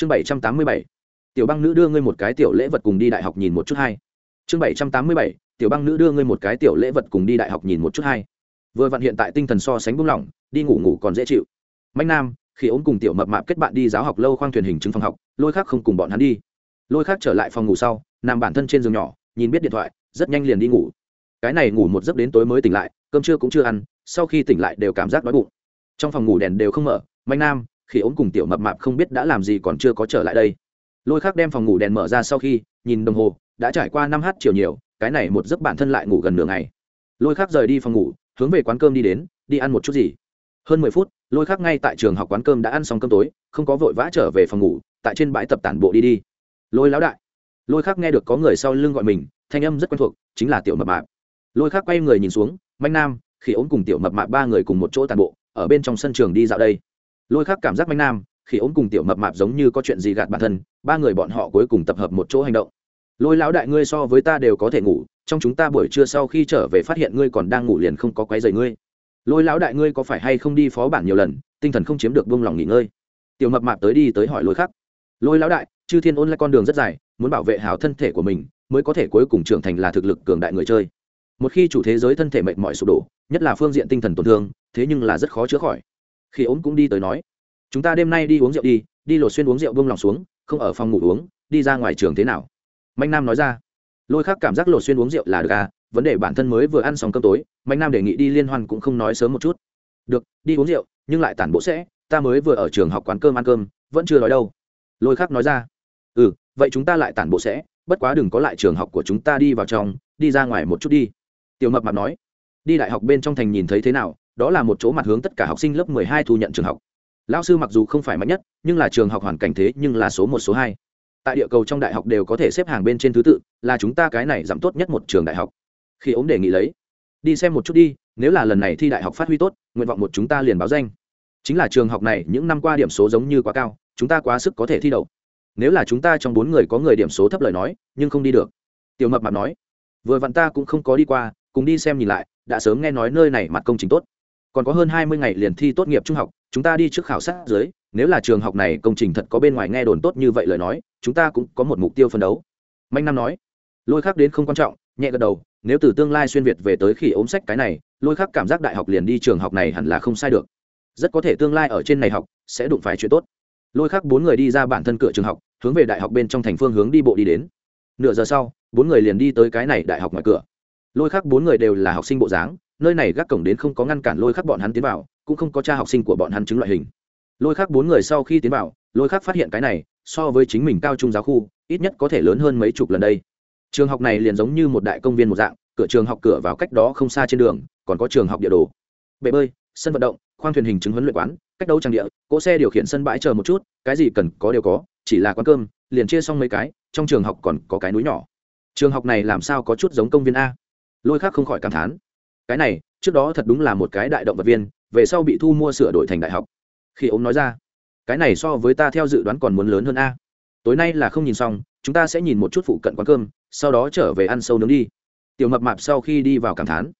chương bảy trăm tám mươi bảy. Tiểu băng nữ đưa ngươi một cái tiểu lễ vật cùng đi đại học nhìn một chút hai. Chương bảy trăm tám mươi bảy. Tiểu băng nữ đưa ngươi một cái tiểu lễ vật cùng đi đại học nhìn một chút hai. Vừa vặn hiện tại tinh thần so sánh buông lỏng, đi ngủ ngủ còn dễ chịu. Mạnh nam, khi ốm cùng tiểu mập mạp kết bạn đi giáo học lâu khoang thuyền hình chứng phòng học, lôi khác không cùng bọn hắn đi. Lôi khác trở lại phòng ngủ sau, nằm bản thân trên giường nhỏ, nhìn biết điện thoại, rất nhanh liền đi ngủ. Cái này ngủ một giấc đến tối mới tỉnh lại, cơm trưa cũng chưa ăn, sau khi tỉnh lại đều cảm giác đói bụng. Trong phòng ngủ đèn đều không mở, mạnh nam khi ốm cùng tiểu mập mạp không biết đã làm gì còn chưa có trở lại đây. Lôi khác đem phòng ngủ đèn mở ra sau khi, nhìn đồng hồ, đã trải qua năm h chiều nhiều, cái này một giấc bản thân lại ngủ gần nửa ngày. Lôi khác rời đi phòng ngủ, hướng về quán cơm đi đến, đi ăn một chút gì. Hơn mười phút, lôi khác ngay tại trường học quán cơm đã ăn xong cơm tối, không có vội vã trở về phòng ngủ, tại trên bãi tập tản bộ đi đi. Lôi lão đại. Lôi khác nghe được có người sau lưng gọi mình, thanh âm rất quen thuộc, chính là tiểu mập mạp. Lôi khác quay người nhìn xuống manh nam, khi ốm cùng tiểu mập mạp ba người cùng một chỗ tàn bộ, ở bên trong sân trường đi dạo đây lôi khác cảm giác manh nam, khi ốm cùng tiểu mập mạp giống như có chuyện gì gạt bản thân, ba người bọn họ cuối cùng tập hợp một chỗ hành động. Lôi lão đại ngươi so với ta đều có thể ngủ, trong chúng ta buổi trưa sau khi trở về phát hiện ngươi còn đang ngủ liền không có quấy rầy ngươi. Lôi lão đại ngươi có phải hay không đi phó bản nhiều lần, tinh thần không chiếm được buông lòng nghỉ ngơi. Tiểu mập mạp tới đi tới hỏi lôi khắc. Lôi lão đại, chư thiên ôn lại con đường rất dài, muốn bảo vệ hảo thân thể của mình, mới có thể cuối cùng trưởng thành là thực lực cường đại người chơi. Một khi chủ thế giới thân thể mệt mỏi sụp đổ, nhất là phương diện tinh thần tổn thương, thế nhưng là rất khó chữa khỏi khi ốm cũng đi tới nói, chúng ta đêm nay đi uống rượu đi đi lột xuyên uống rượu buông lòng xuống, không ở phòng ngủ uống, đi ra ngoài trường thế nào? Mạnh nam nói ra, lôi khác cảm giác lột xuyên uống rượu là được à vấn đề bản thân mới vừa ăn xong cơm tối, mạnh nam đề nghị đi liên hoan cũng không nói sớm một chút. Được, đi uống rượu, nhưng lại tản bộ sẽ, ta mới vừa ở trường học quán cơm ăn cơm, vẫn chưa nói đâu. Lôi khác nói ra ừ vậy chúng ta lại tản bộ sẽ, bất quá đừng có lại trường học của chúng ta đi vào trong, đi ra ngoài một chút đi. Tiểu mập mạp nói, đi đại học bên trong thành nhìn thấy thế nào đó là một chỗ mặt hướng tất cả học sinh lớp mười hai thu nhận trường học. Lão sư mặc dù không phải mạnh nhất, nhưng là trường học hoàn cảnh thế nhưng là số một, số hai. Tại địa cầu trong đại học đều có thể xếp hàng bên trên thứ tự, là chúng ta cái này giảm tốt nhất một trường đại học. Khi ống đề nghị lấy, đi xem một chút đi, nếu là lần này thi đại học phát huy tốt, nguyện vọng một chúng ta liền báo danh. Chính là trường học này những năm qua điểm số giống như quá cao, chúng ta quá sức có thể thi đậu. Nếu là chúng ta trong bốn người có người điểm số thấp lời nói, nhưng không đi được. Tiểu mập mạp nói, vừa vặn ta cũng không có đi qua, cùng đi xem nhìn lại, đã sớm nghe nói nơi này mặt công trình tốt còn có hơn hai mươi ngày liền thi tốt nghiệp trung học, chúng ta đi trước khảo sát dưới, nếu là trường học này công trình thật có bên ngoài nghe đồn tốt như vậy lời nói, chúng ta cũng có một mục tiêu phân đấu. Mạnh nam nói. Lôi khác đến không quan trọng, nhẹ gật đầu, nếu từ tương lai xuyên việt về tới khi ốm sách cái này, lôi khác cảm giác đại học liền đi trường học này hẳn là không sai được. Rất có thể tương lai ở trên này học, sẽ đụng phải chuyện tốt. Lôi khác bốn người đi ra bản thân cửa trường học, hướng về đại học bên trong thành phương hướng đi bộ đi đến. Nửa giờ sau, bốn người liền đi tới cái này đại học ngoài cửa. Lôi khác bốn người đều là học sinh bộ dáng nơi này gác cổng đến không có ngăn cản lôi khác bọn hắn tiến vào, cũng không có cha học sinh của bọn hắn chứng loại hình. Lôi khác bốn người sau khi tiến vào, lôi khác phát hiện cái này, so với chính mình cao trung giáo khu, ít nhất có thể lớn hơn mấy chục lần đây. Trường học này liền giống như một đại công viên một dạng, cửa trường học cửa vào cách đó không xa trên đường, còn có trường học địa đồ. Bể bơi, sân vận động, khoang thuyền hình chứng huấn luyện quán, cách đấu trang địa, cỗ xe điều khiển sân bãi chờ một chút, cái gì cần có đều có, chỉ là quán cơm, liền chia xong mấy cái, trong trường học còn có cái núi nhỏ. Trường học này làm sao có chút giống công viên a? Lôi khác không khỏi cảm thán cái này, trước đó thật đúng là một cái đại động vật viên, về sau bị thu mua sửa đổi thành đại học. Khi ông nói ra, cái này so với ta theo dự đoán còn muốn lớn hơn a. Tối nay là không nhìn xong, chúng ta sẽ nhìn một chút phụ cận quán cơm, sau đó trở về ăn sâu nướng đi. Tiểu mập mạp sau khi đi vào cảm thán,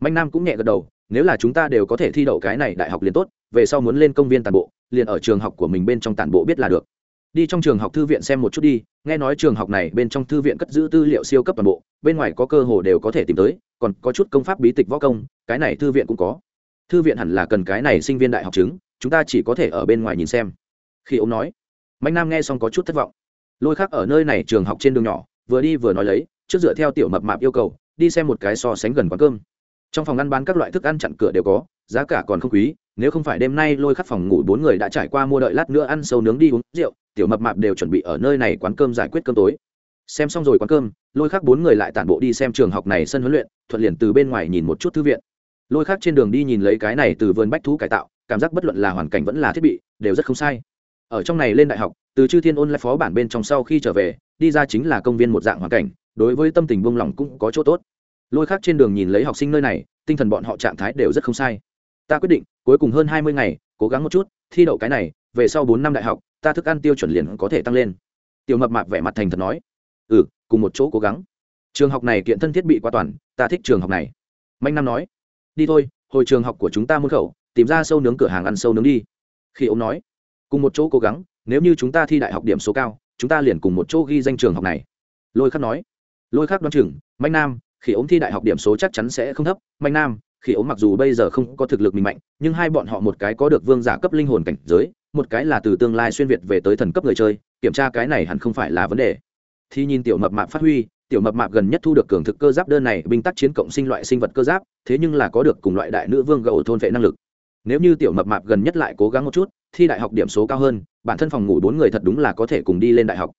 mạnh nam cũng nhẹ gật đầu, nếu là chúng ta đều có thể thi đậu cái này đại học liền tốt, về sau muốn lên công viên tàn bộ, liền ở trường học của mình bên trong tàn bộ biết là được. Đi trong trường học thư viện xem một chút đi, nghe nói trường học này bên trong thư viện cất giữ tư liệu siêu cấp toàn bộ bên ngoài có cơ hồ đều có thể tìm tới, còn có chút công pháp bí tịch võ công, cái này thư viện cũng có. Thư viện hẳn là cần cái này sinh viên đại học chứng, chúng ta chỉ có thể ở bên ngoài nhìn xem. Khi ông nói, mạnh nam nghe xong có chút thất vọng. Lôi khác ở nơi này trường học trên đường nhỏ, vừa đi vừa nói lấy, trước dựa theo tiểu mập mạp yêu cầu, đi xem một cái so sánh gần quán cơm. Trong phòng ăn bán các loại thức ăn chặn cửa đều có, giá cả còn không quý, nếu không phải đêm nay lôi khắc phòng ngủ bốn người đã trải qua mua đợi lát nữa ăn sâu nướng đi uống rượu, tiểu mập mạp đều chuẩn bị ở nơi này quán cơm giải quyết cơm tối xem xong rồi quán cơm, lôi khác bốn người lại tản bộ đi xem trường học này sân huấn luyện, thuận liền từ bên ngoài nhìn một chút thư viện. Lôi khác trên đường đi nhìn lấy cái này từ vườn bách thú cải tạo, cảm giác bất luận là hoàn cảnh vẫn là thiết bị, đều rất không sai. Ở trong này lên đại học, từ chư thiên ôn lại phó bản bên trong sau khi trở về, đi ra chính là công viên một dạng hoàn cảnh, đối với tâm tình buông lỏng cũng có chỗ tốt. Lôi khác trên đường nhìn lấy học sinh nơi này, tinh thần bọn họ trạng thái đều rất không sai. Ta quyết định, cuối cùng hơn hai mươi ngày, cố gắng một chút, thi đậu cái này, về sau bốn năm đại học, ta thức ăn tiêu chuẩn liền có thể tăng lên. Tiểu mập mạp vẻ mặt thành thật nói ừ cùng một chỗ cố gắng. Trường học này kiện thân thiết bị quá toàn, ta thích trường học này. Mạnh nam nói, đi thôi, hồi trường học của chúng ta môn khẩu, tìm ra sâu nướng cửa hàng ăn sâu nướng đi. Khi ông nói, cùng một chỗ cố gắng, nếu như chúng ta thi đại học điểm số cao, chúng ta liền cùng một chỗ ghi danh trường học này. Lôi khắc nói, lôi khắc đoán chừng, mạnh nam, khi ống thi đại học điểm số chắc chắn sẽ không thấp. Mạnh nam, khi ống mặc dù bây giờ không có thực lực mình mạnh, nhưng hai bọn họ một cái có được vương giả cấp linh hồn cảnh giới, một cái là từ tương lai xuyên việt về tới thần cấp người chơi, kiểm tra cái này hẳn không phải là vấn đề thì nhìn tiểu mập mạp phát huy, tiểu mập mạp gần nhất thu được cường thực cơ giáp đơn này, binh tác chiến cộng sinh loại sinh vật cơ giáp, thế nhưng là có được cùng loại đại nữ vương gậu thôn vệ năng lực. Nếu như tiểu mập mạp gần nhất lại cố gắng một chút, thi đại học điểm số cao hơn, bản thân phòng ngủ bốn người thật đúng là có thể cùng đi lên đại học.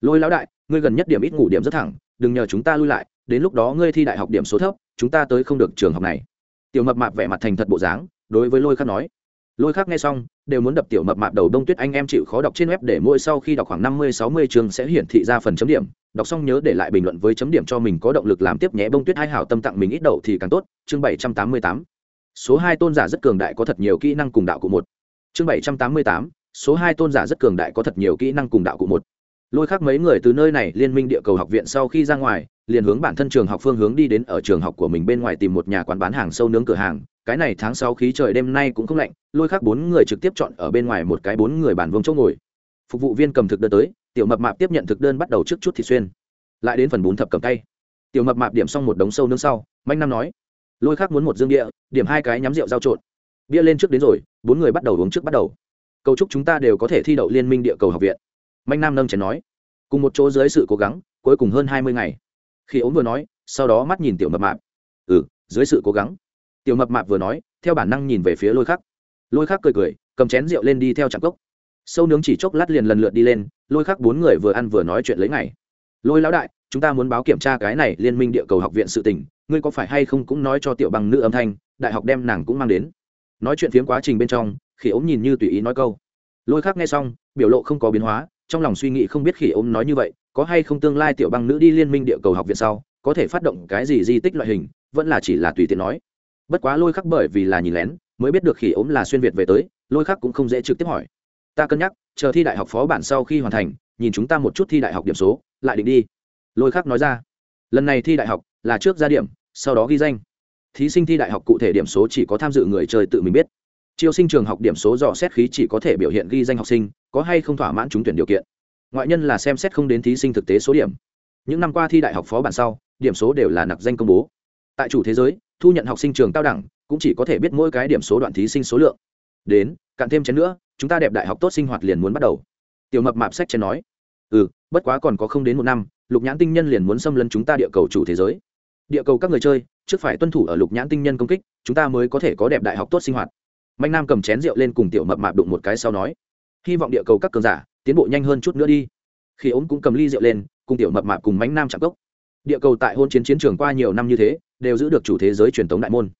Lôi lão đại, ngươi gần nhất điểm ít ngủ điểm rất thẳng, đừng nhờ chúng ta lui lại, đến lúc đó ngươi thi đại học điểm số thấp, chúng ta tới không được trường học này. Tiểu mập mạp vẻ mặt thành thật bộ dáng, đối với lôi khắc nói. Lôi khắc nghe xong đều muốn đập tiểu mập mạp đầu đông tuyết anh em chịu khó đọc trên web để mỗi sau khi đọc khoảng năm mươi sáu mươi chương sẽ hiển thị ra phần chấm điểm. Đọc xong nhớ để lại bình luận với chấm điểm cho mình có động lực làm tiếp nhé. Bông tuyết hai hảo tâm tặng mình ít đậu thì càng tốt. Chương bảy trăm tám mươi tám. Số hai tôn giả rất cường đại có thật nhiều kỹ năng cùng đạo cụ một. Chương bảy trăm tám mươi tám. Số hai tôn giả rất cường đại có thật nhiều kỹ năng cùng đạo cụ một. Lôi khác mấy người từ nơi này liên minh địa cầu học viện sau khi ra ngoài, liền hướng bản thân trường học phương hướng đi đến ở trường học của mình bên ngoài tìm một nhà quán bán hàng sâu nướng cửa hàng cái này tháng sáu khí trời đêm nay cũng không lạnh, lôi khác bốn người trực tiếp chọn ở bên ngoài một cái bốn người bàn vương chỗ ngồi. Phục vụ viên cầm thực đơn tới, tiểu mập mạp tiếp nhận thực đơn bắt đầu trước chút thịt xuyên. Lại đến phần bún thập cầm tay. Tiểu mập mạp điểm xong một đống sâu nướng sau, manh năm nói, lôi khác muốn một dương địa, điểm hai cái nhắm rượu giao trộn. Bia lên trước đến rồi, bốn người bắt đầu uống trước bắt đầu. Cầu chúc chúng ta đều có thể thi đậu liên minh địa cầu học viện. Manh nam nâng chén nói, cùng một chỗ dưới sự cố gắng, cuối cùng hơn hai mươi ngày. Khi ống vừa nói, sau đó mắt nhìn tiểu mập mạp. Ừ dưới sự cố gắng tiểu mập mạp vừa nói, theo bản năng nhìn về phía lôi khắc. Lôi khắc cười cười, cầm chén rượu lên đi theo trạm cốc. Sâu nướng chỉ chốc lát liền lần lượt đi lên, lôi khắc bốn người vừa ăn vừa nói chuyện lấy ngày. Lôi lão đại, chúng ta muốn báo kiểm tra cái này liên minh địa cầu học viện sự tỉnh ngươi có phải hay không cũng nói cho tiểu bằng nữ âm thanh, đại học đem nàng cũng mang đến. Nói chuyện phiếm quá trình bên trong khi Ốm nhìn như tùy ý nói câu. Lôi khắc nghe xong, biểu lộ không có biến hóa, trong lòng suy nghĩ không biết khi Ốm nói như vậy, có hay không tương lai tiểu băng nữ đi liên minh địa cầu học viện sau, có thể phát động cái gì di tích loại hình, vẫn là chỉ là tùy tiện nói bất quá lôi khắc bởi vì là nhìn lén, mới biết được khỉ ốm là xuyên việt về tới, lôi khắc cũng không dễ trực tiếp hỏi. Ta cân nhắc, chờ thi đại học phó bản sau khi hoàn thành, nhìn chúng ta một chút thi đại học điểm số, lại định đi. Lôi khắc nói ra. Lần này thi đại học là trước ra điểm, sau đó ghi danh. Thí sinh thi đại học cụ thể điểm số chỉ có tham dự người chơi tự mình biết. Chiêu sinh trường học điểm số dò xét khí chỉ có thể biểu hiện ghi danh học sinh, có hay không thỏa mãn trúng tuyển điều kiện. Ngoại nhân là xem xét không đến thí sinh thực tế số điểm. Những năm qua thi đại học phó bản sau, điểm số đều là nặc danh công bố tại chủ thế giới, thu nhận học sinh trường cao đẳng cũng chỉ có thể biết mỗi cái điểm số đoạn thí sinh số lượng. Đến, cạn thêm chén nữa, chúng ta đẹp đại học tốt sinh hoạt liền muốn bắt đầu. Tiểu mập mạp sách chén nói. Ừ bất quá còn có không đến một năm, lục nhãn tinh nhân liền muốn xâm lấn chúng ta địa cầu chủ thế giới. Địa cầu các người chơi, trước phải tuân thủ ở lục nhãn tinh nhân công kích, chúng ta mới có thể có đẹp đại học tốt sinh hoạt. Mạnh nam cầm chén rượu lên cùng tiểu mập mạp đụng một cái sau nói. Hy vọng địa cầu các cường giả tiến bộ nhanh hơn chút nữa đi. Khi ống cũng cầm ly rượu lên, cùng tiểu mập mạp cùng mánh nam chạm cốc. Địa cầu tại hôn chiến chiến trường qua nhiều năm như thế đều giữ được chủ thế giới truyền thống đại môn.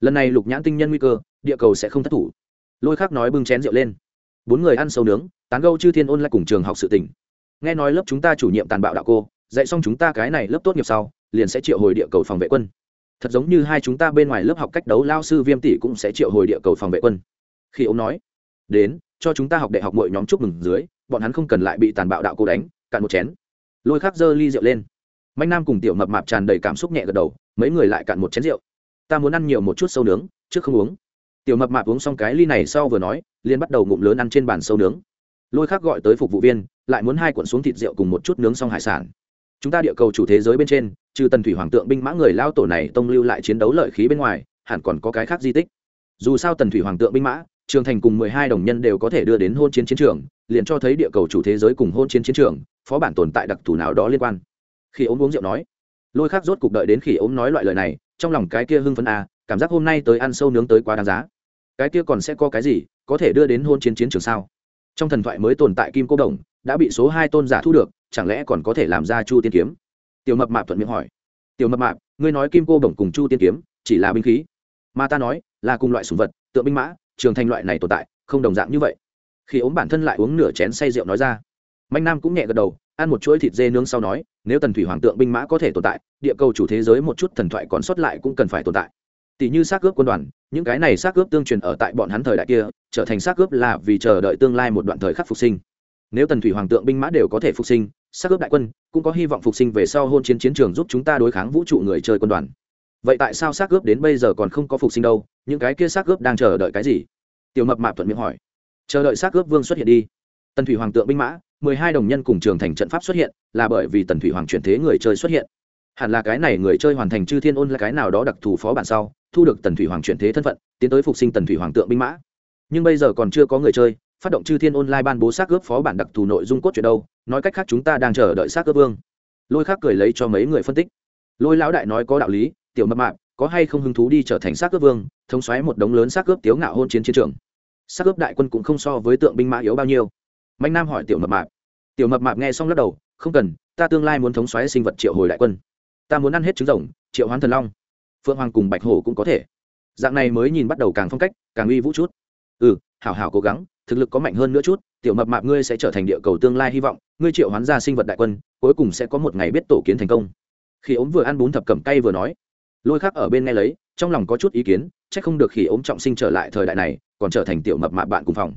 Lần này lục nhãn tinh nhân nguy cơ, địa cầu sẽ không thất thủ. Lôi khác nói bưng chén rượu lên. Bốn người ăn sâu nướng, tán gâu chư thiên ôn lại cùng trường học sự tỉnh nghe nói lớp chúng ta chủ nhiệm tàn bạo đạo cô, dạy xong chúng ta cái này lớp tốt nghiệp sau, liền sẽ triệu hồi địa cầu phòng vệ quân. Thật giống như hai chúng ta bên ngoài lớp học cách đấu lao sư viêm tỷ cũng sẽ triệu hồi địa cầu phòng vệ quân. Khi ông nói, đến, cho chúng ta học đại học mọi nhóm chúc mừng dưới, bọn hắn không cần lại bị tàn bạo đạo cô đánh, cạn một chén. Lôi khắc giơ ly rượu lên mạnh nam cùng tiểu mập mạp tràn đầy cảm xúc nhẹ gật đầu, mấy người lại cạn một chén rượu. Ta muốn ăn nhiều một chút sâu nướng, trước không uống. Tiểu mập mạp uống xong cái ly này sau vừa nói liên bắt đầu ngụm lớn ăn trên bàn sâu nướng. Lôi khắc gọi tới phục vụ viên, lại muốn hai cuộn xuống thịt rượu cùng một chút nướng xong hải sản. Chúng ta địa cầu chủ thế giới bên trên, trừ tần thủy hoàng tượng binh mã người lao tổ này tông lưu lại chiến đấu lợi khí bên ngoài, hẳn còn có cái khác di tích. Dù sao tần thủy hoàng tượng binh mã, trường thành cùng mười hai đồng nhân đều có thể đưa đến hôn chiến chiến trường, liền cho thấy địa cầu chủ thế giới cùng hôn chiến chiến trường, phó bản tồn tại đặc thù nào đó liên quan khi ốm uống rượu nói. Lôi khác rốt cục đợi đến khi ốm nói loại lời này, trong lòng cái kia hưng phấn à cảm giác hôm nay tới ăn sâu nướng tới quá đáng giá. Cái kia còn sẽ có cái gì, có thể đưa đến hôn chiến chiến trường sao? Trong thần thoại mới tồn tại kim cô đồng, đã bị số hai tôn giả thu được, chẳng lẽ còn có thể làm ra chu tiên kiếm? Tiểu mập mạp thuận miệng hỏi. Tiểu mập mạp, ngươi nói kim cô đồng cùng chu tiên kiếm, chỉ là binh khí. Mà ta nói, là cùng loại sùng vật, tượng binh mã, trường thành loại này tồn tại, không đồng dạng như vậy. Khi ốm bản thân lại uống nửa chén say rượu nói ra. Mạnh nam cũng nhẹ gật đầu ăn một chuỗi thịt dê nướng sau nói, nếu tần thủy hoàng tượng binh mã có thể tồn tại, địa cầu chủ thế giới một chút thần thoại còn sót lại cũng cần phải tồn tại. Tỷ như xác ướp quân đoàn, những cái này xác ướp tương truyền ở tại bọn hắn thời đại kia, trở thành xác ướp là vì chờ đợi tương lai một đoạn thời khắc phục sinh. Nếu tần thủy hoàng tượng binh mã đều có thể phục sinh, xác ướp đại quân cũng có hy vọng phục sinh về sau hôn chiến chiến trường giúp chúng ta đối kháng vũ trụ người chơi quân đoàn. Vậy tại sao xác ướp đến bây giờ còn không có phục sinh đâu? Những cái kia xác ướp đang chờ đợi cái gì? Tiểu mập mạp thuận miệng hỏi. Chờ đợi xác ướp vương xuất hiện đi. Tần thủy hoàng tượng binh mã mười hai đồng nhân cùng trường thành trận pháp xuất hiện, là bởi vì tần thủy hoàng chuyển thế người chơi xuất hiện. Hẳn là cái này người chơi hoàn thành chư thiên ôn là cái nào đó đặc thù phó bản sau, thu được tần thủy hoàng chuyển thế thân phận, tiến tới phục sinh tần thủy hoàng tượng binh mã. Nhưng bây giờ còn chưa có người chơi, phát động chư thiên online ban bố xác ướp phó bản đặc thù nội dung cốt truyện đâu, nói cách khác chúng ta đang chờ đợi xác ướp vương. Lôi khác cười lấy cho mấy người phân tích. Lôi lão đại nói có đạo lý, tiểu mập mạp, có hay không hứng thú đi trở thành xác ướp vương, thống xoáy một đống lớn xác ướp tiếu ngạo hôn chiến chiến trường. Xác ướp đại quân cũng không so với tượng binh mã yếu bao nhiêu mạnh nam hỏi tiểu mập mạp. Tiểu mập mạp nghe xong lắc đầu, không cần, ta tương lai muốn thống xoáy sinh vật triệu hồi đại quân. Ta muốn ăn hết trứng rồng, triệu hoán thần long. Phượng hoàng cùng bạch hổ cũng có thể. Dạng này mới nhìn bắt đầu càng phong cách, càng uy vũ chút. Ừ hảo hảo cố gắng, thực lực có mạnh hơn nữa chút, tiểu mập mạp ngươi sẽ trở thành địa cầu tương lai hy vọng, ngươi triệu hoán ra sinh vật đại quân, cuối cùng sẽ có một ngày biết tổ kiến thành công. Khi ốm vừa ăn bún thập cẩm cay vừa nói. Lôi khác ở bên nghe lấy, trong lòng có chút ý kiến c h ắ c không được khi ốm trọng sinh trở lại thời đại này, còn trở thành tiểu mập mạp bạn cùng phòng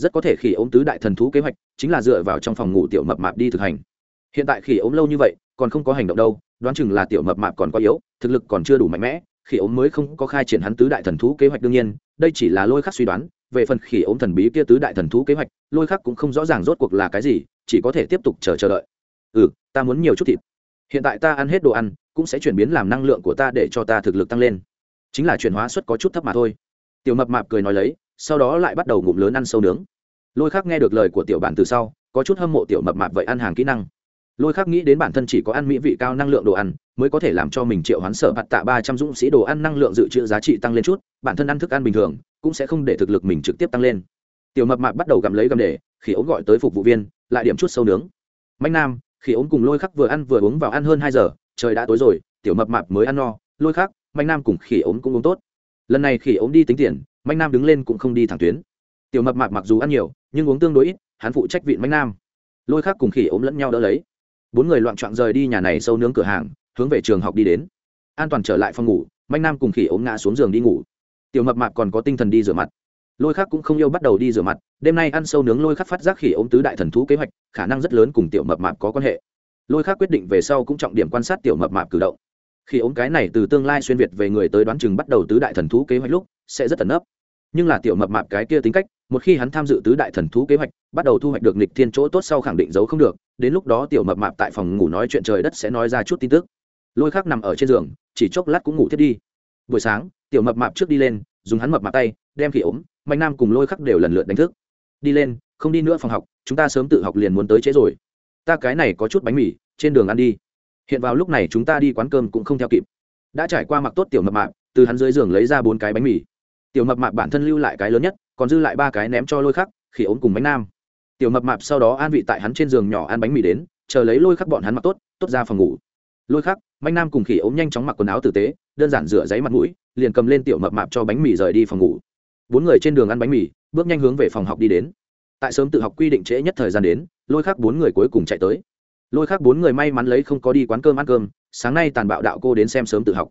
rất có thể khi ốm tứ đại thần thú kế hoạch chính là dựa vào trong phòng ngủ tiểu mập mạp đi thực hành. Hiện tại khi ốm lâu như vậy, còn không có hành động đâu, đoán chừng là tiểu mập mạp còn quá yếu, thực lực còn chưa đủ mạnh mẽ khi ốm mới không có khai triển hắn tứ đại thần thú kế hoạch đương nhiên, đây chỉ là lôi khắc suy đoán, về phần khỉ ốm thần bí kia tứ đại thần thú kế hoạch, lôi khắc cũng không rõ ràng rốt cuộc là cái gì, chỉ có thể tiếp tục chờ chờ đợi. Ừ ta muốn nhiều chút thịt. Hiện tại ta ăn hết đồ ăn, cũng sẽ chuyển biến làm năng lượng của ta để cho ta thực lực tăng lên. Chính là chuyển hóa suất có chút thấp mà thôi. Tiểu mập mạp cười nói lấy sau đó lại bắt đầu ngụm lớn ăn sâu nướng. Lôi khắc nghe được lời của tiểu bản từ sau, có chút hâm mộ tiểu mập mạp vậy ăn hàng kỹ năng. Lôi khắc nghĩ đến bản thân chỉ có ăn mỹ vị cao năng lượng đồ ăn, mới có thể làm cho mình triệu hoán sở bạt tạ ba trăm dũng sĩ đồ ăn năng lượng dự trữ giá trị tăng lên chút, bản thân ăn thức ăn bình thường, cũng sẽ không để thực lực mình trực tiếp tăng lên. Tiểu mập mạp bắt đầu gặm lấy gặm để khi ống gọi tới phục vụ viên, lại điểm chút sâu nướng. Mạnh nam khi ống cùng lôi khắc vừa ăn vừa uống vào ăn hơn hai giờ, trời đã tối rồi, tiểu mập mạp mới ăn no, lôi khắc, mạnh nam cùng khỉ ống cũng uống tốt. Lần này khỉ ống đi tính tiền mạnh nam đứng lên cũng không đi thẳng tuyến. Tiểu mập mạp mặc dù ăn nhiều, nhưng uống tương đối ít, hắn phụ trách vịn mạnh nam. Lôi khắc cùng khỉ Ốm lẫn nhau đỡ lấy. Bốn người loạn trọn rời đi nhà này sâu nướng cửa hàng, hướng về trường học đi đến. An toàn trở lại phòng ngủ mạnh nam cùng khỉ Ốm ngã xuống giường đi ngủ. Tiểu mập mạp còn có tinh thần đi rửa mặt. Lôi khắc cũng không yêu bắt đầu đi rửa mặt, đêm nay ăn sâu nướng lôi khắc phát giác khỉ Ốm tứ đại thần thú kế hoạch, khả năng rất lớn cùng tiểu mập mạp có quan hệ. Lôi khắc quyết định về sau cũng trọng điểm quan sát tiểu mập mạp cử động khi ống cái này từ tương lai xuyên việt về người tới đoán chừng bắt đầu tứ đại thần thú kế hoạch lúc, sẽ rất tẩn ấp nhưng là tiểu mập mạp cái kia tính cách, một khi hắn tham dự tứ đại thần thú kế hoạch, bắt đầu thu hoạch được nịch thiên chỗ tốt sau khẳng định giấu không được, đến lúc đó tiểu mập mạp tại phòng ngủ nói chuyện trời đất sẽ nói ra chút tin tức. Lôi khắc nằm ở trên giường, chỉ chốc lát cũng ngủ thiết đi. Buổi sáng, tiểu mập mạp trước đi lên, dùng hắn mập mạp tay, đem khỉ ốm mạnh nam cùng lôi khắc đều lần lượt đánh thức. Đi lên, không đi nữa phòng học, chúng ta sớm tự học liền muốn tới trễ rồi. Ta cái này có chút bánh mì, trên đường ăn đi hiện vào lúc này chúng ta đi quán cơm cũng không theo kịp. Đã trải qua mặc tốt tiểu mập mạp, từ hắn dưới giường lấy ra bốn cái bánh mì. Tiểu mập mạp bản thân lưu lại cái lớn nhất, còn dư lại ba cái ném cho lôi khắc khi ốm cùng bánh nam. Tiểu mập mạp sau đó an vị tại hắn trên giường nhỏ ăn bánh mì đến, chờ lấy lôi khắc bọn hắn mặc tốt tốt ra phòng ngủ. Lôi khắc, bánh nam cùng khỉ ốm nhanh chóng mặc quần áo tử tế, đơn giản rửa giấy mặt mũi, liền cầm lên tiểu mập mạp cho bánh mì rời đi phòng ngủ. Bốn người trên đường ăn bánh mì, bước nhanh hướng về phòng học đi đến. Tại sớm tự học quy định trễ nhất thời gian đến, lôi khắc bốn người cuối cùng chạy tới lôi khác bốn người may mắn lấy không có đi quán cơm ăn cơm, sáng nay tàn bạo đạo cô đến xem sớm tự học.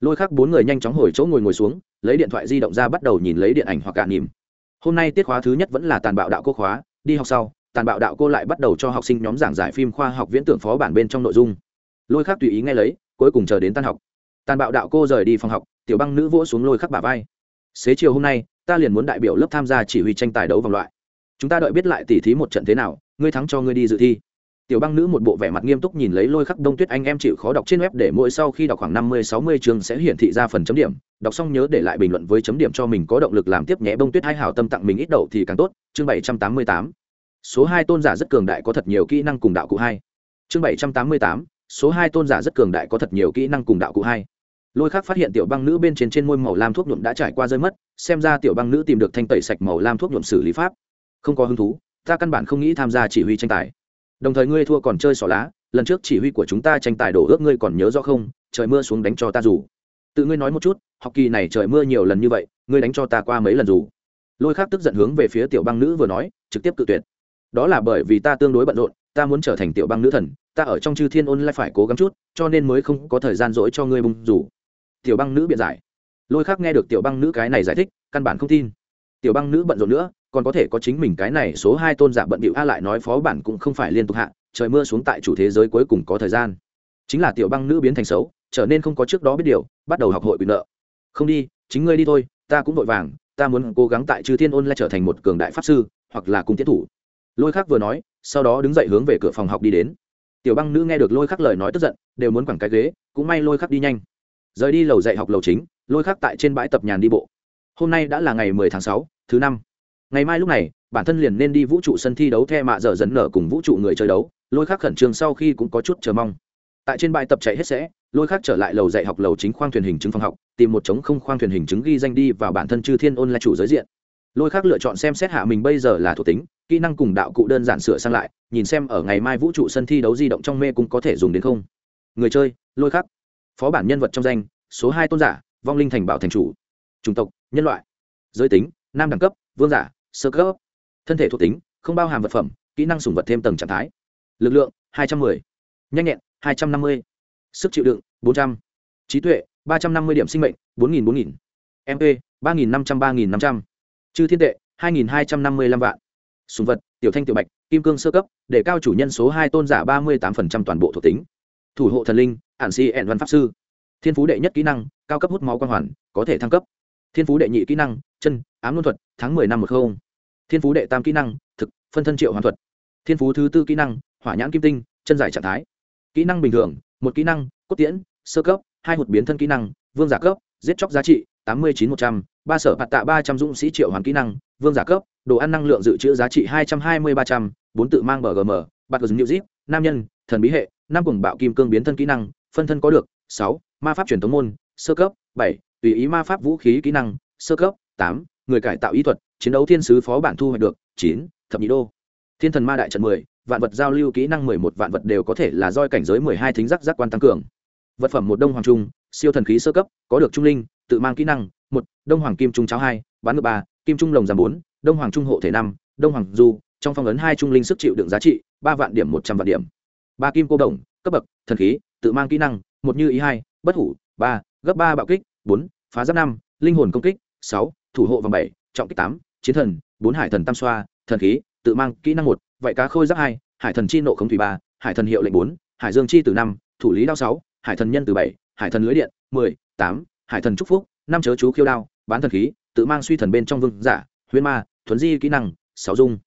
Lôi khác bốn người nhanh chóng hồi chỗ ngồi ngồi xuống, lấy điện thoại di động ra bắt đầu nhìn lấy điện ảnh hoặc cả nỉm hôm nay tiết khóa thứ nhất vẫn là tàn bạo đạo cô khóa, đi học sau, tàn bạo đạo cô lại bắt đầu cho học sinh nhóm giảng giải phim khoa học viễn tưởng phó bản bên trong nội dung. Lôi khác tùy ý nghe lấy, cuối cùng chờ đến tan học. Tàn bạo đạo cô rời đi phòng học, tiểu băng nữ vỗ xuống lôi khắc bà vai. Xế chiều hôm nay, ta liền muốn đại biểu lớp tham gia chỉ huy tranh tài đấu vòng loại. Chúng ta đợi biết lại tỉ thí một trận thế nào, ngươi thắng cho ngươi đi dự thi tiểu băng nữ một bộ vẻ mặt nghiêm túc nhìn lấy lôi khắc đông tuyết anh em chịu khó đọc trên web để mỗi sau khi đọc khoảng năm mươi, sáu mươi chương sẽ hiển thị ra phần chấm điểm. Đọc xong nhớ để lại bình luận với chấm điểm cho mình có động lực làm tiếp nhé. Bông tuyết hai hảo tâm tặng mình ít đậu thì càng tốt. Chương bảy trăm tám mươi tám. Số hai tôn giả rất cường đại có thật nhiều kỹ năng cùng đạo cụ hai. Chương bảy trăm tám mươi tám. Số hai tôn giả rất cường đại có thật nhiều kỹ năng cùng đạo cụ hai. Lôi khác phát hiện tiểu băng nữ bên trên trên môi màu lam thuốc nhuộm đã trải qua rơi mất. Xem ra tiểu băng nữ tìm được thanh tẩy sạch màu lam thuốc nhuộm xử lý pháp. Không có hứng thú, ta căn bản không nghĩ tham gia chỉ huy tranh tài đồng thời ngươi thua còn chơi xỏ lá, lần trước chỉ huy của chúng ta tranh tài đổ ước ngươi còn nhớ rõ không? Trời mưa xuống đánh cho ta dù. Tự ngươi nói một chút, học kỳ này trời mưa nhiều lần như vậy, ngươi đánh cho ta qua mấy lần dù? Lôi khác tức giận hướng về phía tiểu băng nữ vừa nói, trực tiếp cự tuyệt. Đó là bởi vì ta tương đối bận rộn, ta muốn trở thành tiểu băng nữ thần, ta ở trong chư thiên ôn lại phải cố gắng chút, cho nên mới không có thời gian dỗi cho ngươi bung dù. tiểu băng nữ biện giải. Lôi khác nghe được tiểu băng nữ cái này giải thích, căn bản không tin. Tiểu băng nữ bận rộn nữa còn có thể có chính mình cái này số hai tôn giả bận bịu a lại nói phó bản cũng không phải liên tục hạ, trời mưa xuống tại chủ thế giới cuối cùng có thời gian. Chính là tiểu băng nữ biến thành xấu, trở nên không có trước đó biết điều, bắt đầu học hội quyền nợ. Không đi, chính ngươi đi thôi, ta cũng vội vàng, ta muốn cố gắng tại chư thiên ôn lại trở thành một cường đại pháp sư, hoặc là cùng tiến thủ. Lôi khắc vừa nói, sau đó đứng dậy hướng về cửa phòng học đi đến. Tiểu băng nữ nghe được lôi khắc lời nói tức giận, đều muốn quẳng cái ghế, cũng may lôi khắc đi nhanh. Rời đi lầu dạy học lầu chính, lôi khắc tại trên bãi tập nhàn đi bộ. Hôm nay đã là ngày mười tháng sáu, thứ năm ngày mai lúc này, bản thân liền nên đi vũ trụ sân thi đấu the mạ dở dần nở cùng vũ trụ người chơi đấu. Lôi khắc khẩn trương sau khi cũng có chút chờ mong. Tại trên bãi tập chạy hết sẽ, lôi khắc trở lại lầu dạy học lầu chính khoang thuyền hình chứng phòng học, tìm một chống không khoang thuyền hình chứng ghi danh đi vào bản thân chư thiên ôn là chủ giới diện. Lôi khắc lựa chọn xem xét hạ mình bây giờ là thuộc tính, kỹ năng cùng đạo cụ đơn giản sửa sang lại, nhìn xem ở ngày mai vũ trụ sân thi đấu di động trong mê cũng có thể dùng đến không. Người chơi, lôi khắc. Phó bản nhân vật trong danh, số hai tôn giả, vong linh thành bảo thành chủ. Chủng tộc, nhân loại. Giới tính, nam đẳng cấp, vương giả sơ cấp. Thân thể thuộc tính, không bao hàm vật phẩm, kỹ năng sùng vật thêm tầng trạng thái. Lực lượng 210. nhanh nhẹn 250. sức chịu đựng 400. trí tuệ 350 điểm sinh mệnh 4.000 4.000 mp 3.500 3.500 chư thiên tệ 2.255 vạn. Sùng vật, tiểu thanh tiểu bạch, kim cương sơ cấp, để cao chủ nhân số hai tôn giả 38% toàn bộ thuộc tính. Thủ hộ thần linh, ản si ẹn văn pháp sư. Thiên phú đệ nhất kỹ năng, cao cấp hút máu quang hoàn, có thể thăng cấp. Thiên phú đệ nhị kỹ năng chân, ám luân thuật, tháng mười năm một không. Thiên phú đệ tam kỹ năng, thực, phân thân triệu hoàn thuật. Thiên phú thứ tư kỹ năng, hỏa nhãn kim tinh, chân giải trạng thái. Kỹ năng bình thường, một kỹ năng, cốt tiễn, sơ cấp, hai hụt biến thân kỹ năng, vương giả cấp, giết chóc giá trị, tám mươi chín một trăm, ba sở bạt tạ ba trăm dũng sĩ triệu hoàn kỹ năng, vương giả cấp, đồ ăn năng lượng dự trữ giá trị hai trăm hai mươi ba trăm, bốn tự mang bgm bạt gờ new zip, nam nhân, thần bí hệ, năm cùng bạo kim cương biến thân kỹ năng, phân thân có được, sáu, ma pháp truyền thống môn, sơ cấp, bảy, tùy ý ma pháp vũ khí kỹ năng, sơ cấp tám, người cải tạo ý thuật, chiến đấu thiên sứ phó bản thu hoạch được chín, thập nhị đô. Thiên thần ma đại trận mười, vạn vật giao lưu kỹ năng mười một, vạn vật đều có thể là roi cảnh giới mười hai thính giác giác quan tăng cường. Vật phẩm một đông hoàng trung, siêu thần khí sơ cấp, có được trung linh, tự mang kỹ năng, một, đông hoàng kim trung cháo hai, bán ngược ba, kim trung lồng giảm bốn, đông hoàng trung hộ thể năm, đông hoàng du, trong phong ấn hai trung linh sức chịu đựng giá trị, ba vạn điểm một trăm vạn điểm. Ba kim cô đồng, cấp bậc, thần khí, tự mang kỹ năng, một như ý hai, bất hủ, ba, gấp ba bạo kích, bốn, phá giáp năm, linh hồn công kích, sáu thủ hộ vòng bảy, trọng kích tám, chiến thần, bốn hải thần tam xoa, thần khí, tự mang kỹ năng một, vậy cá khôi giáp hai, hải thần chi nộ khống thủy ba, hải thần hiệu lệnh bốn, hải dương chi từ năm, thủ lý đao sáu, hải thần nhân từ bảy, hải thần lưới điện, mười, tám, hải thần trúc phúc, năm chớ chú khiêu đao, bán thần khí, tự mang suy thần bên trong vương giả huyên ma, thuấn di kỹ năng, sáu dung.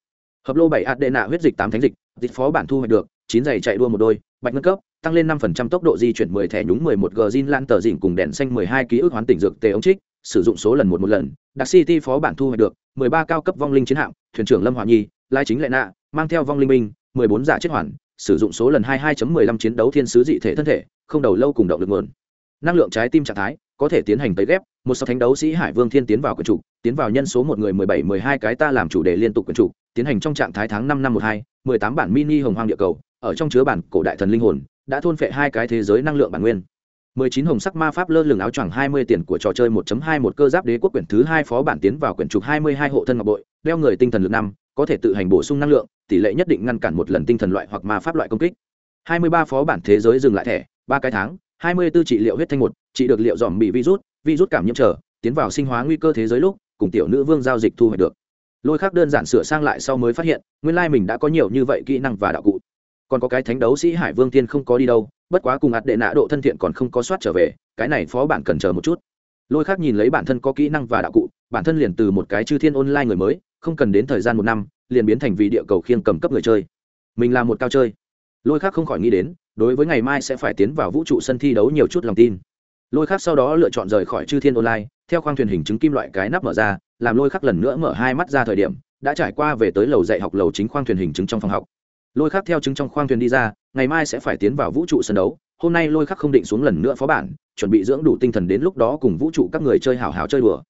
Hợp lô bảy ạt đệ nạ huyết dịch tám thánh dịch dịch phó bản thu hoạch được, chín giày chạy đua một đôi, bạch ngân cấp, tăng lên năm phần trăm tốc độ di chuyển mười thẻ nhúng mười một g zin lan tờ dỉnh cùng đèn xanh mười hai ký ức hoán tỉnh dược tề ống trích, sử dụng số lần một một lần đặc city phó bản thu hoạch được mười ba cao cấp vong linh chiến hạm, thuyền trưởng lâm hòa nhi lai chính lệ nạ, mang theo vong linh minh mười bốn giả chết hoàn, sử dụng số lần hai hai mười lăm chiến đấu thiên sứ dị thể thân thể, không đầu lâu cùng động lực nguồn. Năng lượng trái tim trạng thái có thể tiến hành tới ghép, một sau thánh đấu sĩ hải vương thiên tiến vào quần chủ, tiến vào nhân số một người mười bảy, mười hai cái ta làm chủ đề liên tục quần chủ, tiến hành trong trạng thái tháng năm năm một hai, mười tám bản mini hồng hoang địa cầu, ở trong chứa bản cổ đại thần linh hồn, đã thôn phệ hai cái thế giới năng lượng bản nguyên. 19 hồng sắc ma pháp lơ lửng áo choàng 20 tiền của trò chơi 1.2 một cơ giáp đế quốc quyển thứ hai phó bản tiến vào quyển trục 22 hộ thân ngọc bội, đeo người tinh thần lực năm, có thể tự hành bổ sung năng lượng, tỷ lệ nhất định ngăn cản một lần tinh thần loại hoặc ma pháp loại công kích. 23 phó bản thế giới dừng lại thẻ, ba cái tháng, 24 trị liệu huyết thanh một, trị được liệu dòm bị virus, virus cảm nhiễm trở, tiến vào sinh hóa nguy cơ thế giới lúc, cùng tiểu nữ vương giao dịch thu hồi được. Lôi khắc đơn giản sửa sang lại sau mới phát hiện, nguyên lai mình đã có nhiều như vậy kỹ năng và đạo cụ còn có cái thánh đấu sĩ hải vương tiên không có đi đâu, bất quá cùng ạt đệ nạ độ thân thiện còn không có soát trở về, cái này phó bản cần chờ một chút. Lôi khác nhìn lấy bản thân có kỹ năng và đạo cụ, bản thân liền từ một cái chư thiên online người mới, không cần đến thời gian một năm, liền biến thành vị địa cầu khiêng cầm cấp người chơi. Mình là một cao chơi. Lôi khác không khỏi nghĩ đến, đối với ngày mai sẽ phải tiến vào vũ trụ sân thi đấu nhiều chút lòng tin. Lôi khác sau đó lựa chọn rời khỏi chư thiên online, theo khoang thuyền hình chứng kim loại cái nắp mở ra, làm lôi khắc lần nữa mở hai mắt ra thời điểm, đã trải qua về tới lầu dạy học lầu chính khoang thuyền hình chứng trong phòng học lôi khắc theo chứng trong khoang thuyền đi ra, ngày mai sẽ phải tiến vào vũ trụ sân đấu. Hôm nay lôi khắc không định xuống lần nữa phó bản, chuẩn bị dưỡng đủ tinh thần đến lúc đó cùng vũ trụ các người chơi hào hào chơi đùa.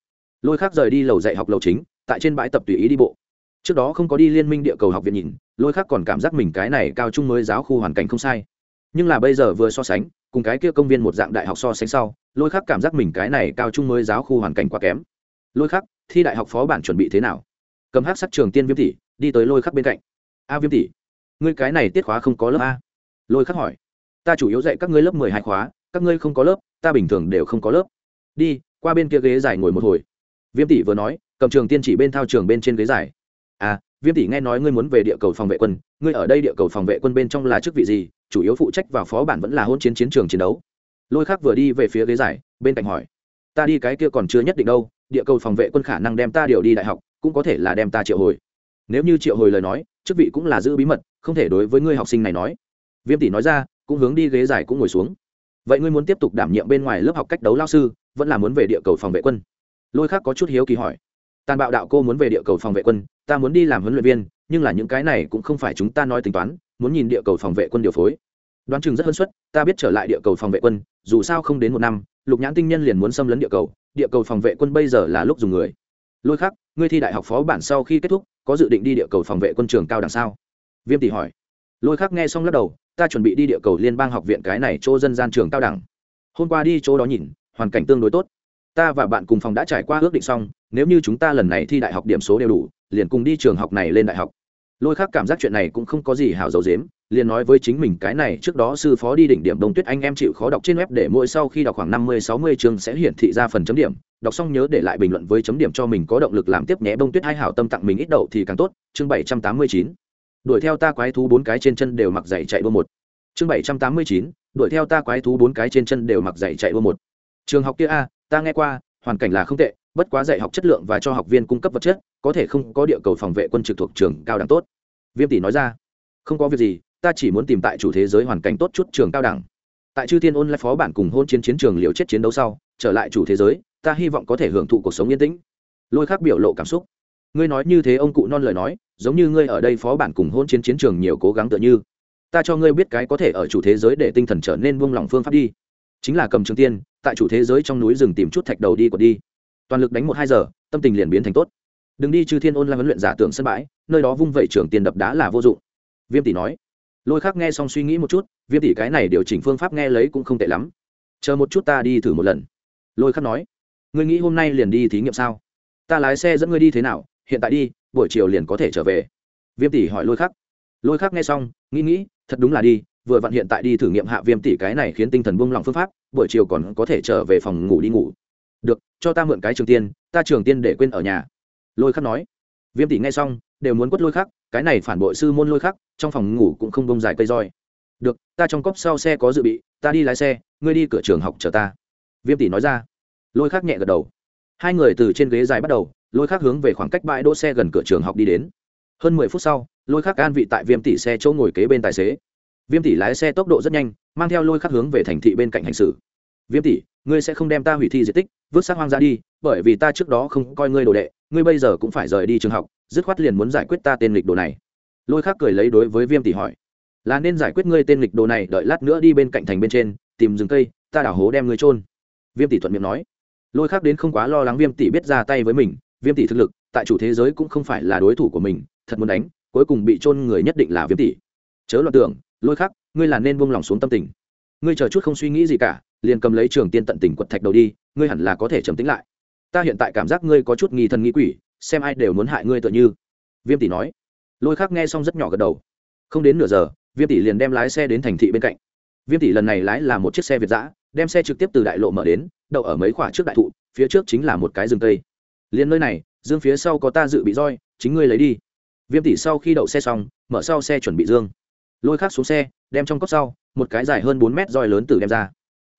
Lôi khắc rời đi lầu dạy học lầu chính, tại trên bãi tập tùy ý đi bộ. Trước đó không có đi liên minh địa cầu học viện nhìn, lôi khắc còn cảm giác mình cái này cao trung mới giáo khu hoàn cảnh không sai. Nhưng là bây giờ vừa so sánh, cùng cái kia công viên một dạng đại học so sánh sau, lôi khắc cảm giác mình cái này cao trung mới giáo khu hoàn cảnh quá kém. Lôi khắc, thi đại học phó bản chuẩn bị thế nào? Cầm hát sắc trường tiên viêm tỷ đi tới lôi khắc bên cạnh. A viêm tỷ ngươi cái này tiết khóa không có lớp a. Lôi khắc hỏi. Ta chủ yếu dạy các ngươi lớp mười hai khóa, các ngươi không có lớp, ta bình thường đều không có lớp. Đi, qua bên kia ghế dài ngồi một hồi. Viêm tỷ vừa nói, cầm trường tiên chỉ bên thao trường bên trên ghế dài. À viêm tỷ nghe nói ngươi muốn về địa cầu phòng vệ quân, ngươi ở đây địa cầu phòng vệ quân bên trong là chức vị gì, chủ yếu phụ trách và phó bản vẫn là hôn chiến chiến trường chiến đấu. Lôi khắc vừa đi về phía ghế dài, bên cạnh hỏi. Ta đi cái kia còn chưa nhất định đâu, địa cầu phòng vệ quân khả năng đem ta điều đi đại học, cũng có thể là đem ta triệu hồi. Nếu như triệu hồi lời nói chức vị cũng là giữ bí mật, không thể đối với ngươi học sinh này nói. Viêm tỷ nói ra, cũng hướng đi ghế dài cũng ngồi xuống. Vậy ngươi muốn tiếp tục đảm nhiệm bên ngoài lớp học cách đấu lao sư, vẫn là muốn về địa cầu phòng vệ quân? Lôi khác có chút hiếu kỳ hỏi. Tàn bạo đạo cô muốn về địa cầu phòng vệ quân, ta muốn đi làm huấn luyện viên, nhưng là những cái này cũng không phải chúng ta nói tính toán, muốn nhìn địa cầu phòng vệ quân điều phối. Đoán chừng rất hân suất, ta biết trở lại địa cầu phòng vệ quân, dù sao không đến một năm, lục nhãn tinh nhân liền muốn xâm lấn địa cầu địa cầu phòng vệ quân bây giờ là lúc dùng người. Lôi khắc, ngươi thi đại học phó bản sau khi kết thúc có dự định đi địa cầu phòng vệ quân trường cao đằng sau viêm tỷ hỏi. Lôi khắc nghe xong lắc đầu, ta chuẩn bị đi địa cầu liên bang học viện cái này chỗ dân gian trường cao đẳng. Hôm qua đi chỗ đó nhìn, hoàn cảnh tương đối tốt. Ta và bạn cùng phòng đã trải qua ước định xong, nếu như chúng ta lần này thi đại học điểm số đều đủ, liền cùng đi trường học này lên đại học. Lôi khắc cảm giác chuyện này cũng không có gì hảo dầu dếm liền nói với chính mình cái này, trước đó sư phó đi đỉnh điểm đông tuyết anh em chịu khó đọc trên web để mỗi sau khi đọc khoảng năm mươi, sáu mươi chương sẽ hiển thị ra phần chấm điểm. Đọc xong nhớ để lại bình luận với chấm điểm cho mình có động lực làm tiếp nhé. Bông tuyết hai hảo tâm tặng mình ít đậu thì càng tốt. Chương bảy trăm tám mươi chín. Đuổi theo ta quái thú bốn cái trên chân đều mặc giày chạy đua một. Chương bảy trăm tám mươi chín. Đuổi theo ta quái thú bốn cái trên chân đều mặc giày chạy đua một. Trường học kia a, ta nghe qua, hoàn cảnh là không tệ, bất quá dạy học chất lượng và cho học viên cung cấp vật chất, có thể không có địa cầu phòng vệ quân trực thuộc trường cao đẳng tốt. Viêm tỷ nói ra, không có việc gì ta chỉ muốn tìm tại chủ thế giới hoàn cảnh tốt chút trường cao đẳng. Tại chư thiên ôn lại phó bản cùng hôn chiến chiến trường liều chết chiến đấu sau, trở lại chủ thế giới, ta hy vọng có thể hưởng thụ cuộc sống yên tĩnh. Lôi khắc biểu lộ cảm xúc. Ngươi nói như thế ông cụ non lời nói, giống như ngươi ở đây phó bản cùng hôn chiến chiến trường nhiều cố gắng tựa như. Ta cho ngươi biết cái có thể ở chủ thế giới để tinh thần trở nên buông lỏng phương pháp đi. Chính là cầm trường tiên, tại chủ thế giới trong núi rừng tìm chút thạch đầu đi của đi. Toàn lực đánh một hai giờ, tâm tình liền biến thành tốt. Đừng đi Chư thiên ôn lại huấn luyện giả tưởng sân bãi, nơi đó vung vẩy trường tiền đập đá là vô dụng. Viêm tỷ nói lôi khác nghe xong suy nghĩ một chút, viêm tỷ cái này điều chỉnh phương pháp nghe lấy cũng không tệ lắm. Chờ một chút ta đi thử một lần. Lôi khắc nói, ngươi nghĩ hôm nay liền đi thí nghiệm sao? Ta lái xe dẫn ngươi đi thế nào? Hiện tại đi, buổi chiều liền có thể trở về. Viêm tỷ hỏi lôi khắc. Lôi khắc nghe xong, nghĩ nghĩ, thật đúng là đi, vừa vặn hiện tại đi thử nghiệm hạ viêm tỷ cái này khiến tinh thần buông lỏng phương pháp, buổi chiều còn có thể trở về phòng ngủ đi ngủ. Được, cho ta mượn cái trường tiên, ta trường tiên để quên ở nhà. Lôi khắc nói. Viêm tỷ nghe xong, đều muốn quất lôi khắc, cái này phản bội sư môn lôi khắc trong phòng ngủ cũng không bông dài cây roi. Được, ta trong cốc sau xe có dự bị, ta đi lái xe, ngươi đi cửa trường học chờ ta. Viêm tỷ nói ra. Lôi khắc nhẹ gật đầu. Hai người từ trên ghế dài bắt đầu, lôi khắc hướng về khoảng cách bãi đỗ xe gần cửa trường học đi đến. Hơn mười phút sau, lôi khắc an vị tại viêm tỷ xe chỗ ngồi kế bên tài xế. Viêm tỷ lái xe tốc độ rất nhanh, mang theo lôi khắc hướng về thành thị bên cạnh hành xử. Viêm tỷ, ngươi sẽ không đem ta hủy thi di tích, vứt xác hoang ra đi, bởi vì ta trước đó không coi ngươi đồ đệ, ngươi bây giờ cũng phải rời đi trường học, dứt khoát liền muốn giải quyết ta tên lịch đồ này lôi khắc cười lấy đối với viêm tỷ hỏi, là nên giải quyết ngươi tên lịch đồ này, đợi lát nữa đi bên cạnh thành bên trên, tìm rừng cây, ta đảo hố đem ngươi trôn viêm tỷ thuận miệng nói. Lôi khắc đến không quá lo lắng viêm tỷ biết ra tay với mình, viêm tỷ thực lực, tại chủ thế giới cũng không phải là đối thủ của mình, thật muốn đánh, cuối cùng bị trôn người nhất định là viêm tỷ. Chớ loạn tưởng, lôi khắc, ngươi là nên buông lòng xuống tâm tình. Ngươi chờ chút không suy nghĩ gì cả, liền cầm lấy trường tiên tận tình quật thạch đầu đi, ngươi hẳn là có thể trầm tính lại. Ta hiện tại cảm giác ngươi có chút nghi thần nghi quỷ, xem ai đều muốn hại ngươi tựa như. Viêm tỷ nói lôi khắc nghe xong rất nhỏ gật đầu. Không đến nửa giờ, viêm tỷ liền đem lái xe đến thành thị bên cạnh. Viêm tỷ lần này lái là một chiếc xe việt giã đem xe trực tiếp từ đại lộ mở đến, đậu ở mấy khoả trước đại thụ, phía trước chính là một cái rừng cây. Liền nơi này, dương phía sau có ta dự bị roi, chính ngươi lấy đi. Viêm tỷ sau khi đậu xe xong, mở sau xe chuẩn bị dương. Lôi khắc xuống xe, đem trong cốc sau, một cái dài hơn bốn mét roi lớn từ đem ra.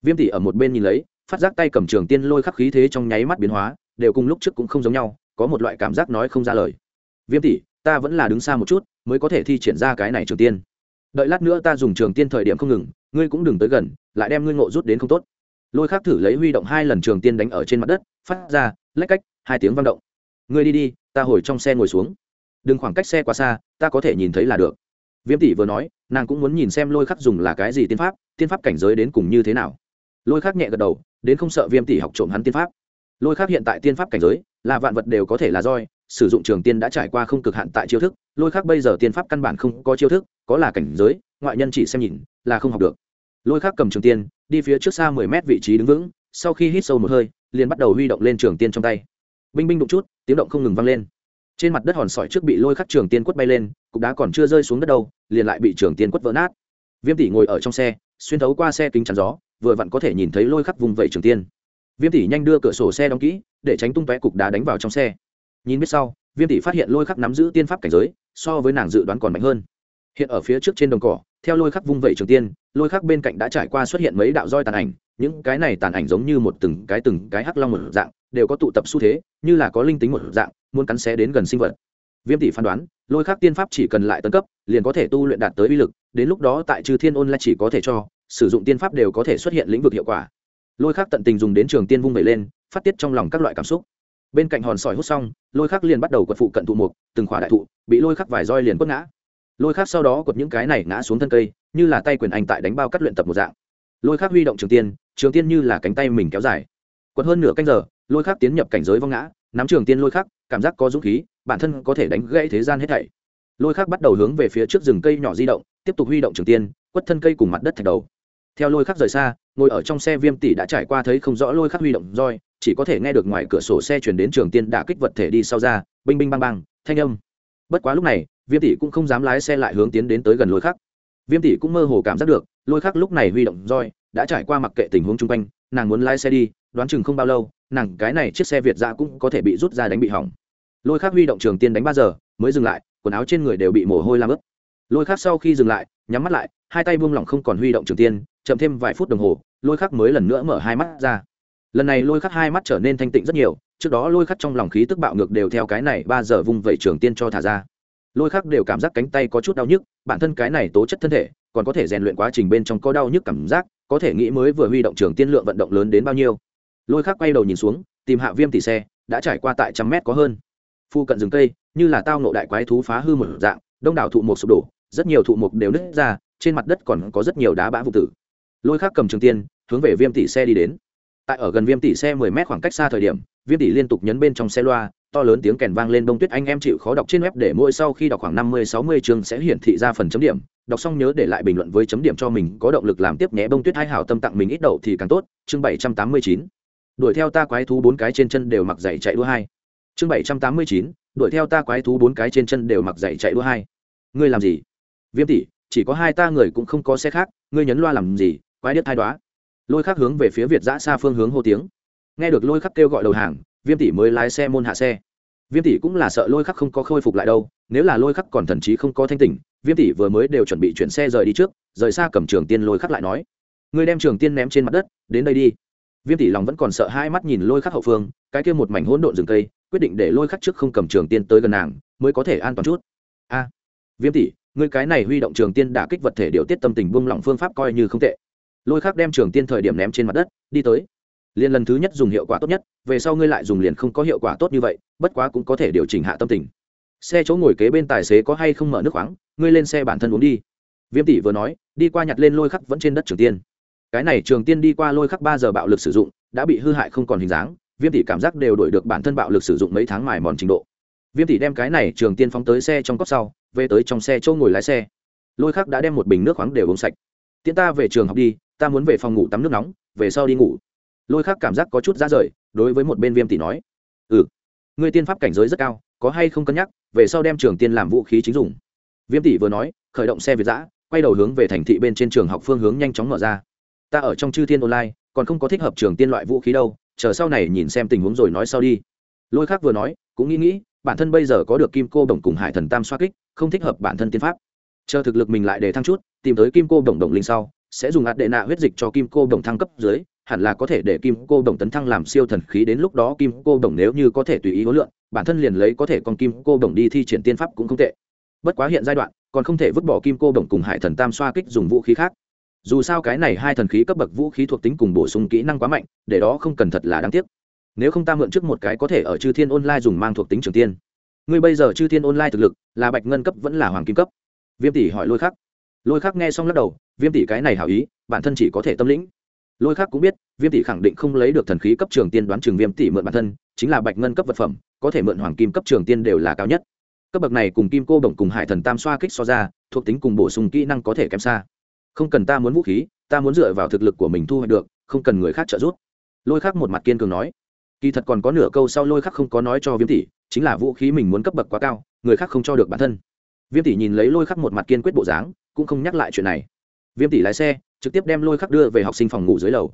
Viêm tỷ ở một bên nhìn lấy, phát giác tay cầm trường tiên lôi khắc khí thế trong nháy mắt biến hóa, đều cùng lúc trước cũng không giống nhau, có một loại cảm giác nói không ra lời. Viêm tỷ ta vẫn là đứng xa một chút, mới có thể thi triển ra cái này trường tiên. Đợi lát nữa ta dùng trường tiên thời điểm không ngừng, ngươi cũng đừng tới gần, lại đem ngươi ngộ rút đến không tốt. Lôi khắc thử lấy huy động hai lần trường tiên đánh ở trên mặt đất, phát ra, lách cách, hai tiếng vang động. Ngươi đi đi, ta hồi trong xe ngồi xuống. Đừng khoảng cách xe quá xa, ta có thể nhìn thấy là được. Viêm tỷ vừa nói, nàng cũng muốn nhìn xem lôi khắc dùng là cái gì tiên pháp tiên pháp cảnh giới đến cùng như thế nào. Lôi khắc nhẹ gật đầu, đến không sợ viêm tỷ học trộm hắn tiên pháp. Lôi khắc hiện tại tiên pháp cảnh giới, là vạn vật đều có thể là roi sử dụng trường tiên đã trải qua không cực hạn tại chiêu thức, lôi khắc bây giờ tiên pháp căn bản không có chiêu thức, có là cảnh giới, ngoại nhân chỉ xem nhìn, là không học được. Lôi khắc cầm trường tiên, đi phía trước xa mười mét vị trí đứng vững, sau khi hít sâu một hơi, liền bắt đầu huy động lên trường tiên trong tay. Binh binh đụng chút, tiếng động không ngừng vang lên. Trên mặt đất hòn sỏi trước bị lôi khắc trường tiên quất bay lên, cục đá còn chưa rơi xuống đất đâu, liền lại bị trường tiên quất vỡ nát. Viêm tỷ ngồi ở trong xe, xuyên thấu qua xe kính chắn gió, vừa vặn có thể nhìn thấy lôi khắc vùng vẩy trường tiên. Viêm tỷ nhanh đưa cửa sổ xe đóng kỹ, để tránh tung tóe cục đá đánh vào trong xe nhìn biết sau, viêm tỷ phát hiện lôi khắc nắm giữ tiên pháp cảnh giới, so với nàng dự đoán còn mạnh hơn. Hiện ở phía trước trên đồng cỏ, theo lôi khắc vung vẩy trường tiên, lôi khắc bên cạnh đã trải qua xuất hiện mấy đạo roi tàn ảnh, những cái này tàn ảnh giống như một từng cái từng cái hắc long một dạng, đều có tụ tập xu thế, như là có linh tính một dạng, muốn cắn xé đến gần sinh vật. Viêm tỷ phán đoán, lôi khắc tiên pháp chỉ cần lại tân cấp, liền có thể tu luyện đạt tới uy lực, đến lúc đó tại trừ thiên ôn lại chỉ có thể cho, sử dụng tiên pháp đều có thể xuất hiện lĩnh vực hiệu quả. Lôi khắc tận tình dùng đến trường tiên vung vẩy lên, phát tiết trong lòng các loại cảm xúc bên cạnh hòn sỏi hút xong, lôi khắc liền bắt đầu quật phụ cận thụ mục, từng khỏa đại thụ, bị lôi khắc vài roi liền quất ngã. Lôi khắc sau đó quật những cái này ngã xuống thân cây, như là tay quyền anh tại đánh bao cắt luyện tập một dạng. Lôi khắc huy động trường tiên trường tiên như là cánh tay mình kéo dài. Quật hơn nửa canh giờ, lôi khắc tiến nhập cảnh giới vong ngã, nắm trường tiên lôi khắc, cảm giác có dũng khí, bản thân có thể đánh gãy thế gian hết thảy. Lôi khắc bắt đầu hướng về phía trước rừng cây nhỏ di động, tiếp tục huy động trường tiên, quất thân cây cùng mặt đất thạch đầu. Theo lôi khắc rời xa, ngồi ở trong xe viêm tỷ đã trải qua thấy không rõ lôi khắc huy động roi chỉ có thể nghe được ngoài cửa sổ xe chuyển đến trường tiên đả kích vật thể đi sau ra, binh binh bang bang, thanh âm. Bất quá lúc này, viêm tỷ cũng không dám lái xe lại hướng tiến đến tới gần lôi khắc. Viêm tỷ cũng mơ hồ cảm giác được, lôi khắc lúc này huy động roi, đã trải qua mặc kệ tình huống chung quanh, nàng muốn lái xe đi, đoán chừng không bao lâu, nàng cái này chiếc xe việt ra cũng có thể bị rút ra đánh bị hỏng. Lôi khắc huy động trường tiên đánh ba giờ, mới dừng lại, quần áo trên người đều bị mồ hôi làm ướt. Lôi khắc sau khi dừng lại, nhắm mắt lại, hai tay buông lỏng không còn huy động trường tiên, chậm thêm vài phút đồng hồ, lôi khắc mới lần nữa mở hai mắt ra lần này lôi khắc hai mắt trở nên thanh tịnh rất nhiều, trước đó lôi khắc trong lòng khí tức bạo ngược đều theo cái này ba giờ vung vẩy trường tiên cho thả ra. Lôi khắc đều cảm giác cánh tay có chút đau nhức, bản thân cái này tố chất thân thể, còn có thể rèn luyện quá trình bên trong có đau nhức cảm giác, có thể nghĩ mới vừa huy động trường tiên lượng vận động lớn đến bao nhiêu. Lôi khắc quay đầu nhìn xuống, tìm hạ viêm tỷ xe, đã trải qua tại trăm mét có hơn. Phu cận rừng cây, như là tao nộ đại quái thú phá hư một dạng, đông đảo thụ mục sụp đổ, rất nhiều thụ mục đều nứt ra, trên mặt đất còn có rất nhiều đá bã vụ tử. Lôi khắc cầm trường tiên, hướng về viêm tỷ xe đi đến tại ở gần viêm tỷ xe mười mét khoảng cách xa thời điểm, viêm tỷ liên tục nhấn bên trong xe loa, to lớn tiếng kèn vang lên bông tuyết, anh em chịu khó đọc trên web để mỗi sau khi đọc khoảng năm mươi, sáu mươi chương sẽ hiển thị ra phần chấm điểm. Đọc xong nhớ để lại bình luận với chấm điểm cho mình, có động lực làm tiếp nhé bông tuyết, hai hảo tâm tặng mình ít đậu thì càng tốt. Chương bảy trăm tám mươi chín. Đuổi theo ta quái thú bốn cái trên chân đều mặc giày chạy đua hai. Chương bảy trăm tám mươi chín. Đuổi theo ta quái thú bốn cái trên chân đều mặc giày chạy đua hai. Ngươi làm gì? Viêm tỷ chỉ có hai ta người cũng không có xe khác. Ngươi nhấn loa làm gì? Quái điếc thai đoá lôi khắc hướng về phía việt giã xa phương hướng hô tiếng nghe được lôi khắc kêu gọi đầu hàng viêm tỷ mới lái xe môn hạ xe viêm tỷ cũng là sợ lôi khắc không có khôi phục lại đâu nếu là lôi khắc còn thần trí không có thanh tỉnh viêm tỷ vừa mới đều chuẩn bị chuyển xe rời đi trước rời xa cầm trường tiên lôi khắc lại nói người đem trường tiên ném trên mặt đất đến đây đi viêm tỷ lòng vẫn còn sợ hai mắt nhìn lôi khắc hậu phương cái kia một mảnh hỗn độn rừng cây quyết định để lôi khắc trước không cầm trường tiên tới gần nàng mới có thể an toàn chút a viêm tỷ ngươi cái này huy động trường tiên đả kích vật thể điều tiết tâm tình buông lỏng phương pháp coi như không tệ lôi khắc đem trường tiên thời điểm ném trên mặt đất, đi tới. Liền lần thứ nhất dùng hiệu quả tốt nhất, về sau ngươi lại dùng liền không có hiệu quả tốt như vậy, bất quá cũng có thể điều chỉnh hạ tâm tình. Xe chỗ ngồi kế bên tài xế có hay không mở nước khoáng, ngươi lên xe bản thân uống đi. Viêm tỷ vừa nói, đi qua nhặt lên lôi khắc vẫn trên đất trường tiên. Cái này trường tiên đi qua lôi khắc ba giờ bạo lực sử dụng, đã bị hư hại không còn hình dáng, viêm tỷ cảm giác đều đổi được bản thân bạo lực sử dụng mấy tháng mài mòn trình độ. Viêm tỷ đem cái này trường tiên phóng tới xe trong cốc sau, về tới trong xe chỗ ngồi lái xe. Lôi khắc đã đem một bình nước khoáng đều uống sạch. Tiễn ta về trường học đi ta muốn về phòng ngủ tắm nước nóng, về sau đi ngủ. Lôi khắc cảm giác có chút ra rời, đối với một bên viêm tỷ nói. Ừ người tiên pháp cảnh giới rất cao, có hay không cân nhắc, về sau đem trường tiên làm vũ khí chính dùng. Viêm tỷ vừa nói, khởi động xe việt giã, quay đầu hướng về thành thị bên trên trường học phương hướng nhanh chóng mở ra. Ta ở trong chư thiên online, còn không có thích hợp trường tiên loại vũ khí đâu, chờ sau này nhìn xem tình huống rồi nói sau đi. Lôi khác vừa nói, cũng nghĩ nghĩ, bản thân bây giờ có được kim cô đồng cùng hải thần tam xoa kích, không thích hợp bản thân tiên pháp. Chờ thực lực mình lại để thăng chút, tìm tới kim cô đồng đồng linh sau sẽ dùng ạt đệ nạ huyết dịch cho kim cô đồng thăng cấp dưới, hẳn là có thể để kim cô đồng tấn thăng làm siêu thần khí đến lúc đó kim cô đồng nếu như có thể tùy ý hối lượng bản thân liền lấy có thể con kim cô đồng đi thi triển tiên pháp cũng không tệ. Bất quá hiện giai đoạn, còn không thể vứt bỏ kim cô đồng cùng hải thần tam xoa kích dùng vũ khí khác. Dù sao cái này hai thần khí cấp bậc vũ khí thuộc tính cùng bổ sung kỹ năng quá mạnh, để đó không cần thật là đáng tiếc. Nếu không ta mượn trước một cái có thể ở chư thiên online dùng mang thuộc tính trường tiên. Ngươi bây giờ chư thiên online thực lực là bạch ngân cấp vẫn là hoàng kim cấp? Viêm tỷ hỏi lôi khắc. Lôi khắc nghe xong lắc đầu viêm tỷ cái này hảo ý, bản thân chỉ có thể tâm lĩnh. Lôi khắc cũng biết, viêm tỷ khẳng định không lấy được thần khí cấp trường tiên đoán trường viêm tỷ mượn bản thân, chính là bạch ngân cấp vật phẩm, có thể mượn hoàng kim cấp trường tiên đều là cao nhất. Cấp bậc này cùng kim cô bổng cùng hải thần tam xoa kích so ra, thuộc tính cùng bổ sung kỹ năng có thể kém xa. Không cần ta muốn vũ khí, ta muốn dựa vào thực lực của mình thu hoạch được, không cần người khác trợ giúp. Lôi khắc một mặt kiên cường nói. Kỳ thật còn có nửa câu sau lôi khắc không có nói cho viêm tỷ chính là vũ khí mình muốn cấp bậc quá cao, người khác không cho được bản thân. Viêm tỷ nhìn lấy lôi khắc một mặt kiên quyết bộ dáng, cũng không nhắc lại chuyện này viêm tỷ lái xe, trực tiếp đem lôi khắc đưa về học sinh phòng ngủ dưới lầu.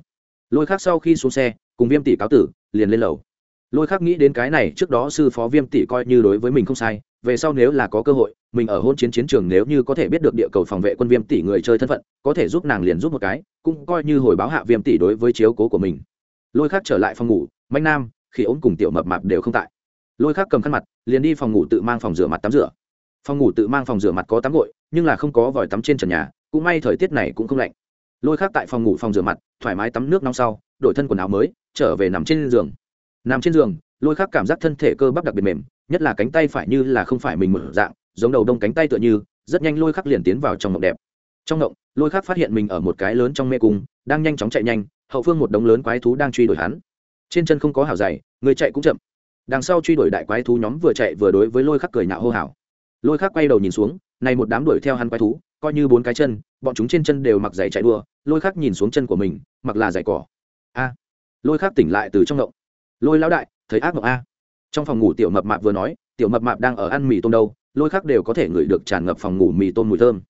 Lôi khắc sau khi xuống xe, cùng viêm tỷ cáo tử, liền lên lầu. Lôi khắc nghĩ đến cái này, trước đó sư phó viêm tỷ coi như đối với mình không sai, về sau nếu là có cơ hội, mình ở hôn chiến chiến trường nếu như có thể biết được địa cầu phòng vệ quân viêm tỷ người chơi thân phận, có thể giúp nàng liền giúp một cái, cũng coi như hồi báo hạ viêm tỷ đối với chiếu cố của mình. Lôi khắc trở lại phòng ngủ manh nam khi ốm cùng tiểu mập mạp đều không tại. Lôi khắc cầm khăn mặt, liền đi phòng ngủ tự mang phòng rửa mặt tắm rửa. Phòng ngủ tự mang phòng rửa mặt có tắm gội, nhưng là không có vòi tắm trên trần nhà cũng may thời tiết này cũng không lạnh. Lôi khác tại phòng ngủ phòng rửa mặt, thoải mái tắm nước nóng sau, đổi thân quần áo mới, trở về nằm trên giường. Nằm trên giường, lôi khác cảm giác thân thể cơ bắp đặc biệt mềm, nhất là cánh tay phải như là không phải mình mở dạng, giống đầu đông cánh tay tựa như, rất nhanh lôi khắc liền tiến vào trong mộng đẹp. Trong mộng, lôi khắc phát hiện mình ở một cái lớn trong mê cung, đang nhanh chóng chạy nhanh, hậu phương một đống lớn quái thú đang truy đuổi hắn. Trên chân không có hảo dày, người chạy cũng chậm. Đằng sau truy đuổi đại quái thú nhóm vừa chạy vừa đối với lôi khắc cười nhạo hô hào. Lôi khắc quay đầu nhìn xuống, này một đám đuổi theo hắn quái thú coi như bốn cái chân, bọn chúng trên chân đều mặc giày chạy đua, lôi khắc nhìn xuống chân của mình, mặc là giày cỏ. A. Lôi khắc tỉnh lại từ trong ngộng. Lôi lão đại, thấy ác mộng a. Trong phòng ngủ tiểu mập mạp vừa nói, tiểu mập mạp đang ở ăn mì tôm đâu, lôi khắc đều có thể ngửi được tràn ngập phòng ngủ mì tôm mùi thơm.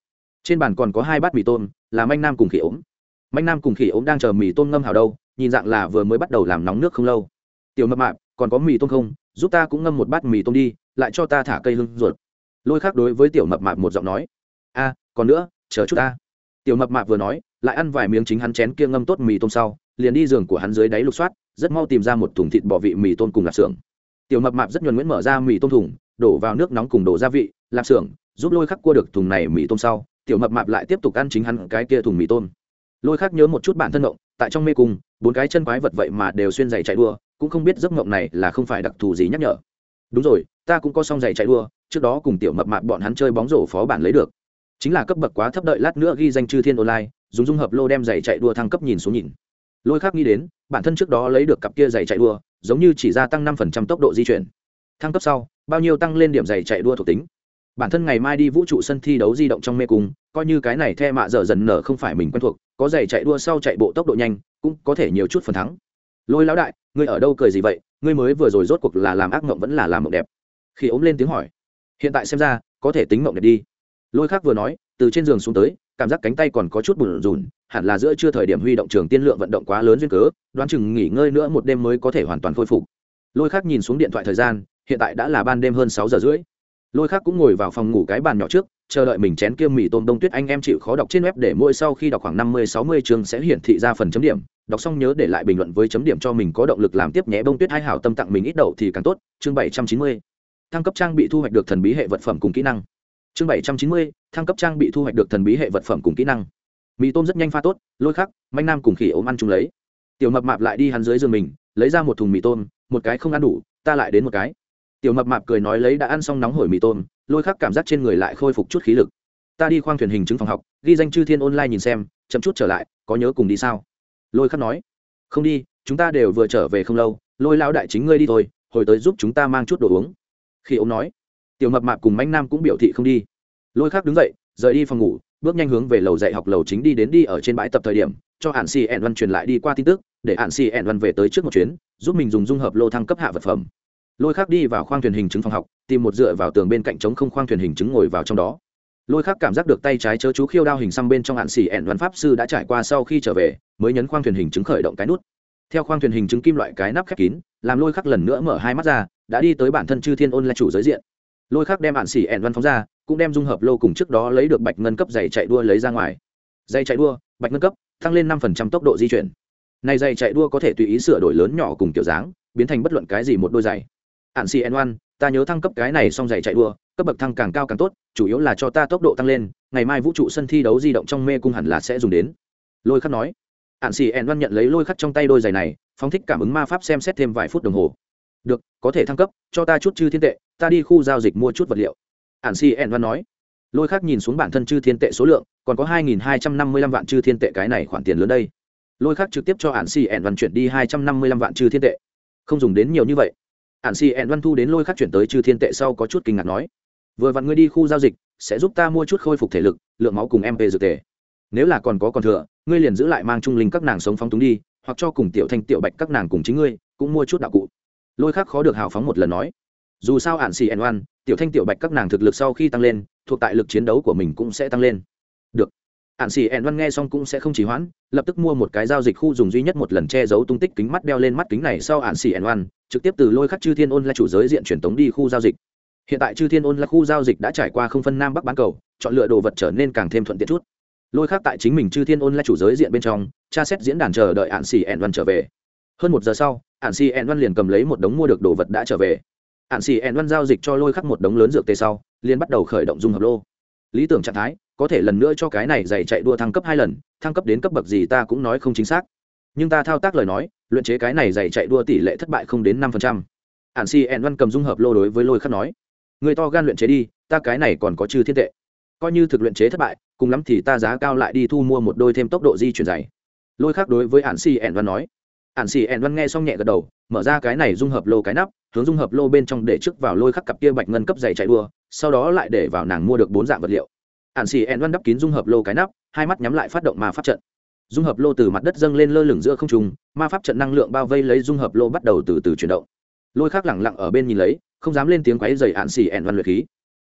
Trên bàn còn có hai bát mì tôm, là manh nam cùng khỉ ốm. Manh nam cùng khỉ ốm đang chờ mì tôm ngâm hào đâu, nhìn dạng là vừa mới bắt đầu làm nóng nước không lâu. Tiểu mập mạp, còn có mì tôm không? Giúp ta cũng ngâm một bát mì tôm đi, lại cho ta thả cây lưng ruột. Lôi khắc đối với tiểu mập mạp một giọng nói. A còn nữa, chờ chút ta. Tiểu mập mạp vừa nói, lại ăn vài miếng chính hắn chén kia ngâm tốt mì tôm sau, liền đi giường của hắn dưới đáy lục soát, rất mau tìm ra một thùng thịt bò vị mì tôm cùng lạp xưởng. Tiểu mập mạp rất nhuần nguyễn mở ra mì tôm thùng, đổ vào nước nóng cùng đổ gia vị, lạp xưởng, giúp lôi khắc cua được thùng này mì tôm sau, tiểu mập mạp lại tiếp tục ăn chính hắn cái kia thùng mì tôm. Lôi khắc nhớ một chút bản thân động tại trong mê cung, bốn cái chân quái vật vậy mà đều xuyên giày chạy đua, cũng không biết giấc mộng này là không phải đặc thù gì nhắc nhở. Đúng rồi, ta cũng có xong giày chạy đua, trước đó cùng tiểu mập mạp bọn hắn chơi bóng rổ phó bản lấy được chính là cấp bậc quá thấp đợi lát nữa ghi danh chư thiên online, dùng dung hợp lô đem giày chạy đua thăng cấp nhìn xuống nhìn. Lôi khác nghĩ đến, bản thân trước đó lấy được cặp kia giày chạy đua, giống như chỉ gia tăng năm phần trăm tốc độ di chuyển. Thăng cấp sau, bao nhiêu tăng lên điểm giày chạy đua thuộc tính? Bản thân ngày mai đi vũ trụ sân thi đấu di động trong mê cung, coi như cái này the mạ dở dần nở không phải mình quen thuộc, có giày chạy đua sau chạy bộ tốc độ nhanh, cũng có thể nhiều chút phần thắng. Lôi lão đại, ngươi ở đâu cười gì vậy? Ngươi mới vừa rồi rốt cuộc là làm ác mộng vẫn là làm mộng đẹp. Khi ốm lên tiếng hỏi. Hiện tại xem ra, có thể tính mộng đẹp đi lôi khác vừa nói, từ trên giường xuống tới, cảm giác cánh tay còn có chút bùn rùn, hẳn là giữa chưa thời điểm huy động trường tiên lượng vận động quá lớn duyên cớ, đoán chừng nghỉ ngơi nữa một đêm mới có thể hoàn toàn khôi phục. Lôi khác nhìn xuống điện thoại thời gian, hiện tại đã là ban đêm hơn sáu giờ rưỡi. Lôi khác cũng ngồi vào phòng ngủ cái bàn nhỏ trước, chờ đợi mình chén kiêm mì tôm đông tuyết anh em chịu khó đọc trên web để mỗi sau khi đọc khoảng năm mươi, sáu mươi chương sẽ hiển thị ra phần chấm điểm. Đọc xong nhớ để lại bình luận với chấm điểm cho mình có động lực làm tiếp nhé. Bông tuyết hai hảo tâm tặng mình ít đậu thì càng tốt. Chương bảy trăm chín mươi. Thăng cấp trang bị thu hoạch được thần bí hệ vật phẩm cùng kỹ năng chương bảy trăm chín mươi, thăng cấp trang bị thu hoạch được thần bí hệ vật phẩm cùng kỹ năng. Mì tôm rất nhanh pha tốt, lôi khắc, manh nam cùng khỉ ốm ăn chung lấy. Tiểu mập mạp lại đi hắn dưới giường mình, lấy ra một thùng mì tôm, một cái không ăn đủ, ta lại đến một cái. Tiểu mập mạp cười nói lấy đã ăn xong nóng hổi mì tôm, lôi khắc cảm giác trên người lại khôi phục chút khí lực. Ta đi khoang thuyền hình chứng phòng học, ghi danh chư thiên online nhìn xem, chậm chút trở lại, có nhớ cùng đi sao? Lôi khắc nói, không đi, chúng ta đều vừa trở về không lâu, lôi lão đại chính ngươi đi thôi, hồi tới giúp chúng ta mang chút đồ uống. Khi ông nói tiểu mập mạp cùng mãnh nam cũng biểu thị không đi. Lôi khắc đứng dậy, rời đi phòng ngủ, bước nhanh hướng về lầu dạy học lầu chính đi đến đi ở trên bãi tập thời điểm, cho hạn xì ẹn văn truyền lại đi qua tin tức, để hạn xì ẹn văn về tới trước một chuyến, giúp mình dùng dung hợp lô thăng cấp hạ vật phẩm. Lôi khác đi vào khoang thuyền hình chứng phòng học, tìm một dựa vào tường bên cạnh trống không khoang thuyền hình chứng ngồi vào trong đó. Lôi khác cảm giác được tay trái chớ chú khiêu đao hình xăm bên trong hạn xì ẹn văn pháp sư đã trải qua sau khi trở về, mới nhấn khoang thuyền hình chứng khởi động cái nút. Theo khoang thuyền hình chứng kim loại cái nắp khép kín, làm lôi khắc lần nữa mở hai mắt ra, đã đi tới bản thân chư thiên ôn là chủ giới diện lôi khắc đem hạn xỉ ẹn văn phóng ra, cũng đem dung hợp lô cùng trước đó lấy được bạch ngân cấp giày chạy đua lấy ra ngoài. Giày chạy đua, bạch ngân cấp, tăng lên năm tốc độ di chuyển. Này giày chạy đua có thể tùy ý sửa đổi lớn nhỏ cùng kiểu dáng, biến thành bất luận cái gì một đôi giày. Hạn xì n one ta nhớ thăng cấp cái này xong giày chạy đua, cấp bậc thăng càng cao càng tốt, chủ yếu là cho ta tốc độ tăng lên, ngày mai vũ trụ sân thi đấu di động trong mê cung hẳn là sẽ dùng đến. Lôi khắc nói. Hạn xì n one nhận lấy lôi khắc trong tay đôi giày này, phóng thích cảm ứng ma pháp xem xét thêm vài phút đồng hồ. Được, có thể thăng cấp, cho ta chút chư thiên tệ ta đi khu giao dịch mua chút vật liệu. Ản si en văn nói. Lôi khác nhìn xuống bản thân chư thiên tệ số lượng, còn có hai nghìn hai trăm năm mươi lăm vạn chư thiên tệ cái này khoản tiền lớn đây. Lôi khác trực tiếp cho ản si en văn chuyển đi hai trăm năm mươi lăm vạn chư thiên tệ. Không dùng đến nhiều như vậy. Ản si en văn thu đến lôi khác chuyển tới chư thiên tệ sau có chút kinh ngạc nói. Vừa vặn ngươi đi khu giao dịch, sẽ giúp ta mua chút khôi phục thể lực, lượng máu cùng mp dược tề. Nếu là còn có còn thừa, ngươi liền giữ lại mang trung linh các nàng sống phóng túng đi, hoặc cho cùng tiểu thanh, tiểu bạch các nàng cùng chính ngươi, cũng mua chút đạo cụ. Lôi khác khó được hào phóng một lần nói dù sao ạn xì ẩn oan tiểu thanh tiểu bạch các nàng thực lực sau khi tăng lên, thuộc tại lực chiến đấu của mình cũng sẽ tăng lên. Được. Ạn xì ẩn oan nghe xong cũng sẽ không chỉ hoãn, lập tức mua một cái giao dịch khu dùng duy nhất một lần che giấu tung tích kính mắt đeo lên mắt kính này sau ạn xì ẩn oan trực tiếp từ lôi khắc chư thiên ôn là chủ giới diện truyền tống đi khu giao dịch. Hiện tại chư thiên ôn là khu giao dịch đã trải qua không phân nam bắc bán cầu, chọn lựa đồ vật trở nên càng thêm thuận tiện chút. Lôi khắc tại chính mình chư thiên ôn là chủ giới diện bên trong, tra xét diễn đàn chờ đợi ạn xì ẩn oan trở về. Hơn một giờ sau ạn xì ẩn oan liền cầm lấy một đống mua được đồ vật đã trở về ạn xì ẹn văn giao dịch cho lôi khắc một đống lớn dược tề sau liên bắt đầu khởi động dung hợp lô. Lý tưởng trạng thái, có thể lần nữa cho cái này dày chạy đua thăng cấp hai lần, thăng cấp đến cấp bậc gì ta cũng nói không chính xác. Nhưng ta thao tác lời nói, luyện chế cái này dày chạy đua tỷ lệ thất bại không đến năm phần trăm. Ạn xì ẹn văn cầm dung hợp lô đối với lôi khắc nói, người to gan luyện chế đi, ta cái này còn có chư thiên tệ. Coi như thực luyện chế thất bại, cùng lắm thì ta giá cao lại đi thu mua một đôi thêm tốc độ di chuyển dày lôi khắc đối với hạn xì ẹn văn nói ạn xì ẹn văn nghe xong nhẹ gật đầu, mở ra cái này dung hợp lô cái nắp, hướng dung hợp lô bên trong để trước vào lôi khắc cặp kia bạch ngân cấp dày chạy đua, sau đó lại để vào nàng mua được bốn dạng vật liệu. Ạn xì ẹn văn đắp kín dung hợp lô cái nắp, hai mắt nhắm lại phát động ma pháp trận. Dung hợp lô từ mặt đất dâng lên lơ lửng giữa không trung, ma pháp trận năng lượng bao vây lấy dung hợp lô bắt đầu từ từ chuyển động. Lôi khắc lẳng lặng ở bên nhìn lấy, không dám lên tiếng quáy dày ạn xì ẹn văn luyện khí.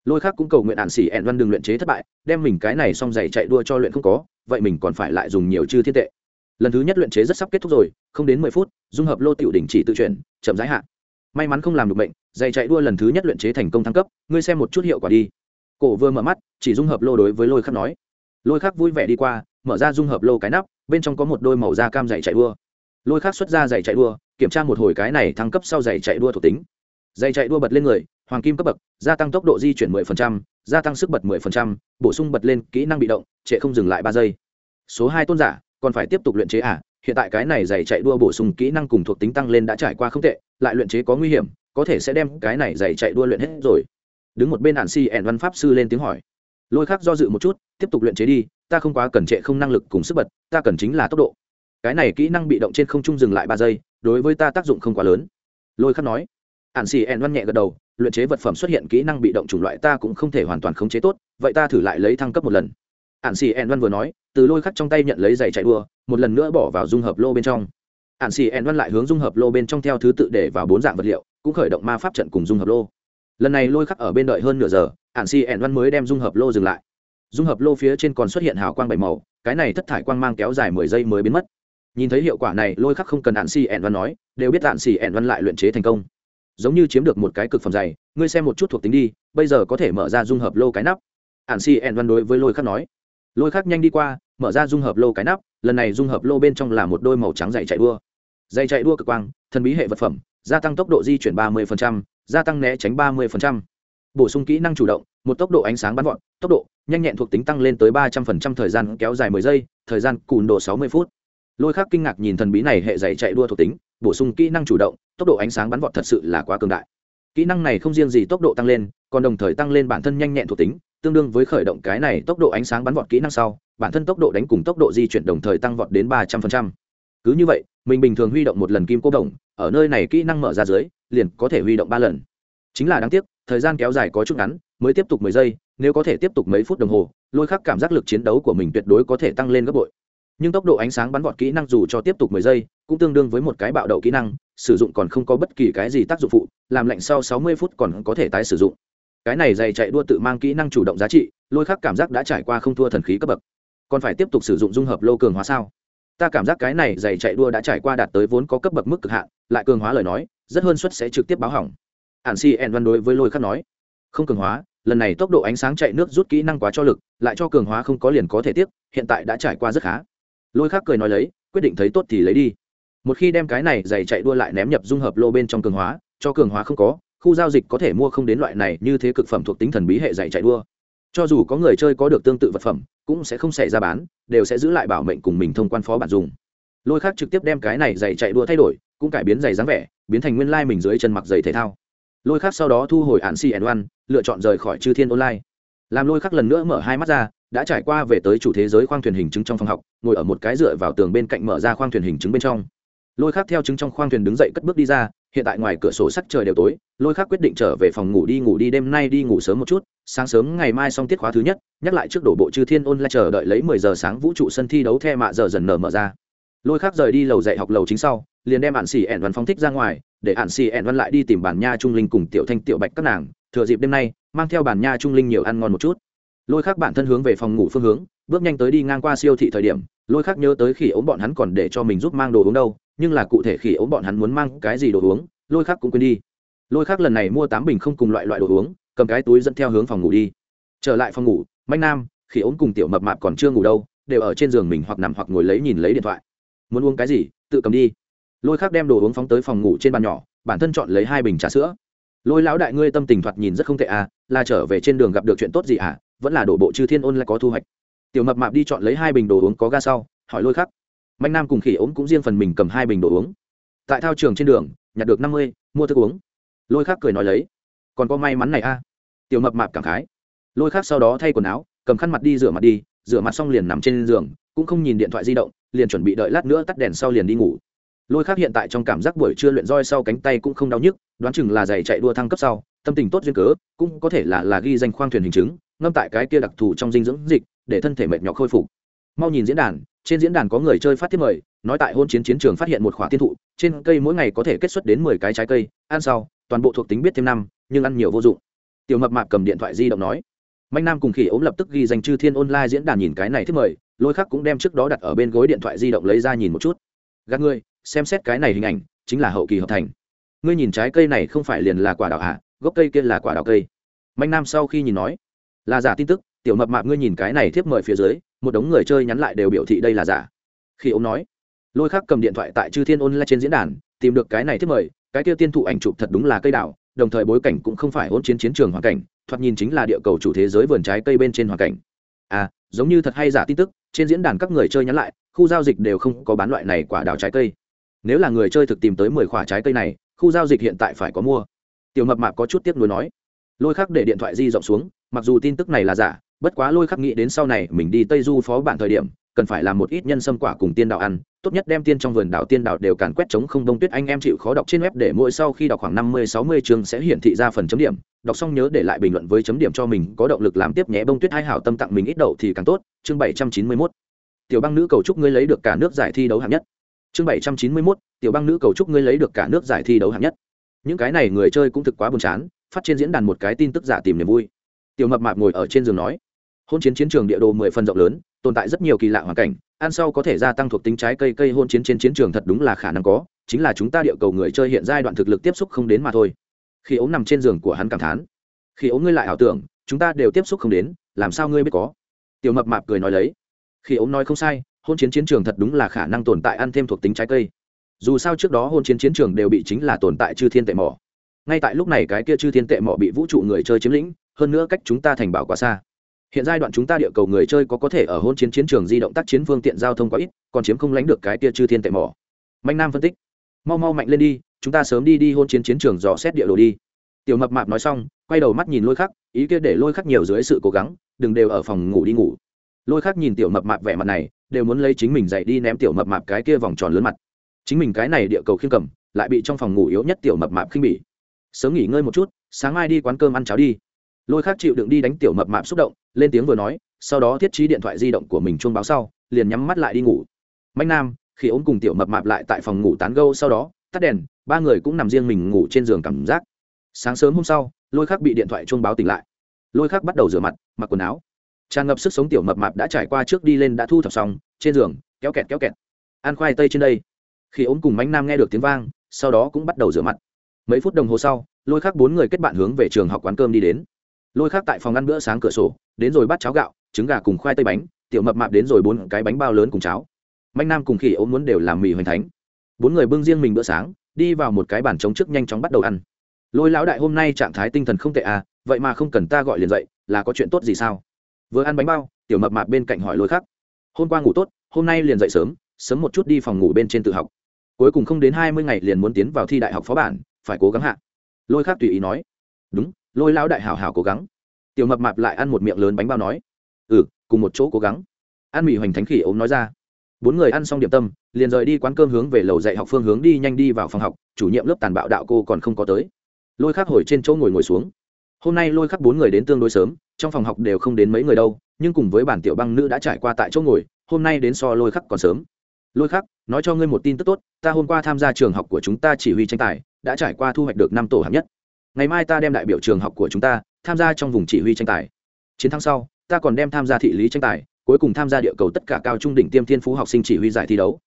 Lôi khắc cũng cầu nguyện ạn xì ẹn văn đừng luyện chế thất bại, đem mình cái này xong dày chạy đua cho luyện không có, vậy mình còn phải lại dùng nhiều chư thiết tệ lần thứ nhất luyện chế rất sắp kết thúc rồi không đến mười phút dung hợp lô tiểu đỉnh chỉ tự chuyển chậm rãi hạn may mắn không làm được bệnh giày chạy đua lần thứ nhất luyện chế thành công thăng cấp ngươi xem một chút hiệu quả đi. Cổ vừa mở mắt chỉ dung hợp lô đối với lôi khắc nói. Lôi khắc vui vẻ đi qua mở ra dung hợp lô cái nắp bên trong có một đôi màu da cam giày chạy đua. Lôi khắc xuất ra giày chạy đua kiểm tra một hồi cái này thăng cấp sau giày chạy đua thuộc tính. Giày chạy đua bật lên người hoàng kim cấp bậc gia tăng tốc độ di chuyển 10%, gia tăng sức bật 10%, bổ sung bật lên kỹ năng bị động trệ không dừng lại ba giây. Số hai tôn giả còn phải tiếp tục luyện chế à hiện tại cái này giày chạy đua bổ sung kỹ năng cùng thuộc tính tăng lên đã trải qua không tệ, lại luyện chế có nguy hiểm, có thể sẽ đem cái này giày chạy đua luyện hết rồi. Đứng một bên hạn si ẻn văn pháp sư lên tiếng hỏi. Lôi khác do dự một chút, tiếp tục luyện chế đi, ta không quá cần trệ không năng lực cùng sức bật, ta cần chính là tốc độ. Cái này kỹ năng bị động trên không trung dừng lại ba giây, đối với ta tác dụng không quá lớn. Lôi khắc nói. Ạn xì ẹn văn nhẹ gật đầu, luyện chế vật phẩm xuất hiện kỹ năng bị động chủng loại ta cũng không thể hoàn toàn khống chế tốt, vậy ta thử lại lấy thăng cấp một lần ạn xì ẹn văn vừa nói, từ lôi khắc trong tay nhận lấy giày chạy đua, một lần nữa bỏ vào dung hợp lô bên trong. Ạn xì ẹn văn lại hướng dung hợp lô bên trong theo thứ tự để vào bốn dạng vật liệu, cũng khởi động ma pháp trận cùng dung hợp lô. Lần này lôi khắc ở bên đợi hơn nửa giờ ạn xì ẹn văn mới đem dung hợp lô dừng lại. Dung hợp lô phía trên còn xuất hiện hào quang bảy màu, cái này thất thải quang mang kéo dài mười giây mới biến mất. Nhìn thấy hiệu quả này, lôi khắc không cần ạn xì ẹn văn nói, đều biết ạn xì ẹn văn lại luyện chế thành công. Giống như chiếm được một cái cực phẩm dày ngươi xem một chút thuộc tính đi, bây giờ có thể mở ra dung hợp lô cái nắp. Ạn xì ẹn văn đối với lôi khắc nói lôi khắc nhanh đi qua, mở ra dung hợp lô cái nắp, lần này dung hợp lô bên trong là một đôi màu trắng dày chạy đua. Dày chạy đua cực quang, thần bí hệ vật phẩm, gia tăng tốc độ di chuyển ba mươi gia tăng né tránh ba mươi bổ sung kỹ năng chủ động, một tốc độ ánh sáng bắn vọt, tốc độ nhanh nhẹn thuộc tính tăng lên tới ba trăm phần trăm, thời gian kéo dài mười giây, thời gian cùn độ sáu mươi phút. Lôi khác kinh ngạc nhìn thần bí này hệ dày chạy đua thuộc tính, bổ sung kỹ năng chủ động, tốc độ ánh sáng bắn vọt thật sự là quá cường đại. Kỹ năng này không riêng gì tốc độ tăng lên, còn đồng thời tăng lên bản thân nhanh nhẹn thuộc tính tương đương với khởi động cái này tốc độ ánh sáng bắn vọt kỹ năng sau, bản thân tốc độ đánh cùng tốc độ di chuyển đồng thời tăng vọt đến ba trăm phần trăm. Cứ như vậy, mình bình thường huy động một lần kim cô đồng, ở nơi này kỹ năng mở ra dưới, liền có thể huy động ba lần. Chính là đáng tiếc, thời gian kéo dài có chút ngắn, mới tiếp tục mười giây, nếu có thể tiếp tục mấy phút đồng hồ, lôi khắc cảm giác lực chiến đấu của mình tuyệt đối có thể tăng lên gấp bội. Nhưng tốc độ ánh sáng bắn vọt kỹ năng dù cho tiếp tục mười giây, cũng tương đương với một cái bạo đậu kỹ năng, sử dụng còn không có bất kỳ cái gì tác dụng phụ, làm lạnh sau sáu mươi phút còn có thể tái sử dụng cái này dày chạy đua tự mang kỹ năng chủ động giá trị, lôi khắc cảm giác đã trải qua không thua thần khí cấp bậc. Còn phải tiếp tục sử dụng dung hợp lô cường hóa sao? Ta cảm giác cái này dày chạy đua đã trải qua đạt tới vốn có cấp bậc mức cực hạn, lại cường hóa lời nói, rất hơn suất sẽ trực tiếp báo hỏng. Ạn si en văn đối với lôi khắc nói, không cường hóa, lần này tốc độ ánh sáng chạy nước rút kỹ năng quá cho lực, lại cho cường hóa không có liền có thể tiếp hiện tại đã trải qua rất khá. Lôi khắc cười nói lấy, quyết định thấy tốt thì lấy đi. Một khi đem cái này dày chạy đua lại ném nhập dung hợp lô bên trong cường hóa, cho cường hóa không có khu giao dịch có thể mua không đến loại này như thế cực phẩm thuộc tính thần bí hệ dạy chạy đua. Cho dù có người chơi có được tương tự vật phẩm, cũng sẽ không xảy ra bán, đều sẽ giữ lại bảo mệnh cùng mình thông quan phó bản dùng. Lôi khác trực tiếp đem cái này giày chạy đua thay đổi, cũng cải biến giày dáng vẻ, biến thành nguyên lai mình dưới chân mặc giày thể thao. Lôi khác sau đó thu hồi hạn cn one lựa chọn rời khỏi chư thiên online. Làm lôi khắc lần nữa mở hai mắt ra, đã trải qua về tới chủ thế giới khoang thuyền hình chứng trong phòng học, ngồi ở một cái dựa vào tường bên cạnh mở ra khoang thuyền hình chứng bên trong lôi khắc theo chứng trong khoang thuyền đứng dậy cất bước đi ra, hiện tại ngoài cửa sổ sắc trời đều tối, lôi khắc quyết định trở về phòng ngủ đi ngủ đi đêm nay đi ngủ sớm một chút, sáng sớm ngày mai xong tiết khóa thứ nhất, nhắc lại trước đổ bộ chư thiên ôn lại chờ đợi lấy mười giờ sáng vũ trụ sân thi đấu the mạ giờ dần nở mở ra. Lôi khắc rời đi lầu dạy học lầu chính sau, liền đem ạn xì ẻn văn phong thích ra ngoài, để ạn xì ẻn văn lại đi tìm bản nha trung linh cùng tiểu thanh, tiểu bạch các nàng, thừa dịp đêm nay, mang theo bản nha trung linh nhiều ăn ngon một chút. Lôi khắc bản thân hướng về phòng ngủ phương hướng, bước nhanh tới đi ngang qua siêu thị thời điểm, lôi khắc nhớ tới khi ống bọn hắn còn để cho mình giúp mang đồ uống đâu nhưng là cụ thể khi ốm bọn hắn muốn mang cái gì đồ uống, lôi khác cũng quên đi. Lôi khác lần này mua tám bình không cùng loại loại đồ uống, cầm cái túi dẫn theo hướng phòng ngủ đi. Trở lại phòng ngủ, manh nam khi ốm cùng tiểu mập mạp còn chưa ngủ đâu, đều ở trên giường mình hoặc nằm hoặc ngồi lấy nhìn lấy điện thoại. Muốn uống cái gì, tự cầm đi. Lôi khác đem đồ uống phóng tới phòng ngủ trên bàn nhỏ, bản thân chọn lấy hai bình trà sữa. Lôi lão đại ngươi tâm tình thoạt nhìn rất không tệ à là trở về trên đường gặp được chuyện tốt gì à vẫn là đổ bộ chư thiên ôn lại có thu hoạch. Tiểu mập mạp đi chọn lấy hai bình đồ uống có ga sau, hỏi lôi khắc mạnh nam cùng khỉ ốm cũng riêng phần mình cầm hai bình đồ uống. Tại thao trường trên đường, nhặt được năm mươi, mua thức uống. Lôi khắc cười nói lấy, còn có may mắn này a. À? tiểu mập mạp cảm khái. Lôi khắc sau đó thay quần áo, cầm khăn mặt đi, rửa mặt đi, rửa mặt xong liền nằm trên giường, cũng không nhìn điện thoại di động, liền chuẩn bị đợi lát nữa tắt đèn sau liền đi ngủ. Lôi khác hiện tại trong cảm giác buổi trưa luyện roi sau cánh tay cũng không đau nhức, đoán chừng là giày chạy đua thăng cấp sau, tâm tình tốt duyên cớ, cũng có thể là là ghi danh khoang thuyền hình chứng, ngâm tại cái kia đặc thù trong dinh dưỡng dịch, để thân thể mệt nhọc khôi phục. Mau nhìn diễn đàn trên diễn đàn có người chơi phát tiếp mời, nói tại hôn chiến chiến trường phát hiện một khỏa tiên thụ, trên cây mỗi ngày có thể kết xuất đến mười cái trái cây, ăn sau, toàn bộ thuộc tính biết thêm năm, nhưng ăn nhiều vô dụng. Tiểu mập mạp cầm điện thoại di động nói. Mạnh nam cùng khỉ ốm lập tức ghi danh chư thiên online diễn đàn nhìn cái này thiết mời, lôi khắc cũng đem trước đó đặt ở bên gối điện thoại di động lấy ra nhìn một chút. Gạt ngươi, xem xét cái này hình ảnh, chính là hậu kỳ hợp thành. Ngươi nhìn trái cây này không phải liền là quả đào hạ gốc cây kia là quả đào cây. Mạnh nam sau khi nhìn nói, là giả tin tức tiểu mập mạp ngươi nhìn cái này thiếp mời phía dưới, một đống người chơi nhắn lại đều biểu thị đây là giả. Khi ông nói, lôi khắc cầm điện thoại tại chư thiên ôn lại trên diễn đàn, tìm được cái này thiếp mời, cái kia tiên thụ ảnh chụp thật đúng là cây đào, đồng thời bối cảnh cũng không phải hỗn chiến chiến trường hoàn cảnh, thoạt nhìn chính là địa cầu chủ thế giới vườn trái cây bên trên hoàn cảnh. À giống như thật hay giả tin tức, trên diễn đàn các người chơi nhắn lại, khu giao dịch đều không có bán loại này quả đào trái cây. Nếu là người chơi thực tìm tới mười quả trái cây này, khu giao dịch hiện tại phải có mua. Tiểu mập mạp có chút tiếc nuối nói. Lôi khắc để điện thoại di rộng xuống, mặc dù tin tức này là giả bất quá lôi khắc nghĩ đến sau này mình đi tây du phó bản thời điểm, cần phải làm một ít nhân sâm quả cùng tiên đạo ăn, tốt nhất đem tiên trong vườn đảo tiên đạo đều càn quét chống không đông tuyết anh em chịu khó đọc trên web để mỗi sau khi đọc khoảng năm mươi, sáu mươi chương sẽ hiển thị ra phần chấm điểm. Đọc xong nhớ để lại bình luận với chấm điểm cho mình, có động lực làm tiếp nhé bông tuyết hai hảo tâm tặng mình ít đậu thì càng tốt. Chương bảy trăm chín mươi mốt. Tiểu băng nữ cầu chúc ngươi lấy được cả nước giải thi đấu hạng nhất. Chương bảy trăm chín mươi mốt. Tiểu băng nữ cầu chúc ngươi lấy được cả nước giải thi đấu hạng nhất. Những cái này người chơi cũng thực quá buồn chán, phát trên diễn đàn một cái tin tức giả tìm niềm vui. Tiểu mập mạp ngồi ở trên giường nói hôn chiến chiến trường địa đồ mười phần rộng lớn, tồn tại rất nhiều kỳ lạ hoàn cảnh, ăn sau có thể gia tăng thuộc tính trái cây cây hôn chiến trên chiến trường thật đúng là khả năng có, chính là chúng ta địa cầu người chơi hiện giai đoạn thực lực tiếp xúc không đến mà thôi. Khi ống nằm trên giường của hắn cảm thán, khi ống ngươi lại ảo tưởng, chúng ta đều tiếp xúc không đến, làm sao ngươi biết có? Tiểu mập mạp cười nói lấy, khi ống nói không sai, hôn chiến chiến trường thật đúng là khả năng tồn tại ăn thêm thuộc tính trái cây. Dù sao trước đó hôn chiến chiến trường đều bị chính là tồn tại chư thiên tệ mỏ. Ngay tại lúc này cái kia chư thiên tệ mỏ bị vũ trụ người chơi chiếm lĩnh, hơn nữa cách chúng ta thành bảo quá xa hiện giai đoạn chúng ta địa cầu người chơi có có thể ở hôn chiến chiến trường di động tác chiến phương tiện giao thông quá ít, còn chiếm không lánh được cái tia chư thiên tệ mỏ. Mạnh nam phân tích. Mau mau mạnh lên đi, chúng ta sớm đi đi hôn chiến chiến trường dò xét địa đồ đi. Tiểu mập mạp nói xong, quay đầu mắt nhìn lôi khắc, ý kia để lôi khắc nhiều dưới sự cố gắng, đừng đều ở phòng ngủ đi ngủ. Lôi khắc nhìn tiểu mập mạp vẻ mặt này, đều muốn lấy chính mình dậy đi ném tiểu mập mạp cái kia vòng tròn lớn mặt. Chính mình cái này địa cầu khiêm cầm, lại bị trong phòng ngủ yếu nhất tiểu mập mạp khinh bỉ. Sớm nghỉ ngơi một chút, sáng mai đi quán cơm ăn cháo đi lôi khắc chịu đựng đi đánh tiểu mập mạp xúc động, lên tiếng vừa nói, sau đó thiết trí điện thoại di động của mình chuông báo sau, liền nhắm mắt lại đi ngủ. Mạnh nam, khi ốm cùng tiểu mập mạp lại tại phòng ngủ tán gâu sau đó, tắt đèn, ba người cũng nằm riêng mình ngủ trên giường cảm giác. Sáng sớm hôm sau, lôi khắc bị điện thoại chuông báo tỉnh lại. Lôi khắc bắt đầu rửa mặt, mặc quần áo. Tràn ngập sức sống tiểu mập mạp đã trải qua trước đi lên đã thu thập xong, trên giường, kéo kẹt kéo kẹt. Ăn khoai tây trên đây. Khi ốm cùng mánh nam nghe được tiếng vang, sau đó cũng bắt đầu rửa mặt. Mấy phút đồng hồ sau, lôi khắc bốn người kết bạn hướng về trường học quán cơm đi đến lôi khác tại phòng ăn bữa sáng cửa sổ, đến rồi bắt cháo gạo, trứng gà cùng khoai tây bánh, tiểu mập mạp đến rồi bốn cái bánh bao lớn cùng cháo. Manh nam cùng khỉ ốm muốn đều làm mì hoành thánh. Bốn người bưng riêng mình bữa sáng, đi vào một cái bàn trống trước nhanh chóng bắt đầu ăn. Lôi lão đại hôm nay trạng thái tinh thần không tệ à vậy mà không cần ta gọi liền dậy, là có chuyện tốt gì sao? Vừa ăn bánh bao, tiểu mập mạp bên cạnh hỏi lôi khác. hôm qua ngủ tốt, hôm nay liền dậy sớm sớm một chút đi phòng ngủ bên trên tự học. Cuối cùng không đến hai mươi ngày liền muốn tiến vào thi đại học phó bản, phải cố gắng hạ. Lôi khác tùy ý nói. Đúng lôi lão đại hảo hảo cố gắng. Tiểu mập mạp lại ăn một miệng lớn bánh bao nói ừ cùng một chỗ cố gắng. Ăn mì hoành thánh khỉ ốm nói ra. Bốn người ăn xong điểm tâm, liền rời đi quán cơm hướng về lầu dạy học phương hướng đi nhanh đi vào phòng học, chủ nhiệm lớp tàn bạo đạo cô còn không có tới. Lôi khắc hồi trên chỗ ngồi ngồi xuống. Hôm nay lôi khắc bốn người đến tương đối sớm, trong phòng học đều không đến mấy người đâu, nhưng cùng với bản tiểu băng nữ đã trải qua tại chỗ ngồi, hôm nay đến so lôi khắc còn sớm. Lôi khắc, nói cho ngươi một tin tức tốt, ta hôm qua tham gia trường học của chúng ta chỉ huy tranh tài, đã trải qua thu hoạch được năm tổ hạng nhất ngày mai ta đem đại biểu trường học của chúng ta tham gia trong vùng chỉ huy tranh tài. Chiến thắng sau, ta còn đem tham gia thị lý tranh tài, cuối cùng tham gia địa cầu tất cả cao trung đỉnh tiêm thiên phú học sinh chỉ huy giải thi đấu.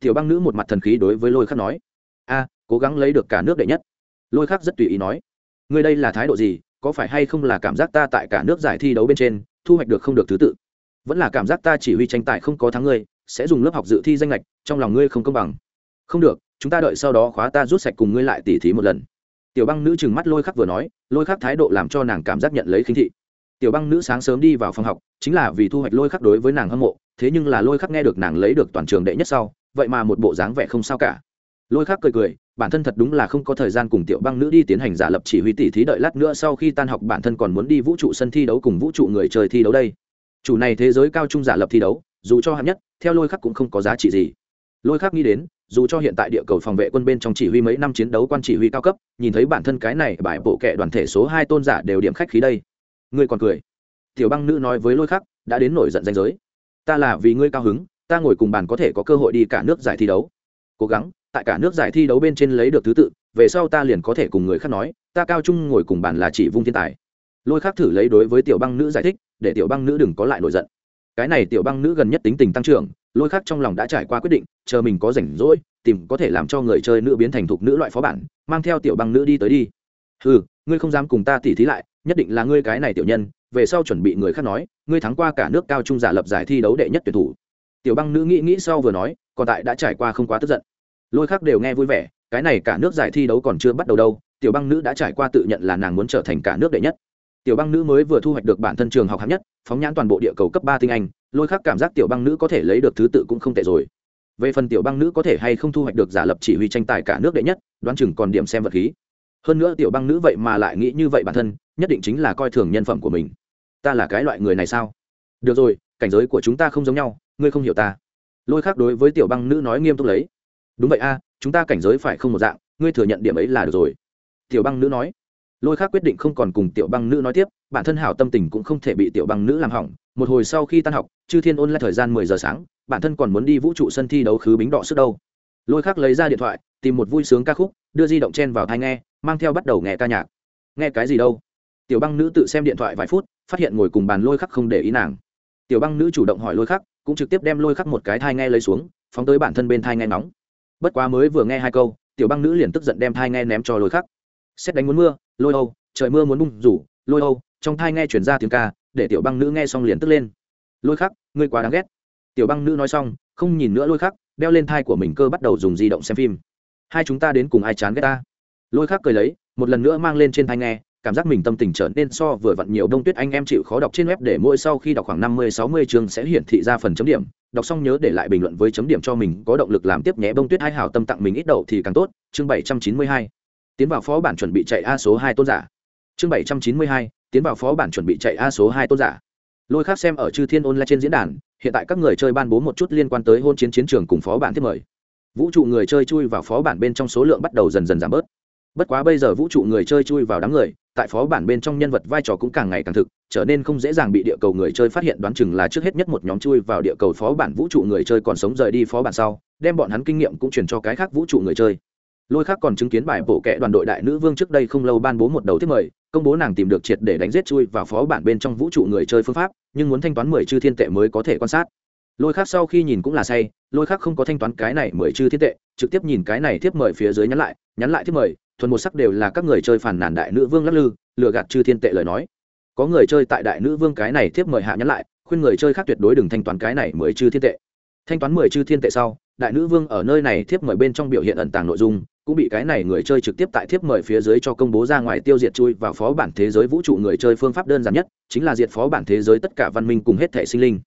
Tiểu băng nữ một mặt thần khí đối với lôi khắc nói, a, cố gắng lấy được cả nước đệ nhất. Lôi khắc rất tùy ý nói, ngươi đây là thái độ gì? Có phải hay không là cảm giác ta tại cả nước giải thi đấu bên trên, thu hoạch được không được thứ tự? Vẫn là cảm giác ta chỉ huy tranh tài không có thắng ngươi, sẽ dùng lớp học dự thi danh lệch, trong lòng ngươi không công bằng. Không được, chúng ta đợi sau đó khóa ta rút sạch cùng ngươi lại tỉ thí một lần tiểu băng nữ trừng mắt lôi khắc vừa nói, lôi khắc thái độ làm cho nàng cảm giác nhận lấy khinh thị. Tiểu băng nữ sáng sớm đi vào phòng học, chính là vì thu hoạch lôi khắc đối với nàng hâm mộ, thế nhưng là lôi khắc nghe được nàng lấy được toàn trường đệ nhất sau, vậy mà một bộ dáng vẻ không sao cả. Lôi khắc cười cười, bản thân thật đúng là không có thời gian cùng tiểu băng nữ đi tiến hành giả lập chỉ huy tỷ thí đợi lát nữa sau khi tan học bản thân còn muốn đi vũ trụ sân thi đấu cùng vũ trụ người chơi thi đấu đây. Chủ này thế giới cao trung giả lập thi đấu, dù cho hạng nhất, theo lôi khắc cũng không có giá trị gì. Lôi khắc nghĩ đến dù cho hiện tại địa cầu phòng vệ quân bên trong chỉ huy mấy năm chiến đấu quan chỉ huy cao cấp, nhìn thấy bản thân cái này bài bộ kệ đoàn thể số hai tôn giả đều điểm khách khí đây. Ngươi còn cười. Tiểu băng nữ nói với lôi khắc, đã đến nổi giận danh giới. Ta là vì ngươi cao hứng, ta ngồi cùng bàn có thể có cơ hội đi cả nước giải thi đấu. Cố gắng, tại cả nước giải thi đấu bên trên lấy được thứ tự, về sau ta liền có thể cùng người khác nói, ta cao trung ngồi cùng bàn là chỉ vung thiên tài. Lôi khắc thử lấy đối với tiểu băng nữ giải thích, để tiểu băng nữ đừng có lại nổi giận cái này tiểu băng nữ gần nhất tính tình tăng trưởng, lôi khắc trong lòng đã trải qua quyết định, chờ mình có rảnh rỗi, tìm có thể làm cho người chơi nữ biến thành thục nữ loại phó bản, mang theo tiểu băng nữ đi tới đi. Ừ ngươi không dám cùng ta tỉ thí lại, nhất định là ngươi cái này tiểu nhân, về sau chuẩn bị người khác nói, ngươi thắng qua cả nước cao trung giả lập giải thi đấu đệ nhất tuyển thủ. Tiểu băng nữ nghĩ nghĩ sau vừa nói, còn tại đã trải qua không quá tức giận. Lôi khác đều nghe vui vẻ, cái này cả nước giải thi đấu còn chưa bắt đầu đâu, tiểu băng nữ đã trải qua tự nhận là nàng muốn trở thành cả nước đệ nhất tiểu băng nữ mới vừa thu hoạch được bản thân trường học hạng nhất, phóng nhãn toàn bộ địa cầu cấp ba tinh anh, lôi khắc cảm giác tiểu băng nữ có thể lấy được thứ tự cũng không tệ rồi. Về phần tiểu băng nữ có thể hay không thu hoạch được giả lập chỉ huy tranh tài cả nước đệ nhất, đoán chừng còn điểm xem vật khí. Hơn nữa tiểu băng nữ vậy mà lại nghĩ như vậy bản thân, nhất định chính là coi thường nhân phẩm của mình. Ta là cái loại người này sao? Được rồi, cảnh giới của chúng ta không giống nhau, ngươi không hiểu ta. Lôi khác đối với tiểu băng nữ nói nghiêm túc lấy. Đúng vậy a, chúng ta cảnh giới phải không một dạng, ngươi thừa nhận điểm ấy là được rồi. Tiểu băng nữ nói lôi khác quyết định không còn cùng tiểu băng nữ nói tiếp, bản thân hảo tâm tình cũng không thể bị tiểu băng nữ làm hỏng. Một hồi sau khi tan học, chư thiên ôn lại thời gian mười giờ sáng, bản thân còn muốn đi vũ trụ sân thi đấu khứ bính đỏ sức đâu. Lôi khác lấy ra điện thoại, tìm một vui sướng ca khúc, đưa di động chen vào thai nghe, mang theo bắt đầu nghe ca nhạc. Nghe cái gì đâu? Tiểu băng nữ tự xem điện thoại vài phút, phát hiện ngồi cùng bàn lôi khắc không để ý nàng. Tiểu băng nữ chủ động hỏi lôi khắc, cũng trực tiếp đem lôi khắc một cái thai nghe lấy xuống, phóng tới bản thân bên thai nghe nóng bất quá mới vừa nghe hai câu, tiểu băng nữ liền tức giận đem thai nghe ném cho lôi khắc xét đánh muốn mưa, lôi âu, trời mưa muốn bung rủ, lôi âu, trong thai nghe chuyển ra tiếng ca, để tiểu băng nữ nghe xong liền tức lên. Lôi khắc, ngươi quá đáng ghét. Tiểu băng nữ nói xong, không nhìn nữa lôi khắc, đeo lên thai của mình cơ bắt đầu dùng di động xem phim. Hai chúng ta đến cùng ai chán ghét ta? Lôi khắc cười lấy, một lần nữa mang lên trên thai nghe, cảm giác mình tâm tình trở nên so vừa vặn nhiều. Đông tuyết anh em chịu khó đọc trên web để mỗi sau khi đọc khoảng năm mươi, sáu mươi chương sẽ hiển thị ra phần chấm điểm. Đọc xong nhớ để lại bình luận với chấm điểm cho mình, có động lực làm tiếp nhé. Bông tuyết hai hảo tâm tặng mình ít đậu thì càng tốt. Chương bảy trăm chín mươi hai tiến vào phó bản chuẩn bị chạy a số hai tôn giả. Chương bảy trăm chín mươi hai, tiến vào phó bản chuẩn bị chạy a số hai tôn giả. Lôi khác xem ở chư thiên online trên diễn đàn, hiện tại các người chơi ban bố một chút liên quan tới hôn chiến chiến trường cùng phó bản tiếp mời. Vũ trụ người chơi chui vào phó bản bên trong số lượng bắt đầu dần dần giảm bớt. Bất quá bây giờ vũ trụ người chơi chui vào đám người, tại phó bản bên trong nhân vật vai trò cũng càng ngày càng thực, trở nên không dễ dàng bị địa cầu người chơi phát hiện đoán chừng là trước hết nhất một nhóm chui vào địa cầu phó bản vũ trụ người chơi còn sống rời đi phó bản sau, đem bọn hắn kinh nghiệm cũng truyền cho cái khác vũ trụ người chơi lôi khác còn chứng kiến bài bộ kệ đoàn đội đại nữ vương trước đây không lâu ban bố một đầu thiết mời, công bố nàng tìm được triệt để đánh giết chui và phó bản bên trong vũ trụ người chơi phương pháp, nhưng muốn thanh toán mười chư thiên tệ mới có thể quan sát. Lôi khác sau khi nhìn cũng là say, lôi khác không có thanh toán cái này mười chư thiên tệ, trực tiếp nhìn cái này thiếp mời phía dưới nhắn lại nhắn lại thiếp mời, thuần một sắc đều là các người chơi phản nàn đại nữ vương lắc lư, lừa gạt chư thiên tệ lời nói. Có người chơi tại đại nữ vương cái này tiếp mời hạ nhắn lại, khuyên người chơi khác tuyệt đối đừng thanh toán cái này mới chư thiên tệ thanh toán mười chư thiên tệ sau, đại nữ vương ở nơi này thiếp mời bên trong biểu hiện ẩn tàng nội dung, cũng bị cái này người chơi trực tiếp tại thiếp mời phía dưới cho công bố ra ngoài tiêu diệt chui vào phó bản thế giới vũ trụ người chơi phương pháp đơn giản nhất, chính là diệt phó bản thế giới tất cả văn minh cùng hết thể sinh linh.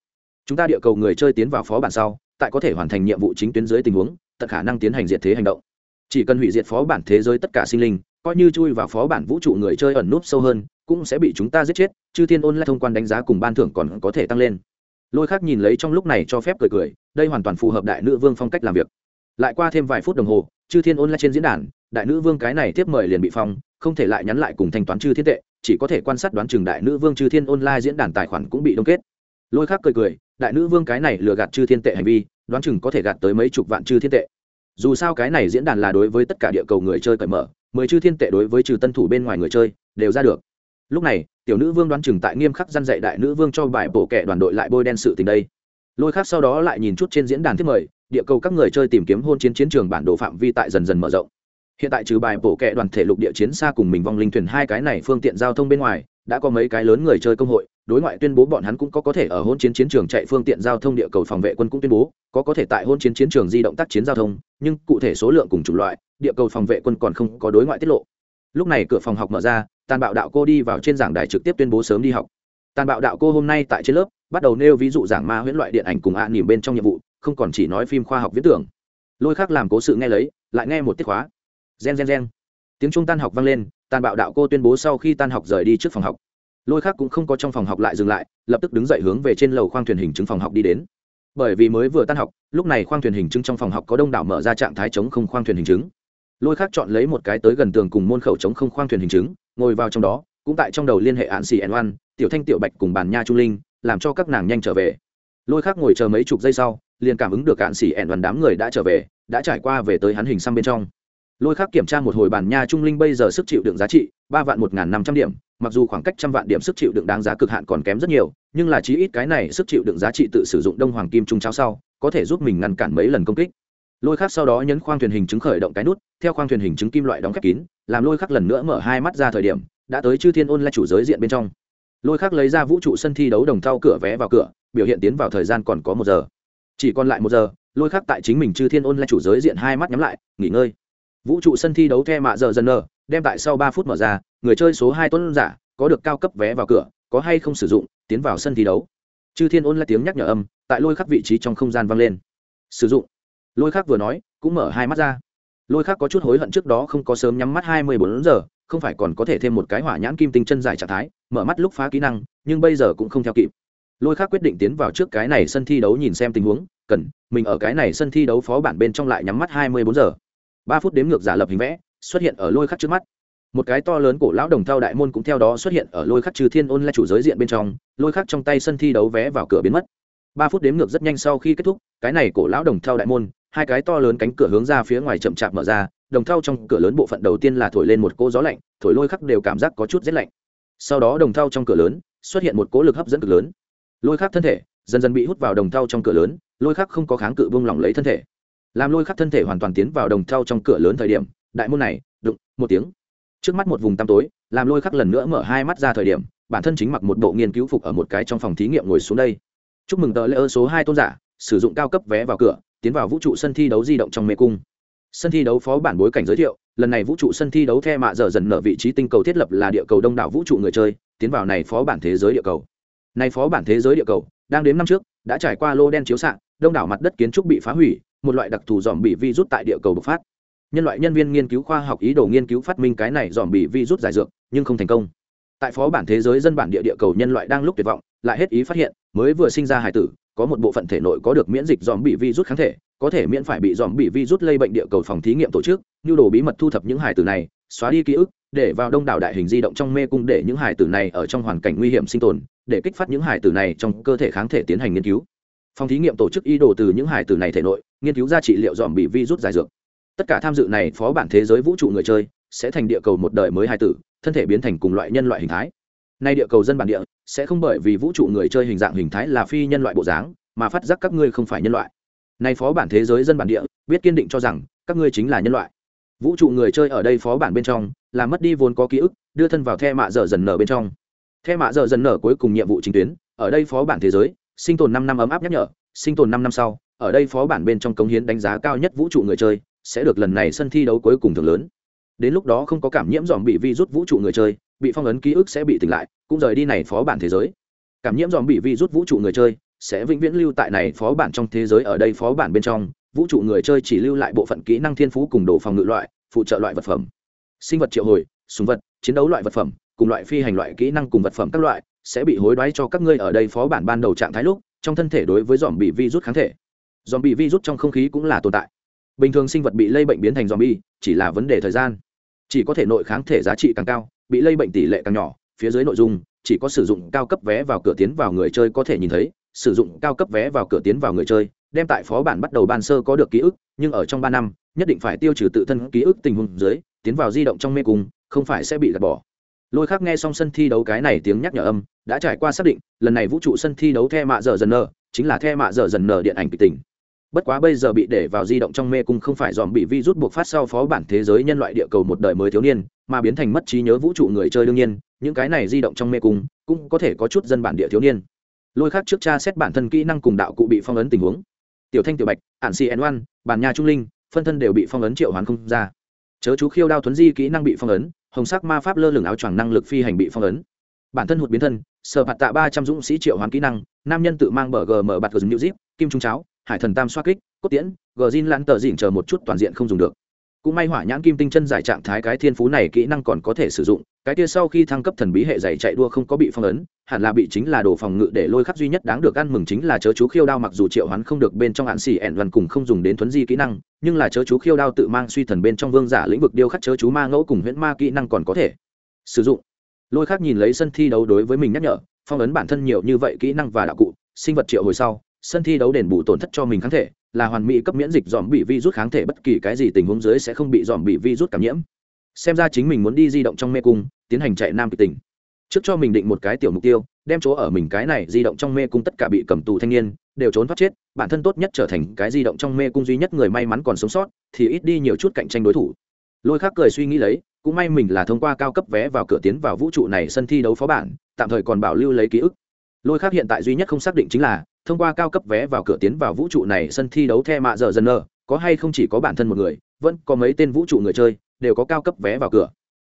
Chúng ta địa cầu người chơi tiến vào phó bản sau, tại có thể hoàn thành nhiệm vụ chính tuyến dưới tình huống, tận khả năng tiến hành diệt thế hành động. Chỉ cần hủy diệt phó bản thế giới tất cả sinh linh, coi như chui vào phó bản vũ trụ người chơi ẩn núp sâu hơn, cũng sẽ bị chúng ta giết chết, chư thiên ôn lại thông quan đánh giá cùng ban thưởng còn có thể tăng lên lôi khác nhìn lấy trong lúc này cho phép cười cười, đây hoàn toàn phù hợp đại nữ vương phong cách làm việc. Lại qua thêm vài phút đồng hồ, chư thiên ôn lại trên diễn đàn, đại nữ vương cái này tiếp mời liền bị phong, không thể lại nhắn lại cùng thanh toán chư thiên tệ, chỉ có thể quan sát đoán chừng đại nữ vương chư thiên online diễn đàn tài khoản cũng bị đông kết. Lôi khác cười cười, đại nữ vương cái này lừa gạt chư thiên tệ hành vi, đoán chừng có thể gạt tới mấy chục vạn chư thiên tệ. Dù sao cái này diễn đàn là đối với tất cả địa cầu người chơi cởi mở, mười chư thiên tệ đối với trừ tân thủ bên ngoài người chơi, đều ra được. Lúc này tiểu nữ vương đoán chừng tại nghiêm khắc gian dạy đại nữ vương cho bài bổ kẻ đoàn đội lại bôi đen sự tình đây. Lôi khác sau đó lại nhìn chút trên diễn đàn thiết mời, địa cầu các người chơi tìm kiếm hôn chiến chiến trường bản đồ phạm vi tại dần dần mở rộng. Hiện tại trừ bài bổ kẹ đoàn thể lục địa chiến xa cùng mình vong linh thuyền hai cái này phương tiện giao thông bên ngoài, đã có mấy cái lớn người chơi công hội, đối ngoại tuyên bố bọn hắn cũng có có thể ở hôn chiến chiến trường chạy phương tiện giao thông địa cầu phòng vệ quân cũng tuyên bố, có có thể tại hôn chiến chiến trường di động tác chiến giao thông, nhưng cụ thể số lượng cùng chủng loại, địa cầu phòng vệ quân còn không có đối ngoại tiết lộ. Lúc này cửa phòng học mở ra tàn bạo đạo cô đi vào trên giảng đài trực tiếp tuyên bố sớm đi học. Tàn bạo đạo cô hôm nay tại trên lớp, bắt đầu nêu ví dụ giảng ma huyễn loại điện ảnh cùng ạ à nỉm bên trong nhiệm vụ, không còn chỉ nói phim khoa học viễn tưởng. Lôi khác làm cố sự nghe lấy, lại nghe một tiết khóa. Gen gen gen. Tiếng trung tan học vang lên, tàn bạo đạo cô tuyên bố sau khi tan học rời đi trước phòng học. Lôi khác cũng không có trong phòng học lại dừng lại, lập tức đứng dậy hướng về trên lầu khoang thuyền hình chứng phòng học đi đến. Bởi vì mới vừa tan học, lúc này khoang thuyền hình chứng trong phòng học có đông đảo mở ra trạng thái chống không khoang thuyền hình chứng. Lôi khác chọn lấy một cái tới gần tường cùng môn khẩu chống không khoang thuyền hình chứng ngồi vào trong đó, cũng tại trong đầu liên hệ hạn xì ẩn oan, tiểu thanh, tiểu bạch cùng bàn nha trung linh, làm cho các nàng nhanh trở về. Lôi khác ngồi chờ mấy chục giây sau, liền cảm ứng được hạn xì ẩn đoàn đám người đã trở về, đã trải qua về tới hắn hình xăm bên trong. Lôi khác kiểm tra một hồi bàn nha trung linh bây giờ sức chịu đựng giá trị, ba vạn một n g h n năm trăm điểm, mặc dù khoảng cách trăm vạn điểm sức chịu đựng đáng giá cực hạn còn kém rất nhiều, nhưng là chí ít cái này sức chịu đựng giá trị tự sử dụng đông hoàng kim trung cháo sau, có thể giúp mình ngăn cản mấy lần công kích lôi khắc sau đó nhấn khoang thuyền hình chứng khởi động cái nút, theo khoang thuyền hình chứng kim loại đóng khép kín, làm lôi khắc lần nữa mở hai mắt ra thời điểm, đã tới chư thiên ôn lại chủ giới diện bên trong. Lôi khắc lấy ra vũ trụ sân thi đấu đồng thau cửa vé vào cửa, biểu hiện tiến vào thời gian còn có một giờ. Chỉ còn lại một giờ, lôi khắc tại chính mình chư thiên ôn lại chủ giới diện hai mắt nhắm lại, nghỉ ngơi. Vũ trụ sân thi đấu the mạ giờ dần nờ đem tại sau ba phút mở ra, người chơi số hai tuấn giả, có được cao cấp vé vào cửa, có hay không sử dụng, tiến vào sân thi đấu. Chư thiên ôn lại tiếng nhắc nhở âm, tại lôi khắc vị trí trong không gian vang lên. Sử dụng lôi khác vừa nói, cũng mở hai mắt ra. Lôi khác có chút hối hận trước đó không có sớm nhắm mắt hai mươi bốn giờ, không phải còn có thể thêm một cái hỏa nhãn kim tinh chân dài trạng thái, mở mắt lúc phá kỹ năng, nhưng bây giờ cũng không theo kịp. Lôi khác quyết định tiến vào trước cái này sân thi đấu nhìn xem tình huống, cần, mình ở cái này sân thi đấu phó bản bên trong lại nhắm mắt hai mươi bốn giờ. ba phút đếm ngược giả lập hình vẽ, xuất hiện ở lôi khắc trước mắt. Một cái to lớn cổ lão đồng thao đại môn cũng theo đó xuất hiện ở lôi khắc trừ thiên ôn là chủ giới diện bên trong, lôi khắc trong tay sân thi đấu vé vào cửa biến mất. ba phút đếm ngược rất nhanh sau khi kết thúc, cái này cổ lão đồng thao đại môn hai cái to lớn cánh cửa hướng ra phía ngoài chậm chạp mở ra, đồng thau trong cửa lớn bộ phận đầu tiên là thổi lên một cỗ gió lạnh, thổi lôi khắc đều cảm giác có chút rét lạnh. Sau đó đồng thau trong cửa lớn xuất hiện một cỗ lực hấp dẫn cực lớn. Lôi khắc thân thể dần dần bị hút vào đồng thau trong cửa lớn, lôi khắc không có kháng cự bông lỏng lấy thân thể. Làm lôi khắc thân thể hoàn toàn tiến vào đồng thau trong cửa lớn thời điểm, đại môn này, đụng, một tiếng. Trước mắt một vùng tăm tối, làm lôi khắc lần nữa mở hai mắt ra thời điểm, bản thân chính mặc một bộ nghiên cứu phục ở một cái trong phòng thí nghiệm ngồi xuống đây. Chúc mừng tờ lễ ơ số hai tôn giả, sử dụng cao cấp vé vào cửa tiến vào vũ trụ sân thi đấu di động trong mê cung. Sân thi đấu phó bản bối cảnh giới thiệu, lần này vũ trụ sân thi đấu the mạ giờ dần nở vị trí tinh cầu thiết lập là địa cầu đông đảo vũ trụ người chơi, tiến vào này phó bản thế giới địa cầu. Này phó bản thế giới địa cầu, đang đến năm trước, đã trải qua lô đen chiếu xạ, đông đảo mặt đất kiến trúc bị phá hủy, một loại đặc thù dòm bị vi rút tại địa cầu bộc phát. Nhân loại nhân viên nghiên cứu khoa học ý đồ nghiên cứu phát minh cái này dòm bị vi rút giải dược, nhưng không thành công. Tại phó bản thế giới dân bản địa địa cầu nhân loại đang lúc tuyệt vọng, lại hết ý phát hiện, mới vừa sinh ra hải tử có một bộ phận thể nội có được miễn dịch dòm bị virus kháng thể, có thể miễn phải bị dòm bị virus lây bệnh địa cầu phòng thí nghiệm tổ chức như đồ bí mật thu thập những hải tử này, xóa đi ký ức, để vào đông đảo đại hình di động trong mê cung để những hải tử này ở trong hoàn cảnh nguy hiểm sinh tồn, để kích phát những hải tử này trong cơ thể kháng thể tiến hành nghiên cứu. Phòng thí nghiệm tổ chức y đồ từ những hải tử này thể nội, nghiên cứu ra trị liệu dòm bị virus giải dược. Tất cả tham dự này phó bản thế giới vũ trụ người chơi sẽ thành địa cầu một đời mới hải tử, thân thể biến thành cùng loại nhân loại hình thái nay địa cầu dân bản địa, sẽ không bởi vì vũ trụ người chơi hình dạng hình thái là phi nhân loại bộ dáng, mà phát giác các ngươi không phải nhân loại. Nay phó bản thế giới dân bản địa, biết kiên định cho rằng, các ngươi chính là nhân loại. Vũ trụ người chơi ở đây phó bản bên trong, là mất đi vốn có ký ức, đưa thân vào the mạ dở dần nở bên trong. The mạ dở dần nở cuối cùng nhiệm vụ chính tuyến, ở đây phó bản thế giới, sinh tồn năm năm ấm áp nhắc nhở, sinh tồn năm năm sau, ở đây phó bản bên trong cống hiến đánh giá cao nhất vũ trụ người chơi, sẽ được lần này sân thi đấu cuối cùng thường lớn đến lúc đó không có cảm nhiễm dòm bị vi rút vũ trụ người chơi, bị phong ấn ký ức sẽ bị tỉnh lại, cũng rời đi này phó bản thế giới. Cảm nhiễm dòm bị vi rút vũ trụ người chơi sẽ vĩnh viễn lưu tại này phó bản trong thế giới ở đây phó bản bên trong, vũ trụ người chơi chỉ lưu lại bộ phận kỹ năng thiên phú cùng đồ phòng ngự loại, phụ trợ loại vật phẩm. Sinh vật triệu hồi, súng vật, chiến đấu loại vật phẩm, cùng loại phi hành loại kỹ năng cùng vật phẩm các loại sẽ bị hối đoái cho các ngươi ở đây phó bản ban đầu trạng thái lúc, trong thân thể đối với dòm bị vi rút kháng thể. Dòm bị vi rút trong không khí cũng là tồn tại. Bình thường sinh vật bị lây bệnh biến thành dòm bi, chỉ là vấn đề thời gian chỉ có thể nội kháng thể giá trị càng cao, bị lây bệnh tỷ lệ càng nhỏ. Phía dưới nội dung, chỉ có sử dụng cao cấp vé vào cửa tiến vào người chơi có thể nhìn thấy, sử dụng cao cấp vé vào cửa tiến vào người chơi, đem tại phó bản bắt đầu ban sơ có được ký ức, nhưng ở trong ba năm, nhất định phải tiêu trừ tự thân ký ức tình huống dưới, tiến vào di động trong mê cung, không phải sẽ bị gạt bỏ. Lôi khác nghe xong sân thi đấu cái này tiếng nhắc nhở âm, đã trải qua xác định, lần này vũ trụ sân thi đấu the mạ giờ dần nờ, chính là the mạ giờ dần nờ điện ảnh kịch tình bất quá bây giờ bị để vào di động trong mê cung không phải dòm bị vi rút buộc phát sau phó bản thế giới nhân loại địa cầu một đời mới thiếu niên, mà biến thành mất trí nhớ vũ trụ người chơi đương nhiên, những cái này di động trong mê cung cũng có thể có chút dân bản địa thiếu niên. Lôi khác trước cha xét bản thân kỹ năng cùng đạo cụ bị phong ấn tình huống. Tiểu thanh, tiểu bạch, ản cn oan, bản nhà trung linh, phân thân đều bị phong ấn triệu hoán không ra. Chớ chú khiêu đao thuấn di kỹ năng bị phong ấn, hồng sắc ma pháp lơ lửng áo choàng năng lực phi hành bị phong ấn. Bản thân hụt biến thân, sở hạt tạ ba trăm dũng sĩ triệu hoàn kỹ năng, nam nhân tự mang bờ gm bạt gờ new zip kim trung cháo hải thần tam xoa kích, cốt tiễn, gờ zin lan tờ dịnh chờ một chút toàn diện không dùng được. Cũng may hỏa nhãn kim tinh chân giải trạng thái cái thiên phú này kỹ năng còn có thể sử dụng, cái kia sau khi thăng cấp thần bí hệ dạy chạy đua không có bị phong ấn, hẳn là bị chính là đồ phòng ngự để lôi khắc duy nhất đáng được ăn mừng chính là chớ chú khiêu đao mặc dù triệu hắn không được bên trong hạn xì ẻn văn cùng không dùng đến thuấn di kỹ năng, nhưng là chớ chú khiêu đao tự mang suy thần bên trong vương giả lĩnh vực điêu khắc chớ chú ma ngẫu cùng huyễn ma kỹ năng còn có thể sử dụng. Lôi khắc nhìn lấy sân thi đấu đối với mình nhắc nhở, phong ấn bản thân nhiều như vậy kỹ năng và đạo cụ, sinh vật triệu hồi sau sân thi đấu đền bù tổn thất cho mình kháng thể, là hoàn mỹ cấp miễn dịch dòm bị vi rút kháng thể, bất kỳ cái gì tình huống dưới sẽ không bị dòm bị vi rút cảm nhiễm. Xem ra chính mình muốn đi di động trong mê cung, tiến hành chạy nam kịch tỉnh trước cho mình định một cái tiểu mục tiêu, đem chỗ ở mình cái này di động trong mê cung tất cả bị cầm tù thanh niên, đều trốn thoát chết, bản thân tốt nhất trở thành cái di động trong mê cung duy nhất người may mắn còn sống sót, thì ít đi nhiều chút cạnh tranh đối thủ. Lôi khác cười suy nghĩ lấy, cũng may mình là thông qua cao cấp vé vào cửa tiến vào vũ trụ này sân thi đấu phó bản, tạm thời còn bảo lưu lấy ký ức. Lôi khác hiện tại duy nhất không xác định chính là thông qua cao cấp vé vào cửa tiến vào vũ trụ này sân thi đấu the mạ giờ dần nờ, có hay không chỉ có bản thân một người, vẫn có mấy tên vũ trụ người chơi, đều có cao cấp vé vào cửa.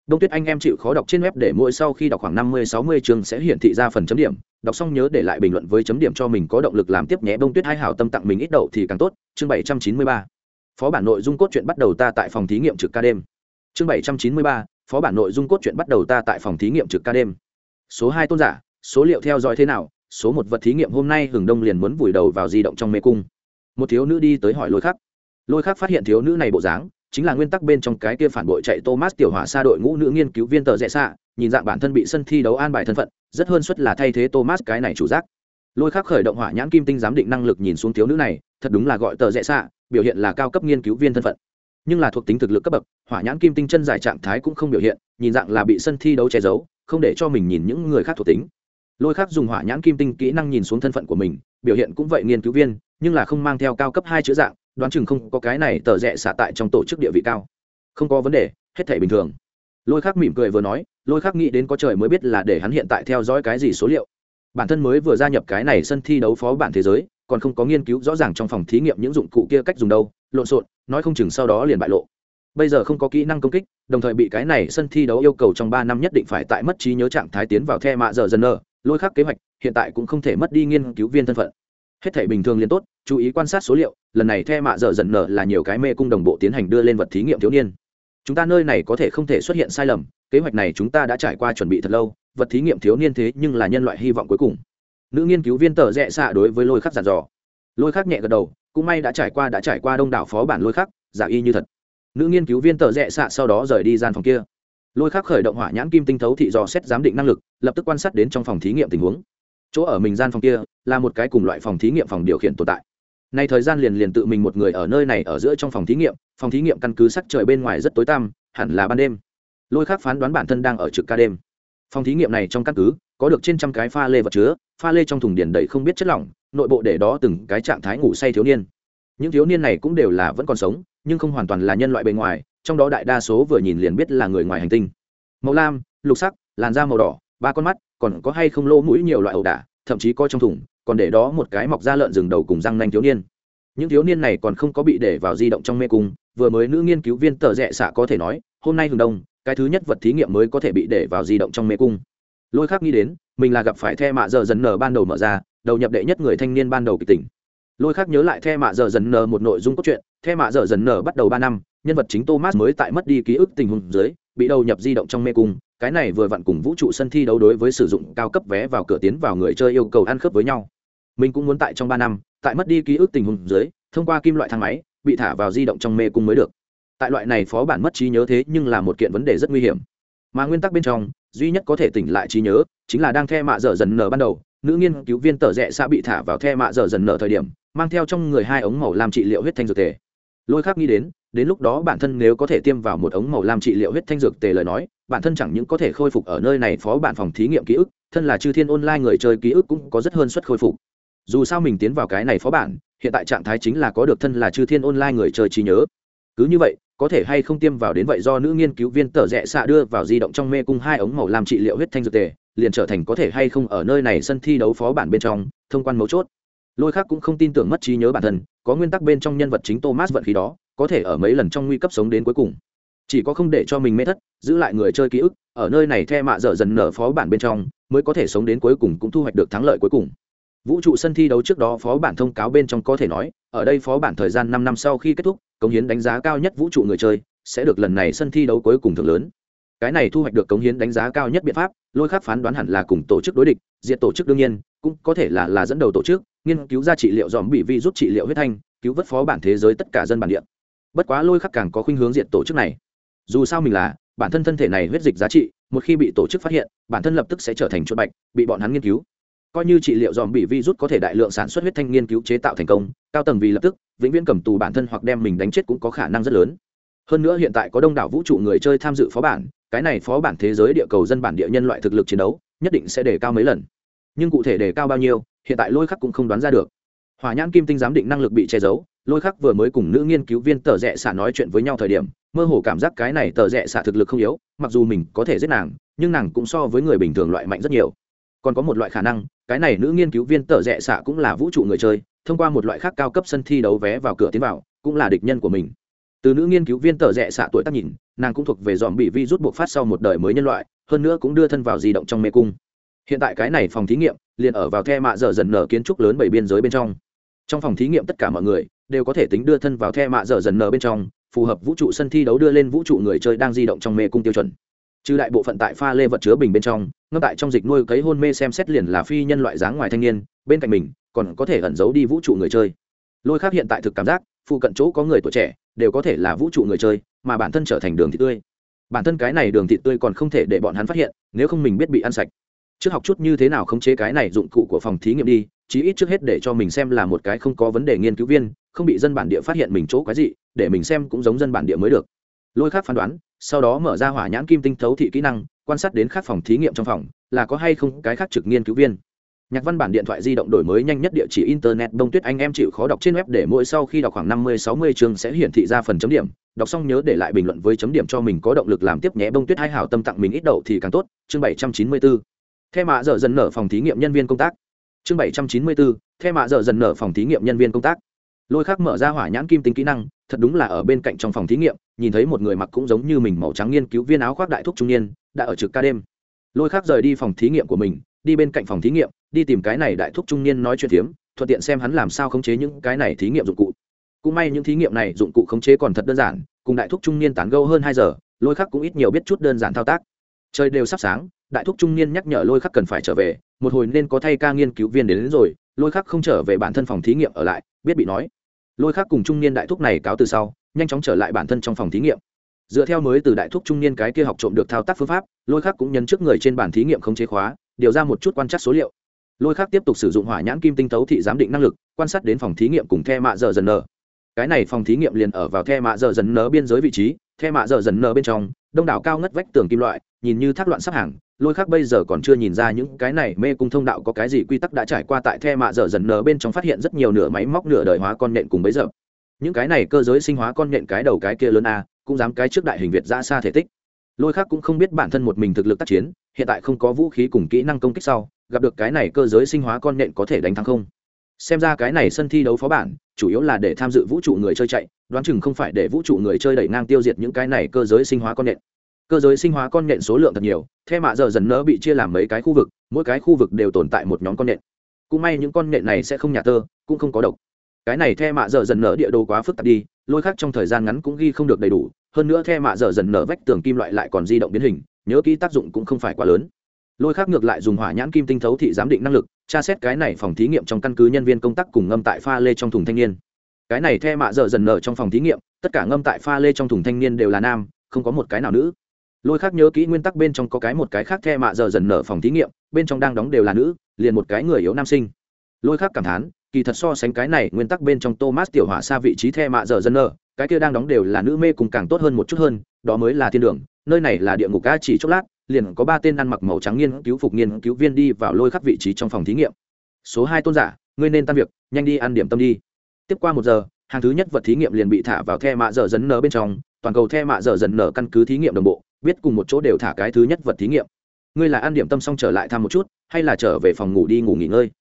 Đông tuyết anh em chịu khó đọc trên web để mỗi sau khi đọc khoảng năm mươi, sáu mươi chương sẽ hiển thị ra phần chấm điểm. Đọc xong nhớ để lại bình luận với chấm điểm cho mình có động lực làm tiếp nhé. Đông tuyết hai hảo tâm tặng mình ít đậu thì càng tốt. Chương bảy trăm chín mươi ba. Phó bản nội dung cốt truyện bắt đầu ta tại phòng thí nghiệm trực ca đêm. Chương bảy trăm chín mươi ba. Phó bản nội dung cốt truyện bắt đầu ta tại phòng thí nghiệm trực ca đêm. Số hai tôn giả, số liệu theo dõi thế nào? Số một vật thí nghiệm hôm nay hừng đông liền muốn vùi đầu vào di động trong mê cung. Một thiếu nữ đi tới hỏi lôi khắc. Lôi khắc phát hiện thiếu nữ này bộ dáng, chính là nguyên tắc bên trong cái kia phản bội chạy thomas tiểu hỏa xa đội ngũ nữ nghiên cứu viên tờ rẽ xạ, nhìn dạng bản thân bị sân thi đấu an bài thân phận, rất hơn suất là thay thế thomas cái này chủ giác. Lôi khắc khởi động hỏa nhãn kim tinh giám định năng lực nhìn xuống thiếu nữ này, thật đúng là gọi tờ rẽ xạ, biểu hiện là cao cấp nghiên cứu viên thân phận. Nhưng là thuộc tính thực lực cấp bậc, hỏa nhãn kim tinh chân giải trạng thái cũng không biểu hiện, nhìn dạng là bị sân thi đấu che giấu, không để cho mình nhìn những người khác thuộc tính lôi khác dùng hỏa nhãn kim tinh kỹ năng nhìn xuống thân phận của mình, biểu hiện cũng vậy nghiên cứu viên, nhưng là không mang theo cao cấp hai chữ dạng, đoán chừng không có cái này tờ rẽ xả tại trong tổ chức địa vị cao. Không có vấn đề, hết thể bình thường. Lôi khác mỉm cười vừa nói, lôi khác nghĩ đến có trời mới biết là để hắn hiện tại theo dõi cái gì số liệu. Bản thân mới vừa gia nhập cái này sân thi đấu phó bản thế giới, còn không có nghiên cứu rõ ràng trong phòng thí nghiệm những dụng cụ kia cách dùng đâu, lộn xộn, nói không chừng sau đó liền bại lộ. Bây giờ không có kỹ năng công kích, đồng thời bị cái này sân thi đấu yêu cầu trong ba năm nhất định phải tại mất trí nhớ trạng thái tiến vào the mạ giờ dần nơ lôi khắc kế hoạch, hiện tại cũng không thể mất đi nghiên cứu viên thân phận. Hết thể bình thường liền tốt, chú ý quan sát số liệu, lần này the mạ dở dần nở là nhiều cái mê cung đồng bộ tiến hành đưa lên vật thí nghiệm thiếu niên. Chúng ta nơi này có thể không thể xuất hiện sai lầm, kế hoạch này chúng ta đã trải qua chuẩn bị thật lâu, vật thí nghiệm thiếu niên thế nhưng là nhân loại hy vọng cuối cùng. Nữ nghiên cứu viên tờ rẽ xạ đối với lôi khắc giản dò. Lôi khắc nhẹ gật đầu, cũng may đã trải qua, đã trải qua đông đảo phó bản lôi khắc, giả y như thật. Nữ nghiên cứu viên tờ rẽ xạ sau đó rời đi gian phòng kia lôi khắc khởi động hỏa nhãn kim tinh thấu thị dò xét giám định năng lực, lập tức quan sát đến trong phòng thí nghiệm tình huống. Chỗ ở mình gian phòng kia là một cái cùng loại phòng thí nghiệm phòng điều khiển tồn tại. Nay thời gian liền liền tự mình một người ở nơi này ở giữa trong phòng thí nghiệm, phòng thí nghiệm căn cứ sắc trời bên ngoài rất tối tăm, hẳn là ban đêm. Lôi khắc phán đoán bản thân đang ở trực ca đêm. Phòng thí nghiệm này trong căn cứ có được trên trăm cái pha lê vật chứa, pha lê trong thùng điền đầy không biết chất lỏng, nội bộ để đó từng cái trạng thái ngủ say thiếu niên. Những thiếu niên này cũng đều là vẫn còn sống, nhưng không hoàn toàn là nhân loại bề ngoài trong đó đại đa số vừa nhìn liền biết là người ngoài hành tinh. Màu lam, lục sắc, làn da màu đỏ, ba con mắt, còn có hay không lỗ mũi nhiều loại ẩu đả, thậm chí có trong thùng, còn để đó một cái mọc da lợn rừng đầu cùng răng nanh thiếu niên. Những thiếu niên này còn không có bị để vào di động trong mê cung, vừa mới nữ nghiên cứu viên tờ rẽ xạ có thể nói, hôm nay hừng đông, cái thứ nhất vật thí nghiệm mới có thể bị để vào di động trong mê cung. Lôi khác nghĩ đến, mình là gặp phải the mạ giờ dần nở ban đầu mở ra, đầu nhập đệ nhất người thanh niên ban đầu kịch tỉnh lôi khác nhớ lại the mạ giờ dần nở một nội dung cốt truyện, the mạ giờ dần nở bắt đầu ba năm nhân vật chính thomas mới tại mất đi ký ức tình huống dưới, bị đầu nhập di động trong mê cung. Cái này vừa vặn cùng vũ trụ sân thi đấu đối với sử dụng cao cấp vé vào cửa tiến vào người chơi yêu cầu ăn khớp với nhau. Mình cũng muốn tại trong ba năm, tại mất đi ký ức tình huống dưới, thông qua kim loại thang máy, bị thả vào di động trong mê cung mới được. Tại loại này phó bản mất trí nhớ thế nhưng là một kiện vấn đề rất nguy hiểm. Mà nguyên tắc bên trong, duy nhất có thể tỉnh lại trí nhớ, chính là đang the mạ dở dần nở ban đầu. Nữ nghiên cứu viên tờ rẽ xã bị thả vào the mạ dở dần nở thời điểm, mang theo trong người hai ống màu làm trị liệu huyết thanh dược tề lôi khác nghĩ đến đến lúc đó bản thân nếu có thể tiêm vào một ống màu lam trị liệu huyết thanh dược tề lời nói, bản thân chẳng những có thể khôi phục ở nơi này phó bản phòng thí nghiệm ký ức, thân là chư thiên online người chơi ký ức cũng có rất hơn suất khôi phục. Dù sao mình tiến vào cái này phó bản, hiện tại trạng thái chính là có được thân là chư thiên online người chơi trí nhớ. Cứ như vậy, có thể hay không tiêm vào đến vậy do nữ nghiên cứu viên tở rẽ xạ đưa vào di động trong mê cung hai ống màu lam trị liệu huyết thanh dược tề, liền trở thành có thể hay không ở nơi này sân thi đấu phó bản bên trong, thông quan mấu chốt. Lôi khác cũng không tin tưởng mất trí nhớ bản thân, có nguyên tắc bên trong nhân vật chính thomas vận khí đó có thể ở mấy lần trong nguy cấp sống đến cuối cùng. Chỉ có không để cho mình mê thất, giữ lại người chơi ký ức, ở nơi này the mạ dở dần nở phó bản bên trong, mới có thể sống đến cuối cùng cũng thu hoạch được thắng lợi cuối cùng. Vũ trụ sân thi đấu trước đó phó bản thông cáo bên trong có thể nói, ở đây phó bản thời gian năm năm sau khi kết thúc, cống hiến đánh giá cao nhất vũ trụ người chơi, sẽ được lần này sân thi đấu cuối cùng thường lớn. Cái này thu hoạch được cống hiến đánh giá cao nhất biện pháp, lôi khắc phán đoán hẳn là cùng tổ chức đối địch diện tổ chức đương nhiên, cũng có thể là là dẫn đầu tổ chức, nghiên cứu ra trị liệu dòm bị vi rút trị liệu huyết thanh, cứu vớt phó bản thế giới tất cả dân bản địa bất quá lôi khắc càng có khuynh hướng diện tổ chức này. Dù sao mình là, bản thân thân thể này huyết dịch giá trị, một khi bị tổ chức phát hiện, bản thân lập tức sẽ trở thành chuột bạch, bị bọn hắn nghiên cứu. Coi như trị liệu dòm bị virus có thể đại lượng sản xuất huyết thanh nghiên cứu chế tạo thành công, cao tầng vì lập tức, vĩnh viễn cầm tù bản thân hoặc đem mình đánh chết cũng có khả năng rất lớn. Hơn nữa hiện tại có đông đảo vũ trụ người chơi tham dự phó bản, cái này phó bản thế giới địa cầu dân bản địa nhân loại thực lực chiến đấu, nhất định sẽ đề cao mấy lần. Nhưng cụ thể đề cao bao nhiêu, hiện tại lôi khắc cũng không đoán ra được. Hỏa nhãn kim tinh giám định năng lực bị che giấu lôi khắc vừa mới cùng nữ nghiên cứu viên tờ rẽ xạ nói chuyện với nhau thời điểm, mơ hồ cảm giác cái này tờ rẽ xạ thực lực không yếu, mặc dù mình có thể giết nàng, nhưng nàng cũng so với người bình thường loại mạnh rất nhiều. Còn có một loại khả năng, cái này nữ nghiên cứu viên tờ rẽ xạ cũng là vũ trụ người chơi, thông qua một loại khác cao cấp sân thi đấu vé vào cửa tiến vào, cũng là địch nhân của mình. Từ nữ nghiên cứu viên tờ rẽ xạ tuổi tác nhìn, nàng cũng thuộc về dòm bị vi rút buộc phát sau một đời mới nhân loại, hơn nữa cũng đưa thân vào di động trong mê cung. Hiện tại cái này phòng thí nghiệm, liền ở vào the mạ dở dần nở kiến trúc lớn bảy biên giới bên trong trong phòng thí nghiệm tất cả mọi người đều có thể tính đưa thân vào the mạ dở dần nở bên trong, phù hợp vũ trụ sân thi đấu đưa lên vũ trụ người chơi đang di động trong mê cung tiêu chuẩn. Trừ đại bộ phận tại pha lê vật chứa bình bên trong, ngâm tại trong dịch nuôi cấy hôn mê xem xét liền là phi nhân loại dáng ngoài thanh niên, bên cạnh mình còn có thể ẩn giấu đi vũ trụ người chơi. Lôi khác hiện tại thực cảm giác, phụ cận chỗ có người tuổi trẻ đều có thể là vũ trụ người chơi, mà bản thân trở thành đường thịt tươi. Bản thân cái này đường thịt tươi còn không thể để bọn hắn phát hiện, nếu không mình biết bị ăn sạch. Trước học chút như thế nào khống chế cái này dụng cụ của phòng thí nghiệm đi chí ít trước hết để cho mình xem là một cái không có vấn đề nghiên cứu viên, không bị dân bản địa phát hiện mình chỗ quái gì để mình xem cũng giống dân bản địa mới được. Lôi khác phán đoán, sau đó mở ra hỏa nhãn kim tinh thấu thị kỹ năng, quan sát đến các phòng thí nghiệm trong phòng, là có hay không cái khác trực nghiên cứu viên. Nhạc văn bản điện thoại di động đổi mới nhanh nhất địa chỉ internet, đông tuyết anh em chịu khó đọc trên web để mỗi sau khi đọc khoảng năm mươi, sáu mươi chương sẽ hiển thị ra phần chấm điểm. Đọc xong nhớ để lại bình luận với chấm điểm cho mình có động lực làm tiếp nhé. Bông tuyết hai hảo tâm tặng mình ít đậu thì càng tốt. Chương bảy trăm chín mươi bốn. Theo mạ giờ dần nở phòng thí nghiệm nhân viên công tác chương bảy trăm chín mươi bốn theo mạ giờ dần nở phòng thí nghiệm nhân viên công tác. Lôi khác mở ra hỏa nhãn kim tinh kỹ năng, thật đúng là ở bên cạnh trong phòng thí nghiệm, nhìn thấy một người mặc cũng giống như mình màu trắng nghiên cứu viên áo khoác đại thúc trung niên, đã ở trực ca đêm. Lôi khác rời đi phòng thí nghiệm của mình, đi bên cạnh phòng thí nghiệm, đi tìm cái này đại thúc trung niên nói chuyện phiếm thuận tiện xem hắn làm sao khống chế những cái này thí nghiệm dụng cụ. Cũng may những thí nghiệm này dụng cụ khống chế còn thật đơn giản, cùng đại thúc trung niên tán gâu hơn hai giờ, lôi khắc cũng ít nhiều biết chút đơn giản thao tác. Trời đều sắp sáng đại thúc trung niên nhắc nhở lôi khắc cần phải trở về một hồi nên có thay ca nghiên cứu viên đến, đến rồi lôi khắc không trở về bản thân phòng thí nghiệm ở lại biết bị nói. Lôi khắc cùng trung niên đại thúc này cáo từ sau nhanh chóng trở lại bản thân trong phòng thí nghiệm. Dựa theo mới từ đại thúc trung niên cái kia học trộm được thao tác phương pháp lôi khắc cũng nhấn trước người trên bản thí nghiệm không chế khóa điều ra một chút quan trắc số liệu. Lôi khắc tiếp tục sử dụng hỏa nhãn kim tinh tấu thị giám định năng lực quan sát đến phòng thí nghiệm cùng the mạ giờ dần nở. Cái này phòng thí nghiệm liền ở vào the mạ giờ dần nở biên giới vị trí the mạ giờ dần nở bên trong đông đảo cao ngất vách tường kim loại, nhìn như thác loạn sắp hàng, lôi khắc bây giờ còn chưa nhìn ra những cái này mê cung thông đạo có cái gì quy tắc đã trải qua tại the mạ dở dần nở bên trong phát hiện rất nhiều nửa máy móc nửa đời hóa con nện cùng bấy giờ. Những cái này cơ giới sinh hóa con nện cái đầu cái kia lớn a, cũng dám cái trước đại hình việt ra xa thể tích. Lôi khác cũng không biết bản thân một mình thực lực tác chiến, hiện tại không có vũ khí cùng kỹ năng công kích sau, gặp được cái này cơ giới sinh hóa con nện có thể đánh thắng không? Xem ra cái này sân thi đấu phó bản, chủ yếu là để tham dự vũ trụ người chơi chạy, đoán chừng không phải để vũ trụ người chơi đẩy ngang tiêu diệt những cái này cơ giới sinh hóa con nện cơ giới sinh hóa con nện số lượng thật nhiều theo mạ giờ dần nỡ bị chia làm mấy cái khu vực, mỗi cái khu vực đều tồn tại một nhóm con nện cũng may những con nện này sẽ không nhà tơ, cũng không có độc. Cái này theo mạ giờ dần nở địa đồ quá phức tạp đi, lôi khác trong thời gian ngắn cũng ghi không được đầy đủ, hơn nữa theo mạ giờ dần nở vách tường kim loại lại còn di động biến hình, nhớ kỹ tác dụng cũng không phải quá lớn. Lôi khác ngược lại dùng hỏa nhãn kim tinh thấu thị giám định năng lực tra xét cái này phòng thí nghiệm trong căn cứ nhân viên công tác cùng ngâm tại pha lê trong thùng thanh niên. Cái này theo mạ dợ dần nở trong phòng thí nghiệm, tất cả ngâm tại pha lê trong thùng thanh niên đều là nam, không có một cái nào nữ. Lôi khác nhớ kỹ nguyên tắc bên trong có cái một cái khác theo mạ dợ dần nở phòng thí nghiệm, bên trong đang đóng đều là nữ, liền một cái người yếu nam sinh. Lôi khác cảm thán, kỳ thật so sánh cái này nguyên tắc bên trong thomas tiểu hỏa xa vị trí the mạ dợ dần nở, cái kia đang đóng đều là nữ mê cùng càng tốt hơn một chút hơn, đó mới là thiên đường, nơi này là địa ngục ca chỉ chốc lát liền có ba tên ăn mặc màu trắng nghiên cứu phục nghiên cứu viên đi vào lôi khắc vị trí trong phòng thí nghiệm. Số hai tôn giả, ngươi nên tan việc, nhanh đi ăn điểm tâm đi. Tiếp qua một giờ, hàng thứ nhất vật thí nghiệm liền bị thả vào the mạ dở dần nở bên trong, toàn cầu the mạ dở dần nở căn cứ thí nghiệm đồng bộ, biết cùng một chỗ đều thả cái thứ nhất vật thí nghiệm. Ngươi là ăn điểm tâm xong trở lại thăm một chút, hay là trở về phòng ngủ đi ngủ nghỉ ngơi?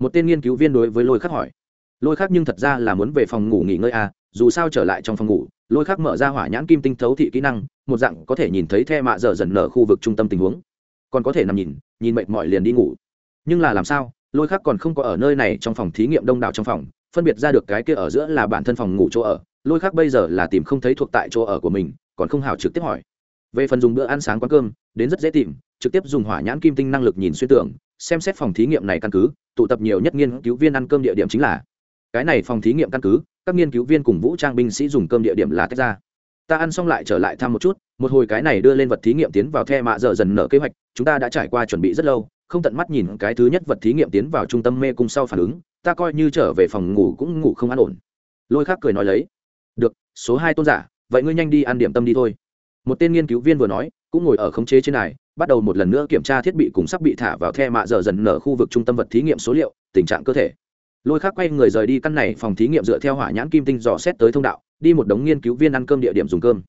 Một tên nghiên cứu viên đối với lôi khắc hỏi. Lôi khắc nhưng thật ra là muốn về phòng ngủ nghỉ ngơi à dù sao trở lại trong phòng ngủ, lôi khắc mở ra hỏa nhãn kim tinh thấu thị kỹ năng một dạng có thể nhìn thấy the mạ dở dần nở khu vực trung tâm tình huống. Còn có thể nằm nhìn nhìn mệt mỏi liền đi ngủ. Nhưng là làm sao, lôi khác còn không có ở nơi này trong phòng thí nghiệm đông đảo trong phòng, phân biệt ra được cái kia ở giữa là bản thân phòng ngủ chỗ ở. Lôi khác bây giờ là tìm không thấy thuộc tại chỗ ở của mình, còn không hào trực tiếp hỏi. Về phần dùng bữa ăn sáng quán cơm, đến rất dễ tìm, trực tiếp dùng hỏa nhãn kim tinh năng lực nhìn xuyên tưởng, xem xét phòng thí nghiệm này căn cứ, tụ tập nhiều nhất nghiên cứu viên ăn cơm địa điểm chính là. Cái này phòng thí nghiệm căn cứ, các nghiên cứu viên cùng vũ trang binh sĩ dùng cơm địa điểm là tách ra ta ăn xong lại trở lại thăm một chút, một hồi cái này đưa lên vật thí nghiệm tiến vào the mạ dở dần nở kế hoạch, chúng ta đã trải qua chuẩn bị rất lâu, không tận mắt nhìn cái thứ nhất vật thí nghiệm tiến vào trung tâm mê cung sau phản ứng, ta coi như trở về phòng ngủ cũng ngủ không an ổn. Lôi khác cười nói lấy, được, số hai tôn giả, vậy ngươi nhanh đi ăn điểm tâm đi thôi. Một tên nghiên cứu viên vừa nói, cũng ngồi ở khống chế trên này, bắt đầu một lần nữa kiểm tra thiết bị cùng sắp bị thả vào the mạ dở dần nở khu vực trung tâm vật thí nghiệm số liệu, tình trạng cơ thể. Lôi khác quay người rời đi căn này phòng thí nghiệm dựa theo hỏa nhãn kim tinh dò xét tới thông đạo đi một đống nghiên cứu viên ăn cơm địa điểm dùng cơm.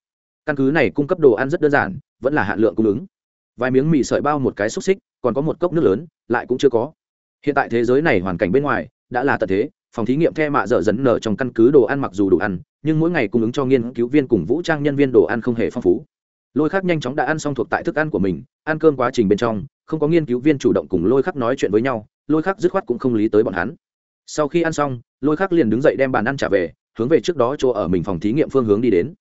Căn cứ này cung cấp đồ ăn rất đơn giản, vẫn là hạn lượng cung ứng. Vài miếng mì sợi bao một cái xúc xích, còn có một cốc nước lớn, lại cũng chưa có. Hiện tại thế giới này hoàn cảnh bên ngoài, đã là tận thế, phòng thí nghiệm the mạ dở dẫn nở trong căn cứ đồ ăn mặc dù đủ ăn, nhưng mỗi ngày cung ứng cho nghiên cứu viên cùng vũ trang nhân viên đồ ăn không hề phong phú. Lôi khắc nhanh chóng đã ăn xong thuộc tại thức ăn của mình, ăn cơm quá trình bên trong, không có nghiên cứu viên chủ động cùng lôi khắc nói chuyện với nhau, lôi khắc dứt khoát cũng không lý tới bọn hắn. Sau khi ăn xong, lôi khắc liền đứng dậy đem bàn ăn trả về hướng về trước đó chỗ ở mình phòng thí nghiệm phương hướng đi đến.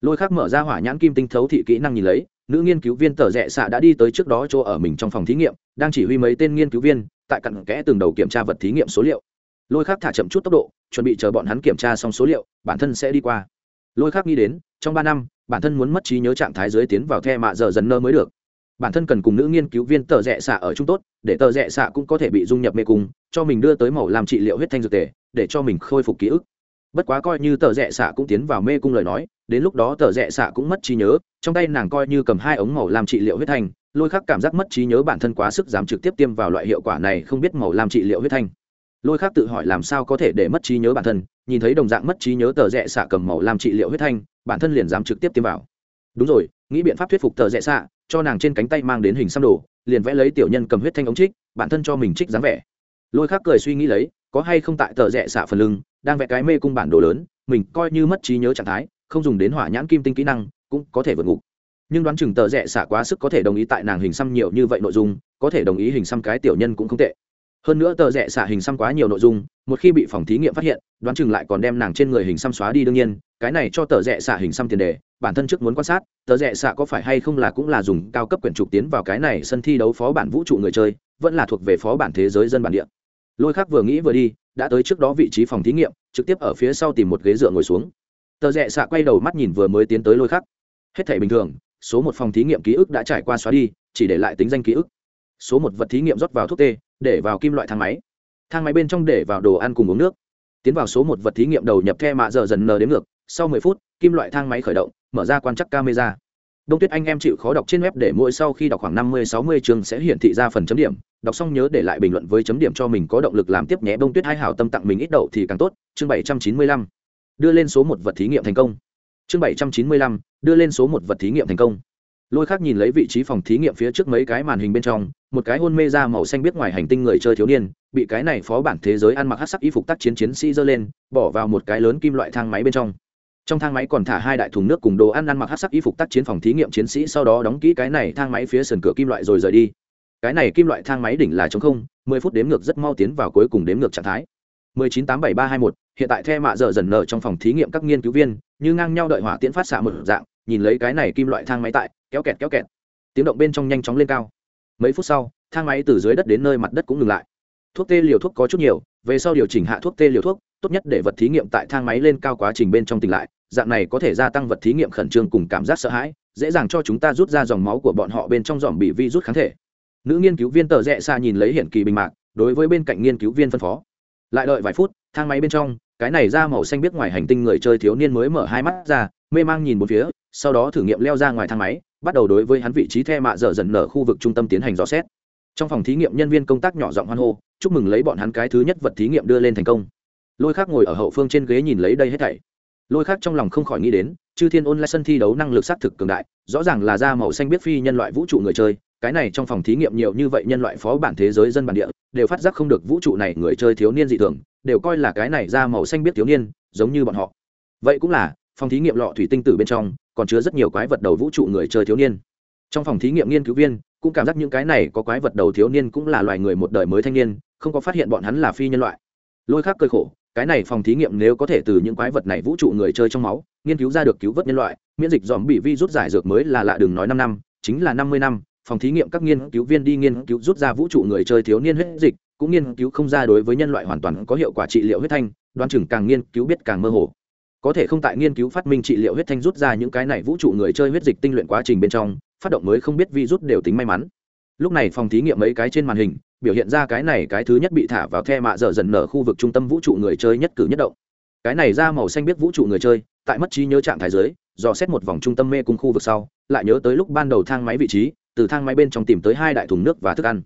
Lôi khắc mở ra hỏa nhãn kim tinh thấu thị kỹ năng nhìn lấy, nữ nghiên cứu viên tờ rẽ xạ đã đi tới trước đó chỗ ở mình trong phòng thí nghiệm, đang chỉ huy mấy tên nghiên cứu viên, tại cặn kẽ từng đầu kiểm tra vật thí nghiệm số liệu. Lôi khắc thả chậm chút tốc độ, chuẩn bị chờ bọn hắn kiểm tra xong số liệu, bản thân sẽ đi qua. Lôi khắc nghĩ đến, trong ba năm, bản thân muốn mất trí nhớ trạng thái dưới tiến vào the mạ giờ dần nơ mới được. Bản thân cần cùng nữ nghiên cứu viên tờ rẽ xạ ở chung tốt, để tờ rẽ xạ cũng có thể bị dung nhập mê cung, cho mình đưa tới màu làm trị liệu huyết thanh dược tề, để cho mình khôi phục ký ức bất quá coi như tờ rẽ xạ cũng tiến vào mê cung lời nói, đến lúc đó tờ rẽ xạ cũng mất trí nhớ, trong tay nàng coi như cầm hai ống màu làm trị liệu huyết thanh, lôi khắc cảm giác mất trí nhớ bản thân quá sức dám trực tiếp tiêm vào loại hiệu quả này không biết màu làm trị liệu huyết thanh. Lôi khắc tự hỏi làm sao có thể để mất trí nhớ bản thân, nhìn thấy đồng dạng mất trí nhớ tờ rẽ xạ cầm màu làm trị liệu huyết thanh, bản thân liền dám trực tiếp tiêm vào. Đúng rồi, nghĩ biện pháp thuyết phục tờ rẽ xạ, cho nàng trên cánh tay mang đến hình xăm đồ, liền vẽ lấy tiểu nhân cầm huyết thanh ống trích, bản thân cho mình trích dáng vẻ. Lôi khắc cười suy nghĩ lấy, có hay không tại tờ rẽ xạ phần lưng đang vẽ cái mê cung bản đồ lớn, mình coi như mất trí nhớ trạng thái, không dùng đến hỏa nhãn kim tinh kỹ năng, cũng có thể vượt ngục. Nhưng đoán chừng tờ rẽ xả quá sức có thể đồng ý tại nàng hình xăm nhiều như vậy nội dung, có thể đồng ý hình xăm cái tiểu nhân cũng không tệ. Hơn nữa tờ rẽ xả hình xăm quá nhiều nội dung, một khi bị phòng thí nghiệm phát hiện, đoán chừng lại còn đem nàng trên người hình xăm xóa đi đương nhiên, cái này cho tờ rẽ xả hình xăm tiền đề, bản thân trước muốn quan sát, tờ rẽ xạ có phải hay không là cũng là dùng cao cấp quyển trục tiến vào cái này sân thi đấu phó bản vũ trụ người chơi, vẫn là thuộc về phó bản thế giới dân bản địa. Lôi khác vừa nghĩ vừa đi đã tới trước đó vị trí phòng thí nghiệm, trực tiếp ở phía sau tìm một ghế dựa ngồi xuống. Tờ rẽ xạ quay đầu mắt nhìn vừa mới tiến tới lôi khắc. Hết thể bình thường, số một phòng thí nghiệm ký ức đã trải qua xóa đi, chỉ để lại tính danh ký ức. Số một vật thí nghiệm rót vào thuốc tê, để vào kim loại thang máy. Thang máy bên trong để vào đồ ăn cùng uống nước. Tiến vào số một vật thí nghiệm đầu nhập the mạ giờ dần nờ đến ngược, sau mười phút, kim loại thang máy khởi động, mở ra quan chắc camera đông tuyết anh em chịu khó đọc trên web để mỗi sau khi đọc khoảng năm mươi, sáu mươi chương sẽ hiển thị ra phần chấm điểm. Đọc xong nhớ để lại bình luận với chấm điểm cho mình có động lực làm tiếp nhé. Đông tuyết hai hảo tâm tặng mình ít đậu thì càng tốt. Chương bảy trăm chín mươi lăm. Đưa lên số một vật thí nghiệm thành công. Chương bảy trăm chín mươi lăm. Đưa lên số một vật thí nghiệm thành công. Lôi khác nhìn lấy vị trí phòng thí nghiệm phía trước mấy cái màn hình bên trong, một cái hôn mê ra màu xanh biết ngoài hành tinh người chơi thiếu niên, bị cái này phó bản thế giới ăn mặc hắc sắc y phục tác chiến chiến sĩ dơ lên, bỏ vào một cái lớn kim loại thang máy bên trong trong thang máy còn thả hai đại thùng nước cùng đồ ăn ăn mặc hát sắc y phục tác chiến phòng thí nghiệm chiến sĩ sau đó đóng kỹ cái này thang máy phía sườn cửa kim loại rồi rời đi. Cái này kim loại thang máy đỉnh là chống không, mười phút đếm ngược rất mau tiến vào cuối cùng đếm ngược trạng thái. mười chín tám bảy ba hai một, hiện tại the mạ dở dần nở trong phòng thí nghiệm các nghiên cứu viên, như ngang nhau đợi hỏa tiễn phát xạ một dạng, nhìn lấy cái này kim loại thang máy tại, kéo kẹt kéo kẹt. Tiếng động bên trong nhanh chóng lên cao. Mấy phút sau, thang máy từ dưới đất đến nơi mặt đất cũng ngừng lại. Thuốc tê liều thuốc có chút nhiều, về sau điều chỉnh hạ thuốc tê liều thuốc, tốt nhất để vật thí nghiệm tại thang máy lên cao quá trình bên trong tỉnh lại dạng này có thể gia tăng vật thí nghiệm khẩn trương cùng cảm giác sợ hãi, dễ dàng cho chúng ta rút ra dòng máu của bọn họ bên trong dòm bị vi rút kháng thể. Nữ nghiên cứu viên tờ rẽ xa nhìn lấy hiển kỳ bình mạc, đối với bên cạnh nghiên cứu viên phân phó. Lại đợi vài phút, thang máy bên trong, cái này ra màu xanh biết ngoài hành tinh người chơi thiếu niên mới mở hai mắt ra, mê mang nhìn một phía, sau đó thử nghiệm leo ra ngoài thang máy, bắt đầu đối với hắn vị trí the mạ dở dần nở khu vực trung tâm tiến hành dò xét. Trong phòng thí nghiệm nhân viên công tác nhỏ giọng hoan hô, chúc mừng lấy bọn hắn cái thứ nhất vật thí nghiệm đưa lên thành công. Lôi khác ngồi ở hậu phương trên ghế nhìn lấy đây hết thảy lôi khác trong lòng không khỏi nghĩ đến, chư thiên ôn lại sân thi đấu năng lực xác thực cường đại, rõ ràng là da màu xanh biết phi nhân loại vũ trụ người chơi, cái này trong phòng thí nghiệm nhiều như vậy nhân loại phó bản thế giới dân bản địa, đều phát giác không được vũ trụ này người chơi thiếu niên dị thường, đều coi là cái này da màu xanh biết thiếu niên, giống như bọn họ. Vậy cũng là, phòng thí nghiệm lọ thủy tinh tử bên trong, còn chứa rất nhiều quái vật đầu vũ trụ người chơi thiếu niên. Trong phòng thí nghiệm nghiên cứu viên, cũng cảm giác những cái này có quái vật đầu thiếu niên cũng là loài người một đời mới thanh niên, không có phát hiện bọn hắn là phi nhân loại. Lôi khác cơ khổ cái này phòng thí nghiệm nếu có thể từ những quái vật này vũ trụ người chơi trong máu, nghiên cứu ra được cứu vớt nhân loại, miễn dịch dòm bị vi rút giải dược mới là lạ đừng nói năm năm, chính là năm mươi năm, phòng thí nghiệm các nghiên cứu viên đi nghiên cứu rút ra vũ trụ người chơi thiếu niên huyết dịch, cũng nghiên cứu không ra đối với nhân loại hoàn toàn có hiệu quả trị liệu huyết thanh đoán chừng càng nghiên cứu biết càng mơ hồ. Có thể không tại nghiên cứu phát minh trị liệu huyết thanh rút ra những cái này vũ trụ người chơi huyết dịch tinh luyện quá trình bên trong, phát động mới không biết vi rút đều tính may mắn. Lúc này phòng thí nghiệm mấy cái trên màn hình biểu hiện ra cái này cái thứ nhất bị thả vào the mạ dở dần nở khu vực trung tâm vũ trụ người chơi nhất cử nhất động. Cái này ra màu xanh biết vũ trụ người chơi, tại mất trí nhớ trạng thái giới dò xét một vòng trung tâm mê cung khu vực sau, lại nhớ tới lúc ban đầu thang máy vị trí, từ thang máy bên trong tìm tới hai đại thùng nước và thức ăn.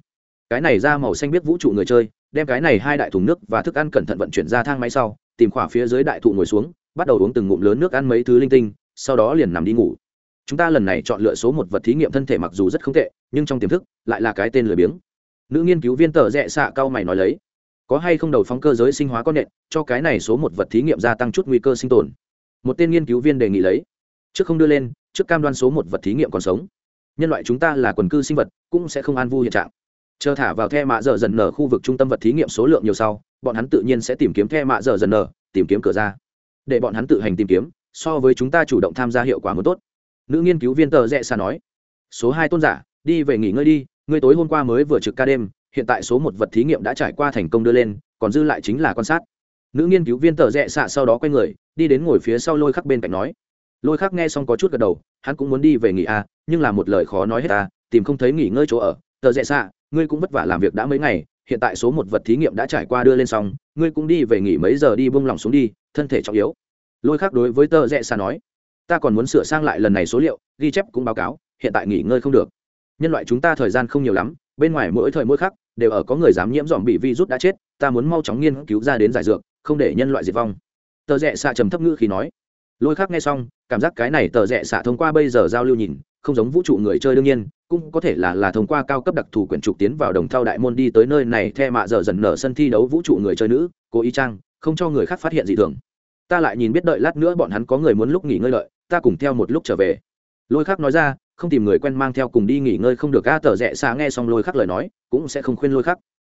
Cái này ra màu xanh biết vũ trụ người chơi, đem cái này hai đại thùng nước và thức ăn cẩn thận vận chuyển ra thang máy sau, tìm khỏa phía dưới đại thụ ngồi xuống, bắt đầu uống từng ngụm lớn nước ăn mấy thứ linh tinh, sau đó liền nằm đi ngủ. Chúng ta lần này chọn lựa số một vật thí nghiệm thân thể mặc dù rất không tệ, nhưng trong tiềm thức, lại là cái tên lười biếng nữ nghiên cứu viên tờ rẽ xạ cao mày nói lấy, có hay không đầu phóng cơ giới sinh hóa con nện, cho cái này số một vật thí nghiệm gia tăng chút nguy cơ sinh tồn? Một tên nghiên cứu viên đề nghị lấy, trước không đưa lên, trước cam đoan số một vật thí nghiệm còn sống. Nhân loại chúng ta là quần cư sinh vật, cũng sẽ không an vui hiện trạng. Chờ thả vào the mạ dở dần nở khu vực trung tâm vật thí nghiệm số lượng nhiều sau, bọn hắn tự nhiên sẽ tìm kiếm the mạ dở dần nở, tìm kiếm cửa ra. Để bọn hắn tự hành tìm kiếm, so với chúng ta chủ động tham gia hiệu quả mới tốt. Nữ nghiên cứu viên tờ rẽ xa nói, số hai tôn giả, đi về nghỉ ngơi đi ngươi tối hôm qua mới vừa trực ca đêm, hiện tại số một vật thí nghiệm đã trải qua thành công đưa lên, còn dư lại chính là quan sát. Nữ nghiên cứu viên tờ rẽ xạ sau đó quay người, đi đến ngồi phía sau lôi khắc bên cạnh nói. Lôi khắc nghe xong có chút gật đầu, hắn cũng muốn đi về nghỉ à nhưng là một lời khó nói hết ta tìm không thấy nghỉ ngơi chỗ ở. Tờ rẽ xạ, ngươi cũng vất vả làm việc đã mấy ngày, hiện tại số một vật thí nghiệm đã trải qua đưa lên xong, ngươi cũng đi về nghỉ mấy giờ đi bông lòng xuống đi, thân thể trọng yếu. Lôi khắc đối với tờ rẽ xạ nói. Ta còn muốn sửa sang lại lần này số liệu, ghi chép cũng báo cáo, hiện tại nghỉ ngơi không được nhân loại chúng ta thời gian không nhiều lắm, bên ngoài mỗi thời mỗi khắc, đều ở có người dám nhiễm dòm bị virus đã chết, ta muốn mau chóng nghiên cứu ra đến giải dược, không để nhân loại diệt vong. Tờ rẽ xạ trầm thấp ngữ khi nói. Lôi khác nghe xong, cảm giác cái này tờ rẽ xạ thông qua bây giờ giao lưu nhìn, không giống vũ trụ người chơi đương nhiên, cũng có thể là là thông qua cao cấp đặc thù quyển trục tiến vào đồng thao đại môn đi tới nơi này the mạ giờ dần nở sân thi đấu vũ trụ người chơi nữ, cố ý trang, không cho người khác phát hiện gì thường. Ta lại nhìn biết đợi lát nữa bọn hắn có người muốn lúc nghỉ ngơi đợi, ta cùng theo một lúc trở về. Lôi khác nói ra không tìm người quen mang theo cùng đi nghỉ ngơi không được, a, tờ rẽ xạ nghe xong lôi khắc lời nói, cũng sẽ không khuyên lôi khắc.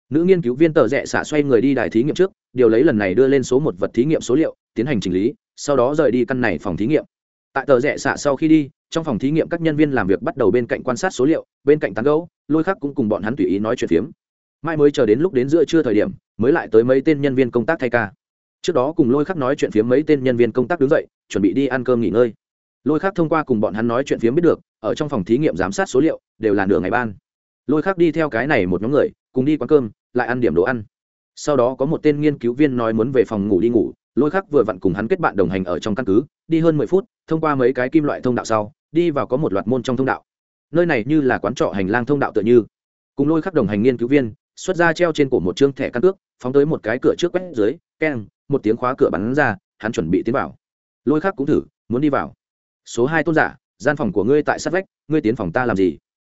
Nữ nghiên cứu viên tờ rẽ xạ xoay người đi đài thí nghiệm trước, điều lấy lần này đưa lên số một vật thí nghiệm số liệu, tiến hành chỉnh lý, sau đó rời đi căn này phòng thí nghiệm. Tại tờ rẽ xạ sau khi đi, trong phòng thí nghiệm các nhân viên làm việc bắt đầu bên cạnh quan sát số liệu, bên cạnh tán gấu lôi khắc cũng cùng bọn hắn tùy ý nói chuyện phiếm. Mai mới chờ đến lúc đến giữa trưa thời điểm, mới lại tới mấy tên nhân viên công tác thay ca. Trước đó cùng lôi khắc nói chuyện phiếm mấy tên nhân viên công tác đứng dậy, chuẩn bị đi ăn cơm nghỉ ngơi lôi khác thông qua cùng bọn hắn nói chuyện phiếm biết được, ở trong phòng thí nghiệm giám sát số liệu, đều là nửa ngày ban. Lôi khác đi theo cái này một nhóm người, cùng đi quán cơm, lại ăn điểm đồ ăn. Sau đó có một tên nghiên cứu viên nói muốn về phòng ngủ đi ngủ, lôi khác vừa vặn cùng hắn kết bạn đồng hành ở trong căn cứ, đi hơn mười phút, thông qua mấy cái kim loại thông đạo sau, đi vào có một loạt môn trong thông đạo. Nơi này như là quán trọ hành lang thông đạo tựa như. Cùng lôi khắc đồng hành nghiên cứu viên, xuất ra treo trên cổ một chương thẻ căn cước, phóng tới một cái cửa trước quét dưới, keng, một tiếng khóa cửa bắn ra, hắn chuẩn bị tiến vào. Lôi khắc cũng thử, muốn đi vào số hai tôn giả, gian phòng của ngươi tại sát vách, ngươi tiến phòng ta làm gì?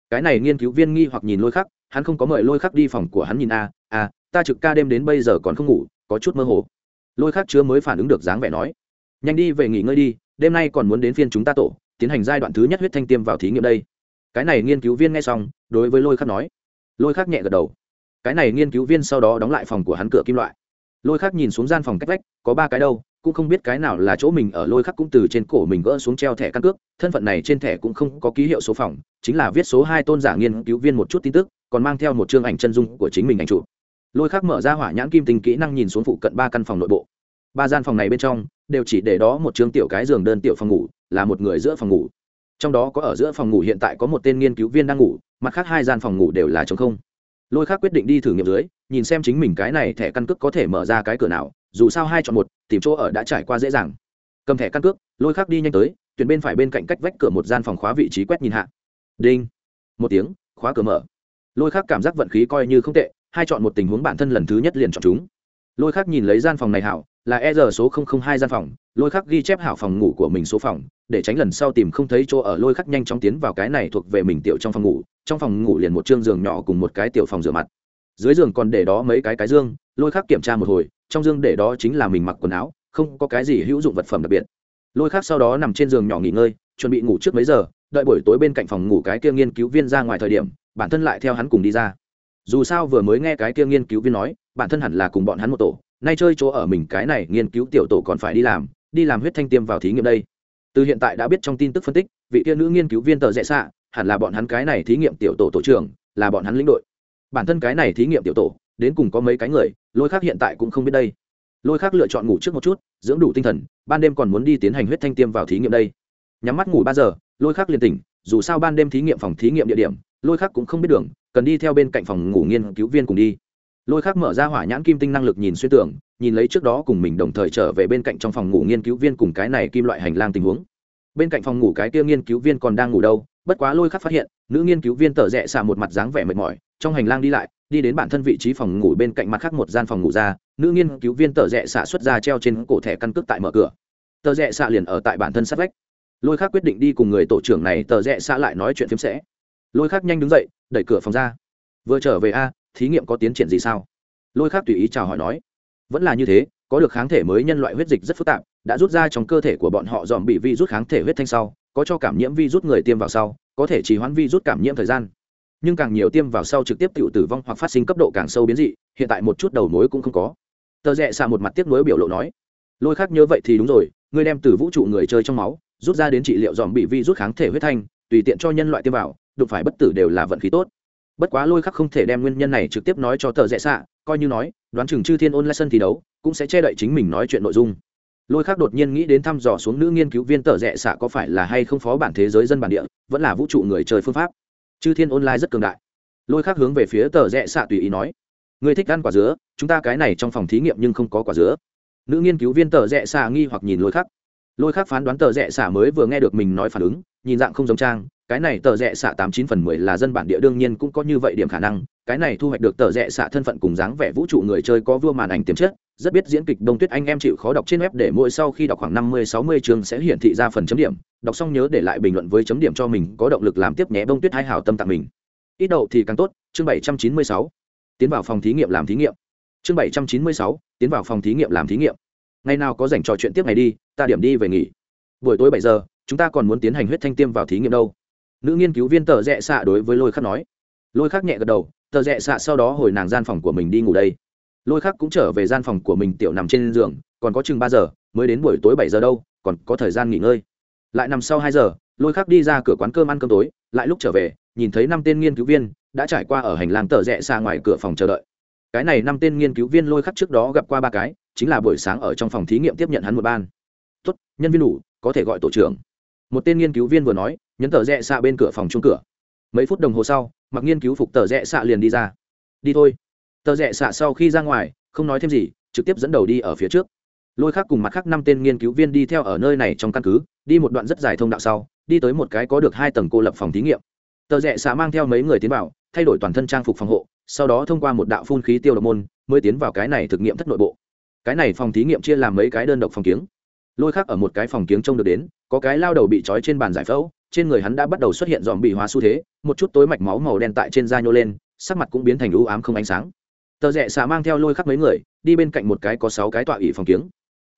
Cái này nghiên cứu viên nghi hoặc nhìn lôi khắc, hắn không có mời lôi khắc đi phòng của hắn nhìn a a, ta trực ca đêm đến bây giờ còn không ngủ, có chút mơ hồ. Lôi khắc chưa mới phản ứng được dáng vẻ nói, nhanh đi về nghỉ ngơi đi, đêm nay còn muốn đến phiên chúng ta tổ, tiến hành giai đoạn thứ nhất huyết thanh tiêm vào thí nghiệm đây. Cái này nghiên cứu viên nghe xong, đối với lôi khắc nói. Lôi khắc nhẹ gật đầu. Cái này nghiên cứu viên sau đó đóng lại phòng của hắn cửa kim loại. Lôi khắc nhìn xuống gian phòng cách vách, có ba cái đâu cũng không biết cái nào là chỗ mình ở lôi khắc cũng từ trên cổ mình gỡ xuống treo thẻ căn cước, thân phận này trên thẻ cũng không có ký hiệu số phòng chính là viết số hai tôn giả nghiên cứu viên một chút tin tức, còn mang theo một chương ảnh chân dung của chính mình ảnh chụp. Lôi khắc mở ra hỏa nhãn kim tình kỹ năng nhìn xuống phụ cận ba căn phòng nội bộ. Ba gian phòng này bên trong, đều chỉ để đó một chương tiểu cái giường đơn tiểu phòng ngủ, là một người giữa phòng ngủ. Trong đó có ở giữa phòng ngủ hiện tại có một tên nghiên cứu viên đang ngủ, mặt khác hai gian phòng ngủ đều là t không. Lôi khắc quyết định đi thử nghiệm dưới, nhìn xem chính mình cái này thẻ căn cước có thể mở ra cái cửa nào dù sao hai chọn một, tìm chỗ ở đã trải qua dễ dàng. Cầm thẻ căn cước, lôi khắc đi nhanh tới, tuyển bên phải bên cạnh cách vách cửa một gian phòng khóa vị trí quét nhìn hạ. Đinh. Một tiếng, khóa cửa mở. Lôi khắc cảm giác vận khí coi như không tệ, hai chọn một tình huống bản thân lần thứ nhất liền chọn chúng. Lôi khắc nhìn lấy gian phòng này hảo, là e giờ số hai gian phòng, lôi khắc ghi chép hảo phòng ngủ của mình số phòng, để tránh lần sau tìm không thấy chỗ ở lôi khắc nhanh chóng tiến vào cái này thuộc về mình tiểu trong phòng ngủ, trong phòng ngủ liền một chương giường nhỏ cùng một cái tiểu phòng rửa mặt. Dưới giường còn để đó mấy cái cái dương, lôi khắc kiểm tra một hồi trong dương để đó chính là mình mặc quần áo, không có cái gì hữu dụng vật phẩm đặc biệt. Lôi khác sau đó nằm trên giường nhỏ nghỉ ngơi, chuẩn bị ngủ trước mấy giờ, đợi buổi tối bên cạnh phòng ngủ cái kia nghiên cứu viên ra ngoài thời điểm, bản thân lại theo hắn cùng đi ra. Dù sao vừa mới nghe cái kia nghiên cứu viên nói, bản thân hẳn là cùng bọn hắn một tổ, nay chơi chỗ ở mình cái này nghiên cứu tiểu tổ còn phải đi làm đi làm huyết thanh tiêm vào thí nghiệm đây. Từ hiện tại đã biết trong tin tức phân tích, vị kia nữ nghiên cứu viên tờ rẽ xạ, hẳn là bọn hắn cái này thí nghiệm tiểu tổ tổ trưởng, là bọn hắn lĩnh đội. Bản thân cái này thí nghiệm tiểu tổ đến cùng có mấy cái người, lôi khác hiện tại cũng không biết đây. Lôi khác lựa chọn ngủ trước một chút, dưỡng đủ tinh thần, ban đêm còn muốn đi tiến hành huyết thanh tiêm vào thí nghiệm đây. Nhắm mắt ngủ ba giờ, lôi khác liền tỉnh, dù sao ban đêm thí nghiệm phòng thí nghiệm địa điểm, lôi khác cũng không biết đường, cần đi theo bên cạnh phòng ngủ nghiên cứu viên cùng đi. Lôi khác mở ra hỏa nhãn kim tinh năng lực nhìn xuyên tưởng nhìn lấy trước đó cùng mình đồng thời trở về bên cạnh trong phòng ngủ nghiên cứu viên cùng cái này kim loại hành lang tình huống. Bên cạnh phòng ngủ cái kia nghiên cứu viên còn đang ngủ đâu, bất quá lôi khắc phát hiện, nữ nghiên cứu viên tở rẽ xả một mặt dáng vẻ mệt mỏi, trong hành lang đi lại đi đến bản thân vị trí phòng ngủ bên cạnh mặt khác một gian phòng ngủ ra, nữ nghiên cứu viên tờ rẽ xả xuất ra treo trên cổ thẻ căn cước tại mở cửa. Tờ rẽ xạ liền ở tại bản thân sát vách. Lôi khác quyết định đi cùng người tổ trưởng này, tờ rẽ xạ lại nói chuyện phiếm sẽ. Lôi khác nhanh đứng dậy, đẩy cửa phòng ra. Vừa trở về a, thí nghiệm có tiến triển gì sao? Lôi khác tùy ý chào hỏi nói. Vẫn là như thế, có được kháng thể mới nhân loại huyết dịch rất phức tạp, đã rút ra trong cơ thể của bọn họ dòm bị vi rút kháng thể huyết thanh sau, có cho cảm nhiễm vi rút người tiêm vào sau, có thể chỉ hoãn vi rút cảm nhiễm thời gian nhưng càng nhiều tiêm vào sau trực tiếp tự tử vong hoặc phát sinh cấp độ càng sâu biến dị, hiện tại một chút đầu mối cũng không có. Tờ rẽ xạ một mặt tiếp nối biểu lộ nói, lôi khác nhớ vậy thì đúng rồi, ngươi đem từ vũ trụ người chơi trong máu, rút ra đến trị liệu dòm bị vi rút kháng thể huyết thanh, tùy tiện cho nhân loại tiêm vào, đụng phải bất tử đều là vận khí tốt. Bất quá lôi khắc không thể đem nguyên nhân này trực tiếp nói cho tờ rẽ xạ, coi như nói, đoán chừng chư thiên ôn lại sân thi đấu, cũng sẽ che đậy chính mình nói chuyện nội dung. Lôi khắc đột nhiên nghĩ đến thăm dò xuống nữ nghiên cứu viên tờ rẽ xạ có phải là hay không phó bản thế giới dân bản địa, vẫn là vũ trụ người chơi phương pháp chư thiên online rất cường đại. Lôi khắc hướng về phía tờ rẽ xạ tùy ý nói người thích ăn quả dứa, chúng ta cái này trong phòng thí nghiệm nhưng không có quả dứa. Nữ nghiên cứu viên tờ rẽ xạ nghi hoặc nhìn lôi khắc. Lôi khắc phán đoán tờ rẽ xạ mới vừa nghe được mình nói phản ứng, nhìn dạng không giống trang, cái này tờ rẽ xạ tám chín phần mười là dân bản địa đương nhiên cũng có như vậy điểm khả năng cái này thu hoạch được tờ rẽ xạ thân phận cùng dáng vẻ vũ trụ người chơi có vua màn ảnh tiềm chất, rất biết diễn kịch đông tuyết anh em chịu khó đọc trên web để mỗi sau khi đọc khoảng năm mươi, sáu mươi chương sẽ hiển thị ra phần chấm điểm. Đọc xong nhớ để lại bình luận với chấm điểm cho mình, có động lực làm tiếp nhé đông tuyết hai hào tâm tặng mình. Ít đậu thì càng tốt, chương bảy trăm chín mươi sáu. Tiến vào phòng thí nghiệm làm thí nghiệm. Chương bảy trăm chín mươi sáu, tiến vào phòng thí nghiệm làm thí nghiệm. Ngày nào có dành trò chuyện tiếp ngày đi, ta điểm đi về nghỉ. Buổi tối bảy giờ, chúng ta còn muốn tiến hành huyết thanh tiêm vào thí nghiệm đâu. Nữ nghiên cứu viên tờ rẽ xạ đối với lôi khắc nói. Lôi khắc nhẹ gật đầu tờ rẽ xạ sau đó hồi nàng gian phòng của mình đi ngủ đây. Lôi khắc cũng trở về gian phòng của mình tiểu nằm trên giường, còn có chừng ba giờ, mới đến buổi tối bảy giờ đâu, còn có thời gian nghỉ ngơi. Lại nằm sau hai giờ, lôi khắc đi ra cửa quán cơm ăn cơm tối, lại lúc trở về, nhìn thấy năm tên nghiên cứu viên đã trải qua ở hành lang tờ rẽ xa ngoài cửa phòng chờ đợi. Cái này năm tên nghiên cứu viên lôi khắc trước đó gặp qua ba cái, chính là buổi sáng ở trong phòng thí nghiệm tiếp nhận hắn một ban. Tốt, nhân viên đủ, có thể gọi tổ trưởng. Một tên nghiên cứu viên vừa nói, nhấn tờ rẽ xa bên cửa phòng chung cửa. Mấy phút đồng hồ sau mặc nghiên cứu phục tờ rẽ xạ liền đi ra. Đi thôi. Tờ rẽ xạ sau khi ra ngoài, không nói thêm gì, trực tiếp dẫn đầu đi ở phía trước. Lôi khác cùng mặt khác năm tên nghiên cứu viên đi theo ở nơi này trong căn cứ, đi một đoạn rất dài thông đạo sau, đi tới một cái có được hai tầng cô lập phòng thí nghiệm. Tờ rẽ xạ mang theo mấy người tiến vào, thay đổi toàn thân trang phục phòng hộ, sau đó thông qua một đạo phun khí tiêu độc môn, mới tiến vào cái này thực nghiệm thất nội bộ. Cái này phòng thí nghiệm chia làm mấy cái đơn độc phòng kiếng. Lôi khác ở một cái phòng kiếng trông được đến, có cái lao đầu bị trói trên bàn giải phẫu trên người hắn đã bắt đầu xuất hiện dòm bị hóa xu thế, một chút tối mạch máu màu đen tại trên da nhô lên, sắc mặt cũng biến thành u ám không ánh sáng. Tờ rẽ xạ mang theo lôi khắc mấy người, đi bên cạnh một cái có sáu cái tọa ỉ phòng kiếng.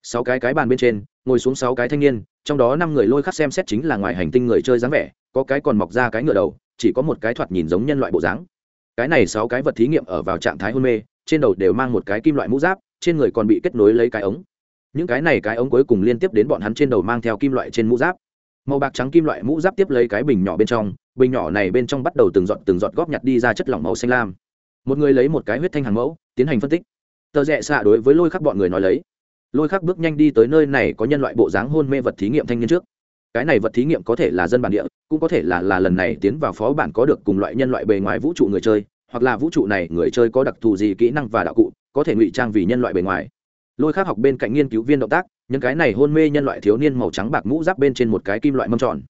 Sáu cái cái bàn bên trên, ngồi xuống sáu cái thanh niên, trong đó năm người lôi khắc xem xét chính là ngoài hành tinh người chơi dáng vẻ, có cái còn mọc ra cái ngựa đầu, chỉ có một cái thoạt nhìn giống nhân loại bộ dáng. Cái này sáu cái vật thí nghiệm ở vào trạng thái hôn mê, trên đầu đều mang một cái kim loại mũ giáp, trên người còn bị kết nối lấy cái ống. Những cái này cái ống cuối cùng liên tiếp đến bọn hắn trên đầu mang theo kim loại trên mũ giáp màu bạc trắng kim loại mũ giáp tiếp lấy cái bình nhỏ bên trong, bình nhỏ này bên trong bắt đầu từng giọt từng giọt góp nhặt đi ra chất lỏng màu xanh lam. Một người lấy một cái huyết thanh hàng mẫu, tiến hành phân tích. Tờ rẽ xạ đối với lôi khắc bọn người nói lấy. Lôi khắc bước nhanh đi tới nơi này có nhân loại bộ dáng hôn mê vật thí nghiệm thanh niên trước. Cái này vật thí nghiệm có thể là dân bản địa, cũng có thể là là lần này tiến vào phó bản có được cùng loại nhân loại bề ngoài vũ trụ người chơi, hoặc là vũ trụ này người chơi có đặc thù gì kỹ năng và đạo cụ, có thể ngụy trang vì nhân loại bề ngoài. Lôi khác học bên cạnh nghiên cứu viên động tác những cái này hôn mê nhân loại thiếu niên màu trắng bạc mũ giáp bên trên một cái kim loại mâm tròn.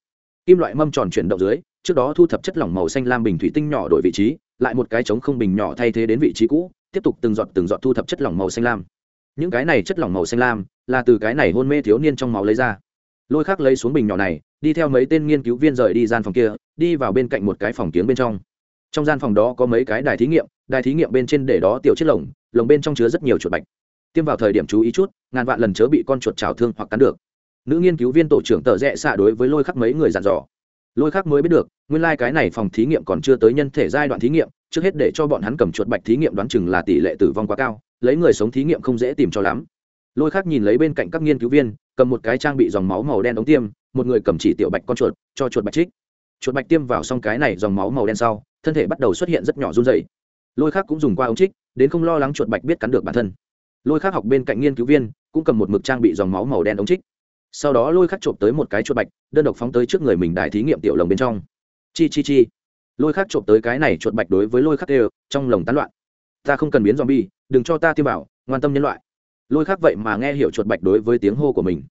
Kim loại mâm tròn chuyển động dưới, trước đó thu thập chất lỏng màu xanh lam bình thủy tinh nhỏ đổi vị trí, lại một cái trống không bình nhỏ thay thế đến vị trí cũ, tiếp tục từng giọt từng giọt thu thập chất lỏng màu xanh lam. Những cái này chất lỏng màu xanh lam là từ cái này hôn mê thiếu niên trong máu lấy ra. Lôi khác lấy xuống bình nhỏ này, đi theo mấy tên nghiên cứu viên rời đi gian phòng kia, đi vào bên cạnh một cái phòng kiếng bên trong. Trong gian phòng đó có mấy cái đài thí nghiệm, đài thí nghiệm bên trên để đó tiểu chất lồng lồng bên trong chứa rất nhiều chuột bạch tiêm vào thời điểm chú ý chút, ngàn vạn lần chớ bị con chuột trào thương hoặc cắn được. Nữ nghiên cứu viên tổ trưởng tờ rẽ xạ đối với lôi khắc mấy người dặn dò. Lôi khắc mới biết được, nguyên lai、like、cái này phòng thí nghiệm còn chưa tới nhân thể giai đoạn thí nghiệm, trước hết để cho bọn hắn cầm chuột bạch thí nghiệm đoán chừng là tỷ lệ tử vong quá cao, lấy người sống thí nghiệm không dễ tìm cho lắm. Lôi khắc nhìn lấy bên cạnh các nghiên cứu viên, cầm một cái trang bị dòng máu màu đen ống tiêm, một người cầm chỉ tiểu bạch con chuột, cho chuột bạch trích. Chuột bạch tiêm vào xong cái này dòng máu màu đen sau, thân thể bắt đầu xuất hiện rất nhỏ run dày lôi khắc cũng dùng qua ống trích, đến không lo lắng chuột bạch biết cắn được bản thân lôi khắc học bên cạnh nghiên cứu viên, cũng cầm một mực trang bị dòng máu màu đen ống trích. Sau đó lôi khắc trộm tới một cái chuột bạch, đơn độc phóng tới trước người mình đài thí nghiệm tiểu lồng bên trong. Chi chi chi. Lôi khắc trộm tới cái này chuột bạch đối với lôi khắc đều, trong lồng tán loạn. Ta không cần biến dòm bi đừng cho ta tiêm vào, ngoan tâm nhân loại. Lôi khắc vậy mà nghe hiểu chuột bạch đối với tiếng hô của mình.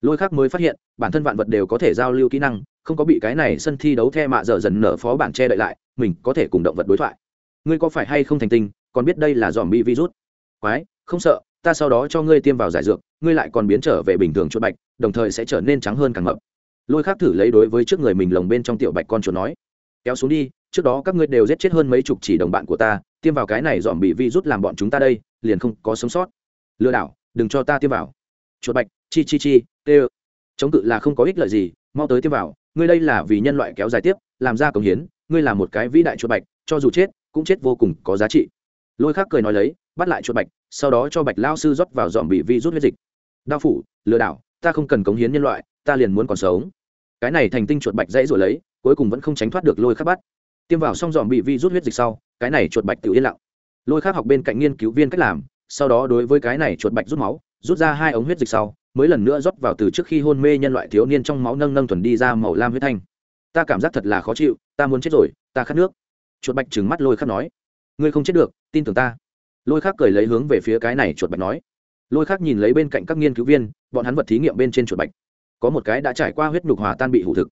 Lôi khắc mới phát hiện, bản thân vạn vật đều có thể giao lưu kỹ năng, không có bị cái này sân thi đấu the mạ dở dần nở phó bản che đậy lại, mình có thể cùng động vật đối thoại. Ngươi có phải hay không thành tinh, còn biết đây là dòm bi virus? Quái không sợ, ta sau đó cho ngươi tiêm vào giải dược, ngươi lại còn biến trở về bình thường chuột bạch, đồng thời sẽ trở nên trắng hơn càng mập. Lôi khác thử lấy đối với trước người mình lồng bên trong tiểu bạch con chuột nói, kéo xuống đi, trước đó các ngươi đều giết chết hơn mấy chục chỉ đồng bạn của ta, tiêm vào cái này dòm bị virus làm bọn chúng ta đây, liền không có sống sót. Lừa đảo, đừng cho ta tiêm vào. Chuột bạch, chi chi chi, tê chống cự là không có ích lợi gì, mau tới tiêm vào, ngươi đây là vì nhân loại kéo dài tiếp, làm ra công hiến, ngươi là một cái vĩ đại chuột bạch, cho dù chết, cũng chết vô cùng có giá trị lôi khác cười nói lấy, bắt lại chuột bạch, sau đó cho bạch lao sư rót vào dòm bị vi rút huyết dịch. Đao phủ, lừa đảo, ta không cần cống hiến nhân loại, ta liền muốn còn sống. Cái này thành tinh chuột bạch dãy rồi lấy, cuối cùng vẫn không tránh thoát được lôi khắc bắt. Tiêm vào xong dòm bị vi rút huyết dịch sau, cái này chuột bạch tự yên lặng. Lôi khắc học bên cạnh nghiên cứu viên cách làm, sau đó đối với cái này chuột bạch rút máu, rút ra hai ống huyết dịch sau, mới lần nữa rót vào từ trước khi hôn mê nhân loại thiếu niên trong máu nâng nâng thuần đi ra màu lam huyết thanh. Ta cảm giác thật là khó chịu, ta muốn chết rồi, ta khát nước. Chuột bạch trừng mắt lôi khắc nói ngươi không chết được, tin tưởng ta. Lôi khắc cười lấy hướng về phía cái này chuột bạch nói. Lôi khắc nhìn lấy bên cạnh các nghiên cứu viên, bọn hắn vật thí nghiệm bên trên chuột bạch. Có một cái đã trải qua huyết nhục hòa tan bị hủ thực.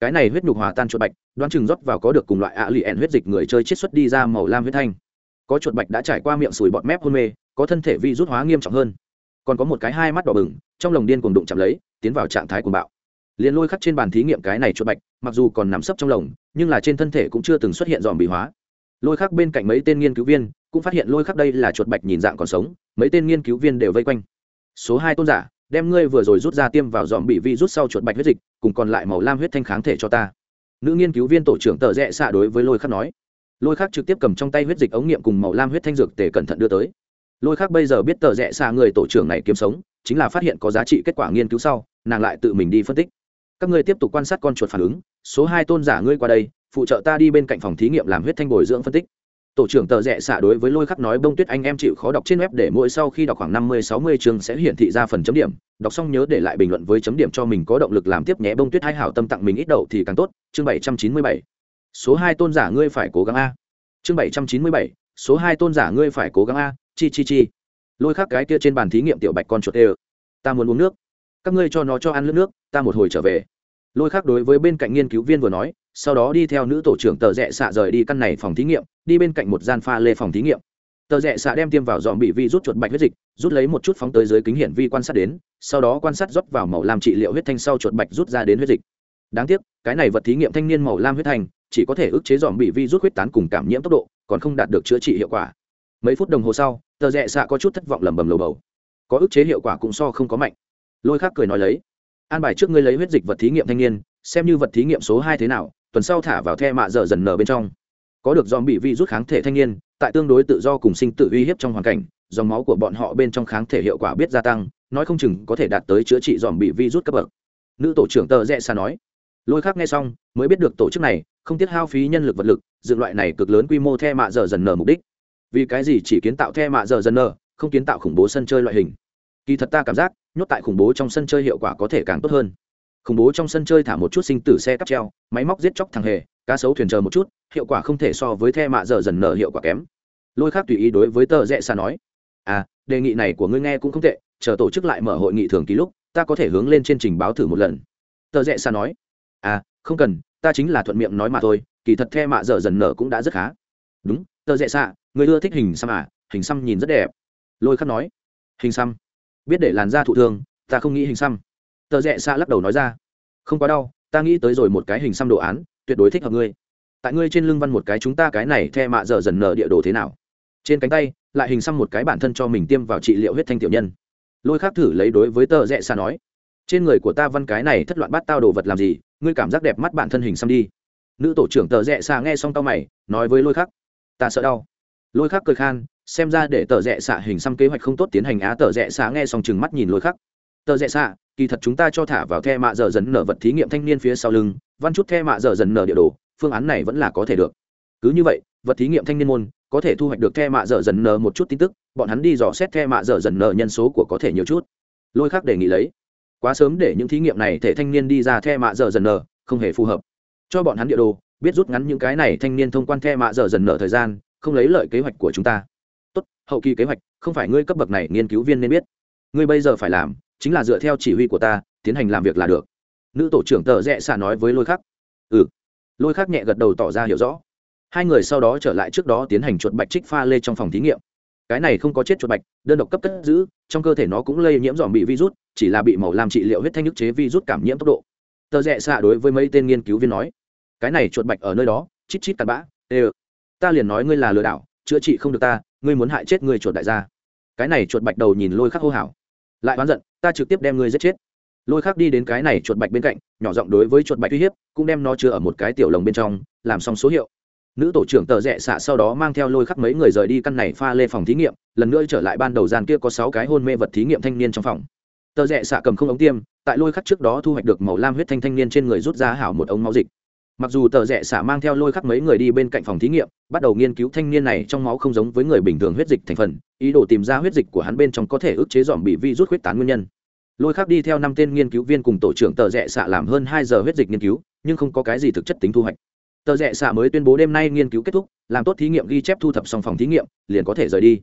Cái này huyết nhục hòa tan chuột bạch, đoán chừng rót vào có được cùng loại ạ lì ẹn huyết dịch người chơi chiết xuất đi ra màu lam huyết thanh. Có chuột bạch đã trải qua miệng sùi bọt mép hôn mê, có thân thể vi rút hóa nghiêm trọng hơn. Còn có một cái hai mắt đỏ bừng, trong lồng điên cùng đụng chạm lấy, tiến vào trạng thái cuồng bạo. Liền lôi khắc trên bàn thí nghiệm cái này chuột bạch, mặc dù còn nằm sấp trong lồng, nhưng là trên thân thể cũng chưa từng xuất hiện dòm bị hóa lôi khắc bên cạnh mấy tên nghiên cứu viên cũng phát hiện lôi khắc đây là chuột bạch nhìn dạng còn sống, mấy tên nghiên cứu viên đều vây quanh. Số hai tôn giả, đem ngươi vừa rồi rút ra tiêm vào dòm bị vi rút sau chuột bạch huyết dịch, cùng còn lại màu lam huyết thanh kháng thể cho ta. Nữ nghiên cứu viên tổ trưởng tờ rẽ xạ đối với lôi khắc nói. Lôi khắc trực tiếp cầm trong tay huyết dịch ống nghiệm cùng màu lam huyết thanh dược tề cẩn thận đưa tới. Lôi khắc bây giờ biết tờ rẽ xạ người tổ trưởng này kiếm sống, chính là phát hiện có giá trị kết quả nghiên cứu sau, nàng lại tự mình đi phân tích. Các ngươi tiếp tục quan sát con chuột phản ứng, số hai tôn giả ngươi qua đây phụ trợ ta đi bên cạnh phòng thí nghiệm làm huyết thanh bồi dưỡng phân tích. Tổ trưởng tờ rẽ xạ đối với lôi khắc nói bông tuyết anh em chịu khó đọc trên web để mỗi sau khi đọc khoảng năm mươi, sáu mươi chương sẽ hiển thị ra phần chấm điểm. Đọc xong nhớ để lại bình luận với chấm điểm cho mình có động lực làm tiếp nhé. Bông tuyết hai hảo tâm tặng mình ít đậu thì càng tốt. Chương bảy trăm chín mươi bảy. Số hai tôn giả ngươi phải cố gắng a. Chương bảy trăm chín mươi bảy. Số hai tôn giả ngươi phải cố gắng a. Chi chi chi. Lôi khắc cái kia trên bàn thí nghiệm tiểu bạch con chuột ê ta muốn uống nước. Các ngươi cho nó cho ăn nước nước. Ta một hồi trở về lôi khác đối với bên cạnh nghiên cứu viên vừa nói, sau đó đi theo nữ tổ trưởng tờ rẽ xạ rời đi căn này phòng thí nghiệm, đi bên cạnh một gian pha lê phòng thí nghiệm. Tờ rẽ xạ đem tiêm vào dòm bị vi rút chuột bạch huyết dịch, rút lấy một chút phóng tới dưới kính hiển vi quan sát đến, sau đó quan sát rót vào màu lam trị liệu huyết thanh sau chuột bạch rút ra đến huyết dịch. Đáng tiếc, cái này vật thí nghiệm thanh niên màu lam huyết thanh, chỉ có thể ức chế dòm bị vi rút huyết tán cùng cảm nhiễm tốc độ, còn không đạt được chữa trị hiệu quả. Mấy phút đồng hồ sau, tờ rẽ xạ có chút thất vọng lầm bầm lầu bầu. Có ức chế hiệu quả cũng so không có mạnh. Lôi khác cười nói lấy an bài trước ngươi lấy huyết dịch vật thí nghiệm thanh niên, xem như vật thí nghiệm số hai thế nào, tuần sau thả vào the mạ dở dần nở bên trong. Có được dòm bị vi rút kháng thể thanh niên, tại tương đối tự do cùng sinh tự uy hiếp trong hoàn cảnh, dòng máu của bọn họ bên trong kháng thể hiệu quả biết gia tăng, nói không chừng có thể đạt tới chữa trị dòm bị vi rút cấp bậc. Nữ tổ trưởng tờ rẽ xa nói. Lôi khác nghe xong, mới biết được tổ chức này không tiết hao phí nhân lực vật lực, dựng loại này cực lớn quy mô the mạ dở dần nở mục đích. Vì cái gì chỉ kiến tạo the mạ dở dần nở, không kiến tạo khủng bố sân chơi loại hình? Kỳ thật ta cảm giác nhốt tại khủng bố trong sân chơi hiệu quả có thể càng tốt hơn. Khủng bố trong sân chơi thả một chút sinh tử xe cắp treo, máy móc giết chóc thằng hề, cá sấu thuyền chờ một chút, hiệu quả không thể so với the mạ dở dần nở hiệu quả kém. Lôi khác tùy ý đối với tờ rẽ xa nói à đề nghị này của ngươi nghe cũng không tệ, chờ tổ chức lại mở hội nghị thường ký lúc, ta có thể hướng lên trên trình báo thử một lần. Tờ rẽ xa nói à không cần, ta chính là thuận miệng nói mà thôi, kỳ thật the mạ dở dần nở cũng đã rất khá. Đúng, tờ rẽ xa người ưa thích hình xăm à? Hình xăm nhìn rất đẹp. Lôi khắc nói, hình xăm biết để làn da thụ thương, ta không nghĩ hình xăm. Tờ rẽ xa lắc đầu nói ra. Không quá đau, ta nghĩ tới rồi một cái hình xăm đồ án, tuyệt đối thích hợp ngươi. Tại ngươi trên lưng văn một cái chúng ta cái này the mạ dở dần nở địa đồ thế nào? Trên cánh tay, lại hình xăm một cái bản thân cho mình tiêm vào trị liệu huyết thanh tiểu nhân. Lôi khác thử lấy đối với tờ rẽ xa nói, trên người của ta văn cái này thất loạn bắt tao đồ vật làm gì? Ngươi cảm giác đẹp mắt bản thân hình xăm đi. Nữ tổ trưởng tờ rẽ xa nghe xong tao mày, nói với lôi khắc, ta sợ đau. Lôi khắc cười khan xem ra để tờ rẽ xạ hình xăm kế hoạch không tốt tiến hành á, tờ rẽ xạ nghe xong chừng mắt nhìn lôi khắc. Tờ rẽ xạ, kỳ thật chúng ta cho thả vào the mạ giờ dần nở vật thí nghiệm thanh niên phía sau lưng, văn chút the mạ giờ dần nở địa đồ, phương án này vẫn là có thể được. Cứ như vậy, vật thí nghiệm thanh niên môn, có thể thu hoạch được the mạ giờ dần nở một chút tin tức, bọn hắn đi dò xét the mạ giờ dần nở nhân số của có thể nhiều chút. Lôi khắc đề nghị lấy. Quá sớm để những thí nghiệm này thể thanh niên đi ra the mạ giờ dần nở, không hề phù hợp. Cho bọn hắn địa đồ, biết rút ngắn những cái này thanh niên thông quan the mạ giờ dần nở thời gian, không lấy lợi kế hoạch của chúng ta hậu kỳ kế hoạch, không phải ngươi cấp bậc này nghiên cứu viên nên biết. Ngươi bây giờ phải làm, chính là dựa theo chỉ huy của ta, tiến hành làm việc là được. Nữ tổ trưởng tờ rẽ xả nói với lôi khắc. Ừ. Lôi khắc nhẹ gật đầu tỏ ra hiểu rõ. Hai người sau đó trở lại trước đó tiến hành chuột bạch trích pha lê trong phòng thí nghiệm. Cái này không có chết chuột bạch, đơn độc cấp cất giữ, trong cơ thể nó cũng lây nhiễm dòm bị virus, chỉ là bị màu làm trị liệu huyết thanh nhức chế virus cảm nhiễm tốc độ. Tờ rẽ xạ đối với mấy tên nghiên cứu viên nói. Cái này chuột bạch ở nơi đó, chít chít cặn bã ê ta liền nói ngươi là lừa đảo, chữa trị không được ta ngươi muốn hại chết ngươi chuột đại gia. Cái này chuột bạch đầu nhìn lôi khắc hô hào. Lại oán giận, ta trực tiếp đem ngươi giết chết. Lôi khắc đi đến cái này chuột bạch bên cạnh, nhỏ giọng đối với chuột bạch uy hiếp, cũng đem nó chứa ở một cái tiểu lồng bên trong, làm xong số hiệu. Nữ tổ trưởng tờ rẽ xạ sau đó mang theo lôi khắc mấy người rời đi căn này pha lê phòng thí nghiệm, lần nữa trở lại ban đầu gian kia có sáu cái hôn mê vật thí nghiệm thanh niên trong phòng. Tờ rẽ xạ cầm không ống tiêm, tại lôi khắc trước đó thu hoạch được màu lam huyết thanh thanh niên trên người rút ra hảo một ống máu dịch mặc dù tờ rẽ xả mang theo lôi khắc mấy người đi bên cạnh phòng thí nghiệm, bắt đầu nghiên cứu thanh niên này trong máu không giống với người bình thường huyết dịch thành phần, ý đồ tìm ra huyết dịch của hắn bên trong có thể ức chế dòm bị vi rút huyết tán nguyên nhân. Lôi khắc đi theo năm tên nghiên cứu viên cùng tổ trưởng tờ rẽ xạ làm hơn hai giờ huyết dịch nghiên cứu, nhưng không có cái gì thực chất tính thu hoạch. Tờ rẽ xạ mới tuyên bố đêm nay nghiên cứu kết thúc, làm tốt thí nghiệm ghi chép thu thập xong phòng thí nghiệm, liền có thể rời đi.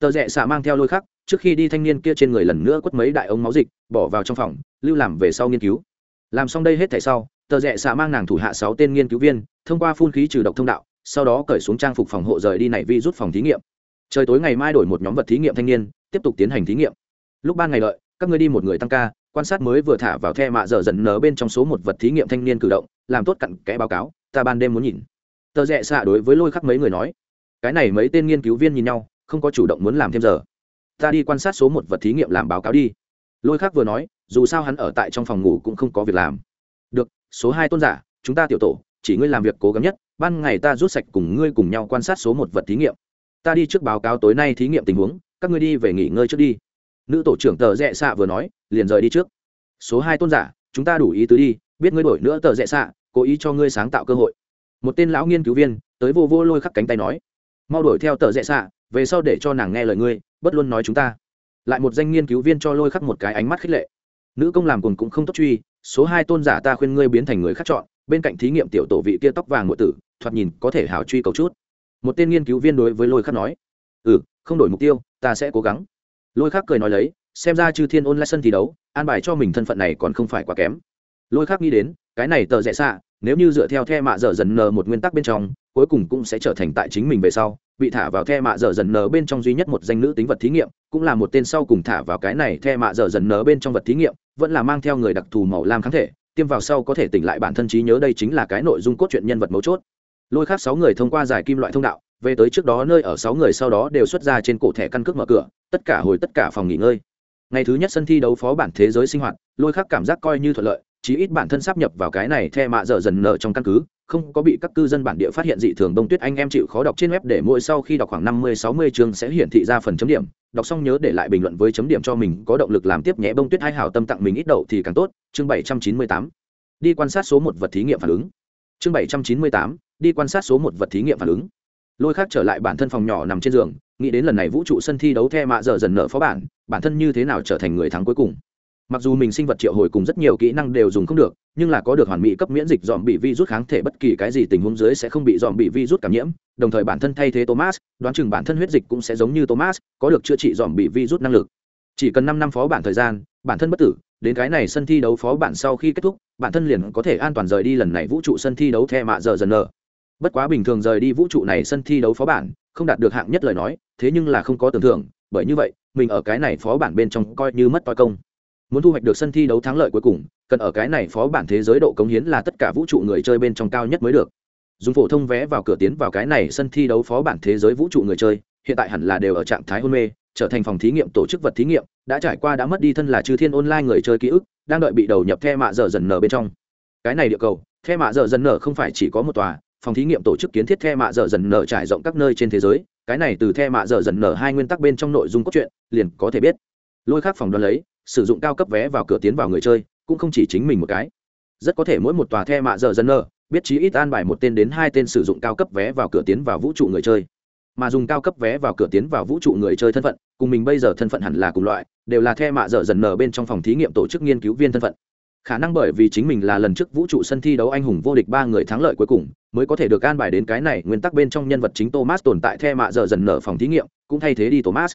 Tờ rẽ xạ mang theo lôi khắc, trước khi đi thanh niên kia trên người lần nữa quất mấy đại ống máu dịch, bỏ vào trong phòng, lưu làm về sau nghiên cứu. Làm xong đây hết thảy sau tờ rẽ xạ mang nàng thủ hạ sáu tên nghiên cứu viên, thông qua phun khí trừ độc thông đạo, sau đó cởi xuống trang phục phòng hộ rời đi này vi rút phòng thí nghiệm. Trời tối ngày mai đổi một nhóm vật thí nghiệm thanh niên, tiếp tục tiến hành thí nghiệm. Lúc ban ngày lợi các ngươi đi một người tăng ca, quan sát mới vừa thả vào the mạ dở dần nở bên trong số một vật thí nghiệm thanh niên cử động, làm tốt cặn kẽ báo cáo, ta ban đêm muốn nhìn. Tờ rẽ xạ đối với lôi khắc mấy người nói, cái này mấy tên nghiên cứu viên nhìn nhau, không có chủ động muốn làm thêm giờ. Ta đi quan sát số một vật thí nghiệm làm báo cáo đi. Lôi khắc vừa nói, dù sao hắn ở tại trong phòng ngủ cũng không có việc làm được, số hai tôn giả, chúng ta tiểu tổ, chỉ ngươi làm việc cố gắng nhất, ban ngày ta rút sạch cùng ngươi cùng nhau quan sát số một vật thí nghiệm. Ta đi trước báo cáo tối nay thí nghiệm tình huống, các ngươi đi về nghỉ ngơi trước đi. Nữ tổ trưởng tờ rẽ xạ vừa nói, liền rời đi trước. Số hai tôn giả, chúng ta đủ ý tứ đi, biết ngươi đổi nữa tờ rẽ xạ, cố ý cho ngươi sáng tạo cơ hội. Một tên lão nghiên cứu viên, tới vô vô lôi khắc cánh tay nói, mau đổi theo tờ rẽ xạ, về sau để cho nàng nghe lời ngươi, bất luôn nói chúng ta. Lại một danh nghiên cứu viên cho lôi khắc một cái ánh mắt khích lệ. Nữ công làm cùng cũng không tốt truy số hai tôn giả ta khuyên ngươi biến thành người khác chọn, bên cạnh thí nghiệm tiểu tổ vị kia tóc vàng ngụy tử, thoạt nhìn có thể hào truy cầu chút. Một tên nghiên cứu viên đối với lôi khắc nói ừ không đổi mục tiêu, ta sẽ cố gắng. Lôi khắc cười nói lấy, xem ra chư thiên ôn lại sân thi đấu, an bài cho mình thân phận này còn không phải quá kém. Lôi khắc nghĩ đến, cái này tờ rẽ xạ, nếu như dựa theo the mạ dở dần nờ một nguyên tắc bên trong cuối cùng cũng sẽ trở thành tại chính mình về sau, bị thả vào the mạ dở dần nở bên trong duy nhất một danh nữ tính vật thí nghiệm, cũng là một tên sau cùng thả vào cái này the mạ dở dần nở bên trong vật thí nghiệm, vẫn là mang theo người đặc thù màu lam kháng thể, tiêm vào sau có thể tỉnh lại bản thân trí nhớ đây chính là cái nội dung cốt truyện nhân vật mấu chốt. Lôi khác sáu người thông qua giải kim loại thông đạo, về tới trước đó nơi ở sáu người sau đó đều xuất ra trên cổ thẻ căn cước mở cửa, tất cả hồi tất cả phòng nghỉ ngơi. Ngày thứ nhất sân thi đấu phó bản thế giới sinh hoạt, lôi khác cảm giác coi như thuận lợi, chí ít bản thân sắp nhập vào cái này the mạ dở dần nở trong căn cứ không có bị các cư dân bản địa phát hiện dị thường đông tuyết, anh em chịu khó đọc trên web để mỗi sau khi đọc khoảng năm mươi, sáu mươi chương sẽ hiển thị ra phần chấm điểm. Đọc xong nhớ để lại bình luận với chấm điểm cho mình, có động lực làm tiếp nhé. Bông tuyết hai hảo tâm tặng mình ít đậu thì càng tốt. Chương bảy trăm chín mươi tám. Đi quan sát số một vật thí nghiệm phản ứng. Chương bảy trăm chín mươi tám. Đi quan sát số một vật thí nghiệm phản ứng. Lôi khác trở lại bản thân phòng nhỏ nằm trên giường, nghĩ đến lần này vũ trụ sân thi đấu the mạ giờ dần nở phó bản bản thân như thế nào trở thành người thắng cuối cùng mặc dù mình sinh vật triệu hồi cùng rất nhiều kỹ năng đều dùng không được, nhưng là có được hoàn mỹ cấp miễn dịch dòm bị vi rút kháng thể bất kỳ cái gì tình huống dưới sẽ không bị dòm bị vi rút cảm nhiễm. Đồng thời bản thân thay thế thomas, đoán chừng bản thân huyết dịch cũng sẽ giống như thomas, có được chữa trị dòm bị vi rút năng lực. Chỉ cần năm năm phó bản thời gian, bản thân bất tử, đến cái này sân thi đấu phó bản sau khi kết thúc, bản thân liền có thể an toàn rời đi lần này vũ trụ sân thi đấu the mạ giờ dần nở. Bất quá bình thường rời đi vũ trụ này sân thi đấu phó bản, không đạt được hạng nhất lời nói, thế nhưng là không có tưởng thưởng bởi như vậy, mình ở cái này phó bản bên trong coi như mất toi công muốn thu hoạch được sân thi đấu thắng lợi cuối cùng, cần ở cái này phó bản thế giới độ cống hiến là tất cả vũ trụ người chơi bên trong cao nhất mới được. Dùng phổ thông vé vào cửa tiến vào cái này sân thi đấu phó bản thế giới vũ trụ người chơi, hiện tại hẳn là đều ở trạng thái hôn mê, trở thành phòng thí nghiệm, tổ chức vật thí nghiệm, đã trải qua đã mất đi thân là chư thiên online người chơi ký ức, đang đợi bị đầu nhập the mạ dở dần nở bên trong. Cái này địa cầu, the mạ dở dần nở không phải chỉ có một tòa, phòng thí nghiệm tổ chức kiến thiết the mạ dở dần nở trải rộng các nơi trên thế giới, cái này từ the mạ dở dần nở hai nguyên tắc bên trong nội dung cốt truyện, liền có thể biết. Lôi khác phòng đoán lấy sử dụng cao cấp vé vào cửa tiến vào người chơi, cũng không chỉ chính mình một cái. Rất có thể mỗi một tòa the mạ giờ dần nở biết chí ít an bài một tên đến hai tên sử dụng cao cấp vé vào cửa tiến vào vũ trụ người chơi. Mà dùng cao cấp vé vào cửa tiến vào vũ trụ người chơi thân phận, cùng mình bây giờ thân phận hẳn là cùng loại, đều là the mạ dở dần nở bên trong phòng thí nghiệm tổ chức nghiên cứu viên thân phận. Khả năng bởi vì chính mình là lần trước vũ trụ sân thi đấu anh hùng vô địch ba người thắng lợi cuối cùng, mới có thể được an bài đến cái này nguyên tắc bên trong nhân vật chính thomas tồn tại the mạ dở dần nở phòng thí nghiệm, cũng thay thế đi thomas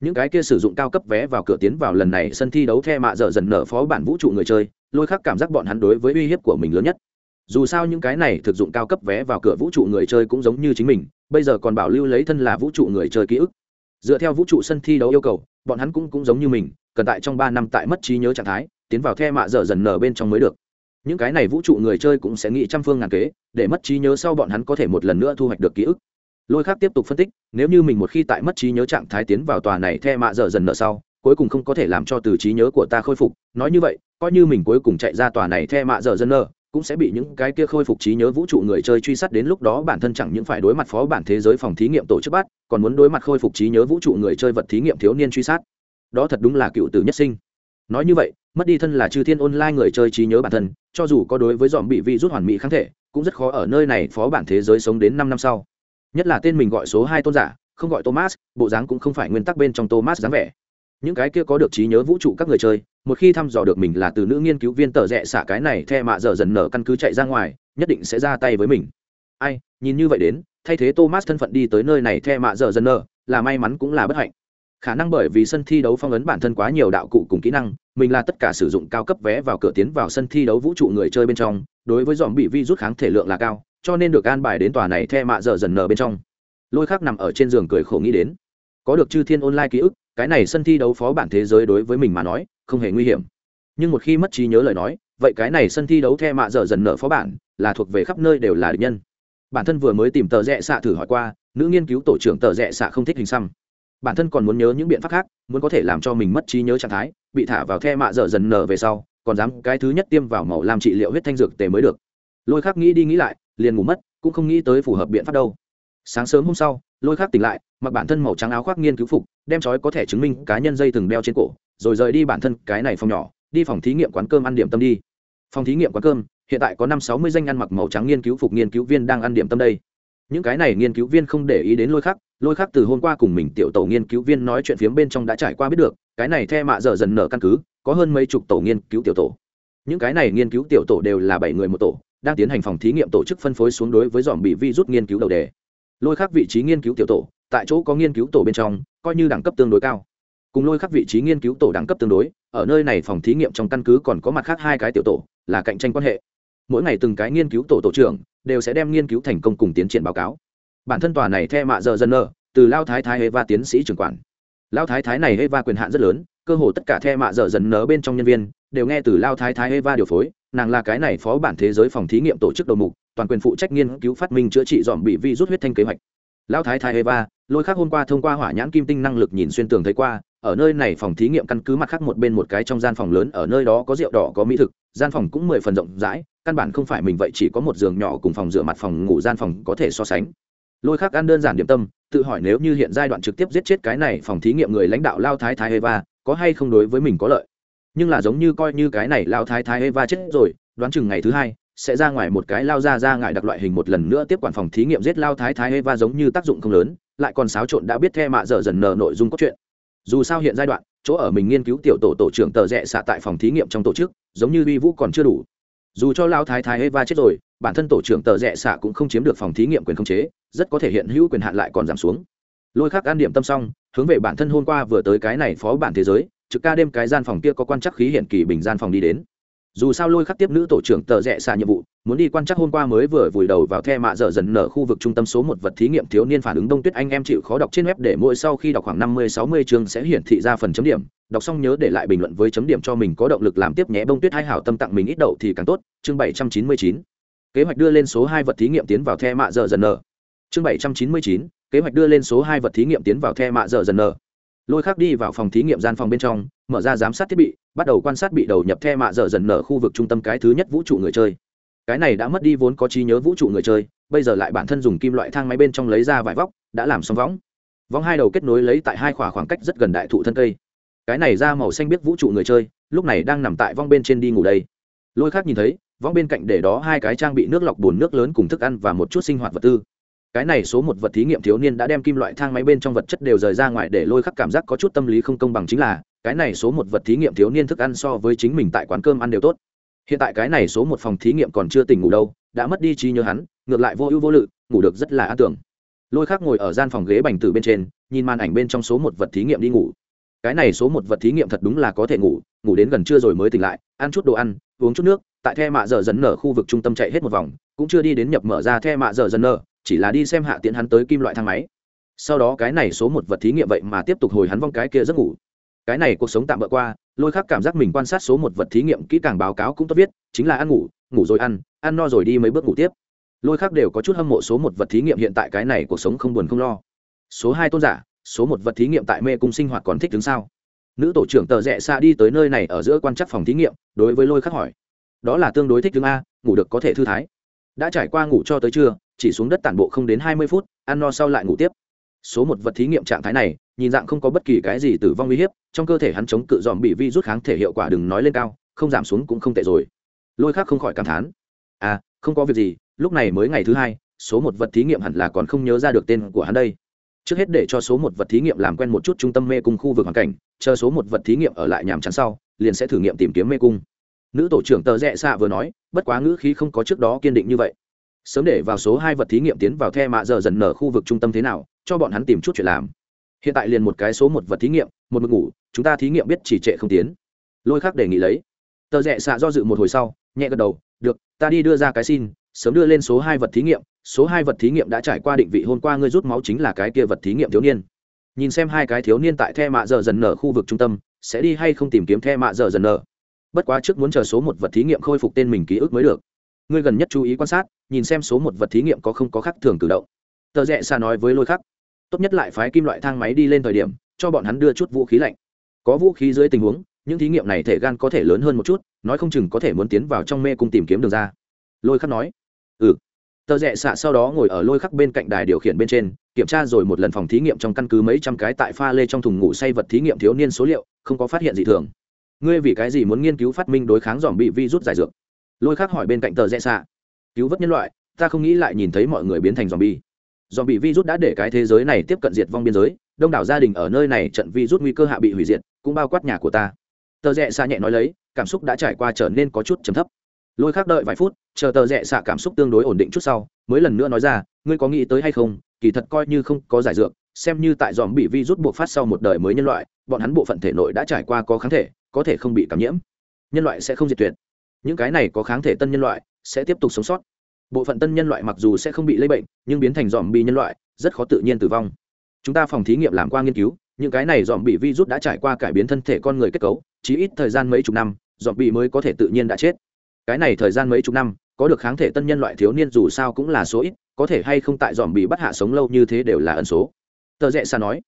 những cái kia sử dụng cao cấp vé vào cửa tiến vào lần này sân thi đấu the mạ dở dần nở phó bản vũ trụ người chơi, lôi khắc cảm giác bọn hắn đối với uy hiếp của mình lớn nhất. Dù sao những cái này thực dụng cao cấp vé vào cửa vũ trụ người chơi cũng giống như chính mình, bây giờ còn bảo lưu lấy thân là vũ trụ người chơi ký ức. Dựa theo vũ trụ sân thi đấu yêu cầu, bọn hắn cũng cũng giống như mình, cần tại trong ba năm tại mất trí nhớ trạng thái, tiến vào the mạ dở dần nở bên trong mới được. Những cái này vũ trụ người chơi cũng sẽ nghĩ trăm phương ngàn kế, để mất trí nhớ sau bọn hắn có thể một lần nữa thu hoạch được ký ức lôi khác tiếp tục phân tích, nếu như mình một khi tại mất trí nhớ trạng thái tiến vào tòa này the mạ dở dần nợ sau, cuối cùng không có thể làm cho từ trí nhớ của ta khôi phục. Nói như vậy, coi như mình cuối cùng chạy ra tòa này the mạ dở dần nợ, cũng sẽ bị những cái kia khôi phục trí nhớ vũ trụ người chơi truy sát đến lúc đó bản thân chẳng những phải đối mặt phó bản thế giới phòng thí nghiệm tổ chức bắt, còn muốn đối mặt khôi phục trí nhớ vũ trụ người chơi vật thí nghiệm thiếu niên truy sát. Đó thật đúng là cựu tử nhất sinh. Nói như vậy, mất đi thân là chư thiên online người chơi trí nhớ bản thân, cho dù có đối với dòm bị vi rút hoàn mỹ kháng thể, cũng rất khó ở nơi này phó bản thế giới sống đến năm năm sau nhất là tên mình gọi số hai tôn giả, không gọi thomas, bộ dáng cũng không phải nguyên tắc bên trong thomas dáng vẻ. Những cái kia có được trí nhớ vũ trụ các người chơi, một khi thăm dò được mình là từ nữ nghiên cứu viên tờ rẽ xả cái này the mạ dở dần nở căn cứ chạy ra ngoài, nhất định sẽ ra tay với mình. Ai, nhìn như vậy đến, thay thế thomas thân phận đi tới nơi này the mạ dở dần nở, là may mắn cũng là bất hạnh. Khả năng bởi vì sân thi đấu phong ấn bản thân quá nhiều đạo cụ cùng kỹ năng, mình là tất cả sử dụng cao cấp vé vào cửa tiến vào sân thi đấu vũ trụ người chơi bên trong, đối với dòm bị vi rút kháng thể lượng là cao cho nên được an bài đến tòa này the mạ dở dần nở bên trong. Lôi khác nằm ở trên giường cười khổ nghĩ đến. Có được chư thiên online ký ức, cái này sân thi đấu phó bản thế giới đối với mình mà nói, không hề nguy hiểm. Nhưng một khi mất trí nhớ lời nói, vậy cái này sân thi đấu the mạ dở dần nở phó bản là thuộc về khắp nơi đều là địch nhân. Bản thân vừa mới tìm tờ rẽ xạ thử hỏi qua, nữ nghiên cứu tổ trưởng tờ rẽ xạ không thích hình xăm. Bản thân còn muốn nhớ những biện pháp khác, muốn có thể làm cho mình mất trí nhớ trạng thái, bị thả vào the mạ dở dần nở về sau, còn dám cái thứ nhất tiêm vào màu làm trị liệu huyết thanh dược tề mới được. Lôi khắc nghĩ đi nghĩ lại liền ngủ mất, cũng không nghĩ tới phù hợp biện pháp đâu. Sáng sớm hôm sau, lôi khác tỉnh lại, mặc bản thân màu trắng áo khoác nghiên cứu phục, đem trói có thể chứng minh cá nhân dây thừng đeo trên cổ, rồi rời đi bản thân cái này phòng nhỏ, đi phòng thí nghiệm quán cơm ăn điểm tâm đi. Phòng thí nghiệm quán cơm, hiện tại có năm sáu mươi danh ăn mặc màu trắng nghiên cứu phục nghiên cứu viên đang ăn điểm tâm đây. Những cái này nghiên cứu viên không để ý đến lôi khắc lôi khắc từ hôm qua cùng mình tiểu tổ nghiên cứu viên nói chuyện phiếm bên trong đã trải qua biết được, cái này the mạ dở dần nở căn cứ, có hơn mấy chục tổ nghiên cứu tiểu tổ. Những cái này nghiên cứu tiểu tổ đều là bảy người một tổ đang tiến hành phòng thí nghiệm tổ chức phân phối xuống đối với dòm bị vi rút nghiên cứu đầu đề. Lôi khắc vị trí nghiên cứu tiểu tổ, tại chỗ có nghiên cứu tổ bên trong, coi như đẳng cấp tương đối cao. Cùng lôi khắc vị trí nghiên cứu tổ đẳng cấp tương đối, ở nơi này phòng thí nghiệm trong căn cứ còn có mặt khác hai cái tiểu tổ, là cạnh tranh quan hệ. Mỗi ngày từng cái nghiên cứu tổ tổ trưởng đều sẽ đem nghiên cứu thành công cùng tiến triển báo cáo. Bản thân tòa này the mạ giờ dân nơ từ lao thái thái hê va tiến sĩ trưởng quản. Lao thái thái này eva quyền hạn rất lớn cơ hồ tất cả the mạ dở dần nớ bên trong nhân viên, đều nghe từ lao thái thái eva điều phối, nàng là cái này phó bản thế giới phòng thí nghiệm tổ chức đầu mục, toàn quyền phụ trách nghiên cứu phát minh chữa trị dòm bị vi rút huyết thanh kế hoạch. Lao thái thái eva, lôi khác hôm qua thông qua hỏa nhãn kim tinh năng lực nhìn xuyên tường thấy qua, ở nơi này phòng thí nghiệm căn cứ mặt khác một bên một cái trong gian phòng lớn, ở nơi đó có rượu đỏ, có mỹ thực, gian phòng cũng mười phần rộng rãi, căn bản không phải mình vậy chỉ có một giường nhỏ cùng phòng rửa mặt phòng ngủ gian phòng có thể so sánh. Lôi khác ăn đơn giản điểm tâm, tự hỏi nếu như hiện giai đoạn trực tiếp giết chết cái này phòng thí nghiệm người lãnh đạo lao thái thái eva có hay không đối với mình có lợi. Nhưng là giống như coi như cái này lao thái thái eva chết rồi, đoán chừng ngày thứ hai, sẽ ra ngoài một cái lao ra ra ngại đặc loại hình một lần nữa tiếp quản phòng thí nghiệm giết lao thái thái eva giống như tác dụng không lớn, lại còn xáo trộn đã biết the mạ dở dần nờ nội dung cốt truyện. Dù sao hiện giai đoạn, chỗ ở mình nghiên cứu tiểu tổ tổ trưởng tờ rẽ xạ tại phòng thí nghiệm trong tổ chức, giống như uy vũ còn chưa đủ. Dù cho lao thái thái eva chết rồi, bản thân tổ trưởng tờ rẽ xạ cũng không chiếm được phòng thí nghiệm quyền khống chế, rất có thể hiện hữu quyền hạn lại còn giảm xuống. Lôi khắc an điểm tâm xong hướng về bản thân hôm qua vừa tới cái này phó bản thế giới, trực ca đêm cái gian phòng kia có quan chắc khí hiện kỳ bình gian phòng đi đến. Dù sao lôi khắc tiếp nữ tổ trưởng tờ rẽ xạ nhiệm vụ, muốn đi quan chắc hôm qua mới vừa vùi đầu vào the mạ dở dần nở khu vực trung tâm số một vật thí nghiệm thiếu niên phản ứng đông tuyết anh em chịu khó đọc trên web để mỗi sau khi đọc khoảng năm mươi, sáu mươi chương sẽ hiển thị ra phần chấm điểm. Đọc xong nhớ để lại bình luận với chấm điểm cho mình có động lực làm tiếp nhé. Bông tuyết hai hảo tâm tặng mình ít đậu thì càng tốt. Chương bảy trăm chín mươi chín. Kế hoạch đưa lên số hai vật thí nghiệm tiến vào the mạ dở dần nở chương bảy trăm chín mươi chín, kế hoạch đưa lên số hai vật thí nghiệm tiến vào the mạ dở dần nở lôi khác đi vào phòng thí nghiệm gian phòng bên trong, mở ra giám sát thiết bị, bắt đầu quan sát bị đầu nhập the mạ dở dần nở khu vực trung tâm cái thứ nhất vũ trụ người chơi. Cái này đã mất đi vốn có trí nhớ vũ trụ người chơi, bây giờ lại bản thân dùng kim loại thang máy bên trong lấy ra vải vóc, đã làm xong võng. Vóng hai đầu kết nối lấy tại hai khỏa khoảng cách rất gần đại thụ thân cây. Cái này ra màu xanh biết vũ trụ người chơi, lúc này đang nằm tại vong bên trên đi ngủ đây. Lôi khác nhìn thấy vong bên cạnh để đó hai cái trang bị nước lọc bùn nước lớn cùng thức ăn và một chút sinh hoạt vật tư cái này số một vật thí nghiệm thiếu niên đã đem kim loại thang máy bên trong vật chất đều rời ra ngoài để lôi khắc cảm giác có chút tâm lý không công bằng chính là, cái này số một vật thí nghiệm thiếu niên thức ăn so với chính mình tại quán cơm ăn đều tốt. Hiện tại cái này số một phòng thí nghiệm còn chưa tỉnh ngủ đâu, đã mất đi trí nhớ hắn, ngược lại vô ưu vô lự, ngủ được rất là an tưởng. Lôi khắc ngồi ở gian phòng ghế bành từ bên trên, nhìn màn ảnh bên trong số một vật thí nghiệm đi ngủ. Cái này số một vật thí nghiệm thật đúng là có thể ngủ ngủ đến gần trưa rồi mới tỉnh lại, ăn chút đồ ăn, uống chút nước, tại the mạ giờ dần nở khu vực trung tâm chạy hết một vòng, cũng chưa đi đến nhập mở ra the mạ giờ dần nở chỉ là đi xem hạ tiễn hắn tới kim loại thang máy. Sau đó cái này số một vật thí nghiệm vậy mà tiếp tục hồi hắn vong cái kia giấc ngủ. Cái này cuộc sống tạm bỡ qua, lôi khắc cảm giác mình quan sát số một vật thí nghiệm kỹ càng báo cáo cũng tốt viết, chính là ăn ngủ ngủ rồi ăn ăn no rồi đi mấy bước ngủ tiếp. Lôi khắc đều có chút hâm mộ số một vật thí nghiệm hiện tại cái này cuộc sống không buồn không lo. Số hai tôn giả, số một vật thí nghiệm tại mê cung sinh hoạt còn thích đứng sao? Nữ tổ trưởng tờ rẽ xa đi tới nơi này ở giữa quan chắc phòng thí nghiệm, đối với lôi khắc hỏi. Đó là tương đối thích đứng a, ngủ được có thể thư thái. Đã trải qua ngủ cho tới trưa chỉ xuống đất tản bộ không đến hai mươi phút, ăn no sau lại ngủ tiếp. Số một vật thí nghiệm trạng thái này, nhìn dạng không có bất kỳ cái gì tử vong uy hiếp, trong cơ thể hắn chống cự dòm bị vi rút kháng thể hiệu quả đừng nói lên cao, không giảm xuống cũng không tệ rồi. Lôi khác không khỏi cảm thán. À không có việc gì, lúc này mới ngày thứ hai, số một vật thí nghiệm hẳn là còn không nhớ ra được tên của hắn đây. Trước hết để cho số một vật thí nghiệm làm quen một chút trung tâm mê cung khu vực hoàn cảnh, chờ số một vật thí nghiệm ở lại nhàm chán sau, liền sẽ thử nghiệm tìm kiếm mê cung. Nữ tổ trưởng tờ rẽ xạ vừa nói, bất quá ngữ khí không có trước đó kiên định như vậy sớm để vào số hai vật thí nghiệm tiến vào the mạ giờ dần nở khu vực trung tâm thế nào, cho bọn hắn tìm chút chuyện làm. Hiện tại liền một cái số một vật thí nghiệm, một mực ngủ, chúng ta thí nghiệm biết chỉ trệ không tiến. Lôi khác đề nghị lấy. Tờ rẽ xạ do dự một hồi sau, nhẹ gật đầu, được, ta đi đưa ra cái xin, sớm đưa lên số hai vật thí nghiệm, số hai vật thí nghiệm đã trải qua định vị, hôm qua ngươi rút máu chính là cái kia vật thí nghiệm thiếu niên. Nhìn xem hai cái thiếu niên tại the mạ giờ dần nở khu vực trung tâm, sẽ đi hay không tìm kiếm the mạ giờ dần nở. Bất quá trước muốn chờ số một vật thí nghiệm khôi phục tên mình ký ức mới được ngươi gần nhất chú ý quan sát, nhìn xem số một vật thí nghiệm có không có khắc thường cử động. Tờ rẽ xa nói với lôi khắc, tốt nhất lại phái kim loại thang máy đi lên thời điểm, cho bọn hắn đưa chút vũ khí lạnh. Có vũ khí dưới tình huống, những thí nghiệm này thể gan có thể lớn hơn một chút, nói không chừng có thể muốn tiến vào trong mê cung tìm kiếm đường ra. Lôi khắc nói ừ. Tờ rẽ xạ sau đó ngồi ở lôi khắc bên cạnh đài điều khiển bên trên, kiểm tra rồi một lần phòng thí nghiệm trong căn cứ mấy trăm cái tại pha lê trong thùng ngủ say vật thí nghiệm thiếu niên số liệu, không có phát hiện gì thường. Ngươi vì cái gì muốn nghiên cứu phát minh đối kháng dòm bị virus giải dược? Lôi khắc hỏi bên cạnh tờ rẽ xạ. Cứu vớt nhân loại, ta không nghĩ lại nhìn thấy mọi người biến thành dòm bi dòm bị virus đã để cái thế giới này tiếp cận diệt vong biên giới, đông đảo gia đình ở nơi này trận virus nguy cơ hạ bị hủy diệt, cũng bao quát nhà của ta. Tờ rẽ xạ nhẹ nói lấy, cảm xúc đã trải qua trở nên có chút trầm thấp. Lôi khắc đợi vài phút, chờ tờ rẽ xạ cảm xúc tương đối ổn định chút sau, mới lần nữa nói ra, ngươi có nghĩ tới hay không? Kỳ thật coi như không có giải dược, xem như tại dòm bị virus buộc phát sau một đời mới nhân loại, bọn hắn bộ phận thể nội đã trải qua có kháng thể, có thể không bị cảm nhiễm. Nhân loại sẽ không diệt tuyệt những cái này có kháng thể tân nhân loại, sẽ tiếp tục sống sót. Bộ phận tân nhân loại mặc dù sẽ không bị lây bệnh, nhưng biến thành dòm bị nhân loại, rất khó tự nhiên tử vong. Chúng ta phòng thí nghiệm làm qua nghiên cứu, những cái này dòm bị virus đã trải qua cải biến thân thể con người kết cấu, chỉ ít thời gian mấy chục năm dòm bị mới có thể tự nhiên đã chết. Cái này thời gian mấy chục năm, có được kháng thể tân nhân loại thiếu niên dù sao cũng là số ít, có thể hay không tại dòm bị bắt hạ sống lâu như thế đều là ẩn số. Tờ rẽ xa nói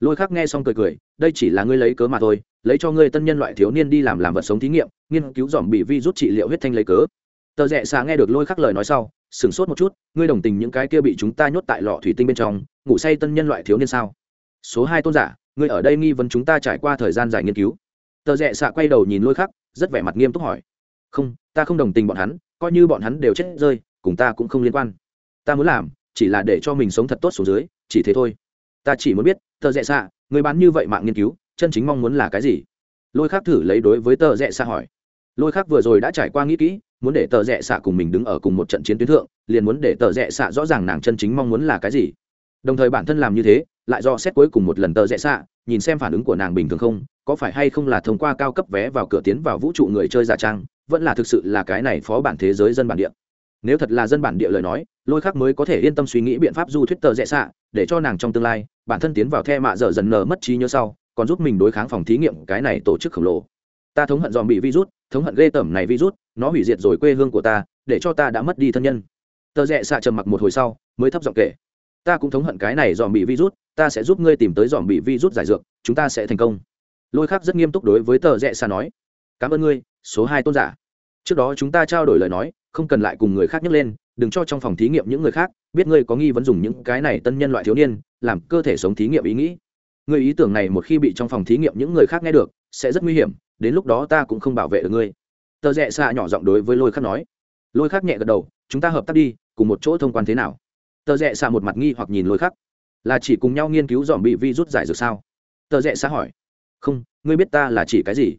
lôi khắc nghe xong cười cười, đây chỉ là ngươi lấy cớ mà thôi, lấy cho ngươi tân nhân loại thiếu niên đi làm làm vật sống thí nghiệm, nghiên cứu dòm bị vi rút trị liệu huyết thanh lấy cớ. Tờ rẽ xa nghe được lôi khắc lời nói sau, sửng sốt một chút, ngươi đồng tình những cái kia bị chúng ta nhốt tại lọ thủy tinh bên trong, ngủ say tân nhân loại thiếu niên sao? Số hai tôn giả, ngươi ở đây nghi vấn chúng ta trải qua thời gian dài nghiên cứu. Tờ rẽ xạ quay đầu nhìn lôi khắc, rất vẻ mặt nghiêm túc hỏi. Không, ta không đồng tình bọn hắn, coi như bọn hắn đều chết rơi, cùng ta cũng không liên quan. Ta muốn làm, chỉ là để cho mình sống thật tốt xuống dưới, chỉ thế thôi. Ta chỉ muốn biết tờ rẽ xạ, người bán như vậy mạng nghiên cứu, chân chính mong muốn là cái gì? Lôi khác thử lấy đối với tờ rẽ xạ hỏi. Lôi khác vừa rồi đã trải qua nghĩ kỹ, muốn để tờ rẽ xạ cùng mình đứng ở cùng một trận chiến tuyến thượng, liền muốn để tờ rẽ xạ rõ ràng nàng chân chính mong muốn là cái gì. Đồng thời bản thân làm như thế, lại do xét cuối cùng một lần tờ rẽ xạ, nhìn xem phản ứng của nàng bình thường không, có phải hay không là thông qua cao cấp vé vào cửa tiến vào vũ trụ người chơi giả trang, vẫn là thực sự là cái này phó bản thế giới dân bản địa nếu thật là dân bản địa lời nói, lôi khắc mới có thể yên tâm suy nghĩ biện pháp du thuyết tờ rẽ xạ, để cho nàng trong tương lai, bản thân tiến vào the mạ dở dần nở mất trí nhớ sau, còn giúp mình đối kháng phòng thí nghiệm cái này tổ chức khổng lồ. Ta thống hận dòm bị virus, thống hận ghê tởm này virus, nó hủy diệt rồi quê hương của ta, để cho ta đã mất đi thân nhân. Tờ rẽ xạ trầm mặc một hồi sau, mới thấp giọng kể. Ta cũng thống hận cái này dòm bị virus, ta sẽ giúp ngươi tìm tới dòm bị virus giải dược, chúng ta sẽ thành công. Lôi khác rất nghiêm túc đối với tờ rẽ xạ nói. Cảm ơn ngươi, số hai tôn giả. Trước đó chúng ta trao đổi lời nói không cần lại cùng người khác nhắc lên, đừng cho trong phòng thí nghiệm những người khác biết ngươi có nghi vấn dùng những cái này tân nhân loại thiếu niên, làm cơ thể sống thí nghiệm ý nghĩ. Ngươi ý tưởng này một khi bị trong phòng thí nghiệm những người khác nghe được, sẽ rất nguy hiểm, đến lúc đó ta cũng không bảo vệ được ngươi. Tờ rẽ xạ nhỏ giọng đối với lôi khắc nói. Lôi khắc nhẹ gật đầu, chúng ta hợp tác đi, cùng một chỗ thông quan thế nào? Tờ rẽ xạ một mặt nghi hoặc nhìn lôi khắc. Là chỉ cùng nhau nghiên cứu dòm bị vi rút giải dược sao? Tờ rẽ xạ hỏi. Không, ngươi biết ta là chỉ cái gì?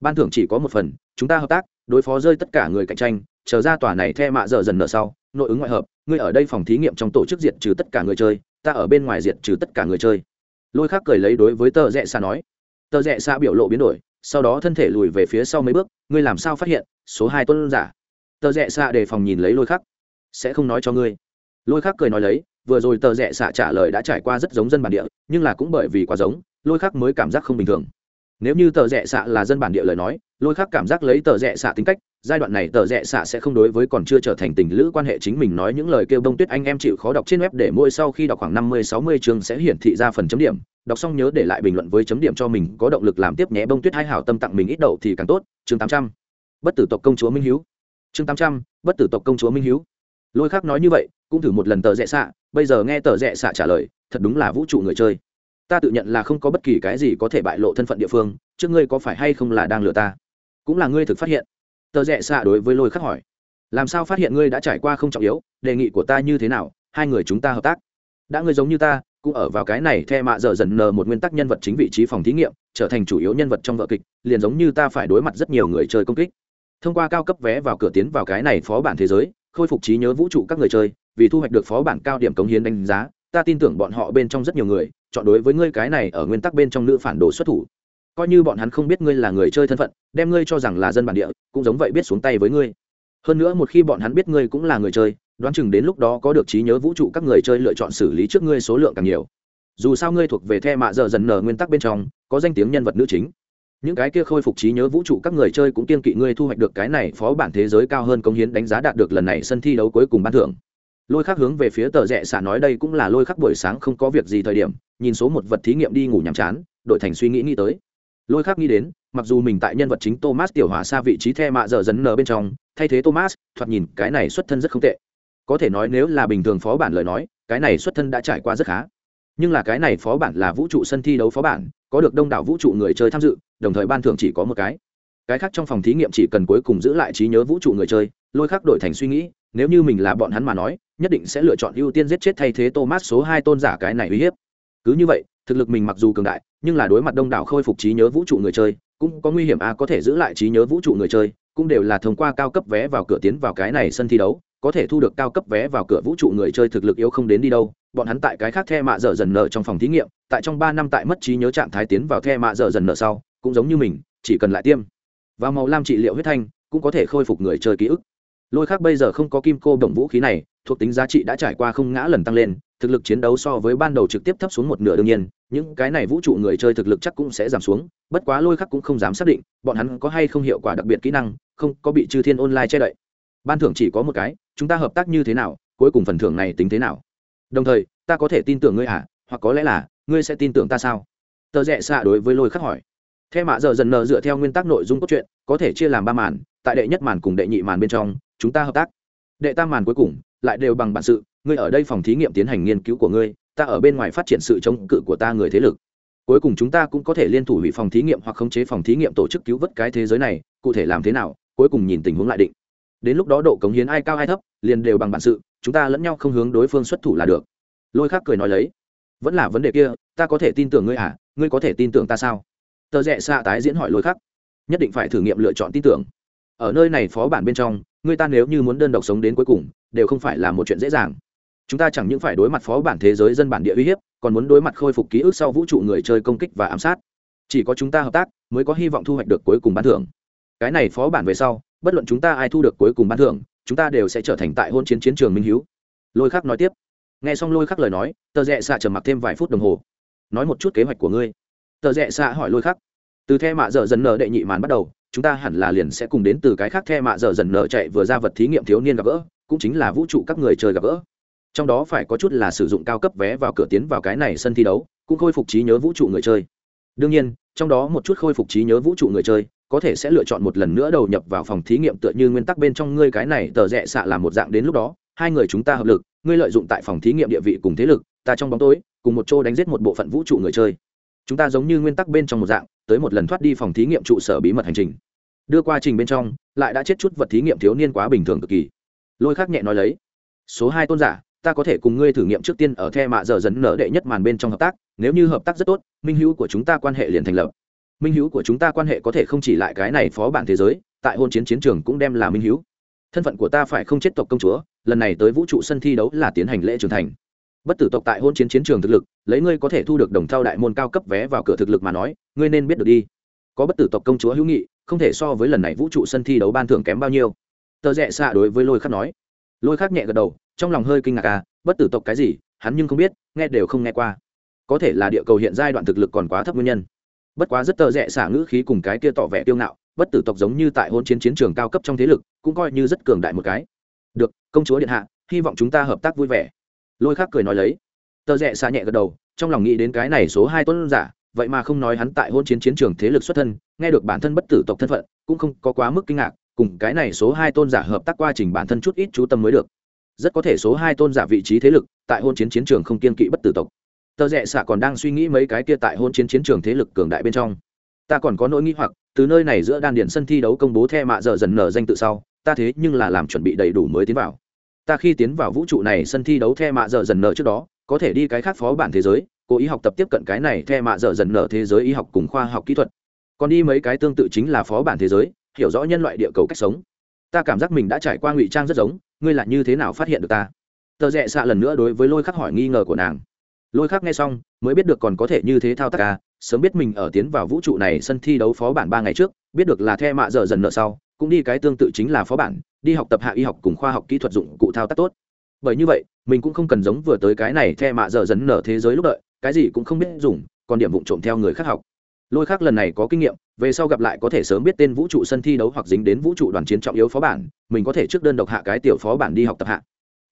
Ban thưởng chỉ có một phần, chúng ta hợp tác đối phó rơi tất cả người cạnh tranh, chờ ra tòa này the mạ dở dần nợ sau, nội ứng ngoại hợp, ngươi ở đây phòng thí nghiệm trong tổ chức diệt trừ tất cả người chơi, ta ở bên ngoài diệt trừ tất cả người chơi. Lôi khác cười lấy đối với tờ rẽ xa nói. Tờ rẽ xa biểu lộ biến đổi, sau đó thân thể lùi về phía sau mấy bước, ngươi làm sao phát hiện, số hai tuân giả. Tờ rẽ xa đề phòng nhìn lấy lôi khắc. Sẽ không nói cho ngươi. Lôi khắc cười nói lấy, vừa rồi tờ rẽ xạ trả lời đã trải qua rất giống dân bản địa, nhưng là cũng bởi vì quá giống, lôi khắc mới cảm giác không bình thường nếu như tờ rẽ xạ là dân bản địa lời nói, lôi khác cảm giác lấy tờ rẽ xạ tính cách, giai đoạn này tờ rẽ xạ sẽ không đối với còn chưa trở thành tình lữ quan hệ chính mình nói những lời kêu bông tuyết anh em chịu khó đọc trên web để mỗi sau khi đọc khoảng năm mươi, sáu mươi chương sẽ hiển thị ra phần chấm điểm. Đọc xong nhớ để lại bình luận với chấm điểm cho mình, có động lực làm tiếp nhé. Bông tuyết hai hảo tâm tặng mình ít đậu thì càng tốt. Chương tám trăm. Bất tử tộc công chúa minh hiếu. Chương tám trăm. Bất tử tộc công chúa minh hiếu. Lôi khác nói như vậy, cũng thử một lần tờ rẽ xạ. Bây giờ nghe tờ rẽ xạ trả lời, thật đúng là vũ trụ người chơi ta tự nhận là không có bất kỳ cái gì có thể bại lộ thân phận địa phương, trước ngươi có phải hay không là đang lừa ta? Cũng là ngươi thực phát hiện. Tờ rẽ xạ đối với lôi khắc hỏi. Làm sao phát hiện ngươi đã trải qua không trọng yếu, đề nghị của ta như thế nào, hai người chúng ta hợp tác. Đã ngươi giống như ta, cũng ở vào cái này the mạ dở dần nờ một nguyên tắc nhân vật chính vị trí phòng thí nghiệm, trở thành chủ yếu nhân vật trong vợ kịch, liền giống như ta phải đối mặt rất nhiều người chơi công kích. Thông qua cao cấp vé vào cửa tiến vào cái này phó bản thế giới, khôi phục trí nhớ vũ trụ các người chơi, vì thu hoạch được phó bản cao điểm cống hiến đánh giá, ta tin tưởng bọn họ bên trong rất nhiều người chọn đối với ngươi cái này ở nguyên tắc bên trong nữ phản đồ xuất thủ. Coi như bọn hắn không biết ngươi là người chơi thân phận, đem ngươi cho rằng là dân bản địa, cũng giống vậy biết xuống tay với ngươi. Hơn nữa một khi bọn hắn biết ngươi cũng là người chơi, đoán chừng đến lúc đó có được trí nhớ vũ trụ các người chơi lựa chọn xử lý trước ngươi số lượng càng nhiều. Dù sao ngươi thuộc về the mạ giờ dần nở nguyên tắc bên trong, có danh tiếng nhân vật nữ chính. Những cái kia khôi phục trí nhớ vũ trụ các người chơi cũng kiên kỵ ngươi thu hoạch được cái này phó bản thế giới cao hơn công hiến đánh giá đạt được lần này sân thi đấu cuối cùng ban thưởng. Lôi khắc hướng về phía tờ rẽ xả nói đây cũng là lôi khắc buổi sáng không có việc gì thời điểm nhìn số một vật thí nghiệm đi ngủ nhàm chán đội thành suy nghĩ nghĩ tới. Lôi khác nghĩ đến, mặc dù mình tại nhân vật chính thomas tiểu hòa xa vị trí the mạ dở dấn nở bên trong, thay thế thomas, thoạt nhìn cái này xuất thân rất không tệ. Có thể nói nếu là bình thường phó bản lời nói, cái này xuất thân đã trải qua rất khá. Nhưng là cái này phó bản là vũ trụ sân thi đấu phó bản, có được đông đảo vũ trụ người chơi tham dự, đồng thời ban thưởng chỉ có một cái. Cái khác trong phòng thí nghiệm chỉ cần cuối cùng giữ lại trí nhớ vũ trụ người chơi, lôi khác đổi thành suy nghĩ, nếu như mình là bọn hắn mà nói, nhất định sẽ lựa chọn ưu tiên giết chết thay thế thomas số hai tôn giả cái này uy hiếp cứ như vậy, thực lực mình mặc dù cường đại, nhưng là đối mặt đông đảo khôi phục trí nhớ vũ trụ người chơi, cũng có nguy hiểm a, có thể giữ lại trí nhớ vũ trụ người chơi, cũng đều là thông qua cao cấp vé vào cửa tiến vào cái này sân thi đấu, có thể thu được cao cấp vé vào cửa vũ trụ người chơi thực lực yếu không đến đi đâu. Bọn hắn tại cái khác the mạ dở dần nợ trong phòng thí nghiệm, tại trong ba năm tại mất trí nhớ trạng thái tiến vào the mạ dở dần nợ sau, cũng giống như mình, chỉ cần lại tiêm và màu lam trị liệu huyết thanh, cũng có thể khôi phục người chơi ký ức. Lôi khác bây giờ không có kim cô đồng vũ khí này, thuộc tính giá trị đã trải qua không ngã lần tăng lên thực lực chiến đấu so với ban đầu trực tiếp thấp xuống một nửa đương nhiên, những cái này vũ trụ người chơi thực lực chắc cũng sẽ giảm xuống, bất quá lôi khắc cũng không dám xác định, bọn hắn có hay không hiệu quả đặc biệt kỹ năng, không, có bị trừ thiên online che đậy. Ban thưởng chỉ có một cái, chúng ta hợp tác như thế nào, cuối cùng phần thưởng này tính thế nào? Đồng thời, ta có thể tin tưởng ngươi à hoặc có lẽ là, ngươi sẽ tin tưởng ta sao? Tờ rẽ xạ đối với lôi khắc hỏi. Theo mạ giờ dần nờ dựa theo nguyên tắc nội dung cốt truyện, có thể chia làm ba màn, tại đệ nhất màn cùng đệ nhị màn bên trong, chúng ta hợp tác. Đệ tam màn cuối cùng, lại đều bằng bản sự ngươi ở đây phòng thí nghiệm tiến hành nghiên cứu của ngươi, ta ở bên ngoài phát triển sự chống cự của ta người thế lực. Cuối cùng chúng ta cũng có thể liên thủ hủy phòng thí nghiệm hoặc khống chế phòng thí nghiệm tổ chức cứu vớt cái thế giới này, cụ thể làm thế nào, cuối cùng nhìn tình huống lại định. Đến lúc đó độ cống hiến ai cao ai thấp, liền đều bằng bản sự, chúng ta lẫn nhau không hướng đối phương xuất thủ là được. Lôi khác cười nói lấy, vẫn là vấn đề kia, ta có thể tin tưởng ngươi à ngươi có thể tin tưởng ta sao? Tờ rẽ xạ tái diễn hỏi lôi khắc, nhất định phải thử nghiệm lựa chọn tin tưởng. Ở nơi này phó bản bên trong người ta nếu như muốn đơn độc sống đến cuối cùng, đều không phải là một chuyện dễ dàng chúng ta chẳng những phải đối mặt phó bản thế giới dân bản địa uy hiếp, còn muốn đối mặt khôi phục ký ức sau vũ trụ người chơi công kích và ám sát. Chỉ có chúng ta hợp tác, mới có hy vọng thu hoạch được cuối cùng ban thưởng. Cái này phó bản về sau, bất luận chúng ta ai thu được cuối cùng ban thưởng, chúng ta đều sẽ trở thành tại hôn chiến chiến trường minh hiếu. Lôi khắc nói tiếp. Nghe xong lôi khắc lời nói, tờ rẽ xạ trầm mặc thêm vài phút đồng hồ. Nói một chút kế hoạch của ngươi. Tờ rẽ xạ hỏi lôi khắc. Từ the mạ dở dần nở đệ nhị màn bắt đầu, chúng ta hẳn là liền sẽ cùng đến từ cái khác the mạ dở dần nở chạy vừa ra vật thí nghiệm thiếu niên gặp gỡ, cũng chính là vũ trụ các người chơi gặp gỡ trong đó phải có chút là sử dụng cao cấp vé vào cửa tiến vào cái này sân thi đấu, cũng khôi phục trí nhớ vũ trụ người chơi. Đương nhiên, trong đó một chút khôi phục trí nhớ vũ trụ người chơi, có thể sẽ lựa chọn một lần nữa đầu nhập vào phòng thí nghiệm tựa như nguyên tắc bên trong ngươi cái này tờ rẽ xạ là một dạng đến lúc đó, hai người chúng ta hợp lực, ngươi lợi dụng tại phòng thí nghiệm địa vị cùng thế lực, ta trong bóng tối, cùng một chỗ đánh giết một bộ phận vũ trụ người chơi. Chúng ta giống như nguyên tắc bên trong một dạng, tới một lần thoát đi phòng thí nghiệm trụ sở bí mật hành trình. Đưa qua trình bên trong, lại đã chết chút vật thí nghiệm thiếu niên quá bình thường cực kỳ. Lôi khắc nhẹ nói lấy, số hai tôn giả ta có thể cùng ngươi thử nghiệm trước tiên ở the mạ giờ dần nở đệ nhất màn bên trong hợp tác, nếu như hợp tác rất tốt, minh hữu của chúng ta quan hệ liền thành lập. Minh hữu của chúng ta quan hệ có thể không chỉ lại cái này phó bản thế giới, tại hôn chiến chiến trường cũng đem là minh hữu. Thân phận của ta phải không chết tộc công chúa, lần này tới vũ trụ sân thi đấu là tiến hành lễ trưởng thành. Bất tử tộc tại hôn chiến chiến trường thực lực, lấy ngươi có thể thu được đồng thao đại môn cao cấp vé vào cửa thực lực mà nói, ngươi nên biết được đi. Có bất tử tộc công chúa hữu nghị, không thể so với lần này vũ trụ sân thi đấu ban thưởng kém bao nhiêu. Tờ rẽ xạ đối với lôi khắc nói lôi khắc nhẹ gật đầu, trong lòng hơi kinh ngạc à bất tử tộc cái gì, hắn nhưng không biết, nghe đều không nghe qua. Có thể là địa cầu hiện giai đoạn thực lực còn quá thấp nguyên nhân. Bất quá rất tờ rẽ xả ngữ khí cùng cái kia tỏ vẻ tiêu ngạo, bất tử tộc giống như tại hôn chiến chiến trường cao cấp trong thế lực, cũng coi như rất cường đại một cái. Được, công chúa điện hạ, hy vọng chúng ta hợp tác vui vẻ. Lôi khác cười nói lấy. Tờ rẽ xả nhẹ gật đầu, trong lòng nghĩ đến cái này số hai tuấn giả, vậy mà không nói hắn tại hôn chiến chiến trường thế lực xuất thân, nghe được bản thân bất tử tộc thân phận, cũng không có quá mức kinh ngạc cùng cái này số hai tôn giả hợp tác quá trình bản thân chút ít chú tâm mới được. Rất có thể số hai tôn giả vị trí thế lực tại hôn chiến chiến trường không kiên kỵ bất tử tộc. Tờ rẽ xạ còn đang suy nghĩ mấy cái kia tại hôn chiến chiến trường thế lực cường đại bên trong. Ta còn có nỗi nghĩ hoặc, từ nơi này giữa đan điền sân thi đấu công bố the mạ giờ dần nở danh tự sau, ta thế nhưng là làm chuẩn bị đầy đủ mới tiến vào. Ta khi tiến vào vũ trụ này sân thi đấu the mạ giờ dần nở trước đó, có thể đi cái khác phó bản thế giới, cố ý học tập tiếp cận cái này the mạ giờ dần nở thế giới y học cùng khoa học kỹ thuật. Còn đi mấy cái tương tự chính là phó bản thế giới hiểu rõ nhân loại địa cầu cách sống. Ta cảm giác mình đã trải qua ngụy trang rất giống, ngươi là như thế nào phát hiện được ta? Tờ rẽ xạ lần nữa đối với lôi khắc hỏi nghi ngờ của nàng. Lôi khắc nghe xong, mới biết được còn có thể như thế thao tác ca sớm biết mình ở tiến vào vũ trụ này sân thi đấu phó bản ba ngày trước, biết được là the mạ giờ dần nợ sau, cũng đi cái tương tự chính là phó bản, đi học tập hạ y học cùng khoa học kỹ thuật dụng cụ thao tác tốt. Bởi như vậy, mình cũng không cần giống vừa tới cái này the mạ giờ dần nở thế giới lúc đợi, cái gì cũng không biết dùng, còn điểm vụ trộm theo người khác học lôi khác lần này có kinh nghiệm, về sau gặp lại có thể sớm biết tên vũ trụ sân thi đấu hoặc dính đến vũ trụ đoàn chiến trọng yếu phó bản, mình có thể trước đơn độc hạ cái tiểu phó bản đi học tập hạ.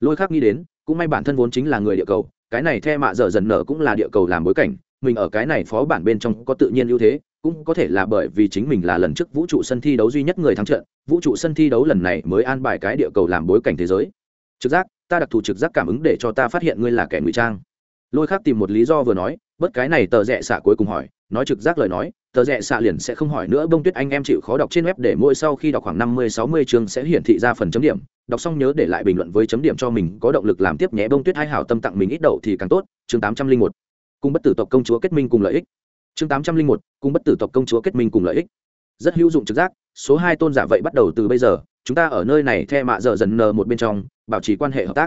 Lôi khác nghĩ đến, cũng may bản thân vốn chính là người địa cầu, cái này the mạ dở dần nở cũng là địa cầu làm bối cảnh, mình ở cái này phó bản bên trong có tự nhiên ưu thế, cũng có thể là bởi vì chính mình là lần trước vũ trụ sân thi đấu duy nhất người thắng trận, vũ trụ sân thi đấu lần này mới an bài cái địa cầu làm bối cảnh thế giới. Trực giác, ta đặc thù trực giác cảm ứng để cho ta phát hiện ngươi là kẻ ngụy trang. Lôi khác tìm một lý do vừa nói bất cái này tờ rẽ xạ cuối cùng hỏi nói trực giác lời nói, tờ rẽ xạ liền sẽ không hỏi nữa bông tuyết anh em chịu khó đọc trên web để mỗi sau khi đọc khoảng năm mươi, sáu mươi chương sẽ hiển thị ra phần chấm điểm. Đọc xong nhớ để lại bình luận với chấm điểm cho mình, có động lực làm tiếp nhé. Bông tuyết hai hảo tâm tặng mình ít đậu thì càng tốt. Chương tám trăm linh một. Cùng bất tử tộc công chúa kết minh cùng lợi ích. Chương tám trăm linh một. Cùng bất tử tộc công chúa kết minh cùng lợi ích. Rất hữu dụng trực giác. Số hai tôn giả vậy bắt đầu từ bây giờ. Chúng ta ở nơi này the mạ dở dần nờ một bên trong, bảo trì quan hệ hợp tác.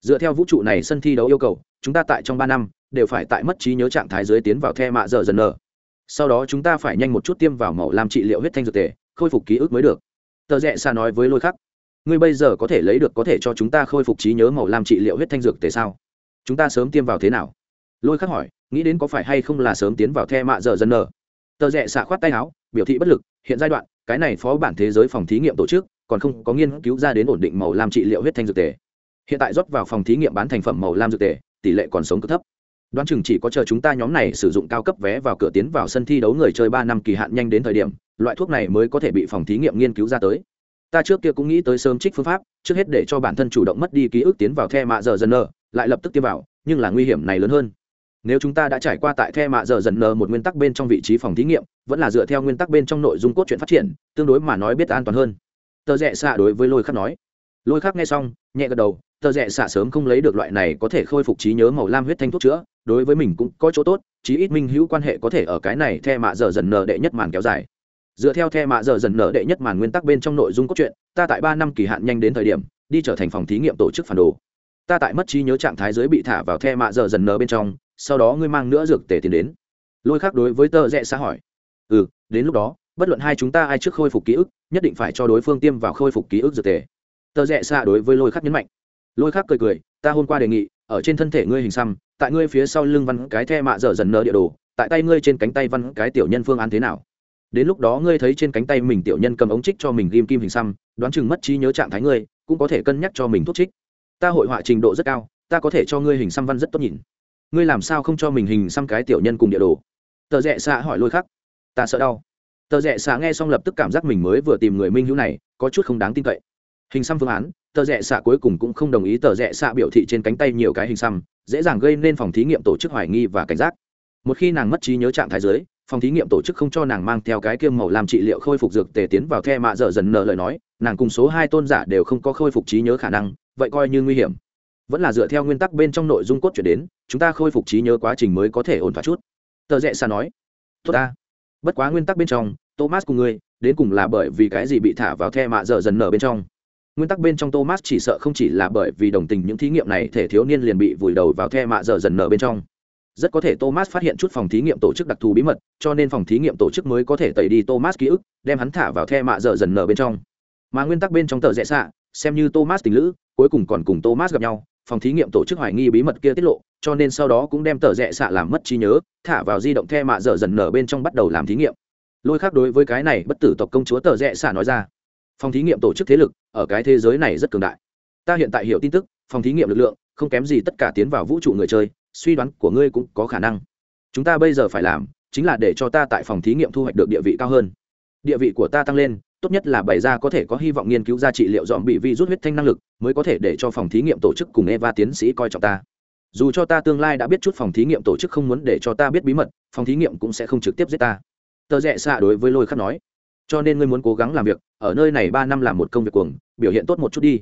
Dựa theo vũ trụ này sân thi đấu yêu cầu, chúng ta tại trong ba năm đều phải tại mất trí nhớ trạng thái dưới tiến vào the mạ dở dần nở. sau đó chúng ta phải nhanh một chút tiêm vào màu làm trị liệu huyết thanh dược tề, khôi phục ký ức mới được. Tờ rẽ xa nói với lôi khắc, ngươi bây giờ có thể lấy được có thể cho chúng ta khôi phục trí nhớ màu làm trị liệu huyết thanh dược tề sao? Chúng ta sớm tiêm vào thế nào? Lôi khắc hỏi, nghĩ đến có phải hay không là sớm tiến vào the mạ dở dần nở. tờ rẽ xạ khoát tay áo, biểu thị bất lực, hiện giai đoạn, cái này phó bản thế giới phòng thí nghiệm tổ chức còn không có nghiên cứu ra đến ổn định màu lam trị liệu huyết thanh dược tề. Hiện tại rót vào phòng thí nghiệm bán thành phẩm màu lam dược tề, tỷ lệ còn sống cực thấp đoán chừng chỉ có chờ chúng ta nhóm này sử dụng cao cấp vé vào cửa tiến vào sân thi đấu người chơi ba năm kỳ hạn nhanh đến thời điểm, loại thuốc này mới có thể bị phòng thí nghiệm nghiên cứu ra tới. Ta trước kia cũng nghĩ tới sớm trích phương pháp, trước hết để cho bản thân chủ động mất đi ký ức tiến vào the mạ giờ dần nờ, lại lập tức tiêm vào, nhưng là nguy hiểm này lớn hơn. Nếu chúng ta đã trải qua tại the mạ giờ dần nờ một nguyên tắc bên trong vị trí phòng thí nghiệm, vẫn là dựa theo nguyên tắc bên trong nội dung cốt truyện phát triển, tương đối mà nói biết an toàn hơn. Tờ rẽ xạ đối với lôi khắc nói lôi khắc nghe xong, nhẹ gật đầu, tờ rẽ xạ sớm không lấy được loại này có thể khôi phục trí nhớ màu lam huyết thanh thuốc chữa, đối với mình cũng có chỗ tốt, chí ít minh hữu quan hệ có thể ở cái này the mạ giờ dần nở đệ nhất màn kéo dài. Dựa theo the mạ giờ dần nở đệ nhất màn nguyên tắc bên trong nội dung cốt truyện, ta tại ba năm kỳ hạn nhanh đến thời điểm, đi trở thành phòng thí nghiệm tổ chức phản đồ. Ta tại mất trí nhớ trạng thái dưới bị thả vào the mạ giờ dần nở bên trong, sau đó ngươi mang nữa dược tề tiền đến. Lôi khác đối với tờ rẽ xã hỏi. Ừ đến lúc đó, bất luận hai chúng ta ai trước khôi phục ký ức, nhất định phải cho đối phương tiêm vào khôi phục ký ức dược tề tờ rẽ xa đối với lôi khắc nhấn mạnh. Lôi khắc cười cười, ta hôm qua đề nghị, ở trên thân thể ngươi hình xăm, tại ngươi phía sau lưng văn cái the mạ dở dần nở địa đồ, tại tay ngươi trên cánh tay văn cái tiểu nhân phương án thế nào? Đến lúc đó ngươi thấy trên cánh tay mình tiểu nhân cầm ống trích cho mình ghim kim hình xăm, đoán chừng mất trí nhớ trạng thái ngươi, cũng có thể cân nhắc cho mình thuốc trích. Ta hội họa trình độ rất cao, ta có thể cho ngươi hình xăm văn rất tốt nhìn. Ngươi làm sao không cho mình hình xăm cái tiểu nhân cùng địa đồ? Tờ rẽ xạ hỏi lôi khắc. Ta sợ đau. Tờ rẽ xạ nghe xong lập tức cảm giác mình mới vừa tìm người minh hữu này, có chút không đáng tin cậy hình xăm phương án, tờ rẽ xạ cuối cùng cũng không đồng ý tờ rẽ xạ biểu thị trên cánh tay nhiều cái hình xăm, dễ dàng gây nên phòng thí nghiệm tổ chức hoài nghi và cảnh giác. Một khi nàng mất trí nhớ trạng thái giới phòng thí nghiệm tổ chức không cho nàng mang theo cái kiêm màu làm trị liệu khôi phục dược tề tiến vào the mạ dở dần nợ lời nói, nàng cùng số hai tôn giả đều không có khôi phục trí nhớ khả năng, vậy coi như nguy hiểm. Vẫn là dựa theo nguyên tắc bên trong nội dung cốt chuyển đến, chúng ta khôi phục trí nhớ quá trình mới có thể ổn thỏa chút. Tờ rẽ xa nói, tốt ta. Bất quá nguyên tắc bên trong, thomas cùng ngươi, đến cùng là bởi vì cái gì bị thả vào the mạ dở dần nở bên trong? Nguyên tắc bên trong thomas chỉ sợ không chỉ là bởi vì đồng tình những thí nghiệm này, thể thiếu niên liền bị vùi đầu vào the mạ dở dần nở bên trong. Rất có thể thomas phát hiện chút phòng thí nghiệm tổ chức đặc thù bí mật, cho nên phòng thí nghiệm tổ chức mới có thể tẩy đi thomas ký ức, đem hắn thả vào the mạ dở dần nở bên trong. Mà nguyên tắc bên trong tờ rẽ xạ, xem như thomas tình lữ, cuối cùng còn cùng thomas gặp nhau, phòng thí nghiệm tổ chức hoài nghi bí mật kia tiết lộ, cho nên sau đó cũng đem tờ rẽ xạ làm mất trí nhớ, thả vào di động the mạ dở dần nở bên trong bắt đầu làm thí nghiệm. Lôi khác đối với cái này bất tử tộc công chúa tờ rẽ xạ nói ra phòng thí nghiệm tổ chức thế lực ở cái thế giới này rất cường đại. Ta hiện tại hiểu tin tức, phòng thí nghiệm lực lượng không kém gì tất cả tiến vào vũ trụ người chơi, suy đoán của ngươi cũng có khả năng. Chúng ta bây giờ phải làm chính là để cho ta tại phòng thí nghiệm thu hoạch được địa vị cao hơn. Địa vị của ta tăng lên, tốt nhất là bày ra có thể có hy vọng nghiên cứu ra trị liệu dọn bị vi rút huyết thanh năng lực mới có thể để cho phòng thí nghiệm tổ chức cùng eva tiến sĩ coi trọng ta. Dù cho ta tương lai đã biết chút phòng thí nghiệm tổ chức không muốn để cho ta biết bí mật, phòng thí nghiệm cũng sẽ không trực tiếp giết ta. Tờ rẽ xạ đối với lôi khắc nói cho nên ngươi muốn cố gắng làm việc, ở nơi này ba năm làm một công việc cuồng, biểu hiện tốt một chút đi.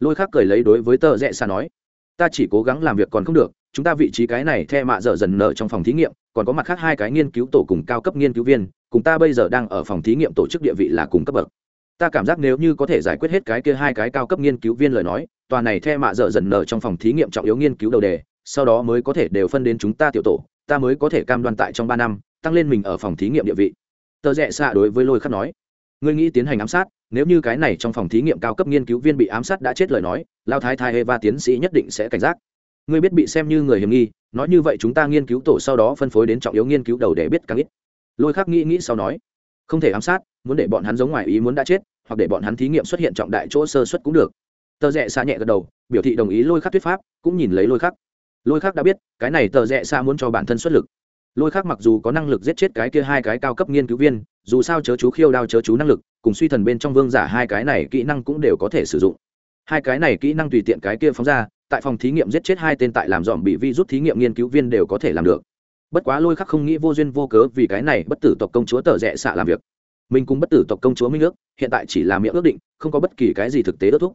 Lôi khác cười lấy đối với tờ rẽ xa nói, ta chỉ cố gắng làm việc còn không được, chúng ta vị trí cái này the mạ dở dần nở trong phòng thí nghiệm, còn có mặt khác hai cái nghiên cứu tổ cùng cao cấp nghiên cứu viên, cùng ta bây giờ đang ở phòng thí nghiệm tổ chức địa vị là cùng cấp bậc. Ta cảm giác nếu như có thể giải quyết hết cái kia hai cái cao cấp nghiên cứu viên lời nói, tòa này the mạ dở dần nở trong phòng thí nghiệm trọng yếu nghiên cứu đầu đề, sau đó mới có thể đều phân đến chúng ta tiểu tổ, ta mới có thể cam đoan tại trong ba năm, tăng lên mình ở phòng thí nghiệm địa vị tờ rẽ xạ đối với lôi khắc nói, ngươi nghĩ tiến hành ám sát, nếu như cái này trong phòng thí nghiệm cao cấp nghiên cứu viên bị ám sát đã chết lời nói, lao thái thái eva tiến sĩ nhất định sẽ cảnh giác. Ngươi biết bị xem như người hiểm nghi, nói như vậy chúng ta nghiên cứu tổ sau đó phân phối đến trọng yếu nghiên cứu đầu để biết càng ít. Lôi khắc nghĩ nghĩ sau nói, không thể ám sát, muốn để bọn hắn giống ngoài ý muốn đã chết, hoặc để bọn hắn thí nghiệm xuất hiện trọng đại chỗ sơ xuất cũng được. Tờ rẽ xa nhẹ gật đầu, biểu thị đồng ý lôi khắc thuyết pháp, cũng nhìn lấy lôi khắc. Lôi khắc đã biết, cái này tờ rẽ xa muốn cho bản thân xuất lực lôi khắc mặc dù có năng lực giết chết cái kia hai cái cao cấp nghiên cứu viên, dù sao chớ chú khiêu đao chớ chú năng lực, cùng suy thần bên trong vương giả hai cái này kỹ năng cũng đều có thể sử dụng. Hai cái này kỹ năng tùy tiện cái kia phóng ra, tại phòng thí nghiệm giết chết hai tên tại làm dòm bị vi rút thí nghiệm nghiên cứu viên đều có thể làm được. Bất quá lôi khắc không nghĩ vô duyên vô cớ vì cái này bất tử tộc công chúa tờ rẽ xạ làm việc. Mình cùng bất tử tộc công chúa minh ước, hiện tại chỉ là miệng ước định, không có bất kỳ cái gì thực tế ước thúc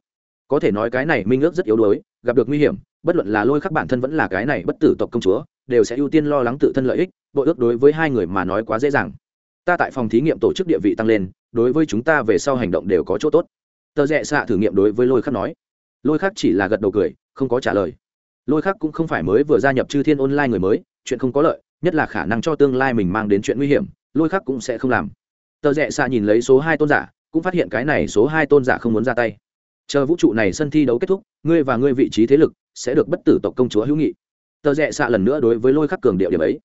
có thể nói cái này minh ước rất yếu đuối, gặp được nguy hiểm, bất luận là lôi khắc bản thân vẫn là cái này bất tử tộc công chúa đều sẽ ưu tiên lo lắng tự thân lợi ích bộ ước đối với hai người mà nói quá dễ dàng. Ta tại phòng thí nghiệm tổ chức địa vị tăng lên, đối với chúng ta về sau hành động đều có chỗ tốt. Tờ rẽ xạ thử nghiệm đối với lôi khắc nói. Lôi khắc chỉ là gật đầu cười, không có trả lời. Lôi khắc cũng không phải mới vừa gia nhập chư thiên online người mới, chuyện không có lợi, nhất là khả năng cho tương lai mình mang đến chuyện nguy hiểm, lôi khắc cũng sẽ không làm. Tờ rẽ xạ nhìn lấy số hai tôn giả, cũng phát hiện cái này số hai tôn giả không muốn ra tay. Chờ vũ trụ này sân thi đấu kết thúc, ngươi và ngươi vị trí thế lực sẽ được bất tử tộc công chúa hữu nghị tờ rẽ xạ lần nữa đối với lôi khắc cường điệu điểm ấy.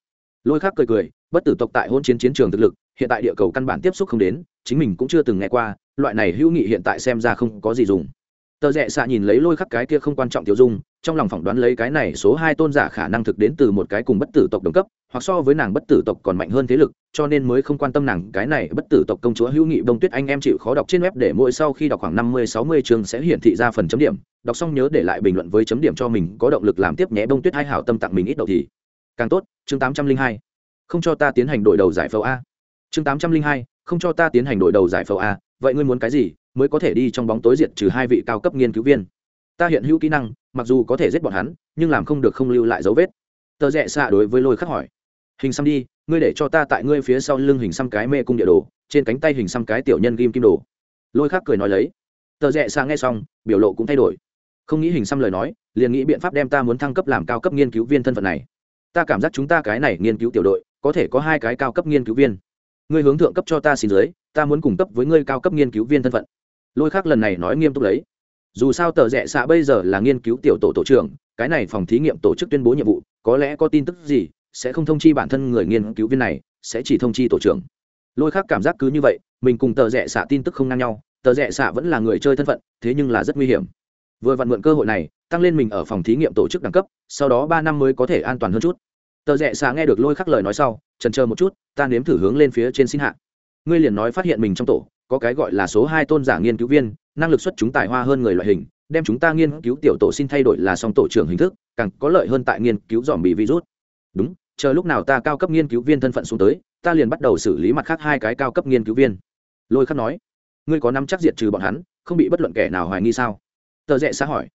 Lôi khắc cười cười, bất tử tộc tại hôn chiến chiến trường thực lực, hiện tại địa cầu căn bản tiếp xúc không đến, chính mình cũng chưa từng nghe qua, loại này hữu nghị hiện tại xem ra không có gì dùng. Tờ rẽ xạ nhìn lấy lôi khắc cái kia không quan trọng tiêu dung trong lòng phỏng đoán lấy cái này số hai tôn giả khả năng thực đến từ một cái cùng bất tử tộc đồng cấp, hoặc so với nàng bất tử tộc còn mạnh hơn thế lực, cho nên mới không quan tâm nàng cái này bất tử tộc công chúa hữu nghị bông tuyết anh em chịu khó đọc trên web để mỗi sau khi đọc khoảng năm mươi, sáu mươi chương sẽ hiển thị ra phần chấm điểm. Đọc xong nhớ để lại bình luận với chấm điểm cho mình, có động lực làm tiếp nhé bông tuyết hai hảo tâm tặng mình ít đầu thì. Càng tốt, chương tám trăm linh hai. Không cho ta tiến hành đổi đầu giải phẫu a. Chương tám trăm linh hai, không cho ta tiến hành đổi đầu giải phẫu a. Vậy ngươi muốn cái gì, mới có thể đi trong bóng tối diệt trừ hai vị cao cấp nghiên cứu viên? Ta hiện hữu kỹ năng mặc dù có thể giết bọn hắn, nhưng làm không được không lưu lại dấu vết. Tờ rẽ xạ đối với lôi khắc hỏi. Hình xăm đi, ngươi để cho ta tại ngươi phía sau lưng hình xăm cái mê cung địa đồ, trên cánh tay hình xăm cái tiểu nhân ghim kim đồ. Lôi khắc cười nói lấy. Tờ rẽ xạ nghe xong, biểu lộ cũng thay đổi. Không nghĩ hình xăm lời nói, liền nghĩ biện pháp đem ta muốn thăng cấp làm cao cấp nghiên cứu viên thân phận này. Ta cảm giác chúng ta cái này nghiên cứu tiểu đội, có thể có hai cái cao cấp nghiên cứu viên. Ngươi hướng thượng cấp cho ta xin dưới ta muốn cung cấp với ngươi cao cấp nghiên cứu viên thân phận. Lôi khác lần này nói nghiêm túc lấy dù sao tờ rẽ xạ bây giờ là nghiên cứu tiểu tổ tổ trưởng, cái này phòng thí nghiệm tổ chức tuyên bố nhiệm vụ, có lẽ có tin tức gì sẽ không thông chi bản thân người nghiên cứu viên này, sẽ chỉ thông chi tổ trưởng. Lôi khác cảm giác cứ như vậy, mình cùng tờ rẽ xạ tin tức không ngang nhau, tờ rẽ xạ vẫn là người chơi thân phận, thế nhưng là rất nguy hiểm. Vừa vặn mượn cơ hội này, tăng lên mình ở phòng thí nghiệm tổ chức đẳng cấp, sau đó ba năm mới có thể an toàn hơn chút. Tờ rẽ xạ nghe được lôi khắc lời nói sau trần chờ một chút, ta nếm thử hướng lên phía trên xin hạ. Ngươi liền nói phát hiện mình trong tổ có cái gọi là số hai tôn giả nghiên cứu viên, năng lực xuất chúng tài hoa hơn người loại hình, đem chúng ta nghiên cứu tiểu tổ xin thay đổi là song tổ trưởng hình thức, càng có lợi hơn tại nghiên cứu dòm bị virus. Đúng, chờ lúc nào ta cao cấp nghiên cứu viên thân phận xuống tới, ta liền bắt đầu xử lý mặt khác hai cái cao cấp nghiên cứu viên. Lôi khắc nói, ngươi có nắm chắc diệt trừ bọn hắn, không bị bất luận kẻ nào hoài nghi sao? Tờ rẽ xã hỏi,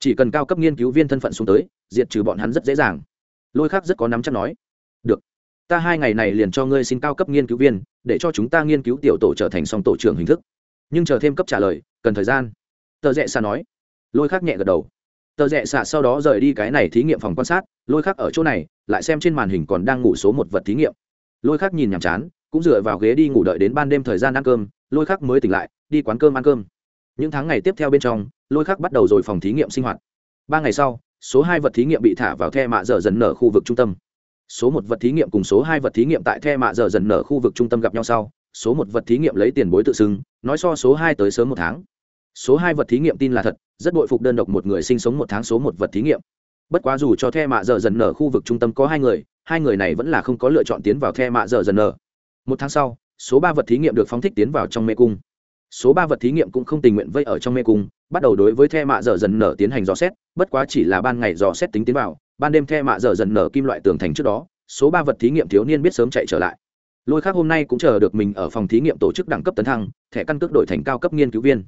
chỉ cần cao cấp nghiên cứu viên thân phận xuống tới, diệt trừ bọn hắn rất dễ dàng. Lôi khắc rất có nắm chắc nói ta hai ngày này liền cho ngươi xin cao cấp nghiên cứu viên, để cho chúng ta nghiên cứu tiểu tổ trở thành song tổ trưởng hình thức. Nhưng chờ thêm cấp trả lời, cần thời gian. Tờ rẽ xạ nói. Lôi khắc nhẹ gật đầu. Tờ rẽ xạ sau đó rời đi cái này thí nghiệm phòng quan sát, lôi khắc ở chỗ này, lại xem trên màn hình còn đang ngủ số một vật thí nghiệm. Lôi khắc nhìn nhàm chán, cũng dựa vào ghế đi ngủ đợi đến ban đêm thời gian ăn cơm, lôi khắc mới tỉnh lại, đi quán cơm ăn cơm. Những tháng ngày tiếp theo bên trong, lôi khắc bắt đầu rồi phòng thí nghiệm sinh hoạt. Ba ngày sau, số hai vật thí nghiệm bị thả vào the mạ dở dần nở khu vực trung tâm số một vật thí nghiệm cùng số hai vật thí nghiệm tại the mạ dở dần nở khu vực trung tâm gặp nhau sau, số một vật thí nghiệm lấy tiền bối tự xưng, nói so số hai tới sớm một tháng. Số hai vật thí nghiệm tin là thật, rất bội phục đơn độc một người sinh sống một tháng số một vật thí nghiệm. Bất quá dù cho the mạ dở dần nở khu vực trung tâm có hai người hai người này vẫn là không có lựa chọn tiến vào the mạ dở dần nở. Một tháng sau, số ba vật thí nghiệm được phóng thích tiến vào trong mê cung. Số ba vật thí nghiệm cũng không tình nguyện vây ở trong mê cung, bắt đầu đối với the mạ dở dần nở tiến hành dò xét, bất quá chỉ là ban ngày dò xét tính tiến vào ban đêm the mạ dở dần nở kim loại tường thành trước đó, số ba vật thí nghiệm thiếu niên biết sớm chạy trở lại. Lôi khác hôm nay cũng chờ được mình ở phòng thí nghiệm tổ chức đẳng cấp tấn thăng, thẻ căn cước đổi thành cao cấp nghiên cứu viên.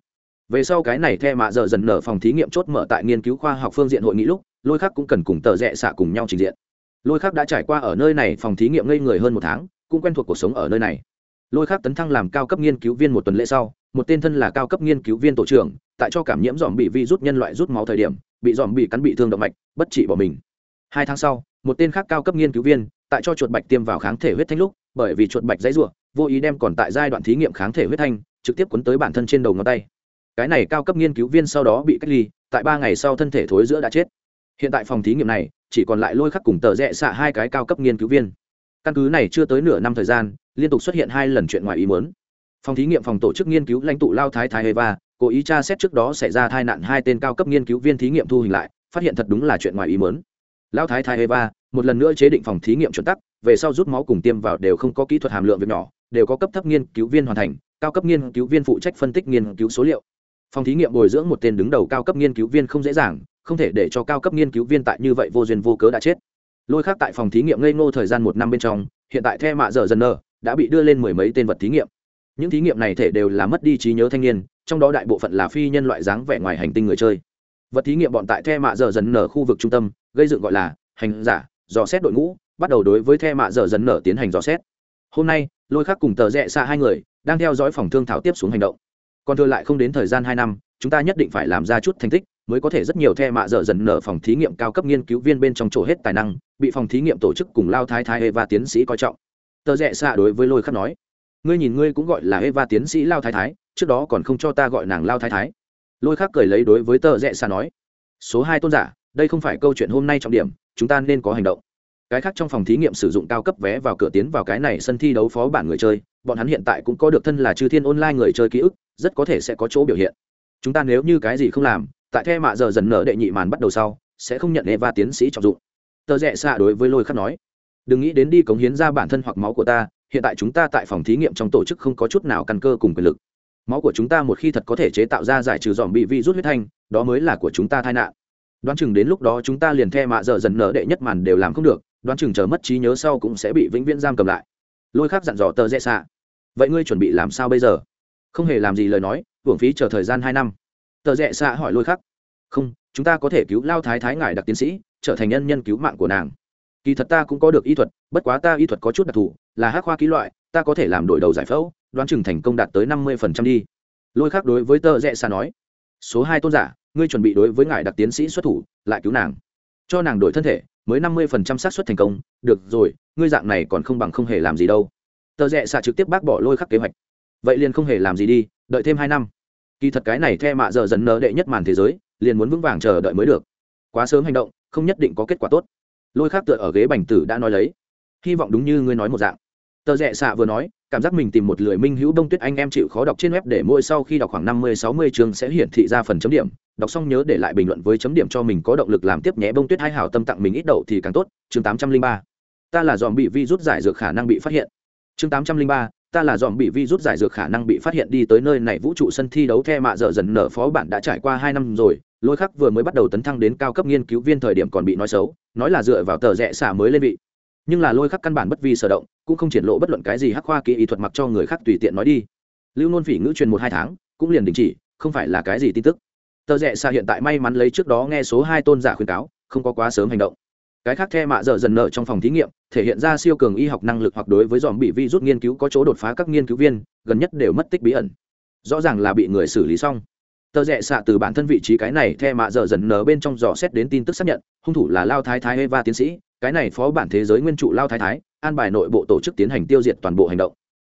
Về sau cái này the mạ dở dần nở phòng thí nghiệm chốt mở tại nghiên cứu khoa học phương diện hội nghị lúc, lôi khác cũng cần cùng tờ rẽ xạ cùng nhau trình diện. Lôi khác đã trải qua ở nơi này phòng thí nghiệm ngây người hơn một tháng, cũng quen thuộc cuộc sống ở nơi này. Lôi khác tấn thăng làm cao cấp nghiên cứu viên một tuần lễ sau, một tên thân là cao cấp nghiên cứu viên tổ trưởng, tại cho cảm nhiễm dòm bị vi rút nhân loại rút máu thời điểm, bị dòm bị cắn bị thương động mạch, bất trị bỏ mình hai tháng sau, một tên khác cao cấp nghiên cứu viên, tại cho chuột bạch tiêm vào kháng thể huyết thanh lúc, bởi vì chuột bạch dãy ruộng vô ý đem còn tại giai đoạn thí nghiệm kháng thể huyết thanh, trực tiếp cuốn tới bản thân trên đầu ngón tay. Cái này cao cấp nghiên cứu viên sau đó bị cách ly, tại ba ngày sau thân thể thối giữa đã chết. Hiện tại phòng thí nghiệm này, chỉ còn lại lôi khắc cùng tờ rẽ xạ hai cái cao cấp nghiên cứu viên. Căn cứ này chưa tới nửa năm thời gian, liên tục xuất hiện hai lần chuyện ngoài ý muốn. Phòng thí nghiệm phòng tổ chức nghiên cứu lãnh tụ lao thái thái eva, cố ý tra xét trước đó xảy ra tai nạn hai tên cao cấp nghiên cứu viên thí nghiệm thu hình lại, phát hiện thật đúng là chuyện ngoài ý muốn lao thái thái eva, một lần nữa chế định phòng thí nghiệm chuẩn tắc, về sau rút máu cùng tiêm vào đều không có kỹ thuật hàm lượng việc nhỏ, đều có cấp thấp nghiên cứu viên hoàn thành, cao cấp nghiên cứu viên phụ trách phân tích nghiên cứu số liệu. Phòng thí nghiệm bồi dưỡng một tên đứng đầu cao cấp nghiên cứu viên không dễ dàng, không thể để cho cao cấp nghiên cứu viên tại như vậy vô duyên vô cớ đã chết. Lôi khác tại phòng thí nghiệm ngây ngô thời gian một năm bên trong, hiện tại the mạ dở dần nơ đã bị đưa lên mười mấy tên vật thí nghiệm. Những thí nghiệm này thể đều là mất đi trí nhớ thanh niên, trong đó đại bộ phận là phi nhân loại dáng vẻ ngoài hành tinh người chơi vật thí nghiệm bọn tại the mạ dở dần nở khu vực trung tâm, gây dựng gọi là hành giả, dò xét đội ngũ, bắt đầu đối với the mạ dở dần nở tiến hành dò xét. Hôm nay, lôi khắc cùng tờ rẽ xa hai người đang theo dõi phòng thương thảo tiếp xuống hành động. Còn thừa lại không đến thời gian hai năm, chúng ta nhất định phải làm ra chút thành tích mới có thể rất nhiều the mạ dở dần nở phòng thí nghiệm cao cấp nghiên cứu viên bên trong chỗ hết tài năng, bị phòng thí nghiệm tổ chức cùng lao thái thái eva tiến sĩ coi trọng. Tờ rẽ xa đối với lôi khắc nói, ngươi nhìn ngươi cũng gọi là eva tiến sĩ lao thái thái, trước đó còn không cho ta gọi nàng lao thái thái lôi khác cười lấy đối với tờ rẽ xa nói, số hai tôn giả, đây không phải câu chuyện hôm nay trọng điểm, chúng ta nên có hành động. Cái khác trong phòng thí nghiệm sử dụng cao cấp vé vào cửa tiến vào cái này sân thi đấu phó bản người chơi, bọn hắn hiện tại cũng có được thân là chư thiên online người chơi ký ức, rất có thể sẽ có chỗ biểu hiện. Chúng ta nếu như cái gì không làm, tại the mạ giờ dần nở đệ nhị màn bắt đầu sau, sẽ không nhận eva tiến sĩ trọng dụng. Tờ rẽ xa đối với lôi khắc nói, đừng nghĩ đến đi cống hiến ra bản thân hoặc máu của ta, hiện tại chúng ta tại phòng thí nghiệm trong tổ chức không có chút nào căn cơ cùng quyền lực máu của chúng ta một khi thật có thể chế tạo ra giải trừ dòm bị vi rút huyết thanh, đó mới là của chúng ta tai nạn. Đoán chừng đến lúc đó chúng ta liền the mạ dở dần nở đệ nhất màn đều làm không được, đoán chừng chờ mất trí nhớ sau cũng sẽ bị vĩnh viễn giam cầm lại. Lôi khác dặn dò tờ rẽ xạ. Vậy ngươi chuẩn bị làm sao bây giờ? Không hề làm gì lời nói, hưởng phí chờ thời gian hai năm. Tờ rẽ xạ hỏi lôi khắc. Không, chúng ta có thể cứu lao thái thái ngài đặc tiến sĩ, trở thành nhân nhân cứu mạng của nàng. Kỳ thật ta cũng có được y thuật, bất quá ta y thuật có chút đặc thù, là hát khoa ký loại ta có thể làm đổi đầu giải phẫu, đoán chừng thành công đạt tới năm mươi phần trăm đi. Lôi khác đối với tờ rẽ xa nói, số hai tôn giả, ngươi chuẩn bị đối với ngài đặc tiến sĩ xuất thủ, lại cứu nàng. Cho nàng đổi thân thể, mới năm mươi phần trăm xác suất thành công, được rồi, ngươi dạng này còn không bằng không hề làm gì đâu. Tờ rẽ xa trực tiếp bác bỏ lôi khắc kế hoạch. Vậy liền không hề làm gì đi, đợi thêm hai năm. Kỳ thật cái này the mạ giờ dần nở đệ nhất màn thế giới, liền muốn vững vàng chờ đợi mới được. Quá sớm hành động, không nhất định có kết quả tốt. Lôi khác tựa ở ghế bành tử đã nói lấy. Hy vọng đúng như ngươi nói một dạng tờ rẽ xạ vừa nói, cảm giác mình tìm một lười minh hữu đông tuyết anh em chịu khó đọc trên web để mỗi sau khi đọc khoảng năm mươi, sáu mươi chương sẽ hiển thị ra phần chấm điểm. Đọc xong nhớ để lại bình luận với chấm điểm cho mình có động lực làm tiếp nhé. Bông tuyết hai hảo tâm tặng mình ít đậu thì càng tốt. Chương tám trăm linh ba. Ta là dòm bị vi rút giải dược khả năng bị phát hiện. Chương tám trăm linh ba. Ta là dòm bị vi rút giải dược khả năng bị phát hiện đi tới nơi này. Vũ trụ sân thi đấu the mạ dở dần nở phó bản đã trải qua hai năm rồi. Lôi khắc vừa mới bắt đầu tấn thăng đến cao cấp nghiên cứu viên thời điểm còn bị nói xấu. Nói là dựa vào tờ rẽ xả mới lên vị nhưng là lôi khắc căn bản bất vi sở động, cũng không triển lộ bất luận cái gì hắc khoa kỹ y thuật mặc cho người khác tùy tiện nói đi. Lưu nôn phỉ ngữ truyền một hai tháng, cũng liền đình chỉ, không phải là cái gì tin tức. Tờ rẽ xa hiện tại may mắn lấy trước đó nghe số hai tôn giả khuyên cáo, không có quá sớm hành động. Cái khác the mạ dở dần nợ trong phòng thí nghiệm, thể hiện ra siêu cường y học năng lực hoặc đối với dòm bị vi rút nghiên cứu có chỗ đột phá các nghiên cứu viên, gần nhất đều mất tích bí ẩn. Rõ ràng là bị người xử lý xong. Tờ rẽ xạ từ bản thân vị trí cái này the mạ dở dần nở bên trong dò xét đến tin tức xác nhận, hung thủ là lao thái thái eva tiến sĩ cái này phó bản thế giới nguyên trụ lao thái thái an bài nội bộ tổ chức tiến hành tiêu diệt toàn bộ hành động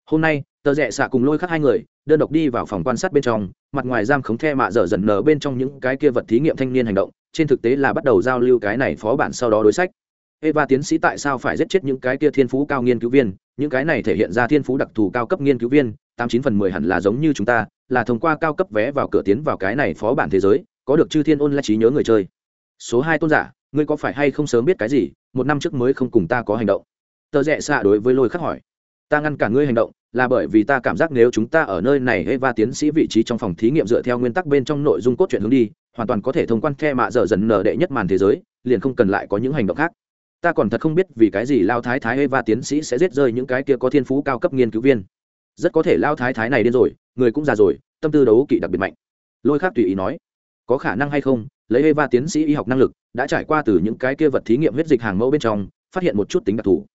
hôm nay tờ rẽ xạ cùng lôi khắc hai người đơn độc đi vào phòng quan sát bên trong mặt ngoài giam khống the mạ dở dần nở bên trong những cái kia vật thí nghiệm thanh niên hành động trên thực tế là bắt đầu giao lưu cái này phó bản sau đó đối sách Eva tiến sĩ tại sao phải giết chết những cái kia thiên phú cao nghiên cứu viên, những cái này thể hiện ra thiên phú đặc thù cao cấp nghiên cứu viên, tám chín phần mười hẳn là giống như chúng ta, là thông qua cao cấp vé vào cửa tiến vào cái này phó bản thế giới, có được chư thiên ôn lại trí nhớ người chơi. Số hai tôn giả, ngươi có phải hay không sớm biết cái gì, một năm trước mới không cùng ta có hành động. Tờ rẽ xạ đối với lôi khắc hỏi. Ta ngăn cản ngươi hành động, là bởi vì ta cảm giác nếu chúng ta ở nơi này Eva tiến sĩ vị trí trong phòng thí nghiệm dựa theo nguyên tắc bên trong nội dung cốt truyện hướng đi, hoàn toàn có thể thông quan khe mạ dở dần nở đệ nhất màn thế giới, liền không cần lại có những hành động khác ta còn thật không biết vì cái gì lao thái thái eva tiến sĩ sẽ giết rơi những cái kia có thiên phú cao cấp nghiên cứu viên rất có thể lao thái thái này điên rồi người cũng già rồi tâm tư đấu kỵ đặc biệt mạnh lôi khác tùy ý nói có khả năng hay không lấy eva tiến sĩ y học năng lực, đã trải qua từ những cái kia vật thí nghiệm huyết dịch hàng mẫu bên trong, phát hiện một chút tính đặc thù.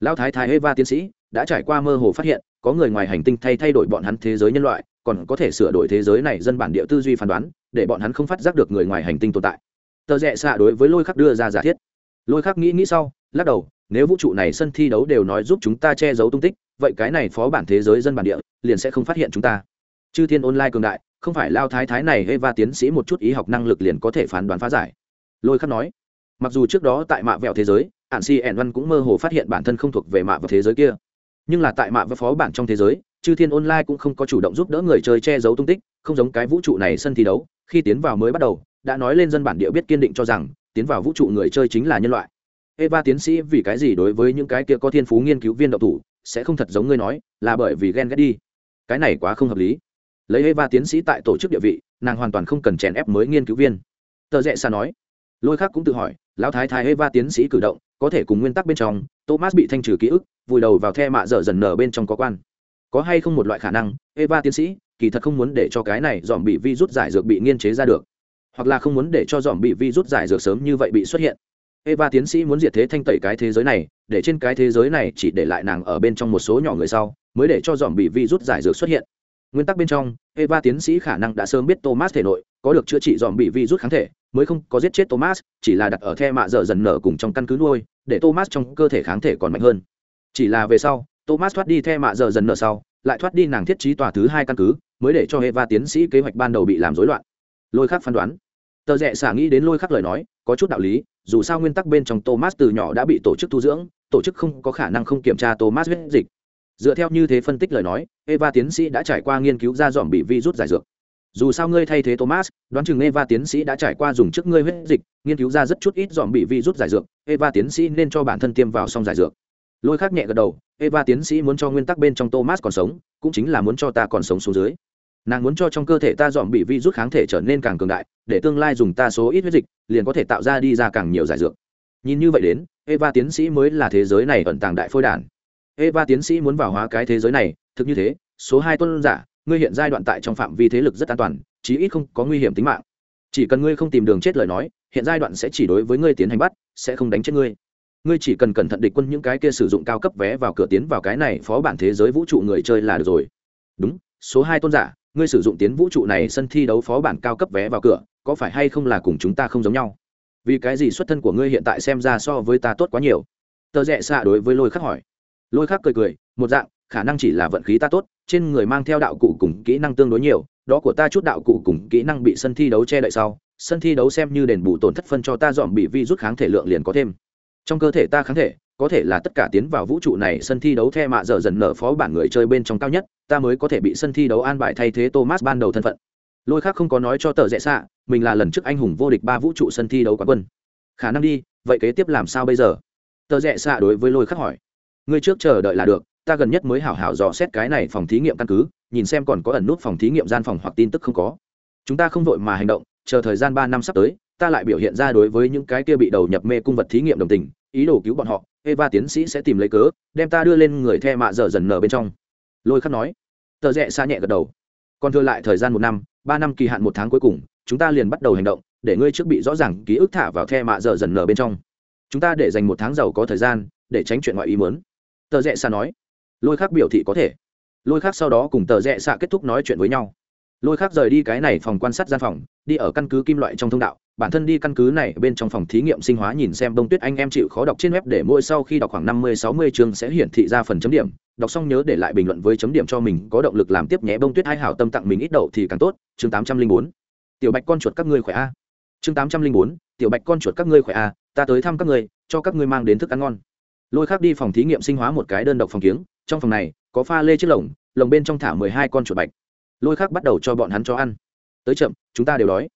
Lão thái thái eva tiến sĩ đã trải qua mơ hồ phát hiện, có người ngoài hành tinh thay thay đổi bọn hắn thế giới nhân loại, còn có thể sửa đổi thế giới này dân bản địa tư duy phán đoán, để bọn hắn không phát giác được người ngoài hành tinh tồn tại. Tờ rẽ xạ đối với lôi khắc đưa ra giả thiết. Lôi khắc nghĩ nghĩ sau, lắc đầu, nếu vũ trụ này sân thi đấu đều nói giúp chúng ta che giấu tung tích, vậy cái này phó bản thế giới dân bản địa liền sẽ không phát hiện chúng ta. Chư thiên online cường đại không phải lao thái thái này hay va tiến sĩ một chút ý học năng lực liền có thể phán đoán phá giải lôi khắc nói mặc dù trước đó tại mạ vẹo thế giới ạn si ẻn văn cũng mơ hồ phát hiện bản thân không thuộc về mạ và thế giới kia nhưng là tại mạ và phó bản trong thế giới chư thiên online cũng không có chủ động giúp đỡ người chơi che giấu tung tích không giống cái vũ trụ này sân thi đấu khi tiến vào mới bắt đầu đã nói lên dân bản địa biết kiên định cho rằng tiến vào vũ trụ người chơi chính là nhân loại Eva tiến sĩ vì cái gì đối với những cái kia có thiên phú nghiên cứu viên độc thủ sẽ không thật giống ngươi nói, là bởi vì ghen ghét đi. Cái này quá không hợp lý. Lấy Eva tiến sĩ tại tổ chức địa vị, nàng hoàn toàn không cần chèn ép mới nghiên cứu viên. Tờ Dệ Sa nói. Lôi Khác cũng tự hỏi, lão thái thái Eva tiến sĩ cử động, có thể cùng nguyên tắc bên trong, Thomas bị thanh trừ ký ức, vùi đầu vào the mạ dở dần nở bên trong có quan. Có hay không một loại khả năng, Eva tiến sĩ, kỳ thật không muốn để cho cái này dòm bị vi rút giải dược bị nghiên chế ra được, hoặc là không muốn để cho dòm bị vi rút giải dược sớm như vậy bị xuất hiện Eva tiến sĩ muốn diệt thế thanh tẩy cái thế giới này, để trên cái thế giới này chỉ để lại nàng ở bên trong một số nhỏ người sau, mới để cho dòm bị virus giải dược xuất hiện. Nguyên tắc bên trong, Eva tiến sĩ khả năng đã sớm biết Thomas thể nội có được chữa trị dòm bị vi rút kháng thể, mới không có giết chết Thomas, chỉ là đặt ở the mạ dở dần nở cùng trong căn cứ nuôi, để Thomas trong cơ thể kháng thể còn mạnh hơn. Chỉ là về sau, Thomas thoát đi the mạ dở dần nở sau, lại thoát đi nàng thiết trí tòa thứ hai căn cứ, mới để cho Eva tiến sĩ kế hoạch ban đầu bị làm rối loạn. Lôi khắc phán đoán, tờ rẽ xả nghĩ đến lôi khắc lời nói có chút đạo lý dù sao nguyên tắc bên trong thomas từ nhỏ đã bị tổ chức tu dưỡng tổ chức không có khả năng không kiểm tra thomas huyết dịch dựa theo như thế phân tích lời nói, eva tiến sĩ đã trải qua nghiên cứu ra dòm bị virus giải dược. Dù sao ngươi thay thế thomas, đoán chừng eva tiến sĩ đã trải qua dùng trước ngươi huyết dịch, nghiên cứu ra rất chút ít dòm bị virus giải dược, eva tiến sĩ nên cho bản thân tiêm vào xong giải dược. Lôi khác nhẹ gật đầu, eva tiến sĩ muốn cho nguyên tắc bên trong thomas còn sống, cũng chính là muốn cho ta còn sống xuống dưới. Nàng muốn cho trong cơ thể ta dòm bị virus kháng thể trở nên càng cường đại, để tương lai dùng ta số ít huyết dịch, liền có thể tạo ra đi ra càng nhiều giải dược. Nhìn như vậy đến, eva tiến sĩ mới là thế giới này ẩn tàng đại phôi đản eva tiến sĩ muốn vào hóa cái thế giới này, thực như thế, số hai tuân giả, ngươi hiện giai đoạn tại trong phạm vi thế lực rất an toàn, chí ít không có nguy hiểm tính mạng. Chỉ cần ngươi không tìm đường chết lời nói, hiện giai đoạn sẽ chỉ đối với ngươi tiến hành bắt, sẽ không đánh chết ngươi. Ngươi chỉ cần cẩn thận địch quân những cái kia sử dụng cao cấp vé vào cửa tiến vào cái này phó bản thế giới vũ trụ người chơi là được rồi. Đúng, số hai tôn giả, ngươi sử dụng tiến vũ trụ này sân thi đấu phó bản cao cấp vé vào cửa, có phải hay không là cùng chúng ta không giống nhau? Vì cái gì xuất thân của ngươi hiện tại xem ra so với ta tốt quá nhiều? Tờ rẽ xạ đối với lôi khắc hỏi lôi khác cười cười, một dạng, khả năng chỉ là vận khí ta tốt, trên người mang theo đạo cụ cùng kỹ năng tương đối nhiều, đó của ta chút đạo cụ cùng kỹ năng bị sân thi đấu che đậy sau, sân thi đấu xem như đền bù tổn thất phân cho ta dọn bị vi rút kháng thể lượng liền có thêm. Trong cơ thể ta kháng thể, có thể là tất cả tiến vào vũ trụ này sân thi đấu the mạ dở dần nở phó bản người chơi bên trong cao nhất, ta mới có thể bị sân thi đấu an bài thay thế thomas ban đầu thân phận. Lôi khác không có nói cho tờ rẽ xạ, mình là lần trước anh hùng vô địch ba vũ trụ sân thi đấu quán quân. Khả năng đi, vậy kế tiếp làm sao bây giờ? Tờ rẽ xạ đối với lôi khác hỏi ngươi trước chờ đợi là được, ta gần nhất mới hảo hảo dò xét cái này phòng thí nghiệm căn cứ, nhìn xem còn có ẩn nút phòng thí nghiệm gian phòng hoặc tin tức không có. Chúng ta không vội mà hành động, chờ thời gian ba năm sắp tới, ta lại biểu hiện ra đối với những cái kia bị đầu nhập mê cung vật thí nghiệm đồng tình, ý đồ cứu bọn họ, eva tiến sĩ sẽ tìm lấy cớ, đem ta đưa lên người the mạ dở dần nở bên trong. Lôi khắc nói. Tờ rẽ xa nhẹ gật đầu. Còn thừa lại thời gian một năm, ba năm kỳ hạn một tháng cuối cùng, chúng ta liền bắt đầu hành động, để ngươi trước bị rõ ràng ký ức thả vào the mạ dở dần nở bên trong. Chúng ta để dành một tháng giàu có thời gian, để tránh chuyện ngoại ý muốn tờ rẽ xạ nói, lôi khắc biểu thị có thể. Lôi khắc sau đó cùng tờ rẽ xạ kết thúc nói chuyện với nhau. Lôi khắc rời đi cái này phòng quan sát gian phòng, đi ở căn cứ kim loại trong thông đạo. Bản thân đi căn cứ này bên trong phòng thí nghiệm sinh hóa nhìn xem bông tuyết anh em chịu khó đọc trên web để mỗi sau khi đọc khoảng năm mươi, sáu mươi chương sẽ hiển thị ra phần chấm điểm. Đọc xong nhớ để lại bình luận với chấm điểm cho mình, có động lực làm tiếp nhé. Bông tuyết hai hảo tâm tặng mình ít đậu thì càng tốt. Chương tám trăm linh bốn. Tiểu bạch con chuột các ngươi khỏe a. Chương tám trăm linh bốn. Tiểu bạch con chuột các ngươi khỏe a. Ta tới thăm các ngươi, cho các ngươi mang đến thức ăn ngon lôi khác đi phòng thí nghiệm sinh hóa một cái đơn độc phòng kiếng, trong phòng này, có pha lê chiếc lồng lồng bên trong thả mười hai con chuột bạch. Lôi khác bắt đầu cho bọn hắn cho ăn. Tới chậm, chúng ta đều đói.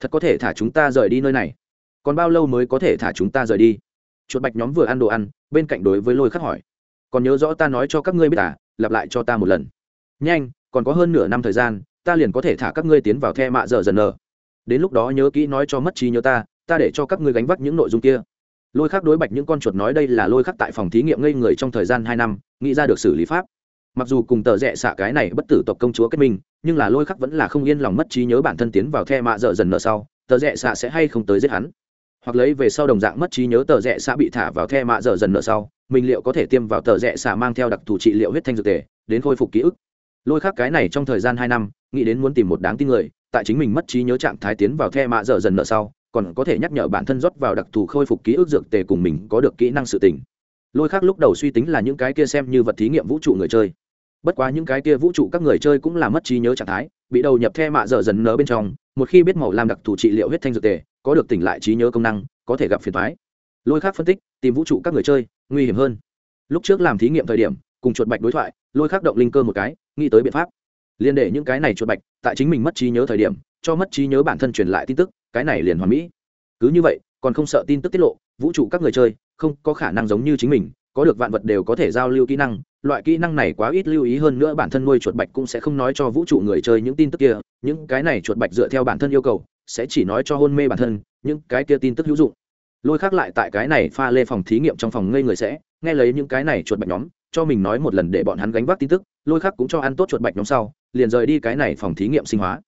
Thật có thể thả chúng ta rời đi nơi này. Còn bao lâu mới có thể thả chúng ta rời đi? Chuột bạch nhóm vừa ăn đồ ăn, bên cạnh đối với lôi khắc hỏi. Còn nhớ rõ ta nói cho các ngươi biết à lặp lại cho ta một lần. Nhanh, còn có hơn nửa năm thời gian, ta liền có thể thả các ngươi tiến vào the mạ giờ dần nờ. Đến lúc đó nhớ kỹ nói cho mất trí nhớ ta ta để cho các ngươi gánh vác những nội dung kia lôi khắc đối bạch những con chuột nói đây là lôi khắc tại phòng thí nghiệm ngây người trong thời gian hai năm, nghĩ ra được xử lý pháp. Mặc dù cùng tờ rẽ xạ cái này bất tử tộc công chúa kết minh, nhưng là lôi khắc vẫn là không yên lòng mất trí nhớ bản thân tiến vào the mạ dở dần nợ sau, tờ rẽ xạ sẽ hay không tới giết hắn. Hoặc lấy về sau đồng dạng mất trí nhớ tờ rẽ xạ bị thả vào the mạ dở dần nợ sau, mình liệu có thể tiêm vào tờ rẽ xạ mang theo đặc thù trị liệu huyết thanh dược tề, đến khôi phục ký ức. Lôi khắc cái này trong thời gian hai năm, nghĩ đến muốn tìm một đáng tin người, tại chính mình mất trí nhớ trạng thái tiến vào the mạ dở dần nợ sau còn có thể nhắc nhở bản thân rót vào đặc thù khôi phục ký ức dược tề cùng mình có được kỹ năng sự tình. Lôi khác lúc đầu suy tính là những cái kia xem như vật thí nghiệm vũ trụ người chơi. Bất quá những cái kia vũ trụ các người chơi cũng là mất trí nhớ trạng thái, bị đầu nhập the mạ dở dần nở bên trong, một khi biết màu làm đặc thù trị liệu huyết thanh dược tề, có được tỉnh lại trí nhớ công năng, có thể gặp phiền thoái lôi khác phân tích, tìm vũ trụ các người chơi, nguy hiểm hơn. Lúc trước làm thí nghiệm thời điểm, cùng chuột bạch đối thoại, lôi khác động linh cơ một cái, nghĩ tới biện pháp. Liên để những cái này chuột bạch, tại chính mình mất trí nhớ thời điểm, cho mất trí nhớ bản thân truyền lại tin tức cái này liền hoàn mỹ. Cứ như vậy, còn không sợ tin tức tiết lộ, vũ trụ các người chơi, không có khả năng giống như chính mình, có được vạn vật đều có thể giao lưu kỹ năng, loại kỹ năng này quá ít lưu ý hơn nữa bản thân nuôi chuột bạch cũng sẽ không nói cho vũ trụ người chơi những tin tức kia, những cái này chuột bạch dựa theo bản thân yêu cầu, sẽ chỉ nói cho hôn mê bản thân, những cái kia tin tức hữu dụng. Lôi khác lại tại cái này pha lê phòng thí nghiệm trong phòng ngây người sẽ, nghe lấy những cái này chuột bạch nhóm, cho mình nói một lần để bọn hắn gánh vác tin tức, lôi khác cũng cho ăn tốt chuột bạch nhóm sau, liền rời đi cái này phòng thí nghiệm sinh hóa.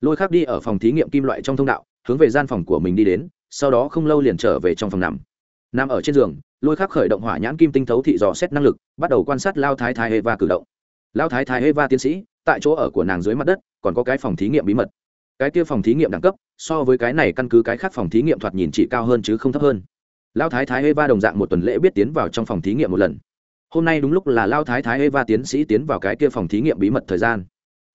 Lôi khác đi ở phòng thí nghiệm kim loại trong thông đạo hướng về gian phòng của mình đi đến, sau đó không lâu liền trở về trong phòng nằm. Nằm ở trên giường, lôi khắc khởi động hỏa nhãn kim tinh thấu thị dò xét năng lực, bắt đầu quan sát lao thái thái eva cử động. Lao thái thái eva tiến sĩ, tại chỗ ở của nàng dưới mặt đất, còn có cái phòng thí nghiệm bí mật. Cái kia phòng thí nghiệm đẳng cấp, so với cái này căn cứ cái khác phòng thí nghiệm thoạt nhìn chỉ cao hơn chứ không thấp hơn. Lao thái thái eva đồng dạng một tuần lễ biết tiến vào trong phòng thí nghiệm một lần. Hôm nay đúng lúc là lao thái thái eva tiến sĩ tiến vào cái kia phòng thí nghiệm bí mật thời gian.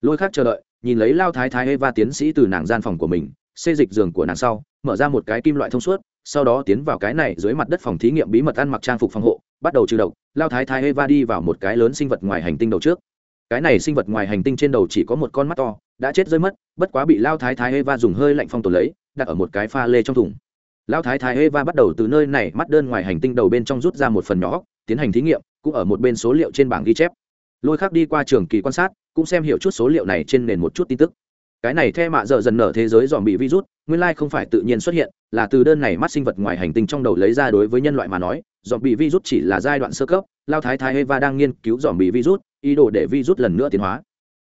Lôi khác chờ đợi, nhìn lấy lao thái thái eva tiến sĩ từ nàng gian phòng của mình xê dịch giường của nàng sau, mở ra một cái kim loại thông suốt, sau đó tiến vào cái này dưới mặt đất phòng thí nghiệm bí mật ăn mặc trang phục phòng hộ, bắt đầu trừ độc, lao thái thái eva đi vào một cái lớn sinh vật ngoài hành tinh đầu trước. Cái này sinh vật ngoài hành tinh trên đầu chỉ có một con mắt to, đã chết rơi mất, bất quá bị lao thái thái eva dùng hơi lạnh phong tồn lấy, đặt ở một cái pha lê trong thùng. Lao thái thái eva bắt đầu từ nơi này mắt đơn ngoài hành tinh đầu bên trong rút ra một phần nhỏ tiến hành thí nghiệm, cũng ở một bên số liệu trên bảng ghi chép. Lôi khác đi qua trường kỳ quan sát, cũng xem hiểu chút số liệu này trên nền một chút tin tức cái này the mạ dở dần nở thế giới dòm bị virus, nguyên lai không phải tự nhiên xuất hiện, là từ đơn này mắt sinh vật ngoài hành tinh trong đầu lấy ra đối với nhân loại mà nói, dòm bị virus chỉ là giai đoạn sơ cấp, lao thái thái eva đang nghiên cứu dòm bị virus, ý đồ để virus lần nữa tiến hóa.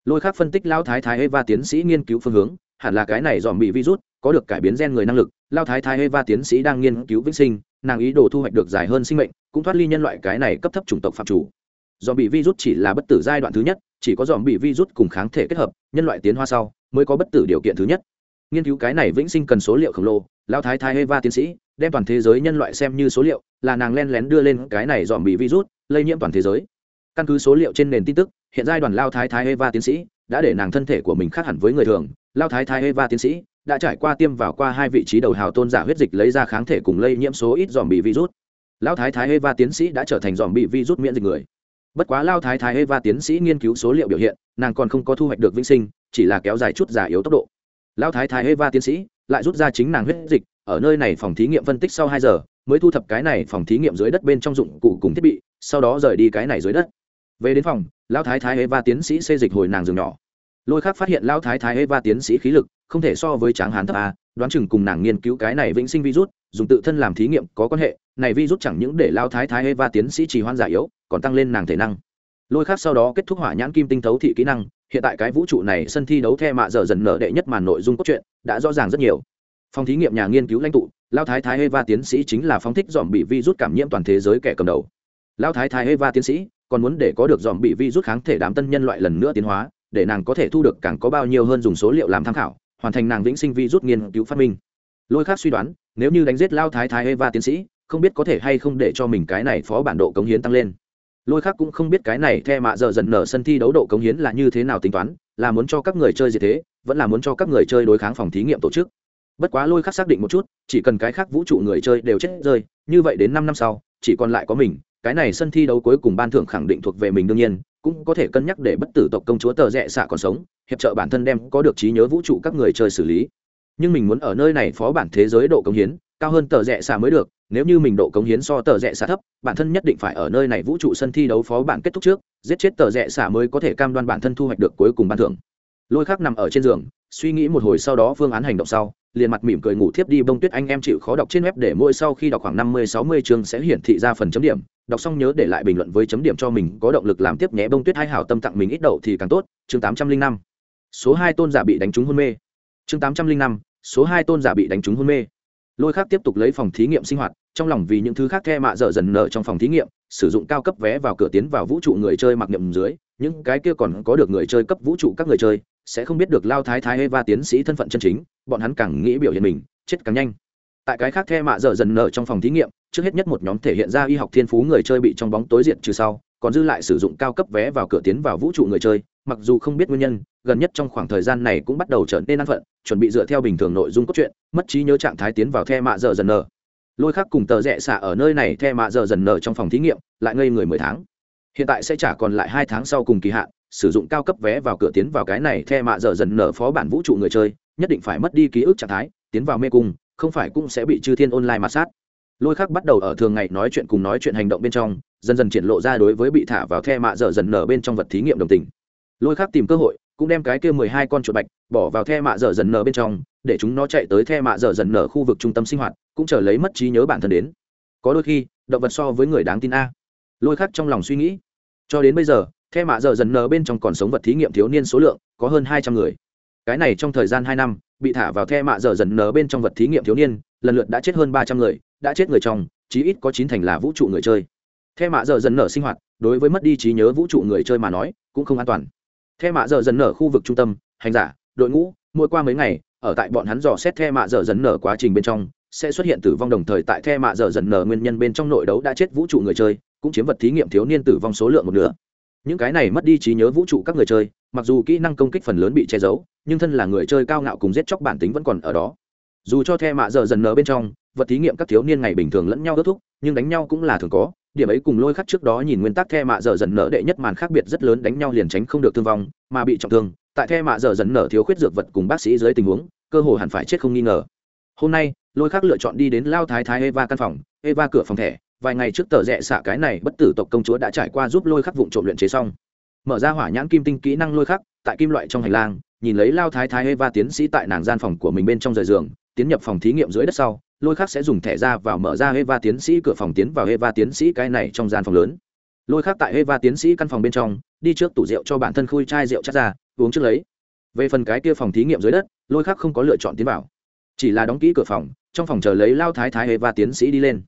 Lôi khác phân tích lao thái thái eva tiến sĩ nghiên cứu phương hướng, hẳn là cái này dòm bị virus có được cải biến gen người năng lực, lao thái thái eva tiến sĩ đang nghiên cứu vĩnh sinh, nàng ý đồ thu hoạch được dài hơn sinh mệnh, cũng thoát ly nhân loại cái này cấp thấp chủng tộc phạm chủ. Dòm bị virus chỉ là bất tử giai đoạn thứ nhất chỉ có dòm bị virus cùng kháng thể kết hợp, nhân loại tiến hóa sau, mới có bất tử điều kiện thứ nhất. Nghiên cứu cái này vĩnh sinh cần số liệu khổng lồ lao thái thái eva tiến sĩ, đem toàn thế giới nhân loại xem như số liệu, là nàng len lén đưa lên cái này dòm bị virus lây nhiễm toàn thế giới. Căn cứ số liệu trên nền tin tức, hiện giai đoạn lao thái thái eva tiến sĩ đã để nàng thân thể của mình khác hẳn với người thường. Lao thái thái eva tiến sĩ đã trải qua tiêm vào qua hai vị trí đầu hào tôn giả huyết dịch lấy ra kháng thể cùng lây nhiễm số ít dòm bị virus lao thái thái eva tiến sĩ đã trở thành dòm bị virus miễn dịch người bất quá lao thái thái eva tiến sĩ nghiên cứu số liệu biểu hiện, nàng còn không có thu hoạch được vĩnh sinh, chỉ là kéo dài chút giả yếu tốc độ. Lão thái thái eva tiến sĩ lại rút ra chính nàng huyết dịch, ở nơi này phòng thí nghiệm phân tích sau hai giờ, mới thu thập cái này phòng thí nghiệm dưới đất bên trong dụng cụ cùng thiết bị, sau đó rời đi cái này dưới đất. Về đến phòng lão thái thái eva tiến sĩ xê dịch hồi nàng giường nhỏ. Lôi khác phát hiện lão thái thái eva tiến sĩ khí lực không thể so với tráng hán thấp a, đoán chừng cùng nàng nghiên cứu cái này vĩnh sinh virus, dùng tự thân làm thí nghiệm có quan hệ này virus chẳng những để lao thái thái eva tiến sĩ trì hoan giả yếu, còn tăng lên nàng thể năng. Lôi khác sau đó kết thúc hỏa nhãn kim tinh thấu thị kỹ năng, hiện tại cái vũ trụ này sân thi đấu the mạ giờ dần nở đệ nhất màn nội dung cốt truyện, đã rõ ràng rất nhiều. Phòng thí nghiệm nhà nghiên cứu lãnh tụ, lao thái thái eva tiến sĩ chính là phóng thích dòm bị virus cảm nhiễm toàn thế giới kẻ cầm đầu. Lao thái thái eva tiến sĩ, còn muốn để có được dòm bị virus kháng thể đám tân nhân loại lần nữa tiến hóa, để nàng có thể thu được càng có bao nhiêu hơn dùng số liệu làm tham khảo, hoàn thành nàng vĩnh sinh virus nghiên cứu phát minh. Lôi khác suy đoán, nếu như đánh giết lao thái thái eva tiến sĩ không biết có thể hay không để cho mình cái này phó bản độ cống hiến tăng lên. Lôi khác cũng không biết cái này the mạ giờ dần nở sân thi đấu độ cống hiến là như thế nào tính toán, là muốn cho các người chơi gì thế, vẫn là muốn cho các người chơi đối kháng phòng thí nghiệm tổ chức. Bất quá lôi khác xác định một chút, chỉ cần cái khác vũ trụ người chơi đều chết rơi, như vậy đến năm năm sau, chỉ còn lại có mình, cái này sân thi đấu cuối cùng ban thưởng khẳng định thuộc về mình đương nhiên, cũng có thể cân nhắc để bất tử tộc công chúa tờ rẽ xạ còn sống, hiệp trợ bản thân đem có được trí nhớ vũ trụ các người chơi xử lý. Nhưng mình muốn ở nơi này phó bản thế giới độ cống hiến, cao hơn tờ rẽ xạ mới được nếu như mình độ cống hiến so tờ rẽ xả thấp, bản thân nhất định phải ở nơi này vũ trụ sân thi đấu phó bản kết thúc trước, giết chết tờ rẽ xả mới có thể cam đoan bản thân thu hoạch được cuối cùng ban thưởng. Lôi khác nằm ở trên giường, suy nghĩ một hồi sau đó phương án hành động sau, liền mặt mỉm cười ngủ thiếp đi bông tuyết anh em chịu khó đọc trên web để mỗi sau khi đọc khoảng năm mươi, sáu mươi chương sẽ hiển thị ra phần chấm điểm. Đọc xong nhớ để lại bình luận với chấm điểm cho mình, có động lực làm tiếp nhé bông tuyết hai hảo tâm tặng mình ít đậu thì càng tốt. Chương tám trăm linh năm. Số hai tôn giả bị đánh trúng hôn mê. Chương tám trăm linh năm. Số hai tôn giả bị đánh trúng hôn mê. Lôi khác tiếp tục lấy phòng thí nghiệm sinh hoạt trong lòng vì những thứ khác the mạ dở dần nợ trong phòng thí nghiệm, sử dụng cao cấp vé vào cửa tiến vào vũ trụ người chơi mặc niệm dưới, những cái kia còn có được người chơi cấp vũ trụ các người chơi, sẽ không biết được lao thái thái eva tiến sĩ thân phận chân chính, bọn hắn càng nghĩ biểu hiện mình, chết càng nhanh. Tại cái khác the mạ dở dần nợ trong phòng thí nghiệm, trước hết nhất một nhóm thể hiện ra y học thiên phú người chơi bị trong bóng tối diện trừ sau, còn dư lại sử dụng cao cấp vé vào cửa tiến vào vũ trụ người chơi, mặc dù không biết nguyên nhân, gần nhất trong khoảng thời gian này cũng bắt đầu trở nên ăn phận, chuẩn bị dựa theo bình thường nội dung cốt truyện, mất trí nhớ trạng thái tiến vào the mạ dở dần nở lôi khắc cùng tờ rẽ xạ ở nơi này the mạ giờ dần nở trong phòng thí nghiệm, lại ngây người mười tháng. Hiện tại sẽ trả còn lại hai tháng sau cùng kỳ hạn, sử dụng cao cấp vé vào cửa tiến vào cái này the mạ giờ dần nở phó bản vũ trụ người chơi, nhất định phải mất đi ký ức trạng thái, tiến vào mê cung, không phải cũng sẽ bị chư thiên online mà sát. Lôi khắc bắt đầu ở thường ngày nói chuyện cùng nói chuyện hành động bên trong, dần dần triển lộ ra đối với bị thả vào the mạ dở dần nở bên trong vật thí nghiệm đồng tình. Lôi khắc tìm cơ hội cũng đem cái kia mười hai con chuột bạch bỏ vào the mạ dở dần nở bên trong, để chúng nó chạy tới the mạ dở dần nở khu vực trung tâm sinh hoạt, cũng chờ lấy mất trí nhớ bản thân đến. Có đôi khi, động vật so với người đáng tin a. Lôi khắc trong lòng suy nghĩ. Cho đến bây giờ, the mạ dở dần nở bên trong còn sống vật thí nghiệm thiếu niên số lượng có hơn hai trăm người. Cái này trong thời gian hai năm, bị thả vào the mạ dở dần nở bên trong vật thí nghiệm thiếu niên, lần lượt đã chết hơn ba trăm người, đã chết người trong, chí ít có chín thành là vũ trụ người chơi. The mạ dở dần nở sinh hoạt, đối với mất đi trí nhớ vũ trụ người chơi mà nói, cũng không an toàn the mạ Giờ dần nở khu vực trung tâm, hành giả, đội ngũ, mỗi qua mấy ngày, ở tại bọn hắn dò xét the mạ Giờ dần nở quá trình bên trong, sẽ xuất hiện tử vong đồng thời tại the mạ Giờ dần nở nguyên nhân bên trong nội đấu đã chết vũ trụ người chơi, cũng chiếm vật thí nghiệm thiếu niên tử vong số lượng một nửa. Những cái này mất đi trí nhớ vũ trụ các người chơi, mặc dù kỹ năng công kích phần lớn bị che giấu, nhưng thân là người chơi cao ngạo cùng giết chóc bản tính vẫn còn ở đó dù cho the mạ dở dần nở bên trong, vật thí nghiệm các thiếu niên ngày bình thường lẫn nhau kết thúc, nhưng đánh nhau cũng là thường có, điểm ấy cùng lôi khắc trước đó nhìn nguyên tắc the mạ dở dần nở đệ nhất màn khác biệt rất lớn đánh nhau liền tránh không được thương vong, mà bị trọng thương, tại the mạ dở dần nở thiếu khuyết dược vật cùng bác sĩ dưới tình huống, cơ hội hẳn phải chết không nghi ngờ. Hôm nay, lôi khắc lựa chọn đi đến lao thái thái eva căn phòng, eva cửa phòng thẻ, vài ngày trước tờ rẽ xạ cái này bất tử tộc công chúa đã trải qua giúp lôi khắc vụn trộm luyện chế xong. Mở ra hỏa nhãn kim tinh kỹ năng lôi khắc, tại kim loại trong hành lang, nhìn lấy lao thái thái eva tiến sĩ tại nàng gian phòng của mình bên trong rời giường tiến nhập phòng thí nghiệm dưới đất sau, lôi khác sẽ dùng thẻ ra vào mở ra eva tiến sĩ cửa phòng tiến vào eva tiến sĩ cái này trong gian phòng lớn. Lôi khác tại eva tiến sĩ căn phòng bên trong, đi trước tủ rượu cho bản thân khui chai rượu chắc ra, uống trước lấy. Về phần cái kia phòng thí nghiệm dưới đất, lôi khác không có lựa chọn tiến vào. Chỉ là đóng kỹ cửa phòng, trong phòng chờ lấy lao thái thái eva tiến sĩ đi lên.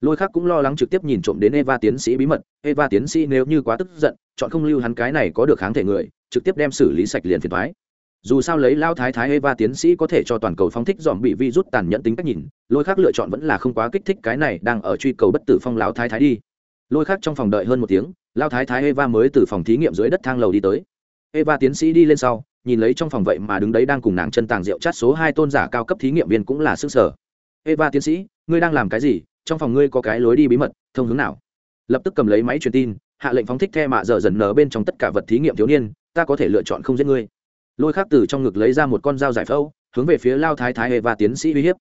Lôi khác cũng lo lắng trực tiếp nhìn trộm đến eva tiến sĩ bí mật. Eva tiến sĩ nếu như quá tức giận, chọn không lưu hắn cái này có được kháng thể người, trực tiếp đem xử lý sạch liền phiền thoái dù sao lấy lao thái thái eva tiến sĩ có thể cho toàn cầu phóng thích dòm bị vi rút tàn nhẫn tính cách nhìn, lôi khác lựa chọn vẫn là không quá kích thích cái này đang ở truy cầu bất tử phong lao thái thái đi. Lôi khác trong phòng đợi hơn một tiếng, lao thái thái eva mới từ phòng thí nghiệm dưới đất thang lầu đi tới. Eva tiến sĩ đi lên sau, nhìn lấy trong phòng vậy mà đứng đấy đang cùng nàng chân tàng rượu chát số hai tôn giả cao cấp thí nghiệm viên cũng là sức sở. Eva tiến sĩ, ngươi đang làm cái gì? Trong phòng ngươi có cái lối đi bí mật, thông hướng nào? Lập tức cầm lấy máy truyền tin, hạ lệnh phóng thích the mạ dở dần nở bên trong tất cả vật thí nghiệm thiếu niên, ta có thể lựa chọn không giết ngươi lôi khác từ trong ngực lấy ra một con dao giải phẫu, hướng về phía lao thái thái hệ và tiến sĩ uy hiếp.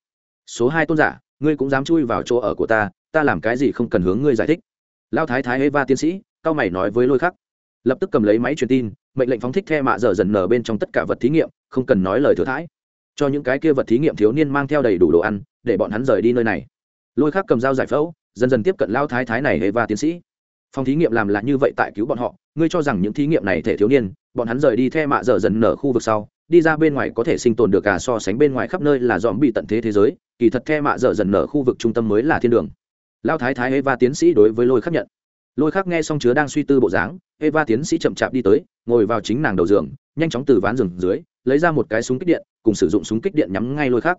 Số hai tôn giả, ngươi cũng dám chui vào chỗ ở của ta ta làm cái gì không cần hướng ngươi giải thích. Lao thái thái hệ và tiến sĩ, cao mày nói với lôi khắc. Lập tức cầm lấy máy truyền tin, mệnh lệnh phóng thích the mạ dở dần nở bên trong tất cả vật thí nghiệm, không cần nói lời thừa thãi. Cho những cái kia vật thí nghiệm thiếu niên mang theo đầy đủ đồ ăn, để bọn hắn rời đi nơi này. Lôi khắc cầm dao giải phẫu, dần dần tiếp cận lao thái thái này hệ và tiến sĩ. Phòng thí nghiệm làm là như vậy tại cứu bọn họ, ngươi cho rằng những thí nghiệm này thể thiếu niên bọn hắn rời đi theo mạ dở dần nở khu vực sau, đi ra bên ngoài có thể sinh tồn được cả so sánh bên ngoài khắp nơi là dòm bị tận thế thế giới, kỳ thật theo mạ dở dần nở khu vực trung tâm mới là thiên đường. Lao thái thái eva tiến sĩ đối với lôi khắc nhận. Lôi khắc nghe xong chứa đang suy tư bộ dáng, eva tiến sĩ chậm chạp đi tới, ngồi vào chính nàng đầu giường, nhanh chóng từ ván giường dưới, lấy ra một cái súng kích điện, cùng sử dụng súng kích điện nhắm ngay lôi khắc.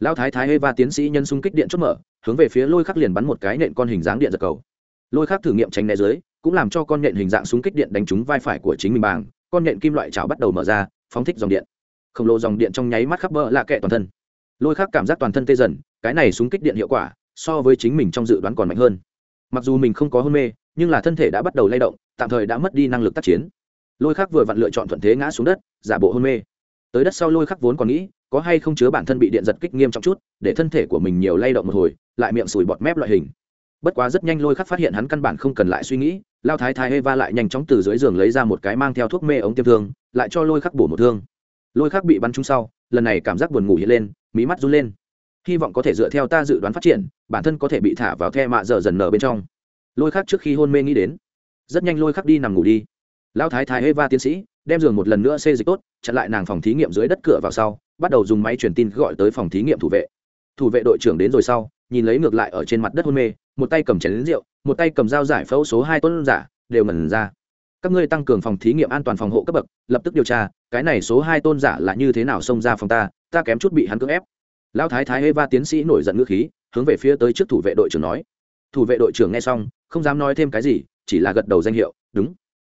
Lao thái thái eva tiến sĩ nhân súng kích điện chốt mở, hướng về phía lôi khắc liền bắn một cái nện con hình dáng điện giật cầu. Lôi khắc thử nghiệm tránh né dưới, cũng làm cho con nện hình dạng súng kích điện đánh trúng vai phải của chính mình bàng con nhện kim loại chảo bắt đầu mở ra, phóng thích dòng điện. Khổng lồ dòng điện trong nháy mắt khắp bờ lạ kệ toàn thân. Lôi khắc cảm giác toàn thân tê dần, cái này súng kích điện hiệu quả, so với chính mình trong dự đoán còn mạnh hơn. Mặc dù mình không có hôn mê, nhưng là thân thể đã bắt đầu lay động, tạm thời đã mất đi năng lực tác chiến. Lôi khắc vừa vặn lựa chọn thuận thế ngã xuống đất, giả bộ hôn mê. Tới đất sau lôi khắc vốn còn nghĩ, có hay không chứa bản thân bị điện giật kích nghiêm trọng chút, để thân thể của mình nhiều lay động một hồi, lại miệng sùi bọt mép loại hình bất quá rất nhanh lôi khắc phát hiện hắn căn bản không cần lại suy nghĩ, lao thái thái eva lại nhanh chóng từ dưới giường lấy ra một cái mang theo thuốc mê ống tiêm thương, lại cho lôi khắc bổ một thương. Lôi khắc bị bắn trúng sau, lần này cảm giác buồn ngủ hiện lên, mí mắt run lên. Hy vọng có thể dựa theo ta dự đoán phát triển, bản thân có thể bị thả vào the mạ dở dần nở bên trong. Lôi khắc trước khi hôn mê nghĩ đến. Rất nhanh lôi khắc đi nằm ngủ đi. Lao thái thái eva tiến sĩ, đem giường một lần nữa xê dịch tốt, chặn lại nàng phòng thí nghiệm dưới đất cửa vào sau, bắt đầu dùng máy truyền tin gọi tới phòng thí nghiệm thủ vệ. Thủ vệ đội trưởng đến rồi sau nhìn lấy ngược lại ở trên mặt đất hôn mê, một tay cầm chén lính rượu, một tay cầm dao giải phẫu số hai tuấn giả, đều ngẩn ra. Các ngươi tăng cường phòng thí nghiệm an toàn phòng hộ cấp bậc, lập tức điều tra, cái này số hai tôn giả là như thế nào xông ra phòng ta ta kém chút bị hắn cưỡng ép. Lão thái thái eva tiến sĩ nổi giận ngữ khí, hướng về phía tới trước thủ vệ đội trưởng nói. Thủ vệ đội trưởng nghe xong, không dám nói thêm cái gì, chỉ là gật đầu danh hiệu, đúng.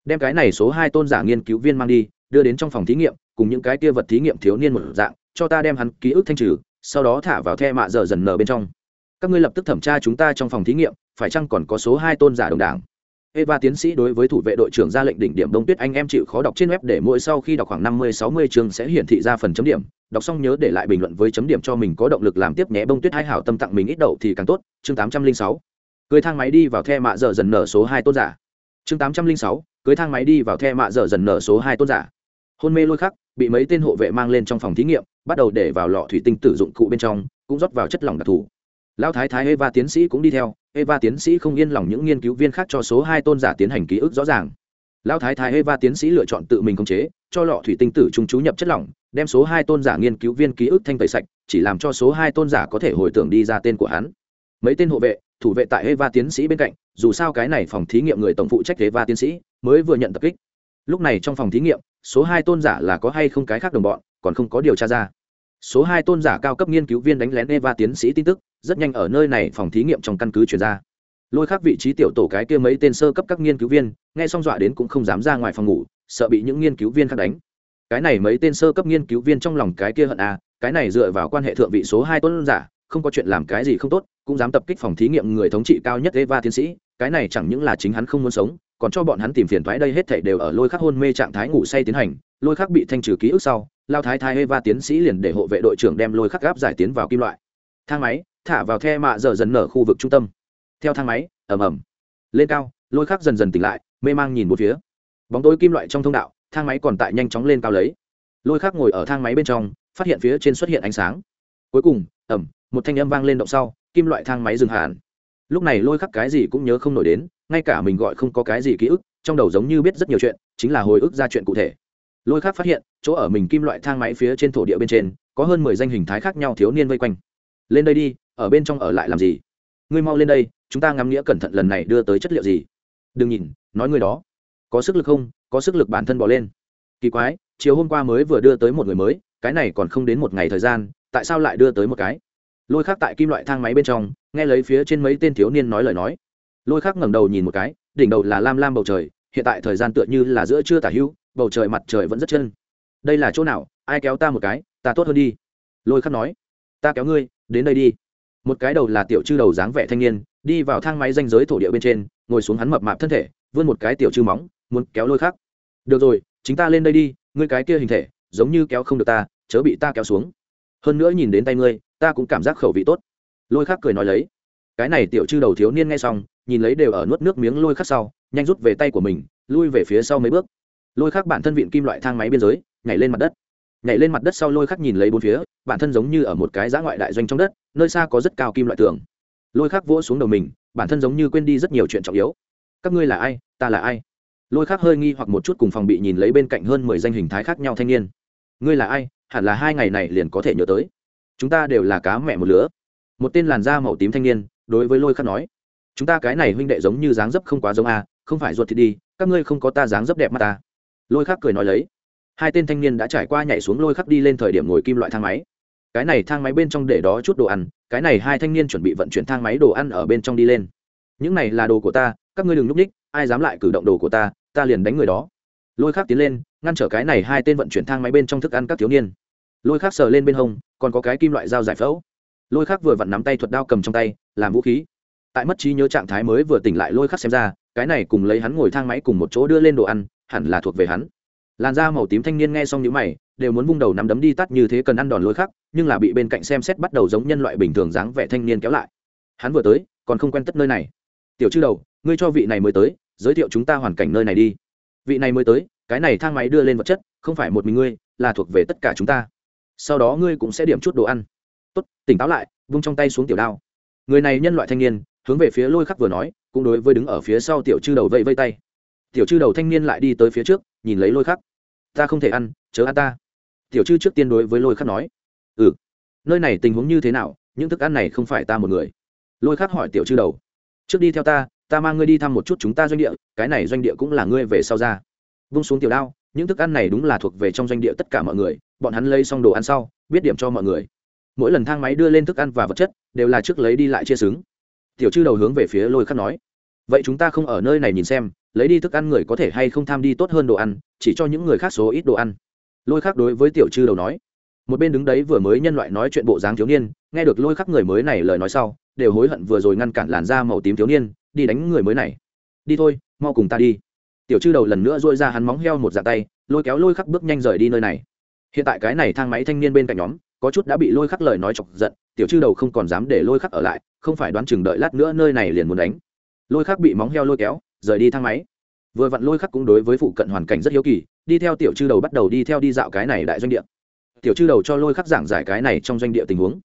Đem cái này số hai tôn giả nghiên cứu viên mang đi, đưa đến trong phòng thí nghiệm, cùng những cái kia vật thí nghiệm thiếu niên một dạng, cho ta đem hắn ký ức thanh trừ, sau đó thả vào the mạ giờ dần nở bên trong các ngươi lập tức thẩm tra chúng ta trong phòng thí nghiệm phải chăng còn có số hai tôn giả đồng đảng Eva tiến sĩ đối với thủ vệ đội trưởng ra lệnh đỉnh điểm Đông Tuyết anh em chịu khó đọc trên web để mỗi sau khi đọc khoảng năm mươi sáu mươi chương sẽ hiển thị ra phần chấm điểm, đọc xong nhớ để lại bình luận với chấm điểm cho mình có động lực làm tiếp nhé. Đông Tuyết hai hảo tâm tặng mình ít đậu thì càng tốt. Chương tám trăm linh sáu Cưới thang máy đi vào the mạ giờ dần nở số hai tôn giả. Chương tám trăm linh sáu Cưới thang máy đi vào the mạ giờ dần nở số hai tôn giả. Hôn mê lôi khắc, bị mấy tên hộ vệ mang lên trong phòng thí nghiệm, bắt đầu để vào lọ thủy tinh tử dụng cụ bên trong, cũng rót vào chất lỏng đặc thù lão thái thái eva tiến sĩ cũng đi theo, eva tiến sĩ không yên lòng những nghiên cứu viên khác cho số hai tôn giả tiến hành ký ức rõ ràng. Lão thái thái eva tiến sĩ lựa chọn tự mình khống chế, cho lọ thủy tinh tử trung chú nhập chất lỏng, đem số hai tôn giả nghiên cứu viên ký ức thanh tẩy sạch, chỉ làm cho số hai tôn giả có thể hồi tưởng đi ra tên của hắn. Mấy tên hộ vệ, thủ vệ tại eva tiến sĩ bên cạnh, dù sao cái này phòng thí nghiệm người tổng phụ trách eva tiến sĩ, mới vừa nhận tập kích. Lúc này trong phòng thí nghiệm, số hai tôn giả là có hay không cái khác đồng bọn, còn không có điều tra ra. Số hai tôn giả cao cấp nghiên cứu viên đánh lén eva tiến sĩ tin tức rất nhanh ở nơi này phòng thí nghiệm trong căn cứ chuyển ra. Lôi khác vị trí tiểu tổ cái kia mấy tên sơ cấp các nghiên cứu viên, nghe xong dọa đến cũng không dám ra ngoài phòng ngủ, sợ bị những nghiên cứu viên khác đánh. Cái này mấy tên sơ cấp nghiên cứu viên trong lòng cái kia hận à cái này dựa vào quan hệ thượng vị số hai tôn giả, không có chuyện làm cái gì không tốt, cũng dám tập kích phòng thí nghiệm người thống trị cao nhất eva tiến sĩ, cái này chẳng những là chính hắn không muốn sống, còn cho bọn hắn tìm phiền thoái đây hết thảy đều ở lôi khắc hôn mê trạng thái ngủ say tiến hành, lôi khắc bị thanh trừ ký ức sau, lao thái thái eva tiến sĩ liền để hộ vệ đội trưởng đem lôi khắc gáp giải tiến vào kim loại. Thang máy thả vào the mạ dở dần nở khu vực trung tâm. Theo thang máy, ầm ầm. Lên cao, lôi khắc dần dần tỉnh lại, mê mang nhìn một phía. Bóng tối kim loại trong thông đạo, thang máy còn tại nhanh chóng lên cao lấy. Lôi khắc ngồi ở thang máy bên trong, phát hiện phía trên xuất hiện ánh sáng. Cuối cùng ẩm một thanh âm vang lên động sau, kim loại thang máy dừng hẳn. Lúc này lôi khắc cái gì cũng nhớ không nổi đến, ngay cả mình gọi không có cái gì ký ức, trong đầu giống như biết rất nhiều chuyện, chính là hồi ức ra chuyện cụ thể. Lôi khắc phát hiện, chỗ ở mình kim loại thang máy phía trên thổ địa bên trên, có hơn mười danh hình thái khác nhau thiếu niên vây quanh. Lên đây đi ở bên trong ở lại làm gì? Ngươi mau lên đây, chúng ta ngắm nghĩa cẩn thận lần này đưa tới chất liệu gì? Đừng nhìn, nói người đó. Có sức lực không? Có sức lực bản thân bỏ lên. Kỳ quái, chiều hôm qua mới vừa đưa tới một người mới, cái này còn không đến một ngày thời gian, tại sao lại đưa tới một cái? Lôi khác tại kim loại thang máy bên trong, nghe lấy phía trên mấy tên thiếu niên nói lời nói. Lôi khác ngẩng đầu nhìn một cái, đỉnh đầu là lam lam bầu trời, hiện tại thời gian tựa như là giữa trưa tả hữu bầu trời mặt trời vẫn rất chân. Đây là chỗ nào? Ai kéo ta một cái? Ta tốt hơn đi. Lôi khắc nói. Ta kéo ngươi, đến đây đi một cái đầu là tiểu chư đầu dáng vẻ thanh niên, đi vào thang máy danh giới thổ địa bên trên, ngồi xuống hắn mập mạp thân thể, vươn một cái tiểu chư móng, muốn kéo lôi khắc. Được rồi, chính ta lên đây đi, ngươi cái kia hình thể, giống như kéo không được ta, chớ bị ta kéo xuống. Hơn nữa nhìn đến tay ngươi, ta cũng cảm giác khẩu vị tốt. Lôi khắc cười nói lấy. Cái này tiểu chư đầu thiếu niên nghe xong, nhìn lấy đều ở nuốt nước miếng lôi khắc sau, nhanh rút về tay của mình, lui về phía sau mấy bước. Lôi khắc bản thân viện kim loại thang máy biên giới, nhảy lên mặt đất nhảy lên mặt đất sau lôi khắc nhìn lấy bốn phía, bản thân giống như ở một cái giã ngoại đại doanh trong đất, nơi xa có rất cao kim loại tường. Lôi khắc vỗ xuống đầu mình, bản thân giống như quên đi rất nhiều chuyện trọng yếu. Các ngươi là ai? Ta là ai? Lôi khắc hơi nghi hoặc một chút cùng phòng bị nhìn lấy bên cạnh hơn mười danh hình thái khác nhau thanh niên. Ngươi là ai? Hẳn là hai ngày này liền có thể nhớ tới. Chúng ta đều là cá mẹ một lứa. Một tên làn da màu tím thanh niên, đối với lôi khắc nói. Chúng ta cái này huynh đệ giống như dáng dấp không quá giống a, không phải ruột thì đi, các ngươi không có ta dáng dấp đẹp mắt ta. Lôi khắc cười nói lấy hai tên thanh niên đã trải qua nhảy xuống lôi khắc đi lên thời điểm ngồi kim loại thang máy. Cái này thang máy bên trong để đó chút đồ ăn, cái này hai thanh niên chuẩn bị vận chuyển thang máy đồ ăn ở bên trong đi lên. Những này là đồ của ta, các ngươi đừng núp ních ai dám lại cử động đồ của ta ta liền đánh người đó. Lôi khắc tiến lên, ngăn trở cái này hai tên vận chuyển thang máy bên trong thức ăn các thiếu niên. Lôi khắc sờ lên bên hông, còn có cái kim loại dao giải phẫu. Lôi khắc vừa vặn nắm tay thuật đao cầm trong tay, làm vũ khí. Tại mất trí nhớ trạng thái mới vừa tỉnh lại lôi khắc xem ra, cái này cùng lấy hắn ngồi thang máy cùng một chỗ đưa lên đồ ăn, hẳn là thuộc về hắn làn da màu tím thanh niên nghe xong những mày, đều muốn vung đầu nắm đấm đi tắt như thế cần ăn đòn lôi khác nhưng là bị bên cạnh xem xét bắt đầu giống nhân loại bình thường dáng vẻ thanh niên kéo lại. Hắn vừa tới, còn không quen tất nơi này. Tiểu chư đầu, ngươi cho vị này mới tới, giới thiệu chúng ta hoàn cảnh nơi này đi. Vị này mới tới, cái này thang máy đưa lên vật chất, không phải một mình ngươi, là thuộc về tất cả chúng ta. Sau đó ngươi cũng sẽ điểm chút đồ ăn. Tốt, tỉnh táo lại, vung trong tay xuống tiểu đao. Người này nhân loại thanh niên, hướng về phía lôi khắc vừa nói, cũng đối với đứng ở phía sau tiểu chư đầu vẫy vây tay. Tiểu chư đầu thanh niên lại đi tới phía trước nhìn lấy lôi khắc. Ta không thể ăn, chớ ăn ta. Tiểu chư trước tiên đối với lôi khắc nói. Ừ. Nơi này tình huống như thế nào, những thức ăn này không phải ta một người. Lôi khắc hỏi tiểu chư đầu. Trước đi theo ta ta mang ngươi đi thăm một chút chúng ta doanh địa, cái này doanh địa cũng là ngươi về sau ra. Vung xuống tiểu đao, những thức ăn này đúng là thuộc về trong doanh địa tất cả mọi người, bọn hắn lấy xong đồ ăn sau, biết điểm cho mọi người. Mỗi lần thang máy đưa lên thức ăn và vật chất, đều là trước lấy đi lại chia xứng. Tiểu chư đầu hướng về phía lôi khắc nói. Vậy chúng ta không ở nơi này nhìn xem lấy đi thức ăn người có thể hay không tham đi tốt hơn đồ ăn, chỉ cho những người khác số ít đồ ăn. Lôi khác đối với tiểu chư đầu nói, một bên đứng đấy vừa mới nhân loại nói chuyện bộ dáng thiếu niên, nghe được lôi khắc người mới này lời nói sau, đều hối hận vừa rồi ngăn cản làn da màu tím thiếu niên, đi đánh người mới này. Đi thôi, mau cùng ta đi. Tiểu chư đầu lần nữa dôi ra hắn móng heo một dạng tay, lôi kéo lôi khắc bước nhanh rời đi nơi này. Hiện tại cái này thang máy thanh niên bên cạnh nhóm, có chút đã bị lôi khắc lời nói chọc giận, tiểu chư đầu không còn dám để lôi khắc ở lại, không phải đoán chừng đợi lát nữa nơi này liền muốn đánh. Lôi khắc bị móng heo lôi kéo rời đi thang máy. Vừa vặn lôi khắc cũng đối với phụ cận hoàn cảnh rất hiếu kỳ, đi theo tiểu chư đầu bắt đầu đi theo đi dạo cái này đại doanh địa. Tiểu chư đầu cho lôi khắc giảng giải cái này trong doanh địa tình huống.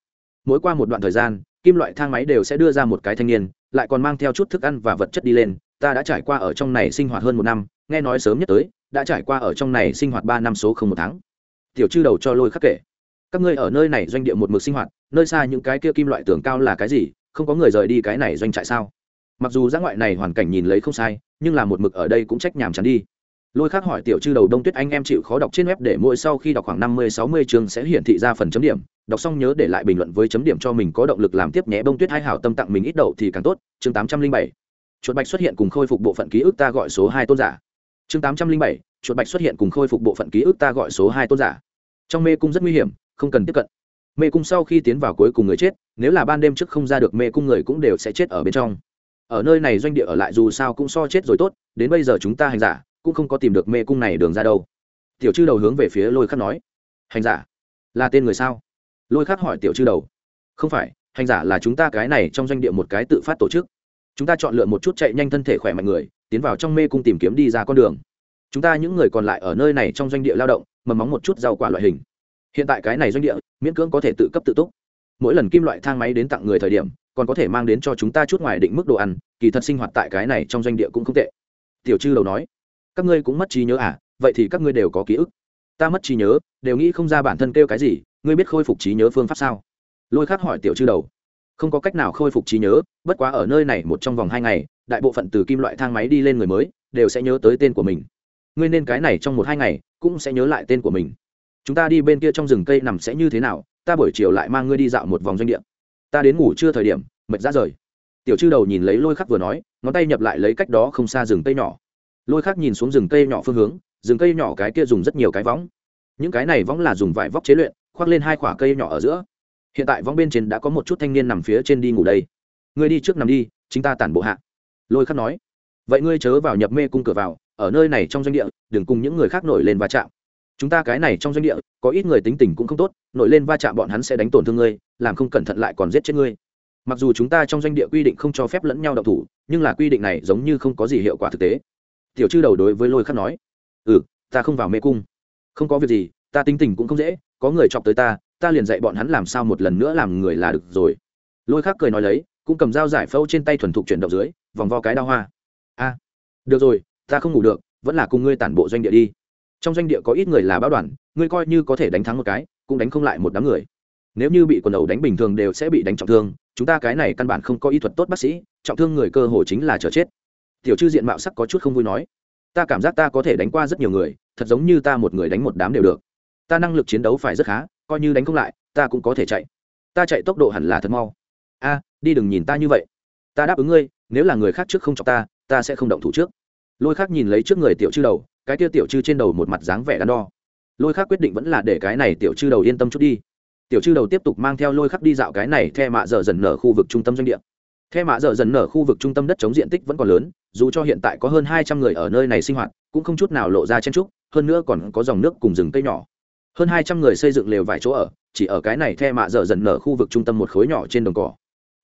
Mỗi qua một đoạn thời gian, kim loại thang máy đều sẽ đưa ra một cái thanh niên, lại còn mang theo chút thức ăn và vật chất đi lên. Ta đã trải qua ở trong này sinh hoạt hơn một năm, nghe nói sớm nhất tới, đã trải qua ở trong này sinh hoạt ba năm số không một tháng. Tiểu chư đầu cho lôi khắc kể, các ngươi ở nơi này doanh địa một mực sinh hoạt, nơi xa những cái kia kim loại tường cao là cái gì, không có người rời đi cái này doanh trại sao? Mặc dù giã ngoại này hoàn cảnh nhìn lấy không sai, nhưng là một mực ở đây cũng trách nhàm chán đi. Lôi khác hỏi tiểu chư đầu đông tuyết anh em chịu khó đọc trên web để mỗi sau khi đọc khoảng năm mươi, sáu mươi chương sẽ hiển thị ra phần chấm điểm. Đọc xong nhớ để lại bình luận với chấm điểm cho mình có động lực làm tiếp nhé. Bông tuyết hai hảo tâm tặng mình ít đậu thì càng tốt. Chương tám trăm linh bảy. Chuột bạch xuất hiện cùng khôi phục bộ phận ký ức ta gọi số hai tôn giả. Chương tám trăm linh bảy. Chuột bạch xuất hiện cùng khôi phục bộ phận ký ức ta gọi số hai tôn giả. Trong mê cung rất nguy hiểm, không cần tiếp cận. Mê cung sau khi tiến vào cuối cùng người chết, nếu là ban đêm trước không ra được mê cung người cũng đều sẽ chết ở bên trong ở nơi này doanh địa ở lại dù sao cũng so chết rồi tốt, đến bây giờ chúng ta hành giả cũng không có tìm được mê cung này đường ra đâu. Tiểu chư đầu hướng về phía lôi khắc nói, hành giả, là tên người sao? Lôi khắc hỏi tiểu chư đầu, không phải, hành giả là chúng ta cái này trong doanh địa một cái tự phát tổ chức. Chúng ta chọn lựa một chút chạy nhanh thân thể khỏe mạnh người, tiến vào trong mê cung tìm kiếm đi ra con đường. Chúng ta những người còn lại ở nơi này trong doanh địa lao động mầm móng một chút rau quả loại hình. Hiện tại cái này doanh địa, miễn cưỡng có thể tự cấp tự túc. Mỗi lần kim loại thang máy đến tặng người thời điểm còn có thể mang đến cho chúng ta chút ngoài định mức đồ ăn, kỳ thật sinh hoạt tại cái này trong doanh địa cũng không tệ. Tiểu chư đầu nói. Các ngươi cũng mất trí nhớ à? Vậy thì các ngươi đều có ký ức. Ta mất trí nhớ, đều nghĩ không ra bản thân kêu cái gì, ngươi biết khôi phục trí nhớ phương pháp sao? Lôi khắc hỏi tiểu chư đầu không có cách nào khôi phục trí nhớ, bất quá ở nơi này một trong vòng hai ngày, đại bộ phận từ kim loại thang máy đi lên người mới, đều sẽ nhớ tới tên của mình. Ngươi nên cái này trong một hai ngày, cũng sẽ nhớ lại tên của mình. Chúng ta đi bên kia trong rừng cây nằm sẽ như thế nào, ta buổi chiều lại mang ngươi đi dạo một vòng doanh địa ta đến ngủ chưa thời điểm, mệt ra rời. Tiểu chư đầu nhìn lấy lôi khắc vừa nói, ngón tay nhập lại lấy cách đó không xa rừng cây nhỏ. Lôi khắc nhìn xuống rừng cây nhỏ phương hướng, rừng cây nhỏ cái kia dùng rất nhiều cái võng. Những cái này võng là dùng vải vóc chế luyện, khoác lên hai quả cây nhỏ ở giữa. Hiện tại võng bên trên đã có một chút thanh niên nằm phía trên đi ngủ đây. Ngươi đi trước nằm đi, chính ta tản bộ hạ. Lôi khắc nói. Vậy ngươi chớ vào nhập mê cung cửa vào, ở nơi này trong doanh địa, đừng cùng những người khác nổi lên va chạm chúng ta cái này trong doanh địa, có ít người tính tình cũng không tốt, nổi lên va chạm bọn hắn sẽ đánh tổn thương ngươi, làm không cẩn thận lại còn giết chết ngươi. Mặc dù chúng ta trong doanh địa quy định không cho phép lẫn nhau đậu thủ, nhưng là quy định này giống như không có gì hiệu quả thực tế. Tiểu chư đầu đối với lôi khắc nói ừ ta không vào mê cung. Không có việc gì, ta tính tình cũng không dễ, có người chọc tới ta ta liền dạy bọn hắn làm sao một lần nữa làm người là được rồi. Lôi khắc cười nói lấy, cũng cầm dao giải phẫu trên tay thuần thục chuyển động dưới, vòng vo cái đao hoa. A, được rồi, ta không ngủ được, vẫn là cùng ngươi tản bộ doanh địa đi trong doanh địa có ít người là báo đoàn, ngươi coi như có thể đánh thắng một cái, cũng đánh không lại một đám người. Nếu như bị quần đầu đánh bình thường đều sẽ bị đánh trọng thương, chúng ta cái này căn bản không có y thuật tốt bác sĩ, trọng thương người cơ hồ chính là chờ chết. Tiểu chư diện mạo sắc có chút không vui nói, ta cảm giác ta có thể đánh qua rất nhiều người, thật giống như ta một người đánh một đám đều được. Ta năng lực chiến đấu phải rất khá, coi như đánh không lại, ta cũng có thể chạy. Ta chạy tốc độ hẳn là thật mau. A, đi đừng nhìn ta như vậy. Ta đáp ứng ngươi, nếu là người khác trước không chọc ta ta sẽ không động thủ trước. Lôi khác nhìn lấy trước người tiểu chư đầu cái kia tiểu chư trên đầu một mặt dáng vẻ đắn đo. Lôi khác quyết định vẫn là để cái này tiểu chư đầu yên tâm chút đi. Tiểu chư đầu tiếp tục mang theo lôi khắc đi dạo cái này the mạ dở dần nở khu vực trung tâm doanh địa. The mạ dở dần nở khu vực trung tâm đất chống diện tích vẫn còn lớn, dù cho hiện tại có hơn hai trăm người ở nơi này sinh hoạt, cũng không chút nào lộ ra chen trúc hơn nữa còn có dòng nước cùng rừng cây nhỏ. Hơn hai trăm người xây dựng lều vài chỗ ở, chỉ ở cái này the mạ dở dần nở khu vực trung tâm một khối nhỏ trên đồng cỏ.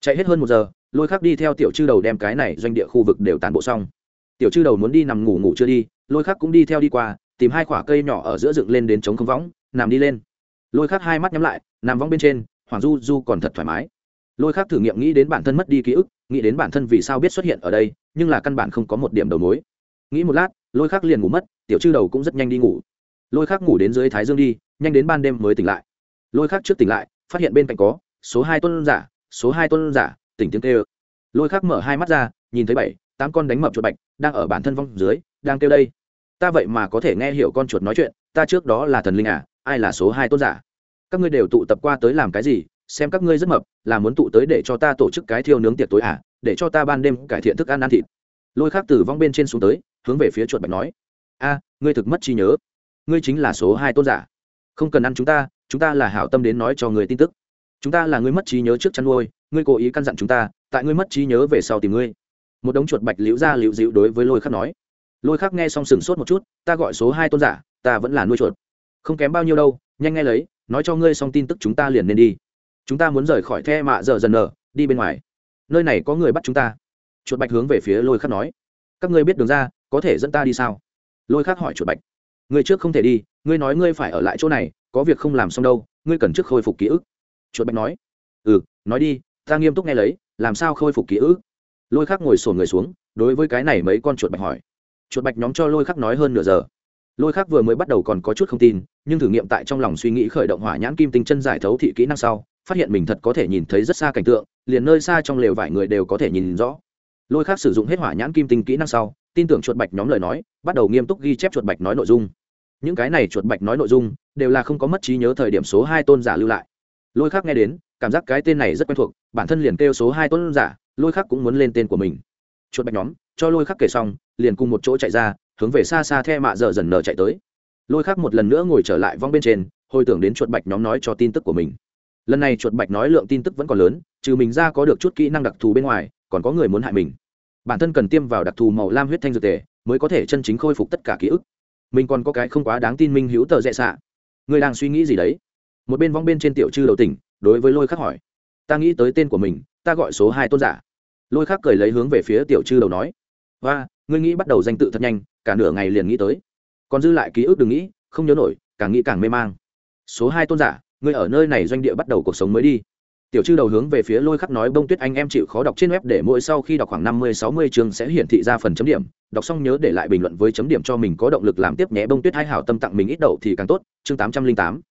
Chạy hết hơn một giờ, lôi khắc đi theo tiểu chư đầu đem cái này doanh địa khu vực đều tàn bộ xong. Tiểu chư đầu muốn đi nằm ngủ ngủ chưa đi lôi khắc cũng đi theo đi qua, tìm hai khoả cây nhỏ ở giữa dựng lên đến chống không võng, nằm đi lên. Lôi khắc hai mắt nhắm lại, nằm võng bên trên, hoàng du du còn thật thoải mái. Lôi khắc thử nghiệm nghĩ đến bản thân mất đi ký ức, nghĩ đến bản thân vì sao biết xuất hiện ở đây, nhưng là căn bản không có một điểm đầu mối. Nghĩ một lát, lôi khắc liền ngủ mất, tiểu chư đầu cũng rất nhanh đi ngủ. Lôi khắc ngủ đến dưới thái dương đi, nhanh đến ban đêm mới tỉnh lại. Lôi khắc trước tỉnh lại, phát hiện bên cạnh có, số hai tôn giả, số hai tôn giả, tỉnh tiếng kêu. Lôi khắc mở hai mắt ra, nhìn thấy bảy, tám con đánh mập chuột bạch, đang ở bản thân vong dưới đang kêu đây. Ta vậy mà có thể nghe hiểu con chuột nói chuyện, ta trước đó là thần linh à ai là số hai tôn giả? Các ngươi đều tụ tập qua tới làm cái gì, xem các ngươi rất mập, là muốn tụ tới để cho ta tổ chức cái thiêu nướng tiệc tối à để cho ta ban đêm cải thiện thức ăn ăn thịt. Lôi khác từ vong bên trên xuống tới, hướng về phía chuột bạch nói. A, ngươi thực mất trí nhớ. Ngươi chính là số hai tôn giả. Không cần ăn chúng ta chúng ta là hảo tâm đến nói cho người tin tức. Chúng ta là ngươi mất trí nhớ trước chăn nuôi, ngươi cố ý căn dặn chúng ta, tại ngươi mất trí nhớ về sau tìm ngươi. Một đống chuột bạch liễu ra liễu dịu đối với lôi khắc nói lôi khắc nghe xong sừng sốt một chút, ta gọi số hai tôn giả, ta vẫn là nuôi chuột. Không kém bao nhiêu đâu, nhanh nghe lấy, nói cho ngươi xong tin tức chúng ta liền nên đi. Chúng ta muốn rời khỏi the mạ giờ dần nở, đi bên ngoài. Nơi này có người bắt chúng ta. Chuột bạch hướng về phía lôi khắc nói. Các ngươi biết đường ra, có thể dẫn ta đi sao? Lôi khắc hỏi chuột bạch. Người trước không thể đi, ngươi nói ngươi phải ở lại chỗ này, có việc không làm xong đâu, ngươi cần trước khôi phục ký ức. Chuột bạch nói. Ừ nói đi, ta nghiêm túc nghe lấy, làm sao khôi phục ký ức? Lôi khắc ngồi sổn người xuống, đối với cái này mấy con chuột bạch hỏi chuột bạch nhóm cho lôi khắc nói hơn nửa giờ. Lôi khắc vừa mới bắt đầu còn có chút không tin, nhưng thử nghiệm tại trong lòng suy nghĩ khởi động hỏa nhãn kim tinh chân giải thấu thị kỹ năng sau, phát hiện mình thật có thể nhìn thấy rất xa cảnh tượng, liền nơi xa trong lều vải người đều có thể nhìn rõ. Lôi khác sử dụng hết hỏa nhãn kim tinh kỹ năng sau, tin tưởng chuột bạch nhóm lời nói, bắt đầu nghiêm túc ghi chép chuột bạch nói nội dung. Những cái này chuột bạch nói nội dung, đều là không có mất trí nhớ thời điểm số hai tôn giả lưu lại. Lôi khác nghe đến, cảm giác cái tên này rất quen thuộc, bản thân liền kêu số hai tôn giả, lôi khác cũng muốn lên tên của mình. Chuột bạch nhóm cho lôi khắc kể xong, liền cùng một chỗ chạy ra, hướng về xa xa the mạ giờ dần nở chạy tới. Lôi khắc một lần nữa ngồi trở lại vong bên trên, hồi tưởng đến chuột bạch nhóm nói cho tin tức của mình. Lần này chuột bạch nói lượng tin tức vẫn còn lớn, trừ mình ra có được chút kỹ năng đặc thù bên ngoài, còn có người muốn hại mình. Bản thân cần tiêm vào đặc thù màu lam huyết thanh dược tề, mới có thể chân chính khôi phục tất cả ký ức. Mình còn có cái không quá đáng tin minh hữu tờ dẹ xạ. Người đang suy nghĩ gì đấy? Một bên vong bên trên tiểu chư đầu tỉnh, đối với lôi khắc hỏi. Ta nghĩ tới tên của mình, ta gọi số hai tôn giả. Lôi khắc cười lấy hướng về phía tiểu chư đầu nói và, ngươi nghĩ bắt đầu danh tự thật nhanh, cả nửa ngày liền nghĩ tới. Còn dư lại ký ức đừng nghĩ, không nhớ nổi, càng nghĩ càng mê mang. Số hai tôn giả, ngươi ở nơi này doanh địa bắt đầu cuộc sống mới đi. Tiểu chư đầu hướng về phía lôi khắc nói, bông tuyết anh em chịu khó đọc trên web để mỗi sau khi đọc khoảng năm mươi, sáu mươi chương sẽ hiển thị ra phần chấm điểm. Đọc xong nhớ để lại bình luận với chấm điểm cho mình có động lực làm tiếp nhé. Bông tuyết hai hảo tâm tặng mình ít đậu thì càng tốt. Chương tám trăm linh tám.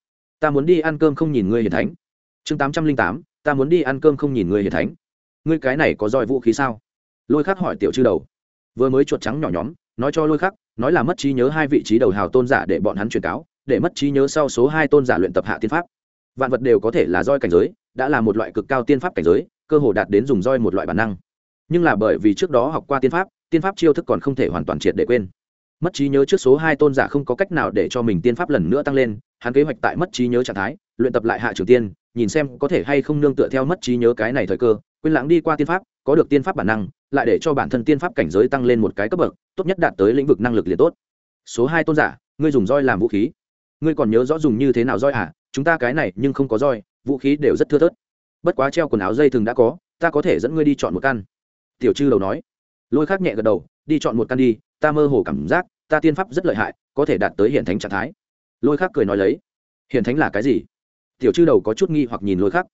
Ta muốn đi ăn cơm không nhìn ngươi hiền thánh. Chương tám trăm linh tám. Ta muốn đi ăn cơm không nhìn ngươi hiền thánh. Ngươi cái này có giỏi vũ khí sao? Lôi khắc hỏi tiểu chư đầu vừa mới chuột trắng nhỏ nhóm, nói cho lôi khắc, nói là mất trí nhớ hai vị trí đầu hào tôn giả để bọn hắn truyền cáo, để mất trí nhớ sau số hai tôn giả luyện tập hạ tiên pháp. Vạn vật đều có thể là roi cảnh giới, đã là một loại cực cao tiên pháp cảnh giới, cơ hồ đạt đến dùng roi một loại bản năng. Nhưng là bởi vì trước đó học qua tiên pháp tiên pháp chiêu thức còn không thể hoàn toàn triệt để quên. Mất trí nhớ trước số hai tôn giả không có cách nào để cho mình tiên pháp lần nữa tăng lên, hắn kế hoạch tại mất trí nhớ trạng thái, luyện tập lại hạ trường tiên, nhìn xem có thể hay không nương tựa theo mất trí nhớ cái này thời cơ, quên lãng đi qua tiên pháp, có được tiên pháp bản năng lại để cho bản thân tiên pháp cảnh giới tăng lên một cái cấp bậc, tốt nhất đạt tới lĩnh vực năng lực liền tốt. Số hai tôn giả, ngươi dùng roi làm vũ khí. Ngươi còn nhớ rõ dùng như thế nào roi à chúng ta cái này nhưng không có roi, vũ khí đều rất thưa thớt. Bất quá treo quần áo dây thường đã có, ta có thể dẫn ngươi đi chọn một căn. Tiểu chư đầu nói. Lôi khác nhẹ gật đầu, đi chọn một căn đi, ta mơ hồ cảm giác, ta tiên pháp rất lợi hại, có thể đạt tới hiện thánh trạng thái. Lôi khác cười nói lấy. Hiện thánh là cái gì? Tiểu chư đầu có chút nghi hoặc nhìn lôi khác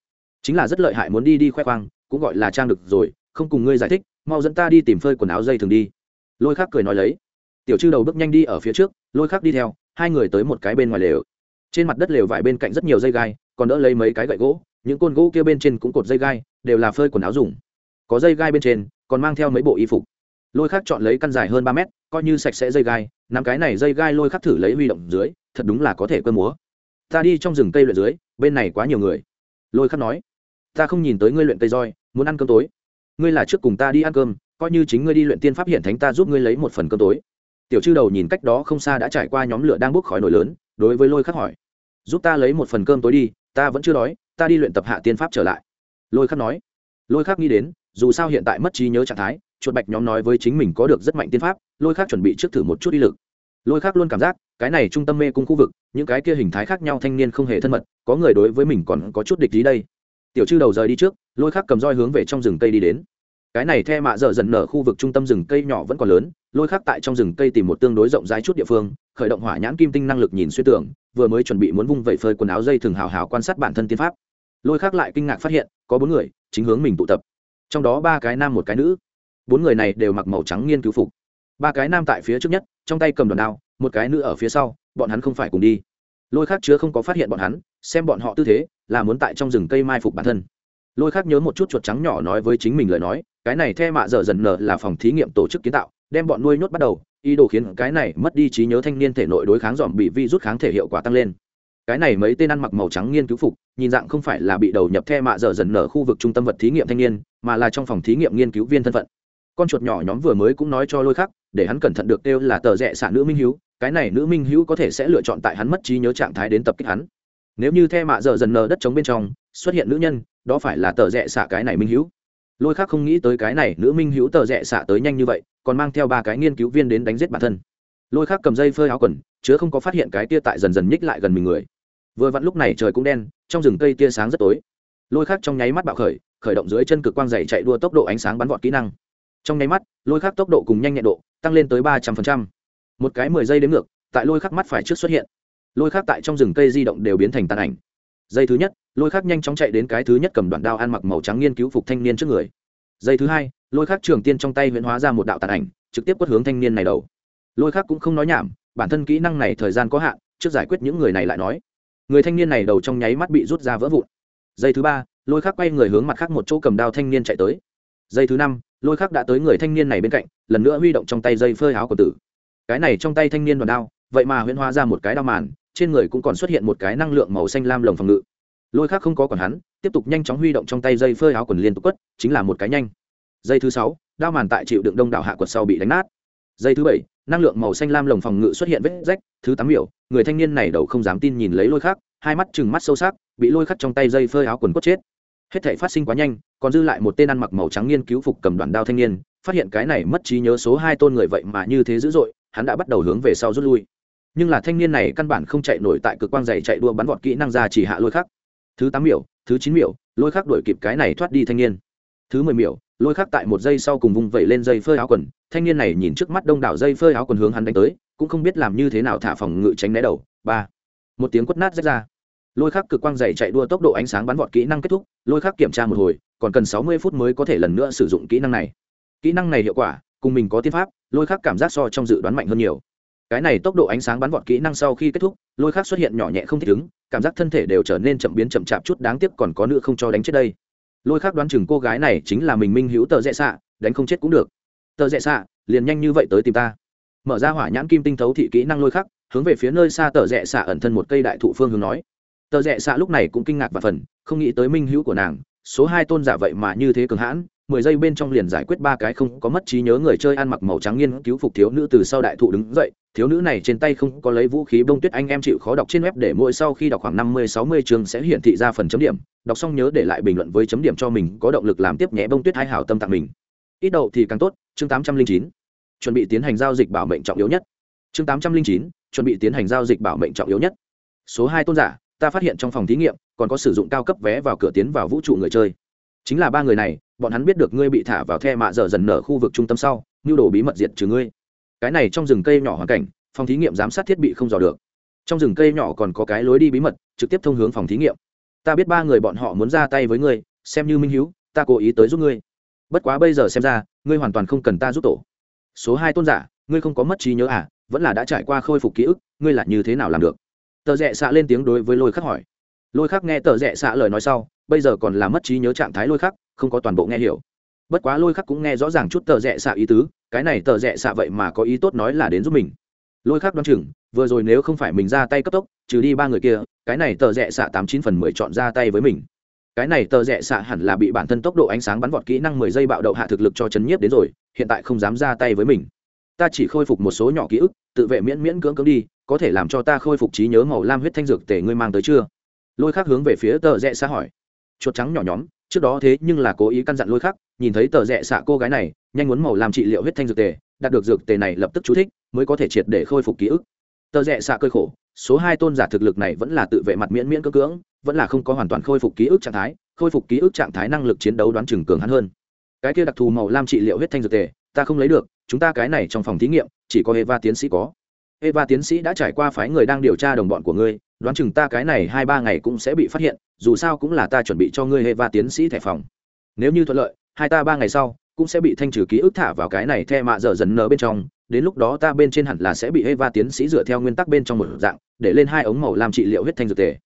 chính là rất lợi hại muốn đi đi khoe khoang, cũng gọi là trang được rồi, không cùng ngươi giải thích mau dẫn ta đi tìm phơi quần áo dây thường đi. Lôi khắc cười nói lấy. Tiểu chư đầu bước nhanh đi ở phía trước, lôi khắc đi theo, hai người tới một cái bên ngoài lều. Trên mặt đất lều vải bên cạnh rất nhiều dây gai, còn đỡ lấy mấy cái gậy gỗ, những côn gỗ kia bên trên cũng cột dây gai, đều là phơi quần áo dùng. Có dây gai bên trên, còn mang theo mấy bộ y phục. Lôi khắc chọn lấy căn dài hơn ba mét, coi như sạch sẽ dây gai, nắm cái này dây gai lôi khắc thử lấy huy động dưới, thật đúng là có thể cơ múa. Ta đi trong rừng cây luyện dưới, bên này quá nhiều người. Lôi khắc nói, ta không nhìn tới ngươi luyện cây roi, muốn ăn cơm tối ngươi là trước cùng ta đi ăn cơm, coi như chính ngươi đi luyện tiên pháp hiện thánh ta giúp ngươi lấy một phần cơm tối. Tiểu chư đầu nhìn cách đó không xa đã trải qua nhóm lửa đang bốc khói nổi lớn, đối với lôi khắc hỏi. Giúp ta lấy một phần cơm tối đi, ta vẫn chưa đói, ta đi luyện tập hạ tiên pháp trở lại. Lôi khắc nói. Lôi khắc nghĩ đến, dù sao hiện tại mất trí nhớ trạng thái, chuột bạch nhóm nói với chính mình có được rất mạnh tiên pháp, lôi khắc chuẩn bị trước thử một chút đi lực. Lôi khắc luôn cảm giác, cái này trung tâm mê cung khu vực, những cái kia hình thái khác nhau thanh niên không hề thân mật, có người đối với mình còn có chút địch ý đây tiểu chư đầu rời đi trước, lôi khắc cầm roi hướng về trong rừng cây đi đến. Cái này the mạ dở dần nở khu vực trung tâm rừng cây nhỏ vẫn còn lớn, lôi khắc tại trong rừng cây tìm một tương đối rộng rãi chút địa phương, khởi động hỏa nhãn kim tinh năng lực nhìn xuyên tưởng vừa mới chuẩn bị muốn vung vẩy phơi quần áo dây thường hào hào quan sát bản thân tiên pháp. Lôi khắc lại kinh ngạc phát hiện, có bốn người, chính hướng mình tụ tập. Trong đó ba cái nam một cái nữ. Bốn người này đều mặc màu trắng nghiên cứu phục. Ba cái nam tại phía trước nhất, trong tay cầm đòn đao, một cái nữ ở phía sau, bọn hắn không phải cùng đi. Lôi khác chứa không có phát hiện bọn hắn, xem bọn họ tư thế là muốn tại trong rừng cây mai phục bản thân. Lôi khác nhớ một chút chuột trắng nhỏ nói với chính mình lời nói, cái này the mạ dở dần nở là phòng thí nghiệm tổ chức kiến tạo, đem bọn nuôi nhốt bắt đầu, ý đồ khiến cái này mất đi trí nhớ thanh niên thể nội đối kháng dòm bị vi rút kháng thể hiệu quả tăng lên. Cái này mấy tên ăn mặc màu trắng nghiên cứu phục, nhìn dạng không phải là bị đầu nhập the mạ dở dần nở khu vực trung tâm vật thí nghiệm thanh niên, mà là trong phòng thí nghiệm nghiên cứu viên thân phận. Con chuột nhỏ nhóm vừa mới cũng nói cho lôi khắc, để hắn cẩn thận được kêu là tờ rẽ xả nữ minh hữu cái này nữ minh hữu có thể sẽ lựa chọn tại hắn mất trí nhớ trạng thái đến tập kích hắn nếu như the mạ dở dần nờ đất trống bên trong, xuất hiện nữ nhân, đó phải là tờ rẽ xạ cái này minh hữu lôi khác không nghĩ tới cái này nữ minh hữu tờ rẽ xạ tới nhanh như vậy, còn mang theo ba cái nghiên cứu viên đến đánh giết bản thân. Lôi khác cầm dây phơi áo quần, chứa không có phát hiện cái tia tại dần dần nhích lại gần mình người. Vừa vặn lúc này trời cũng đen, trong rừng cây tia sáng rất tối. Lôi khác trong nháy mắt bạo khởi khởi động dưới chân cực quang dày chạy đua tốc độ ánh sáng bắn vọt kỹ năng. Trong nháy mắt, lôi khác tốc độ cùng nhanh nhẹn độ tăng lên tới ba trăm phần trăm. một cái mười giây đến ngược, tại lôi khắc mắt phải trước xuất hiện lôi khắc tại trong rừng cây di động đều biến thành tàn ảnh. Dây thứ nhất, lôi khắc nhanh chóng chạy đến cái thứ nhất cầm đoạn đao ăn mặc màu trắng nghiên cứu phục thanh niên trước người. Dây thứ hai, lôi khắc trường tiên trong tay huyễn hóa ra một đạo tàn ảnh, trực tiếp quất hướng thanh niên này đầu. Lôi khắc cũng không nói nhảm, bản thân kỹ năng này thời gian có hạn, trước giải quyết những người này lại nói. Người thanh niên này đầu trong nháy mắt bị rút ra vỡ vụn. Dây thứ ba, lôi khắc quay người hướng mặt khác một chỗ cầm đao thanh niên chạy tới. Dây thứ năm, lôi khắc đã tới người thanh niên này bên cạnh, lần nữa huy động trong tay dây phơi áo của tử. Cái này trong tay thanh niên đoàn đao, vậy mà huyễn hóa ra một cái đao màn trên người cũng còn xuất hiện một cái năng lượng màu xanh lam lồng phòng ngự. Lôi khác không có còn hắn tiếp tục nhanh chóng huy động trong tay dây phơi áo quần liên tục quất chính là một cái nhanh. Dây thứ sáu đao màn tại chịu đựng đông đảo hạ quật sau bị đánh nát. Dây thứ bảy năng lượng màu xanh lam lồng phòng ngự xuất hiện vết rách thứ tám biểu, người thanh niên này đầu không dám tin nhìn lấy lôi khác, hai mắt chừng mắt sâu sắc bị lôi khắc trong tay dây phơi áo quần quất chết. Hết thể phát sinh quá nhanh còn dư lại một tên ăn mặc màu trắng nghiên cứu phục cầm đoàn đao thanh niên phát hiện cái này mất trí nhớ số hai tôn người vậy mà như thế dữ dội hắn đã bắt đầu hướng về sau rút lui nhưng là thanh niên này căn bản không chạy nổi tại cực quang dày chạy đua bắn vọt kỹ năng ra chỉ hạ lôi khắc. Thứ tám miểu, thứ chín miểu, lôi khắc đuổi kịp cái này thoát đi thanh niên. Thứ mười miểu, lôi khắc tại một giây sau cùng vung vẩy lên dây phơi áo quần, thanh niên này nhìn trước mắt đông đảo dây phơi áo quần hướng hắn đánh tới, cũng không biết làm như thế nào thả phòng ngự tránh né đầu. Ba, một tiếng quất nát rách ra. Lôi khắc cực quang dày chạy đua tốc độ ánh sáng bắn vọt kỹ năng kết thúc, lôi khắc kiểm tra một hồi, còn cần sáu mươi phút mới có thể lần nữa sử dụng kỹ năng này. Kỹ năng này hiệu quả, cùng mình có tiên pháp, lôi khắc cảm giác so trong dự đoán mạnh hơn nhiều cái này tốc độ ánh sáng bắn vọt kỹ năng sau khi kết thúc, lôi khắc xuất hiện nhỏ nhẹ không thích ứng, cảm giác thân thể đều trở nên chậm biến chậm chạp chút, đáng tiếc còn có nữa không cho đánh chết đây. Lôi khắc đoán chừng cô gái này chính là mình minh hữu tờ rẽ xạ, đánh không chết cũng được. Tờ rẽ xạ, liền nhanh như vậy tới tìm ta. Mở ra hỏa nhãn kim tinh thấu thị kỹ năng lôi khắc, hướng về phía nơi xa tờ rẽ xạ ẩn thân một cây đại thụ phương hướng nói. Tờ rẽ xạ lúc này cũng kinh ngạc và phần, không nghĩ tới minh hữu của nàng, số hai tôn giả vậy mà như thế cường hãn mười giây bên trong liền giải quyết ba cái không có mất trí nhớ người chơi ăn mặc màu trắng nghiên cứu phục thiếu nữ từ sau đại thụ đứng dậy. Thiếu nữ này trên tay không có lấy vũ khí bông tuyết anh em chịu khó đọc trên web để mỗi sau khi đọc khoảng năm mươi, sáu mươi chương sẽ hiển thị ra phần chấm điểm. Đọc xong nhớ để lại bình luận với chấm điểm cho mình, có động lực làm tiếp nhé bông tuyết hai hảo tâm tặng mình. Ít đậu thì càng tốt, chương tám trăm linh chín. Chuẩn bị tiến hành giao dịch bảo mệnh trọng yếu nhất. Chương tám trăm linh chín, chuẩn bị tiến hành giao dịch bảo mệnh trọng yếu nhất. Số hai tôn giả, ta phát hiện trong phòng thí nghiệm, còn có sử dụng cao cấp vé vào cửa tiến vào vũ trụ người chơi. Chính là ba người này bọn hắn biết được ngươi bị thả vào the mạ dở dần nở khu vực trung tâm sau, nhu đồ bí mật diệt trừ ngươi. Cái này trong rừng cây nhỏ hoàn cảnh, phòng thí nghiệm giám sát thiết bị không dò được. Trong rừng cây nhỏ còn có cái lối đi bí mật, trực tiếp thông hướng phòng thí nghiệm. Ta biết ba người bọn họ muốn ra tay với ngươi, xem như minh hữu ta cố ý tới giúp ngươi. Bất quá bây giờ xem ra, ngươi hoàn toàn không cần ta giúp tổ. Số hai tôn giả, ngươi không có mất trí nhớ à vẫn là đã trải qua khôi phục ký ức, ngươi là như thế nào làm được? Tờ rẽ xạ lên tiếng đối với lôi khắc hỏi. Lôi khắc nghe tờ rẽ xạ lời nói sau, bây giờ còn là mất trí nhớ trạng thái lôi khắc không có toàn bộ nghe hiểu. Bất quá lôi khắc cũng nghe rõ ràng chút tờ rẽ xạ ý tứ, cái này tờ rẽ xạ vậy mà có ý tốt nói là đến giúp mình. Lôi khắc đoán chừng, vừa rồi nếu không phải mình ra tay cấp tốc, trừ đi ba người kia, cái này tờ rẽ xạ tám chín phần mười chọn ra tay với mình. Cái này tờ rẽ xạ hẳn là bị bản thân tốc độ ánh sáng bắn vọt kỹ năng mười giây bạo đậu hạ thực lực cho chấn nhiếp đến rồi, hiện tại không dám ra tay với mình. Ta chỉ khôi phục một số nhỏ ký ức, tự vệ miễn miễn cưỡng cưỡng đi, có thể làm cho ta khôi phục trí nhớ màu lam huyết thanh dược tể ngươi mang tới chưa? Lôi khác hướng về phía tờ rẽ xạ hỏi. Chuột trắng nhỏ nhóm trước đó thế nhưng là cố ý căn dặn lôi khác nhìn thấy tờ rẽ xạ cô gái này, nhanh muốn màu làm trị liệu huyết thanh dược tề, đạt được dược tề này lập tức chú thích, mới có thể triệt để khôi phục ký ức. Tờ rẽ xạ cơi khổ, số hai tôn giả thực lực này vẫn là tự vệ mặt miễn miễn cơ cưỡng, vẫn là không có hoàn toàn khôi phục ký ức trạng thái, khôi phục ký ức trạng thái năng lực chiến đấu đoán chừng cường hắn hơn. Cái kia đặc thù màu lam trị liệu huyết thanh dược tề, ta không lấy được, chúng ta cái này trong phòng thí nghiệm, chỉ có eva tiến sĩ có. Eva tiến sĩ đã trải qua phái người đang điều tra đồng bọn của ngươi đoán chừng ta cái này hai ba ngày cũng sẽ bị phát hiện, dù sao cũng là ta chuẩn bị cho ngươi eva tiến sĩ thẻ phòng. Nếu như thuận lợi, hai ta ba ngày sau cũng sẽ bị thanh trừ ký ức thả vào cái này the mạ dở dần nở bên trong, đến lúc đó ta bên trên hẳn là sẽ bị eva tiến sĩ dựa theo nguyên tắc bên trong một dạng, để lên hai ống màu làm trị liệu huyết thanh dược tề.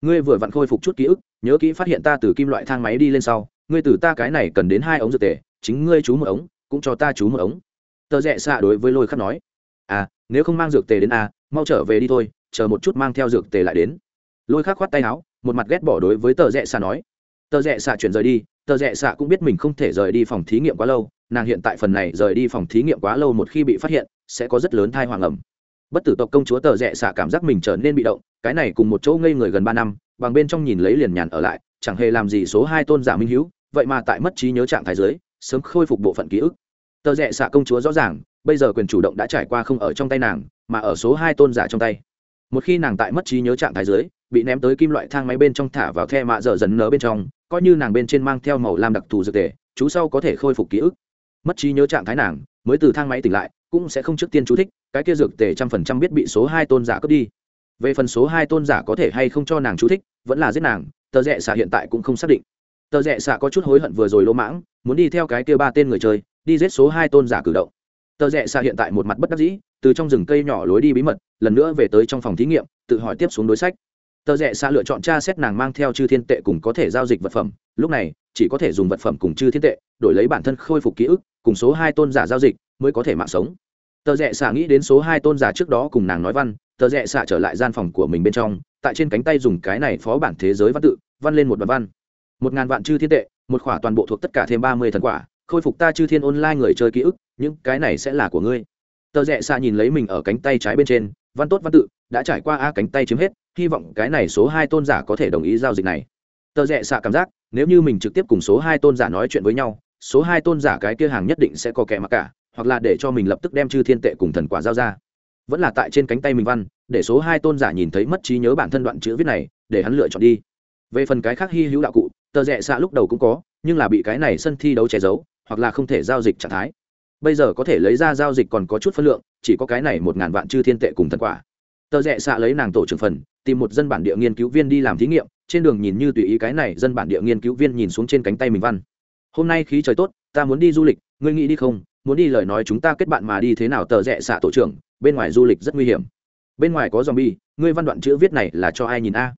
Ngươi vừa vặn khôi phục chút ký ức, nhớ kỹ phát hiện ta từ kim loại thang máy đi lên sau, ngươi từ ta cái này cần đến hai ống dược tề, chính ngươi chú một ống, cũng cho ta chú một ống. Tờ rẽ xạ đối với lôi khắc nói à nếu không mang dược tề đến a, mau trở về đi thôi chờ một chút mang theo dược tề lại đến. Lôi khắc khoát tay áo, một mặt ghét bỏ đối với tờ rẽ xạ nói. Tờ rẽ xạ chuyển rời đi, tờ rẽ xạ cũng biết mình không thể rời đi phòng thí nghiệm quá lâu, nàng hiện tại phần này rời đi phòng thí nghiệm quá lâu một khi bị phát hiện, sẽ có rất lớn thai hoàng ẩm. Bất tử tộc công chúa tờ rẽ xạ cảm giác mình trở nên bị động, cái này cùng một chỗ ngây người gần ba năm, bằng bên trong nhìn lấy liền nhàn ở lại, chẳng hề làm gì số hai tôn giả minh hữu, vậy mà tại mất trí nhớ trạng thái giới sớm khôi phục bộ phận ký ức. Tờ rẽ xạ công chúa rõ ràng, bây giờ quyền chủ động đã trải qua không ở trong tay nàng, mà ở số hai tôn giả trong tay một khi nàng tại mất trí nhớ trạng thái dưới, bị ném tới kim loại thang máy bên trong thả vào the mạ dở dần nở bên trong, coi như nàng bên trên mang theo màu lam đặc thù dược tề, chú sau có thể khôi phục ký ức. Mất trí nhớ trạng thái nàng, mới từ thang máy tỉnh lại, cũng sẽ không trước tiên chú thích, cái kia dược tề trăm phần trăm biết bị số hai tôn giả cướp đi. Về phần số hai tôn giả có thể hay không cho nàng chú thích, vẫn là giết nàng, tờ rẽ xạ hiện tại cũng không xác định. Tờ rẽ xạ có chút hối hận vừa rồi lỗ mãng, muốn đi theo cái kia ba tên người chơi, đi giết số hai tôn giả cử động. Tờ rẽ xạ hiện tại một mặt bất đắc dĩ, từ trong rừng cây nhỏ lối đi bí mật lần nữa về tới trong phòng thí nghiệm, tự hỏi tiếp xuống đối sách. Tờ rẽ xa lựa chọn tra xét nàng mang theo chư thiên tệ cùng có thể giao dịch vật phẩm. Lúc này, chỉ có thể dùng vật phẩm cùng chư thiên tệ, đổi lấy bản thân khôi phục ký ức, cùng số hai tôn giả giao dịch, mới có thể mạng sống. Tờ rẽ xạ nghĩ đến số hai tôn giả trước đó cùng nàng nói văn, tờ rẽ xạ trở lại gian phòng của mình bên trong, tại trên cánh tay dùng cái này phó bản thế giới văn tự, văn lên một đoạn văn. Một ngàn vạn chư thiên tệ, một khỏa toàn bộ thuộc tất cả thêm ba mươi thần quả, khôi phục ta chư thiên online người chơi ký ức, những cái này sẽ là của ngươi. Tờ rẽ xạ nhìn lấy mình ở cánh tay trái bên trên văn tốt văn tự, đã trải qua a cánh tay chiếm hết, hy vọng cái này số hai tôn giả có thể đồng ý giao dịch này. Tờ rẽ xạ cảm giác, nếu như mình trực tiếp cùng số hai tôn giả nói chuyện với nhau, số hai tôn giả cái kia hàng nhất định sẽ có kẻ mặc cả, hoặc là để cho mình lập tức đem chư thiên tệ cùng thần quả giao ra. Vẫn là tại trên cánh tay mình văn, để số hai tôn giả nhìn thấy mất trí nhớ bản thân đoạn chữ viết này, để hắn lựa chọn đi. Về phần cái khác hy hữu đạo cụ, tờ rẽ xạ lúc đầu cũng có, nhưng là bị cái này sân thi đấu che giấu, hoặc là không thể giao dịch trạng thái bây giờ có thể lấy ra giao dịch còn có chút phân lượng, chỉ có cái này một ngàn vạn chư thiên tệ cùng thần quả. Tờ rẽ xạ lấy nàng tổ trưởng phần, tìm một dân bản địa nghiên cứu viên đi làm thí nghiệm, trên đường nhìn như tùy ý cái này dân bản địa nghiên cứu viên nhìn xuống trên cánh tay mình văn. Hôm nay khí trời tốt, ta muốn đi du lịch, ngươi nghĩ đi không? Muốn đi lời nói chúng ta kết bạn mà đi thế nào? Tờ rẽ xạ tổ trưởng, bên ngoài du lịch rất nguy hiểm. Bên ngoài có zombie, ngươi văn đoạn chữ viết này là cho ai nhìn a?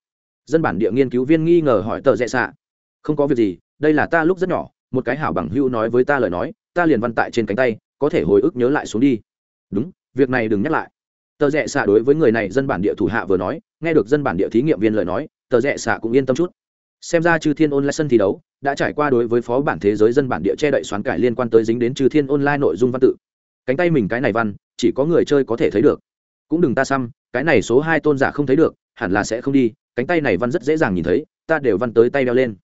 Dân bản địa nghiên cứu viên nghi ngờ hỏi tờ rẽ xạ. Không có việc gì, đây là ta lúc rất nhỏ, một cái hảo bằng hữu nói với ta lời nói ta liền văn tại trên cánh tay, có thể hồi ức nhớ lại xuống đi. Đúng, việc này đừng nhắc lại. Tờ rẽ xạ đối với người này dân bản địa thủ hạ vừa nói, nghe được dân bản địa thí nghiệm viên lời nói, tờ rẽ xạ cũng yên tâm chút. Xem ra chư thiên online sân thi đấu đã trải qua đối với phó bản thế giới dân bản địa che đậy xoán cải liên quan tới dính đến chư thiên online nội dung văn tự. Cánh tay mình cái này văn, chỉ có người chơi có thể thấy được. Cũng đừng ta xăm, cái này số hai tôn giả không thấy được, hẳn là sẽ không đi, cánh tay này văn rất dễ dàng nhìn thấy, ta đều văn tới tay đeo lên.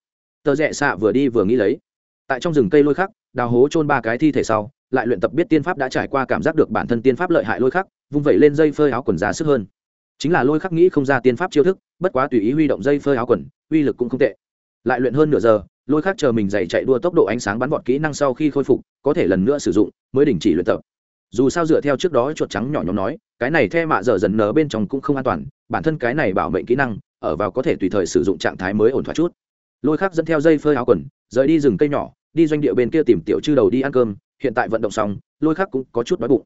Tờ rẽ xạ vừa đi vừa nghĩ lấy. Tại trong rừng cây lôi khắc đào hố chôn ba cái thi thể sau, lại luyện tập biết tiên pháp đã trải qua cảm giác được bản thân tiên pháp lợi hại lôi khắc, vung vẩy lên dây phơi áo quần giá sức hơn. Chính là lôi khắc nghĩ không ra tiên pháp chiêu thức, bất quá tùy ý huy động dây phơi áo quần, uy lực cũng không tệ. Lại luyện hơn nửa giờ, lôi khắc chờ mình dậy chạy đua tốc độ ánh sáng bắn vọt kỹ năng sau khi khôi phục, có thể lần nữa sử dụng, mới đình chỉ luyện tập. Dù sao dựa theo trước đó chuột trắng nhỏ nhóm nói, cái này the mạ dở dần nở bên trong cũng không an toàn, bản thân cái này bảo mệnh kỹ năng, ở vào có thể tùy thời sử dụng trạng thái mới ổn thỏa chút. Lôi khắc dẫn theo dây phơi áo quần, rời đi rừng cây nhỏ đi doanh địa bên kia tìm tiểu chư đầu đi ăn cơm, hiện tại vận động xong, lôi khắc cũng có chút đói bụng.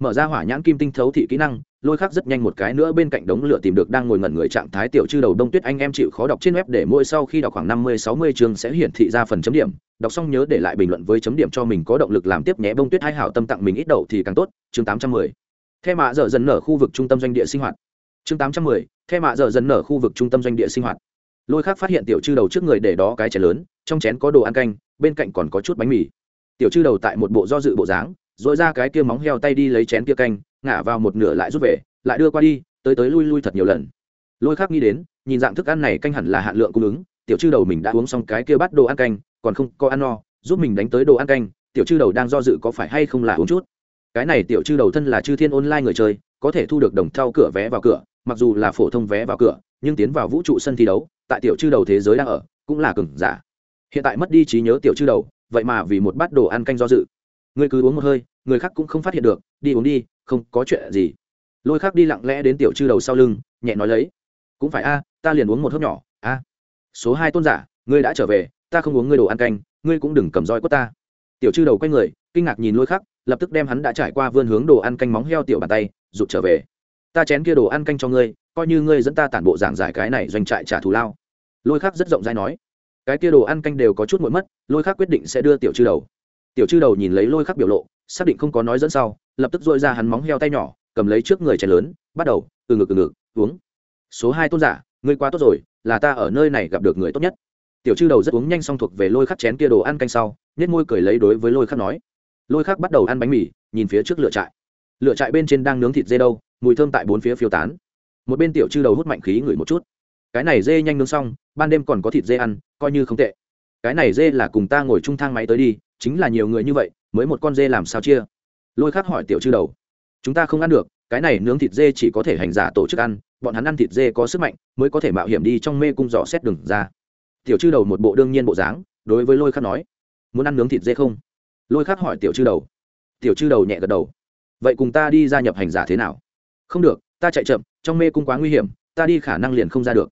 Mở ra hỏa nhãn kim tinh thấu thị kỹ năng, lôi khắc rất nhanh một cái nữa bên cạnh đống lửa tìm được đang ngồi ngẩn người trạng thái tiểu chư đầu đông tuyết anh em chịu khó đọc trên web để mỗi sau khi đọc khoảng năm mươi, sáu mươi chương sẽ hiển thị ra phần chấm điểm. Đọc xong nhớ để lại bình luận với chấm điểm cho mình có động lực làm tiếp nhé. Bông tuyết hai hảo tâm tặng mình ít đậu thì càng tốt. Chương tám trăm mười. Theo mạ dở dần nở khu vực trung tâm doanh địa sinh hoạt. Chương tám trăm mười. Theo mạ dở dần nở khu vực trung tâm doanh địa sinh hoạt. Lôi khắc phát hiện tiểu chư đầu trước người để đó cái chén lớn, trong chén có đồ ăn canh bên cạnh còn có chút bánh mì. Tiểu chư đầu tại một bộ do dự bộ dáng dội ra cái kia móng heo tay đi lấy chén kia canh, ngả vào một nửa lại rút về, lại đưa qua đi, tới tới lui lui thật nhiều lần. Lôi khác nghĩ đến, nhìn dạng thức ăn này canh hẳn là hạn lượng cung ứng, tiểu chư đầu mình đã uống xong cái kia bắt đồ ăn canh, còn không có ăn no, giúp mình đánh tới đồ ăn canh, tiểu chư đầu đang do dự có phải hay không là uống chút. Cái này tiểu chư đầu thân là chư thiên online người chơi, có thể thu được đồng thau cửa vé vào cửa, mặc dù là phổ thông vé vào cửa, nhưng tiến vào vũ trụ sân thi đấu, tại tiểu chư đầu thế giới đang ở, cũng là cường giả hiện tại mất đi trí nhớ tiểu chư đầu, vậy mà vì một bát đồ ăn canh do dự. Ngươi cứ uống một hơi, người khác cũng không phát hiện được, đi uống đi, không có chuyện gì. Lôi khác đi lặng lẽ đến tiểu chư đầu sau lưng, nhẹ nói lấy. Cũng phải a, ta liền uống một hớp nhỏ, a. Số hai tôn giả, ngươi đã trở về, ta không uống ngươi đồ ăn canh, ngươi cũng đừng cầm roi quất ta. Tiểu chư đầu quay người, kinh ngạc nhìn lôi khắc, lập tức đem hắn đã trải qua vươn hướng đồ ăn canh móng heo tiểu bàn tay, rụt trở về. Ta chén kia đồ ăn canh cho ngươi, coi như ngươi dẫn ta tản bộ giảng giải cái này doanh trại trả thù lao. Lôi khắc rất rộng rãi nói cái kia đồ ăn canh đều có chút muộn mất, lôi khắc quyết định sẽ đưa tiểu chư đầu. Tiểu chư đầu nhìn lấy lôi khắc biểu lộ, xác định không có nói dẫn sau, lập tức dội ra hắn móng heo tay nhỏ, cầm lấy trước người chén lớn, bắt đầu, từ ngực từ ngực, uống. Số hai tôn giả, ngươi quá tốt rồi, là ta ở nơi này gặp được người tốt nhất. Tiểu chư đầu rất uống nhanh xong thuộc về lôi khắc chén kia đồ ăn canh sau nhét môi cười lấy đối với lôi khắc nói. Lôi khắc bắt đầu ăn bánh mì, nhìn phía trước lựa trại. Lựa trại bên trên đang nướng thịt dê đâu, mùi thơm tại bốn phía phiêu tán. Một bên tiểu chư đầu hút mạnh khí ngửi một chút cái này dê nhanh nướng xong, ban đêm còn có thịt dê ăn, coi như không tệ. Cái này dê là cùng ta ngồi chung thang máy tới đi, chính là nhiều người như vậy, mới một con dê làm sao chia? Lôi khắc hỏi tiểu chư đầu. Chúng ta không ăn được, cái này nướng thịt dê chỉ có thể hành giả tổ chức ăn, bọn hắn ăn thịt dê có sức mạnh, mới có thể mạo hiểm đi trong mê cung dò xét đường ra. Tiểu chư đầu một bộ đương nhiên bộ dáng, đối với lôi khắc nói. Muốn ăn nướng thịt dê không? Lôi khắc hỏi tiểu chư đầu. Tiểu chư đầu nhẹ gật đầu. Vậy cùng ta đi gia nhập hành giả thế nào? Không được, ta chạy chậm, trong mê cung quá nguy hiểm, ta đi khả năng liền không ra được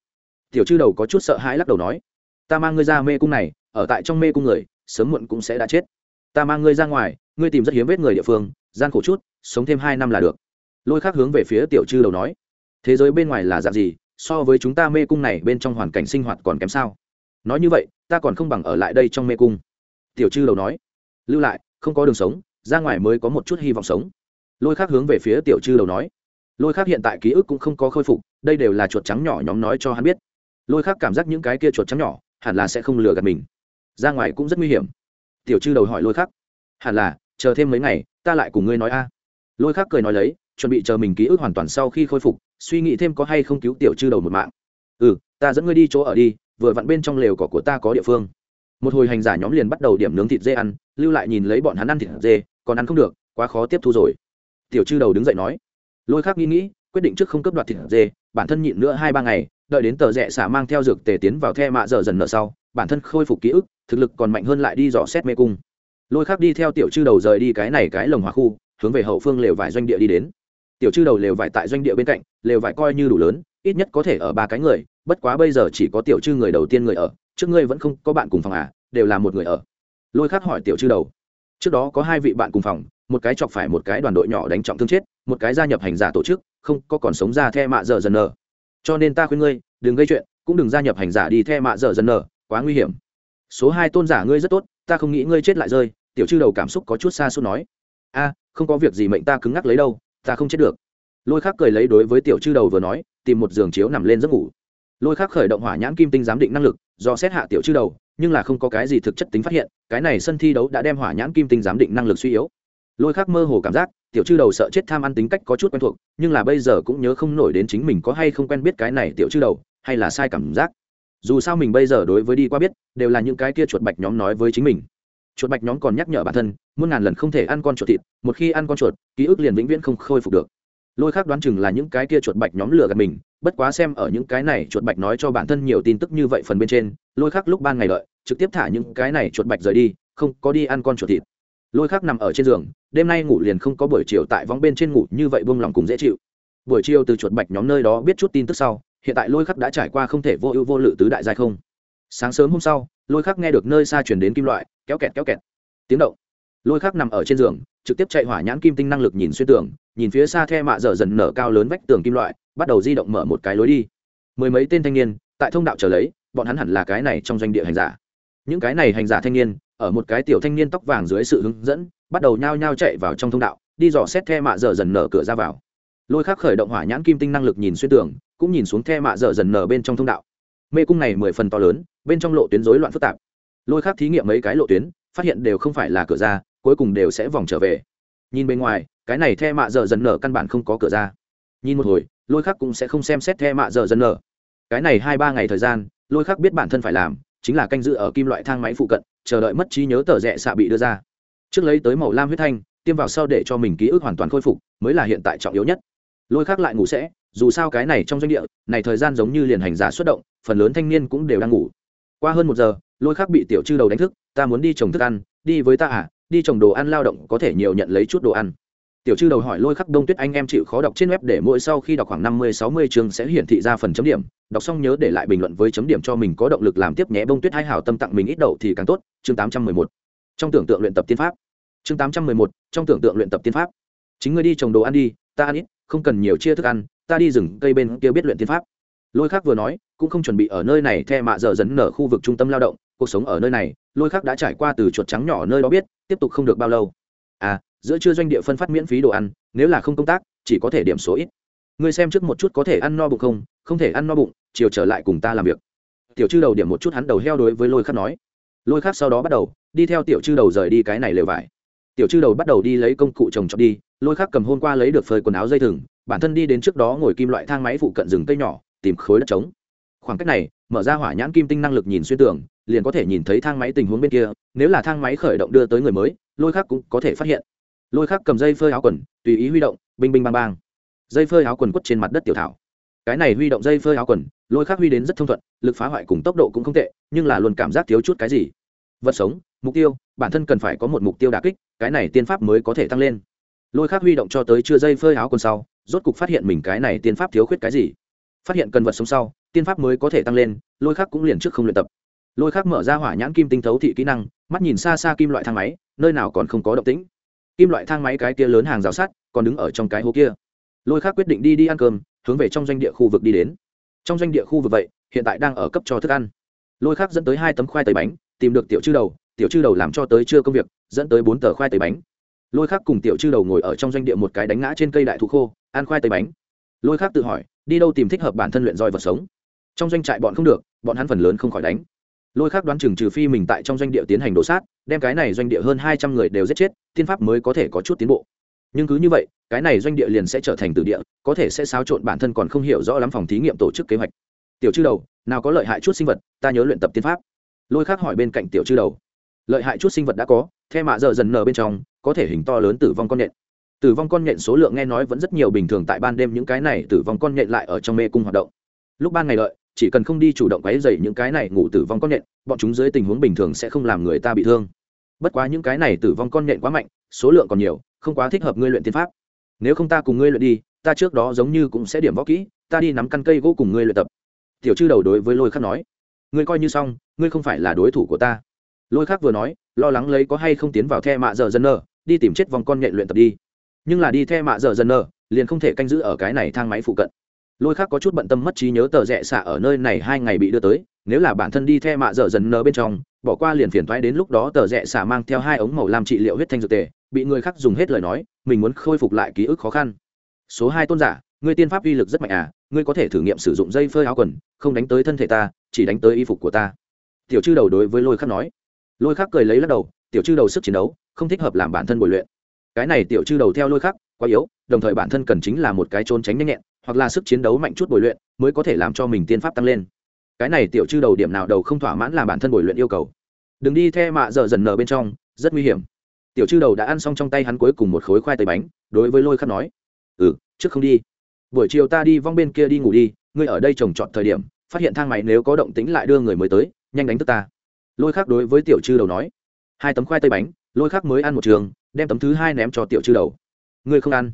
tiểu chư đầu có chút sợ hãi lắc đầu nói, ta mang ngươi ra mê cung này, ở tại trong mê cung người, sớm muộn cũng sẽ đã chết. Ta mang ngươi ra ngoài, ngươi tìm rất hiếm vết người địa phương, gian khổ chút, sống thêm hai năm là được. Lôi khác hướng về phía tiểu chư đầu nói, thế giới bên ngoài là dạng gì, so với chúng ta mê cung này bên trong hoàn cảnh sinh hoạt còn kém sao? Nói như vậy, ta còn không bằng ở lại đây trong mê cung. Tiểu chư đầu nói, lưu lại, không có đường sống, ra ngoài mới có một chút hy vọng sống. Lôi khác hướng về phía tiểu chư đầu nói, lôi khác hiện tại ký ức cũng không có khôi phục, đây đều là chuột trắng nhỏ nhóm nói cho hắn biết lôi khác cảm giác những cái kia chuột trắng nhỏ, hẳn là sẽ không lừa gạt mình. Ra ngoài cũng rất nguy hiểm. Tiểu chư đầu hỏi lôi khắc hẳn là, chờ thêm mấy ngày, ta lại cùng ngươi nói a. Lôi khắc cười nói lấy, chuẩn bị chờ mình ký ức hoàn toàn sau khi khôi phục, suy nghĩ thêm có hay không cứu tiểu chư đầu một mạng. Ừ ta dẫn ngươi đi chỗ ở đi, vừa vặn bên trong lều cỏ của ta có địa phương. Một hồi hành giả nhóm liền bắt đầu điểm nướng thịt dê ăn, lưu lại nhìn lấy bọn hắn ăn thịt dê, còn ăn không được, quá khó tiếp thu rồi. Tiểu chư đầu đứng dậy nói. Lôi khắc nghĩ nghĩ, quyết định trước không cấp đoạt thịt dê, bản thân nhịn nữa hai ba ngày đợi đến tờ rẽ xả mang theo dược tề tiến vào the mạ dở dần nợ sau, bản thân khôi phục ký ức, thực lực còn mạnh hơn lại đi dò xét mê cung. Lôi khác đi theo tiểu chư đầu rời đi cái này cái lồng hòa khu, hướng về hậu phương lều vải doanh địa đi đến. Tiểu chư đầu lều vải tại doanh địa bên cạnh, lều vải coi như đủ lớn, ít nhất có thể ở ba cái người, bất quá bây giờ chỉ có tiểu chư người đầu tiên người ở, trước ngươi vẫn không có bạn cùng phòng à đều là một người ở. Lôi khác hỏi tiểu chư đầu. Trước đó có hai vị bạn cùng phòng, một cái chọc phải một cái đoàn đội nhỏ đánh trọng thương chết, một cái gia nhập hành giả tổ chức, không có còn sống ra the mạ dở dần nở cho nên ta khuyên ngươi, đừng gây chuyện, cũng đừng gia nhập hành giả đi theo mạ dở dần nở, quá nguy hiểm. Số hai tôn giả ngươi rất tốt, ta không nghĩ ngươi chết lại rơi, tiểu chư đầu cảm xúc có chút xa suốt nói. A, không có việc gì mệnh ta cứng ngắc lấy đâu, ta không chết được. Lôi khắc cười lấy đối với tiểu chư đầu vừa nói, tìm một giường chiếu nằm lên giấc ngủ. Lôi khắc khởi động hỏa nhãn kim tinh giám định năng lực, do xét hạ tiểu chư đầu, nhưng là không có cái gì thực chất tính phát hiện, cái này sân thi đấu đã đem hỏa nhãn kim tinh giám định năng lực suy yếu. Lôi khắc mơ hồ cảm giác tiểu chư đầu sợ chết tham ăn tính cách có chút quen thuộc, nhưng là bây giờ cũng nhớ không nổi đến chính mình có hay không quen biết cái này tiểu chư đầu, hay là sai cảm giác. Dù sao mình bây giờ đối với đi qua biết, đều là những cái kia chuột bạch nhóm nói với chính mình. Chuột bạch nhóm còn nhắc nhở bản thân, muôn ngàn lần không thể ăn con chuột thịt, một khi ăn con chuột, ký ức liền vĩnh viễn không khôi phục được. Lôi khác đoán chừng là những cái kia chuột bạch nhóm lừa gạt mình, bất quá xem ở những cái này chuột bạch nói cho bản thân nhiều tin tức như vậy phần bên trên, lôi khác lúc ban ngày lợi trực tiếp thả những cái này chuột bạch rời đi, không có đi ăn con chuột thịt lôi khác nằm ở trên giường, đêm nay ngủ liền không có buổi chiều tại vóng bên trên ngủ như vậy buông lòng cùng dễ chịu. Buổi chiều từ chuột bạch nhóm nơi đó biết chút tin tức sau, hiện tại lôi khắc đã trải qua không thể vô ưu vô lự tứ đại giai không. Sáng sớm hôm sau, lôi khắc nghe được nơi xa chuyển đến kim loại, kéo kẹt kéo kẹt. Tiếng động. Lôi khắc nằm ở trên giường, trực tiếp chạy hỏa nhãn kim tinh năng lực nhìn xuyên tường, nhìn phía xa the mạ dở dần nở cao lớn vách tường kim loại, bắt đầu di động mở một cái lối đi. Mười mấy tên thanh niên, tại thông đạo trở lấy, bọn hắn hẳn là cái này trong doanh địa hành giả. Những cái này hành giả thanh niên ở một cái tiểu thanh niên tóc vàng dưới sự hướng dẫn, bắt đầu nhao nhao chạy vào trong thông đạo, đi dò xét the mạ dở dần nở cửa ra vào. Lôi khắc khởi động hỏa nhãn kim tinh năng lực nhìn xuyên tường, cũng nhìn xuống the mạ dở dần nở bên trong thông đạo. Mê cung này mười phần to lớn, bên trong lộ tuyến rối loạn phức tạp. Lôi khắc thí nghiệm mấy cái lộ tuyến, phát hiện đều không phải là cửa ra, cuối cùng đều sẽ vòng trở về. Nhìn bên ngoài, cái này the mạ dở dần nở căn bản không có cửa ra. Nhìn một hồi, lôi khắc cũng sẽ không xem xét the mạ dở dần nở. Cái này hai ba ngày thời gian, lôi khắc biết bản thân phải làm, chính là canh giữ ở kim loại thang máy phụ cận chờ đợi mất trí nhớ tờ rẽ xạ bị đưa ra. Trước lấy tới màu lam huyết thanh, tiêm vào sau để cho mình ký ức hoàn toàn khôi phục, mới là hiện tại trọng yếu nhất. Lôi khác lại ngủ sẽ, dù sao cái này trong doanh địa, này thời gian giống như liền hành giả xuất động, phần lớn thanh niên cũng đều đang ngủ. Qua hơn một giờ, lôi khác bị tiểu chư đầu đánh thức, ta muốn đi trồng thức ăn, đi với ta à đi trồng đồ ăn lao động có thể nhiều nhận lấy chút đồ ăn tiểu chư đầu hỏi lôi khắc đông tuyết anh em chịu khó đọc trên web để mỗi sau khi đọc khoảng năm mươi, sáu mươi chương sẽ hiển thị ra phần chấm điểm. Đọc xong nhớ để lại bình luận với chấm điểm cho mình có động lực làm tiếp nhé. Bông tuyết hai hảo tâm tặng mình ít đậu thì càng tốt. Chương tám trăm mười một. Trong tưởng tượng luyện tập tiên pháp. Chương tám trăm mười một. Trong tưởng tượng luyện tập tiên pháp. Chính ngươi đi trồng đồ ăn đi, ta ăn ít, không cần nhiều chia thức ăn, ta đi rừng cây bên kia biết luyện tiên pháp. Lôi khắc vừa nói, cũng không chuẩn bị ở nơi này, the mạ dở dấn nở khu vực trung tâm lao động. Cuộc sống ở nơi này, lôi khắc đã trải qua từ chuột trắng nhỏ nơi đó biết, tiếp tục không được bao lâu. À giữa trưa doanh địa phân phát miễn phí đồ ăn, nếu là không công tác, chỉ có thể điểm số ít. Ngươi xem trước một chút có thể ăn no bụng không không thể ăn no bụng, chiều trở lại cùng ta làm việc. Tiểu chư đầu điểm một chút hắn đầu heo đối với lôi khắc nói. Lôi khắc sau đó bắt đầu, đi theo tiểu chư đầu rời đi cái này lều vải. Tiểu chư đầu bắt đầu đi lấy công cụ trồng trọt đi, lôi khắc cầm hôm qua lấy được phơi quần áo dây thừng, bản thân đi đến trước đó ngồi kim loại thang máy phụ cận rừng cây nhỏ, tìm khối đất trống. Khoảng cách này, mở ra hỏa nhãn kim tinh năng lực nhìn xuyên tường, liền có thể nhìn thấy thang máy tình huống bên kia, nếu là thang máy khởi động đưa tới người mới, lôi khắc cũng có thể phát hiện lôi khắc cầm dây phơi áo quần, tùy ý huy động binh binh bang bang. Dây phơi áo quần quất trên mặt đất tiểu thảo. Cái này huy động dây phơi áo quần, lôi khắc huy đến rất thông thuận, lực phá hoại cùng tốc độ cũng không tệ, nhưng là luôn cảm giác thiếu chút cái gì. Vật sống, mục tiêu, bản thân cần phải có một mục tiêu đà kích, cái này tiên pháp mới có thể tăng lên. Lôi khắc huy động cho tới chưa dây phơi áo quần sau, rốt cục phát hiện mình cái này tiên pháp thiếu khuyết cái gì. Phát hiện cần vật sống sau, tiên pháp mới có thể tăng lên, lôi khắc cũng liền trước không luyện tập. Lôi khắc mở ra hỏa nhãn kim tinh thấu thị kỹ năng, mắt nhìn xa xa kim loại thang máy, nơi nào còn không có động tĩnh kim loại thang máy cái kia lớn hàng rào sắt, còn đứng ở trong cái hố kia. Lôi khác quyết định đi đi ăn cơm, hướng về trong doanh địa khu vực đi đến. Trong doanh địa khu vực vậy, hiện tại đang ở cấp cho thức ăn. Lôi khác dẫn tới hai tấm khoai tây bánh, tìm được tiểu chư đầu, tiểu chư đầu làm cho tới chưa công việc, dẫn tới bốn tờ khoai tây bánh. Lôi khác cùng tiểu chư đầu ngồi ở trong doanh địa một cái đánh ngã trên cây đại thụ khô, ăn khoai tây bánh. Lôi khác tự hỏi, đi đâu tìm thích hợp bản thân luyện roi vật sống? Trong doanh trại bọn không được, bọn hắn phần lớn không khỏi đánh lôi khác đoán chừng trừ phi mình tại trong doanh địa tiến hành đổ sát, đem cái này doanh địa hơn hai trăm người đều giết chết, tiên pháp mới có thể có chút tiến bộ. Nhưng cứ như vậy, cái này doanh địa liền sẽ trở thành từ địa, có thể sẽ xáo trộn bản thân còn không hiểu rõ lắm phòng thí nghiệm tổ chức kế hoạch. Tiểu chư đầu, nào có lợi hại chút sinh vật, ta nhớ luyện tập tiên pháp. Lôi khác hỏi bên cạnh tiểu chư đầu. Lợi hại chút sinh vật đã có, theo mạ dợ dần nở bên trong, có thể hình to lớn tử vong con nhện. Tử vong con nhện số lượng nghe nói vẫn rất nhiều bình thường tại ban đêm những cái này tử vong con nhện lại ở trong mê cung hoạt động. Lúc ban ngày lợi chỉ cần không đi chủ động quấy dày những cái này ngủ tử vong con nhện, bọn chúng dưới tình huống bình thường sẽ không làm người ta bị thương. Bất quá những cái này tử vong con nhện quá mạnh, số lượng còn nhiều, không quá thích hợp ngươi luyện tiên pháp. Nếu không ta cùng ngươi luyện đi, ta trước đó giống như cũng sẽ điểm võ kỹ, ta đi nắm căn cây gỗ cùng ngươi luyện tập. Tiểu chư đầu đối với lôi khắc nói. Ngươi coi như xong, ngươi không phải là đối thủ của ta. Lôi khắc vừa nói, lo lắng lấy có hay không tiến vào the mạ giờ dân nơ đi tìm chết vòng con nhện luyện tập đi. Nhưng là đi the mạ giờ dân nơ liền không thể canh giữ ở cái này thang máy phụ cận lôi khác có chút bận tâm mất trí nhớ tờ rẽ xạ ở nơi này hai ngày bị đưa tới, nếu là bản thân đi theo mạ dở dần nở bên trong, bỏ qua liền phiền thoái đến lúc đó tờ rẽ xạ mang theo hai ống màu làm trị liệu huyết thanh dược tề, bị người khác dùng hết lời nói, mình muốn khôi phục lại ký ức khó khăn. Số hai tôn giả người tiên pháp uy lực rất mạnh à ngươi có thể thử nghiệm sử dụng dây phơi áo quần, không đánh tới thân thể ta, chỉ đánh tới y phục của ta. Tiểu chư đầu đối với lôi khắc nói. Lôi khắc cười lấy lắc đầu, tiểu chư đầu sức chiến đấu, không thích hợp làm bản thân bồi luyện. Cái này tiểu chư đầu theo lôi khắc quá yếu, đồng thời bản thân cần chính là một cái trốn tránh nhanh nhẹn hoặc là sức chiến đấu mạnh chút bồi luyện mới có thể làm cho mình tiên pháp tăng lên. Cái này tiểu chư đầu điểm nào đầu không thỏa mãn là bản thân bồi luyện yêu cầu. Đừng đi theo mạ dở dần nở bên trong, rất nguy hiểm. Tiểu chư đầu đã ăn xong trong tay hắn cuối cùng một khối khoai tây bánh, đối với lôi khắc nói ừ trước không đi. Buổi chiều ta đi vong bên kia đi ngủ đi, ngươi ở đây trồng trọt thời điểm, phát hiện thang máy nếu có động tính lại đưa người mới tới, nhanh đánh thức ta. Lôi khắc đối với tiểu chư đầu nói, hai tấm khoai tây bánh, lôi khắc mới ăn một trường, đem tấm thứ hai ném cho tiểu chư đầu. Ngươi không ăn.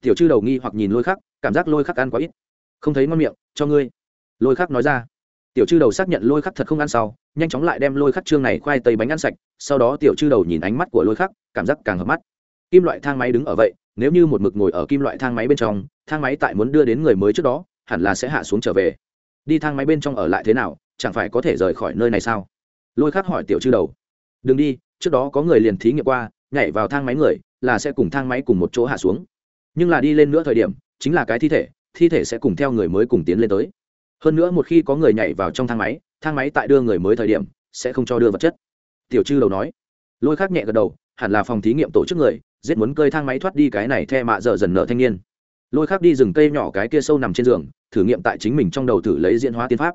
Tiểu chư đầu nghi hoặc nhìn lôi khắc cảm giác lôi khắc ăn quá ít. Không thấy ngon miệng, cho ngươi. Lôi khắc nói ra. Tiểu chư đầu xác nhận lôi khắc thật không ăn sau, nhanh chóng lại đem lôi khắc trương này khoai tây bánh ăn sạch, sau đó tiểu chư đầu nhìn ánh mắt của lôi khắc, cảm giác càng hợp mắt. Kim loại thang máy đứng ở vậy, nếu như một mực ngồi ở kim loại thang máy bên trong, thang máy tại muốn đưa đến người mới trước đó, hẳn là sẽ hạ xuống trở về. Đi thang máy bên trong ở lại thế nào, chẳng phải có thể rời khỏi nơi này sao? Lôi khắc hỏi tiểu chư đầu. Đừng đi, trước đó có người liền thí nghiệm qua, nhảy vào thang máy người, là sẽ cùng thang máy cùng một chỗ hạ xuống. Nhưng là đi lên nữa thời điểm chính là cái thi thể thi thể sẽ cùng theo người mới cùng tiến lên tới. Hơn nữa một khi có người nhảy vào trong thang máy thang máy tại đưa người mới thời điểm, sẽ không cho đưa vật chất. Tiểu chư đầu nói. Lôi khác nhẹ gật đầu, hẳn là phòng thí nghiệm tổ chức người, giết muốn cơi thang máy thoát đi cái này the mạ dở dần nợ thanh niên. Lôi khác đi rừng cây nhỏ cái kia sâu nằm trên giường, thử nghiệm tại chính mình trong đầu thử lấy diễn hóa tiên pháp.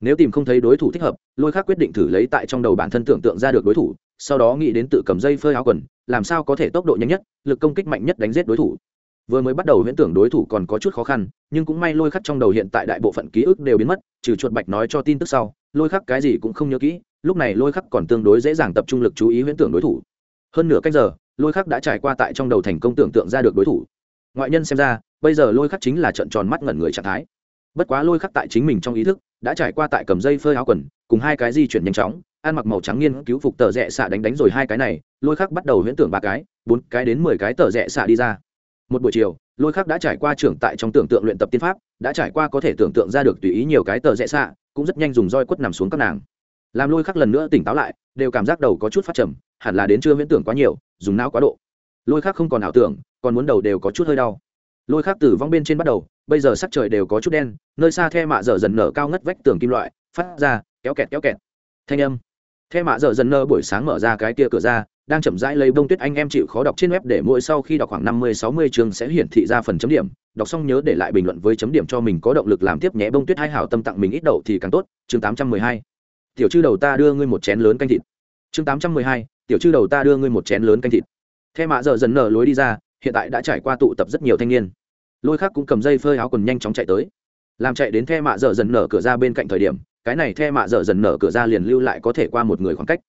Nếu tìm không thấy đối thủ thích hợp, lôi khác quyết định thử lấy tại trong đầu bản thân tưởng tượng ra được đối thủ, sau đó nghĩ đến tự cầm dây phơi áo quần, làm sao có thể tốc độ nhanh nhất, lực công kích mạnh nhất đánh giết đối thủ vừa mới bắt đầu huyễn tưởng đối thủ còn có chút khó khăn, nhưng cũng may lôi khắc trong đầu hiện tại đại bộ phận ký ức đều biến mất, trừ chuột bạch nói cho tin tức sau, lôi khắc cái gì cũng không nhớ kỹ, lúc này lôi khắc còn tương đối dễ dàng tập trung lực chú ý huyễn tưởng đối thủ. Hơn nửa cách giờ, lôi khắc đã trải qua tại trong đầu thành công tưởng tượng ra được đối thủ. Ngoại nhân xem ra, bây giờ lôi khắc chính là trận tròn mắt ngẩn người trạng thái. Bất quá lôi khắc tại chính mình trong ý thức, đã trải qua tại cầm dây phơi áo quần, cùng hai cái di chuyển nhanh chóng, ăn mặc màu trắng nghiên cứu phục tờ rẽ xạ đánh đánh rồi hai cái này, lôi khắc bắt đầu huyễn tưởng ba cái, bốn cái đến mười cái tờ rẽ xạ đi ra một buổi chiều, lôi khắc đã trải qua trưởng tại trong tưởng tượng luyện tập tiên pháp, đã trải qua có thể tưởng tượng ra được tùy ý nhiều cái tờ rẽ xạ, cũng rất nhanh dùng roi quất nằm xuống các nàng. Làm lôi khắc lần nữa tỉnh táo lại, đều cảm giác đầu có chút phát trầm, hẳn là đến chưa viễn tưởng quá nhiều, dùng não quá độ. Lôi khắc không còn ảo tưởng, còn muốn đầu đều có chút hơi đau. Lôi khắc từ vong bên trên bắt đầu, bây giờ sắc trời đều có chút đen, nơi xa the mạ dở dần nở cao ngất vách tường kim loại, phát ra, kéo kẹt kéo kẹt. Thanh âm. The mạ dở dần nơ buổi sáng mở ra cái kia cửa ra đang chậm rãi lấy bông tuyết anh em chịu khó đọc trên web để mỗi sau khi đọc khoảng năm mươi, sáu mươi chương sẽ hiển thị ra phần chấm điểm. Đọc xong nhớ để lại bình luận với chấm điểm cho mình có động lực làm tiếp nhé. Bông tuyết hai hảo tâm tặng mình ít đậu thì càng tốt. Chương tám trăm mười hai. Tiểu chư đầu ta đưa ngươi một chén lớn canh thịt. Chương tám trăm mười hai. Tiểu chư đầu ta đưa ngươi một chén lớn canh thịt. Thế mạ dở dần nở lối đi ra, hiện tại đã trải qua tụ tập rất nhiều thanh niên. Lôi khác cũng cầm dây phơi áo quần nhanh chóng chạy tới. Làm chạy đến the mạ dở dần nở cửa ra bên cạnh thời điểm, cái này the mạ dở dần nở cửa ra liền lưu lại có thể qua một người khoảng cách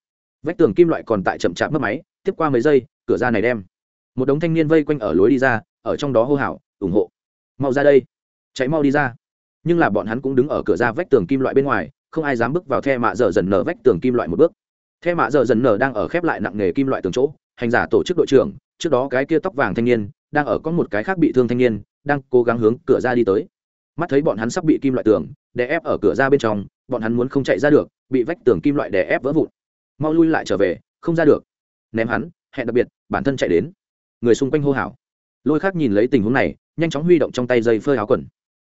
vách tường kim loại còn tại chậm chạp mất máy, tiếp qua mấy giây, cửa ra này đem. Một đống thanh niên vây quanh ở lối đi ra, ở trong đó hô hào, ủng hộ. Mau ra đây. Chạy mau đi ra. Nhưng là bọn hắn cũng đứng ở cửa ra vách tường kim loại bên ngoài, không ai dám bước vào the mạ dở dần nở vách tường kim loại một bước. The mạ dở dần nở đang ở khép lại nặng nghề kim loại tường chỗ, hành giả tổ chức đội trưởng, trước đó cái kia tóc vàng thanh niên, đang ở có một cái khác bị thương thanh niên, đang cố gắng hướng cửa ra đi tới. Mắt thấy bọn hắn sắp bị kim loại tường đè ép ở cửa ra bên trong, bọn hắn muốn không chạy ra được, bị vách tường kim loại đè ép vỡ vụn mau lui lại trở về, không ra được. Ném hắn, hẹn đặc biệt, bản thân chạy đến. Người xung quanh hô hào. Lôi khác nhìn lấy tình huống này, nhanh chóng huy động trong tay dây phơi áo quần.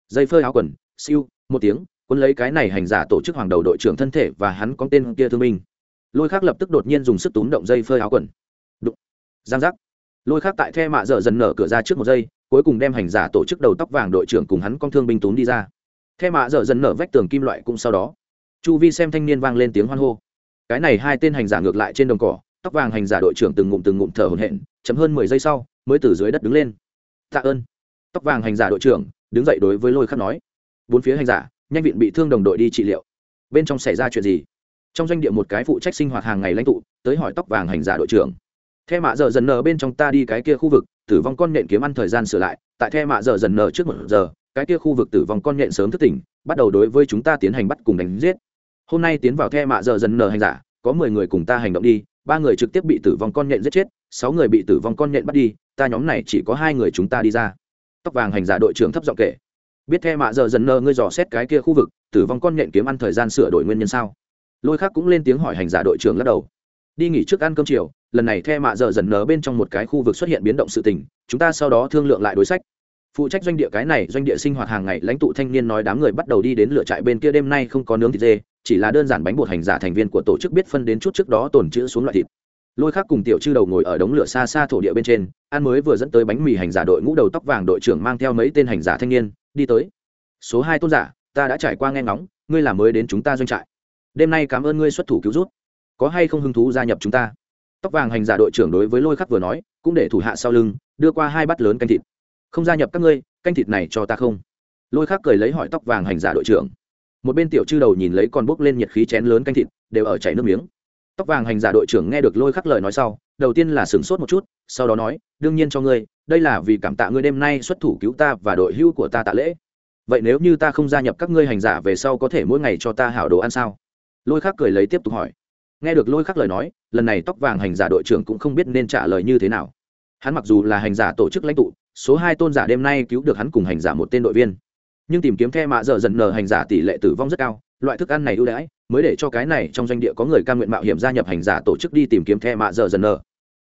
Dây phơi áo quần, siêu, một tiếng quân lấy cái này hành giả tổ chức hoàng đầu đội trưởng thân thể và hắn có tên kia thương binh. Lôi khác lập tức đột nhiên dùng sức túm động dây phơi áo quần. Đụng. Giang giác. Lôi khác tại the mạ dở dần nở cửa ra trước một giây, cuối cùng đem hành giả tổ chức đầu tóc vàng đội trưởng cùng hắn con thương binh túm đi ra. The mạ dở dần nở vách tường kim loại cũng sau đó. Chu vi xem thanh niên vang lên tiếng hoan hô cái này hai tên hành giả ngược lại trên đồng cỏ, tóc vàng hành giả đội trưởng từng ngụm từng ngụm thở hổn hển chấm hơn mười giây sau, mới từ dưới đất đứng lên. Tạ ơn. Tóc vàng hành giả đội trưởng, đứng dậy đối với lôi khắc nói. Bốn phía hành giả, nhanh viện bị thương đồng đội đi trị liệu. Bên trong xảy ra chuyện gì? Trong doanh địa một cái phụ trách sinh hoạt hàng ngày lãnh tụ, tới hỏi tóc vàng hành giả đội trưởng. The mạ giờ dần nở bên trong ta đi cái kia khu vực, tử vong con nhện kiếm ăn thời gian sửa lại, tại the mạ giờ dần nở trước một giờ, cái kia khu vực tử vong con nhện sớm thức tỉnh, bắt đầu đối với chúng ta tiến hành bắt cùng đánh giết hôm nay tiến vào the mạ giờ dần nở hành giả, có mười người cùng ta hành động đi, ba người trực tiếp bị tử vong con nhện giết chết, sáu người bị tử vong con nhện bắt đi, ta nhóm này chỉ có hai người chúng ta đi ra. Tóc vàng hành giả đội trưởng thấp giọng kể. Biết the mạ giờ dần nở ngươi dò xét cái kia khu vực, tử vong con nhện kiếm ăn thời gian sửa đổi nguyên nhân sao? Lôi khác cũng lên tiếng hỏi hành giả đội trưởng lắc đầu. Đi nghỉ trước ăn cơm chiều, lần này the mạ giờ dần nở bên trong một cái khu vực xuất hiện biến động sự tình, chúng ta sau đó thương lượng lại đối sách. Phụ trách doanh địa cái này, doanh địa sinh hoạt hàng ngày lãnh tụ thanh niên nói đám người bắt đầu đi đến lựa trại bên kia, đêm nay không có nướng thịt dê chỉ là đơn giản bánh bột hành giả thành viên của tổ chức biết phân đến chút trước đó tồn chữ xuống loại thịt. Lôi khác cùng tiểu chư đầu ngồi ở đống lửa xa xa thổ địa bên trên, ăn mới vừa dẫn tới bánh mì hành giả đội ngũ đầu tóc vàng đội trưởng mang theo mấy tên hành giả thanh niên, đi tới. Số hai tôn giả, ta đã trải qua nghe ngóng, ngươi là mới đến chúng ta doanh trại. Đêm nay cảm ơn ngươi xuất thủ cứu rút có hay không hứng thú gia nhập chúng ta? Tóc vàng hành giả đội trưởng đối với lôi khắc vừa nói, cũng để thủ hạ sau lưng, đưa qua hai bát lớn canh thịt. Không gia nhập các ngươi, canh thịt này cho ta không. Lôi khắc cười lấy hỏi tóc vàng hành giả đội trưởng một bên tiểu chư đầu nhìn lấy con bốc lên nhiệt khí chén lớn canh thịt, đều ở chảy nước miếng. Tóc vàng hành giả đội trưởng nghe được lôi khắc lời nói sau, đầu tiên là sửng sốt một chút, sau đó nói, đương nhiên cho ngươi, đây là vì cảm tạ ngươi đêm nay xuất thủ cứu ta và đội hưu của ta tạ lễ. Vậy nếu như ta không gia nhập các ngươi hành giả về sau có thể mỗi ngày cho ta hảo đồ ăn sao? Lôi khắc cười lấy tiếp tục hỏi. Nghe được lôi khắc lời nói, lần này tóc vàng hành giả đội trưởng cũng không biết nên trả lời như thế nào. Hắn mặc dù là hành giả tổ chức lãnh tụ, số hai tôn giả đêm nay cứu được hắn cùng hành giả một tên đội viên nhưng tìm kiếm the mạ dở dần nờ hành giả tỷ lệ tử vong rất cao, loại thức ăn này ưu đãi, mới để cho cái này trong doanh địa có người ca nguyện mạo hiểm gia nhập hành giả tổ chức đi tìm kiếm the mạ dở dần nờ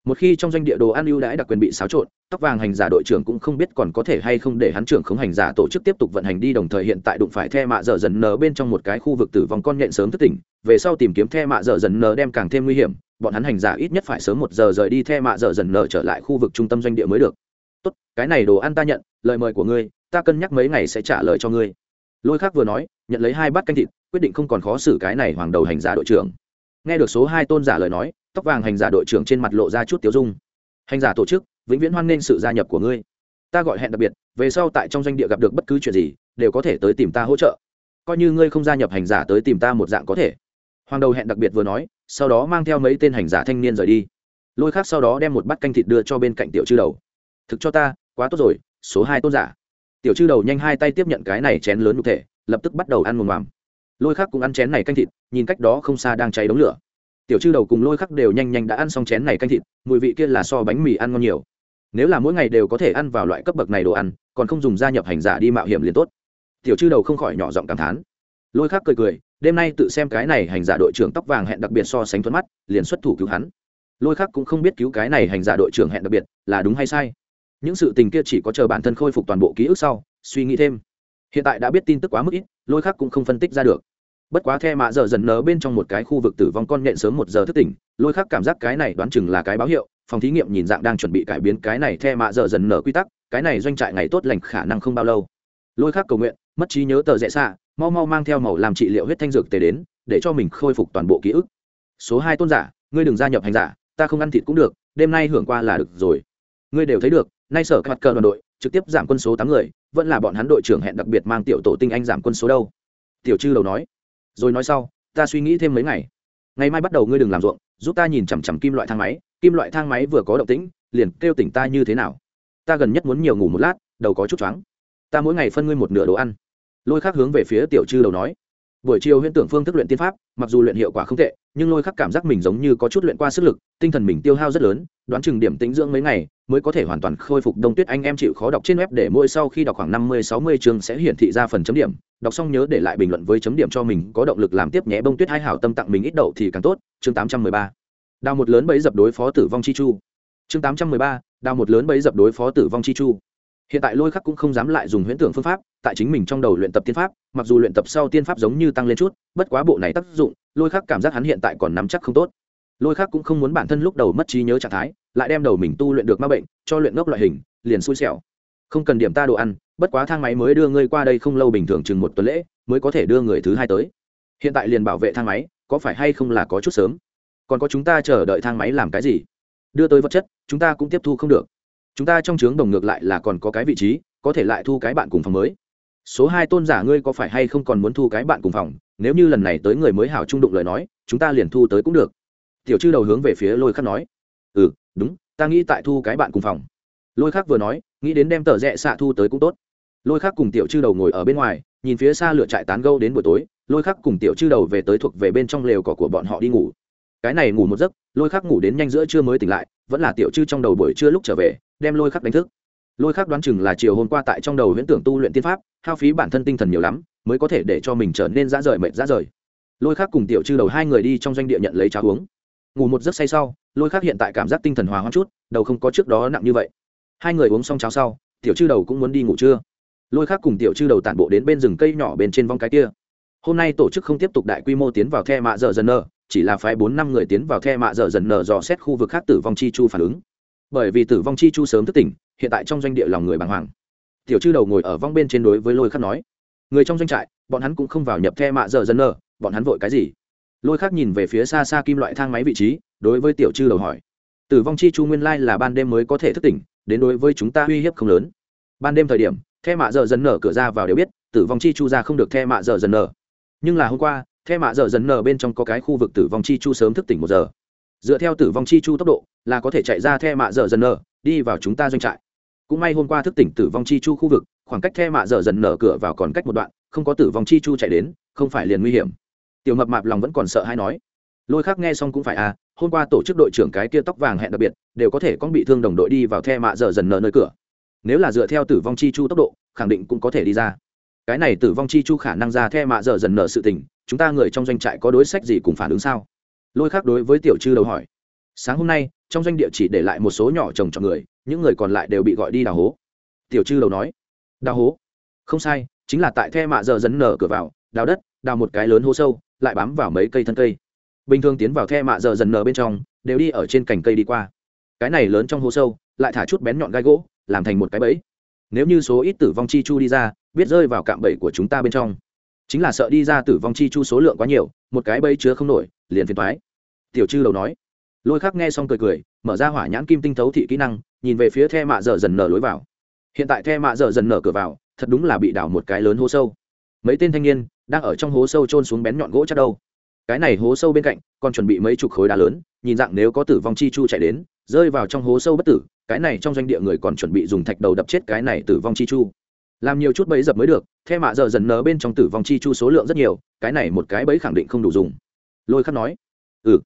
một khi trong doanh địa đồ ăn ưu đãi đặc quyền bị xáo trộn, tóc vàng hành giả đội trưởng cũng không biết còn có thể hay không để hắn trưởng khống hành giả tổ chức tiếp tục vận hành đi, đồng thời hiện tại đụng phải the mạ dở dần nờ bên trong một cái khu vực tử vong con nhện sớm thất tỉnh, về sau tìm kiếm the mạ dở dần nờ đem càng thêm nguy hiểm, bọn hắn hành giả ít nhất phải sớm một giờ rời đi the mạ dở dần nờ trở lại khu vực trung tâm doanh địa mới được. Tốt, cái này đồ ăn ta nhận, lời mời của ngươi ta cân nhắc mấy ngày sẽ trả lời cho ngươi. Lôi khác vừa nói, nhận lấy hai bát canh thịt, quyết định không còn khó xử cái này hoàng đầu hành giả đội trưởng. Nghe được số hai tôn giả lời nói, tóc vàng hành giả đội trưởng trên mặt lộ ra chút tiếu dung. Hành giả tổ chức, vĩnh viễn hoan nghênh sự gia nhập của ngươi. Ta gọi hẹn đặc biệt, về sau tại trong doanh địa gặp được bất cứ chuyện gì, đều có thể tới tìm ta hỗ trợ. Coi như ngươi không gia nhập hành giả tới tìm ta một dạng có thể. Hoàng đầu hẹn đặc biệt vừa nói, sau đó mang theo mấy tên hành giả thanh niên rời đi. Lôi khác sau đó đem một bát canh thịt đưa cho bên cạnh tiểu chư đầu. Thực cho ta, quá tốt rồi, số hai tôn giả tiểu chư đầu nhanh hai tay tiếp nhận cái này chén lớn nhục thể, lập tức bắt đầu ăn mồm mòm. Lôi khắc cũng ăn chén này canh thịt, nhìn cách đó không xa đang cháy đống lửa. Tiểu chư đầu cùng lôi khắc đều nhanh nhanh đã ăn xong chén này canh thịt, mùi vị kia là so bánh mì ăn ngon nhiều. Nếu là mỗi ngày đều có thể ăn vào loại cấp bậc này đồ ăn, còn không dùng gia nhập hành giả đi mạo hiểm liền tốt. Tiểu chư đầu không khỏi nhỏ giọng cảm thán. Lôi khắc cười cười, đêm nay tự xem cái này hành giả đội trưởng tóc vàng hẹn đặc biệt so sánh thuận mắt, liền xuất thủ cứu hắn. Lôi khắc cũng không biết cứu cái này hành giả đội trưởng hẹn đặc biệt là đúng hay sai những sự tình kia chỉ có chờ bản thân khôi phục toàn bộ ký ức sau, suy nghĩ thêm. Hiện tại đã biết tin tức quá mức ít, lôi khác cũng không phân tích ra được. Bất quá the mạ giờ dần nở bên trong một cái khu vực tử vong con nhện sớm một giờ thức tỉnh, lôi khác cảm giác cái này đoán chừng là cái báo hiệu, phòng thí nghiệm nhìn dạng đang chuẩn bị cải biến cái này the mạ giờ dần nở quy tắc, cái này doanh trại ngày tốt lành khả năng không bao lâu. Lôi khác cầu nguyện, mất trí nhớ tờ rẽ xạ, mau mau mang theo màu làm trị liệu huyết thanh dược tề đến, để cho mình khôi phục toàn bộ ký ức. Số hai tôn giả, ngươi đừng gia nhập hành giả, ta không ăn thịt cũng được, đêm nay hưởng qua là được rồi. Ngươi đều thấy được nay sở mặt cờ đoàn đội trực tiếp giảm quân số tám người, vẫn là bọn hắn đội trưởng hẹn đặc biệt mang tiểu tổ tinh anh giảm quân số đâu. Tiểu chư đầu nói. Rồi nói sau, ta suy nghĩ thêm mấy ngày. Ngày mai bắt đầu ngươi đừng làm ruộng, giúp ta nhìn chằm chằm kim loại thang máy, kim loại thang máy vừa có động tĩnh, liền kêu tỉnh ta như thế nào. Ta gần nhất muốn nhiều ngủ một lát, đầu có chút choáng. Ta mỗi ngày phân ngươi một nửa đồ ăn. Lôi khắc hướng về phía tiểu chư đầu nói. Buổi chiều huyễn tưởng phương thức luyện tiên pháp, mặc dù luyện hiệu quả không tệ, nhưng lôi khắc cảm giác mình giống như có chút luyện qua sức lực, tinh thần mình tiêu hao rất lớn, đoán chừng điểm tính dưỡng mấy ngày mới có thể hoàn toàn khôi phục đông tuyết anh em chịu khó đọc trên web để mỗi sau khi đọc khoảng năm mươi, sáu mươi chương sẽ hiển thị ra phần chấm điểm. Đọc xong nhớ để lại bình luận với chấm điểm cho mình, có động lực làm tiếp nhé. Bông tuyết hai hảo tâm tặng mình ít đậu thì càng tốt. Chương tám trăm mười ba. Đào một lớn bấy dập đối phó tử vong chi chu. Chương tám trăm mười ba. Đào một lớn bấy dập đối phó tử vong chi chu. Hiện tại lôi khắc cũng không dám lại dùng huyễn tưởng phương pháp, tại chính mình trong đầu luyện tập tiên pháp, mặc dù luyện tập sau tiên pháp giống như tăng lên chút, bất quá bộ này tác dụng, lôi khắc cảm giác hắn hiện tại còn nắm chắc không tốt lôi khác cũng không muốn bản thân lúc đầu mất trí nhớ trạng thái, lại đem đầu mình tu luyện được ma bệnh, cho luyện ngốc loại hình, liền xui xẻo. Không cần điểm ta đồ ăn, bất quá thang máy mới đưa ngươi qua đây không lâu bình thường chừng một tuần lễ, mới có thể đưa người thứ hai tới. Hiện tại liền bảo vệ thang máy, có phải hay không là có chút sớm? Còn có chúng ta chờ đợi thang máy làm cái gì? Đưa tới vật chất, chúng ta cũng tiếp thu không được. Chúng ta trong trướng đồng ngược lại là còn có cái vị trí, có thể lại thu cái bạn cùng phòng mới. Số hai tôn giả ngươi có phải hay không còn muốn thu cái bạn cùng phòng? Nếu như lần này tới người mới hảo trung đụng lời nói, chúng ta liền thu tới cũng được tiểu chư đầu hướng về phía lôi khắc nói. Ừ đúng, ta nghĩ tại thu cái bạn cùng phòng. Lôi khắc vừa nói, nghĩ đến đem tờ rẽ xạ thu tới cũng tốt. Lôi khắc cùng tiểu chư đầu ngồi ở bên ngoài, nhìn phía xa lửa trại tán gâu đến buổi tối, lôi khắc cùng tiểu chư đầu về tới thuộc về bên trong lều cỏ của bọn họ đi ngủ. Cái này ngủ một giấc, lôi khắc ngủ đến nhanh giữa trưa mới tỉnh lại, vẫn là tiểu chư trong đầu buổi trưa lúc trở về, đem lôi khắc đánh thức. Lôi khắc đoán chừng là chiều hôm qua tại trong đầu huyễn tưởng tu luyện tiên pháp, hao phí bản thân tinh thần nhiều lắm, mới có thể để cho mình trở nên dã rời mệt dã rời. Lôi khắc cùng tiểu chư đầu hai người đi trong doanh địa nhận lấy cháo uống ngủ một giấc say sau, lôi khắc hiện tại cảm giác tinh thần hòa hoãn chút, đầu không có trước đó nặng như vậy. Hai người uống xong cháo sau, tiểu chư đầu cũng muốn đi ngủ trưa. Lôi khắc cùng tiểu chư đầu tản bộ đến bên rừng cây nhỏ bên trên vong cái kia. Hôm nay tổ chức không tiếp tục đại quy mô tiến vào the mạ dở dần nờ, chỉ là phái bốn năm người tiến vào the mạ dở dần nờ dò xét khu vực khác tử vong chi chu phản ứng. Bởi vì tử vong chi chu sớm thức tỉnh, hiện tại trong doanh địa lòng người bàng hoàng. Tiểu chư đầu ngồi ở vong bên trên đối với lôi khắc nói, người trong doanh trại, bọn hắn cũng không vào nhập the mạ dở dần nờ, bọn hắn vội cái gì? Lôi khác nhìn về phía xa xa kim loại thang máy vị trí, đối với tiểu chư đầu hỏi. Tử vong chi chu nguyên lai là ban đêm mới có thể thức tỉnh, đến đối với chúng ta uy hiếp không lớn. Ban đêm thời điểm, the mạ giờ dần nở cửa ra vào đều biết, tử vong chi chu ra không được the mạ giờ dần nở. Nhưng là hôm qua, the mạ giờ dần nở bên trong có cái khu vực tử vong chi chu sớm thức tỉnh một giờ. Dựa theo tử vong chi chu tốc độ, là có thể chạy ra the mạ giờ dần nở, đi vào chúng ta doanh trại. Cũng may hôm qua thức tỉnh tử vong chi chu khu vực, khoảng cách the mạ giờ dần nở cửa vào còn cách một đoạn, không có tử vong chi chu chạy đến, không phải liền nguy hiểm tiểu mập mạp lòng vẫn còn sợ hay nói, lôi khác nghe xong cũng phải à hôm qua tổ chức đội trưởng cái kia tóc vàng hẹn đặc biệt, đều có thể con bị thương đồng đội đi vào the mạ giờ dần nở nơi cửa. Nếu là dựa theo tử vong chi chu tốc độ, khẳng định cũng có thể đi ra. Cái này tử vong chi chu khả năng ra the mạ giờ dần nở sự tình, chúng ta người trong doanh trại có đối sách gì cùng phản ứng sao? Lôi khác đối với tiểu chư đầu hỏi, sáng hôm nay, trong doanh địa chỉ để lại một số nhỏ chồng cho người, những người còn lại đều bị gọi đi đào hố. Tiểu chư đầu nói, đào hố? Không sai, chính là tại the mạ giờ dần nở cửa vào, đào đất, đào một cái lớn hố sâu lại bám vào mấy cây thân cây. Bình thường tiến vào the mạ giờ dần nở bên trong, đều đi ở trên cành cây đi qua. Cái này lớn trong hố sâu, lại thả chút bén nhọn gai gỗ, làm thành một cái bẫy. Nếu như số ít tử vong chi chu đi ra, biết rơi vào cạm bẫy của chúng ta bên trong. Chính là sợ đi ra tử vong chi chu số lượng quá nhiều, một cái bẫy chứa không nổi, liền phiền thoái tiểu chư đầu nói. Lôi khắc nghe xong cười cười, mở ra hỏa nhãn kim tinh thấu thị kỹ năng, nhìn về phía the mạ dở dần nở lối vào. Hiện tại the mạ dở dần nở cửa vào, thật đúng là bị đảo một cái lớn hố sâu. Mấy tên thanh niên đang ở trong hố sâu trôn xuống bén nhọn gỗ chắc đâu. Cái này hố sâu bên cạnh, còn chuẩn bị mấy chục khối đá lớn, nhìn dạng nếu có tử vong chi chu chạy đến, rơi vào trong hố sâu bất tử, cái này trong doanh địa người còn chuẩn bị dùng thạch đầu đập chết cái này tử vong chi chu. Làm nhiều chút bẫy dập mới được theo mạ giờ dần nở bên trong tử vong chi chu số lượng rất nhiều, cái này một cái bẫy khẳng định không đủ dùng. Lôi khắc nói ừ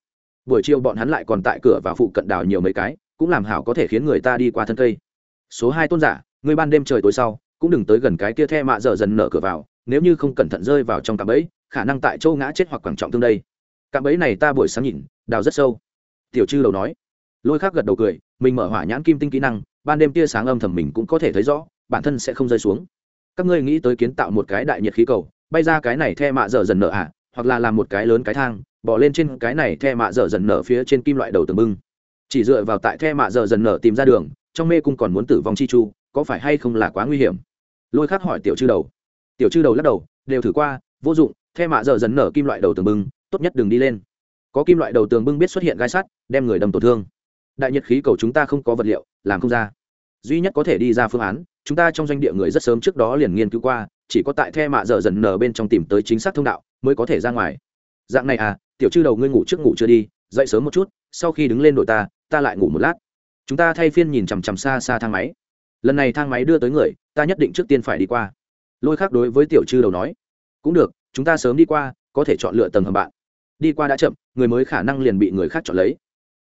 buổi chiều bọn hắn lại còn tại cửa và phụ cận đào nhiều mấy cái, cũng làm hảo có thể khiến người ta đi qua thân cây. Số hai tôn giả, người ban đêm trời tối sau, cũng đừng tới gần cái kia the mạ giờ dần nở cửa vào nếu như không cẩn thận rơi vào trong cạm bẫy khả năng tại châu ngã chết hoặc quan trọng thương đây. Cạm bẫy này ta buổi sáng nhìn đào rất sâu. Tiểu chư đầu nói. Lôi khác gật đầu cười mình mở hỏa nhãn kim tinh kỹ năng ban đêm tia sáng âm thầm mình cũng có thể thấy rõ bản thân sẽ không rơi xuống. Các ngươi nghĩ tới kiến tạo một cái đại nhiệt khí cầu bay ra cái này the mạ dở dần nở ạ à, hoặc là làm một cái lớn cái thang bỏ lên trên cái này the mạ dở dần nở phía trên kim loại đầu tường bưng. Chỉ dựa vào tại the mạ dở dần nở tìm ra đường trong mê cung còn muốn tử vong chi chu có phải hay không là quá nguy hiểm? Lôi khắc hỏi tiểu chư đầu tiểu chư đầu lắc đầu, đều thử qua, vô dụng, the mạ dở dần nở kim loại đầu tường bưng, tốt nhất đừng đi lên. Có kim loại đầu tường bưng biết xuất hiện gai sắt, đem người đâm tổn thương. Đại nhiệt khí cầu chúng ta không có vật liệu, làm không ra. Duy nhất có thể đi ra phương án, chúng ta trong doanh địa người rất sớm trước đó liền nghiên cứu qua, chỉ có tại the mạ dở dần nở bên trong tìm tới chính xác thông đạo, mới có thể ra ngoài. Dạng này à tiểu chư đầu ngươi ngủ trước ngủ chưa đi, dậy sớm một chút, sau khi đứng lên đội ta ta lại ngủ một lát. Chúng ta thay phiên nhìn chằm chằm xa xa thang máy. Lần này thang máy đưa tới người, ta nhất định trước tiên phải đi qua lôi khác đối với tiểu chư đầu nói cũng được chúng ta sớm đi qua có thể chọn lựa tầng hầm bạn. Đi qua đã chậm người mới khả năng liền bị người khác chọn lấy.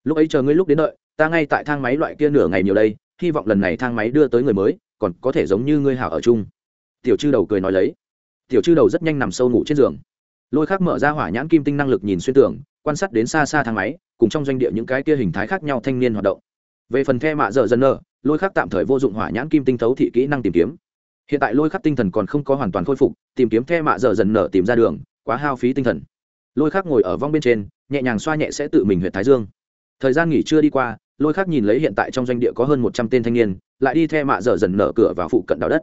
Lúc ấy chờ ngươi lúc đến đợi ta ngay tại thang máy loại kia nửa ngày nhiều đây hy vọng lần này thang máy đưa tới người mới còn có thể giống như ngươi hảo ở chung. Tiểu chư đầu cười nói lấy. Tiểu chư đầu rất nhanh nằm sâu ngủ trên giường. Lôi khác mở ra hỏa nhãn kim tinh năng lực nhìn xuyên tưởng, quan sát đến xa xa thang máy cùng trong doanh địa những cái kia hình thái khác nhau thanh niên hoạt động. Về phần the mạ dở dần nơ lôi khác tạm thời vô dụng hỏa nhãn kim tinh thấu thị kỹ năng tìm kiếm hiện tại lôi khắc tinh thần còn không có hoàn toàn khôi phục, tìm kiếm the mạ dở dần nở tìm ra đường, quá hao phí tinh thần. Lôi khắc ngồi ở vong bên trên, nhẹ nhàng xoa nhẹ sẽ tự mình huyện thái dương. Thời gian nghỉ trưa đi qua, lôi khắc nhìn lấy hiện tại trong doanh địa có hơn một trăm tên thanh niên, lại đi theo mạ dở dần nở cửa vào phụ cận đào đất.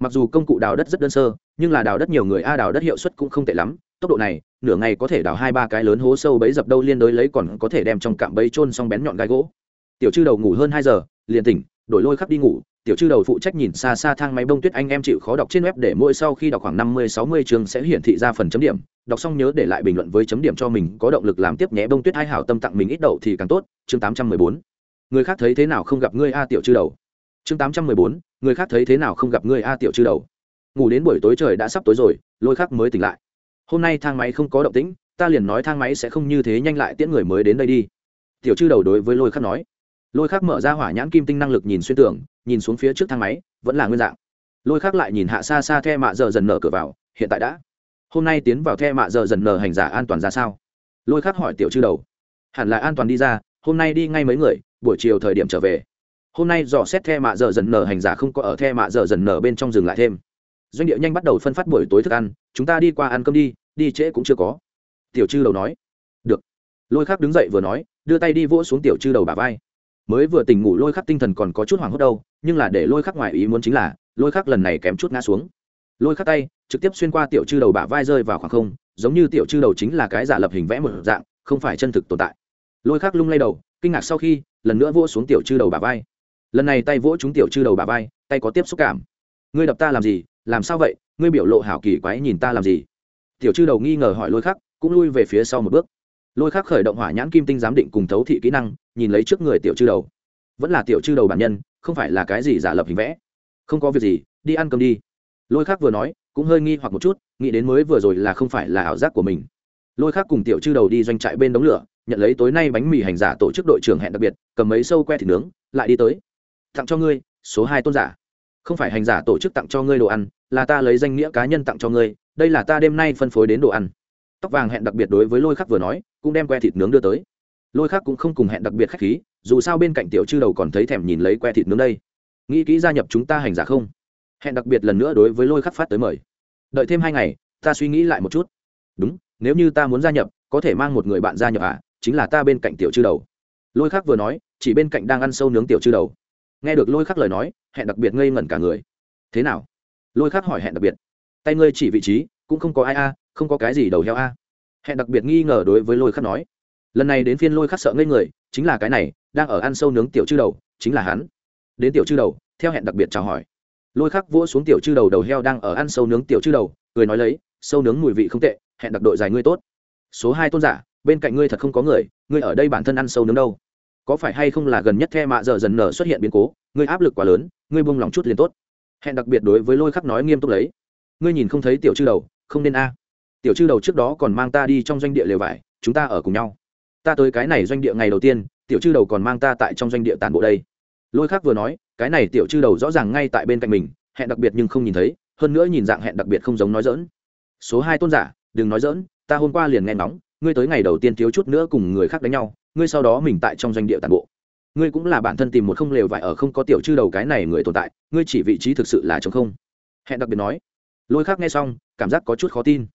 Mặc dù công cụ đào đất rất đơn sơ, nhưng là đào đất nhiều người, a đào đất hiệu suất cũng không tệ lắm, tốc độ này, nửa ngày có thể đào hai, ba cái lớn hố sâu bấy dập đâu liên đối lấy còn có thể đem trong cạm bấy trôn xong bén nhọn gai gỗ. Tiểu chư đầu ngủ hơn hai giờ, liền tỉnh, đổi lôi khắc đi ngủ tiểu chư đầu phụ trách nhìn xa xa thang máy bông tuyết, anh em chịu khó đọc trên web để mỗi sau khi đọc khoảng năm mươi, sáu mươi chương sẽ hiển thị ra phần chấm điểm. Đọc xong nhớ để lại bình luận với chấm điểm cho mình, có động lực làm tiếp nhé bông tuyết hai hảo tâm tặng mình ít đậu thì càng tốt. Chương tám trăm mười bốn. Người khác thấy thế nào không gặp ngươi a, tiểu chư đầu? Chương tám trăm mười bốn. Người khác thấy thế nào không gặp ngươi a, tiểu chư đầu? Ngủ đến buổi tối trời đã sắp tối rồi, lôi khắc mới tỉnh lại. Hôm nay thang máy không có động tĩnh, ta liền nói thang máy sẽ không như thế, nhanh lại tiễn người mới đến đây đi. Tiểu chư đầu đối với lôi khắc nói lôi khắc mở ra hỏa nhãn kim tinh năng lực nhìn xuyên tường, nhìn xuống phía trước thang máy, vẫn là nguyên dạng. Lôi khắc lại nhìn hạ xa xa the mạ giờ dần nở cửa vào, hiện tại đã. Hôm nay tiến vào the mạ giờ dần nở hành giả an toàn ra sao? Lôi khắc hỏi tiểu chư đầu. Hẳn là an toàn đi ra, hôm nay đi ngay mấy người, buổi chiều thời điểm trở về. Hôm nay dò xét the mạ giờ dần nở hành giả không có ở the mạ giờ dần nở bên trong dừng lại thêm. Doanh địa nhanh bắt đầu phân phát buổi tối thức ăn, chúng ta đi qua ăn cơm đi đi trễ cũng chưa có. Tiểu chư đầu nói. Được. Lôi khắc đứng dậy vừa nói, đưa tay đi vỗ xuống tiểu chư đầu bà vai mới vừa tỉnh ngủ lôi khắc tinh thần còn có chút hoảng hốt đâu, nhưng là để lôi khắc ngoài ý muốn chính là, lôi khắc lần này kém chút ngã xuống. Lôi khắc tay, trực tiếp xuyên qua tiểu chư đầu bả vai rơi vào khoảng không, giống như tiểu chư đầu chính là cái giả lập hình vẽ một dạng, không phải chân thực tồn tại. Lôi khắc lung lay đầu, kinh ngạc sau khi, lần nữa vỗ xuống tiểu chư đầu bả vai. Lần này tay vỗ chúng tiểu chư đầu bả vai, tay có tiếp xúc cảm. Ngươi đập ta làm gì? Làm sao vậy? Ngươi biểu lộ hảo kỳ quái nhìn ta làm gì? Tiểu chư đầu nghi ngờ hỏi lôi khắc, cũng lui về phía sau một bước. Lôi khắc khởi động hỏa nhãn kim tinh giám định cùng thấu thị kỹ năng nhìn lấy trước người tiểu chư đầu. Vẫn là tiểu chư đầu bản nhân, không phải là cái gì giả lập hình vẽ. Không có việc gì, đi ăn cơm đi. Lôi khác vừa nói, cũng hơi nghi hoặc một chút, nghĩ đến mới vừa rồi là không phải là ảo giác của mình. Lôi khác cùng tiểu chư đầu đi doanh trại bên đống lửa, nhận lấy tối nay bánh mì hành giả tổ chức đội trưởng hẹn đặc biệt, cầm mấy sâu que thịt nướng, lại đi tới. Tặng cho ngươi, số hai tôn giả. Không phải hành giả tổ chức tặng cho ngươi đồ ăn, là ta lấy danh nghĩa cá nhân tặng cho ngươi, đây là ta đêm nay phân phối đến đồ ăn. Tóc vàng hẹn đặc biệt đối với lôi khắc vừa nói, cũng đem que thịt nướng đưa tới lôi khác cũng không cùng hẹn đặc biệt khách khí, dù sao bên cạnh tiểu chư đầu còn thấy thèm nhìn lấy que thịt nướng đây. Nghĩ kỹ gia nhập chúng ta hành giả không? Hẹn đặc biệt lần nữa đối với lôi khắc phát tới mời. Đợi thêm hai ngày, ta suy nghĩ lại một chút. Đúng, nếu như ta muốn gia nhập, có thể mang một người bạn gia nhập à? Chính là ta bên cạnh tiểu chư đầu. Lôi khắc vừa nói, chỉ bên cạnh đang ăn sâu nướng tiểu chư đầu. Nghe được lôi khắc lời nói, hẹn đặc biệt ngây ngẩn cả người. Thế nào? Lôi khắc hỏi hẹn đặc biệt. Tay ngươi chỉ vị trí, cũng không có ai a, không có cái gì đầu heo a. Hẹn đặc biệt nghi ngờ đối với lôi khắc nói lần này đến phiên lôi khắc sợ ngây người, chính là cái này, đang ở ăn sâu nướng tiểu chư đầu, chính là hắn. Đến tiểu chư đầu, theo hẹn đặc biệt chào hỏi. Lôi khắc vỗ xuống tiểu chư đầu đầu heo đang ở ăn sâu nướng tiểu chư đầu, cười nói lấy, sâu nướng mùi vị không tệ, hẹn đặc đội dài ngươi tốt. Số hai tôn giả, bên cạnh ngươi thật không có người, ngươi ở đây bản thân ăn sâu nướng đâu. Có phải hay không là gần nhất the mạ giờ dần nở xuất hiện biến cố, ngươi áp lực quá lớn, ngươi buông lòng chút liền tốt. Hẹn đặc biệt đối với lôi khắc nói nghiêm túc lấy. Ngươi nhìn không thấy tiểu chư đầu, không nên a. Tiểu chư đầu trước đó còn mang ta đi trong doanh địa lều vải, chúng ta ở cùng nhau ta tới cái này doanh địa ngày đầu tiên, tiểu chư đầu còn mang ta tại trong doanh địa tản bộ đây. Lôi khác vừa nói, cái này tiểu chư đầu rõ ràng ngay tại bên cạnh mình, hẹn đặc biệt nhưng không nhìn thấy, hơn nữa nhìn dạng hẹn đặc biệt không giống nói dỡn số hai tôn giả, đừng nói dỡn ta hôm qua liền nghe nóng ngươi tới ngày đầu tiên thiếu chút nữa cùng người khác đánh nhau, ngươi sau đó mình tại trong doanh địa tàn bộ. Ngươi cũng là bản thân tìm một không lều vải ở không có tiểu chư đầu cái này người tồn tại, ngươi chỉ vị trí thực sự là chống không. Hẹn đặc biệt nói. Lôi khác nghe xong, cảm giác có chút khó tin.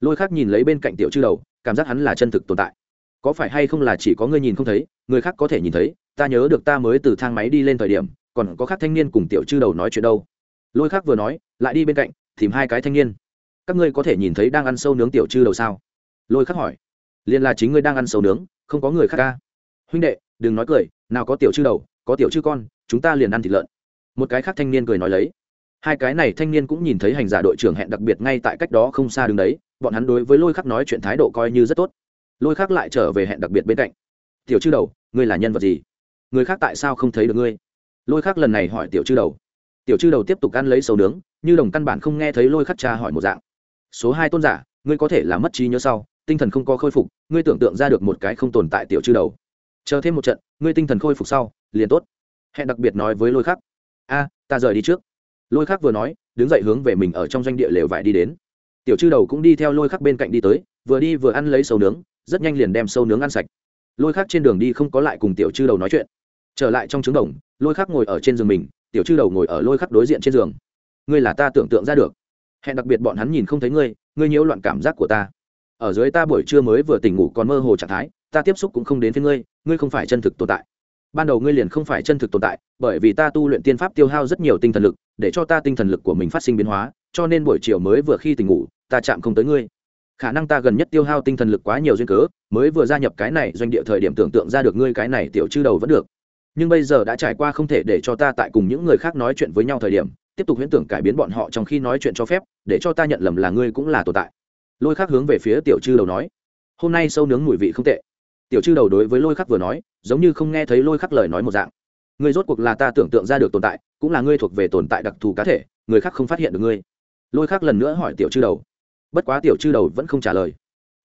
Lôi khác nhìn lấy bên cạnh tiểu chư đầu, cảm giác hắn là chân thực tồn tại có phải hay không là chỉ có ngươi nhìn không thấy, người khác có thể nhìn thấy, ta nhớ được ta mới từ thang máy đi lên thời điểm, còn có khác thanh niên cùng tiểu chư đầu nói chuyện đâu. Lôi khác vừa nói, lại đi bên cạnh, tìm hai cái thanh niên. Các ngươi có thể nhìn thấy đang ăn sâu nướng tiểu chư đầu sao? Lôi khắc hỏi. Liền là chính ngươi đang ăn sâu nướng, không có người khác ca huynh đệ, đừng nói cười, nào có tiểu chư đầu, có tiểu chư con, chúng ta liền ăn thịt lợn. Một cái khác thanh niên cười nói lấy. Hai cái này thanh niên cũng nhìn thấy hành giả đội trưởng hẹn đặc biệt ngay tại cách đó không xa đứng đấy, bọn hắn đối với lôi khắc nói chuyện thái độ coi như rất tốt lôi khắc lại trở về hẹn đặc biệt bên cạnh. Tiểu chư đầu, ngươi là nhân vật gì? Người khác tại sao không thấy được ngươi? Lôi khắc lần này hỏi tiểu chư đầu. Tiểu chư đầu tiếp tục ăn lấy sầu nướng, như đồng căn bản không nghe thấy lôi khắc cha hỏi một dạng. Số hai tôn giả, ngươi có thể là mất trí nhớ sau, tinh thần không có khôi phục, ngươi tưởng tượng ra được một cái không tồn tại tiểu chư đầu. Chờ thêm một trận, ngươi tinh thần khôi phục sau, liền tốt. Hẹn đặc biệt nói với lôi khắc a, ta rời đi trước. Lôi khắc vừa nói, đứng dậy hướng về mình ở trong doanh địa lều vải đi đến. Tiểu chư đầu cũng đi theo lôi khắc bên cạnh đi tới, vừa đi vừa ăn lấy sầu nướng rất nhanh liền đem sâu nướng ăn sạch. Lôi khắc trên đường đi không có lại cùng tiểu chư đầu nói chuyện. Trở lại trong trứng đồng, lôi khắc ngồi ở trên giường mình, tiểu chư đầu ngồi ở lôi khắc đối diện trên giường. Ngươi là ta tưởng tượng ra được. Hẹn đặc biệt bọn hắn nhìn không thấy ngươi ngươi nhiễu loạn cảm giác của ta. Ở dưới ta buổi trưa mới vừa tỉnh ngủ còn mơ hồ trạng thái, ta tiếp xúc cũng không đến với ngươi ngươi không phải chân thực tồn tại. Ban đầu ngươi liền không phải chân thực tồn tại, bởi vì ta tu luyện tiên pháp tiêu hao rất nhiều tinh thần lực, để cho ta tinh thần lực của mình phát sinh biến hóa, cho nên buổi chiều mới vừa khi tỉnh ngủ, ta chạm không tới ngươi khả năng ta gần nhất tiêu hao tinh thần lực quá nhiều duyên cớ, mới vừa gia nhập cái này doanh địa thời điểm tưởng tượng ra được ngươi cái này tiểu chư đầu vẫn được. Nhưng bây giờ đã trải qua không thể để cho ta tại cùng những người khác nói chuyện với nhau thời điểm, tiếp tục huyễn tưởng cải biến bọn họ trong khi nói chuyện cho phép, để cho ta nhận lầm là ngươi cũng là tồn tại. Lôi khắc hướng về phía tiểu chư đầu nói, hôm nay sâu nướng mùi vị không tệ. Tiểu chư đầu đối với lôi khắc vừa nói, giống như không nghe thấy lôi khắc lời nói một dạng. Ngươi rốt cuộc là ta tưởng tượng ra được tồn tại, cũng là ngươi thuộc về tồn tại đặc thù cá thể, người khác không phát hiện được ngươi. Lôi khắc lần nữa hỏi tiểu chư đầu bất quá tiểu chư đầu vẫn không trả lời.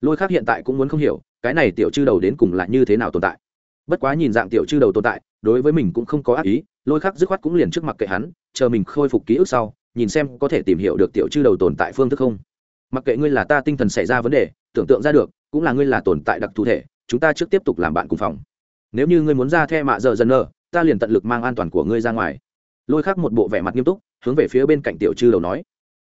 Lôi khắc hiện tại cũng muốn không hiểu, cái này tiểu chư đầu đến cùng là như thế nào tồn tại. Bất quá nhìn dạng tiểu chư đầu tồn tại, đối với mình cũng không có ác ý, lôi khắc dứt khoát cũng liền trước mặt kệ hắn, chờ mình khôi phục ký ức sau, nhìn xem có thể tìm hiểu được tiểu chư đầu tồn tại phương thức không. Mặc kệ ngươi là ta tinh thần xảy ra vấn đề, tưởng tượng ra được, cũng là ngươi là tồn tại đặc thù thể, chúng ta trước tiếp tục làm bạn cùng phòng. Nếu như ngươi muốn ra the mạ giờ dần nơ ta liền tận lực mang an toàn của ngươi ra ngoài. Lôi khắc một bộ vẻ mặt nghiêm túc, hướng về phía bên cạnh tiểu chư đầu nói.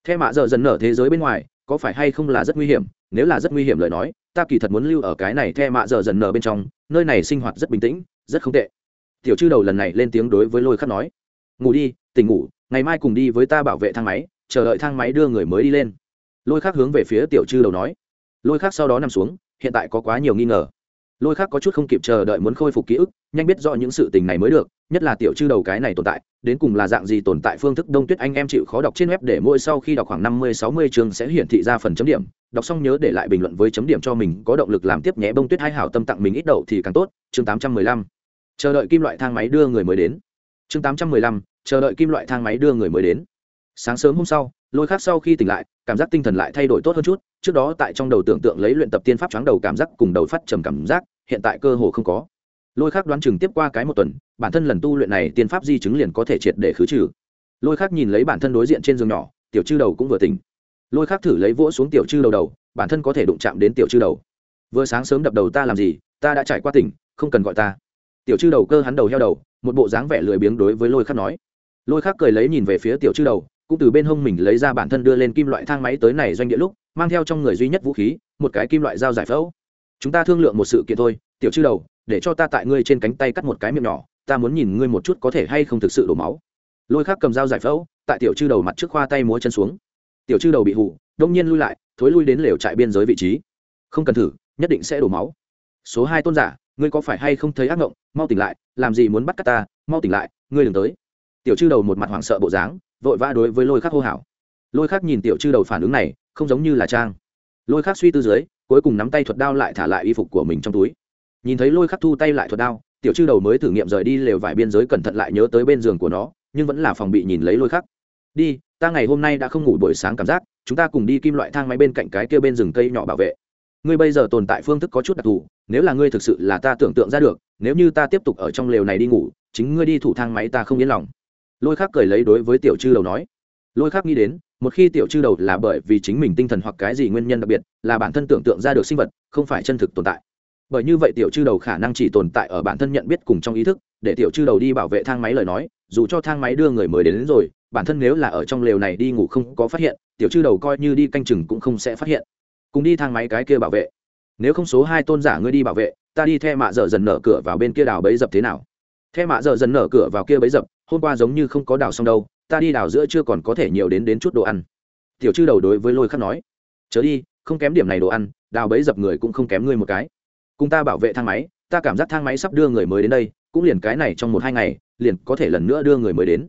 The mạ giờ dần nở thế giới bên ngoài có phải hay không là rất nguy hiểm? Nếu là rất nguy hiểm lời nói, ta kỳ thật muốn lưu ở cái này the mạ giờ dần nở bên trong, nơi này sinh hoạt rất bình tĩnh, rất không tệ. Tiểu chư đầu lần này lên tiếng đối với lôi khắc nói, ngủ đi, tỉnh ngủ, ngày mai cùng đi với ta bảo vệ thang máy, chờ đợi thang máy đưa người mới đi lên. Lôi khắc hướng về phía tiểu chư đầu nói. Lôi khắc sau đó nằm xuống, hiện tại có quá nhiều nghi ngờ lôi khác có chút không kịp chờ đợi muốn khôi phục ký ức, nhanh biết rõ những sự tình này mới được, nhất là tiểu chư đầu cái này tồn tại, đến cùng là dạng gì tồn tại phương thức đông tuyết anh em chịu khó đọc trên web để mỗi sau khi đọc khoảng năm mươi, sáu mươi chương sẽ hiển thị ra phần chấm điểm. Đọc xong nhớ để lại bình luận với chấm điểm cho mình, có động lực làm tiếp nhé. Bông tuyết hai hảo tâm tặng mình ít đậu thì càng tốt. Chương tám trăm mười lăm. Chờ đợi kim loại thang máy đưa người mới đến. Chương tám trăm mười lăm. Chờ đợi kim loại thang máy đưa người mới đến. Sáng sớm hôm sau lôi khác sau khi tỉnh lại, cảm giác tinh thần lại thay đổi tốt hơn chút, trước đó tại trong đầu tưởng tượng lấy luyện tập tiên pháp choáng đầu cảm giác cùng đầu phát trầm cảm giác, hiện tại cơ hồ không có. Lôi khác đoán chừng tiếp qua cái một tuần, bản thân lần tu luyện này tiên pháp di chứng liền có thể triệt để khứ trừ. Lôi khác nhìn lấy bản thân đối diện trên giường nhỏ, tiểu chư đầu cũng vừa tỉnh. Lôi khác thử lấy vỗ xuống tiểu chư đầu đầu, bản thân có thể đụng chạm đến tiểu chư đầu. Vừa sáng sớm đập đầu ta làm gì, ta đã trải qua tỉnh, không cần gọi ta. Tiểu chư đầu cơ hắn đầu heo đầu, một bộ dáng vẻ lười biếng đối với lôi khắc nói. Lôi khắc cười lấy nhìn về phía tiểu chư đầu cũng từ bên hông mình lấy ra bản thân đưa lên kim loại thang máy tới này doanh địa lúc, mang theo trong người duy nhất vũ khí, một cái kim loại dao giải phẫu. Chúng ta thương lượng một sự kiện thôi, tiểu chư đầu, để cho ta tại ngươi trên cánh tay cắt một cái miệng nhỏ, ta muốn nhìn ngươi một chút có thể hay không thực sự đổ máu. Lôi khắc cầm dao giải phẫu, tại tiểu chư đầu mặt trước khoa tay múa chân xuống. Tiểu chư đầu bị hụ đông nhiên lui lại, thối lui đến lều trại biên giới vị trí. Không cần thử, nhất định sẽ đổ máu. Số hai tôn giả, ngươi có phải hay không thấy ác ngộng? Mau tỉnh lại, làm gì muốn bắt cắt ta? Mau tỉnh lại, ngươi đừng tới. Tiểu chư đầu một mặt hoảng sợ bộ dáng vội vã đối với lôi khắc hô hào. Lôi khắc nhìn tiểu chư đầu phản ứng này, không giống như là trang. Lôi khắc suy tư dưới, cuối cùng nắm tay thuật đao lại thả lại y phục của mình trong túi. Nhìn thấy lôi khắc thu tay lại thuật đao, tiểu chư đầu mới thử nghiệm rời đi lều vải biên giới cẩn thận lại nhớ tới bên giường của nó, nhưng vẫn là phòng bị nhìn lấy lôi khắc. Đi, ta ngày hôm nay đã không ngủ buổi sáng cảm giác, chúng ta cùng đi kim loại thang máy bên cạnh cái kia bên rừng cây nhỏ bảo vệ. Ngươi bây giờ tồn tại phương thức có chút đặc thù, nếu là ngươi thực sự là ta tưởng tượng ra được, nếu như ta tiếp tục ở trong lều này đi ngủ, chính ngươi đi thủ thang máy ta không yên lòng lôi khác cười lấy đối với tiểu chư đầu nói lôi khác nghĩ đến một khi tiểu chư đầu là bởi vì chính mình tinh thần hoặc cái gì nguyên nhân đặc biệt là bản thân tưởng tượng ra được sinh vật không phải chân thực tồn tại. Bởi như vậy tiểu chư đầu khả năng chỉ tồn tại ở bản thân nhận biết cùng trong ý thức để tiểu chư đầu đi bảo vệ thang máy lời nói dù cho thang máy đưa người mới đến, đến rồi bản thân nếu là ở trong lều này đi ngủ không có phát hiện tiểu chư đầu coi như đi canh chừng cũng không sẽ phát hiện. Cùng đi thang máy cái kia bảo vệ. Nếu không số hai tôn giả ngươi đi bảo vệ ta đi theo mạ dở dần nở cửa vào bên kia đào bấy dập thế nào? Theo mạ dở dần nở cửa vào kia bấy dập hôm qua giống như không có đào xong đâu, ta đi đào giữa chưa còn có thể nhiều đến đến chút đồ ăn. Tiểu chư đầu đối với lôi khắc nói, chớ đi, không kém điểm này đồ ăn, đào bấy dập người cũng không kém ngươi một cái. Cùng ta bảo vệ thang máy, ta cảm giác thang máy sắp đưa người mới đến đây, cũng liền cái này trong một hai ngày, liền có thể lần nữa đưa người mới đến.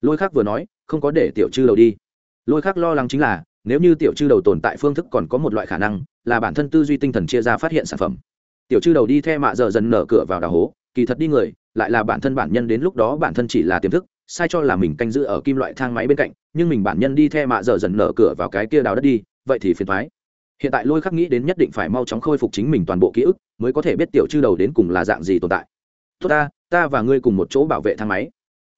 Lôi khắc vừa nói, không có để tiểu chư đầu đi. Lôi khắc lo lắng chính là, nếu như tiểu chư đầu tồn tại phương thức còn có một loại khả năng, là bản thân tư duy tinh thần chia ra phát hiện sản phẩm. Tiểu chư đầu đi theo mạ giờ dần nở cửa vào đào hố, kỳ thật đi người lại là bản thân bản nhân đến lúc đó bản thân chỉ là tiềm thức, sai cho là mình canh giữ ở kim loại thang máy bên cạnh, nhưng mình bản nhân đi theo mạ giờ dần nở cửa vào cái kia đào đất đi, vậy thì phiền thoái hiện tại lôi khắc nghĩ đến nhất định phải mau chóng khôi phục chính mình toàn bộ ký ức, mới có thể biết tiểu chư đầu đến cùng là dạng gì tồn tại. Tốt ta ta và ngươi cùng một chỗ bảo vệ thang máy.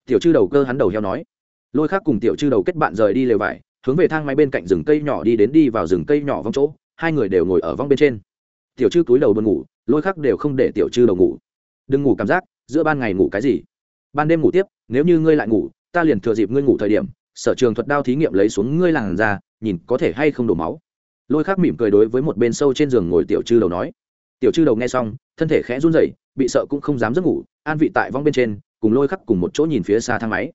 Tiểu chư đầu cơ hắn đầu heo nói. Lôi khắc cùng tiểu chư đầu kết bạn rời đi lều vải, hướng về thang máy bên cạnh rừng cây nhỏ đi đến đi vào rừng cây nhỏ vong chỗ, hai người đều ngồi ở vong bên trên. Tiểu chư túi đầu buồn ngủ, lôi khắc đều không để tiểu chư đầu ngủ. Đừng ngủ cảm giác giữa ban ngày ngủ cái gì? Ban đêm ngủ tiếp, nếu như ngươi lại ngủ, ta liền thừa dịp ngươi ngủ thời điểm, sở trường thuật đao thí nghiệm lấy xuống ngươi làn ra nhìn có thể hay không đổ máu. Lôi khắc mỉm cười đối với một bên sâu trên giường ngồi tiểu chư đầu nói. Tiểu chư đầu nghe xong, thân thể khẽ run rẩy, bị sợ cũng không dám giấc ngủ, an vị tại vong bên trên, cùng lôi khắc cùng một chỗ nhìn phía xa thang máy.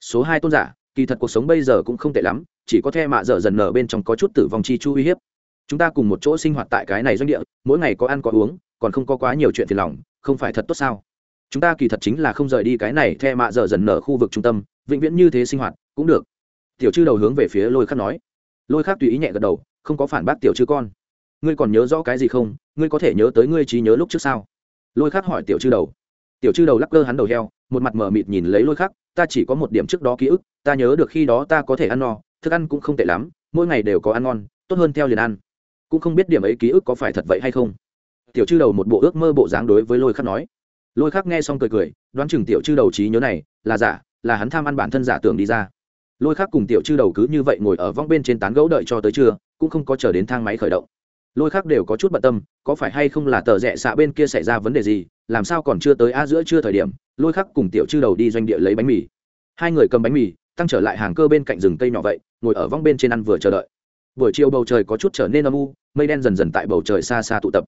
Số hai tôn giả, kỳ thật cuộc sống bây giờ cũng không tệ lắm, chỉ có the mạ dở dần nở bên trong có chút tử vong chi chu uy hiếp. Chúng ta cùng một chỗ sinh hoạt tại cái này doanh địa, mỗi ngày có ăn có uống, còn không có quá nhiều chuyện phiền lòng, không phải thật tốt sao? Chúng ta kỳ thật chính là không rời đi cái này the mạ giờ dần nở khu vực trung tâm, vĩnh viễn như thế sinh hoạt, cũng được. Tiểu chư đầu hướng về phía lôi khắc nói. Lôi khắc tùy ý nhẹ gật đầu, không có phản bác tiểu chư con. Ngươi còn nhớ rõ cái gì không? Ngươi có thể nhớ tới ngươi trí nhớ lúc trước sao? Lôi khắc hỏi tiểu chư đầu. Tiểu chư đầu lắc cơ hắn đầu heo, một mặt mờ mịt nhìn lấy lôi khắc, ta chỉ có một điểm trước đó ký ức, ta nhớ được khi đó ta có thể ăn no, thức ăn cũng không tệ lắm, mỗi ngày đều có ăn ngon, tốt hơn theo liền ăn. Cũng không biết điểm ấy ký ức có phải thật vậy hay không. Tiểu chư đầu một bộ ước mơ bộ dáng đối với lôi khắc nói lôi khắc nghe xong cười cười, đoán chừng tiểu chư đầu trí nhớ này, là giả, là hắn tham ăn bản thân giả tưởng đi ra. Lôi khắc cùng tiểu chư đầu cứ như vậy ngồi ở vong bên trên tán gẫu đợi cho tới trưa, cũng không có chờ đến thang máy khởi động. Lôi khắc đều có chút bận tâm, có phải hay không là tờ rẽ xạ bên kia xảy ra vấn đề gì, làm sao còn chưa tới a giữa chưa thời điểm, lôi khắc cùng tiểu chư đầu đi doanh địa lấy bánh mì. Hai người cầm bánh mì, tăng trở lại hàng cơ bên cạnh rừng cây nhỏ vậy, ngồi ở vong bên trên ăn vừa chờ đợi. Buổi chiều bầu trời có chút trở nên âm u, mây đen dần dần tại bầu trời xa xa tụ tập.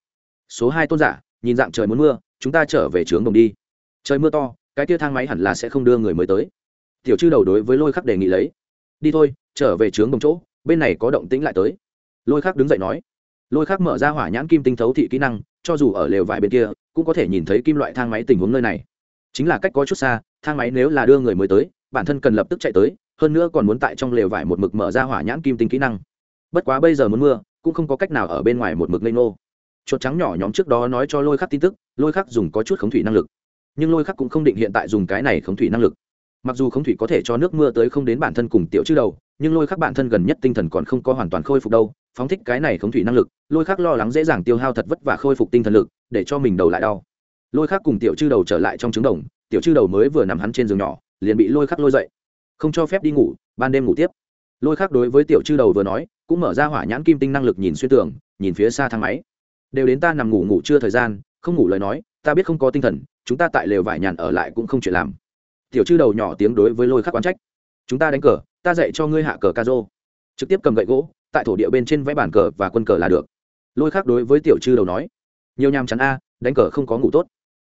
Số hai tôn giả, nhìn dạng trời muốn mưa chúng ta trở về trướng đồng đi. Trời mưa to, cái tia thang máy hẳn là sẽ không đưa người mới tới. Tiểu chư đầu đối với lôi khắc đề nghị lấy, đi thôi, trở về trướng đồng chỗ, bên này có động tĩnh lại tới. Lôi khắc đứng dậy nói. Lôi khắc mở ra hỏa nhãn kim tinh thấu thị kỹ năng, cho dù ở lều vải bên kia, cũng có thể nhìn thấy kim loại thang máy tình huống nơi này. Chính là cách có chút xa, thang máy nếu là đưa người mới tới, bản thân cần lập tức chạy tới, hơn nữa còn muốn tại trong lều vải một mực mở ra hỏa nhãn kim tinh kỹ năng. Bất quá bây giờ muốn mưa, cũng không có cách nào ở bên ngoài một mực lây nô chuột trắng nhỏ nhóm trước đó nói cho lôi khắc tin tức, lôi khắc dùng có chút khống thủy năng lực. Nhưng lôi khắc cũng không định hiện tại dùng cái này khống thủy năng lực. Mặc dù khống thủy có thể cho nước mưa tới không đến bản thân cùng tiểu chư đầu, nhưng lôi khắc bản thân gần nhất tinh thần còn không có hoàn toàn khôi phục đâu, phóng thích cái này khống thủy năng lực, lôi khắc lo lắng dễ dàng tiêu hao thật vất và khôi phục tinh thần lực, để cho mình đầu lại đau. Lôi khắc cùng tiểu chư đầu trở lại trong trứng đồng, tiểu chư đầu mới vừa nằm hắn trên giường nhỏ, liền bị lôi khắc lôi dậy. Không cho phép đi ngủ, ban đêm ngủ tiếp. Lôi khắc đối với tiểu chư đầu vừa nói, cũng mở ra hỏa nhãn kim tinh năng lực nhìn xuyên tường, nhìn phía xa thang máy đều đến ta nằm ngủ ngủ chưa thời gian, không ngủ lời nói, ta biết không có tinh thần, chúng ta tại lều vải nhàn ở lại cũng không chuyện làm. Tiểu chư đầu nhỏ tiếng đối với lôi khắc quán trách. Chúng ta đánh cờ, ta dạy cho ngươi hạ cờ ca rô. Trực tiếp cầm gậy gỗ, tại thổ địa bên trên vẽ bàn cờ và quân cờ là được. Lôi khắc đối với tiểu chư đầu nói, nhiều nhàm chắn a, đánh cờ không có ngủ tốt.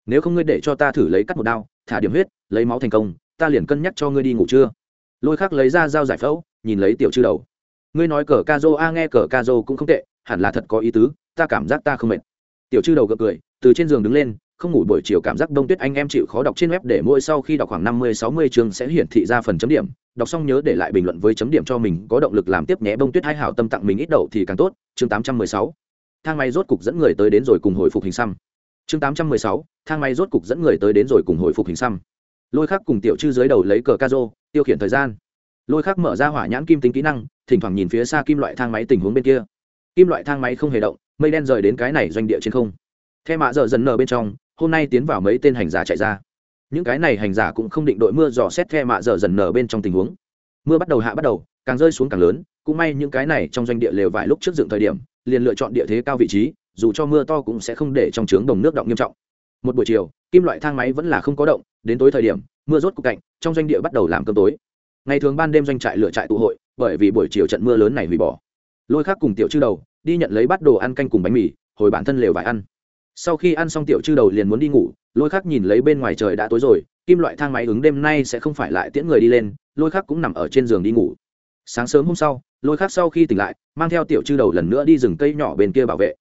Nếu không ngươi để cho ta thử lấy cắt một đao, thả điểm huyết, lấy máu thành công, ta liền cân nhắc cho ngươi đi ngủ chưa lôi khắc lấy ra dao giải phẫu, nhìn lấy tiểu chư đầu. Ngươi nói cờ ca rô a, nghe cờ ca rô cũng không tệ, hẳn là thật có ý tứ ta cảm giác ta không mệt. Tiểu chư đầu gật cười, từ trên giường đứng lên, không ngủ buổi chiều cảm giác đông tuyết anh em chịu khó đọc trên web để mỗi sau khi đọc khoảng năm mươi, sáu mươi chương sẽ hiển thị ra phần chấm điểm. Đọc xong nhớ để lại bình luận với chấm điểm cho mình, có động lực làm tiếp nhé. Bông tuyết hai hảo tâm tặng mình ít đậu thì càng tốt. Chương tám trăm mười sáu. Thang máy rốt cục dẫn người tới đến rồi cùng hồi phục hình xăm. Chương tám trăm mười sáu. Thang máy rốt cục dẫn người tới đến rồi cùng hồi phục hình xăm. Lôi khắc cùng tiểu chư dưới đầu lấy cờ ca rô tiêu khiển thời gian. Lôi khắc mở ra hỏa nhãn kim tính kỹ năng, thỉnh thoảng nhìn phía xa kim loại thang máy tình huống bên kia kim loại thang máy không hề động, mây đen rời đến cái này doanh địa trên không. Theo mạ dở dần nở bên trong, hôm nay tiến vào mấy tên hành giả chạy ra. Những cái này hành giả cũng không định đội mưa dò xét theo mạ dở dần nở bên trong tình huống. Mưa bắt đầu hạ bắt đầu, càng rơi xuống càng lớn, cũng may những cái này trong doanh địa lều vài lúc trước dựng thời điểm, liền lựa chọn địa thế cao vị trí, dù cho mưa to cũng sẽ không để trong trướng đồng nước động nghiêm trọng. Một buổi chiều, kim loại thang máy vẫn là không có động, đến tối thời điểm, mưa rốt cục cạnh, trong doanh địa bắt đầu làm cơm tối. Ngày thường ban đêm doanh trại lựa trại tụ hội, bởi vì buổi chiều trận mưa lớn này hủy bỏ lôi khác cùng tiểu chư đầu, đi nhận lấy bát đồ ăn canh cùng bánh mì, hồi bản thân lều vải ăn. Sau khi ăn xong tiểu chư đầu liền muốn đi ngủ, lôi khác nhìn lấy bên ngoài trời đã tối rồi, kim loại thang máy ứng đêm nay sẽ không phải lại tiễn người đi lên, lôi khác cũng nằm ở trên giường đi ngủ. Sáng sớm hôm sau, lôi khác sau khi tỉnh lại, mang theo tiểu chư đầu lần nữa đi rừng cây nhỏ bên kia bảo vệ.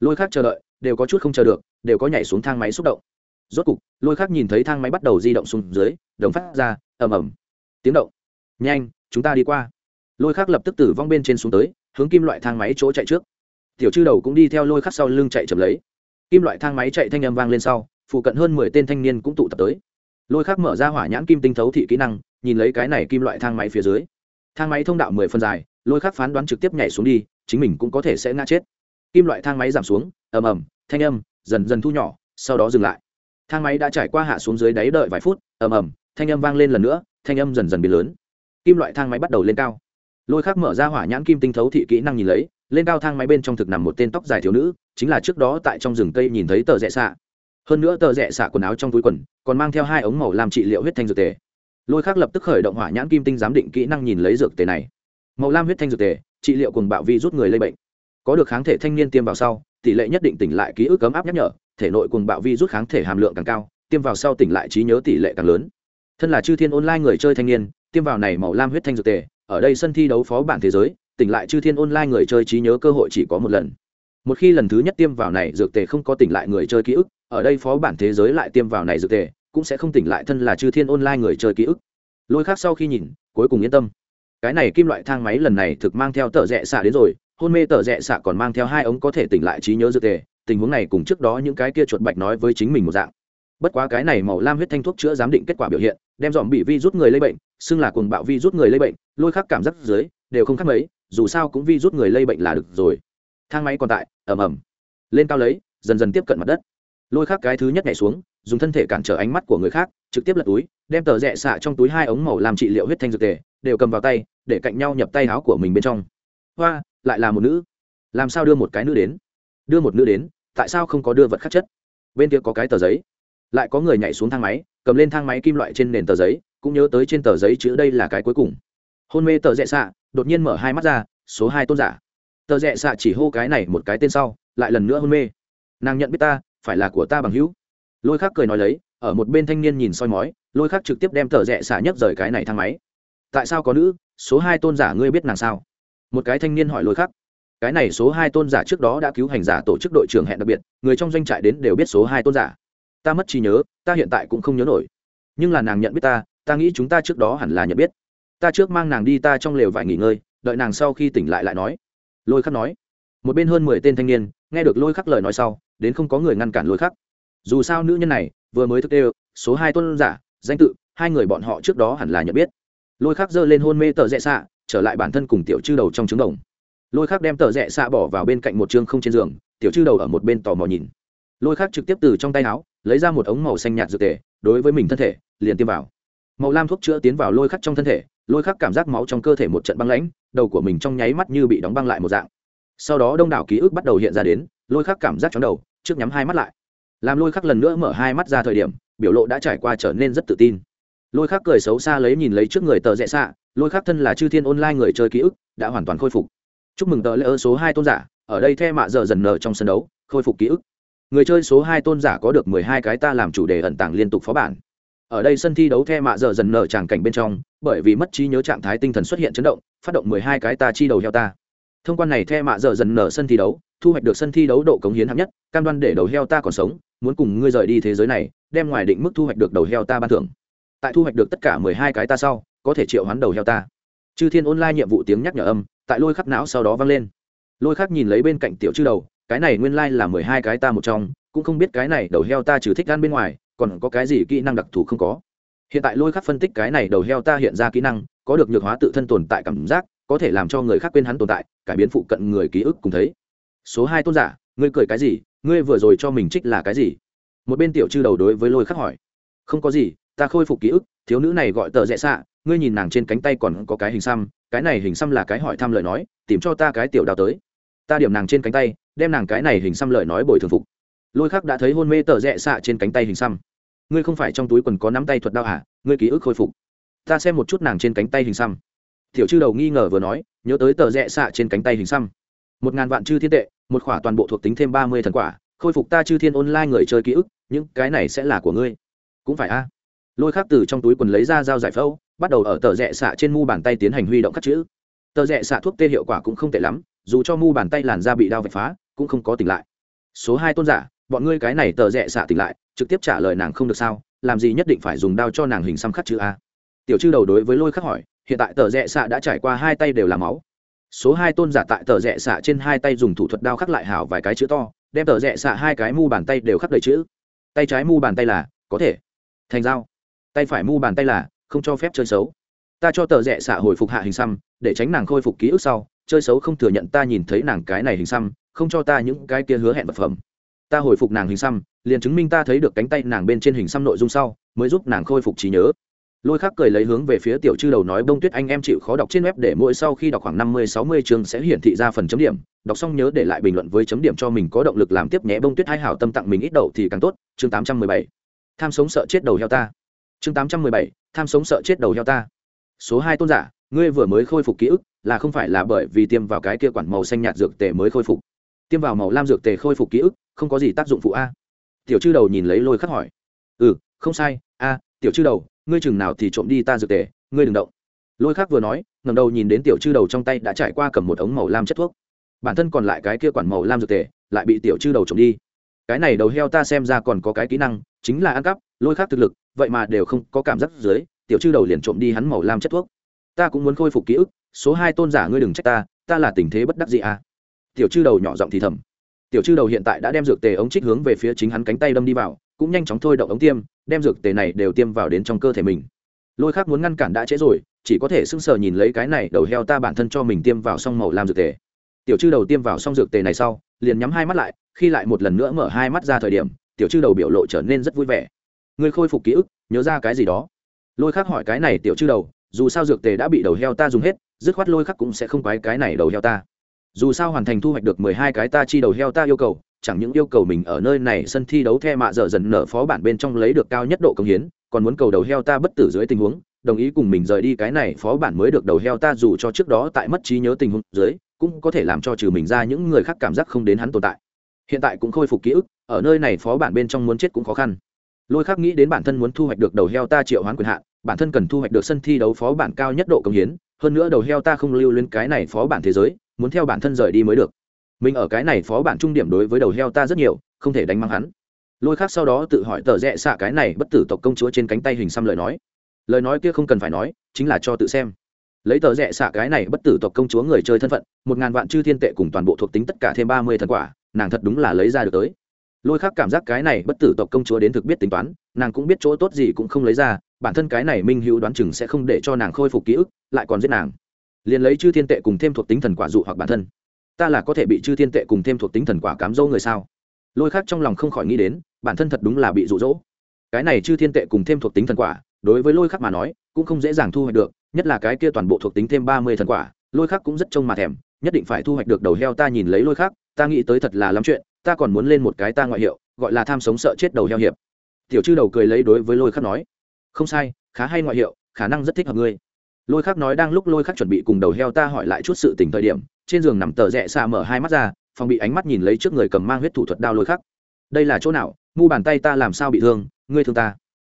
Lôi khác chờ đợi, đều có chút không chờ được, đều có nhảy xuống thang máy xúc động. Rốt cục, lôi khác nhìn thấy thang máy bắt đầu di động xuống dưới, đồng phát ra, ầm ầm. Tiếng động. Nhanh, chúng ta đi qua. Lôi khác lập tức tử vong bên trên xuống tới hướng kim loại thang máy chỗ chạy trước. Tiểu chư đầu cũng đi theo lôi khắc sau lưng chạy chậm lấy. Kim loại thang máy chạy thanh âm vang lên sau, phụ cận hơn mười tên thanh niên cũng tụ tập tới. Lôi khắc mở ra hỏa nhãn kim tinh thấu thị kỹ năng, nhìn lấy cái này kim loại thang máy phía dưới. Thang máy thông đạo mười phân dài, lôi khắc phán đoán trực tiếp nhảy xuống đi, chính mình cũng có thể sẽ ngã chết. Kim loại thang máy giảm xuống, ầm ầm, thanh âm dần dần thu nhỏ, sau đó dừng lại. Thang máy đã trải qua hạ xuống dưới đáy đợi vài phút, ầm ầm, thanh âm vang lên lần nữa, thanh âm dần dần biến lớn. Kim loại thang máy bắt đầu lên cao lôi khắc mở ra hỏa nhãn kim tinh thấu thị kỹ năng nhìn lấy, lên cao thang máy bên trong thực nằm một tên tóc dài thiếu nữ, chính là trước đó tại trong rừng cây nhìn thấy tờ rẽ xạ. Hơn nữa tờ rẽ xạ quần áo trong túi quần, còn mang theo hai ống màu làm trị liệu huyết thanh dược tề. Lôi khác lập tức khởi động hỏa nhãn kim tinh giám định kỹ năng nhìn lấy dược tề này. Màu lam huyết thanh dược tề, trị liệu cùng bạo vi rút người lây bệnh. Có được kháng thể thanh niên tiêm vào sau, tỷ lệ nhất định tỉnh lại ký ức cấm áp nhắc nhở, thể nội cùng bạo vi rút kháng thể hàm lượng càng cao, tiêm vào sau tỉnh lại trí nhớ tỷ lệ càng lớn. Thân là chư thiên online người chơi thanh niên, tiêm vào này màu lam huyết thanh dược tề ở đây sân thi đấu phó bản thế giới, tỉnh lại chư thiên online người chơi trí nhớ cơ hội chỉ có một lần. Một khi lần thứ nhất tiêm vào này, dược tề không có tỉnh lại người chơi ký ức, ở đây phó bản thế giới lại tiêm vào này dược tề, cũng sẽ không tỉnh lại thân là chư thiên online người chơi ký ức. Lôi khác sau khi nhìn, cuối cùng yên tâm. Cái này kim loại thang máy lần này thực mang theo tờ rẽ xạ đến rồi, hôn mê tờ rẽ xạ còn mang theo hai ống có thể tỉnh lại trí nhớ dược tề, tình huống này cùng trước đó những cái kia chuột bạch nói với chính mình một dạng. Bất quá cái này màu lam huyết thanh thuốc chữa giám định kết quả biểu hiện, đem dòm bị vi rút người lây bệnh xưng là cuồng bạo vi rút người lây bệnh, lôi khắc cảm giác dưới, đều không khác mấy, dù sao cũng vi rút người lây bệnh là được rồi. Thang máy còn tại ẩm ẩm lên cao lấy, dần dần tiếp cận mặt đất. Lôi khắc cái thứ nhất nhảy xuống, dùng thân thể cản trở ánh mắt của người khác, trực tiếp lật túi, đem tờ rẽ xạ trong túi hai ống màu làm trị liệu huyết thanh dược tề, đều cầm vào tay, để cạnh nhau nhập tay áo của mình bên trong. Hoa, lại là một nữ. Làm sao đưa một cái nữ đến? Đưa một nữ đến, tại sao không có đưa vật khắc chất? Bên kia có cái tờ giấy. Lại có người nhảy xuống thang máy, cầm lên thang máy kim loại trên nền tờ giấy cũng nhớ tới trên tờ giấy chữ đây là cái cuối cùng. Hôn mê tờ rẽ xạ, đột nhiên mở hai mắt ra, số hai tôn giả. Tờ rẽ xạ chỉ hô cái này một cái tên sau, lại lần nữa hôn mê. Nàng nhận biết ta, phải là của ta bằng hữu. Lôi khác cười nói lấy, ở một bên thanh niên nhìn soi mói, lôi khác trực tiếp đem tờ rẽ xạ nhấc rời cái này thang máy. Tại sao có nữ? Số hai tôn giả ngươi biết nàng sao? Một cái thanh niên hỏi lôi khắc. Cái này số hai tôn giả trước đó đã cứu hành giả tổ chức đội trưởng hẹn đặc biệt, người trong doanh trại đến đều biết số hai tôn giả. Ta mất trí nhớ, ta hiện tại cũng không nhớ nổi. Nhưng là nàng nhận biết ta ta nghĩ chúng ta trước đó hẳn là nhận biết. Ta trước mang nàng đi ta trong lều vải nghỉ ngơi, đợi nàng sau khi tỉnh lại lại nói. Lôi khắc nói. Một bên hơn mười tên thanh niên nghe được lôi khắc lời nói sau, đến không có người ngăn cản lôi khắc. Dù sao nữ nhân này vừa mới thức đều số hai tôn giả, danh tự, hai người bọn họ trước đó hẳn là nhận biết. Lôi khắc giơ lên hôn mê tờ rẽ xạ, trở lại bản thân cùng tiểu chư đầu trong trứng đồng. Lôi khắc đem tờ rẽ xạ bỏ vào bên cạnh một chương không trên giường, tiểu chư đầu ở một bên tò mò nhìn. Lôi khắc trực tiếp từ trong tay áo, lấy ra một ống màu xanh nhạt dược tề, đối với mình thân thể, liền tiêm vào màu lam thuốc chữa tiến vào lôi khắc trong thân thể, lôi khắc cảm giác máu trong cơ thể một trận băng lãnh, đầu của mình trong nháy mắt như bị đóng băng lại một dạng. Sau đó đông đảo ký ức bắt đầu hiện ra đến, lôi khắc cảm giác chóng đầu, trước nhắm hai mắt lại. Làm lôi khắc lần nữa mở hai mắt ra thời điểm, biểu lộ đã trải qua trở nên rất tự tin. Lôi khắc cười xấu xa lấy nhìn lấy trước người tờ rẽ xạ, lôi khắc thân là chư thiên online người chơi ký ức, đã hoàn toàn khôi phục. Chúc mừng tờ lễ ơ số hai tôn giả, ở đây the mạ giờ dần nở trong sân đấu, khôi phục ký ức. Người chơi số hai tôn giả có được mười hai cái ta làm chủ đề ẩn tàng liên tục phó bản ở đây sân thi đấu the mạ giờ dần nở tràng cảnh bên trong, bởi vì mất trí nhớ trạng thái tinh thần xuất hiện chấn động, phát động mười hai cái ta chi đầu heo ta. Thông quan này the mạ giờ dần nở sân thi đấu, thu hoạch được sân thi đấu độ cống hiến hạng nhất, cam đoan để đầu heo ta còn sống, muốn cùng ngươi rời đi thế giới này, đem ngoài định mức thu hoạch được đầu heo ta ban thưởng. Tại thu hoạch được tất cả mười hai cái ta sau, có thể triệu hoán đầu heo ta. Chư thiên online nhiệm vụ tiếng nhắc nhở âm, tại lôi khắc não sau đó vang lên. Lôi khắc nhìn lấy bên cạnh tiểu chư đầu, cái này nguyên lai là mười hai cái ta một trong, cũng không biết cái này đầu heo ta trừ thích gan bên ngoài còn có cái gì kỹ năng đặc thù không có? Hiện tại lôi khắc phân tích cái này đầu heo ta hiện ra kỹ năng, có được nhược hóa tự thân tồn tại cảm giác, có thể làm cho người khác quên hắn tồn tại, cải biến phụ cận người ký ức cùng thấy. Số hai tôn giả, ngươi cười cái gì? Ngươi vừa rồi cho mình trích là cái gì? Một bên tiểu chư đầu đối với lôi khắc hỏi. Không có gì, ta khôi phục ký ức, thiếu nữ này gọi tờ rẽ xạ, ngươi nhìn nàng trên cánh tay còn có cái hình xăm, cái này hình xăm là cái hỏi thăm lời nói, tìm cho ta cái tiểu đào tới. Ta điểm nàng trên cánh tay, đem nàng cái này hình xăm lời nói bồi thường phục. Lôi khắc đã thấy hôn mê tờ rẽ xạ trên cánh tay hình xăm ngươi không phải trong túi quần có nắm tay thuật đao hả? Ngươi ký ức khôi phục. Ta xem một chút nàng trên cánh tay hình xăm. Tiểu chư đầu nghi ngờ vừa nói, nhớ tới tờ rẽ xạ trên cánh tay hình xăm. Một ngàn vạn chư thiên tệ, một khỏa toàn bộ thuộc tính thêm ba mươi thần quả, khôi phục ta chư thiên online người chơi ký ức, những cái này sẽ là của ngươi. Cũng phải a. Lôi khắc từ trong túi quần lấy ra dao giải phẫu, bắt đầu ở tờ rẽ xạ trên mu bàn tay tiến hành huy động các chữ. Tờ rẽ xạ thuốc tê hiệu quả cũng không tệ lắm, dù cho mu bàn tay làn da bị đao vạch phá, cũng không có tỉnh lại. Số hai tôn giả bọn ngươi cái này tờ rẽ xạ tỉnh lại, trực tiếp trả lời nàng không được sao, làm gì nhất định phải dùng đao cho nàng hình xăm khắc chữ a. Tiểu chư đầu đối với lôi khắc hỏi, hiện tại tờ rẽ xạ đã trải qua hai tay đều là máu. Số hai tôn giả tại tờ rẽ xạ trên hai tay dùng thủ thuật đao khắc lại hảo vài cái chữ to, đem tờ rẽ xạ hai cái mu bàn tay đều khắc đầy chữ. Tay trái mu bàn tay là, có thể. Thành dao. Tay phải mu bàn tay là, không cho phép chơi xấu. Ta cho tờ rẽ xạ hồi phục hạ hình xăm, để tránh nàng khôi phục ký ức sau, chơi xấu không thừa nhận ta nhìn thấy nàng cái này hình xăm, không cho ta những cái kia hứa hẹn vật phẩm ta hồi phục nàng hình xăm, liền chứng minh ta thấy được cánh tay nàng bên trên hình xăm nội dung sau, mới giúp nàng khôi phục trí nhớ. Lôi khắc cười lấy hướng về phía tiểu chư đầu nói bông tuyết anh em chịu khó đọc trên web để mỗi sau khi đọc khoảng năm mươi, sáu mươi chương sẽ hiển thị ra phần chấm điểm. Đọc xong nhớ để lại bình luận với chấm điểm cho mình có động lực làm tiếp nhé. Bông tuyết hai hảo tâm tặng mình ít đậu thì càng tốt. Chương tám trăm mười bảy. Tham sống sợ chết đầu heo ta. Chương tám trăm mười bảy. Tham sống sợ chết đầu heo ta. Số hai tôn giả, ngươi vừa mới khôi phục ký ức, là không phải là bởi vì tiêm vào cái kia quản màu xanh nhạt dược tề mới khôi phục. Tiêm vào màu lam dược tề khôi phục ký ức không có gì tác dụng phụ a. Tiểu chư đầu nhìn lấy lôi khắc hỏi. Ừ không sai, a, tiểu chư đầu, ngươi chừng nào thì trộm đi ta dược tề, ngươi đừng động. Lôi khắc vừa nói ngầm đầu nhìn đến tiểu chư đầu trong tay đã trải qua cầm một ống màu lam chất thuốc. Bản thân còn lại cái kia quản màu lam dược tề, lại bị tiểu chư đầu trộm đi. Cái này đầu heo ta xem ra còn có cái kỹ năng, chính là ăn cắp, lôi khắc thực lực, vậy mà đều không có cảm giác dưới, tiểu chư đầu liền trộm đi hắn màu lam chất thuốc. Ta cũng muốn khôi phục ký ức, số hai tôn giả ngươi đừng trách ta ta là tình thế bất đắc gì à tiểu chư đầu nhỏ giọng thì thầm tiểu chư đầu hiện tại đã đem dược tề ống trích hướng về phía chính hắn cánh tay đâm đi vào, cũng nhanh chóng thôi động ống tiêm, đem dược tề này đều tiêm vào đến trong cơ thể mình. Lôi khác muốn ngăn cản đã trễ rồi, chỉ có thể sưng sờ nhìn lấy cái này đầu heo ta bản thân cho mình tiêm vào xong màu làm dược tề. Tiểu chư đầu tiêm vào xong dược tề này sau, liền nhắm hai mắt lại, khi lại một lần nữa mở hai mắt ra thời điểm, tiểu chư đầu biểu lộ trở nên rất vui vẻ. Người khôi phục ký ức, nhớ ra cái gì đó. Lôi khác hỏi cái này tiểu chư đầu, dù sao dược tề đã bị đầu heo ta dùng hết, dứt khoát lôi khắc cũng sẽ không quái cái này đầu heo ta dù sao hoàn thành thu hoạch được mười hai cái ta chi đầu heo ta yêu cầu, chẳng những yêu cầu mình ở nơi này sân thi đấu the mạ dở dần nở phó bản bên trong lấy được cao nhất độ công hiến, còn muốn cầu đầu heo ta bất tử dưới tình huống, đồng ý cùng mình rời đi cái này phó bản mới được đầu heo ta dù cho trước đó tại mất trí nhớ tình huống dưới, cũng có thể làm cho trừ mình ra những người khác cảm giác không đến hắn tồn tại. Hiện tại cũng khôi phục ký ức, ở nơi này phó bản bên trong muốn chết cũng khó khăn. Lôi khắc nghĩ đến bản thân muốn thu hoạch được đầu heo ta triệu hoán quyền hạn, bản thân cần thu hoạch được sân thi đấu phó bản cao nhất độ công hiến hơn nữa đầu heo ta không lưu lên cái này phó bản thế giới, muốn theo bản thân rời đi mới được. Mình ở cái này phó bản trung điểm đối với đầu heo ta rất nhiều, không thể đánh mắng hắn. Lôi khác sau đó tự hỏi tờ rẽ xạ cái này bất tử tộc công chúa trên cánh tay hình xăm lời nói. Lời nói kia không cần phải nói, chính là cho tự xem. Lấy tờ rẽ xạ cái này bất tử tộc công chúa người chơi thân phận, một ngàn vạn chư thiên tệ cùng toàn bộ thuộc tính tất cả thêm ba mươi thần quả, nàng thật đúng là lấy ra được tới lôi khác cảm giác cái này bất tử tộc công chúa đến thực biết tính toán, nàng cũng biết chỗ tốt gì cũng không lấy ra, bản thân cái này minh hữu đoán chừng sẽ không để cho nàng khôi phục ký ức, lại còn giết nàng. Liền lấy chư thiên tệ cùng thêm thuộc tính thần quả dụ hoặc bản thân. Ta là có thể bị chư thiên tệ cùng thêm thuộc tính thần quả cám dỗ người sao? Lôi khác trong lòng không khỏi nghĩ đến, bản thân thật đúng là bị rụ rỗ cái này chư thiên tệ cùng thêm thuộc tính thần quả, đối với lôi khắc mà nói, cũng không dễ dàng thu hoạch được, nhất là cái kia toàn bộ thuộc tính thêm ba mươi thần quả, lôi khắc cũng rất trông mà thèm, nhất định phải thu hoạch được đầu heo ta nhìn lấy lôi khắc, ta nghĩ tới thật là lắm chuyện ta còn muốn lên một cái ta ngoại hiệu, gọi là tham sống sợ chết đầu heo hiệp. Tiểu chư đầu cười lấy đối với lôi khắc nói, không sai, khá hay ngoại hiệu, khả năng rất thích hợp ngươi. Lôi khắc nói đang lúc lôi khắc chuẩn bị cùng đầu heo ta hỏi lại chút sự tình thời điểm, trên giường nằm tờ rẽ xa mở hai mắt ra, phòng bị ánh mắt nhìn lấy trước người cầm mang huyết thủ thuật đao lôi khắc. Đây là chỗ nào? Ngu bàn tay ta làm sao bị thương? Ngươi thương ta.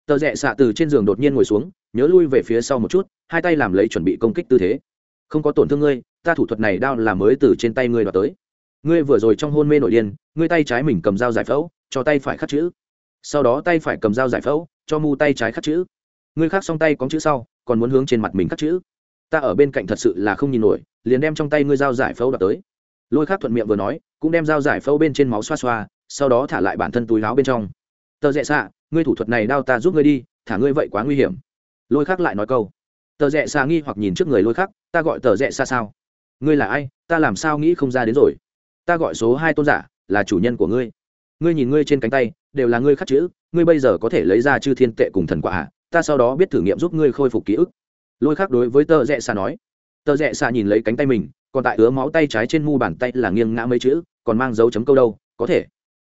Tờ rẽ xạ từ trên giường đột nhiên ngồi xuống, nhớ lui về phía sau một chút, hai tay làm lấy chuẩn bị công kích tư thế. Không có tổn thương ngươi, ta thủ thuật này đao là mới từ trên tay ngươi đoạt tới ngươi vừa rồi trong hôn mê nội điên, ngươi tay trái mình cầm dao giải phẫu, cho tay phải khắc chữ. Sau đó tay phải cầm dao giải phẫu, cho mu tay trái khắc chữ. Ngươi khắc xong tay có chữ sau, còn muốn hướng trên mặt mình khắc chữ. Ta ở bên cạnh thật sự là không nhìn nổi, liền đem trong tay ngươi dao giải phẫu đoạt tới. Lôi khắc thuận miệng vừa nói, cũng đem dao giải phẫu bên trên máu xoa xoa, sau đó thả lại bản thân túi láo bên trong. Tờ rẽ xạ, ngươi thủ thuật này đao ta giúp ngươi đi, thả ngươi vậy quá nguy hiểm. Lôi khắc lại nói câu. Tờ rẽ xạ nghi hoặc nhìn trước người lôi khắc, ta gọi tờ rẽ xa sao? Ngươi là ai? Ta làm sao nghĩ không ra đến rồi? Ta gọi số hai tôn giả, là chủ nhân của ngươi. Ngươi nhìn ngươi trên cánh tay, đều là ngươi khắc chữ, ngươi bây giờ có thể lấy ra chư thiên tệ cùng thần quả ta sau đó biết thử nghiệm giúp ngươi khôi phục ký ức. Lôi khắc đối với tờ rẽ xa nói. Tờ rẽ xa nhìn lấy cánh tay mình, còn tại ứa máu tay trái trên mu bàn tay là nghiêng ngã mấy chữ, còn mang dấu chấm câu đâu, có thể.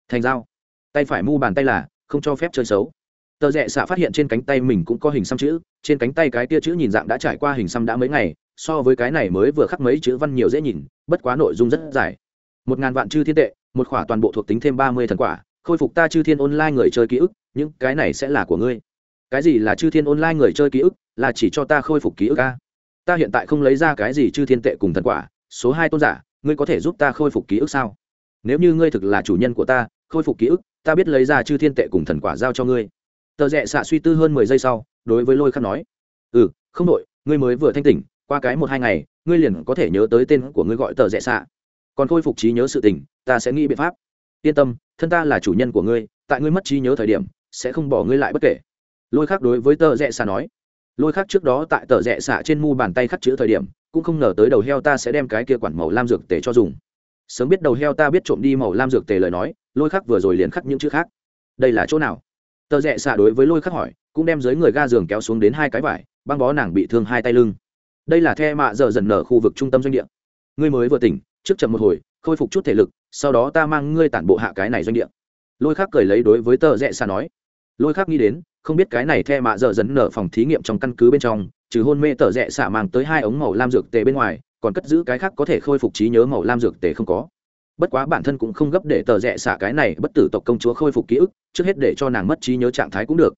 Thành dao. Tay phải mu bàn tay là, không cho phép chơi xấu. Tờ rẽ dạ xạ phát hiện trên cánh tay mình cũng có hình xăm chữ, trên cánh tay cái tia chữ nhìn dạng đã trải qua hình xăm đã mấy ngày, so với cái này mới vừa khắc mấy chữ văn nhiều dễ nhìn, bất quá nội dung rất dài một ngàn vạn chư thiên tệ, một khỏa toàn bộ thuộc tính thêm ba mươi thần quả, khôi phục ta chư thiên online người chơi ký ức, những cái này sẽ là của ngươi. Cái gì là chư thiên online người chơi ký ức? Là chỉ cho ta khôi phục ký ức a. Ta hiện tại không lấy ra cái gì chư thiên tệ cùng thần quả, số hai tôn giả, ngươi có thể giúp ta khôi phục ký ức sao? Nếu như ngươi thực là chủ nhân của ta, khôi phục ký ức, ta biết lấy ra chư thiên tệ cùng thần quả giao cho ngươi. Tờ rẽ xạ suy tư hơn mười giây sau, đối với lôi khắc nói. Ừ không đội ngươi mới vừa thanh tỉnh, qua cái một hai ngày, ngươi liền có thể nhớ tới tên của ngươi gọi tờ rẽ xạ còn khôi phục trí nhớ sự tình, ta sẽ nghĩ biện pháp. Yên tâm, thân ta là chủ nhân của ngươi, tại ngươi mất trí nhớ thời điểm, sẽ không bỏ ngươi lại bất kể. Lôi khắc đối với tờ rẽ xạ nói. Lôi khắc trước đó tại tờ rẽ xạ trên mu bàn tay khắc chữ thời điểm, cũng không ngờ tới đầu heo ta sẽ đem cái kia quản màu lam dược tề cho dùng. Sớm biết đầu heo ta biết trộm đi màu lam dược tề lời nói, lôi khắc vừa rồi liền khắc những chữ khác. Đây là chỗ nào? Tờ rẽ xạ đối với lôi khắc hỏi, cũng đem dưới người ga giường kéo xuống đến hai cái vải, băng bó nàng bị thương hai tay lưng. Đây là the mạ giờ dần nở khu vực trung tâm doanh địa. Ngươi mới vừa tỉnh trước chậm một hồi, khôi phục chút thể lực, sau đó ta mang ngươi tản bộ hạ cái này doanh địa. Lôi khắc cười lấy đối với tờ rẽ xa nói. Lôi khắc nghĩ đến, không biết cái này the mạ dở dần nở phòng thí nghiệm trong căn cứ bên trong, trừ hôn mê tờ rẽ xả mang tới hai ống màu lam dược tề bên ngoài, còn cất giữ cái khác có thể khôi phục trí nhớ màu lam dược tề không có. Bất quá bản thân cũng không gấp để tờ rẽ xả cái này bất tử tộc công chúa khôi phục ký ức, trước hết để cho nàng mất trí nhớ trạng thái cũng được.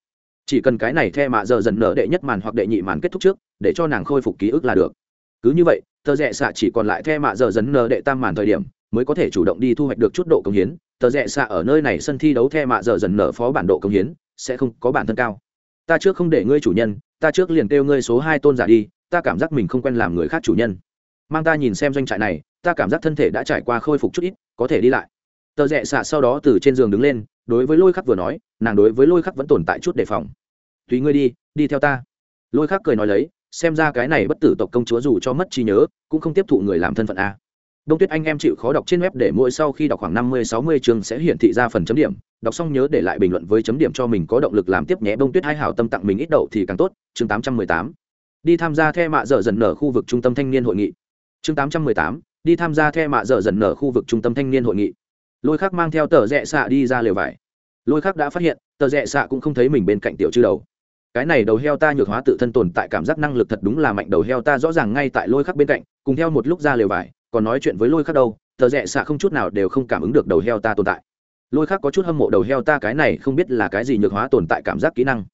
Chỉ cần cái này the mạ dở dần nở đệ nhất màn hoặc đệ nhị màn kết thúc trước, để cho nàng khôi phục ký ức là được. Cứ như vậy tờ rẽ xạ chỉ còn lại the mạ giờ dần nờ đệ tam màn thời điểm, mới có thể chủ động đi thu hoạch được chút độ công hiến. Tờ rẽ xạ ở nơi này sân thi đấu the mạ giờ dần nở phó bản độ công hiến, sẽ không có bản thân cao. Ta trước không để ngươi chủ nhân, ta trước liền kêu ngươi số hai tôn giả đi, ta cảm giác mình không quen làm người khác chủ nhân. Mang ta nhìn xem doanh trại này, ta cảm giác thân thể đã trải qua khôi phục chút ít, có thể đi lại. Tờ rẽ xạ sau đó từ trên giường đứng lên, đối với lôi khắc vừa nói, nàng đối với lôi khắc vẫn tồn tại chút đề phòng. Tùy ngươi đi đi theo ta. Lôi khắc cười nói lấy xem ra cái này bất tử tộc công chúa dù cho mất trí nhớ, cũng không tiếp thụ người làm thân phận a. Đông tuyết anh em chịu khó đọc trên web để mỗi sau khi đọc khoảng năm mươi, sáu mươi chương sẽ hiển thị ra phần chấm điểm. Đọc xong nhớ để lại bình luận với chấm điểm cho mình có động lực làm tiếp nhé. Đông tuyết hai hảo tâm tặng mình ít đậu thì càng tốt. Chương tám trăm mười tám. Đi tham gia the mạ dở dần nở khu vực trung tâm thanh niên hội nghị. Chương tám trăm mười tám. Đi tham gia the mạ dở dần nở khu vực trung tâm thanh niên hội nghị. Lôi khắc mang theo tờ rẽ xạ đi ra lều vải. Lôi khắc đã phát hiện, tờ rẽ xạ cũng không thấy mình bên cạnh tiểu chư đầu cái này đầu heo ta nhược hóa tự thân tồn tại cảm giác năng lực thật đúng là mạnh đầu heo ta rõ ràng ngay tại lôi khắc bên cạnh, cùng theo một lúc ra lều vải, còn nói chuyện với lôi khắc đâu, tờ rẽ xạ không chút nào đều không cảm ứng được đầu heo ta tồn tại. Lôi khắc có chút hâm mộ đầu heo ta cái này không biết là cái gì nhược hóa tồn tại cảm giác kỹ năng.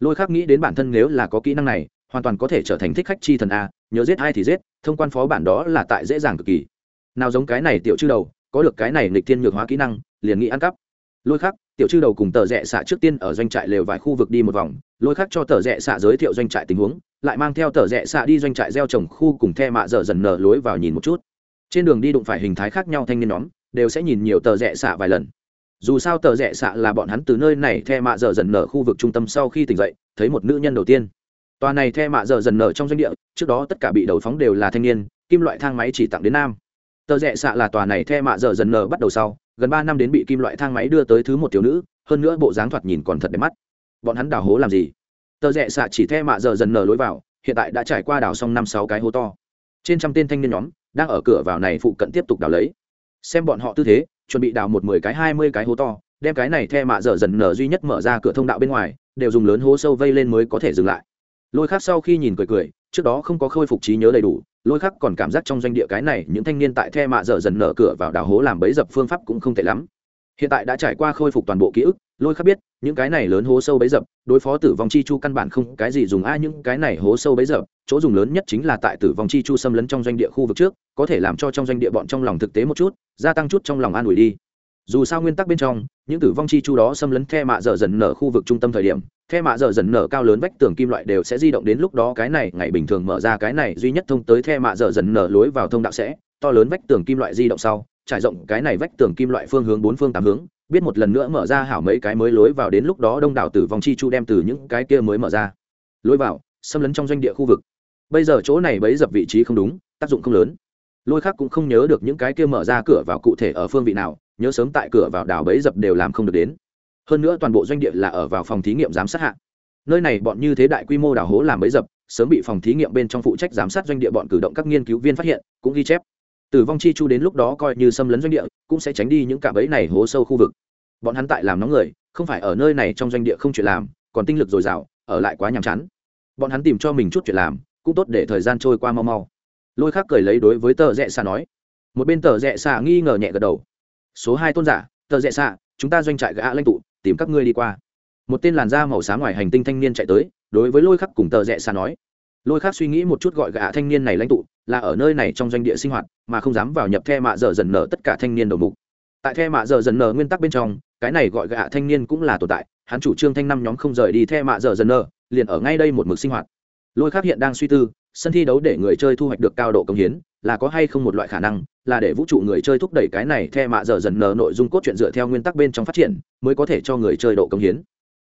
Lôi khắc nghĩ đến bản thân nếu là có kỹ năng này, hoàn toàn có thể trở thành thích khách chi thần a, nhớ giết ai thì giết, thông quan phó bản đó là tại dễ dàng cực kỳ. Nào giống cái này tiểu chư đầu, có được cái này nghịch thiên nhược hóa kỹ năng, liền nghĩ ăn cắp. Lôi khắc, tiểu chư đầu cùng tờ rẽ xạ trước tiên ở doanh trại lều vài khu vực đi một vòng lôi khắc cho tờ rẽ xạ giới thiệu doanh trại tình huống, lại mang theo tờ rẽ xạ đi doanh trại gieo trồng khu cùng the mạ dở dần nở lối vào nhìn một chút. Trên đường đi đụng phải hình thái khác nhau thanh niên nhóm, đều sẽ nhìn nhiều tờ rẽ xạ vài lần. Dù sao tờ rẽ xạ là bọn hắn từ nơi này the mạ dở dần nở khu vực trung tâm sau khi tỉnh dậy, thấy một nữ nhân đầu tiên. Tòa này the mạ dở dần nở trong doanh địa, trước đó tất cả bị đầu phóng đều là thanh niên, kim loại thang máy chỉ tặng đến nam. Tờ rẽ xạ là tòa này the mạ dở dần nở bắt đầu sau, gần ba năm đến bị kim loại thang máy đưa tới thứ một thiếu nữ, hơn nữa bộ dáng thoạt nhìn còn thật đẹp mắt bọn hắn đào hố làm gì? Tờ rẽ xạ chỉ the mạ dở dần nở lối vào, hiện tại đã trải qua đào xong năm sáu cái hố to. Trên trăm tên thanh niên nhóm đang ở cửa vào này phụ cận tiếp tục đào lấy. Xem bọn họ tư thế, chuẩn bị đào một mười cái, hai mươi cái hố to, đem cái này the mạ dở dần nở duy nhất mở ra cửa thông đạo bên ngoài, đều dùng lớn hố sâu vây lên mới có thể dừng lại. Lôi khác sau khi nhìn cười cười, trước đó không có khôi phục trí nhớ đầy đủ, lôi khắc còn cảm giác trong doanh địa cái này, những thanh niên tại the mạ dở dần nở cửa vào đào hố làm bấy dập phương pháp cũng không tệ lắm. Hiện tại đã trải qua khôi phục toàn bộ ký ức lôi khắc biết, những cái này lớn hố sâu bấy dập, đối phó tử vong chi chu căn bản không cái gì dùng. A những cái này hố sâu bấy dập, chỗ dùng lớn nhất chính là tại tử vong chi chu xâm lấn trong doanh địa khu vực trước, có thể làm cho trong doanh địa bọn trong lòng thực tế một chút, gia tăng chút trong lòng an ủi đi. Dù sao nguyên tắc bên trong, những tử vong chi chu đó xâm lấn the mạ dở dần nở khu vực trung tâm thời điểm, the mạ dở dần nở cao lớn vách tường kim loại đều sẽ di động đến lúc đó cái này, ngày bình thường mở ra cái này duy nhất thông tới the mạ dở dần nở lối vào thông đạo sẽ, to lớn vách tường kim loại di động sau, trải rộng cái này vách tường kim loại phương hướng bốn phương tám hướng biết một lần nữa mở ra hảo mấy cái mới lối vào đến lúc đó đông đảo tử vong chi chu đem từ những cái kia mới mở ra. Lối vào, xâm lấn trong doanh địa khu vực. Bây giờ chỗ này bấy dập vị trí không đúng, tác dụng không lớn. Lôi khác cũng không nhớ được những cái kia mở ra cửa vào cụ thể ở phương vị nào, nhớ sớm tại cửa vào đảo bấy dập đều làm không được đến. Hơn nữa toàn bộ doanh địa là ở vào phòng thí nghiệm giám sát hạ. Nơi này bọn như thế đại quy mô đảo hố làm bấy dập, sớm bị phòng thí nghiệm bên trong phụ trách giám sát doanh địa bọn cử động các nghiên cứu viên phát hiện, cũng ghi chép tử vong chi chu đến lúc đó coi như xâm lấn doanh địa, cũng sẽ tránh đi những cạm bẫy này hố sâu khu vực. Bọn hắn tại làm nóng người, không phải ở nơi này trong doanh địa không chuyện làm, còn tinh lực dồi dào, ở lại quá nhàm chán. Bọn hắn tìm cho mình chút chuyện làm, cũng tốt để thời gian trôi qua mau mau. Lôi khác cười lấy đối với tờ rẽ xa nói. Một bên tờ rẽ xa nghi ngờ nhẹ gật đầu. Số hai tôn giả, tờ rẽ xa chúng ta doanh trại gã lãnh tụ, tìm các ngươi đi qua. Một tên làn da màu xám ngoài hành tinh thanh niên chạy tới, đối với lôi khắc cùng tờ rẽ xa nói lôi Khác suy nghĩ một chút gọi gã thanh niên này lãnh tụ, là ở nơi này trong doanh địa sinh hoạt, mà không dám vào nhập the mạ dở dần nở tất cả thanh niên đầu mục. Tại the mạ dở dần nở nguyên tắc bên trong, cái này gọi gã thanh niên cũng là tồn tại, hắn chủ trương thanh năm nhóm không rời đi the mạ dở dần nở, liền ở ngay đây một mực sinh hoạt. Lôi Khác hiện đang suy tư, sân thi đấu để người chơi thu hoạch được cao độ công hiến, là có hay không một loại khả năng, là để vũ trụ người chơi thúc đẩy cái này theo mạ giờ dần nở nội dung cốt truyện dựa theo nguyên tắc bên trong phát triển, mới có thể cho người chơi độ công hiến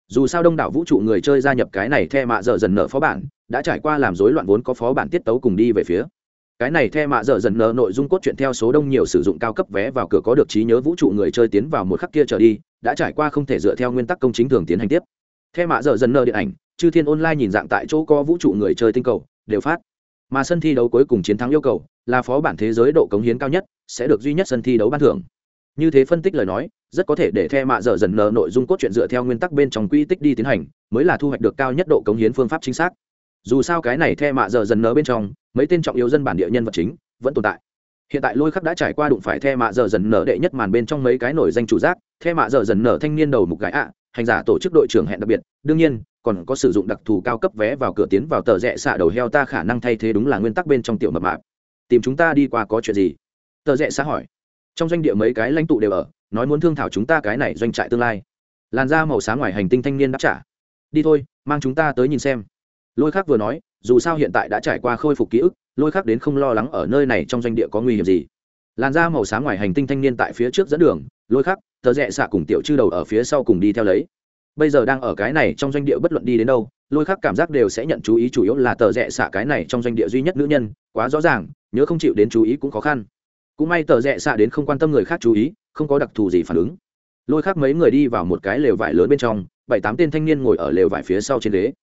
dù sao đông đảo vũ trụ người chơi gia nhập cái này theo mạ giờ dần nở phó bản, đã trải qua làm rối loạn vốn có phó bản tiết tấu cùng đi về phía. Cái này theo mạ giờ dần nở nội dung cốt truyện theo số đông nhiều sử dụng cao cấp vé vào cửa có được trí nhớ vũ trụ người chơi tiến vào một khắc kia trở đi, đã trải qua không thể dựa theo nguyên tắc công chính thường tiến hành tiếp. Theo mạ giờ dần nở điện ảnh, chư thiên online nhìn dạng tại chỗ có vũ trụ người chơi tinh cầu, đều phát. Mà sân thi đấu cuối cùng chiến thắng yêu cầu, là phó bản thế giới độ cống hiến cao nhất, sẽ được duy nhất sân thi đấu ban thưởng như thế phân tích lời nói, rất có thể để the mạ dở dần nở nội dung cốt truyện dựa theo nguyên tắc bên trong quỹ tích đi tiến hành, mới là thu hoạch được cao nhất độ cống hiến phương pháp chính xác. Dù sao cái này the mạ dở dần nở bên trong, mấy tên trọng yếu dân bản địa nhân vật chính vẫn tồn tại. Hiện tại lôi khắc đã trải qua đụng phải the mạ dở dần nở đệ nhất màn bên trong mấy cái nổi danh chủ giác, the mạ dở dần nở thanh niên đầu mục gái ạ, hành giả tổ chức đội trưởng hẹn đặc biệt, đương nhiên, còn có sử dụng đặc thù cao cấp vé vào cửa tiến vào tờ rẽ xạ đầu heo ta khả năng thay thế đúng là nguyên tắc bên trong tiểu mập mạp. Tìm chúng ta đi qua có chuyện gì? Tờ rẽ xã hỏi trong doanh địa mấy cái lãnh tụ đều ở, nói muốn thương thảo chúng ta cái này doanh trại tương lai. Làn da màu sáng ngoài hành tinh thanh niên đáp trả. Đi thôi, mang chúng ta tới nhìn xem. Lôi khác vừa nói, dù sao hiện tại đã trải qua khôi phục ký ức, lôi khác đến không lo lắng ở nơi này trong doanh địa có nguy hiểm gì. Làn da màu sáng ngoài hành tinh thanh niên tại phía trước dẫn đường, lôi khắc, tờ rẽ xạ cùng tiểu chư đầu ở phía sau cùng đi theo lấy. Bây giờ đang ở cái này trong doanh địa bất luận đi đến đâu, lôi khắc cảm giác đều sẽ nhận chú ý chủ yếu là tờ rẽ xạ cái này trong doanh địa duy nhất nữ nhân, quá rõ ràng, nhớ không chịu đến chú ý cũng khó khăn cũng may tờ rẽ xạ đến không quan tâm người khác chú ý, không có đặc thù gì phản ứng. Lôi khắc mấy người đi vào một cái lều vải lớn bên trong, bảy tám tên thanh niên ngồi ở lều vải phía sau trên ghế.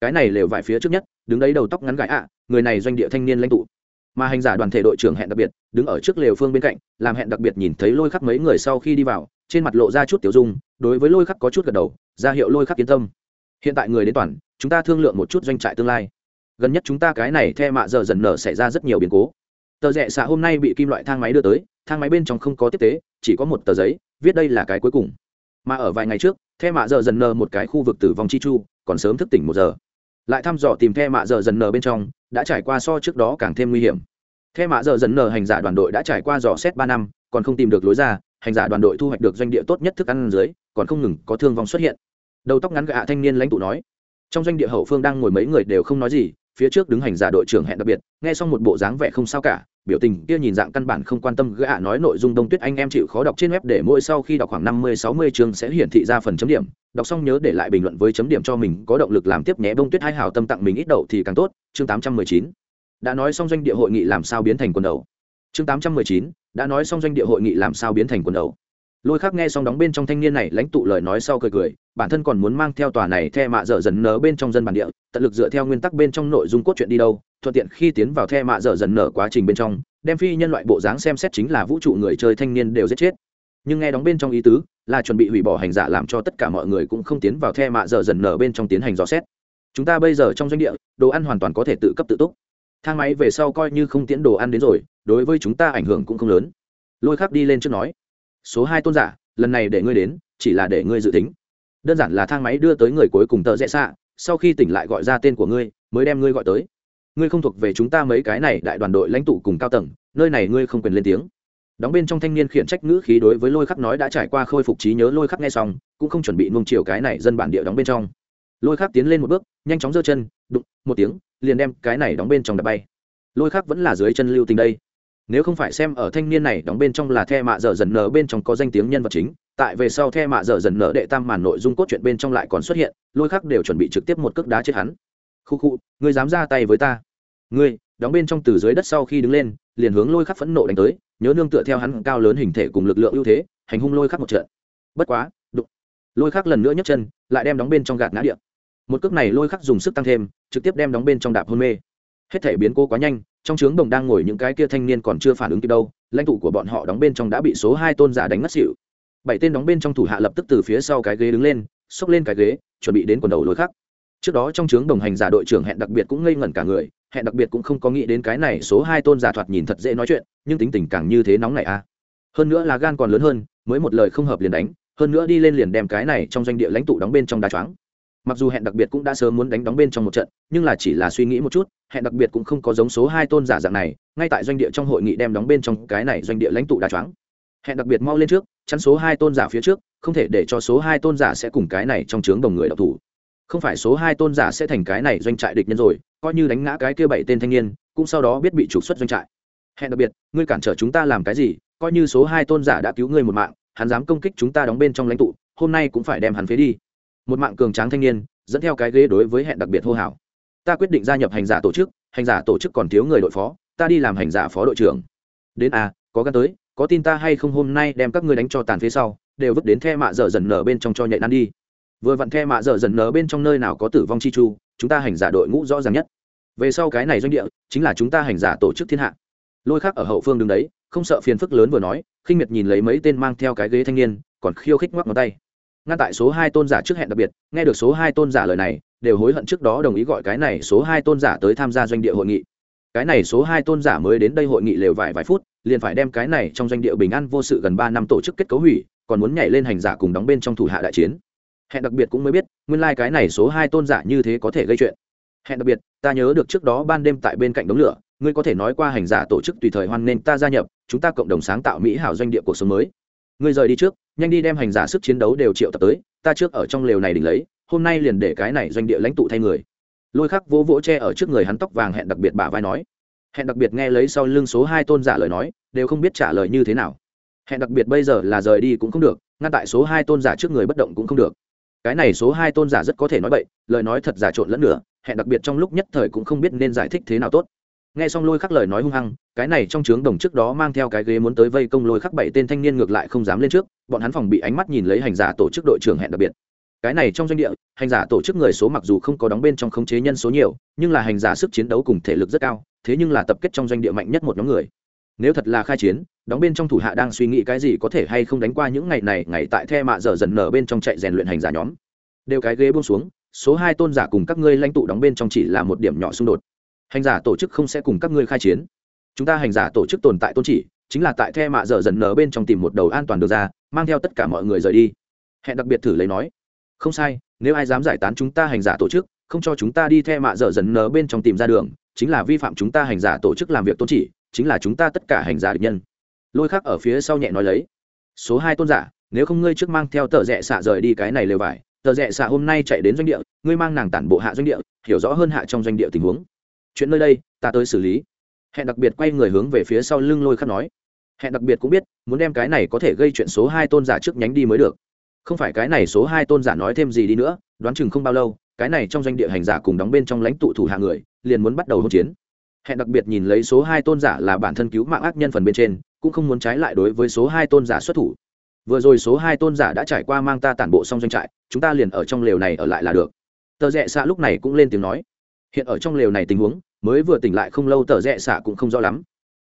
Cái này lều vải phía trước nhất, đứng đấy đầu tóc ngắn gãi ạ, người này doanh địa thanh niên lãnh tụ. Mà hành giả đoàn thể đội trưởng hẹn đặc biệt, đứng ở trước lều phương bên cạnh, làm hẹn đặc biệt nhìn thấy lôi khắc mấy người sau khi đi vào, trên mặt lộ ra chút tiểu dung, đối với lôi khắc có chút gật đầu, ra hiệu lôi khắc yên tâm. Hiện tại người đến toàn, chúng ta thương lượng một chút doanh trại tương lai. Gần nhất chúng ta cái này the mạ giờ dần nở xảy ra rất nhiều biến cố tờ rẽ xạ hôm nay bị kim loại thang máy đưa tới, thang máy bên trong không có tiếp tế, chỉ có một tờ giấy, viết đây là cái cuối cùng. Mà ở vài ngày trước, the mạ giờ dần nở một cái khu vực tử vong chi chu, còn sớm thức tỉnh một giờ. Lại thăm dò tìm the mạ giờ dần nở bên trong, đã trải qua so trước đó càng thêm nguy hiểm. Theo mạ giờ dần nở hành giả đoàn đội đã trải qua dò xét ba năm, còn không tìm được lối ra, hành giả đoàn đội thu hoạch được doanh địa tốt nhất thức ăn dưới, còn không ngừng có thương vong xuất hiện. Đầu tóc ngắn gạ thanh niên lãnh tụ nói, trong doanh địa hậu phương đang ngồi mấy người đều không nói gì, phía trước đứng hành giả đội trưởng hẹn đặc biệt, nghe xong một bộ dáng vẻ không sao cả biểu tình kia nhìn dạng căn bản không quan tâm, gã nói nội dung đông tuyết anh em chịu khó đọc trên web để mỗi sau khi đọc khoảng năm mươi, sáu mươi chương sẽ hiển thị ra phần chấm điểm. Đọc xong nhớ để lại bình luận với chấm điểm cho mình, có động lực làm tiếp nhé. Bông tuyết hai hào tâm tặng mình ít đậu thì càng tốt. Chương tám trăm mười chín. Đã nói xong doanh địa hội nghị làm sao biến thành quần đầu? Chương tám trăm mười chín. Đã nói xong doanh địa hội nghị làm sao biến thành quần đầu? Lôi khác nghe xong đóng bên trong thanh niên này lãnh tụ lời nói sau cười cười, bản thân còn muốn mang theo tòa này the mạ dở dần nở bên trong dân bản địa, tận lực dựa theo nguyên tắc bên trong nội dung cốt truyện đi đâu, thuận tiện khi tiến vào the mạ dở dần nở quá trình bên trong, đem phi nhân loại bộ dáng xem xét chính là vũ trụ người chơi thanh niên đều giết chết. Nhưng nghe đóng bên trong ý tứ, là chuẩn bị hủy bỏ hành giả làm cho tất cả mọi người cũng không tiến vào the mạ dở dần nở bên trong tiến hành dò xét. Chúng ta bây giờ trong doanh địa, đồ ăn hoàn toàn có thể tự cấp tự túc. Thang máy về sau coi như không tiến đồ ăn đến rồi, đối với chúng ta ảnh hưởng cũng không lớn. Lôi khắc đi lên trước nói số hai tôn giả, lần này để ngươi đến, chỉ là để ngươi dự tính. Đơn giản là thang máy đưa tới người cuối cùng tợ rẽ xạ, sau khi tỉnh lại gọi ra tên của ngươi, mới đem ngươi gọi tới. Ngươi không thuộc về chúng ta mấy cái này đại đoàn đội lãnh tụ cùng cao tầng, nơi này ngươi không quyền lên tiếng. Đóng bên trong thanh niên khiển trách ngữ khí đối với lôi khắc nói đã trải qua khôi phục trí nhớ lôi khắc nghe xong, cũng không chuẩn bị nung chiều cái này dân bản địa đóng bên trong. Lôi khắc tiến lên một bước, nhanh chóng giơ chân, đụng, một tiếng, liền đem cái này đóng bên trong đập bay. Lôi khắc vẫn là dưới chân lưu tình đây nếu không phải xem ở thanh niên này đóng bên trong là the mạ dở dần nở, bên trong có danh tiếng nhân vật chính, tại về sau the mạ dở dần nở đệ tam màn nội dung cốt truyện bên trong lại còn xuất hiện, lôi khắc đều chuẩn bị trực tiếp một cước đá chết hắn. Khu khu, ngươi dám ra tay với ta. Ngươi, đóng bên trong từ dưới đất sau khi đứng lên, liền hướng lôi khắc phẫn nộ đánh tới, nhớ nương tựa theo hắn cao lớn hình thể cùng lực lượng ưu thế, hành hung lôi khắc một trận. Bất quá, đụng. Lôi khắc lần nữa nhấc chân, lại đem đóng bên trong gạt ngã điện một cước này lôi khắc dùng sức tăng thêm, trực tiếp đem đóng bên trong đạp hôn mê hết thể biến cô quá nhanh, trong trướng đồng đang ngồi những cái kia thanh niên còn chưa phản ứng kịp đâu, lãnh tụ của bọn họ đóng bên trong đã bị số hai tôn giả đánh ngất xỉu. Bảy tên đóng bên trong thủ hạ lập tức từ phía sau cái ghế đứng lên, xốc lên cái ghế, chuẩn bị đến quần đầu lối khác. Trước đó trong trướng đồng hành giả đội trưởng hẹn đặc biệt cũng ngây ngẩn cả người, hẹn đặc biệt cũng không có nghĩ đến cái này số hai tôn giả thoạt nhìn thật dễ nói chuyện, nhưng tính tình càng như thế nóng này a. À. hơn nữa là gan còn lớn hơn, mới một lời không hợp liền đánh, hơn nữa đi lên liền đem cái này trong doanh địa lãnh tụ đóng bên trong đá choáng mặc dù hẹn đặc biệt cũng đã sớm muốn đánh đóng bên trong một trận, nhưng là chỉ là suy nghĩ một chút, hẹn đặc biệt cũng không có giống số hai tôn giả dạng này, ngay tại doanh địa trong hội nghị đem đóng bên trong cái này doanh địa lãnh tụ đà choáng. Hẹn đặc biệt mau lên trước, chắn số hai tôn giả phía trước, không thể để cho số hai tôn giả sẽ cùng cái này trong trướng đồng người đọc thủ. Không phải số hai tôn giả sẽ thành cái này doanh trại địch nhân rồi, coi như đánh ngã cái kia bảy tên thanh niên, cũng sau đó biết bị trục xuất doanh trại. Hẹn đặc biệt, ngươi cản trở chúng ta làm cái gì, coi như số hai tôn giả đã cứu ngươi một mạng, hắn dám công kích chúng ta đóng bên trong lãnh tụ, hôm nay cũng phải đem hắn phế đi một mạng cường tráng thanh niên, dẫn theo cái ghế đối với hẹn đặc biệt hô hào. Ta quyết định gia nhập hành giả tổ chức, hành giả tổ chức còn thiếu người đội phó, ta đi làm hành giả phó đội trưởng. Đến à có gan tới, có tin ta hay không hôm nay đem các ngươi đánh cho tàn phía sau, đều vứt đến the mạ dở dần nở bên trong cho nhạy ăn đi. Vừa vặn the mạ dở dần nở bên trong nơi nào có tử vong chi chu, chúng ta hành giả đội ngũ rõ ràng nhất. Về sau cái này doanh địa, chính là chúng ta hành giả tổ chức thiên hạ. Lôi khác ở hậu phương đứng đấy, không sợ phiền phức lớn vừa nói, khinh miệt nhìn lấy mấy tên mang theo cái ghế thanh niên, còn khiêu khích ngoắc ngón tay ngăn tại số hai tôn giả trước hẹn đặc biệt, nghe được số hai tôn giả lời này, đều hối hận trước đó đồng ý gọi cái này số hai tôn giả tới tham gia doanh địa hội nghị. Cái này số hai tôn giả mới đến đây hội nghị lều vài vài phút, liền phải đem cái này trong doanh địa bình an vô sự gần ba năm tổ chức kết cấu hủy, còn muốn nhảy lên hành giả cùng đóng bên trong thủ hạ đại chiến. Hẹn đặc biệt cũng mới biết, nguyên lai、like、cái này số hai tôn giả như thế có thể gây chuyện. Hẹn đặc biệt, ta nhớ được trước đó ban đêm tại bên cạnh đống lửa, ngươi có thể nói qua hành giả tổ chức tùy thời hoan nên ta gia nhập, chúng ta cộng đồng sáng tạo mỹ hảo doanh địa cuộc sống mới. Ngươi rời đi trước nhanh đi đem hành giả sức chiến đấu đều triệu tập tới, ta trước ở trong lều này đỉnh lấy, hôm nay liền để cái này doanh địa lãnh tụ thay người. Lôi khắc vỗ vỗ che ở trước người hắn tóc vàng hẹn đặc biệt bả vai nói. Hẹn đặc biệt nghe lấy sau lưng số hai tôn giả lời nói, đều không biết trả lời như thế nào. Hẹn đặc biệt bây giờ là rời đi cũng không được, ngăn tại số hai tôn giả trước người bất động cũng không được. Cái này số hai tôn giả rất có thể nói bậy, lời nói thật giả trộn lẫn nữa hẹn đặc biệt trong lúc nhất thời cũng không biết nên giải thích thế nào tốt nghe xong lôi khắc lời nói hung hăng, cái này trong trướng đồng trước đó mang theo cái ghế muốn tới vây công lôi khắc bảy tên thanh niên ngược lại không dám lên trước, bọn hắn phòng bị ánh mắt nhìn lấy hành giả tổ chức đội trưởng hẹn đặc biệt. Cái này trong doanh địa, hành giả tổ chức người số mặc dù không có đóng bên trong khống chế nhân số nhiều, nhưng là hành giả sức chiến đấu cùng thể lực rất cao, thế nhưng là tập kết trong doanh địa mạnh nhất một nhóm người. Nếu thật là khai chiến, đóng bên trong thủ hạ đang suy nghĩ cái gì có thể hay không đánh qua những ngày này, ngày tại the mạ dở dần nở bên trong chạy rèn luyện hành giả nhóm. Đều cái ghế buông xuống, số hai tôn giả cùng các ngươi lãnh tụ đóng bên trong chỉ là một điểm nhỏ xung đột hành giả tổ chức không sẽ cùng các ngươi khai chiến. Chúng ta hành giả tổ chức tồn tại tôn chỉ, chính là tại the mạ dở dần nở bên trong tìm một đầu an toàn được ra, mang theo tất cả mọi người rời đi. Hẹn đặc biệt thử lấy nói. Không sai, nếu ai dám giải tán chúng ta hành giả tổ chức, không cho chúng ta đi the mạ dở dần nở bên trong tìm ra đường, chính là vi phạm chúng ta hành giả tổ chức làm việc tôn chỉ, chính là chúng ta tất cả hành giả địch nhân. Lôi khác ở phía sau nhẹ nói lấy. Số hai tôn giả, nếu không ngươi trước mang theo tờ rẽ xạ rời đi cái này lều vải, tờ rẽ xạ hôm nay chạy đến doanh địa, ngươi mang nàng tản bộ hạ doanh địa, hiểu rõ hơn hạ trong doanh địa tình huống chuyện nơi đây, ta tới xử lý. Hẹn đặc biệt quay người hướng về phía sau lưng lôi khắc nói. Hẹn đặc biệt cũng biết, muốn đem cái này có thể gây chuyện số hai tôn giả trước nhánh đi mới được. Không phải cái này số hai tôn giả nói thêm gì đi nữa, đoán chừng không bao lâu, cái này trong doanh địa hành giả cùng đóng bên trong lãnh tụ thủ hạ người, liền muốn bắt đầu hỗn chiến. Hẹn đặc biệt nhìn lấy số hai tôn giả là bản thân cứu mạng ác nhân phần bên trên, cũng không muốn trái lại đối với số hai tôn giả xuất thủ. Vừa rồi số hai tôn giả đã trải qua mang ta tản bộ xong doanh trại, chúng ta liền ở trong lều này ở lại là được. Tờ rẽ xạ lúc này cũng lên tiếng nói. Hiện ở trong lều này tình huống mới vừa tỉnh lại không lâu tờ rẽ xạ cũng không rõ lắm.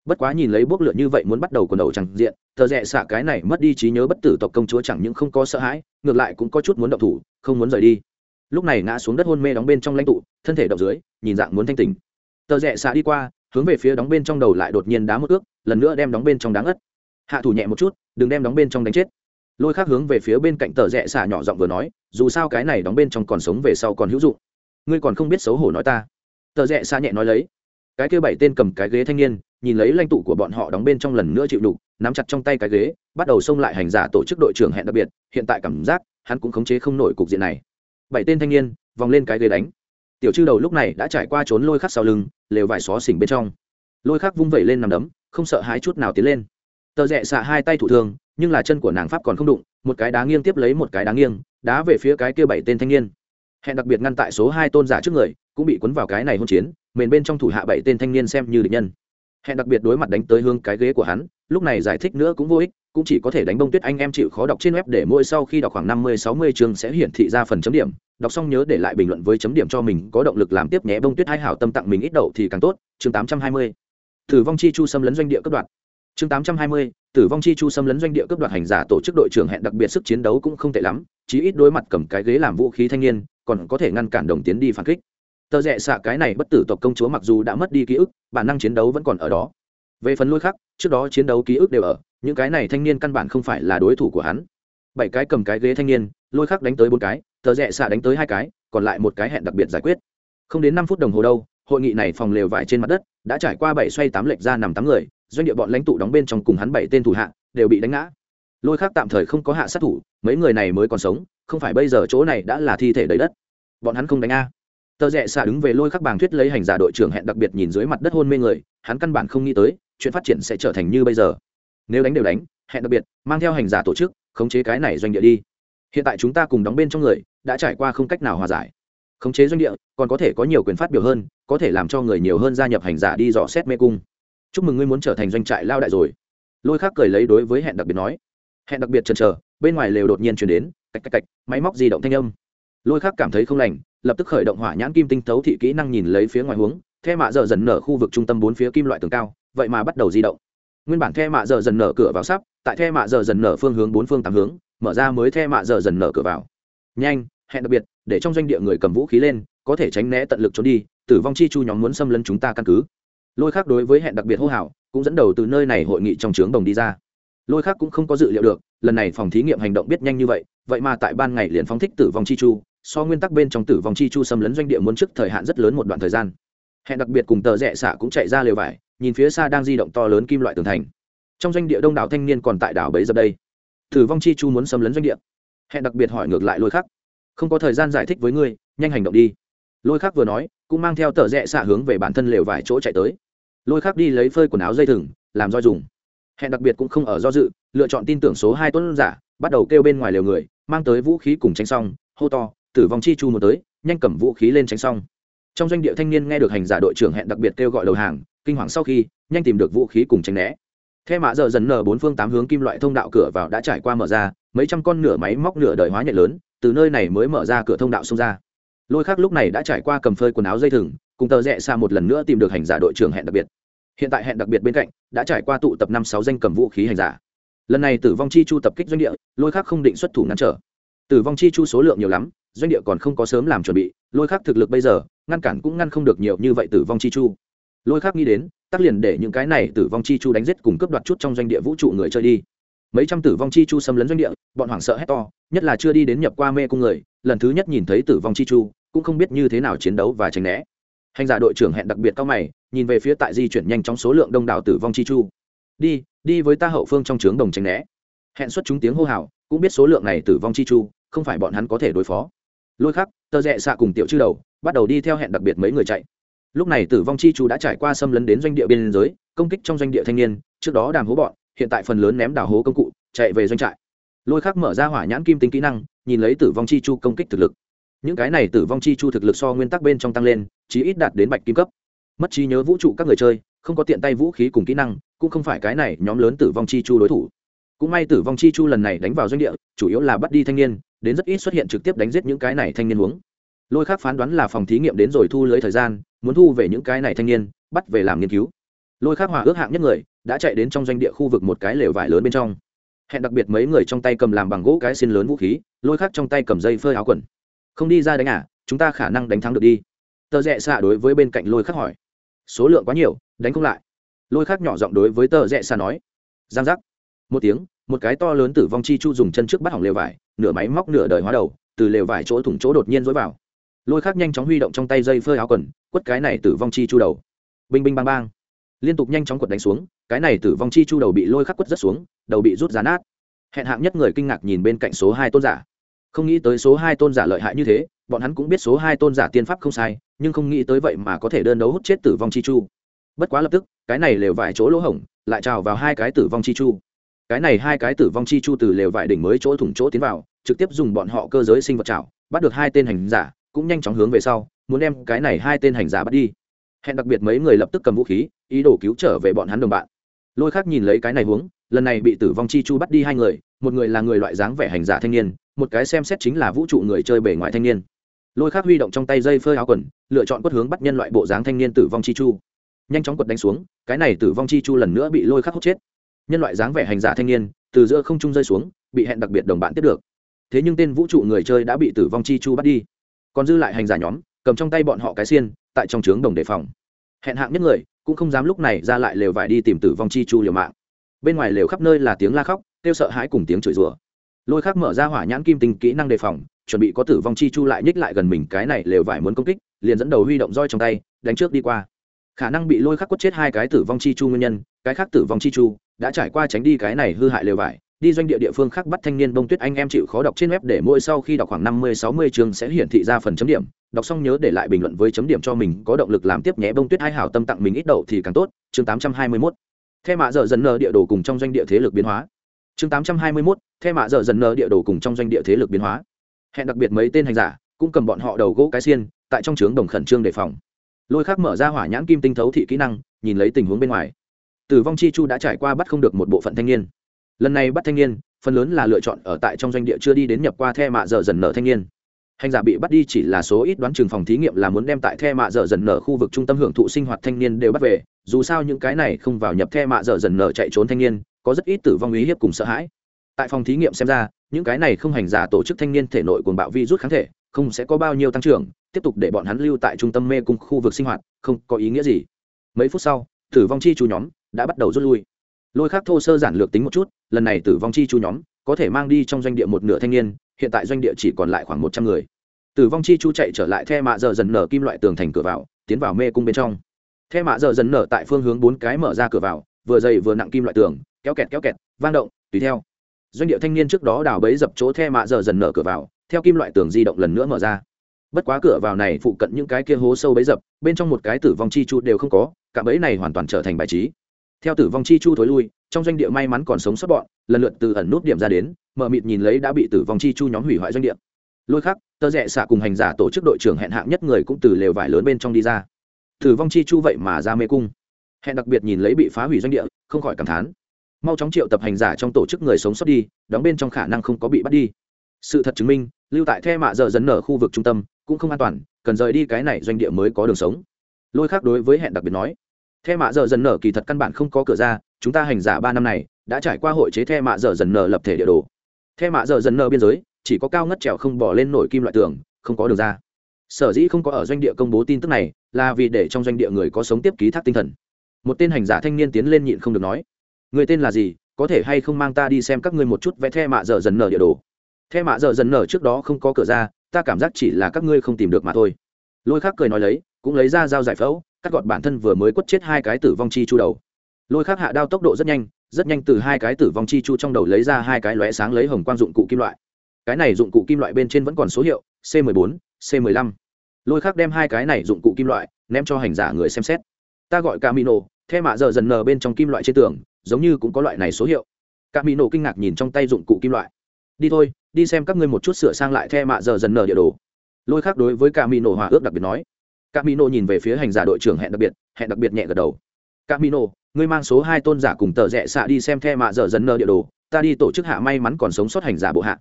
Bất quá nhìn lấy bốc lửa như vậy muốn bắt đầu quần đầu chẳng diện, tờ rẽ xạ cái này mất đi trí nhớ bất tử tộc công chúa chẳng những không có sợ hãi, ngược lại cũng có chút muốn động thủ, không muốn rời đi. Lúc này ngã xuống đất hôn mê đóng bên trong lãnh tụ, thân thể động dưới, nhìn dạng muốn thanh tỉnh. Tờ rẽ xạ đi qua, hướng về phía đóng bên trong đầu lại đột nhiên đá một ước, lần nữa đem đóng bên trong đáng ất. Hạ thủ nhẹ một chút, đừng đem đóng bên trong đánh chết. Lôi khác hướng về phía bên cạnh tờ rẽ xạ nhỏ giọng vừa nói, dù sao cái này đóng bên trong còn sống về sau còn hữu dụng. Ngươi còn không biết xấu hổ nói ta tờ rẽ xa nhẹ nói lấy. Cái kia bảy tên cầm cái ghế thanh niên, nhìn lấy lãnh tụ của bọn họ đóng bên trong lần nữa chịu đục, nắm chặt trong tay cái ghế, bắt đầu xông lại hành giả tổ chức đội trưởng hẹn đặc biệt, hiện tại cảm giác, hắn cũng khống chế không nổi cục diện này. Bảy tên thanh niên, vòng lên cái ghế đánh. Tiểu chư đầu lúc này đã trải qua trốn lôi khắc sau lưng, lều vải xó xỉnh bên trong. Lôi khắc vung vẩy lên nằm đấm, không sợ hãi chút nào tiến lên. Tờ rẽ xạ hai tay thủ thường, nhưng là chân của nàng pháp còn không đụng, một cái đá nghiêng tiếp lấy một cái đá nghiêng, đá về phía cái kia bảy tên thanh niên hẹn đặc biệt ngăn tại số hai tôn giả trước người, cũng bị cuốn vào cái này hôn chiến, mền bên trong thủ hạ bảy tên thanh niên xem như địch nhân. Hẹn đặc biệt đối mặt đánh tới hướng cái ghế của hắn, lúc này giải thích nữa cũng vô ích, cũng chỉ có thể đánh bông tuyết anh em chịu khó đọc trên web để mỗi sau khi đọc khoảng năm mươi, sáu mươi chương sẽ hiển thị ra phần chấm điểm. Đọc xong nhớ để lại bình luận với chấm điểm cho mình, có động lực làm tiếp nhé, bông tuyết hai hảo tâm tặng mình ít đậu thì càng tốt. Chương tám trăm hai mươi. Thử vong chi chu xâm lấn doanh địa cấp đoạn. Chương tám trăm hai mươi tử vong chi chu xâm lấn doanh địa cấp đoạt hành giả tổ chức đội trưởng hẹn đặc biệt sức chiến đấu cũng không tệ lắm chí ít đối mặt cầm cái ghế làm vũ khí thanh niên còn có thể ngăn cản đồng tiến đi phản kích. Tờ rẽ xạ cái này bất tử tộc công chúa mặc dù đã mất đi ký ức bản năng chiến đấu vẫn còn ở đó. Về phần lôi khắc, trước đó chiến đấu ký ức đều ở những cái này thanh niên căn bản không phải là đối thủ của hắn. Bảy cái cầm cái ghế thanh niên lôi khắc đánh tới bốn cái tờ rẽ xạ đánh tới hai cái còn lại một cái hẹn đặc biệt giải quyết. Không đến năm phút đồng hồ đâu hội nghị này phòng lều vải trên mặt đất đã trải qua bảy xoay tám lệch ra nằm tám người doanh địa bọn lãnh tụ đóng bên trong cùng hắn bảy tên thủ hạ, đều bị đánh ngã. Lôi khác tạm thời không có hạ sát thủ, mấy người này mới còn sống, không phải bây giờ chỗ này đã là thi thể đầy đất. Bọn hắn không đánh a. Tờ rẽ xạ đứng về lôi khắc bàng thuyết lấy hành giả đội trưởng hẹn đặc biệt nhìn dưới mặt đất hôn mê người, hắn căn bản không nghĩ tới, chuyện phát triển sẽ trở thành như bây giờ. Nếu đánh đều đánh, hẹn đặc biệt, mang theo hành giả tổ chức, khống chế cái này doanh địa đi. Hiện tại chúng ta cùng đóng bên trong người, đã trải qua không cách nào hòa giải. Khống chế doanh địa, còn có thể có nhiều quyền phát biểu hơn, có thể làm cho người nhiều hơn gia nhập hành giả đi dò xét mê cung chúc mừng ngươi muốn trở thành doanh trại lao đại rồi. Lôi khác cười lấy đối với hẹn đặc biệt nói. Hẹn đặc biệt chần chờ, bên ngoài lều đột nhiên chuyển đến, cạch cạch cạch, máy móc di động thanh âm. Lôi khác cảm thấy không lành, lập tức khởi động hỏa nhãn kim tinh tấu thị kỹ năng nhìn lấy phía ngoài hướng the mạ dở dần nở khu vực trung tâm bốn phía kim loại tường cao, vậy mà bắt đầu di động. Nguyên bản the mạ dở dần nở cửa vào sắp, tại the mạ dở dần nở phương hướng bốn phương tám hướng, mở ra mới the mạ dở dần nở cửa vào. Nhanh, hẹn đặc biệt, để trong doanh địa người cầm vũ khí lên, có thể tránh né tận lực trốn đi, tử vong chi chu nhóm muốn xâm lấn chúng ta căn cứ lôi khác đối với hẹn đặc biệt hô hào, cũng dẫn đầu từ nơi này hội nghị trong trướng đồng đi ra. Lôi khác cũng không có dự liệu được, lần này phòng thí nghiệm hành động biết nhanh như vậy vậy mà tại ban ngày liền phóng thích tử vong chi chu, so nguyên tắc bên trong tử vong chi chu xâm lấn doanh địa muốn trước thời hạn rất lớn một đoạn thời gian. Hẹn đặc biệt cùng tờ rẽ xạ cũng chạy ra lều vải, nhìn phía xa đang di động to lớn kim loại tường thành. Trong doanh địa đông đảo thanh niên còn tại đảo bấy giờ đây. Tử vong chi chu muốn xâm lấn doanh địa. Hẹn đặc biệt hỏi ngược lại lôi khắc không có thời gian giải thích với ngươi, nhanh hành động đi lôi khắc vừa nói, cũng mang theo tờ rẽ xạ hướng về bản thân lều vải chỗ chạy tới. Lôi khắc đi lấy phơi quần áo dây thừng, làm roi dùng. Hẹn đặc biệt cũng không ở do dự, lựa chọn tin tưởng số hai tuấn giả, bắt đầu kêu bên ngoài lều người, mang tới vũ khí cùng tránh xong hô to, tử vong chi chu một tới, nhanh cầm vũ khí lên tránh xong trong doanh địa thanh niên nghe được hành giả đội trưởng hẹn đặc biệt kêu gọi đầu hàng, kinh hoàng sau khi, nhanh tìm được vũ khí cùng tránh né. Theo mạ giờ dần nở bốn phương tám hướng kim loại thông đạo cửa vào đã trải qua mở ra, mấy trăm con nửa máy móc nửa đời hóa nhẹ lớn, từ nơi này mới mở ra cửa thông đạo xông ra lôi khác lúc này đã trải qua cầm phơi quần áo dây thừng, cùng tờ rẽ xa một lần nữa tìm được hành giả đội trưởng hẹn đặc biệt. Hiện tại hẹn đặc biệt bên cạnh, đã trải qua tụ tập năm sáu danh cầm vũ khí hành giả. Lần này tử vong chi chu tập kích doanh địa, lôi khác không định xuất thủ ngăn trở. Tử vong chi chu số lượng nhiều lắm, doanh địa còn không có sớm làm chuẩn bị, lôi khác thực lực bây giờ, ngăn cản cũng ngăn không được nhiều như vậy tử vong chi chu. Lôi khác nghĩ đến, tắc liền để những cái này tử vong chi chu đánh giết cùng cướp đoạt chút trong doanh địa vũ trụ người chơi đi. Mấy trăm tử vong chi chu xâm lấn doanh địa, bọn hoảng sợ hét to, nhất là chưa đi đến nhập qua mê cung người, lần thứ nhất nhìn thấy tử vong chi chu cũng không biết như thế nào chiến đấu và tránh né. Hành giả đội trưởng hẹn đặc biệt cao mày, nhìn về phía tại di chuyển nhanh trong số lượng đông đảo tử vong chi chu. Đi đi với ta hậu phương trong trướng đồng tránh né. Hẹn xuất chúng tiếng hô hào, cũng biết số lượng này tử vong chi chu, không phải bọn hắn có thể đối phó. Lôi khắc tơ rẽ xạ cùng tiểu chư đầu, bắt đầu đi theo hẹn đặc biệt mấy người chạy. Lúc này tử vong chi chu đã trải qua xâm lấn đến doanh địa biên giới, công kích trong doanh địa thanh niên, trước đó đàm hố bọn, hiện tại phần lớn ném đào hố công cụ, chạy về doanh trại. Lôi khắc mở ra hỏa nhãn kim tính kỹ năng, nhìn lấy tử vong chi chu công kích thực lực những cái này tử vong chi chu thực lực so nguyên tắc bên trong tăng lên, chí ít đạt đến bạch kim cấp. Mất trí nhớ vũ trụ các người chơi, không có tiện tay vũ khí cùng kỹ năng, cũng không phải cái này nhóm lớn tử vong chi chu đối thủ. Cũng may tử vong chi chu lần này đánh vào doanh địa, chủ yếu là bắt đi thanh niên, đến rất ít xuất hiện trực tiếp đánh giết những cái này thanh niên huống. Lôi khác phán đoán là phòng thí nghiệm đến rồi thu lưới thời gian, muốn thu về những cái này thanh niên, bắt về làm nghiên cứu. Lôi khác hòa ước hạng nhất người, đã chạy đến trong doanh địa khu vực một cái lều vải lớn bên trong. Hẹn đặc biệt mấy người trong tay cầm làm bằng gỗ cái xin lớn vũ khí, lôi khác trong tay cầm dây phơi áo quần không đi ra đánh à chúng ta khả năng đánh thắng được đi. Tờ rẽ xạ đối với bên cạnh lôi khắc hỏi. Số lượng quá nhiều, đánh không lại. Lôi khắc nhỏ giọng đối với tờ rẽ xạ nói. Giang giác. Một tiếng, một cái to lớn tử vong chi chu dùng chân trước bắt hỏng lều vải, nửa máy móc nửa đời hóa đầu, từ lều vải chỗ thủng chỗ đột nhiên dối vào. Lôi khắc nhanh chóng huy động trong tay dây phơi áo quần, quất cái này tử vong chi chu đầu. Binh binh bang bang. Liên tục nhanh chóng quật đánh xuống, cái này tử vong chi chu đầu bị lôi khắc quất rất xuống, đầu bị rút giá nát. Hẹn hạng nhất người kinh ngạc nhìn bên cạnh số hai tôn giả không nghĩ tới số hai tôn giả lợi hại như thế, bọn hắn cũng biết số hai tôn giả tiên pháp không sai, nhưng không nghĩ tới vậy mà có thể đơn đấu hút chết tử vong chi chu. Bất quá lập tức, cái này lều vải chỗ lỗ hổng lại trào vào hai cái tử vong chi chu. Cái này hai cái tử vong chi chu từ lều vải đỉnh mới chỗ thủng chỗ tiến vào, trực tiếp dùng bọn họ cơ giới sinh vật trào bắt được hai tên hành giả, cũng nhanh chóng hướng về sau, muốn đem cái này hai tên hành giả bắt đi. Hẹn đặc biệt mấy người lập tức cầm vũ khí, ý đồ cứu trở về bọn hắn đồng bạn. Lôi khác nhìn lấy cái này huống, lần này bị tử vong chi chu bắt đi hai người một người là người loại dáng vẻ hành giả thanh niên, một cái xem xét chính là vũ trụ người chơi bề ngoài thanh niên. Lôi khác huy động trong tay dây phơi áo quần, lựa chọn quất hướng bắt nhân loại bộ dáng thanh niên tử vong chi chu. Nhanh chóng quật đánh xuống, cái này tử vong chi chu lần nữa bị lôi khắc hút chết. Nhân loại dáng vẻ hành giả thanh niên, từ giữa không trung rơi xuống, bị hẹn đặc biệt đồng bạn tiếp được. Thế nhưng tên vũ trụ người chơi đã bị tử vong chi chu bắt đi. Còn dư lại hành giả nhóm, cầm trong tay bọn họ cái xiên, tại trong trướng đồng đề phòng. Hẹn hạng nhất người, cũng không dám lúc này ra lại lều vải đi tìm tử vong chi chu liều mạng. Bên ngoài lều khắp nơi là tiếng la khóc kêu sợ hãi cùng tiếng chửi rủa. Lôi khắc mở ra hỏa nhãn kim tinh kỹ năng đề phòng, chuẩn bị có tử vong chi chu lại nhích lại gần mình cái này lều vải muốn công kích, liền dẫn đầu huy động roi trong tay, đánh trước đi qua. Khả năng bị lôi khắc quất chết hai cái tử vong chi chu nguyên nhân, cái khác tử vong chi chu đã trải qua tránh đi cái này hư hại lều vải, đi doanh địa địa phương khác bắt thanh niên bông tuyết anh em chịu khó đọc trên web để mỗi sau khi đọc khoảng năm mươi, sáu mươi chương sẽ hiển thị ra phần chấm điểm. Đọc xong nhớ để lại bình luận với chấm điểm cho mình, có động lực làm tiếp nhé bông tuyết hai hảo tâm tặng mình ít đậu thì càng tốt. Chương tám trăm hai mươi 821 theo mạ dở dần nợ địa đồ cùng trong doanh địa thế lực biến hóa chương tám trăm hai mươi 821 theo mạ dở dần Nở địa đồ cùng trong doanh địa thế lực biến hóa. Hẹn đặc biệt mấy tên hành giả, cũng cầm bọn họ đầu gỗ cái xiên, tại trong trướng đồng khẩn trương đề phòng. Lôi khắc mở ra hỏa nhãn kim tinh thấu thị kỹ năng, nhìn lấy tình huống bên ngoài. Tử vong chi chu đã trải qua bắt không được một bộ phận thanh niên. Lần này bắt thanh niên, phần lớn là lựa chọn ở tại trong doanh địa chưa đi đến nhập qua the mạ dở dần nở thanh niên. Hành giả bị bắt đi chỉ là số ít đoán trường phòng thí nghiệm là muốn đem tại the mạ dở dần nở khu vực trung tâm hưởng thụ sinh hoạt thanh niên đều bắt về, dù sao những cái này không vào nhập the mạ dở dần nở chạy trốn thanh niên có rất ít tử vong ý hiếp cùng sợ hãi. Tại phòng thí nghiệm xem ra, những cái này không hành giả tổ chức thanh niên thể nội cuồng bạo vi rút kháng thể, không sẽ có bao nhiêu tăng trưởng, tiếp tục để bọn hắn lưu tại trung tâm mê cung khu vực sinh hoạt, không có ý nghĩa gì. Mấy phút sau, tử vong chi chú nhóm đã bắt đầu rút lui. Lôi khác thô sơ giản lược tính một chút, lần này tử vong chi chú nhóm có thể mang đi trong doanh địa một nửa thanh niên, hiện tại doanh địa chỉ còn lại khoảng một trăm người. Tử vong chi chu chạy trở lại the mạ giờ dần nở kim loại tường thành cửa vào, tiến vào mê cung bên trong. The mạ giờ dần nở tại phương hướng bốn cái mở ra cửa vào, vừa dày vừa nặng kim loại tường kéo kẹt kéo kẹt, vang động, tùy theo. Doanh địa thanh niên trước đó đào bấy dập chỗ the mạ giờ dần nở cửa vào, theo kim loại tường di động lần nữa mở ra. Bất quá cửa vào này phụ cận những cái kia hố sâu bấy dập, bên trong một cái tử vong chi chu đều không có cả bẫy này hoàn toàn trở thành bài trí. Theo tử vong chi chu thối lui, trong doanh địa may mắn còn sống sót bọn, lần lượt từ ẩn nút điểm ra đến, mở mịt nhìn lấy đã bị tử vong chi chu nhóm hủy hoại doanh địa. Lôi khắc tơ rẽ xạ cùng hành giả tổ chức đội trưởng hẹn hạng nhất người cũng từ lều vải lớn bên trong đi ra. Tử vong chi chu vậy mà ra mê cung. Hẹn đặc biệt nhìn lấy bị phá hủy doanh địa, không khỏi cảm thán mau chóng triệu tập hành giả trong tổ chức người sống sót đi, đóng bên trong khả năng không có bị bắt đi. Sự thật chứng minh, lưu tại the mạ giờ dần nở khu vực trung tâm, cũng không an toàn, cần rời đi cái này doanh địa mới có đường sống. Lôi khác đối với hẹn đặc biệt nói, the mạ giờ dần nở kỳ thật căn bản không có cửa ra, chúng ta hành giả ba năm này, đã trải qua hội chế the mạ giờ dần nở lập thể địa đồ. The mạ giờ dần nở biên giới, chỉ có cao ngất trèo không bỏ lên nổi kim loại tường, không có đường ra. Sở dĩ không có ở doanh địa công bố tin tức này, là vì để trong doanh địa người có sống tiếp ký thác tinh thần. Một tên hành giả thanh niên tiến lên nhịn không được nói người tên là gì? Có thể hay không mang ta đi xem các ngươi một chút vẽ the mạ dở dần nở địa đồ? The mạ dở dần nở trước đó không có cửa ra, ta cảm giác chỉ là các ngươi không tìm được mà thôi. Lôi khác cười nói lấy, cũng lấy ra dao giải phẫu, cắt gọt bản thân vừa mới quất chết hai cái tử vong chi chu đầu. Lôi khác hạ đao tốc độ rất nhanh rất nhanh từ hai cái tử vong chi chu trong đầu lấy ra hai cái lóe sáng lấy hồng quang dụng cụ kim loại. Cái này dụng cụ kim loại bên trên vẫn còn số hiệu, c 14 c 15 lôi khác đem hai cái này dụng cụ kim loại ném cho hành giả người xem xét. Ta gọi camino, the mạ giờ dần nờ bên trong kim loại trên tường giống như cũng có loại này số hiệu. Camino kinh ngạc nhìn trong tay dụng cụ kim loại. Đi thôi, đi xem các ngươi một chút sửa sang lại the mạ giờ dần nở địa đồ. Lôi khác đối với camino hòa ước đặc biệt nói. Camino nhìn về phía hành giả đội trưởng hẹn đặc biệt, hẹn đặc biệt nhẹ gật đầu. Camino ngươi mang số hai tôn giả cùng tờ rẽ xạ đi xem the mạ giờ dần nở địa đồ, ta đi tổ chức hạ may mắn còn sống sót hành giả bộ hạ.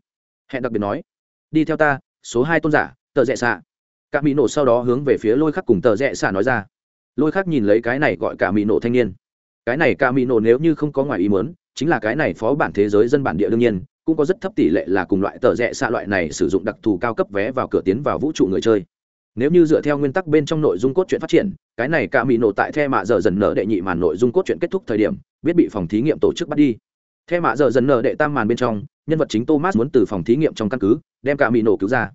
Hẹn đặc biệt nói. Đi theo ta, số hai tôn giả, tờ rẽ xạ. Cả mỹ nổ sau đó hướng về phía lôi khắc cùng tờ rẽ xạ nói ra. Lôi khắc nhìn lấy cái này gọi cả mỹ nổ thanh niên cái này ca mỹ nổ nếu như không có ngoài ý muốn, chính là cái này phó bản thế giới dân bản địa đương nhiên, cũng có rất thấp tỷ lệ là cùng loại tờ rẽ xạ loại này sử dụng đặc thù cao cấp vé vào cửa tiến vào vũ trụ người chơi. Nếu như dựa theo nguyên tắc bên trong nội dung cốt truyện phát triển, cái này cả mỹ nổ tại the mạ giờ dần nở đệ nhị màn nội dung cốt truyện kết thúc thời điểm, biết bị phòng thí nghiệm tổ chức bắt đi. The mạ giờ dần nở đệ tam màn bên trong, nhân vật chính thomas muốn từ phòng thí nghiệm trong căn cứ, đem cả mỹ nổ cứu ra.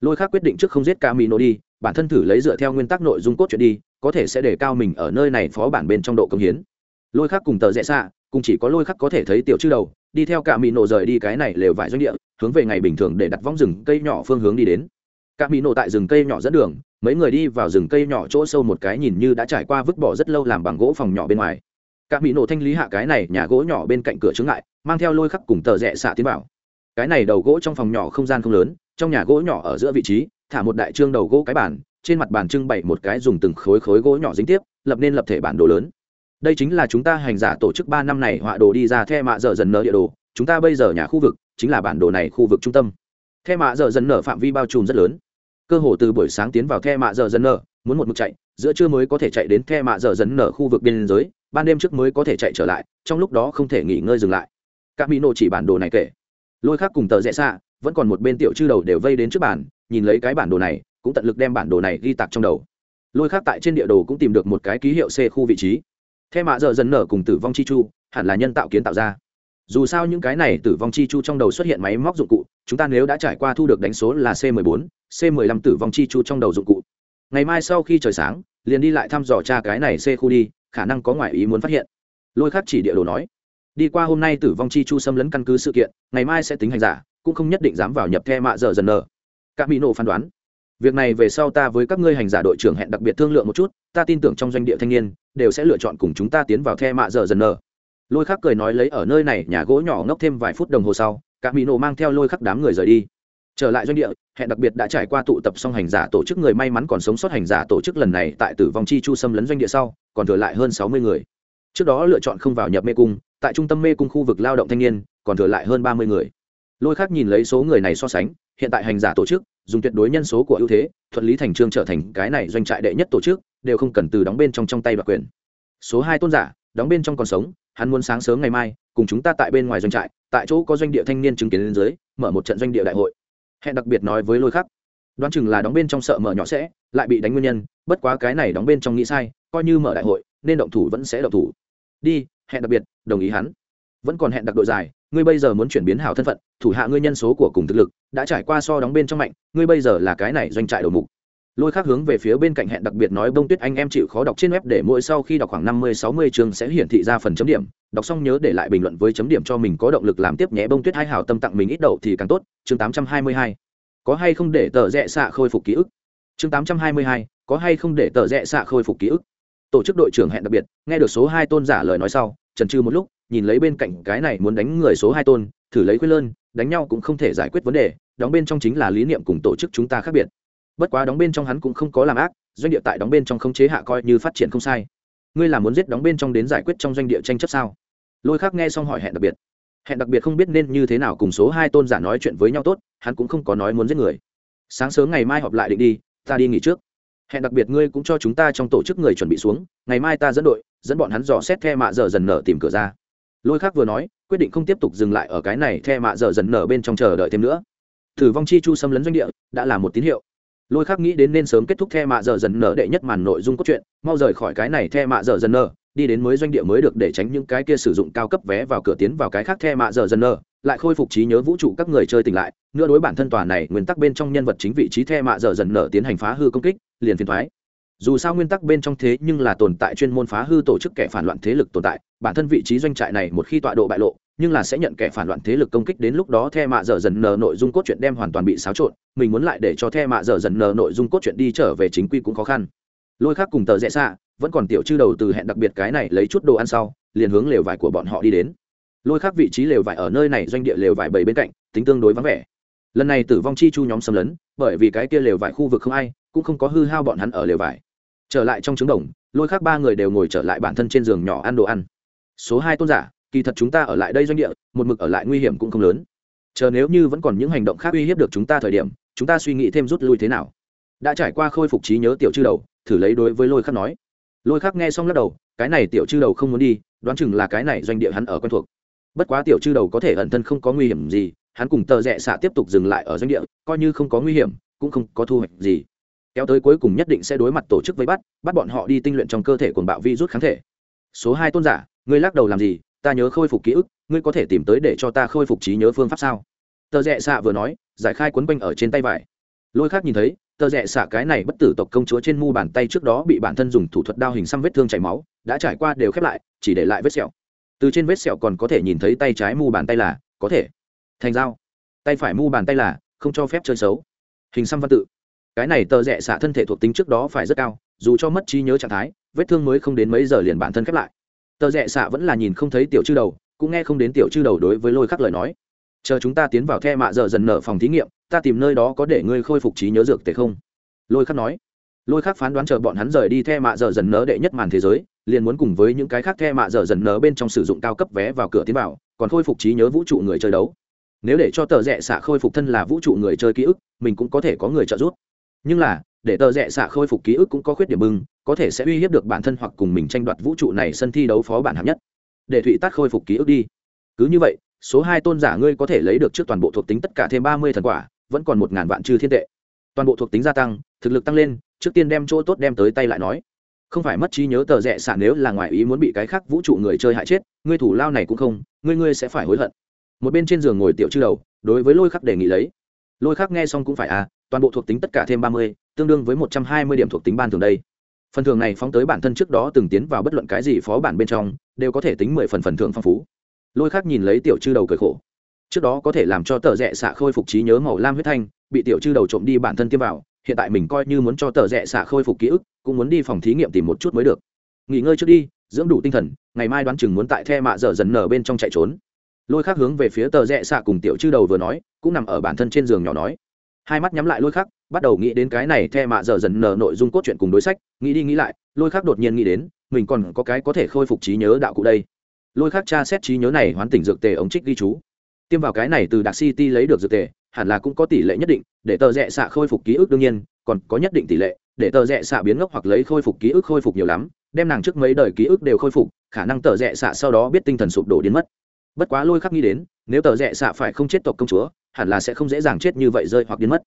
Lôi khác quyết định trước không giết cả mỹ nổ đi, bản thân thử lấy dựa theo nguyên tắc nội dung cốt truyện đi, có thể sẽ để cao mình ở nơi này phó bản bên trong độ công hiến lôi khắc cùng tờ rẽ xạ, cùng chỉ có lôi khắc có thể thấy tiểu chư đầu, đi theo cả mỹ nổ rời đi cái này lều vải doanh địa, hướng về ngày bình thường để đặt vong rừng cây nhỏ phương hướng đi đến. Cả mỹ nổ tại rừng cây nhỏ dẫn đường, mấy người đi vào rừng cây nhỏ chỗ sâu một cái nhìn như đã trải qua vứt bỏ rất lâu làm bằng gỗ phòng nhỏ bên ngoài. Cả mỹ nổ thanh lý hạ cái này nhà gỗ nhỏ bên cạnh cửa chướng ngại, mang theo lôi khắc cùng tờ rẽ xạ tiến vào. Cái này đầu gỗ trong phòng nhỏ không gian không lớn, trong nhà gỗ nhỏ ở giữa vị trí, thả một đại trương đầu gỗ cái bàn, trên mặt bàn trưng bày một cái dùng từng khối khối gỗ nhỏ dính tiếp, lập nên lập thể bản đồ lớn đây chính là chúng ta hành giả tổ chức ba năm này họa đồ đi ra the mạ dở dần nở địa đồ. Chúng ta bây giờ nhà khu vực chính là bản đồ này khu vực trung tâm. The mạ dở dần nở phạm vi bao trùm rất lớn. Cơ hồ từ buổi sáng tiến vào the mạ dở dần nở, muốn một mực chạy, giữa trưa mới có thể chạy đến the mạ dở dần nở khu vực biên giới, ban đêm trước mới có thể chạy trở lại, trong lúc đó không thể nghỉ ngơi dừng lại. Các mỹ nộ chỉ bản đồ này kể. Lôi khác cùng tờ rẽ xa, vẫn còn một bên tiểu chư đầu đều vây đến trước bàn, nhìn lấy cái bản đồ này, cũng tận lực đem bản đồ này ghi tạc trong đầu. Lôi khác tại trên địa đồ cũng tìm được một cái ký hiệu c khu vị trí thế mạ dở dần nở cùng tử vong chi chu, hẳn là nhân tạo kiến tạo ra. Dù sao những cái này tử vong chi chu trong đầu xuất hiện máy móc dụng cụ, chúng ta nếu đã trải qua thu được đánh số là c 14 c 15 tử vong chi chu trong đầu dụng cụ. Ngày mai sau khi trời sáng, liền đi lại thăm dò tra cái này c khu đi, khả năng có ngoại ý muốn phát hiện. Lôi khắc chỉ địa đồ nói, đi qua hôm nay tử vong chi chu xâm lấn căn cứ sự kiện, ngày mai sẽ tính hành giả, cũng không nhất định dám vào nhập the mạ dở dần nở. Các mỹ nổ phán đoán việc này về sau ta với các ngươi hành giả đội trưởng hẹn đặc biệt thương lượng một chút, ta tin tưởng trong doanh địa thanh niên đều sẽ lựa chọn cùng chúng ta tiến vào the mạ dở dần nở lôi khắc cười nói lấy ở nơi này, nhà gỗ nhỏ ngốc thêm vài phút đồng hồ sau các mỹ nổ mang theo lôi khắc đám người rời đi. Trở lại doanh địa, hẹn đặc biệt đã trải qua tụ tập xong hành giả tổ chức người may mắn còn sống sót hành giả tổ chức lần này tại tử vong chi chu xâm lấn doanh địa sau, còn thừa lại hơn sáu mươi người. Trước đó lựa chọn không vào nhập mê cung, tại trung tâm mê cung khu vực lao động thanh niên, còn thừa lại hơn ba mươi người. Lôi khác nhìn lấy số người này so sánh hiện tại hành giả tổ chức, dùng tuyệt đối nhân số của ưu thế, thuận lý thành trương trở thành cái này doanh trại đệ nhất tổ chức, đều không cần từ đóng bên trong trong tay và quyền. Số hai tôn giả, đóng bên trong còn sống, hắn muốn sáng sớm ngày mai, cùng chúng ta tại bên ngoài doanh trại, tại chỗ có doanh địa thanh niên chứng kiến lên dưới, mở một trận doanh địa đại hội. Hẹn đặc biệt nói với lôi khắc. Đoán chừng là đóng bên trong sợ mở nhỏ sẽ, lại bị đánh nguyên nhân, bất quá cái này đóng bên trong nghĩ sai, coi như mở đại hội, nên động thủ vẫn sẽ động thủ. Đi, hẹn đặc biệt, đồng ý hắn vẫn còn hẹn đặc đội dài, ngươi bây giờ muốn chuyển biến hảo thân phận, thủ hạ ngươi nhân số của cùng thực lực, đã trải qua so đóng bên trong mạnh, ngươi bây giờ là cái này doanh trại đầu mục. Lôi khác hướng về phía bên cạnh hẹn đặc biệt nói bông tuyết anh em chịu khó đọc trên web để mỗi sau khi đọc khoảng năm mươi, sáu mươi chương sẽ hiển thị ra phần chấm điểm. Đọc xong nhớ để lại bình luận với chấm điểm cho mình có động lực làm tiếp nhé. Bông tuyết hai hảo tâm tặng mình ít đậu thì càng tốt. Chương tám trăm hai mươi hai. Có hay không để tờ rẽ xạ khôi phục ký ức? Chương tám trăm hai mươi hai. Có hay không để tờ rẽ xạ khôi phục ký ức? Tổ chức đội trưởng hẹn đặc biệt, nghe được số hai tôn giả lời nói sau trần trừ một lúc nhìn lấy bên cạnh cái này muốn đánh người số hai tôn, thử lấy khuyên lơn, đánh nhau cũng không thể giải quyết vấn đề, đóng bên trong chính là lý niệm cùng tổ chức chúng ta khác biệt. Bất quá đóng bên trong hắn cũng không có làm ác, doanh địa tại đóng bên trong không chế hạ coi như phát triển không sai. Ngươi là muốn giết đóng bên trong đến giải quyết trong doanh địa tranh chấp sao? Lôi khác nghe xong hỏi hẹn đặc biệt. Hẹn đặc biệt không biết nên như thế nào cùng số hai tôn giả nói chuyện với nhau tốt, hắn cũng không có nói muốn giết người. Sáng sớm ngày mai họp lại định đi, ta đi nghỉ trước. Hẹn đặc biệt ngươi cũng cho chúng ta trong tổ chức người chuẩn bị xuống, ngày mai ta dẫn đội, dẫn bọn hắn dò xét the mạ giờ dần nở tìm cửa ra lôi khác vừa nói, quyết định không tiếp tục dừng lại ở cái này the mạ dở dần nở bên trong chờ đợi thêm nữa. Thử vong chi chu xâm lấn doanh địa, đã là một tín hiệu. Lôi khác nghĩ đến nên sớm kết thúc the mạ dở dần nở đệ nhất màn nội dung cốt truyện, mau rời khỏi cái này the mạ dở dần nở, đi đến mới doanh địa mới được để tránh những cái kia sử dụng cao cấp vé vào cửa tiến vào cái khác the mạ dở dần nở, lại khôi phục trí nhớ vũ trụ các người chơi tỉnh lại, nữa đối bản thân tòa này nguyên tắc bên trong nhân vật chính vị trí the mạ dở dần nở tiến hành phá hư công kích, liền phiền thoái dù sao nguyên tắc bên trong thế nhưng là tồn tại chuyên môn phá hư tổ chức kẻ phản loạn thế lực tồn tại, bản thân vị trí doanh trại này một khi tọa độ bại lộ, nhưng là sẽ nhận kẻ phản loạn thế lực công kích đến lúc đó the mạ dở dần nờ nội dung cốt truyện đem hoàn toàn bị xáo trộn, mình muốn lại để cho the mạ dở dần nờ nội dung cốt truyện đi trở về chính quy cũng khó khăn. Lôi khác cùng tờ rẽ xạ, vẫn còn tiểu chư đầu từ hẹn đặc biệt cái này lấy chút đồ ăn sau, liền hướng lều vải của bọn họ đi đến. Lôi khác vị trí lều vải ở nơi này doanh địa lều vải bảy bên cạnh, tính tương đối vắng vẻ. Lần này tử vong chi chu nhóm xâm lấn, bởi vì cái kia lều vải khu vực không ai, cũng không có hư hao bọn hắn ở lều vải trở lại trong trứng đồng, lôi khác ba người đều ngồi trở lại bản thân trên giường nhỏ ăn đồ ăn. Số hai tôn giả, kỳ thật chúng ta ở lại đây doanh địa, một mực ở lại nguy hiểm cũng không lớn. Chờ nếu như vẫn còn những hành động khác uy hiếp được chúng ta thời điểm, chúng ta suy nghĩ thêm rút lui thế nào? Đã trải qua khôi phục trí nhớ tiểu chư đầu, thử lấy đối với lôi khắc nói. Lôi khắc nghe xong lắc đầu, cái này tiểu chư đầu không muốn đi, đoán chừng là cái này doanh địa hắn ở quen thuộc. Bất quá tiểu chư đầu có thể ẩn thân không có nguy hiểm gì, hắn cùng tờ rẽ xạ tiếp tục dừng lại ở doanh địa, coi như không có nguy hiểm, cũng không có thu hoạch gì kéo tới cuối cùng nhất định sẽ đối mặt tổ chức vây bắt bắt bọn họ đi tinh luyện trong cơ thể cuồng bạo vi rút kháng thể. Số hai tôn giả, ngươi lắc đầu làm gì? Ta nhớ khôi phục ký ức, ngươi có thể tìm tới để cho ta khôi phục trí nhớ phương pháp sao? Tờ rẽ xạ vừa nói, giải khai quấn quanh ở trên tay vải. Lôi khác nhìn thấy, tờ rẽ xạ cái này bất tử tộc công chúa trên mu bàn tay trước đó bị bản thân dùng thủ thuật đao hình xăm vết thương chảy máu, đã trải qua đều khép lại, chỉ để lại vết sẹo. Từ trên vết sẹo còn có thể nhìn thấy tay trái mu bàn tay là, có thể. Thành dao. Tay phải mu bàn tay là, không cho phép chơi xấu. Hình xăm văn tự cái này tờ rẽ xạ thân thể thuộc tính trước đó phải rất cao, dù cho mất trí nhớ trạng thái, vết thương mới không đến mấy giờ liền bản thân khép lại. Tờ rẽ xạ vẫn là nhìn không thấy tiểu chư đầu, cũng nghe không đến tiểu chư đầu đối với lôi khắc lời nói. Chờ chúng ta tiến vào the mạ giờ dần nở phòng thí nghiệm, ta tìm nơi đó có để ngươi khôi phục trí nhớ dược tệ không? Lôi khắc nói. Lôi khắc phán đoán chờ bọn hắn rời đi the mạ giờ dần nở đệ nhất màn thế giới, liền muốn cùng với những cái khác the mạ giờ dần nở bên trong sử dụng cao cấp vé vào cửa tiến vào, còn khôi phục trí nhớ vũ trụ người chơi đấu. Nếu để cho tờ rẽ xạ khôi phục thân là vũ trụ người chơi ký ức, mình cũng có thể có người trợ giúp nhưng là, để tờ rẽ xạ khôi phục ký ức cũng có khuyết điểm bưng, có thể sẽ uy hiếp được bản thân hoặc cùng mình tranh đoạt vũ trụ này sân thi đấu phó bản hạng nhất. Để thụy tát khôi phục ký ức đi. Cứ như vậy, số hai tôn giả ngươi có thể lấy được trước toàn bộ thuộc tính tất cả thêm ba mươi thần quả, vẫn còn một ngàn vạn trừ thiên tệ. Toàn bộ thuộc tính gia tăng, thực lực tăng lên, trước tiên đem chỗ tốt đem tới tay lại nói. Không phải mất trí nhớ tờ rẽ xạ nếu là ngoài ý muốn bị cái khác vũ trụ người chơi hại chết, ngươi thủ lao này cũng không, ngươi ngươi sẽ phải hối hận. Một bên trên giường ngồi tiểu chư đầu, đối với lôi khắc đề nghị lấy. Lôi khắc nghe xong cũng phải à toàn bộ thuộc tính tất cả thêm ba mươi, tương đương với một trăm hai mươi điểm thuộc tính ban thường đây. Phần thưởng này phóng tới bản thân trước đó từng tiến vào bất luận cái gì phó bản bên trong, đều có thể tính mười phần phần thưởng phong phú. Lôi khác nhìn lấy tiểu chư đầu cười khổ. Trước đó có thể làm cho tờ rẽ xạ khôi phục trí nhớ màu lam huyết thanh, bị tiểu chư đầu trộm đi bản thân tiêm vào, hiện tại mình coi như muốn cho tờ rẽ xạ khôi phục ký ức, cũng muốn đi phòng thí nghiệm tìm một chút mới được. Nghỉ ngơi trước đi, dưỡng đủ tinh thần, ngày mai đoán chừng muốn tại the mạ dở dần nở bên trong chạy trốn. Lôi khác hướng về phía tờ rẽ xạ cùng tiểu chư đầu vừa nói, cũng nằm ở bản thân trên giường nhỏ nói hai mắt nhắm lại lôi khắc, bắt đầu nghĩ đến cái này the mạ giờ dần nở nội dung cốt truyện cùng đối sách, nghĩ đi nghĩ lại, lôi khắc đột nhiên nghĩ đến, mình còn có cái có thể khôi phục trí nhớ đạo cụ đây. Lôi khắc tra xét trí nhớ này hoán tỉnh dược tề ống trích ghi chú. Tiêm vào cái này từ đặc city lấy được dược tề, hẳn là cũng có tỷ lệ nhất định, để tờ rẽ xạ khôi phục ký ức đương nhiên, còn có nhất định tỷ lệ, để tờ rẽ xạ biến ngốc hoặc lấy khôi phục ký ức khôi phục nhiều lắm, đem nàng trước mấy đời ký ức đều khôi phục, khả năng tờ rẽ xạ sau đó biết tinh thần sụp đổ đến mất. Bất quá lôi khắc nghĩ đến, nếu tờ rẽ xạ phải không chết tộc công chúa hẳn là sẽ không dễ dàng chết như vậy rơi hoặc biến mất.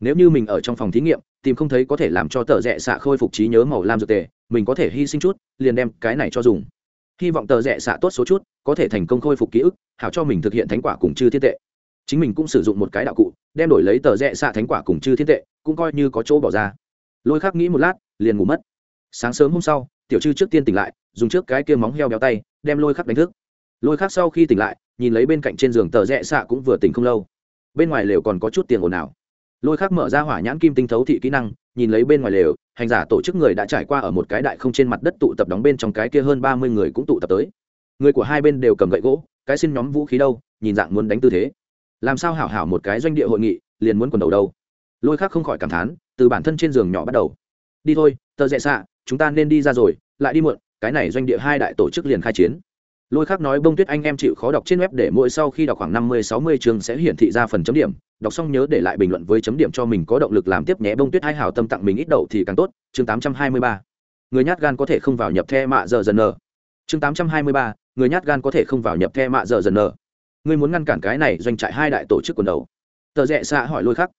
Nếu như mình ở trong phòng thí nghiệm, tìm không thấy có thể làm cho tờ rẽ xạ khôi phục trí nhớ màu lam dược tề, mình có thể hy sinh chút, liền đem cái này cho dùng. Hy vọng tờ rẽ xạ tốt số chút, có thể thành công khôi phục ký ức, hảo cho mình thực hiện thánh quả cùng chư thiên tệ. Chính mình cũng sử dụng một cái đạo cụ, đem đổi lấy tờ rẽ xạ thánh quả cùng chư thiên tệ, cũng coi như có chỗ bỏ ra. Lôi khắc nghĩ một lát, liền ngủ mất. Sáng sớm hôm sau, tiểu chư trước tiên tỉnh lại, dùng trước cái kia móng heo béo tay, đem lôi khắc đánh thức. Lôi khắc sau khi tỉnh lại, nhìn lấy bên cạnh trên giường tờ rẽ xạ cũng vừa tỉnh không lâu bên ngoài lều còn có chút tiền ồn ào. Lôi khắc mở ra hỏa nhãn kim tinh thấu thị kỹ năng, nhìn lấy bên ngoài lều, hành giả tổ chức người đã trải qua ở một cái đại không trên mặt đất tụ tập đóng bên trong cái kia hơn ba mươi người cũng tụ tập tới. Người của hai bên đều cầm gậy gỗ, cái xin nhóm vũ khí đâu, nhìn dạng muốn đánh tư thế. Làm sao hảo hảo một cái doanh địa hội nghị, liền muốn quần đầu đâu? Lôi khác không khỏi cảm thán, từ bản thân trên giường nhỏ bắt đầu. Đi thôi, tờ rẽ xạ, chúng ta nên đi ra rồi, lại đi muộn, cái này doanh địa hai đại tổ chức liền khai chiến lôi khác nói bông tuyết anh em chịu khó đọc trên web để mỗi sau khi đọc khoảng năm mươi sáu mươi chương sẽ hiển thị ra phần chấm điểm. Đọc xong nhớ để lại bình luận với chấm điểm cho mình có động lực làm tiếp nhé. Bông tuyết hai hảo tâm tặng mình ít đậu thì càng tốt. Chương tám trăm hai mươi ba. Người nhát gan có thể không vào nhập the mạ giờ dần nờ. Chương tám trăm hai mươi ba. Người nhát gan có thể không vào nhập the mạ giờ dần nờ. Ngươi muốn ngăn cản cái này, doanh trại hai đại tổ chức quần đầu. Tờ rẽ xạ hỏi lôi khắc.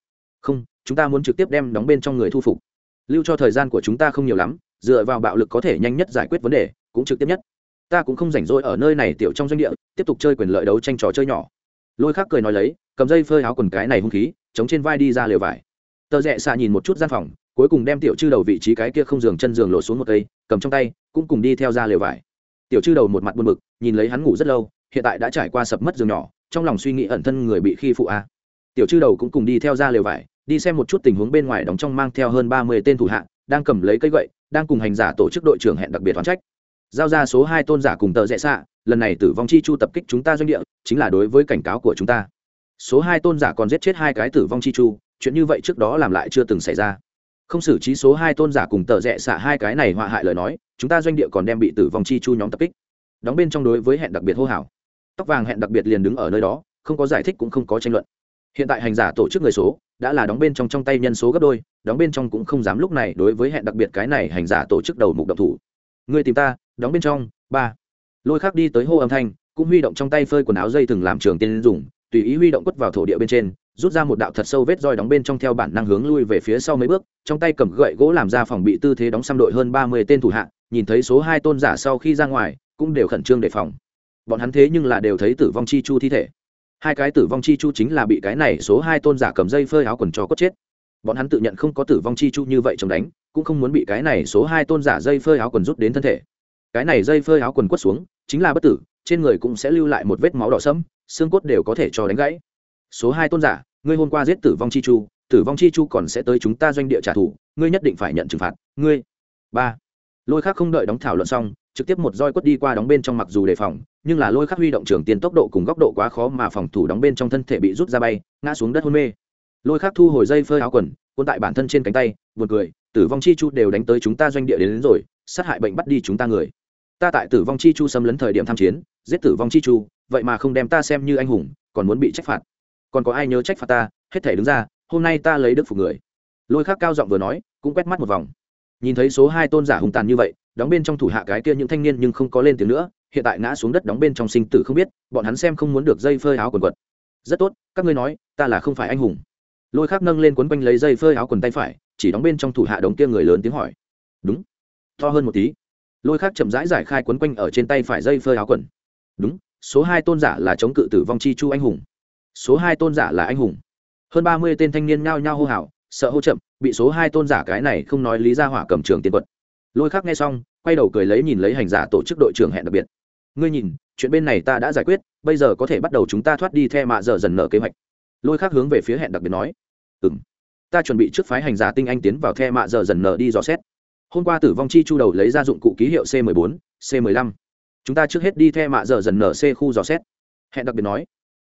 Không, chúng ta muốn trực tiếp đem đóng bên trong người thu phục. Lưu cho thời gian của chúng ta không nhiều lắm, dựa vào bạo lực có thể nhanh nhất giải quyết vấn đề, cũng trực tiếp nhất ta cũng không rảnh rỗi ở nơi này tiểu trong doanh địa, tiếp tục chơi quyền lợi đấu tranh trò chơi nhỏ. Lôi khác cười nói lấy, cầm dây phơi áo quần cái này hung khí, chống trên vai đi ra lều vải. Tờ rẽ xạ nhìn một chút gian phòng, cuối cùng đem tiểu chư đầu vị trí cái kia không giường chân giường lộ xuống một cây, cầm trong tay, cũng cùng đi theo ra lều vải. Tiểu chư đầu một mặt buồn bực, nhìn lấy hắn ngủ rất lâu, hiện tại đã trải qua sập mất giường nhỏ, trong lòng suy nghĩ ẩn thân người bị khi phụ a. Tiểu chư đầu cũng cùng đi theo ra lều vải, đi xem một chút tình huống bên ngoài đóng trong mang theo hơn ba mươi tên thủ hạ, đang cầm lấy cây gậy, đang cùng hành giả tổ chức đội trưởng hẹn đặc biệt toán trách giao ra số hai tôn giả cùng tờ rẽ xạ, lần này tử vong chi chu tập kích chúng ta doanh địa, chính là đối với cảnh cáo của chúng ta. Số hai tôn giả còn giết chết hai cái tử vong chi chu, chuyện như vậy trước đó làm lại chưa từng xảy ra. Không xử trí số hai tôn giả cùng tờ rẽ xạ hai cái này họa hại lời nói, chúng ta doanh địa còn đem bị tử vong chi chu nhóm tập kích. Đóng bên trong đối với hẹn đặc biệt hô hào. Tóc vàng hẹn đặc biệt liền đứng ở nơi đó, không có giải thích cũng không có tranh luận. Hiện tại hành giả tổ chức người số, đã là đóng bên trong trong tay nhân số gấp đôi, đóng bên trong cũng không dám lúc này đối với hẹn đặc biệt cái này hành giả tổ chức đầu mục động thủ. Người tìm ta đóng bên trong, ba. Lôi khác đi tới hô âm thanh, cũng huy động trong tay phơi quần áo dây thừng làm trường tiên dùng, tùy ý huy động quất vào thổ địa bên trên, rút ra một đạo thật sâu vết roi đóng bên trong theo bản năng hướng lui về phía sau mấy bước, trong tay cầm gậy gỗ làm ra phòng bị tư thế đóng xăm đội hơn ba mươi tên thủ hạ, nhìn thấy số hai tôn giả sau khi ra ngoài, cũng đều khẩn trương đề phòng. Bọn hắn thế nhưng là đều thấy tử vong chi chu thi thể. Hai cái tử vong chi chu chính là bị cái này số hai tôn giả cầm dây phơi áo quần cho cốt chết. Bọn hắn tự nhận không có tử vong chi chu như vậy chống đánh, cũng không muốn bị cái này số hai tôn giả dây phơi áo quần rút đến thân thể cái này dây phơi áo quần quất xuống chính là bất tử trên người cũng sẽ lưu lại một vết máu đỏ sẫm xương cốt đều có thể cho đánh gãy. Số hai tôn giả ngươi hôm qua giết tử vong chi chu tử vong chi chu còn sẽ tới chúng ta doanh địa trả thù ngươi nhất định phải nhận trừng phạt ngươi. Ba. Lôi khác không đợi đóng thảo luận xong trực tiếp một roi quất đi qua đóng bên trong mặc dù đề phòng nhưng là lôi khắc huy động trường tiền tốc độ cùng góc độ quá khó mà phòng thủ đóng bên trong thân thể bị rút ra bay ngã xuống đất hôn mê. Lôi khắc thu hồi dây phơi áo quần cuốn tại bản thân trên cánh tay buồn cười tử vong chi chu đều đánh tới chúng ta doanh địa đến, đến rồi sát hại bệnh bắt đi chúng ta người ta tại tử vong chi chu xâm lấn thời điểm tham chiến, giết tử vong chi chu, vậy mà không đem ta xem như anh hùng, còn muốn bị trách phạt. Còn có ai nhớ trách phạt ta? Hết thể đứng ra, hôm nay ta lấy đức phục người. Lôi khắc cao giọng vừa nói, cũng quét mắt một vòng. Nhìn thấy số hai tôn giả hùng tàn như vậy, đóng bên trong thủ hạ cái kia những thanh niên nhưng không có lên tiếng nữa, hiện tại ngã xuống đất đóng bên trong sinh tử không biết, bọn hắn xem không muốn được dây phơi áo quần quật. Rất tốt, các ngươi nói, ta là không phải anh hùng. Lôi khác nâng lên quấn quanh lấy dây phơi áo quần tay phải, chỉ đóng bên trong thủ hạ đống kia người lớn tiếng hỏi. Đúng. To hơn một tí lôi khác chậm rãi giải khai quấn quanh ở trên tay phải dây phơi áo quần. Đúng, số hai tôn giả là chống cự tử vong chi chu anh hùng. Số hai tôn giả là anh hùng. Hơn ba mươi tên thanh niên nhao nhao hô hào, sợ hô chậm, bị số hai tôn giả cái này không nói lý ra hỏa cầm trường tiền quật. Lôi khác nghe xong, quay đầu cười lấy nhìn lấy hành giả tổ chức đội trưởng hẹn đặc biệt. Ngươi nhìn, chuyện bên này ta đã giải quyết, bây giờ có thể bắt đầu chúng ta thoát đi theo mạ giờ dần nở kế hoạch. Lôi khác hướng về phía hẹn đặc biệt nói. Ừ m ta chuẩn bị trước phái hành giả tinh anh tiến vào theo mạ giờ dần nở đi dò xét hôm qua tử vong chi chu đầu lấy ra dụng cụ ký hiệu c 14 c 15 chúng ta trước hết đi theo mạ giờ dần nở c khu dò xét. Hẹn đặc biệt nói.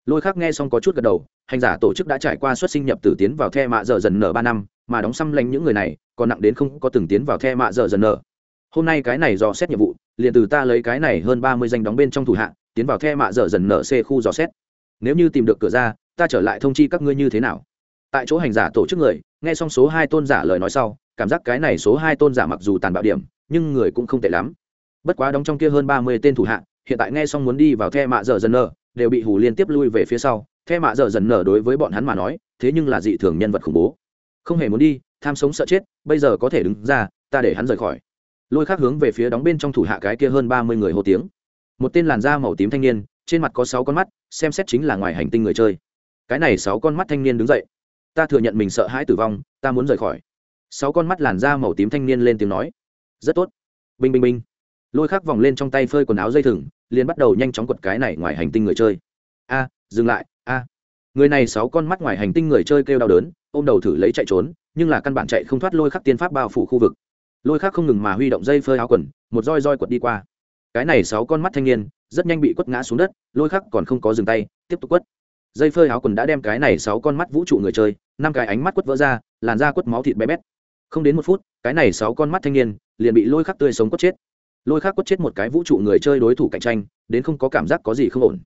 Lôi khác nghe xong có chút gật đầu, hành giả tổ chức đã trải qua xuất sinh nhập tử tiến vào the mạ giờ dần nở ba năm, mà đóng xăm lanh những người này, còn nặng đến không có từng tiến vào the mạ giờ dần nở. Hôm nay cái này dò xét nhiệm vụ, liền từ ta lấy cái này hơn ba mươi danh đóng bên trong thủ hạ, tiến vào the mạ dở dần nở c khu dò xét. Nếu như tìm được cửa ra, ta trở lại thông chi các ngươi như thế nào? Tại chỗ hành giả tổ chức người, nghe xong số hai tôn giả lời nói sau cảm giác cái này số hai tôn giả mặc dù tàn bạo điểm, nhưng người cũng không tệ lắm. Bất quá đóng trong kia hơn ba mươi tên thủ hạ, hiện tại nghe xong muốn đi vào the mạ dở dần nở, đều bị hù liên tiếp lui về phía sau. The mạ dở dần nở đối với bọn hắn mà nói, thế nhưng là dị thường nhân vật khủng bố. Không hề muốn đi, tham sống sợ chết, bây giờ có thể đứng ra, ta để hắn rời khỏi. Lôi khác hướng về phía đóng bên trong thủ hạ cái kia hơn ba mươi người hô tiếng. Một tên làn da màu tím thanh niên, trên mặt có sáu con mắt, xem xét chính là ngoài hành tinh người chơi. Cái này sáu con mắt thanh niên đứng dậy. Ta thừa nhận mình sợ hãi tử vong, ta muốn rời khỏi sáu con mắt làn da màu tím thanh niên lên tiếng nói. Rất tốt. Binh binh binh. Lôi khắc vòng lên trong tay phơi quần áo dây thừng, liền bắt đầu nhanh chóng quật cái này ngoài hành tinh người chơi. A, dừng lại, a. Người này sáu con mắt ngoài hành tinh người chơi kêu đau đớn, ôm đầu thử lấy chạy trốn, nhưng là căn bản chạy không thoát lôi khắc tiên pháp bao phủ khu vực. Lôi khắc không ngừng mà huy động dây phơi áo quần, một roi roi quật đi qua. Cái này sáu con mắt thanh niên, rất nhanh bị quất ngã xuống đất, lôi khắc còn không có dừng tay, tiếp tục quất. Dây phơi áo quần đã đem cái này sáu con mắt vũ trụ người chơi, năm cái ánh mắt quất vỡ ra, làn da quất máu thịt bé bét không đến một phút, cái này sáu con mắt thanh niên liền bị lôi khắc tươi sống quất chết. Lôi khắc quất chết một cái vũ trụ người chơi đối thủ cạnh tranh, đến không có cảm giác có gì không ổn.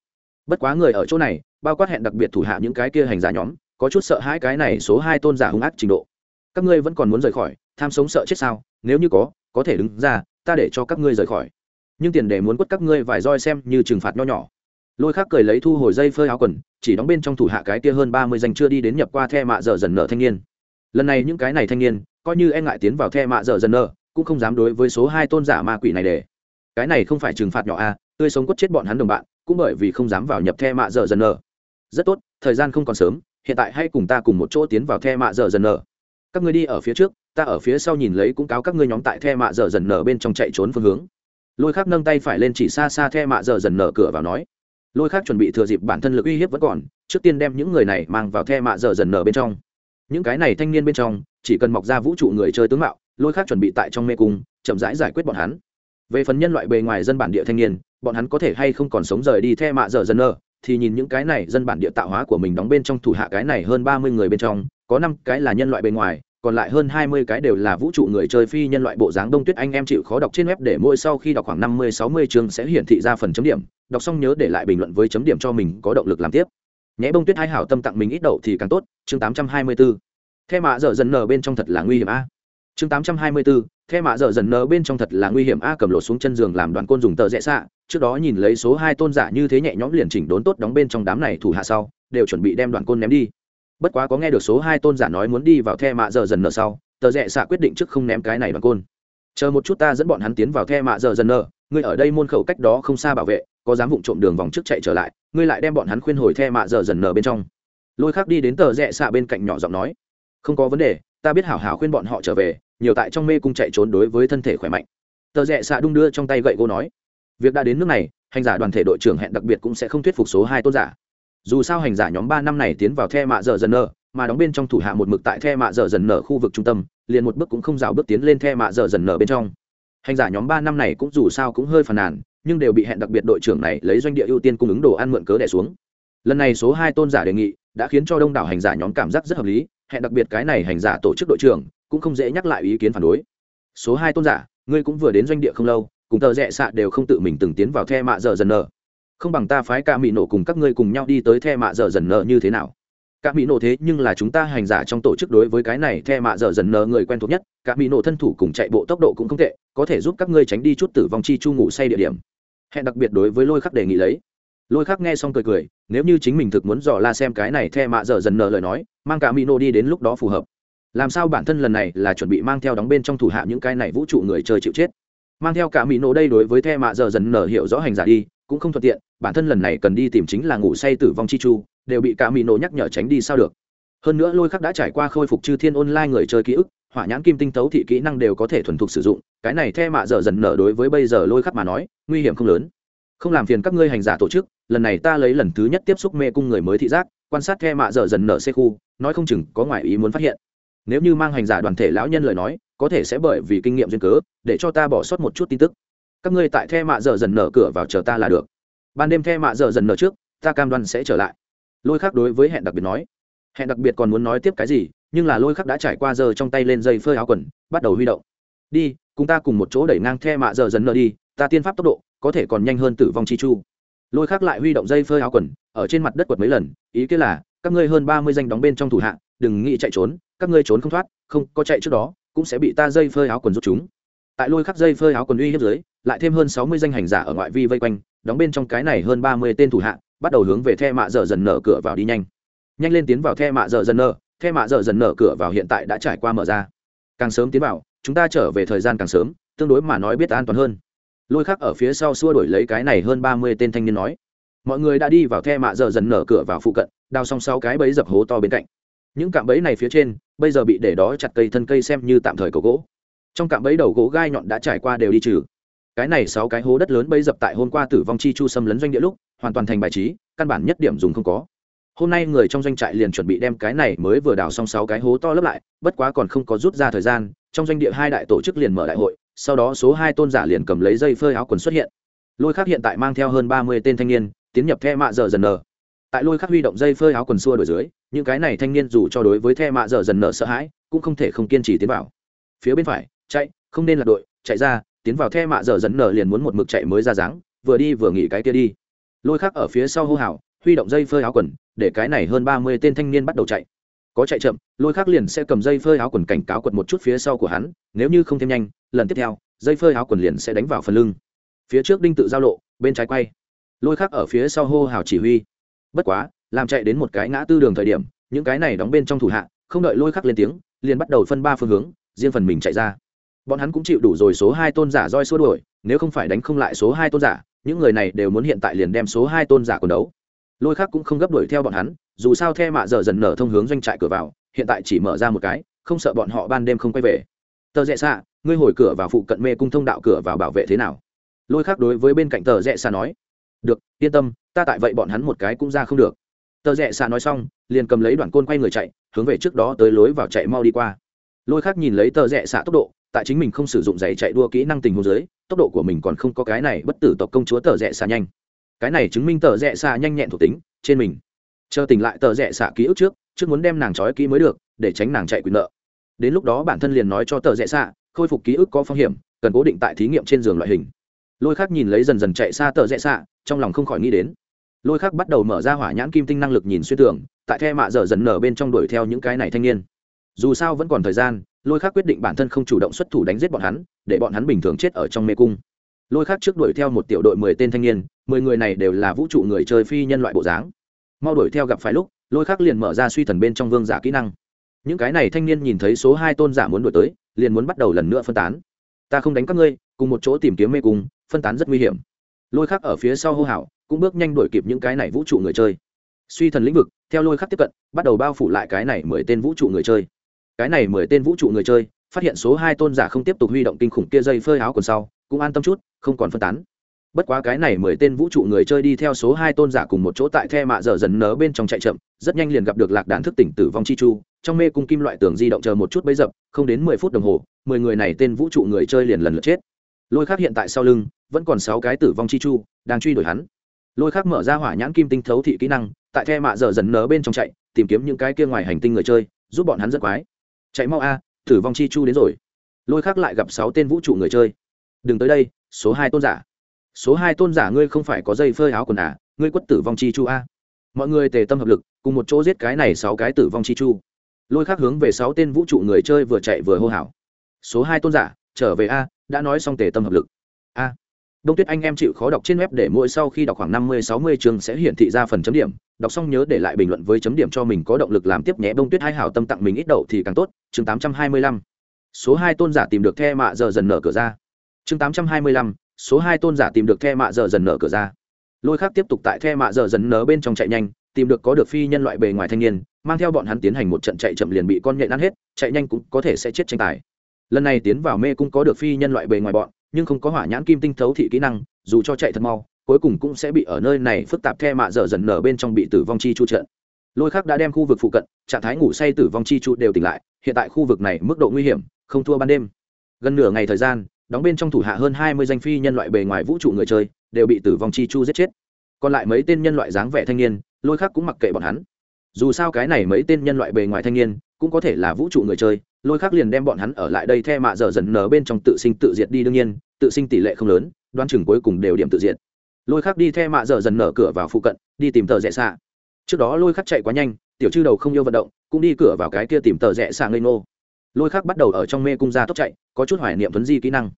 Bất quá người ở chỗ này, bao quát hẹn đặc biệt thủ hạ những cái kia hành giả nhóm, có chút sợ hãi cái này số hai tôn giả hung ác trình độ. Các ngươi vẫn còn muốn rời khỏi, tham sống sợ chết sao? Nếu như có có thể đứng ra, ta để cho các ngươi rời khỏi. Nhưng tiền để muốn quất các ngươi vài roi xem như trừng phạt nho nhỏ. Lôi khác cười lấy thu hồi dây phơi áo quần, chỉ đóng bên trong thủ hạ cái kia hơn ba mươi danh chưa đi đến nhập qua the mạ dở dần nở thanh niên. Lần này những cái này thanh niên coi như e ngại tiến vào the mạ dở dần nơ cũng không dám đối với số hai tôn giả ma quỷ này để. Cái này không phải trừng phạt nhỏ a à, tươi sống quất chết bọn hắn đồng bạn cũng bởi vì không dám vào nhập the mạ dở dần nở rất tốt thời gian không còn sớm hiện tại hãy cùng ta cùng một chỗ tiến vào the mạ dở dần nở các ngươi đi ở phía trước ta ở phía sau nhìn lấy cũng cáo các ngươi nhóm tại the mạ dở dần nở bên trong chạy trốn phương hướng. Lôi khác nâng tay phải lên chỉ xa xa the mạ dở dần nở cửa vào nói. Lôi khác chuẩn bị thừa dịp bản thân lực uy hiếp vẫn còn trước tiên đem những người này mang vào the mạ dở dần nở bên trong những cái này thanh niên bên trong chỉ cần mọc ra vũ trụ người chơi tướng mạo lôi khác chuẩn bị tại trong mê cung chậm rãi giải, giải quyết bọn hắn. Về phần nhân loại bề ngoài dân bản địa thanh niên bọn hắn có thể hay không còn sống rời đi theo mạ dở dần nở thì nhìn những cái này dân bản địa tạo hóa của mình đóng bên trong thủ hạ cái này hơn ba mươi người bên trong có năm cái là nhân loại bề ngoài còn lại hơn hai mươi cái đều là vũ trụ người chơi phi nhân loại bộ dáng đông tuyết anh em chịu khó đọc trên web để mỗi sau khi đọc khoảng năm mươi sáu mươi chương sẽ hiển thị ra phần chấm điểm. Đọc xong nhớ để lại bình luận với chấm điểm cho mình có động lực làm tiếp nhẽ bông tuyết hai hảo tâm tặng mình ít đậu thì càng tốt, chương tám trăm hai mươi bốn the mạ dở dần nở bên trong thật là nguy hiểm a. Chương tám trăm hai mươi bốn the mạ dở dần nở bên trong thật là nguy hiểm a, cầm lột xuống chân giường làm đoàn côn dùng tờ rẽ xạ. Trước đó nhìn lấy số hai tôn giả như thế nhẹ nhõm liền chỉnh đốn tốt đóng bên trong đám này thủ hạ sau, đều chuẩn bị đem đoàn côn ném đi. Bất quá có nghe được số hai tôn giả nói muốn đi vào the mạ dở dần nở sau, tờ rẽ xạ quyết định trước không ném cái này đoàn côn. Chờ một chút ta dẫn bọn hắn tiến vào the mạ dở dần nở, ngươi ở đây môn khẩu cách đó không xa bảo vệ có dám vụng trộm đường vòng trước chạy trở lại, ngươi lại đem bọn hắn khuyên hồi the mạ dở dần nở bên trong. Lôi khác đi đến tờ rẽ xạ bên cạnh nhỏ giọng nói, không có vấn đề, ta biết hảo hảo khuyên bọn họ trở về, nhiều tại trong mê cung chạy trốn đối với thân thể khỏe mạnh. Tờ rẽ xạ đung đưa trong tay gậy gỗ nói, việc đã đến nước này, hành giả đoàn thể đội trưởng hẹn đặc biệt cũng sẽ không thuyết phục số hai tôn giả. Dù sao hành giả nhóm ba năm này tiến vào the mạ dở dần nở, mà đóng bên trong thủ hạ một mực tại the mạ dở dần nở khu vực trung tâm, liền một bước cũng không rào bước tiến lên the mạ dở dần nở bên trong. Hành giả nhóm ba năm này cũng dù sao cũng hơi phàn nàn nhưng đều bị hẹn đặc biệt đội trưởng này lấy doanh địa ưu tiên cung ứng đồ ăn mượn cớ đẻ xuống. Lần này số hai tôn giả đề nghị đã khiến cho đông đảo hành giả nhóm cảm giác rất hợp lý, hẹn đặc biệt cái này hành giả tổ chức đội trưởng cũng không dễ nhắc lại ý kiến phản đối. Số hai tôn giả, ngươi cũng vừa đến doanh địa không lâu, cùng tờ rẽ xạ đều không tự mình từng tiến vào the mạ giờ dần nờ không bằng ta phái cả mỹ nổ cùng các ngươi cùng nhau đi tới the mạ giờ dần nờ như thế nào? Cả mỹ nổ thế nhưng là chúng ta hành giả trong tổ chức đối với cái này the mạ giờ dần nờ người quen thuộc nhất cả mỹ nổ thân thủ cùng chạy bộ tốc độ cũng không tệ, có thể giúp các ngươi tránh đi chút tử vong chi chu ngủ say địa điểm hẹn đặc biệt đối với lôi khắc đề nghị lấy. Lôi khắc nghe xong cười cười, nếu như chính mình thực muốn dò la xem cái này the mạ dở dần nở lời nói, mang cả mỹ đi đến lúc đó phù hợp. Làm sao bản thân lần này là chuẩn bị mang theo đóng bên trong thủ hạ những cái này vũ trụ người chơi chịu chết? Mang theo cả mỹ nổ đây đối với the mạ giờ dần nở hiểu rõ hành giả đi, cũng không thuận tiện, bản thân lần này cần đi tìm chính là ngủ say tử vong chi chu, đều bị cả mỹ nổ nhắc nhở tránh đi sao được. Hơn nữa lôi khắc đã trải qua khôi phục chư thiên online người chơi ký ức hỏa nhãn kim tinh tấu thị kỹ năng đều có thể thuần thục sử dụng, cái này the mạ dở dần nở đối với bây giờ lôi khắc mà nói, nguy hiểm không lớn. Không làm phiền các ngươi hành giả tổ chức, lần này ta lấy lần thứ nhất tiếp xúc mê cung người mới thị giác, quan sát the mạ dở dần nở xe khu, nói không chừng có ngoại ý muốn phát hiện. Nếu như mang hành giả đoàn thể lão nhân lời nói, có thể sẽ bởi vì kinh nghiệm duyên cớ, để cho ta bỏ sót một chút tin tức. Các ngươi tại the mạ dở dần nở cửa vào chờ ta là được. Ban đêm the mạ dở dần nở trước, ta cam đoan sẽ trở lại. Lôi khắc đối với hẹn đặc biệt nói hẹn đặc biệt còn muốn nói tiếp cái gì, nhưng là lôi khắc đã trải qua giờ trong tay lên dây phơi áo quần, bắt đầu huy động. Đi, cùng ta cùng một chỗ đẩy ngang the mạ giờ dần nở đi, ta tiên pháp tốc độ, có thể còn nhanh hơn tử vong chi chu. Lôi khắc lại huy động dây phơi áo quần, ở trên mặt đất quật mấy lần, ý kiến là, các ngươi hơn ba mươi danh đóng bên trong thủ hạ, đừng nghĩ chạy trốn, các ngươi trốn không thoát, không, có chạy trước đó, cũng sẽ bị ta dây phơi áo quần rút chúng. Tại lôi khắc dây phơi áo quần uy hiếp dưới, lại thêm hơn sáu mươi danh hành giả ở ngoại vi vây quanh, đóng bên trong cái này hơn ba mươi tên thủ hạ, bắt đầu hướng về the mạ dở dần nở cửa vào đi nhanh nhanh lên tiến vào the mạ dở dần nở. The mạ dở dần nở cửa vào hiện tại đã trải qua mở ra. Càng sớm tiến vào, chúng ta trở về thời gian càng sớm, tương đối mà nói biết an toàn hơn. Lôi khắc ở phía sau xua đổi lấy cái này hơn ba mươi tên thanh niên nói. Mọi người đã đi vào the mạ dở dần nở cửa vào phụ cận, đào xong sau cái bẫy dập hố to bên cạnh. Những cạm bẫy này phía trên, bây giờ bị để đó chặt cây thân cây xem như tạm thời cầu gỗ. Trong cạm bẫy đầu gỗ gai nhọn đã trải qua đều đi trừ. Cái này sáu cái hố đất lớn bẫy dập tại hôm qua tử vong chi chu xâm lấn doanh địa lúc, hoàn toàn thành bài trí, căn bản nhất điểm dùng không có hôm nay người trong doanh trại liền chuẩn bị đem cái này mới vừa đào xong sáu cái hố to lấp lại, bất quá còn không có rút ra thời gian, trong doanh địa hai đại tổ chức liền mở đại hội, sau đó số hai tôn giả liền cầm lấy dây phơi áo quần xuất hiện. Lôi khắc hiện tại mang theo hơn ba mươi tên thanh niên, tiến nhập the mạ giờ dần nở. Tại lôi khắc huy động dây phơi áo quần xua đổi dưới, những cái này thanh niên dù cho đối với the mạ giờ dần nở sợ hãi, cũng không thể không kiên trì tiến vào. Phía bên phải, chạy, không nên là đội, chạy ra, tiến vào the mạ giờ dần nở liền muốn một mực chạy mới ra dáng, vừa đi vừa nghỉ cái kia đi. Lôi khắc ở phía sau hô hào, huy động dây phơi áo quần để cái này hơn ba mươi tên thanh niên bắt đầu chạy. Có chạy chậm, lôi khắc liền sẽ cầm dây phơi áo quần cảnh cáo quật một chút phía sau của hắn, nếu như không thêm nhanh, lần tiếp theo, dây phơi áo quần liền sẽ đánh vào phần lưng. Phía trước đinh tự giao lộ, bên trái quay. Lôi khắc ở phía sau hô hào chỉ huy. Bất quá, làm chạy đến một cái ngã tư đường thời điểm, những cái này đóng bên trong thủ hạ, không đợi lôi khắc lên tiếng, liền bắt đầu phân ba phương hướng, riêng phần mình chạy ra. Bọn hắn cũng chịu đủ rồi số hai tôn giả roi xua đuổi, nếu không phải đánh không lại số hai tôn giả, những người này đều muốn hiện tại liền đem số hai tôn giả còn đấu lôi khác cũng không gấp đuổi theo bọn hắn, dù sao the mạ giờ dần nở thông hướng doanh trại cửa vào, hiện tại chỉ mở ra một cái, không sợ bọn họ ban đêm không quay về. Tờ rẽ xạ ngươi hồi cửa vào phụ cận mê cung thông đạo cửa vào bảo vệ thế nào? Lôi khác đối với bên cạnh tờ rẽ xạ nói, được, yên tâm, ta tại vậy bọn hắn một cái cũng ra không được. Tờ rẽ xạ nói xong, liền cầm lấy đoạn côn quay người chạy, hướng về trước đó tới lối vào chạy mau đi qua. Lôi khác nhìn lấy tờ rẽ xạ tốc độ, tại chính mình không sử dụng giày chạy đua kỹ năng tình huống dưới, tốc độ của mình còn không có cái này bất tử tộc công chúa tờ rẽ xạ nhanh cái này chứng minh tờ rẽ xạ nhanh nhẹn thuộc tính, trên mình. Chờ tỉnh lại tờ rẽ xạ ký ức trước trước muốn đem nàng trói kỹ mới được, để tránh nàng chạy quyền nợ. Đến lúc đó bản thân liền nói cho tờ rẽ xạ, khôi phục ký ức có phong hiểm, cần cố định tại thí nghiệm trên giường loại hình. Lôi khác nhìn lấy dần dần chạy xa tờ rẽ xạ, trong lòng không khỏi nghĩ đến. Lôi khác bắt đầu mở ra hỏa nhãn kim tinh năng lực nhìn xuyên tưởng tại the mạ dở dần nở bên trong đuổi theo những cái này thanh niên. Dù sao vẫn còn thời gian, lôi khác quyết định bản thân không chủ động xuất thủ đánh giết bọn hắn, để bọn hắn bình thường chết ở trong mê cung lôi khác trước đuổi theo một tiểu đội mười tên thanh niên, mười người này đều là vũ trụ người chơi phi nhân loại bộ dáng. Mau đuổi theo gặp phải lúc, lôi khác liền mở ra suy thần bên trong vương giả kỹ năng. Những cái này thanh niên nhìn thấy số hai tôn giả muốn đuổi tới, liền muốn bắt đầu lần nữa phân tán. Ta không đánh các ngươi, cùng một chỗ tìm kiếm mê cung, phân tán rất nguy hiểm. Lôi khác ở phía sau hô hào, cũng bước nhanh đuổi kịp những cái này vũ trụ người chơi. Suy thần lĩnh vực, theo lôi khắc tiếp cận, bắt đầu bao phủ lại cái này mười tên vũ trụ người chơi. Cái này mười tên vũ trụ người chơi, phát hiện số hai tôn giả không tiếp tục huy động kinh khủng kia dây phơi áo còn sau, cũng an tâm chút không còn phân tán. Bất quá cái này mười tên vũ trụ người chơi đi theo số hai tôn giả cùng một chỗ tại the mạ dở dần nớ bên trong chạy chậm, rất nhanh liền gặp được lạc đàn thức tỉnh tử vong chi chu, trong mê cung kim loại tường di động chờ một chút bấy dập, không đến mười phút đồng hồ, mười người này tên vũ trụ người chơi liền lần lượt chết. Lôi khác hiện tại sau lưng, vẫn còn sáu cái tử vong chi chu, đang truy đuổi hắn. Lôi khác mở ra hỏa nhãn kim tinh thấu thị kỹ năng, tại the mạ dở dần nớ bên trong chạy, tìm kiếm những cái kia ngoài hành tinh người chơi, giúp bọn hắn rất quái. Chạy mau a, tử vong chi chu đến rồi. Lôi khác lại gặp sáu tên vũ trụ người chơi. Đừng tới đây số hai tôn giả. Số hai tôn giả ngươi không phải có dây phơi áo quần à ngươi quất tử vong chi chu a. Mọi người tề tâm hợp lực, cùng một chỗ giết cái này sáu cái tử vong chi chu. Lôi khác hướng về sáu tên vũ trụ người chơi vừa chạy vừa hô hào. Số hai tôn giả, trở về a, đã nói xong tề tâm hợp lực. A. Đông tuyết anh em chịu khó đọc trên web để mỗi sau khi đọc khoảng năm mươi, sáu mươi chương sẽ hiển thị ra phần chấm điểm. Đọc xong nhớ để lại bình luận với chấm điểm cho mình có động lực làm tiếp nhé. Đông tuyết hai hảo tâm tặng mình ít đậu thì càng tốt. Chương tám trăm hai mươi lăm. Số hai tôn giả tìm được the mạ giờ dần nở cửa ra chương tám trăm hai mươi lăm, số hai tôn giả tìm được the mạ giờ dần nở cửa ra. Lôi khác tiếp tục tại the mạ giờ dần nở bên trong chạy nhanh, tìm được có được phi nhân loại bề ngoài thanh niên, mang theo bọn hắn tiến hành một trận chạy chậm liền bị con nhện ăn hết, chạy nhanh cũng có thể sẽ chết tranh tài. Lần này tiến vào mê cũng có được phi nhân loại bề ngoài bọn, nhưng không có hỏa nhãn kim tinh thấu thị kỹ năng, dù cho chạy thật mau, cuối cùng cũng sẽ bị ở nơi này phức tạp the mạ dở dần nở bên trong bị tử vong chi chu trận. Lôi khác đã đem khu vực phụ cận, trạng thái ngủ say tử vong chi chu đều tỉnh lại, hiện tại khu vực này mức độ nguy hiểm, không thua ban đêm. Gần nửa ngày thời gian đóng bên trong thủ hạ hơn hai mươi danh phi nhân loại bề ngoài vũ trụ người chơi, đều bị tử vong chi chu giết chết. Còn lại mấy tên nhân loại dáng vẻ thanh niên, lôi khác cũng mặc kệ bọn hắn. Dù sao cái này mấy tên nhân loại bề ngoài thanh niên, cũng có thể là vũ trụ người chơi, lôi khác liền đem bọn hắn ở lại đây the mạ dở dần nở bên trong tự sinh tự diệt đi đương nhiên, tự sinh tỷ lệ không lớn đoan chừng cuối cùng đều điểm tự diệt. Lôi khác đi the mạ dở dần nở cửa vào phụ cận, đi tìm tờ rẽ xạ. Trước đó lôi khác chạy quá nhanh, tiểu chư đầu không yêu vận động, cũng đi cửa vào cái kia tìm tờ rẽ xạ ngây nô lôi khác bắt đầu ở trong mê cung ra tốc chạy, có chút hoài niệm thuấn di kỹ năng.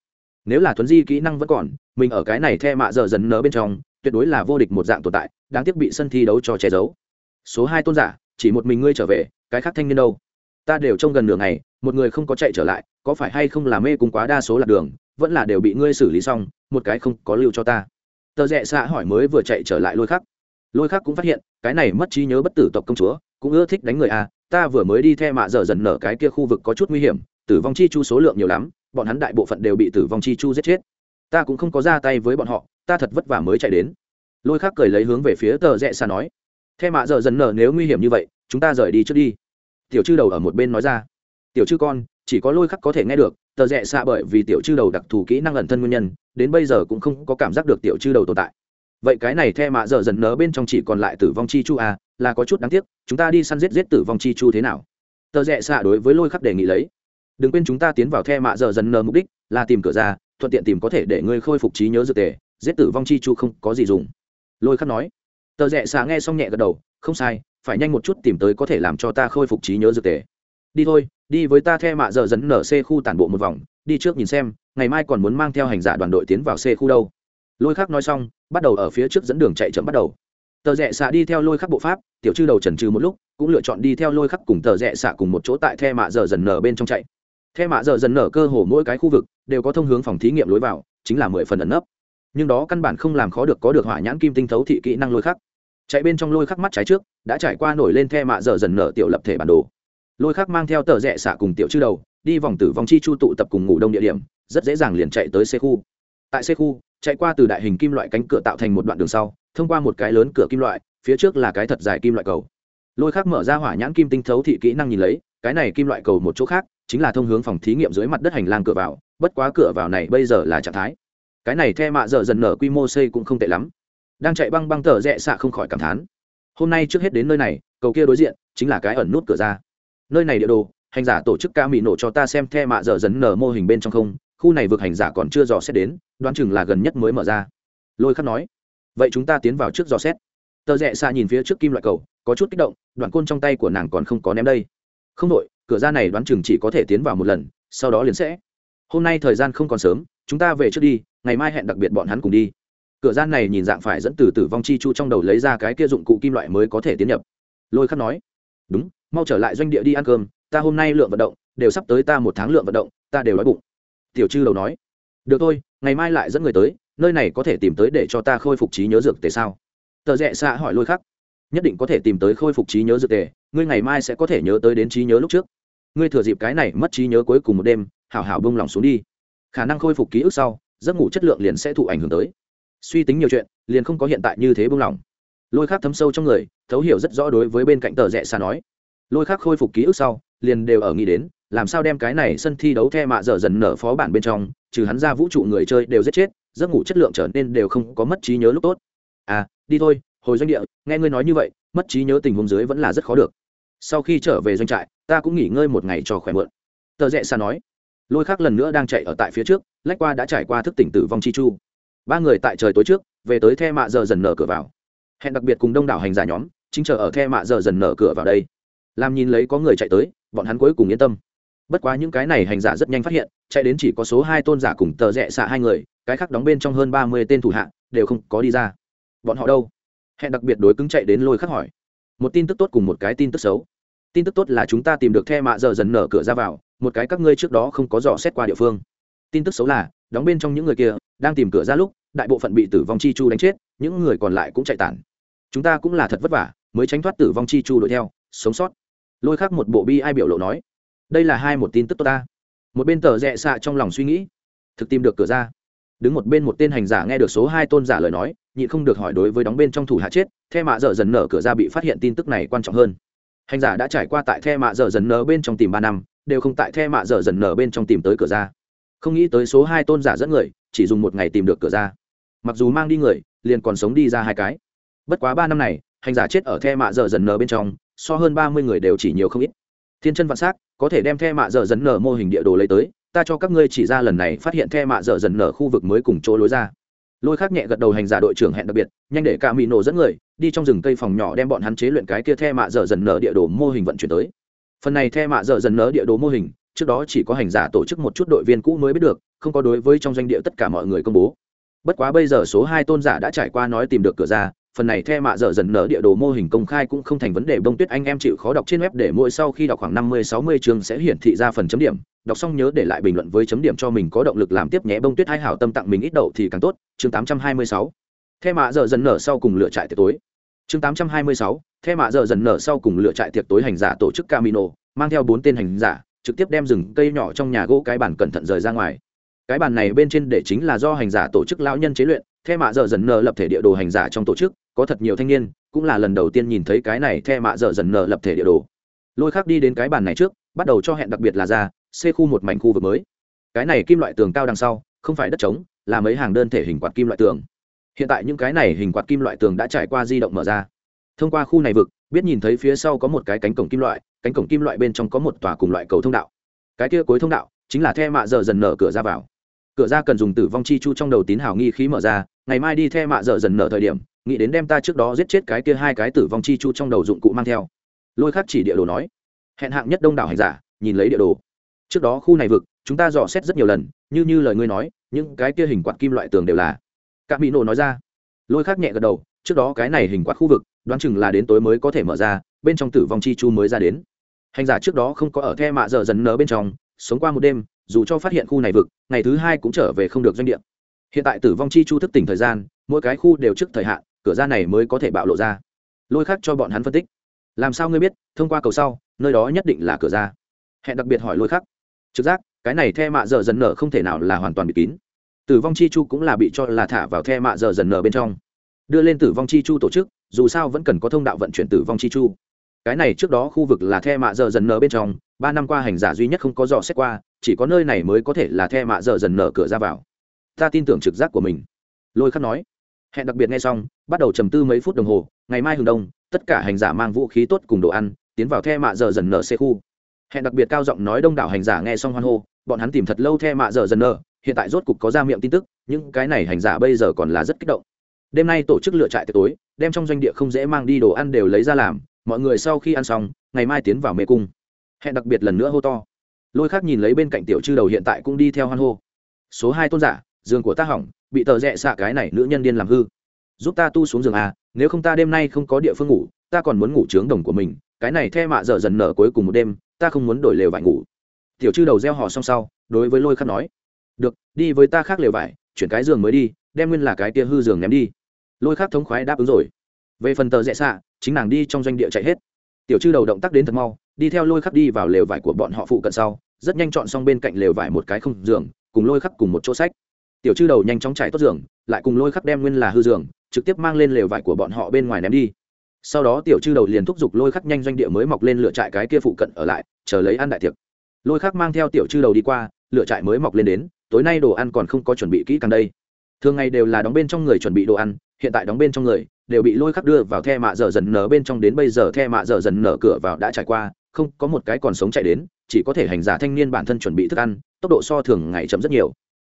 Nếu là thuấn di kỹ năng vẫn còn, mình ở cái này the mạ dở dần nở bên trong, tuyệt đối là vô địch một dạng tồn tại, đáng tiếc bị sân thi đấu cho che giấu. Số hai tôn giả, chỉ một mình ngươi trở về, cái khác thanh niên đâu? Ta đều trông gần nửa ngày, một người không có chạy trở lại, có phải hay không là mê cung quá đa số lạc đường, vẫn là đều bị ngươi xử lý xong, một cái không có lưu cho ta. Tờ rẽ xạ hỏi mới vừa chạy trở lại lôi khắc. Lôi khắc cũng phát hiện, cái này mất trí nhớ bất tử tộc công chúa, cũng ưa thích đánh người à ta vừa mới đi theo mạ dở dần nở cái kia khu vực có chút nguy hiểm, tử vong chi chu số lượng nhiều lắm, bọn hắn đại bộ phận đều bị tử vong chi chu giết chết. Ta cũng không có ra tay với bọn họ, ta thật vất vả mới chạy đến. Lôi khắc cười lấy hướng về phía tờ rẽ xa nói theo mạ dở dần nở nếu nguy hiểm như vậy, chúng ta rời đi trước đi. Tiểu chư đầu ở một bên nói ra. Tiểu chư con, chỉ có lôi khắc có thể nghe được, tờ rẽ xa bởi vì tiểu chư đầu đặc thù kỹ năng ẩn thân nguyên nhân, đến bây giờ cũng không có cảm giác được tiểu chư đầu tồn tại. Vậy cái này theo mạ dở dần nở bên trong chỉ còn lại tử vong chi chu à là có chút đáng tiếc, chúng ta đi săn giết giết tử vong chi chu thế nào? Tờ rẽ xạ đối với lôi khắc đề nghị lấy. Đừng quên chúng ta tiến vào the mạ dở dần nờ mục đích, là tìm cửa ra, thuận tiện tìm có thể để ngươi khôi phục trí nhớ dược tề, giết tử vong chi chu không có gì dùng. Lôi khắc nói. Tờ rẽ xạ nghe xong nhẹ gật đầu, không sai, phải nhanh một chút tìm tới có thể làm cho ta khôi phục trí nhớ dược tề. Đi thôi, đi với ta the mạ giờ dần nở c khu tản bộ một vòng, đi trước nhìn xem, ngày mai còn muốn mang theo hành giả đoàn đội tiến vào c khu đâu. Lôi khắc nói xong, bắt đầu ở phía trước dẫn đường chạy chậm bắt đầu tờ rẽ xạ đi theo lôi khắc bộ pháp, tiểu chư đầu trần trừ một lúc, cũng lựa chọn đi theo lôi khắc cùng tờ rẽ xạ cùng một chỗ tại the mạ giờ dần nở bên trong chạy. The mạ giờ dần nở cơ hồ mỗi cái khu vực đều có thông hướng phòng thí nghiệm lối vào, chính là mười phần ẩn nấp. Nhưng đó căn bản không làm khó được có được hỏa nhãn kim tinh thấu thị kỹ năng lôi khắc. Chạy bên trong lôi khắc mắt trái trước, đã trải qua nổi lên the mạ giờ dần nở tiểu lập thể bản đồ. Lôi khắc mang theo tờ rẽ xạ cùng tiểu chư đầu, đi vòng tử vòng chi chu tụ tập cùng ngủ đông địa điểm, rất dễ dàng liền chạy tới xe khu tại xe khu, chạy qua từ đại hình kim loại cánh cửa tạo thành một đoạn đường sau, thông qua một cái lớn cửa kim loại, phía trước là cái thật dài kim loại cầu. Lôi khác mở ra hỏa nhãn kim tinh thấu thị kỹ năng nhìn lấy, cái này kim loại cầu một chỗ khác, chính là thông hướng phòng thí nghiệm dưới mặt đất hành lang cửa vào, bất quá cửa vào này bây giờ là trạng thái. Cái này the mạ dở dần nở quy mô xây cũng không tệ lắm. Đang chạy băng băng tờ rẽ xạ không khỏi cảm thán. Hôm nay trước hết đến nơi này, cầu kia đối diện, chính là cái ẩn nút cửa ra. Nơi này địa đồ, hành giả tổ chức ca mỹ nổ cho ta xem the mạ dở dần nở mô hình bên trong không khu này vực hành giả còn chưa dò xét đến, đoán chừng là gần nhất mới mở ra. Lôi khắc nói, vậy chúng ta tiến vào trước dò xét. Tờ rẽ xa nhìn phía trước kim loại cầu, có chút kích động, đoạn côn trong tay của nàng còn không có ném đây. Không đội, cửa ra này đoán chừng chỉ có thể tiến vào một lần, sau đó liền sẽ. Hôm nay thời gian không còn sớm, chúng ta về trước đi, ngày mai hẹn đặc biệt bọn hắn cùng đi. Cửa gian này nhìn dạng phải dẫn từ tử vong chi chu trong đầu lấy ra cái kia dụng cụ kim loại mới có thể tiến nhập. Lôi khắc nói, đúng, mau trở lại doanh địa đi ăn cơm, ta hôm nay lượng vận động, đều sắp tới ta một tháng lượng vận động, ta đều đói bụng tiểu chư đầu nói, được thôi, ngày mai lại dẫn người tới, nơi này có thể tìm tới để cho ta khôi phục trí nhớ dược tề sao? Tờ rẽ xạ hỏi lôi khắc, nhất định có thể tìm tới khôi phục trí nhớ dược tề, ngươi ngày mai sẽ có thể nhớ tới đến trí nhớ lúc trước. Ngươi thừa dịp cái này mất trí nhớ cuối cùng một đêm, hảo hảo bông lòng xuống đi. Khả năng khôi phục ký ức sau, giấc ngủ chất lượng liền sẽ thụ ảnh hưởng tới. Suy tính nhiều chuyện, liền không có hiện tại như thế bông lòng. Lôi khác thấm sâu trong người, thấu hiểu rất rõ đối với bên cạnh tờ rẽ xa nói. Lôi khác khôi phục ký ức sau, liền đều ở nghĩ đến làm sao đem cái này sân thi đấu the mạ dở dần nở phó bản bên trong, trừ hắn ra vũ trụ người chơi đều giết chết, giấc ngủ chất lượng trở nên đều không có mất trí nhớ lúc tốt. À đi thôi, hồi doanh địa, nghe ngươi nói như vậy, mất trí nhớ tình huống dưới vẫn là rất khó được. Sau khi trở về doanh trại, ta cũng nghỉ ngơi một ngày cho khỏe mượn. Tờ rẽ xa nói. Lôi khác lần nữa đang chạy ở tại phía trước, lách qua đã trải qua thức tỉnh tử vong chi chu. Ba người tại trời tối trước, về tới the mạ giờ dần nở cửa vào. Hẹn đặc biệt cùng đông đảo hành giả nhóm, chính chờ ở the mạ giờ dần nở cửa vào đây. Làm nhìn lấy có người chạy tới, bọn hắn cuối cùng yên tâm bất quá những cái này hành giả rất nhanh phát hiện, chạy đến chỉ có số hai tôn giả cùng tờ rẽ xạ hai người, cái khác đóng bên trong hơn ba mươi tên thủ hạ, đều không có đi ra. Bọn họ đâu? Hẹn đặc biệt đối cứng chạy đến lôi khắc hỏi. Một tin tức tốt cùng một cái tin tức xấu. Tin tức tốt là chúng ta tìm được the mạ giờ dần nở cửa ra vào, một cái các ngươi trước đó không có dò xét qua địa phương. Tin tức xấu là, đóng bên trong những người kia, đang tìm cửa ra lúc, đại bộ phận bị tử vong chi chu đánh chết, những người còn lại cũng chạy tản. Chúng ta cũng là thật vất vả, mới tránh thoát tử vong chi chu đuổi theo, sống sót. Lôi khắc một bộ bi ai biểu lộ nói đây là hai một tin tức tốt ta. Một bên tờ rẽ xạ trong lòng suy nghĩ, thực tìm được cửa ra. Đứng một bên một tên hành giả nghe được số hai tôn giả lời nói nhị không được hỏi đối với đóng bên trong thủ hạ chết, the mạ dở dần nở cửa ra bị phát hiện tin tức này quan trọng hơn. Hành giả đã trải qua tại the mạ dở dần nở bên trong tìm ba năm, đều không tại the mạ dở dần nở bên trong tìm tới cửa ra. Không nghĩ tới số hai tôn giả dẫn người, chỉ dùng một ngày tìm được cửa ra. Mặc dù mang đi người, liền còn sống đi ra hai cái. Bất quá ba năm này, hành giả chết ở the mạ dở dần nở bên trong, so hơn ba mươi người đều chỉ nhiều không ít. Thiên chân vạn s á c có thể đem the mạ dở dần nở mô hình địa đồ lấy tới, ta cho các ngươi chỉ ra lần này phát hiện the mạ dở dần nở khu vực mới cùng chỗ lối ra. Lôi khác nhẹ gật đầu hành giả đội trưởng hẹn đặc biệt, nhanh để cả mỹ nổ dẫn người, đi trong rừng cây phòng nhỏ đem bọn hắn chế luyện cái kia the mạ dở dần nở địa đồ mô hình vận chuyển tới. Phần này the mạ dở dần nở địa đồ mô hình, trước đó chỉ có hành giả tổ chức một chút đội viên cũ mới biết được, không có đối với trong doanh địa tất cả mọi người công bố. Bất quá bây giờ số hai tôn giả đã trải qua nói tìm được cửa ra phần này the mạ dở dần nở địa đồ mô hình công khai cũng không thành vấn đề. Bông tuyết anh em chịu khó đọc trên web để mỗi sau khi đọc khoảng năm mươi, sáu mươi chương sẽ hiển thị ra phần chấm điểm. Đọc xong nhớ để lại bình luận với chấm điểm cho mình có động lực làm tiếp nhé. Bông tuyết hai hảo tâm tặng mình ít đậu thì càng tốt. Chương tám trăm hai mươi sáu. The mạ dở dần nở sau cùng lựa trại tiệc tối. Chương tám trăm hai mươi sáu. The mạ dở dần nở sau cùng lựa trại tiệc tối hành giả tổ chức camino, mang theo bốn tên hành giả, trực tiếp đem rừng cây nhỏ trong nhà gỗ cái bàn cẩn thận rời ra ngoài. Cái bàn này bên trên để chính là do hành giả tổ chức lão nhân chế luyện. Theo mạ dở dần nở lập thể địa đồ hành giả trong tổ chức có thật nhiều thanh niên, cũng là lần đầu tiên nhìn thấy cái này the mạ dở dần nở lập thể địa đồ. Lôi khác đi đến cái bàn này trước, bắt đầu cho hẹn đặc biệt là ra xây khu một mảnh khu vực mới. Cái này kim loại tường cao đằng sau, không phải đất trống, là mấy hàng đơn thể hình quạt kim loại tường. Hiện tại những cái này hình quạt kim loại tường đã trải qua di động mở ra. Thông qua khu này vực, biết nhìn thấy phía sau có một cái cánh cổng kim loại, cánh cổng kim loại bên trong có một tòa cùng loại cầu thông đạo. Cái kia cuối thông đạo, chính là the mạ dở dần nở cửa ra vào. Cửa ra cần dùng tử vong chi chu trong đầu tín hào nghi khí mở ra, ngày mai đi the mạ dở dần nở thời điểm nghĩ đến đem ta trước đó giết chết cái kia hai cái tử vong chi chu trong đầu dụng cụ mang theo. Lôi khắc chỉ địa đồ nói, hẹn hạng nhất đông đảo hành giả, nhìn lấy địa đồ. Trước đó khu này vực, chúng ta dò xét rất nhiều lần, như như lời ngươi nói, những cái kia hình quạt kim loại tường đều là. Các mỹ nổ nói ra. Lôi khắc nhẹ gật đầu, trước đó cái này hình quạt khu vực, đoán chừng là đến tối mới có thể mở ra, bên trong tử vong chi chu mới ra đến. Hành giả trước đó không có ở the mạ dở dần nở bên trong, sống qua một đêm, dù cho phát hiện khu này vực, ngày thứ hai cũng trở về không được doanh địa. Hiện tại tử vong chi chu thức tỉnh thời gian, mỗi cái khu đều trước thời hạn cửa ra này mới có thể bạo lộ ra. Lôi khác cho bọn hắn phân tích. Làm sao ngươi biết, thông qua cầu sau, nơi đó nhất định là cửa ra. Hẹn đặc biệt hỏi lôi khắc trực giác, cái này the mạ giờ dần nở không thể nào là hoàn toàn bị kín. Tử vong chi chu cũng là bị cho là thả vào the mạ giờ dần nở bên trong. Đưa lên tử vong chi chu tổ chức, dù sao vẫn cần có thông đạo vận chuyển tử vong chi chu. Cái này trước đó khu vực là the mạ giờ dần nở bên trong, ba năm qua hành giả duy nhất không có dò xét qua, chỉ có nơi này mới có thể là the mạ giờ dần nở cửa ra vào. Ta tin tưởng trực giác của mình. Lôi khắc nói hẹn đặc biệt nghe xong, bắt đầu trầm tư mấy phút đồng hồ, ngày mai hừng đông, tất cả hành giả mang vũ khí tốt cùng đồ ăn, tiến vào the mạ giờ dần nở xe khu. Hẹn đặc biệt cao giọng nói đông đảo hành giả nghe xong hoan hô, bọn hắn tìm thật lâu the mạ giờ dần nở, hiện tại rốt cục có ra miệng tin tức nhưng cái này hành giả bây giờ còn là rất kích động. Đêm nay tổ chức lựa trại tối, đem trong doanh địa không dễ mang đi đồ ăn đều lấy ra làm, mọi người sau khi ăn xong, ngày mai tiến vào mê cung. Hẹn đặc biệt lần nữa hô to. Lôi khác nhìn lấy bên cạnh tiểu chư đầu hiện tại cũng đi theo hoan hô. Số hai tôn giả, giường của ta hỏng bị tờ rẽ xạ cái này nữ nhân điên làm hư. Giúp ta tu xuống giường à nếu không ta đêm nay không có địa phương ngủ, ta còn muốn ngủ trướng đồng của mình, cái này the mạ dở dần nở cuối cùng một đêm, ta không muốn đổi lều vải ngủ. Tiểu chư đầu gieo họ xong sau, đối với lôi khắc nói, được, đi với ta khác lều vải, chuyển cái giường mới đi, đem nguyên là cái tia hư giường ném đi. Lôi khắc thống khoái đáp ứng rồi. Về phần tờ rẽ xạ, chính nàng đi trong doanh địa chạy hết. Tiểu chư đầu động tác đến thật mau, đi theo lôi khắc đi vào lều vải của bọn họ phụ cận sau, rất nhanh chọn xong bên cạnh lều vải một cái không giường, cùng lôi khắc cùng một chỗ sách tiểu chư đầu nhanh chóng chạy tốt giường, lại cùng lôi khắc đem nguyên là hư giường, trực tiếp mang lên lều vải của bọn họ bên ngoài ném đi. Sau đó tiểu chư đầu liền thúc giục lôi khắc nhanh doanh địa mới mọc lên lựa trại cái kia phụ cận ở lại, chờ lấy ăn đại tiệc. Lôi khắc mang theo tiểu chư đầu đi qua lựa trại mới mọc lên đến, tối nay đồ ăn còn không có chuẩn bị kỹ càng đây. Thường ngày đều là đóng bên trong người chuẩn bị đồ ăn, hiện tại đóng bên trong người, đều bị lôi khắc đưa vào the mạ dở dần nở bên trong đến bây giờ the mạ dở dần nở cửa vào đã trải qua, không có một cái còn sống chạy đến, chỉ có thể hành giả thanh niên bản thân chuẩn bị thức ăn, tốc độ so thường ngày chậm rất nhiều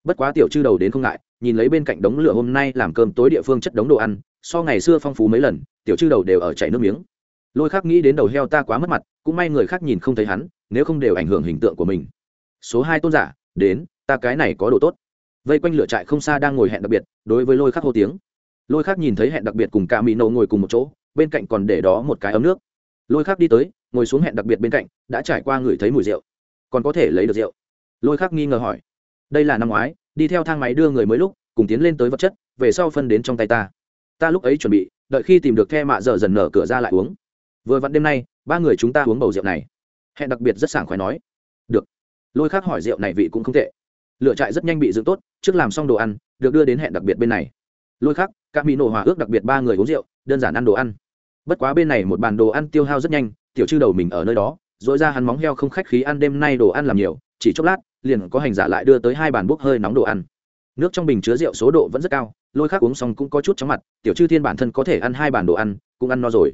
bất quá tiểu chư đầu đến không ngại, nhìn lấy bên cạnh đống lửa hôm nay làm cơm tối địa phương chất đống đồ ăn, so ngày xưa phong phú mấy lần, tiểu chư đầu đều ở chảy nước miếng. Lôi khắc nghĩ đến đầu heo ta quá mất mặt, cũng may người khác nhìn không thấy hắn, nếu không đều ảnh hưởng hình tượng của mình. Số hai tôn giả, đến, ta cái này có đồ tốt. Vây quanh lửa trại không xa đang ngồi hẹn đặc biệt, đối với lôi khắc hô tiếng. Lôi khắc nhìn thấy hẹn đặc biệt cùng cả mỹ nổ ngồi cùng một chỗ, bên cạnh còn để đó một cái ấm nước. Lôi khắc đi tới, ngồi xuống hẹn đặc biệt bên cạnh, đã trải qua ngửi thấy mùi rượu. Còn có thể lấy được rượu. Lôi khắc nghi ngờ hỏi đây là năm ngoái, đi theo thang máy đưa người mới lúc, cùng tiến lên tới vật chất, về sau phân đến trong tay ta. Ta lúc ấy chuẩn bị, đợi khi tìm được the mạ giờ dần nở cửa ra lại uống. Vừa vặn đêm nay, ba người chúng ta uống bầu rượu này. Hẹn đặc biệt rất sảng khoái nói. Được. Lôi khác hỏi rượu này vị cũng không tệ. Lựa trại rất nhanh bị dựng tốt, trước làm xong đồ ăn, được đưa đến hẹn đặc biệt bên này. Lôi khác, các mỹ nổ hòa ước đặc biệt ba người uống rượu, đơn giản ăn đồ ăn. Bất quá bên này một bàn đồ ăn tiêu hao rất nhanh, tiểu chư đầu mình ở nơi đó dội ra hắn móng heo không khách khí ăn đêm nay đồ ăn làm nhiều, chỉ chốc lát liền có hành giả lại đưa tới hai bàn bốc hơi nóng đồ ăn. Nước trong bình chứa rượu số độ vẫn rất cao, lôi khắc uống xong cũng có chút chóng mặt, tiểu chư thiên bản thân có thể ăn hai bàn đồ ăn, cũng ăn no rồi.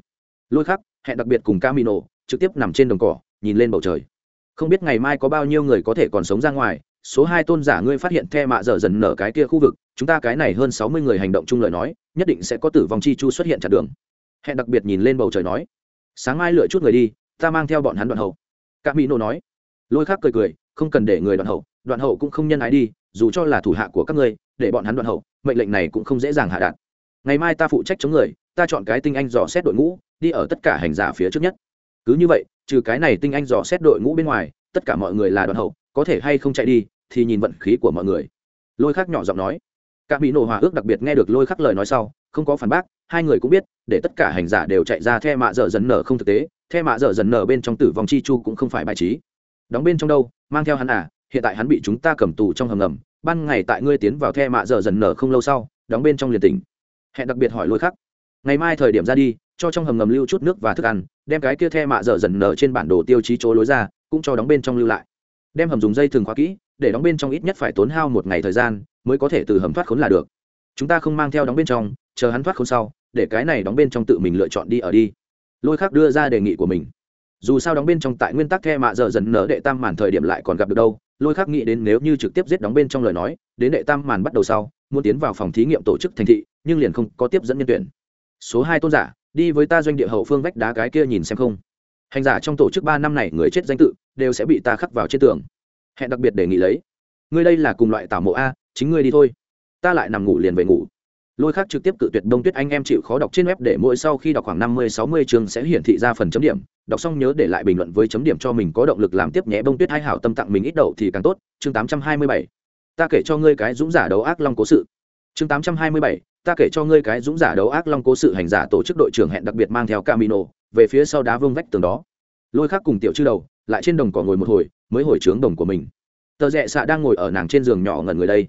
Lôi khắc, hẹn đặc biệt cùng camino, trực tiếp nằm trên đồng cỏ, nhìn lên bầu trời. Không biết ngày mai có bao nhiêu người có thể còn sống ra ngoài, số hai tôn giả ngươi phát hiện the mạ dở dần nở cái kia khu vực, chúng ta cái này hơn sáu mươi người hành động chung lời nói, nhất định sẽ có tử vong chi chu xuất hiện chặt đường. Hẹn đặc biệt nhìn lên bầu trời nói, sáng mai lựa chút người đi, ta mang theo bọn hắn đoạn hậu. Camino mỹ nô nói. Lôi khác cười cười không cần để người đoạn hậu đoạn hậu cũng không nhân ái đi, dù cho là thủ hạ của các ngươi, để bọn hắn đoạn hậu, mệnh lệnh này cũng không dễ dàng hạ đạt. Ngày mai ta phụ trách chống người, ta chọn cái tinh anh dò xét đội ngũ, đi ở tất cả hành giả phía trước nhất. Cứ như vậy, trừ cái này tinh anh dò xét đội ngũ bên ngoài, tất cả mọi người là đoạn hậu, có thể hay không chạy đi, thì nhìn vận khí của mọi người. Lôi khắc nhỏ giọng nói. Các mỹ nổ hòa ước đặc biệt nghe được lôi khắc lời nói sau, không có phản bác, hai người cũng biết, để tất cả hành giả đều chạy ra the mạ dở dần nở không thực tế, the mạ dở dần nở bên trong tử vong chi chu cũng không phải bài trí. Đóng bên trong đâu mang theo hắn à hiện tại hắn bị chúng ta cầm tù trong hầm ngầm, ban ngày tại ngươi tiến vào the mạ giờ dần nở không lâu sau, đóng bên trong liền tỉnh. Hẹn đặc biệt hỏi lôi khắc. Ngày mai thời điểm ra đi, cho trong hầm ngầm lưu chút nước và thức ăn, đem cái kia the mạ dở dần nở trên bản đồ tiêu chí chỗ lối ra, cũng cho đóng bên trong lưu lại. Đem hầm dùng dây thường khóa kỹ, để đóng bên trong ít nhất phải tốn hao một ngày thời gian, mới có thể từ hầm thoát khốn là được. Chúng ta không mang theo đóng bên trong, chờ hắn thoát khốn sau, để cái này đóng bên trong tự mình lựa chọn đi ở đi. Lôi khắc đưa ra đề nghị của mình dù sao đóng bên trong tại nguyên tắc the mạ giờ dần nở đệ tam màn thời điểm lại còn gặp được đâu, lôi khắc nghĩ đến nếu như trực tiếp giết đóng bên trong lời nói, đến đệ tam màn bắt đầu sau, muốn tiến vào phòng thí nghiệm tổ chức thành thị, nhưng liền không có tiếp dẫn nhân tuyển. Số hai tôn giả, đi với ta doanh địa hậu phương vách đá cái kia nhìn xem không. Hành giả trong tổ chức ba năm này người chết danh tự, đều sẽ bị ta khắc vào trên tường. Hẹn đặc biệt đề nghị lấy. Ngươi đây là cùng loại tảo mộ a, chính ngươi đi thôi. Ta lại nằm ngủ liền về ngủ lôi khác trực tiếp cự tuyệt đông tuyết anh em chịu khó đọc trên web để mỗi sau khi đọc khoảng năm mươi sáu mươi chương sẽ hiển thị ra phần chấm điểm. Đọc xong nhớ để lại bình luận với chấm điểm cho mình có động lực làm tiếp nhé. Bông tuyết hai hảo tâm tặng mình ít đậu thì càng tốt. Chương tám trăm hai mươi bảy. Ta kể cho ngươi cái dũng giả đấu ác long cố sự. Chương tám trăm hai mươi bảy. Ta kể cho ngươi cái dũng giả đấu ác long cố sự hành giả tổ chức đội trưởng hẹn đặc biệt mang theo camino về phía sau đá vương vách tường đó. Lôi khác cùng tiểu chư đầu, lại trên đồng cỏ ngồi một hồi, mới hồi trướng đồng của mình. Tờ rẽ xạ đang ngồi ở nàng trên giường nhỏ ngẩn người đây.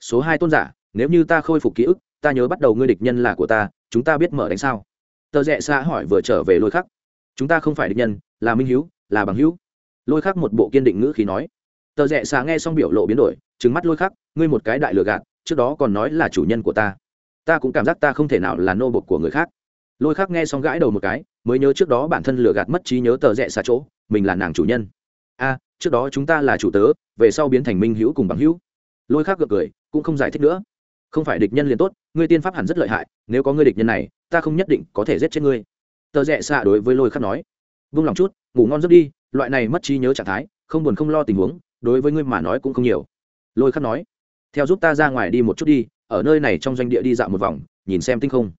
Số hai tôn giả, nếu như ta khôi phục ký ức ta nhớ bắt đầu ngươi địch nhân là của ta, chúng ta biết mở đánh sao. Tờ rẽ xa hỏi vừa trở về lôi khắc. Chúng ta không phải địch nhân, là minh hữu là bằng hữu. Lôi khắc một bộ kiên định ngữ khí nói. Tờ rẽ xa nghe xong biểu lộ biến đổi trứng mắt lôi khắc, ngươi một cái đại lừa gạt, trước đó còn nói là chủ nhân của ta. Ta cũng cảm giác ta không thể nào là nô bột của người khác. Lôi khắc nghe xong gãi đầu một cái, mới nhớ trước đó bản thân lừa gạt mất trí nhớ tờ rẽ xa chỗ, mình là nàng chủ nhân. A, trước đó chúng ta là chủ tớ, về sau biến thành minh hữu cùng bằng hữu. Lôi khắc gật cười, cũng không giải thích nữa không phải địch nhân liền tốt, ngươi tiên pháp hẳn rất lợi hại, nếu có ngươi địch nhân này, ta không nhất định có thể giết chết ngươi. Tờ rẽ xạ đối với lôi khắc nói. Vung lòng chút, ngủ ngon giấc đi, loại này mất trí nhớ trạng thái, không buồn không lo tình huống, đối với ngươi mà nói cũng không nhiều. Lôi khắc nói. Theo giúp ta ra ngoài đi một chút đi, ở nơi này trong doanh địa đi dạo một vòng, nhìn xem tinh không.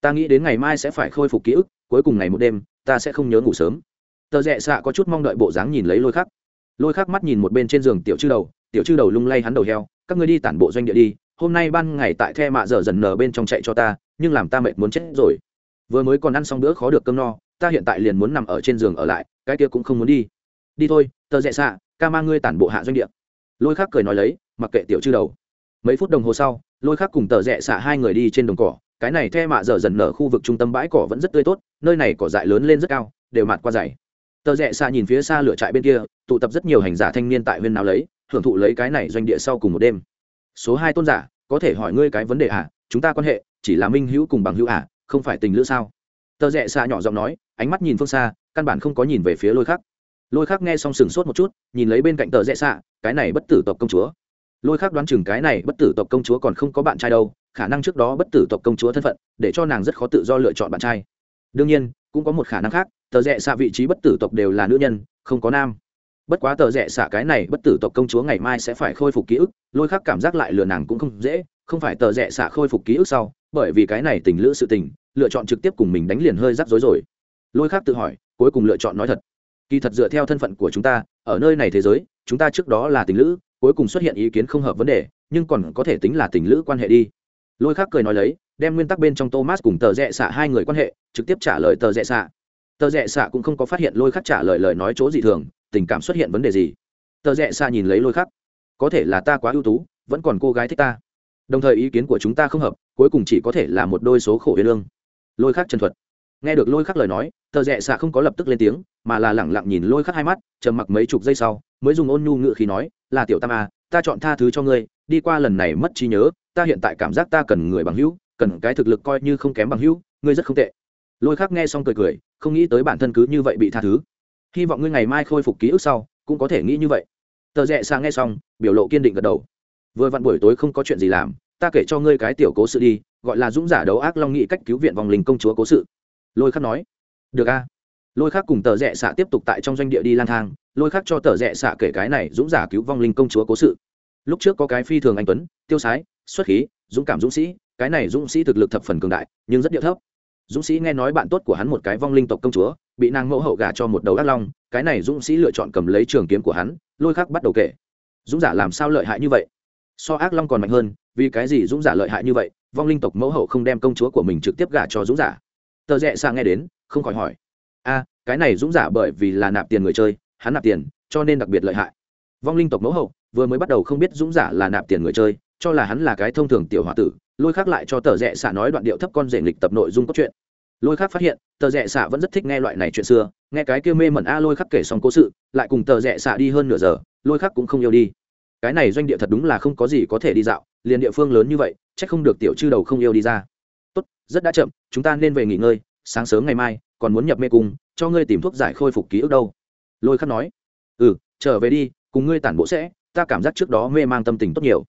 Ta nghĩ đến ngày mai sẽ phải khôi phục ký ức, cuối cùng ngày một đêm, ta sẽ không nhớ ngủ sớm. Tờ rẽ xạ có chút mong đợi bộ dáng nhìn lấy lôi khắc. Lôi khắc mắt nhìn một bên trên giường tiểu chư đầu, tiểu chư đầu lung lay hắn đầu heo, các ngươi đi tản bộ doanh địa đi hôm nay ban ngày tại the mạ dở dần nở bên trong chạy cho ta, nhưng làm ta mệt muốn chết rồi. Vừa mới còn ăn xong bữa khó được cơm no, ta hiện tại liền muốn nằm ở trên giường ở lại, cái kia cũng không muốn đi. Đi thôi, tờ rẽ xạ, ca mang ngươi tản bộ hạ doanh địa. Lôi khắc cười nói lấy, mặc kệ tiểu chư đầu. Mấy phút đồng hồ sau, lôi khắc cùng tờ rẽ xạ hai người đi trên đồng cỏ, cái này the mạ dở dần nở khu vực trung tâm bãi cỏ vẫn rất tươi tốt, nơi này cỏ dại lớn lên rất cao, đều mạt qua dày. Tờ rẽ xạ nhìn phía xa lửa trại bên kia, tụ tập rất nhiều hành giả thanh niên tại huyên nào lấy, hưởng thụ lấy cái này doanh địa sau cùng một đêm. Số hai tôn giả có thể hỏi ngươi cái vấn đề à chúng ta quan hệ, chỉ là minh hữu cùng bằng hữu à không phải tình lữ sao? Tờ rẽ xa nhỏ giọng nói, ánh mắt nhìn phương xa, căn bản không có nhìn về phía lôi khắc. Lôi khắc nghe xong sừng sốt một chút, nhìn lấy bên cạnh tờ rẽ xạ, cái này bất tử tộc công chúa. Lôi khắc đoán chừng cái này bất tử tộc công chúa còn không có bạn trai đâu, khả năng trước đó bất tử tộc công chúa thân phận, để cho nàng rất khó tự do lựa chọn bạn trai. Đương nhiên, cũng có một khả năng khác, tờ rẽ xạ vị trí bất tử tộc đều là nữ nhân, không có nam bất quá tờ rẽ xạ cái này bất tử tộc công chúa ngày mai sẽ phải khôi phục ký ức, lôi khắc cảm giác lại lừa nàng cũng không dễ, không phải tờ rẽ xạ khôi phục ký ức sau, bởi vì cái này tình lữ sự tình, lựa chọn trực tiếp cùng mình đánh liền hơi rắc rối rồi. Lôi khắc tự hỏi, cuối cùng lựa chọn nói thật. Kỳ thật dựa theo thân phận của chúng ta, ở nơi này thế giới, chúng ta trước đó là tình lữ, cuối cùng xuất hiện ý kiến không hợp vấn đề, nhưng còn có thể tính là tình lữ quan hệ đi. Lôi khắc cười nói lấy, đem nguyên tắc bên trong thomas cùng tờ rẽ xạ hai người quan hệ, trực tiếp trả lời tờ rẽ xạ tờ rẽ xạ cũng không có phát hiện lôi khắc trả lời lời nói chỗ gì thường tình cảm xuất hiện vấn đề gì? Tờ rẽ xa nhìn lấy lôi khắc. Có thể là ta quá ưu tú, vẫn còn cô gái thích ta. Đồng thời ý kiến của chúng ta không hợp, cuối cùng chỉ có thể là một đôi số khổ huyền lương. Lôi khắc chân thuật. Nghe được lôi khắc lời nói, tờ rẽ xạ không có lập tức lên tiếng, mà là lẳng lặng nhìn lôi khắc hai mắt, trầm mặc mấy chục giây sau, mới dùng ôn nhu ngự khí nói, là tiểu tam a ta chọn tha thứ cho ngươi, đi qua lần này mất trí nhớ, ta hiện tại cảm giác ta cần người bằng hữu, cần cái thực lực coi như không kém bằng hữu, ngươi rất không tệ. Lôi khắc nghe xong cười cười, không nghĩ tới bản thân cứ như vậy bị tha thứ hy vọng ngươi ngày mai khôi phục ký ức sau, cũng có thể nghĩ như vậy. Tờ rẽ xa nghe xong, biểu lộ kiên định gật đầu. Vừa vặn buổi tối không có chuyện gì làm, ta kể cho ngươi cái tiểu cố sự đi, gọi là dũng giả đấu ác long nghị cách cứu viện vòng linh công chúa cố sự. Lôi khắc nói, được a. Lôi khắc cùng tờ rẽ xạ tiếp tục tại trong doanh địa đi lang thang, lôi khắc cho tờ rẽ xạ kể cái này dũng giả cứu vong linh công chúa cố sự. Lúc trước có cái phi thường anh tuấn, tiêu sái, xuất khí, dũng cảm dũng sĩ, cái này dũng sĩ thực lực thập phần cường đại, nhưng rất điệu thấp dũng sĩ nghe nói bạn tốt của hắn một cái vong linh tộc công chúa, bị nàng mẫu hậu gả cho một đầu ác long, cái này dũng sĩ lựa chọn cầm lấy trường kiếm của hắn, lôi khắc bắt đầu kể. Dũng giả làm sao lợi hại như vậy? So ác long còn mạnh hơn, vì cái gì dũng giả lợi hại như vậy, vong linh tộc mẫu hậu không đem công chúa của mình trực tiếp gả cho dũng giả? Tờ rẽ sang nghe đến, không khỏi hỏi. A, cái này dũng giả bởi vì là nạp tiền người chơi, hắn nạp tiền, cho nên đặc biệt lợi hại. Vong linh tộc mẫu hậu, vừa mới bắt đầu không biết dũng giả là nạp tiền người chơi, cho là hắn là cái thông thường tiểu h o a tử, lôi khác lại cho tờ rẽ xạ nói đoạn điệu thấp con rể nghịch tập nội dung cốt truyện lôi khắc phát hiện, tờ rẽ xạ vẫn rất thích nghe loại này chuyện xưa, nghe cái kêu mê mẩn a lôi khắc kể xong cố sự, lại cùng tờ rẽ xạ đi hơn nửa giờ, lôi khắc cũng không yêu đi. Cái này doanh địa thật đúng là không có gì có thể đi dạo, liền địa phương lớn như vậy c h ắ c không được tiểu chư đầu không yêu đi ra. Tốt, rất đã chậm, chúng ta nên về nghỉ ngơi, sáng sớm ngày mai, còn muốn nhập mê cung, cho ngươi tìm thuốc giải khôi phục ký ức đâu. Lôi khắc nói. Ừ trở về đi, cùng ngươi tản bộ sẽ, ta cảm giác trước đó mê mang tâm tình tốt nhiều.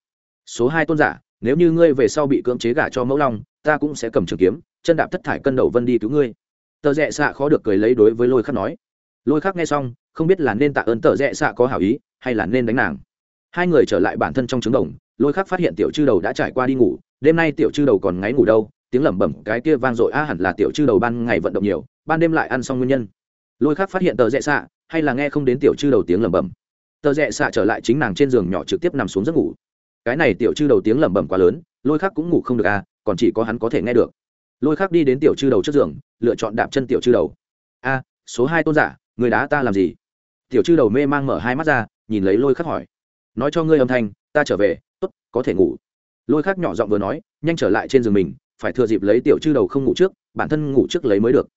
Số hai tôn giả, nếu như ngươi về sau bị cưỡng chế gả cho mẫu long, ta cũng sẽ cầm trường kiếm chân đạp thất thải cân đầu vân đi cứu ngươi. Tờ rẽ xạ khó được cười lấy đối với lôi khắc nói. Lôi khắc nghe xong, không biết là nên tạ ơn tờ rẽ xạ có hảo ý, hay là nên đánh nàng. Hai người trở lại bản thân trong trứng đồng, lôi khắc phát hiện tiểu chư đầu đã trải qua đi ngủ, đêm nay tiểu chư đầu còn ngáy ngủ đâu, tiếng lẩm bẩm cái kia vang dội a hẳn là tiểu chư đầu ban ngày vận động nhiều, ban đêm lại ăn xong nguyên nhân. Lôi khắc phát hiện tờ rẽ xạ, hay là nghe không đến tiểu chư đầu tiếng lẩm bẩm. Tờ rẽ xạ trở lại chính nàng trên giường nhỏ trực tiếp nằm xuống giấc ngủ. Cái này tiểu chư đầu tiếng lẩm bẩm quá lớn, lôi khắc cũng ngủ không được à còn chỉ có hắn có thể nghe được lôi khác đi đến tiểu chư đầu trước giường, lựa chọn đạp chân tiểu chư đầu. A, số hai tôn giả, người đá ta làm gì? Tiểu chư đầu mê mang mở hai mắt ra, nhìn lấy lôi khắc hỏi. Nói cho ngươi âm thanh, ta trở về t ố t có thể ngủ. Lôi khắc nhỏ giọng vừa nói, nhanh trở lại trên giường mình, phải thừa dịp lấy tiểu chư đầu không ngủ trước, bản thân ngủ trước lấy mới được.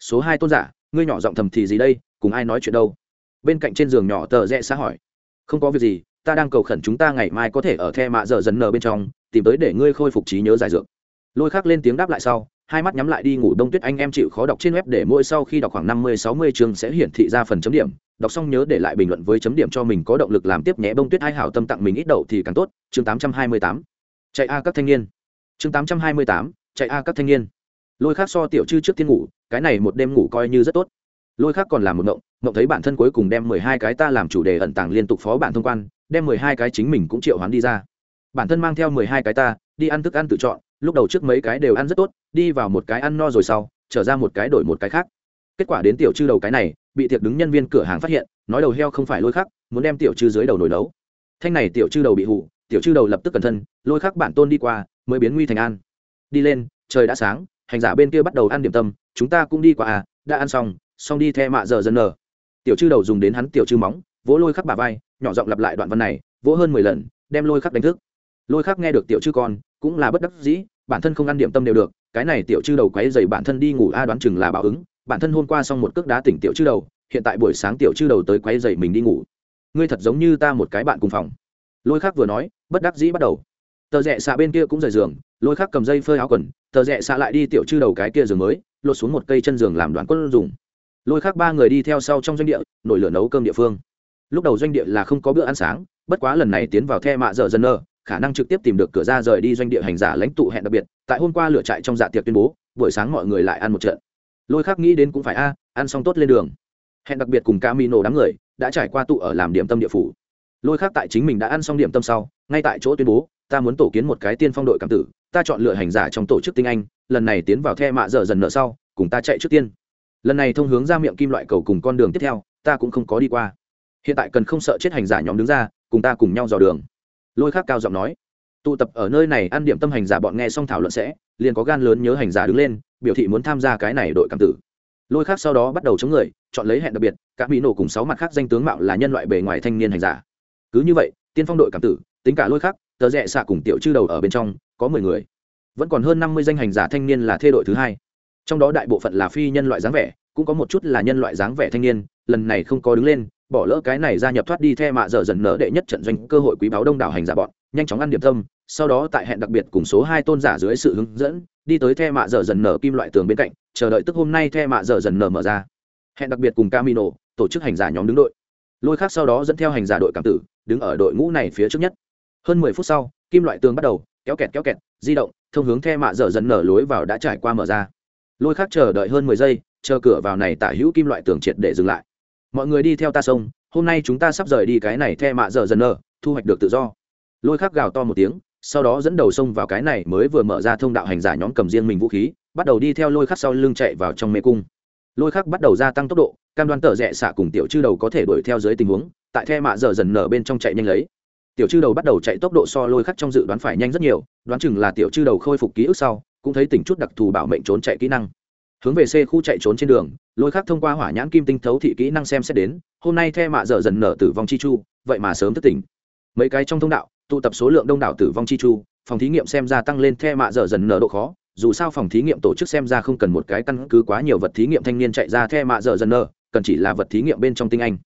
Số hai tôn giả, ngươi nhỏ giọng thầm thì gì đây, cùng ai nói chuyện đâu? Bên cạnh trên giường nhỏ tờ rẽ xã hỏi. Không có việc gì, ta đang cầu khẩn chúng ta ngày mai có thể ở the mạ dở dần nờ bên trong, tìm tới để ngươi khôi phục trí nhớ giải dược. Lôi khắc lên tiếng đáp lại sau hai mắt nhắm lại đi ngủ đông tuyết anh em chịu khó đọc trên web để mỗi sau khi đọc khoảng năm mươi, sáu mươi chương sẽ hiển thị ra phần chấm điểm. Đọc xong nhớ để lại bình luận với chấm điểm cho mình có động lực làm tiếp nhé. Bông tuyết hai hảo tâm tặng mình ít đậu thì càng tốt. Chương tám trăm hai mươi tám. Chạy a các thanh niên. Chương tám trăm hai mươi tám. Chạy a các thanh niên. Lôi khác so tiểu chư trước tiên ngủ, cái này một đêm ngủ coi như rất tốt. Lôi khác còn làm một mộng mộng thấy bản thân cuối cùng đem mười hai cái ta làm chủ đề ẩn tàng liên tục phó bản thông quan, đem mười hai cái chính mình cũng triệu hoán đi ra. Bản thân mang theo mười hai cái ta, đi ăn thức ăn tự chọn lúc đầu trước mấy cái đều ăn rất tốt, đi vào một cái ăn no rồi sau, trở ra một cái đổi một cái khác. Kết quả đến tiểu chư đầu cái này, bị tiệc đứng nhân viên cửa hàng phát hiện, nói đầu heo không phải lôi khắc, muốn đem tiểu chư dưới đầu nổi nấu. Thanh này tiểu chư đầu bị hụ tiểu chư đầu lập tức cẩn thân lôi khắc bản tôn đi qua, mới biến nguy thành an đi lên, trời đã sáng, hành giả bên kia bắt đầu ăn điểm tâm, chúng ta cũng đi qua à đã ăn xong xong đi theo mạ giờ dần nờ tiểu chư đầu dùng đến hắn tiểu chư móng, vỗ lôi khắc bà vai, nhỏ giọng lặp lại đoạn văn này, vỗ hơn mười lần, đem lôi khắc đánh thức. Lôi khắc nghe được tiểu chư con, cũng là bất đắc dĩ bản thân không ăn điểm tâm đều được, cái này tiểu chư đầu quấy dày bản thân đi ngủ a, đoán chừng là báo ứng. Bản thân hôm qua xong một cước đá tỉnh tiểu chư đầu, hiện tại buổi sáng tiểu chư đầu tới quấy dày mình đi ngủ. Ngươi thật giống như ta một cái bạn cùng phòng. Lôi khác vừa nói, bất đắc dĩ bắt đầu. Tờ rẽ xạ bên kia cũng rời giường, lôi khác cầm dây phơi áo quần, tờ rẽ xạ lại đi tiểu chư đầu cái kia giường mới, lột xuống một cây chân giường làm đoạn quân dùng. Lôi khác ba người đi theo sau trong doanh địa, nổi lửa nấu cơm địa phương. Lúc đầu doanh địa là không có bữa ăn sáng, bất quá lần này tiến vào the mạ dở dần nơ khả năng trực tiếp tìm được cửa ra rời đi doanh địa hành giả lãnh tụ hẹn đặc biệt, tại hôm qua lựa trại trong dạ tiệc tuyên bố, buổi sáng mọi người lại ăn một trận. Lôi khác nghĩ đến cũng phải, a, ăn xong tốt lên đường. Hẹn đặc biệt cùng ca mi nổ đám người đã trải qua tụ ở làm điểm tâm địa phủ. Lôi khác tại chính mình đã ăn xong điểm tâm sau, ngay tại chỗ tuyên bố, ta muốn tổ kiến một cái tiên phong đội cảm tử, ta chọn lựa hành giả trong tổ chức tinh anh, lần này tiến vào the mạ dở dần nợ sau, cùng ta chạy trước tiên. Lần này thông hướng ra miệng kim loại cầu cùng con đường tiếp theo, ta cũng không có đi qua. Hiện tại cần không sợ chết hành giả nhóm đứng ra, cùng ta cùng nhau dò đường lôi khác cao giọng nói, tụ tập ở nơi này, ăn điểm tâm hành giả bọn nghe xong thảo luận sẽ, liền có gan lớn nhớ hành giả đứng lên, biểu thị muốn tham gia cái này đội cảm tử. Lôi khác sau đó bắt đầu chống người, chọn lấy hẹn đặc biệt, các mỹ nổ cùng sáu mặt khác danh tướng mạo là nhân loại bề ngoài thanh niên hành giả. Cứ như vậy, tiên phong đội cảm tử, tính cả lôi khác, tờ rẽ xạ cùng tiểu chư đầu ở bên trong, có mười người. Vẫn còn hơn năm mươi danh hành giả thanh niên là thê đội thứ hai. Trong đó đại bộ phận là phi nhân loại dáng vẻ, cũng có một chút là nhân loại dáng vẻ thanh niên, lần này không có đứng lên bỏ lỡ cái này gia nhập thoát đi the mạ dở dần nở đệ nhất trận doanh cơ hội quý báo đông đảo hành giả bọn, nhanh chóng ăn điểm tâm, sau đó tại hẹn đặc biệt cùng số hai tôn giả dưới sự hướng dẫn, đi tới the mạ dở dần nở kim loại tường bên cạnh, chờ đợi tức hôm nay the mạ dở dần nở mở ra. Hẹn đặc biệt cùng camino, tổ chức hành giả nhóm đứng đội. Lôi khác sau đó dẫn theo hành giả đội cảm tử, đứng ở đội ngũ này phía trước nhất. Hơn mười phút sau, kim loại tường bắt đầu, kéo kẹt kéo kẹt, di động, thông hướng the mạ dở dần nở lối vào đã trải qua mở ra. Lôi khác chờ đợi hơn mười giây, chờ cửa vào này tả hữu kim loại tường triệt để dừng lại mọi người đi theo ta sông, hôm nay chúng ta sắp rời đi cái này the mạ dở dần nở thu hoạch được tự do. Lôi khắc gào to một tiếng, sau đó dẫn đầu sông vào cái này mới vừa mở ra thông đạo hành giả nhóm cầm riêng mình vũ khí, bắt đầu đi theo lôi khắc sau lưng chạy vào trong mê cung. Lôi khắc bắt đầu gia tăng tốc độ, cam đoan tở rẽ xạ cùng tiểu chư đầu có thể đuổi theo dưới tình huống, tại the mạ dở dần nở bên trong chạy nhanh lấy. Tiểu chư đầu bắt đầu chạy tốc độ so lôi khắc trong dự đoán phải nhanh rất nhiều, đoán chừng là tiểu chư đầu khôi phục ký ức sau, cũng thấy tình chút đặc thù bảo mệnh trốn chạy kỹ năng hướng về c khu chạy trốn trên đường, lôi khắc thông qua hỏa nhãn kim tinh thấu thị kỹ năng xem xét đến, hôm nay the mạ dở dần nở tử vong chi chu, vậy mà sớm thức tỉnh. Mấy cái trong thông đạo, tụ tập số lượng đông đảo tử vong chi chu, phòng thí nghiệm xem ra tăng lên the mạ dở dần nở độ khó, dù sao phòng thí nghiệm tổ chức xem ra không cần một cái căn cứ quá nhiều vật thí nghiệm thanh niên chạy ra the mạ dở dần nở, cần chỉ là vật thí nghiệm bên trong tinh anh.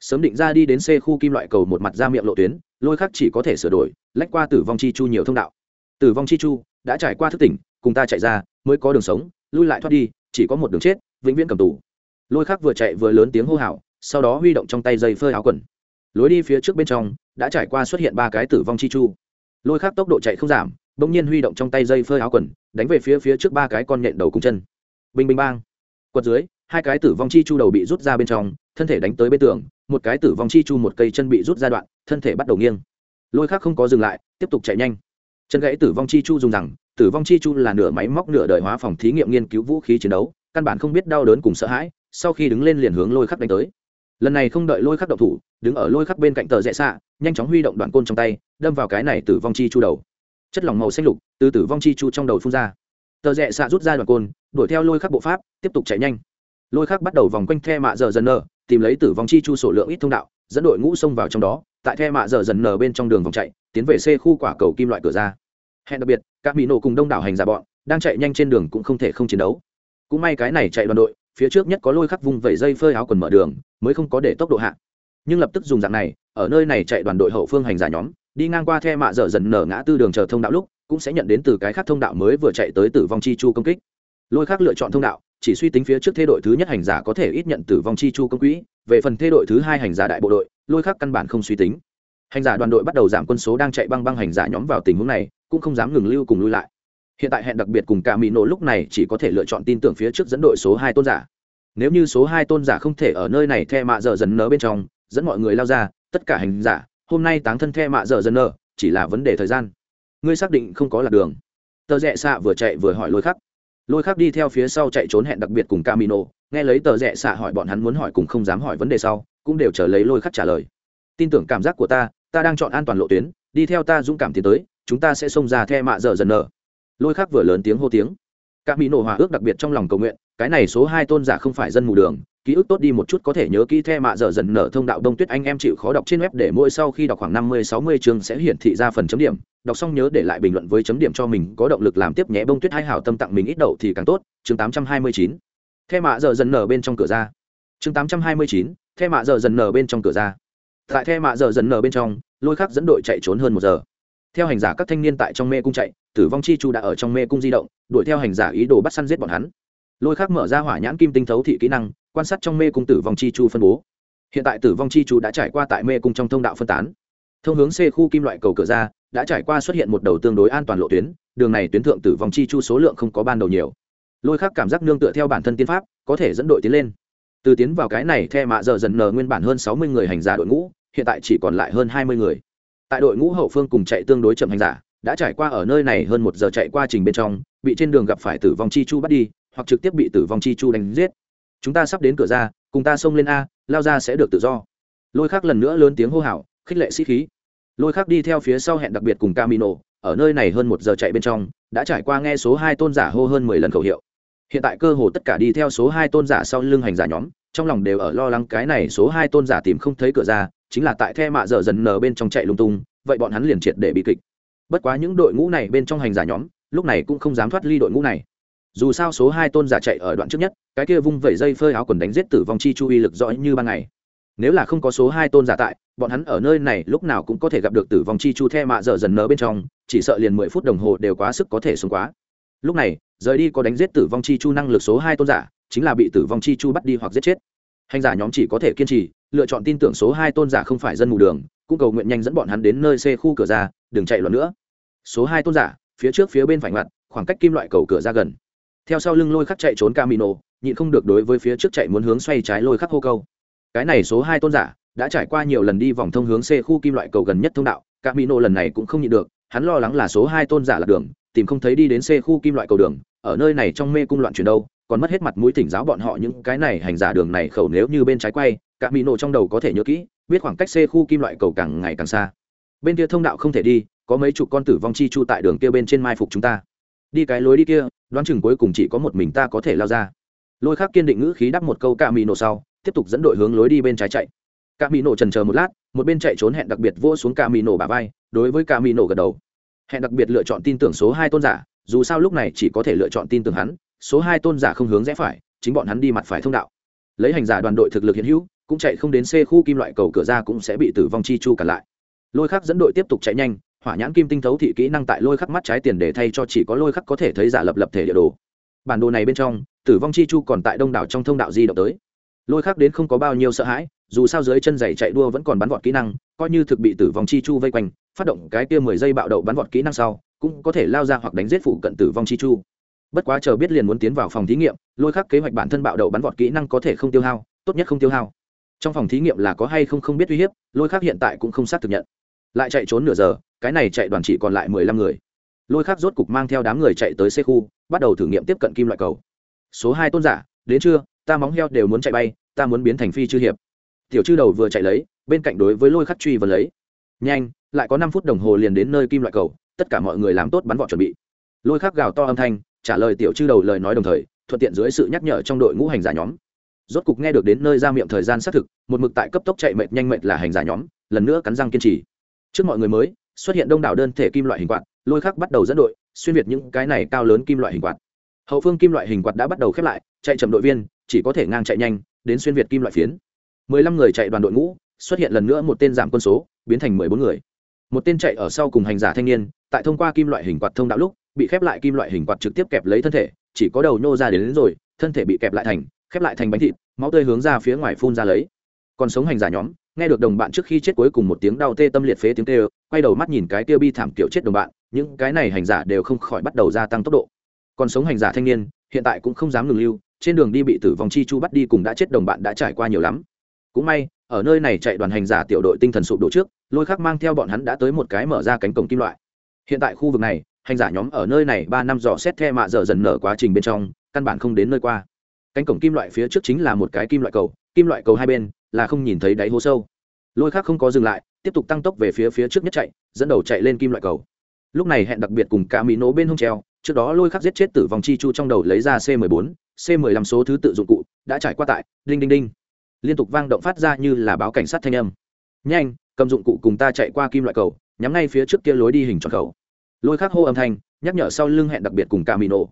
Sớm định ra đi đến c khu kim loại cầu một mặt ra miệng lộ tuyến, lôi khắc chỉ có thể sửa đổi, lách qua tử vong chi chu nhiều thông đạo. Tử vong chi chu, đã trải qua thức tỉnh, cùng ta chạy ra, mới có đường sống, lui lại thoát đi chỉ có một đường chết, vĩnh viễn cầm tù. Lôi khác vừa chạy vừa lớn tiếng hô hào, sau đó huy động trong tay dây phơi áo quần. Lối đi phía trước bên trong, đã trải qua xuất hiện ba cái tử vong chi chu. Lôi khác tốc độ chạy không giảm, bỗng nhiên huy động trong tay dây phơi áo quần, đánh về phía phía trước ba cái con nhện đầu cùng chân. Bình bình bang. Quật dưới, hai cái tử vong chi chu đầu bị rút ra bên trong, thân thể đánh tới bên tường, một cái tử vong chi chu một cây chân bị rút ra đoạn, thân thể bắt đầu nghiêng. Lôi khác không có dừng lại, tiếp tục chạy nhanh. Chân gãy tử vong chi chu dùng rằng tử vong chi chu là nửa máy móc nửa đời hóa phòng thí nghiệm nghiên cứu vũ khí chiến đấu, căn bản không biết đau đớn cùng sợ hãi, sau khi đứng lên liền hướng lôi khắc đánh tới. Lần này không đợi lôi khắc động thủ, đứng ở lôi khắc bên cạnh tờ rẽ xạ, nhanh chóng huy động đoạn côn trong tay, đâm vào cái này tử vong chi chu đầu. Chất lỏng màu xanh lục từ tử vong chi chu trong đầu phun ra. Tờ rẽ xạ rút ra đoạn côn, đuổi theo lôi khắc bộ pháp, tiếp tục chạy nhanh. Lôi khắc bắt đầu vòng quanh the mạ giờ dần nở tìm lấy tử vong chi chu sổ lượng ít thông đạo, dẫn đội ngũ xông vào trong đó, tại the mạ giờ dần nở bên trong đường vòng chạy, tiến về C khu quả cầu kim loại cửa ra. Hẹn đặc biệt các mỹ nổ cùng đông đảo hành giả bọn, đang chạy nhanh trên đường cũng không thể không chiến đấu. Cũng may cái này chạy đoàn đội, phía trước nhất có lôi khắc vung vẩy dây phơi áo quần mở đường, mới không có để tốc độ hạ. Nhưng lập tức dùng dạng này, ở nơi này chạy đoàn đội hậu phương hành giả nhóm, đi ngang qua the mạ dở dần nở ngã tư đường chờ thông đạo lúc, cũng sẽ nhận đến từ cái khác thông đạo mới vừa chạy tới tử vong chi chu công kích. Lôi khắc lựa chọn thông đạo, chỉ suy tính phía trước thế đội thứ nhất hành giả có thể ít nhận tử vong chi chu công quỹ, về phần thế đội thứ hai hành giả đại bộ đội, lôi khắc căn bản không suy tính hành giả đoàn đội bắt đầu giảm quân số đang chạy băng băng hành giả nhóm vào tình huống này, cũng không dám ngừng lưu cùng lui lại. Hiện tại hẹn đặc biệt cùng cả mỹ nổ lúc này chỉ có thể lựa chọn tin tưởng phía trước dẫn đội số hai tôn giả. Nếu như số hai tôn giả không thể ở nơi này the mạ dở dần nở bên trong, dẫn mọi người lao ra, tất cả hành giả, hôm nay táng thân the mạ dở dần nở, chỉ là vấn đề thời gian. Ngươi xác định không có lạc đường. Tờ rẽ xạ vừa chạy vừa hỏi lôi khắc. Lôi khắc đi theo phía sau chạy trốn hẹn đặc biệt cùng camino nghe lấy tờ rẽ xạ hỏi bọn hắn muốn hỏi cùng không dám hỏi vấn đề sau, cũng đều chờ lấy lôi khắc trả lời. Tin tưởng cảm giác của ta ta đang chọn an toàn lộ tuyến, đi theo ta dũng cảm tiến tới, chúng ta sẽ xông ra the mạ dở dần nở. Lôi khắc vừa lớn tiếng hô tiếng. Các mỹ nổ hòa ước đặc biệt trong lòng cầu nguyện, cái này số hai tôn giả không phải dân mù đường, ký ức tốt đi một chút có thể nhớ kỹ the mạ dở dần nở thông đạo đông tuyết anh em chịu khó đọc trên web để mỗi sau khi đọc khoảng năm mươi, sáu mươi chương sẽ hiển thị ra phần chấm điểm. Đọc xong nhớ để lại bình luận với chấm điểm cho mình, có động lực làm tiếp nhé. Bông tuyết hai hảo tâm tặng mình ít đậu thì càng tốt. Chương tám trăm hai mươi chín. The mạ dở dần nở bên trong cửa ra. Chương tám trăm hai mươi chín. The mạ dở dần nở bên trong cửa ra tại the mạ giờ dần nở bên trong, lôi khắc dẫn đội chạy trốn hơn một giờ. Theo hành giả các thanh niên tại trong mê cung chạy, tử vong chi chu đã ở trong mê cung di động, đuổi theo hành giả ý đồ bắt săn giết bọn hắn. Lôi khắc mở ra hỏa nhãn kim tinh thấu thị kỹ năng, quan sát trong mê cung tử vong chi chu phân bố. Hiện tại tử vong chi chu đã trải qua tại mê cung trong thông đạo phân tán. Thông hướng c khu kim loại cầu cửa ra, đã trải qua xuất hiện một đầu tương đối an toàn lộ tuyến, đường này tuyến thượng tử vong chi chu số lượng không có ban đầu nhiều. Lôi khắc cảm giác nương tựa theo bản thân tiên pháp, có thể dẫn đội tiến lên. Từ tiến vào cái này, the mạ giờ dần nờ nguyên bản hơn sáu mươi người hành giả đội ngũ hiện tại chỉ còn lại hơn hai mươi người. Tại đội ngũ hậu phương cùng chạy tương đối chậm hành giả, đã trải qua ở nơi này hơn một giờ chạy qua trình bên trong, bị trên đường gặp phải tử vong chi chu bắt đi, hoặc trực tiếp bị tử vong chi chu đánh giết. Chúng ta sắp đến cửa ra, cùng ta xông lên a, lao ra sẽ được tự do. Lôi khác lần nữa lớn tiếng hô hào, khích lệ sĩ khí. Lôi khác đi theo phía sau hẹn đặc biệt cùng camino, ở nơi này hơn một giờ chạy bên trong, đã trải qua nghe số hai tôn giả hô hơn mười lần khẩu hiệu. Hiện tại cơ hồ tất cả đi theo số hai tôn giả sau lưng hành giả nhóm, trong lòng đều ở lo lắng cái này số hai tôn giả tìm không thấy cửa ra chính là tại the mạ dở dần nở bên trong chạy lung tung, vậy bọn hắn liền triệt để bị kịch. Bất quá những đội ngũ này bên trong hành giả nhóm, lúc này cũng không dám thoát ly đội ngũ này. Dù sao số hai tôn giả chạy ở đoạn trước nhất, cái kia vung vẩy dây phơi áo quần đánh giết tử vong chi chu uy lực rõ như ban ngày. Nếu là không có số hai tôn giả tại, bọn hắn ở nơi này lúc nào cũng có thể gặp được tử vong chi chu the mạ dở dần nở bên trong, chỉ sợ liền mười phút đồng hồ đều quá sức có thể xuống quá. Lúc này, rời đi có đánh giết tử vong chi chu năng lực số hai tôn giả, chính là bị tử vong chi chu bắt đi hoặc giết chết hành giả nhóm chỉ có thể kiên trì, lựa chọn tin tưởng số hai tôn giả không phải dân mù đường, cũng cầu nguyện nhanh dẫn bọn hắn đến nơi xe khu cửa ra, đừng chạy loạn nữa. Số hai tôn giả, phía trước phía bên phải ngoặt, khoảng cách kim loại cầu cửa ra gần. Theo sau lưng lôi khắc chạy trốn camino, nhịn không được đối với phía trước chạy muốn hướng xoay trái lôi khắc hô câu. Cái này số hai tôn giả, đã trải qua nhiều lần đi vòng thông hướng xe khu kim loại cầu gần nhất thông đạo, camino lần này cũng không nhịn được, hắn lo lắng là số hai tôn giả là đường, tìm không thấy đi đến xe khu kim loại cầu đường ở nơi này trong mê cung loạn chuyển đâu, còn mất hết mặt mũi thỉnh giáo bọn họ những cái này hành giả đường này khẩu nếu như bên trái quay, cả mỹ nổ trong đầu có thể nhớ kỹ, biết khoảng cách xe khu kim loại cầu càng ngày càng xa. Bên kia thông đạo không thể đi, có mấy chục con tử vong chi chu tại đường kia bên trên mai phục chúng ta. Đi cái lối đi kia, đoán chừng cuối cùng chỉ có một mình ta có thể lao ra. Lôi khác kiên định ngữ khí đắp một câu cả mỹ nổ sau, tiếp tục dẫn đội hướng lối đi bên trái chạy. Cả mỹ nổ trần chờ một lát, một bên chạy trốn hẹn đặc biệt vô xuống cả mỹ nổ bà vai, đối với cả mỹ nổ gật đầu. Hẹn đặc biệt lựa chọn tin tưởng số hai tôn giả dù sao lúc này chỉ có thể lựa chọn tin tưởng hắn, số hai tôn giả không hướng rẽ phải, chính bọn hắn đi mặt phải thông đạo. Lấy hành giả đoàn đội thực lực hiện hữu, cũng chạy không đến xe khu kim loại cầu cửa ra cũng sẽ bị tử vong chi chu cản lại. Lôi khắc dẫn đội tiếp tục chạy nhanh, hỏa nhãn kim tinh thấu thị kỹ năng tại lôi khắc mắt trái tiền để thay cho chỉ có lôi khắc có thể thấy giả lập lập thể địa đồ. Bản đồ này bên trong, tử vong chi chu còn tại đông đảo trong thông đạo di động tới. Lôi khắc đến không có bao nhiêu sợ hãi, dù sao dưới chân giày chạy đua vẫn còn bắn vọt kỹ năng coi như thực bị tử vong chi chu vây quanh, phát động cái kia mười giây bạo đậu bắn vọt kỹ năng sau, cũng có thể lao ra hoặc đánh giết phụ cận tử vong chi chu. Bất quá chờ biết liền muốn tiến vào phòng thí nghiệm, lôi khắc kế hoạch bản thân bạo đậu bắn vọt kỹ năng có thể không tiêu hao, tốt nhất không tiêu hao. Trong phòng thí nghiệm là có hay không không biết uy hiếp, lôi khắc hiện tại cũng không xác thực nhận. Lại chạy trốn nửa giờ, cái này chạy đoàn chỉ còn lại mười lăm người. Lôi khắc rốt cục mang theo đám người chạy tới xe khu, bắt đầu thử nghiệm tiếp cận kim loại cầu. Số hai tôn giả, đến trưa ta móng heo đều muốn chạy bay, ta muốn biến thành phi chư hiệp tiểu chư đầu vừa chạy lấy, bên cạnh đối với lôi khắc truy vấn lấy. Nhanh, lại có năm phút đồng hồ liền đến nơi kim loại cầu, tất cả mọi người làm tốt bắn vọt chuẩn bị. Lôi khắc gào to âm thanh, trả lời tiểu chư đầu lời nói đồng thời, thuận tiện dưới sự nhắc nhở trong đội ngũ hành giả nhóm. Rốt cục nghe được đến nơi ra miệng thời gian xác thực, một mực tại cấp tốc chạy mệt nhanh mệt là hành giả nhóm, lần nữa cắn răng kiên trì. Trước mọi người mới, xuất hiện đông đảo đơn thể kim loại hình quạt, lôi khắc bắt đầu dẫn đội, xuyên việt những cái này cao lớn kim loại hình quạt. Hậu phương kim loại hình quạt đã bắt đầu khép lại, chạy chậm đội viên, chỉ có thể ngang chạy nhanh, đến xuyên việt kim loại phiến mười lăm người chạy đoàn đội ngũ xuất hiện lần nữa một tên giảm quân số biến thành mười bốn người. Một tên chạy ở sau cùng hành giả thanh niên tại thông qua kim loại hình quạt thông đạo lúc bị khép lại kim loại hình quạt trực tiếp kẹp lấy thân thể chỉ có đầu nhô ra đến, đến rồi thân thể bị kẹp lại thành khép lại thành bánh thịt máu tươi hướng ra phía ngoài phun ra lấy. Còn sống hành giả nhóm nghe được đồng bạn trước khi chết cuối cùng một tiếng đau tê tâm liệt phế tiếng tê quay đầu mắt nhìn cái kia bi thảm kiểu chết đồng bạn những cái này hành giả đều không khỏi bắt đầu gia tăng tốc độ. Còn sống hành giả thanh niên hiện tại cũng không dám ngừng lưu trên đường đi bị tử vong chi chu bắt đi cùng đã chết đồng bạn đã trải qua nhiều lắm cũng may, ở nơi này chạy đoàn hành giả tiểu đội tinh thần sụp đổ trước, lôi khắc mang theo bọn hắn đã tới một cái mở ra cánh cổng kim loại. Hiện tại khu vực này, hành giả nhóm ở nơi này ba năm dò xét the mạ dở dần nở quá trình bên trong, căn bản không đến nơi qua. Cánh cổng kim loại phía trước chính là một cái kim loại cầu, kim loại cầu hai bên là không nhìn thấy đáy hố sâu. Lôi khác không có dừng lại, tiếp tục tăng tốc về phía phía trước nhất chạy, dẫn đầu chạy lên kim loại cầu. Lúc này hẹn đặc biệt cùng cả mỹ nổ bên hông treo, trước đó lôi khắc giết chết tử vong chi chu trong đầu lấy ra c 14 c 15 số thứ tự dụng cụ, đã trải qua tại, đinh đinh đinh liên tục vang động phát ra như là báo cảnh sát thanh âm. Nhanh, cầm dụng cụ cùng ta chạy qua kim loại cầu, nhắm ngay phía trước kia lối đi hình tròn cầu. Lôi khắc hô âm thanh, nhắc nhở sau lưng hẹn đặc biệt cùng cả nổ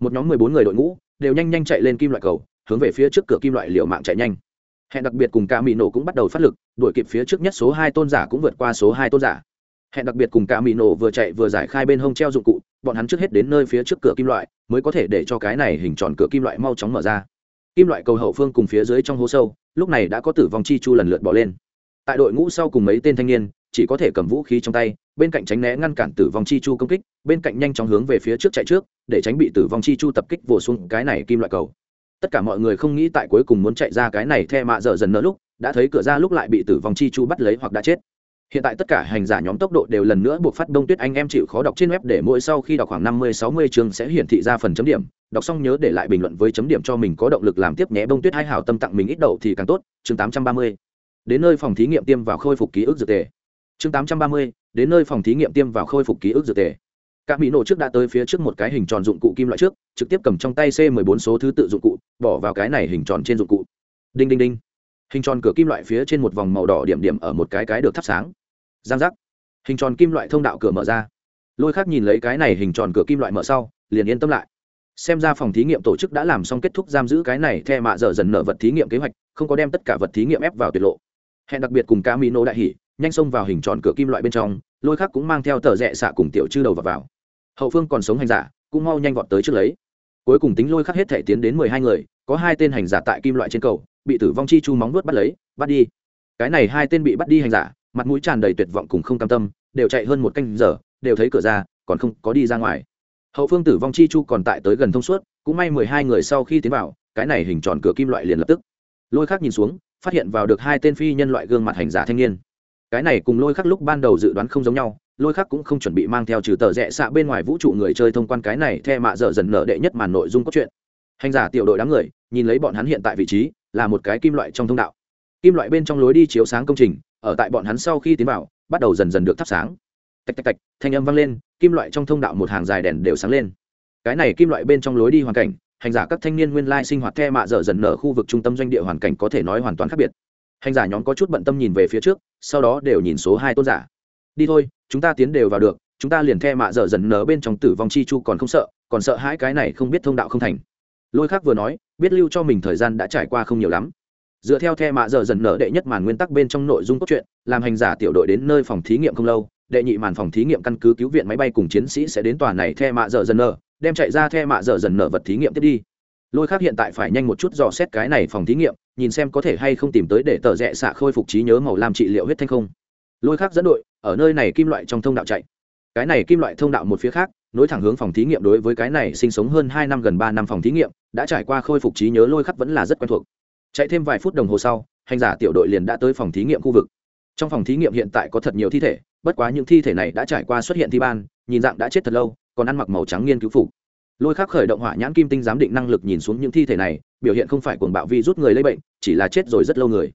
một nhóm mười bốn người đội ngũ đều nhanh nhanh chạy lên kim loại cầu, hướng về phía trước cửa kim loại liều mạng chạy nhanh. Hẹn đặc biệt cùng cả nổ cũng bắt đầu phát lực, đuổi kịp phía trước nhất số hai tôn giả cũng vượt qua số hai tôn giả. Hẹn đặc biệt cùng cả nổ vừa chạy vừa giải khai bên hông treo dụng cụ, bọn hắn trước hết đến nơi phía trước cửa kim loại, mới có thể để cho cái này hình tròn cửa kim loại mau chóng mở ra. Kim loại cầu hậu phương cùng phía dưới trong hố sâu lúc này đã có tử vong chi chu lần lượt bỏ lên. Tại đội ngũ sau cùng mấy tên thanh niên, chỉ có thể cầm vũ khí trong tay, bên cạnh tránh né ngăn cản tử vong chi chu công kích, bên cạnh nhanh chóng hướng về phía trước chạy trước, để tránh bị tử vong chi chu tập kích vồ xuống cái này kim loại cầu. Tất cả mọi người không nghĩ tại cuối cùng muốn chạy ra cái này the mạ dở dần nỡ lúc, đã thấy cửa ra lúc lại bị tử vong chi chu bắt lấy hoặc đã chết hiện tại tất cả hành giả nhóm tốc độ đều lần nữa buộc phát đông tuyết anh em chịu khó đọc trên web để mỗi sau khi đọc khoảng năm mươi, sáu mươi chương sẽ hiển thị ra phần chấm điểm. Đọc xong nhớ để lại bình luận với chấm điểm cho mình có động lực làm tiếp nhé. Bông tuyết hai hảo tâm tặng mình ít đậu thì càng tốt. Chương tám trăm ba mươi. Đến nơi phòng thí nghiệm tiêm vào khôi phục ký ức dược tề. Chương tám trăm ba mươi. Đến nơi phòng thí nghiệm tiêm vào khôi phục ký ức dược tề. Các mỹ nổ trước đã tới phía trước một cái hình tròn dụng cụ kim loại trước, trực tiếp cầm trong tay c 14 số thứ tự dụng cụ, bỏ vào cái này hình tròn trên dụng cụ. Đinh đinh đinh. Hình tròn cửa kim loại phía trên một vòng màu đỏ điểm điểm ở một cái cái được thắp sáng giang giác. Hình tròn kim loại thông đạo cửa mở ra. Lôi khác nhìn lấy cái này hình tròn cửa kim loại mở sau liền yên tâm lại. Xem ra phòng thí nghiệm tổ chức đã làm xong kết thúc giam giữ cái này the mạ dở dần nợ vật thí nghiệm kế hoạch không có đem tất cả vật thí nghiệm ép vào tuyệt lộ. Hẹn đặc biệt cùng cá mỹ nô đại hỉ nhanh xông vào hình tròn cửa kim loại bên trong lôi khác cũng mang theo tờ rẽ xạ cùng tiểu chư đầu vào, vào. Hậu phương còn sống hành giả cũng mau nhanh vọt tới trước lấy. Cuối cùng tính lôi khắc hết thể tiến đến mười hai người có hai tên hành giả tại kim loại trên cầu bị tử vong chi chu móng nuốt bắt lấy bắt đi. Cái này hai tên bị bắt đi hành giả mặt mũi tràn đầy tuyệt vọng cùng không cam tâm, đều chạy hơn một canh giờ, đều thấy cửa ra, còn không có đi ra ngoài. Hậu phương tử vong chi chu còn tại tới gần thông suốt, cũng may mười hai người sau khi tiến vào, cái này hình tròn cửa kim loại liền lập tức. Lôi khắc nhìn xuống, phát hiện vào được hai tên phi nhân loại gương mặt hành giả thanh niên. Cái này cùng lôi khắc lúc ban đầu dự đoán không giống nhau, lôi khắc cũng không chuẩn bị mang theo trừ tờ rẽ xạ bên ngoài vũ trụ người chơi thông quan cái này the mạ dở dần nở đệ nhất màn nội dung cốt truyện. Hành giả tiểu đội đám người, nhìn lấy bọn hắn hiện tại vị trí, là một cái kim loại trong thông đạo. Kim loại bên trong lối đi chiếu sáng công trình ở tại bọn hắn sau khi tiến vào, bắt đầu dần dần được thắp sáng. Tạch tạch tạch, thanh âm vang lên, kim loại trong thông đạo một hàng dài đèn đều sáng lên. Cái này kim loại bên trong lối đi hoàn cảnh, hành giả các thanh niên nguyên lai sinh hoạt the mạ dở dần nở khu vực trung tâm doanh địa hoàn cảnh có thể nói hoàn toàn khác biệt. Hành giả nhóm có chút bận tâm nhìn về phía trước, sau đó đều nhìn số hai tôn giả. Đi thôi, chúng ta tiến đều vào được, chúng ta liền the mạ dở dần nở bên trong tử vong chi chu còn không sợ, còn sợ hãi cái này không biết thông đạo không thành. Lôi khác vừa nói, biết lưu cho mình thời gian đã trải qua không nhiều lắm dựa theo the mạ dở dần nở đệ nhất màn nguyên tắc bên trong nội dung cốt truyện, làm hành giả tiểu đội đến nơi phòng thí nghiệm không lâu, đệ nhị màn phòng thí nghiệm căn cứ cứu viện máy bay cùng chiến sĩ sẽ đến tòa này the mạ dở dần nở, đem chạy ra the mạ dở dần nở vật thí nghiệm tiếp đi. Lôi khác hiện tại phải nhanh một chút dò xét cái này phòng thí nghiệm, nhìn xem có thể hay không tìm tới để tờ rẽ xạ khôi phục trí nhớ màu lam trị liệu huyết thanh không. Lôi khác dẫn đội, ở nơi này kim loại trong thông đạo chạy. Cái này kim loại thông đạo một phía khác, nối thẳng hướng phòng thí nghiệm đối với cái này sinh sống hơn hai năm gần ba năm phòng thí nghiệm, đã trải qua khôi phục trí nhớ lôi khắc vẫn là rất quen thuộc chạy thêm vài phút đồng hồ sau, hành giả tiểu đội liền đã tới phòng thí nghiệm khu vực. Trong phòng thí nghiệm hiện tại có thật nhiều thi thể, bất quá những thi thể này đã trải qua xuất hiện thi ban, nhìn dạng đã chết thật lâu, còn ăn mặc màu trắng nghiên cứu phục. Lôi khắc khởi động hỏa nhãn kim tinh giám định năng lực nhìn xuống những thi thể này, biểu hiện không phải cuồng bạo vi rút người lây bệnh, chỉ là chết rồi rất lâu người.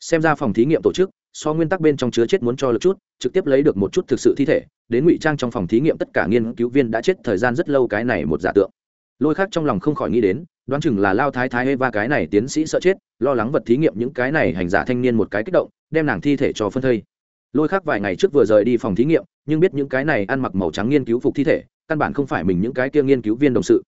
Xem ra phòng thí nghiệm tổ chức, so nguyên tắc bên trong chứa chết muốn cho lực chút, trực tiếp lấy được một chút thực sự thi thể, đến ngụy trang trong phòng thí nghiệm tất cả nghiên cứu viên đã chết thời gian rất lâu cái này một giả tượng lôi khác trong lòng không khỏi nghĩ đến, đoán chừng là lao thái thái hay va cái này tiến sĩ sợ chết, lo lắng vật thí nghiệm những cái này hành giả thanh niên một cái kích động, đem nàng thi thể cho phân thây. Lôi khác vài ngày trước vừa rời đi phòng thí nghiệm, nhưng biết những cái này ăn mặc màu trắng nghiên cứu phục thi thể, căn bản không phải mình những cái kia nghiên cứu viên đồng sự.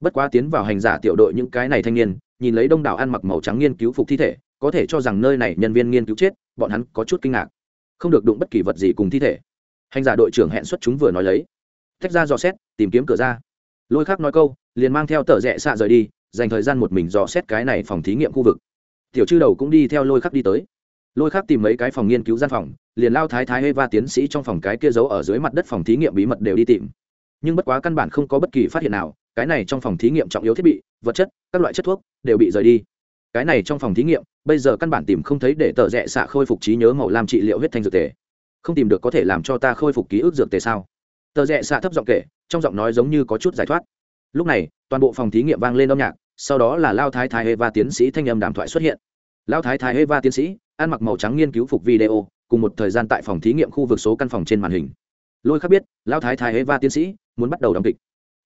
Bất quá tiến vào hành giả tiểu đội những cái này thanh niên, nhìn lấy đông đảo ăn mặc màu trắng nghiên cứu phục thi thể, có thể cho rằng nơi này nhân viên nghiên cứu chết, bọn hắn có chút kinh ngạc. Không được đụng bất kỳ vật gì cùng thi thể. Hành giả đội trưởng hẹn xuất chúng vừa nói lấy. Tách ra dò xét, tìm kiếm cửa ra. Lôi khác nói câu liền mang theo tờ rẽ xạ rời đi, dành thời gian một mình dò xét cái này phòng thí nghiệm khu vực. Tiểu chư đầu cũng đi theo lôi khắc đi tới. Lôi khắc tìm mấy cái phòng nghiên cứu gian phòng, liền lao thái thái eva tiến sĩ trong phòng cái kia giấu ở dưới mặt đất phòng thí nghiệm bí mật đều đi tìm. Nhưng bất quá căn bản không có bất kỳ phát hiện nào, cái này trong phòng thí nghiệm trọng yếu thiết bị, vật chất, các loại chất thuốc đều bị rời đi. Cái này trong phòng thí nghiệm, bây giờ căn bản tìm không thấy để tờ rẽ xạ khôi phục trí nhớ màu làm trị liệu huyết thanh dược tề. Không tìm được có thể làm cho ta khôi phục ký ức dược tề sao? Tờ rẽ xạ thấp giọng kể, trong giọng nói giống như có chút giải thoát lúc này, toàn bộ phòng thí nghiệm vang lên âm nhạc, sau đó là lao thái thái eva tiến sĩ thanh âm đàm thoại xuất hiện. Lao thái thái eva tiến sĩ, ăn mặc màu trắng nghiên cứu phục video, cùng một thời gian tại phòng thí nghiệm khu vực số căn phòng trên màn hình. Lôi khắc biết, lao thái thái eva tiến sĩ muốn bắt đầu đóng kịch.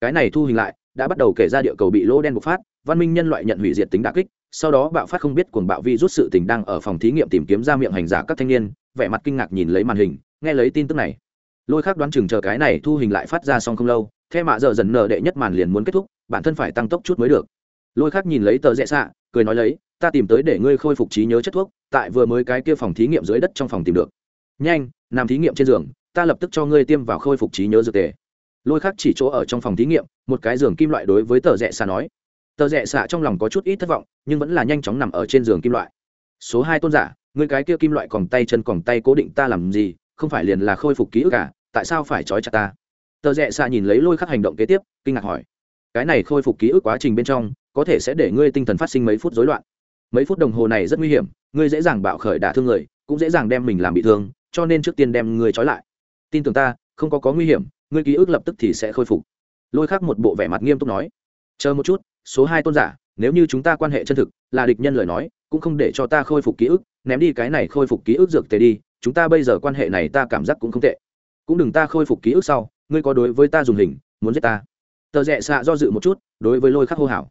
Cái này thu hình lại, đã bắt đầu kể ra địa cầu bị lỗ đen bộc phát, văn minh nhân loại nhận hủy diệt tính đà kích, sau đó bạo phát không biết cuồng bạo vi rút sự tình đang ở phòng thí nghiệm tìm kiếm ra miệng hành giả các thanh niên, vẻ mặt kinh ngạc nhìn lấy màn hình, nghe lấy tin tức này. Lôi khác đoán chừng chờ cái này thu hình lại phát ra xong không lâu theo mạ giờ dần nở đệ nhất màn liền muốn kết thúc, bản thân phải tăng tốc chút mới được. Lôi khác nhìn lấy tờ rẽ xạ, cười nói lấy, ta tìm tới để ngươi khôi phục trí nhớ chất thuốc, tại vừa mới cái kia phòng thí nghiệm dưới đất trong phòng tìm được. Nhanh làm thí nghiệm trên giường, ta lập tức cho ngươi tiêm vào khôi phục trí nhớ dược tề. Lôi khác chỉ chỗ ở trong phòng thí nghiệm, một cái giường kim loại đối với tờ rẽ xạ nói. Tờ rẽ xạ trong lòng có chút ít thất vọng, nhưng vẫn là nhanh chóng nằm ở trên giường kim loại. Số hai tôn giả người cái kia kim loại còn tay chân còn tay cố định ta làm gì, không phải liền là khôi phục ký ức cả tại sao phải trói chặt ta? Tờ rẽ xạ nhìn lấy lôi khắc hành động kế tiếp, kinh ngạc hỏi, cái này khôi phục ký ức quá trình bên trong, có thể sẽ để ngươi tinh thần phát sinh mấy phút rối loạn. Mấy phút đồng hồ này rất nguy hiểm, ngươi dễ dàng bạo khởi đả thương người, cũng dễ dàng đem mình làm bị thương, cho nên trước tiên đem ngươi trói lại. Tin tưởng ta, không có có nguy hiểm, ngươi ký ức lập tức thì sẽ khôi phục. Lôi khắc một bộ vẻ mặt nghiêm túc nói, chờ một chút, số hai tôn giả, nếu như chúng ta quan hệ chân thực, là địch nhân lời nói, cũng không để cho ta khôi phục ký ức, ném đi cái này khôi phục ký ức dược tề đi, chúng ta bây giờ quan hệ này ta cảm giác cũng không tệ. Cũng đừng ta khôi phục ký ức sau ngươi có đối với ta dùng hình, muốn giết ta. Tờ rẽ xạ do dự một chút, đối với lôi khắc hô hảo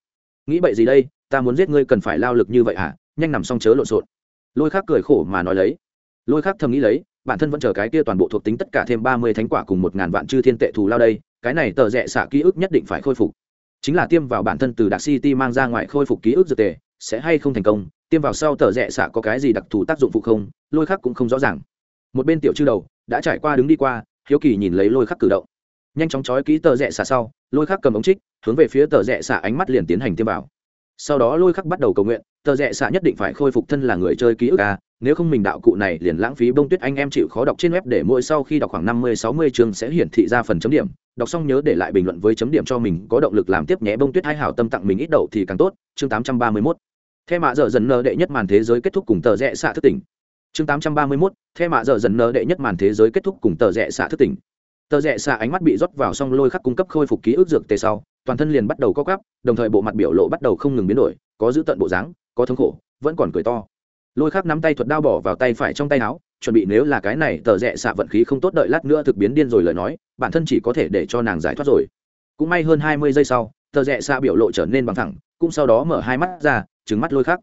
nghĩ bậy gì đây, ta muốn giết ngươi cần phải lao lực như vậy hả? Nhanh nằm xong chớ lộn xộn. Lôi khắc cười khổ mà nói lấy. Lôi khắc thầm nghĩ lấy, bản thân vẫn chờ cái kia toàn bộ thuộc tính tất cả thêm ba mươi thánh quả cùng một ngàn vạn chư thiên tệ thù lao đây, cái này tờ rẽ xạ ký ức nhất định phải khôi phục. Chính là tiêm vào bản thân từ đặc city mang ra ngoài khôi phục ký ức dược tề, sẽ hay không thành công, tiêm vào sau tờ rẽ xạ có cái gì đặc thù tác dụng phụ không, lôi khắc cũng không rõ ràng. Một bên tiểu chư đầu, đã trải qua đứng đi qua, hiếu kỳ nhìn lấy lôi khắc cử động nhanh chóng trói ký tờ rẽ xả sau, lôi khắc cầm ống trích, hướng về phía tờ rẽ xả ánh mắt liền tiến hành tiêm vào. Sau đó lôi khắc bắt đầu cầu nguyện, tờ rẽ xạ nhất định phải khôi phục thân là người chơi ký ức à nếu không mình đạo cụ này liền lãng phí bông tuyết anh em chịu khó đọc trên web để mỗi sau khi đọc khoảng năm mươi, sáu mươi chương sẽ hiển thị ra phần chấm điểm. Đọc xong nhớ để lại bình luận với chấm điểm cho mình, có động lực làm tiếp nhé bông tuyết hai hảo tâm tặng mình ít đậu thì càng tốt. Chương tám trăm ba mươi mốt. Theo mạ dở dần nơ đệ nhất màn thế giới kết thúc cùng tờ rẽ xạ thức tỉnh. Chương tám trăm ba mươi mốt. Theo mạ dở dần nơ đệ nhất màn thế giới kết thúc cùng tờ rẽ xạ thức tỉnh tờ rẽ xạ ánh mắt bị rót vào xong lôi khắc cung cấp khôi phục ký ức dược tề sau, toàn thân liền bắt đầu co cắp đồng thời bộ mặt biểu lộ bắt đầu không ngừng biến đổi, có giữ tận bộ dáng, có thống khổ, vẫn còn cười to. Lôi khắc nắm tay thuật đao bỏ vào tay phải trong tay áo, chuẩn bị nếu là cái này tờ rẽ xạ vận khí không tốt đợi lát nữa thực biến điên rồi lời nói, bản thân chỉ có thể để cho nàng giải thoát rồi. Cũng may hơn hai mươi giây sau, tờ rẽ xạ biểu lộ trở nên bằng thẳng, cũng sau đó mở hai mắt ra trứng mắt lôi khắc.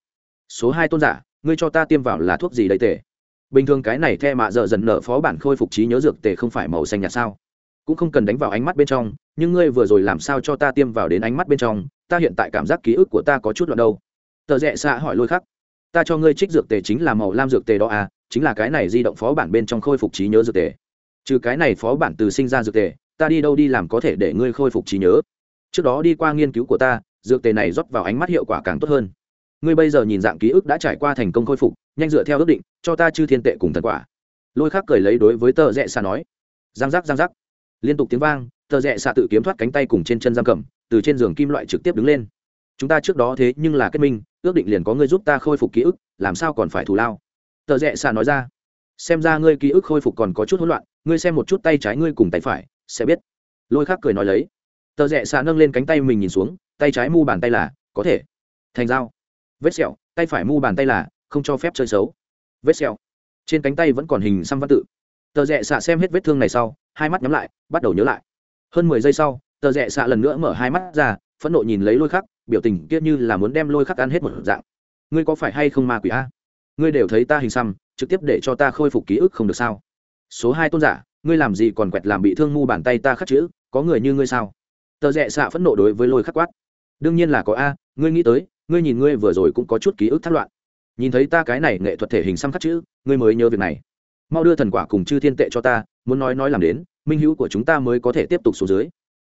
Số hai tôn giả, ngươi cho ta tiêm vào là thuốc gì đầy tề? Bình thường cái này the mạ dợ dần nở phó bản khôi phục trí nhớ dược tề không phải màu xanh nhạt sao? Cũng không cần đánh vào ánh mắt bên trong, nhưng ngươi vừa rồi làm sao cho ta tiêm vào đến ánh mắt bên trong? Ta hiện tại cảm giác ký ức của ta có chút loạn đâu. Tờ rẽ xạ hỏi lôi khắc. Ta cho ngươi trích dược tề chính là màu lam dược tề đó à chính là cái này di động phó bản bên trong khôi phục trí nhớ dược tề. Trừ cái này phó bản từ sinh ra dược tề, ta đi đâu đi làm có thể để ngươi khôi phục trí nhớ? Trước đó đi qua nghiên cứu của ta, dược tề này rót vào ánh mắt hiệu quả càng tốt hơn ngươi bây giờ nhìn dạng ký ức đã trải qua thành công khôi phục, nhanh dựa theo ước định, cho ta chư thiên tệ cùng thần quả. Lôi khác cười lấy đối với tờ rẽ xa nói. Giang giác giang giác. Liên tục tiếng vang, tờ rẽ xa tự kiếm thoát cánh tay cùng trên chân giam cầm, từ trên giường kim loại trực tiếp đứng lên. Chúng ta trước đó thế nhưng là kết minh, ước định liền có ngươi giúp ta khôi phục ký ức, làm sao còn phải thù lao? Tờ rẽ xa nói ra. Xem ra ngươi ký ức khôi phục còn có chút hỗn loạn, ngươi xem một chút tay trái ngươi cùng tay phải, sẽ biết. Lôi khác cười nói lấy. Tờ rẽ xa nâng lên cánh tay mình nhìn xuống, tay trái mu bàn tay là, có thể. Thành dao vết sẹo, tay phải mu bàn tay là, không cho phép chơi xấu. Vết sẹo. Trên cánh tay vẫn còn hình xăm văn tự. Tờ rẽ xạ xem hết vết thương này sau, hai mắt nhắm lại, bắt đầu nhớ lại. Hơn mười giây sau, tờ rẽ xạ lần nữa mở hai mắt ra, phẫn nộ nhìn lấy lôi khắc, biểu tình kia như là muốn đem lôi khắc ăn hết một dạng. Ngươi có phải hay không ma quỷ a? Ngươi đều thấy ta hình xăm, trực tiếp để cho ta khôi phục ký ức không được sao? Số hai tôn giả, ngươi làm gì còn quẹt làm bị thương mu bàn tay ta khắc chữ, có người như ngươi sao? Tờ rẽ xạ phẫn nộ đối với lôi khắc quát. Đương nhiên là có a, ngươi nghĩ tới ngươi nhìn ngươi vừa rồi cũng có chút ký ức thất loạn. Nhìn thấy ta cái này nghệ thuật thể hình xăm khắc chữ, ngươi mới nhớ việc này. Mau đưa thần quả cùng chư thiên tệ cho ta, muốn nói nói làm đến, minh hữu của chúng ta mới có thể tiếp tục xuống dưới.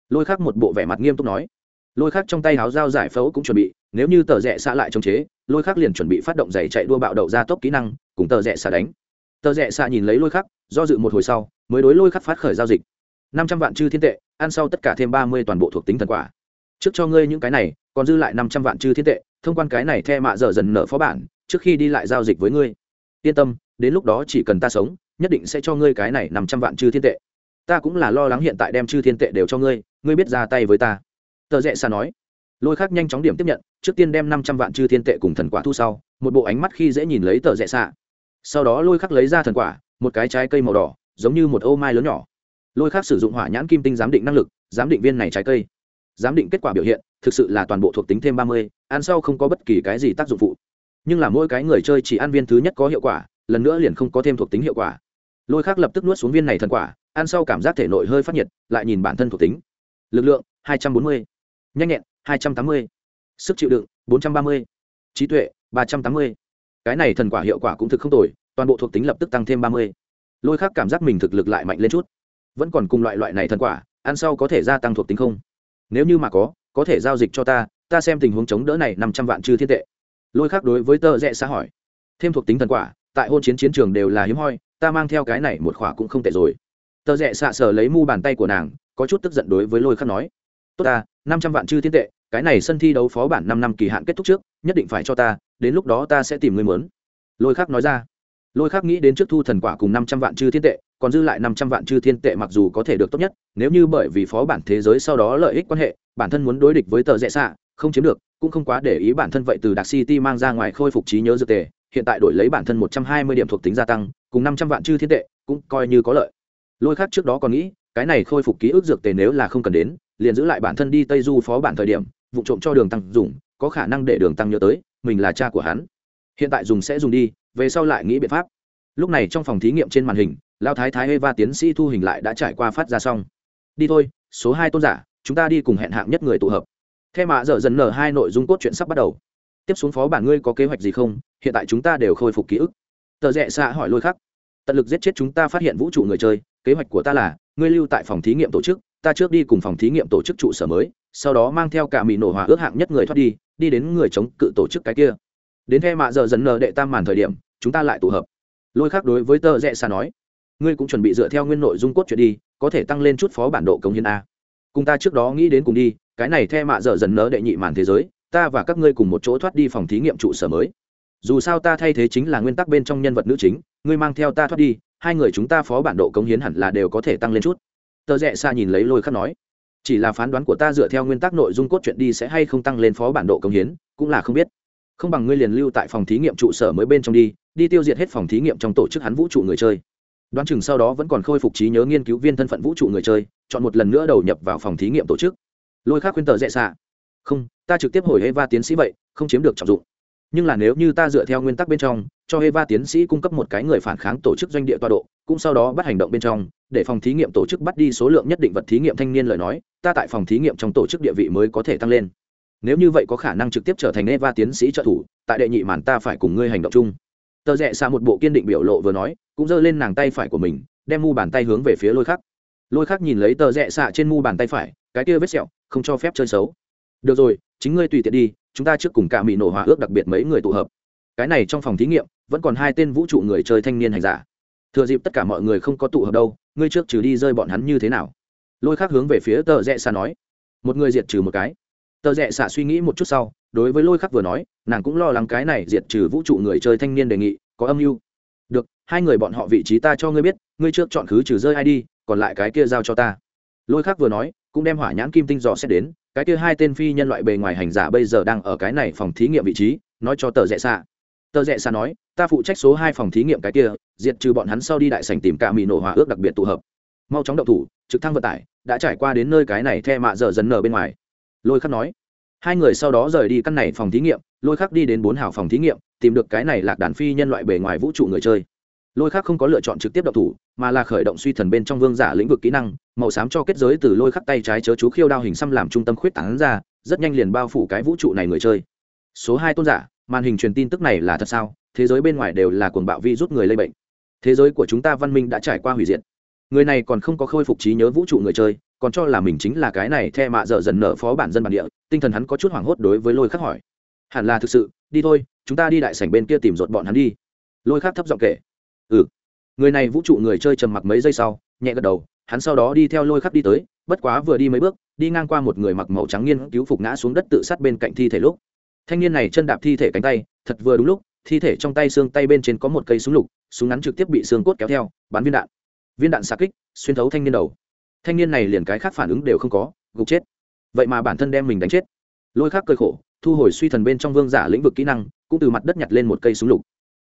Lôi khắc một bộ vẻ mặt nghiêm túc nói. Lôi khắc trong tay háo dao giải phẫu cũng chuẩn bị, nếu như tờ rẽ xạ lại chống chế, lôi khắc liền chuẩn bị phát động giày chạy đua bạo đậu ra tốc kỹ năng, cùng tờ rẽ xạ đánh. Tờ rẽ xạ nhìn lấy lôi khắc, do dự một hồi sau, mới đối lôi khắc phát khởi giao dịch. Năm trăm vạn chư thiên tệ, ăn sau tất cả thêm ba mươi toàn bộ thuộc tính thần quả. Trước cho ngươi những cái này, còn dư lại năm trăm vạn chư thiên tệ thông quan cái này the mạ dở dần nợ phó bản, trước khi đi lại giao dịch với ngươi. Yên tâm, đến lúc đó chỉ cần ta sống, nhất định sẽ cho ngươi cái này năm trăm vạn chư thiên tệ. Ta cũng là lo lắng hiện tại đem chư thiên tệ đều cho ngươi ngươi biết ra tay với ta. Tờ rẽ xa nói. Lôi khác nhanh chóng điểm tiếp nhận, trước tiên đem năm trăm vạn chư thiên tệ cùng thần quả thu sau, một bộ ánh mắt khi dễ nhìn lấy tờ rẽ xa sau đó lôi khắc lấy ra thần quả, một cái trái cây màu đỏ, giống như một ô mai lớn nhỏ. Lôi khắc sử dụng hỏa nhãn kim tinh giám định năng lực, giám định viên này trái cây. Giám định kết quả biểu hiện, thực sự là toàn bộ thuộc tính thêm ba mươi ăn sau không có bất kỳ cái gì tác dụng phụ. Nhưng là mỗi cái người chơi chỉ ăn viên thứ nhất có hiệu quả, lần nữa liền không có thêm thuộc tính hiệu quả. Lôi khác lập tức nuốt xuống viên này thần quả, ăn sau cảm giác thể nội hơi phát nhiệt, lại nhìn bản thân thuộc tính. Lực lượng, hai trăm bốn mươi. Nhanh nhẹn, hai trăm tám mươi. Sức chịu đựng, bốn trăm ba mươi. Trí tuệ, ba trăm tám mươi. Cái này thần quả hiệu quả cũng thực không tồi, toàn bộ thuộc tính lập tức tăng thêm ba mươi. Lôi khác cảm giác mình thực lực lại mạnh lên chút. Vẫn còn cùng loại loại này thần quả, ăn sau có thể gia tăng thuộc tính không? Nếu như mà có có thể giao dịch cho ta ta xem tình huống chống đỡ này năm trăm vạn chư thiên tệ. Lôi khác đối với tơ rẽ xã hỏi. Thêm thuộc tính thần quả, tại hôn chiến chiến trường đều là hiếm hoi, ta mang theo cái này một khỏa cũng không tệ rồi. Tờ rẽ xạ sở lấy mu bàn tay của nàng, có chút tức giận đối với lôi khắc nói. Tốt ta, năm trăm vạn chư thiên tệ, cái này sân thi đấu phó bản năm năm kỳ hạn kết thúc trước, nhất định phải cho ta, đến lúc đó ta sẽ tìm người muốn. lôi khắc nói ra. Lôi khắc nghĩ đến trước thu thần quả cùng năm trăm vạn chư thiên tệ, còn dư lại năm trăm vạn chư thiên tệ mặc dù có thể được tốt nhất, nếu như bởi vì phó bản thế giới sau đó lợi ích quan hệ, bản thân muốn đối địch với tờ rẽ xạ không chiếm được, cũng không quá để ý bản thân vậy từ đặc city mang ra ngoài khôi phục trí nhớ dược tề, hiện tại đổi lấy bản thân một trăm hai mươi điểm thuộc tính gia tăng, cùng năm trăm vạn chư thiên tệ, cũng coi như có lợi. Lôi khác trước đó còn nghĩ, cái này khôi phục ký ức dược tề nếu là không cần đến, liền giữ lại bản thân đi tây du phó bản thời điểm, vụ trộm cho đường tăng dùng, có khả năng để đường tăng nhớ tới, mình là cha của hắn. Hiện tại dùng sẽ dùng đi, về sau lại nghĩ biện pháp. Lúc này trong phòng thí nghiệm trên màn hình lao thái thái eva tiến sĩ thu hình lại đã trải qua phát ra xong. Đi thôi, số hai tôn giả, chúng ta đi cùng hẹn hạng nhất người tụ hợp. Thế mà dở dần nở hai nội dung cốt truyện sắp bắt đầu. Tiếp xuống phó bản ngươi có kế hoạch gì không? Hiện tại chúng ta đều khôi phục ký ức. Tờ rẽ xạ hỏi lôi khắc. Tận lực giết chết chúng ta phát hiện vũ trụ người chơi, kế hoạch của ta là, ngươi lưu tại phòng thí nghiệm tổ chức, ta trước đi cùng phòng thí nghiệm tổ chức trụ sở mới, sau đó mang theo cả mỹ nổ hòa ước hạng nhất người thoát đi đi đến người chống cự tổ chức cái kia. Đến khi mà giờ dần nở đệ tam màn thời điểm, chúng ta lại tụ hợp. Lôi khắc đối với tờ rẽ xạ nói, ngươi cũng chuẩn bị dựa theo nguyên nội dung cốt truyện đi, có thể tăng lên chút phó bản độ công hiến a. Cùng ta trước đó nghĩ đến cùng đi cái này theo mạ dở dần nỡ đệ nhị màn thế giới, ta và các ngươi cùng một chỗ thoát đi phòng thí nghiệm trụ sở mới. Dù sao ta thay thế chính là nguyên tắc bên trong nhân vật nữ chính, ngươi mang theo ta thoát đi, hai người chúng ta phó bản độ cống hiến hẳn là đều có thể tăng lên chút. Tờ rẽ xa nhìn lấy lôi khắc nói, chỉ là phán đoán của ta dựa theo nguyên tắc nội dung cốt truyện đi sẽ hay không tăng lên phó bản độ cống hiến, cũng là không biết. Không bằng ngươi liền lưu tại phòng thí nghiệm trụ sở mới bên trong đi đi tiêu diệt hết phòng thí nghiệm trong tổ chức hắn vũ trụ người chơi. Đoán chừng sau đó vẫn còn khôi phục trí nhớ nghiên cứu viên thân phận vũ trụ người chơi, chọn một lần nữa đầu nhập vào phòng thí nghiệm tổ chức lôi khác khuyên tờ dễ xạ không, ta trực tiếp hồi eva tiến sĩ vậy, không chiếm được trọng dụng. Nhưng là nếu như ta dựa theo nguyên tắc bên trong, cho eva tiến sĩ cung cấp một cái người phản kháng tổ chức doanh địa tọa độ, cũng sau đó bắt hành động bên trong, để phòng thí nghiệm tổ chức bắt đi số lượng nhất định vật thí nghiệm thanh niên lời nói, ta tại phòng thí nghiệm trong tổ chức địa vị mới có thể tăng lên. Nếu như vậy có khả năng trực tiếp trở thành eva tiến sĩ trợ thủ, tại đệ nhị màn ta phải cùng ngươi hành động chung. Tờ rẽ xa một bộ kiên định biểu lộ vừa nói, cũng giơ lên nàng tay phải của mình, đem mu bàn tay hướng về phía lôi khắc. Lôi khắc nhìn lấy tờ rẽ xạ trên mu bàn tay phải, cái kia vết sẹo không cho phép chơi xấu. Được rồi, chính ngươi tùy tiện đi, chúng ta trước cùng cả mỹ nổ hòa ước đặc biệt mấy người tụ hợp. Cái này trong phòng thí nghiệm, vẫn còn hai tên vũ trụ người chơi thanh niên hành giả. Thừa dịp tất cả mọi người không có tụ hợp đâu, ngươi trước trừ đi rơi bọn hắn như thế nào? Lôi khác hướng về phía tờ rẽ xa nói. Một người diệt trừ một cái. Tờ rẽ xạ suy nghĩ một chút sau, đối với lôi khắc vừa nói, nàng cũng lo lắng cái này diệt trừ vũ trụ người chơi thanh niên đề nghị, có âm mưu. Được, hai người bọn họ vị trí ta cho ngươi biết, ngươi trước chọn khứ trừ rơi ai đi, còn lại cái kia giao cho ta. Lôi khắc vừa nói cũng đem hỏa nhãn kim tinh dò xét đến, cái kia hai tên phi nhân loại bề ngoài hành giả bây giờ đang ở cái này phòng thí nghiệm vị trí, nói cho tờ rẽ xạ. Tờ rẽ xạ nói, ta phụ trách số hai phòng thí nghiệm cái kia, diệt trừ bọn hắn sau đi đại sành tìm cả mỹ nổ hòa ước đặc biệt tụ hợp. Mau chóng đậu thủ, trực thăng vận tải, đã trải qua đến nơi cái này the mạ dở dần nở bên ngoài. Lôi khắc nói. Hai người sau đó rời đi căn này phòng thí nghiệm, lôi khắc đi đến bốn hào phòng thí nghiệm, tìm được cái này lạc đàn phi nhân loại bề ngoài vũ trụ người chơi lôi khắc không có lựa chọn trực tiếp đậu thủ, mà là khởi động suy thần bên trong vương giả lĩnh vực kỹ năng, màu xám cho kết giới từ lôi khắc tay trái chớ chú khiêu đao hình xăm làm trung tâm khuyết tảng ra, rất nhanh liền bao phủ cái vũ trụ này người chơi. Số hai tôn giả, màn hình truyền tin tức này là thật sao? Thế giới bên ngoài đều là cuồng bạo vi rút người lây bệnh. Thế giới của chúng ta văn minh đã trải qua hủy diệt. Người này còn không có khôi phục trí nhớ vũ trụ người chơi, còn cho là mình chính là cái này the mạ dở dần nở phó bản dân bản địa, tinh thần hắn có chút hoảng hốt đối với lôi khắc hỏi. Hẳn là thực sự, đi thôi, chúng ta đi đại sảnh bên kia tìm rột bọn hắn đi. Lôi khắc thấp giọng kể ừ. Người này vũ trụ người chơi trầm mặc mấy giây sau, nhẹ gật đầu, hắn sau đó đi theo lôi khắc đi tới, bất quá vừa đi mấy bước, đi ngang qua một người mặc màu trắng nghiên cứu phục ngã xuống đất tự sát bên cạnh thi thể lúc. Thanh niên này chân đạp thi thể cánh tay, thật vừa đúng lúc, thi thể trong tay xương tay bên trên có một cây súng lục, súng ngắn trực tiếp bị xương cốt kéo theo, bắn viên đạn. Viên đạn xạ kích, xuyên thấu thanh niên đầu. Thanh niên này liền cái khác phản ứng đều không có, gục chết. Vậy mà bản thân đem mình đánh chết. Lôi khác cơi khổ, thu hồi suy thần bên trong vương giả lĩnh vực kỹ năng, cũng từ mặt đất nhặt lên một cây súng lục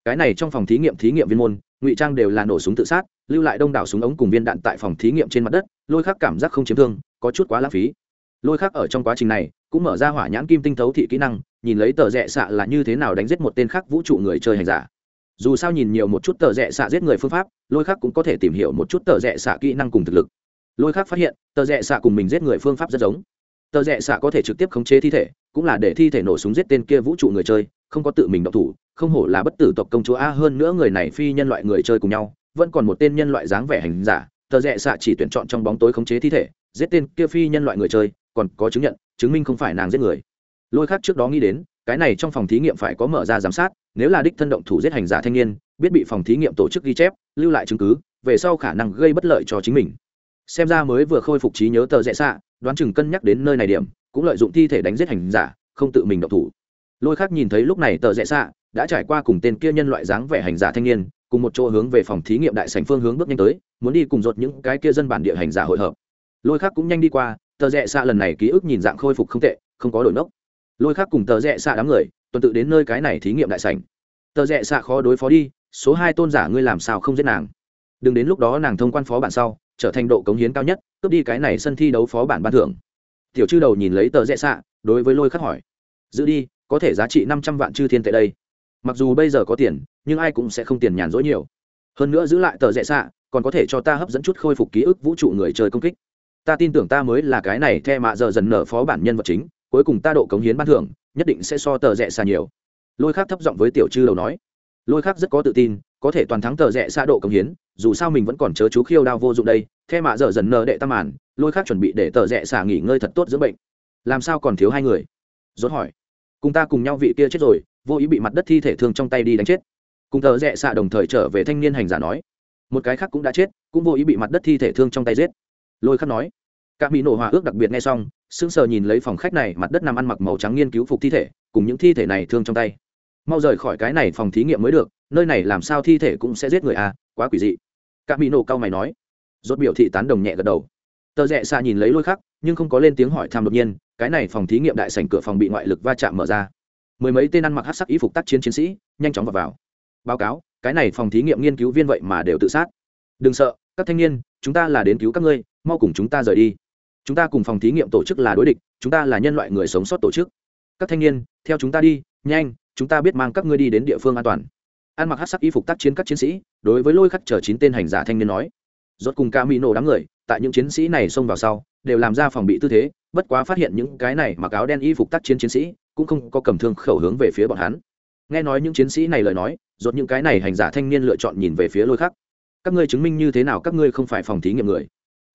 cái này trong phòng thí nghiệm thí nghiệm viên môn, ngụy trang đều là nổ súng tự sát, lưu lại đông đảo súng ống cùng viên đạn tại phòng thí nghiệm trên mặt đất, lôi khắc cảm giác không chiếm thương, có chút quá lãng phí. Lôi khắc ở trong quá trình này, cũng mở ra hỏa nhãn kim tinh thấu thị kỹ năng, nhìn lấy tờ rẽ xạ là như thế nào đánh giết một tên khác vũ trụ người chơi hành giả. Dù sao nhìn nhiều một chút tờ rẽ xạ giết người phương pháp, lôi khắc cũng có thể tìm hiểu một chút tờ rẽ xạ kỹ năng cùng thực lực. Lôi khắc phát hiện, tờ rẽ xạ cùng mình giết người phương pháp rất giống. Tờ rẽ xạ có thể trực tiếp khống chế thi thể, cũng là để thi thể nổ súng giết tên kia vũ trụ người chơi không có tự mình động thủ, không hổ là bất tử tộc công chúa a hơn nữa người này phi nhân loại người chơi cùng nhau, vẫn còn một tên nhân loại dáng vẻ hành giả, tờ rẽ xạ chỉ tuyển chọn trong bóng tối khống chế thi thể, giết tên kia phi nhân loại người chơi, còn có chứng nhận, chứng minh không phải nàng giết người. Lôi khác trước đó nghĩ đến, cái này trong phòng thí nghiệm phải có mở ra giám sát, nếu là đích thân động thủ giết hành giả thanh niên, biết bị phòng thí nghiệm tổ chức ghi chép, lưu lại chứng cứ, về sau khả năng gây bất lợi cho chính mình. Xem ra mới vừa khôi phục trí nhớ tờ rẽ xạ, đoán chừng cân nhắc đến nơi này điểm, cũng lợi dụng thi thể đánh giết hành giả, không tự mình động thủ lôi khác nhìn thấy lúc này tờ rẽ xạ, đã trải qua cùng tên kia nhân loại dáng vẻ hành giả thanh niên, cùng một chỗ hướng về phòng thí nghiệm đại sành phương hướng bước nhanh tới, muốn đi cùng dột những cái kia dân bản địa hành giả hội hợp. Lôi khác cũng nhanh đi qua, tờ rẽ xạ lần này ký ức nhìn dạng khôi phục không tệ, không có đổi nốc. Lôi khác cùng tờ rẽ xạ đám người, tuần tự đến nơi cái này thí nghiệm đại sảnh. Tờ rẽ xạ khó đối phó đi, số hai tôn giả ngươi làm sao không giết nàng? Đừng đến lúc đó nàng thông quan phó bản sau, trở thành độ cống hiến cao nhất, cướp đi cái này sân thi đấu phó bản ban thưởng. Tiểu chư đầu nhìn lấy tờ rẽ xạ, đối với lôi khắc hỏi. Giữ đi có thể giá trị năm trăm vạn chư thiên tệ đây. Mặc dù bây giờ có tiền, nhưng ai cũng sẽ không tiền nhàn rỗi nhiều. Hơn nữa giữ lại tờ rẽ xạ, còn có thể cho ta hấp dẫn chút khôi phục ký ức vũ trụ người chơi công kích. Ta tin tưởng ta mới là cái này the mạ giờ dần nở phó bản nhân vật chính, cuối cùng ta độ cống hiến ban thưởng, nhất định sẽ so tờ rẽ xa nhiều. Lôi khác thấp giọng với tiểu chư đầu nói. Lôi khác rất có tự tin, có thể toàn thắng tờ rẽ xa độ cống hiến, dù sao mình vẫn còn chớ chú khiêu đao vô dụng đây, the mạ dở dần nờ đệ tam màn, lôi khác chuẩn bị để tờ rẽ xả nghỉ ngơi thật tốt dưỡng bệnh. Làm sao còn thiếu hai người? Rốt hỏi cùng ta cùng nhau vị kia chết rồi, vô ý bị mặt đất thi thể thương trong tay đi đánh chết. Cùng thợ rẽ xạ đồng thời trở về thanh niên hành giả nói. Một cái khác cũng đã chết, cũng vô ý bị mặt đất thi thể thương trong tay giết. Lôi khắc nói. Các mỹ nổ hòa ước đặc biệt nghe xong, sững sờ nhìn lấy phòng khách này, mặt đất nằm ăn mặc màu trắng nghiên cứu phục thi thể, cùng những thi thể này thương trong tay. Mau rời khỏi cái này phòng thí nghiệm mới được, nơi này làm sao thi thể cũng sẽ giết người à quá quỷ dị. Các mỹ nổ cao mày nói. Rốt biểu thị tán đồng nhẹ gật đầu. Tờ rẽ xa nhìn lấy lôi khắc, nhưng không có lên tiếng hỏi tham đột nhiên cái này phòng thí nghiệm đại sảnh cửa phòng bị ngoại lực va chạm mở ra. Mười mấy tên ăn mặc hát sắc y phục tác chiến chiến sĩ nhanh chóng vào, vào. Báo cáo cái này phòng thí nghiệm nghiên cứu viên vậy mà đều tự sát. Đừng sợ các thanh niên chúng ta là đến cứu các ngươi mau cùng chúng ta rời đi. Chúng ta cùng phòng thí nghiệm tổ chức là đối địch chúng ta là nhân loại người sống sót tổ chức. Các thanh niên theo chúng ta đi nhanh chúng ta biết mang các ngươi đi đến địa phương an toàn. Ăn mặc hát sắc y phục tác chiến các chiến sĩ đối với lôi khắc chờ chín tên hành giả thanh niên nói. Rốt cùng ca mỹ nổ đám người tại những chiến sĩ này xông vào sau đều làm ra phòng bị tư thế, bất quá phát hiện những cái này mặc áo đen y phục tác chiến chiến sĩ, cũng không có cầm thương khẩu hướng về phía bọn hắn. Nghe nói những chiến sĩ này lời nói dột những cái này hành giả thanh niên lựa chọn nhìn về phía lôi khắc. Các ngươi chứng minh như thế nào các ngươi không phải phòng thí nghiệm người?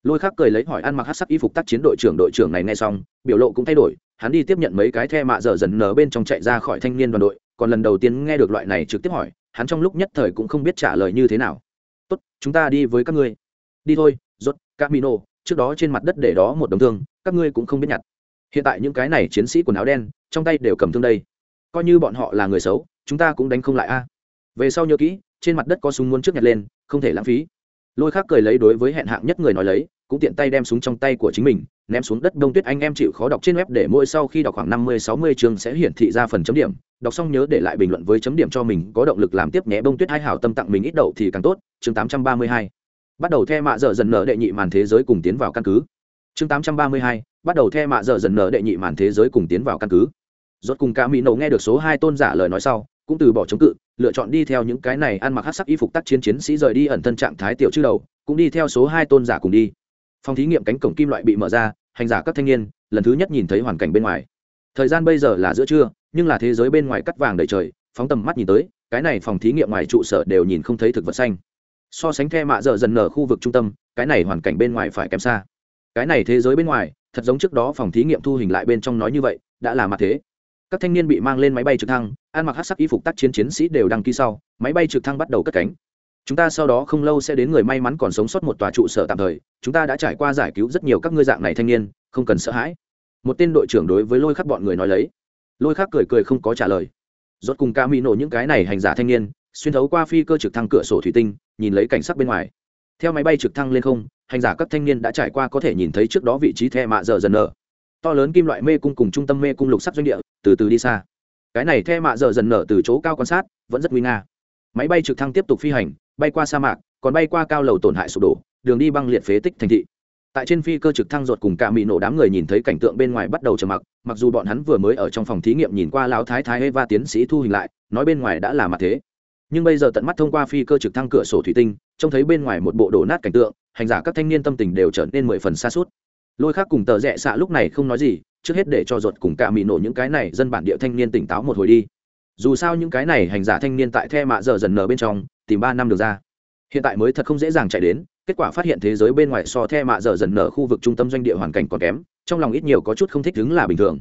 Lôi khắc cười lấy hỏi ăn mặc hát sắc y phục tác chiến đội trưởng đội trưởng này nghe xong, biểu lộ cũng thay đổi, hắn đi tiếp nhận mấy cái the mạ dở dần nở bên trong chạy ra khỏi thanh niên đoàn đội, còn lần đầu tiên nghe được loại này trực tiếp hỏi, hắn trong lúc nhất thời cũng không biết trả lời như thế nào. Tốt, chúng ta đi với các ngươi. Đi thôi, rốt, camino trước đó trên mặt đất để đó một đống thương, các ngươi cũng không biết nhặt. Hiện tại những cái này chiến sĩ quần áo đen, trong tay đều cầm thương đây. Coi như bọn họ là người xấu, chúng ta cũng đánh không lại a. Về sau nhớ kỹ, trên mặt đất có súng muốn trước nhặt lên, không thể lãng phí. Lôi khác cười lấy đối với hẹn hạng nhất người nói lấy, cũng tiện tay đem súng trong tay của chính mình, ném xuống đất đông tuyết anh em chịu khó đọc trên web để mỗi sau khi đọc khoảng năm mươi, sáu mươi chương sẽ hiển thị ra phần chấm điểm. Đọc xong nhớ để lại bình luận với chấm điểm cho mình, có động lực làm tiếp nhé. Bông tuyết hai hảo tâm tặng mình ít đậu thì càng tốt. Chương tám trăm ba mươi hai bắt đầu the mạ dở dần nở đệ nhị màn thế giới cùng tiến vào căn cứ. Chương tám trăm ba mươi hai, bắt đầu the mạ dở dần nở đệ nhị màn thế giới cùng tiến vào căn cứ. Rốt cùng cả mỹ nổ nghe được số hai tôn giả lời nói sau, cũng từ bỏ chống cự, lựa chọn đi theo những cái này ăn mặc hát sắc y phục tác chiến chiến sĩ rời đi ẩn thân trạng thái tiểu chư đầu, cũng đi theo số hai tôn giả cùng đi. Phòng thí nghiệm cánh cổng kim loại bị mở ra, hành giả các thanh niên, lần thứ nhất nhìn thấy hoàn cảnh bên ngoài. Thời gian bây giờ là giữa trưa, nhưng là thế giới bên ngoài cắt vàng đầy trời, phóng tầm mắt nhìn tới, cái này phòng thí nghiệm ngoài trụ sở đều nhìn không thấy thực vật xanh so sánh the mạ dở dần nở khu vực trung tâm, cái này hoàn cảnh bên ngoài phải kém xa. Cái này thế giới bên ngoài, thật giống trước đó phòng thí nghiệm thu hình lại bên trong nói như vậy, đã là mặt thế. Các thanh niên bị mang lên máy bay trực thăng, ăn mặc hát sắc y phục tác chiến chiến sĩ đều đăng ký sau, máy bay trực thăng bắt đầu cất cánh. Chúng ta sau đó không lâu sẽ đến người may mắn còn sống sót một tòa trụ sở tạm thời, chúng ta đã trải qua giải cứu rất nhiều các ngươi dạng này thanh niên, không cần sợ hãi. Một tên đội trưởng đối với lôi khắc bọn người nói lấy. Lôi khắc cười cười không có trả lời. Rốt cùng ca mỹ nổ những cái này hành giả thanh niên xuyên thấu qua phi cơ trực thăng cửa sổ thủy tinh, nhìn lấy cảnh sắc bên ngoài. Theo máy bay trực thăng lên không, hành giả các thanh niên đã trải qua có thể nhìn thấy trước đó vị trí the mạ dở dần nở. To lớn kim loại mê cung cùng trung tâm mê cung lục sắc doanh địa, từ từ đi xa. Cái này the mạ dở dần nở từ chỗ cao quan sát, vẫn rất nguy nga. Máy bay trực thăng tiếp tục phi hành, bay qua sa mạc, còn bay qua cao lầu tổn hại sụp đổ, đường đi băng liệt phế tích thành thị. Tại trên phi cơ trực thăng ruột cùng cả mỹ nổ đám người nhìn thấy cảnh tượng bên ngoài bắt đầu trầm mặc mặc dù bọn hắn vừa mới ở trong phòng thí nghiệm nhìn qua lão thái thái eva tiến sĩ thu hình lại, nói bên ngoài đã là mặt thế nhưng bây giờ tận mắt thông qua phi cơ trực thăng cửa sổ thủy tinh, trông thấy bên ngoài một bộ đổ nát cảnh tượng, hành giả các thanh niên tâm tình đều trở nên mười phần xa suốt lôi khác cùng tờ rẽ xạ lúc này không nói gì, trước hết để cho ruột cùng cả mị nổ những cái này dân bản địa thanh niên tỉnh táo một hồi đi. Dù sao những cái này hành giả thanh niên tại the mạ giờ dần nở bên trong, tìm ba năm được ra. Hiện tại mới thật không dễ dàng chạy đến, kết quả phát hiện thế giới bên ngoài so the mạ giờ dần nở khu vực trung tâm doanh địa hoàn cảnh còn kém, trong lòng ít nhiều có chút không thích đứng là bình thường.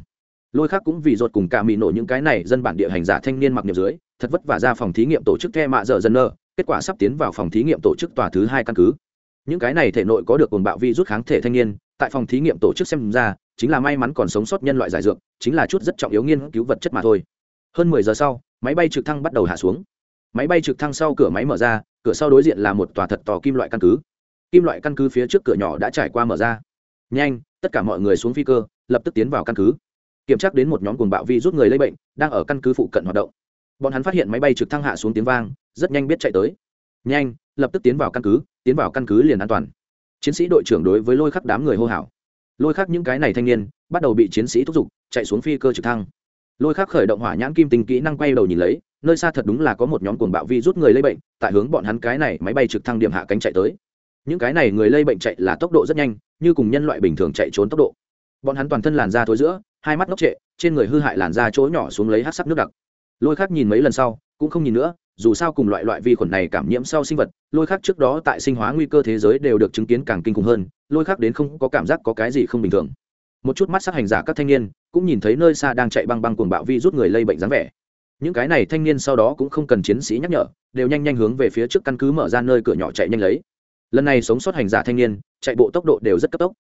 Lôi khác cũng vì ruột cùng cả mị nổ những cái này dân bản địa hành giả thanh niên mặc nhập dưới thật vất vả ra phòng thí nghiệm tổ chức the mạ dở dần nở kết quả sắp tiến vào phòng thí nghiệm tổ chức tòa thứ hai căn cứ. Những cái này thể nội có được cồn bạo vi rút kháng thể thanh niên, tại phòng thí nghiệm tổ chức xem ra, chính là may mắn còn sống sót nhân loại giải dược, chính là chút rất trọng yếu nghiên cứu vật chất mà thôi. Hơn mười giờ sau, máy bay trực thăng bắt đầu hạ xuống. Máy bay trực thăng sau cửa máy mở ra, cửa sau đối diện là một tòa thật tò kim loại căn cứ. Kim loại căn cứ phía trước cửa nhỏ đã trải qua mở ra. Nhanh, tất cả mọi người xuống phi cơ, lập tức tiến vào căn cứ. Kiểm tra đến một nhóm cuồng bạo vi rút người lây bệnh, đang ở căn cứ phụ cận hoạt động bọn hắn phát hiện máy bay trực thăng hạ xuống tiếng vang, rất nhanh biết chạy tới. Nhanh, lập tức tiến vào căn cứ, tiến vào căn cứ liền an toàn. Chiến sĩ đội trưởng đối với lôi khắc đám người hô hào. Lôi khắc những cái này thanh niên, bắt đầu bị chiến sĩ thúc giục, chạy xuống phi cơ trực thăng. Lôi khắc khởi động hỏa nhãn kim tinh kỹ năng quay đầu nhìn lấy, nơi xa thật đúng là có một nhóm cuồng bạo vi rút người lây bệnh, tại hướng bọn hắn cái này máy bay trực thăng điểm hạ cánh chạy tới. Những cái này người lây bệnh chạy là tốc độ rất nhanh, như cùng nhân loại bình thường chạy trốn tốc độ. Bọn hắn toàn thân làn da thối giữa, hai mắt ngốc trệ, trên người hư hại làn da chỗ nhỏ xuống lấy hát sắc nước đặc lôi khắc nhìn mấy lần sau, cũng không nhìn nữa, dù sao cùng loại loại vi khuẩn này cảm nhiễm sau sinh vật, lôi khắc trước đó tại sinh hóa nguy cơ thế giới đều được chứng kiến càng kinh khủng hơn, lôi khắc đến không có cảm giác có cái gì không bình thường. Một chút mắt sắc hành giả các thanh niên cũng nhìn thấy nơi xa đang chạy băng băng cuồng bạo vi rút người lây bệnh dáng vẻ. Những cái này thanh niên sau đó cũng không cần chiến sĩ nhắc nhở, đều nhanh nhanh hướng về phía trước căn cứ mở ra nơi cửa nhỏ chạy nhanh lấy. Lần này sống sót hành giả thanh niên, chạy bộ tốc độ đều rất cấp tốc.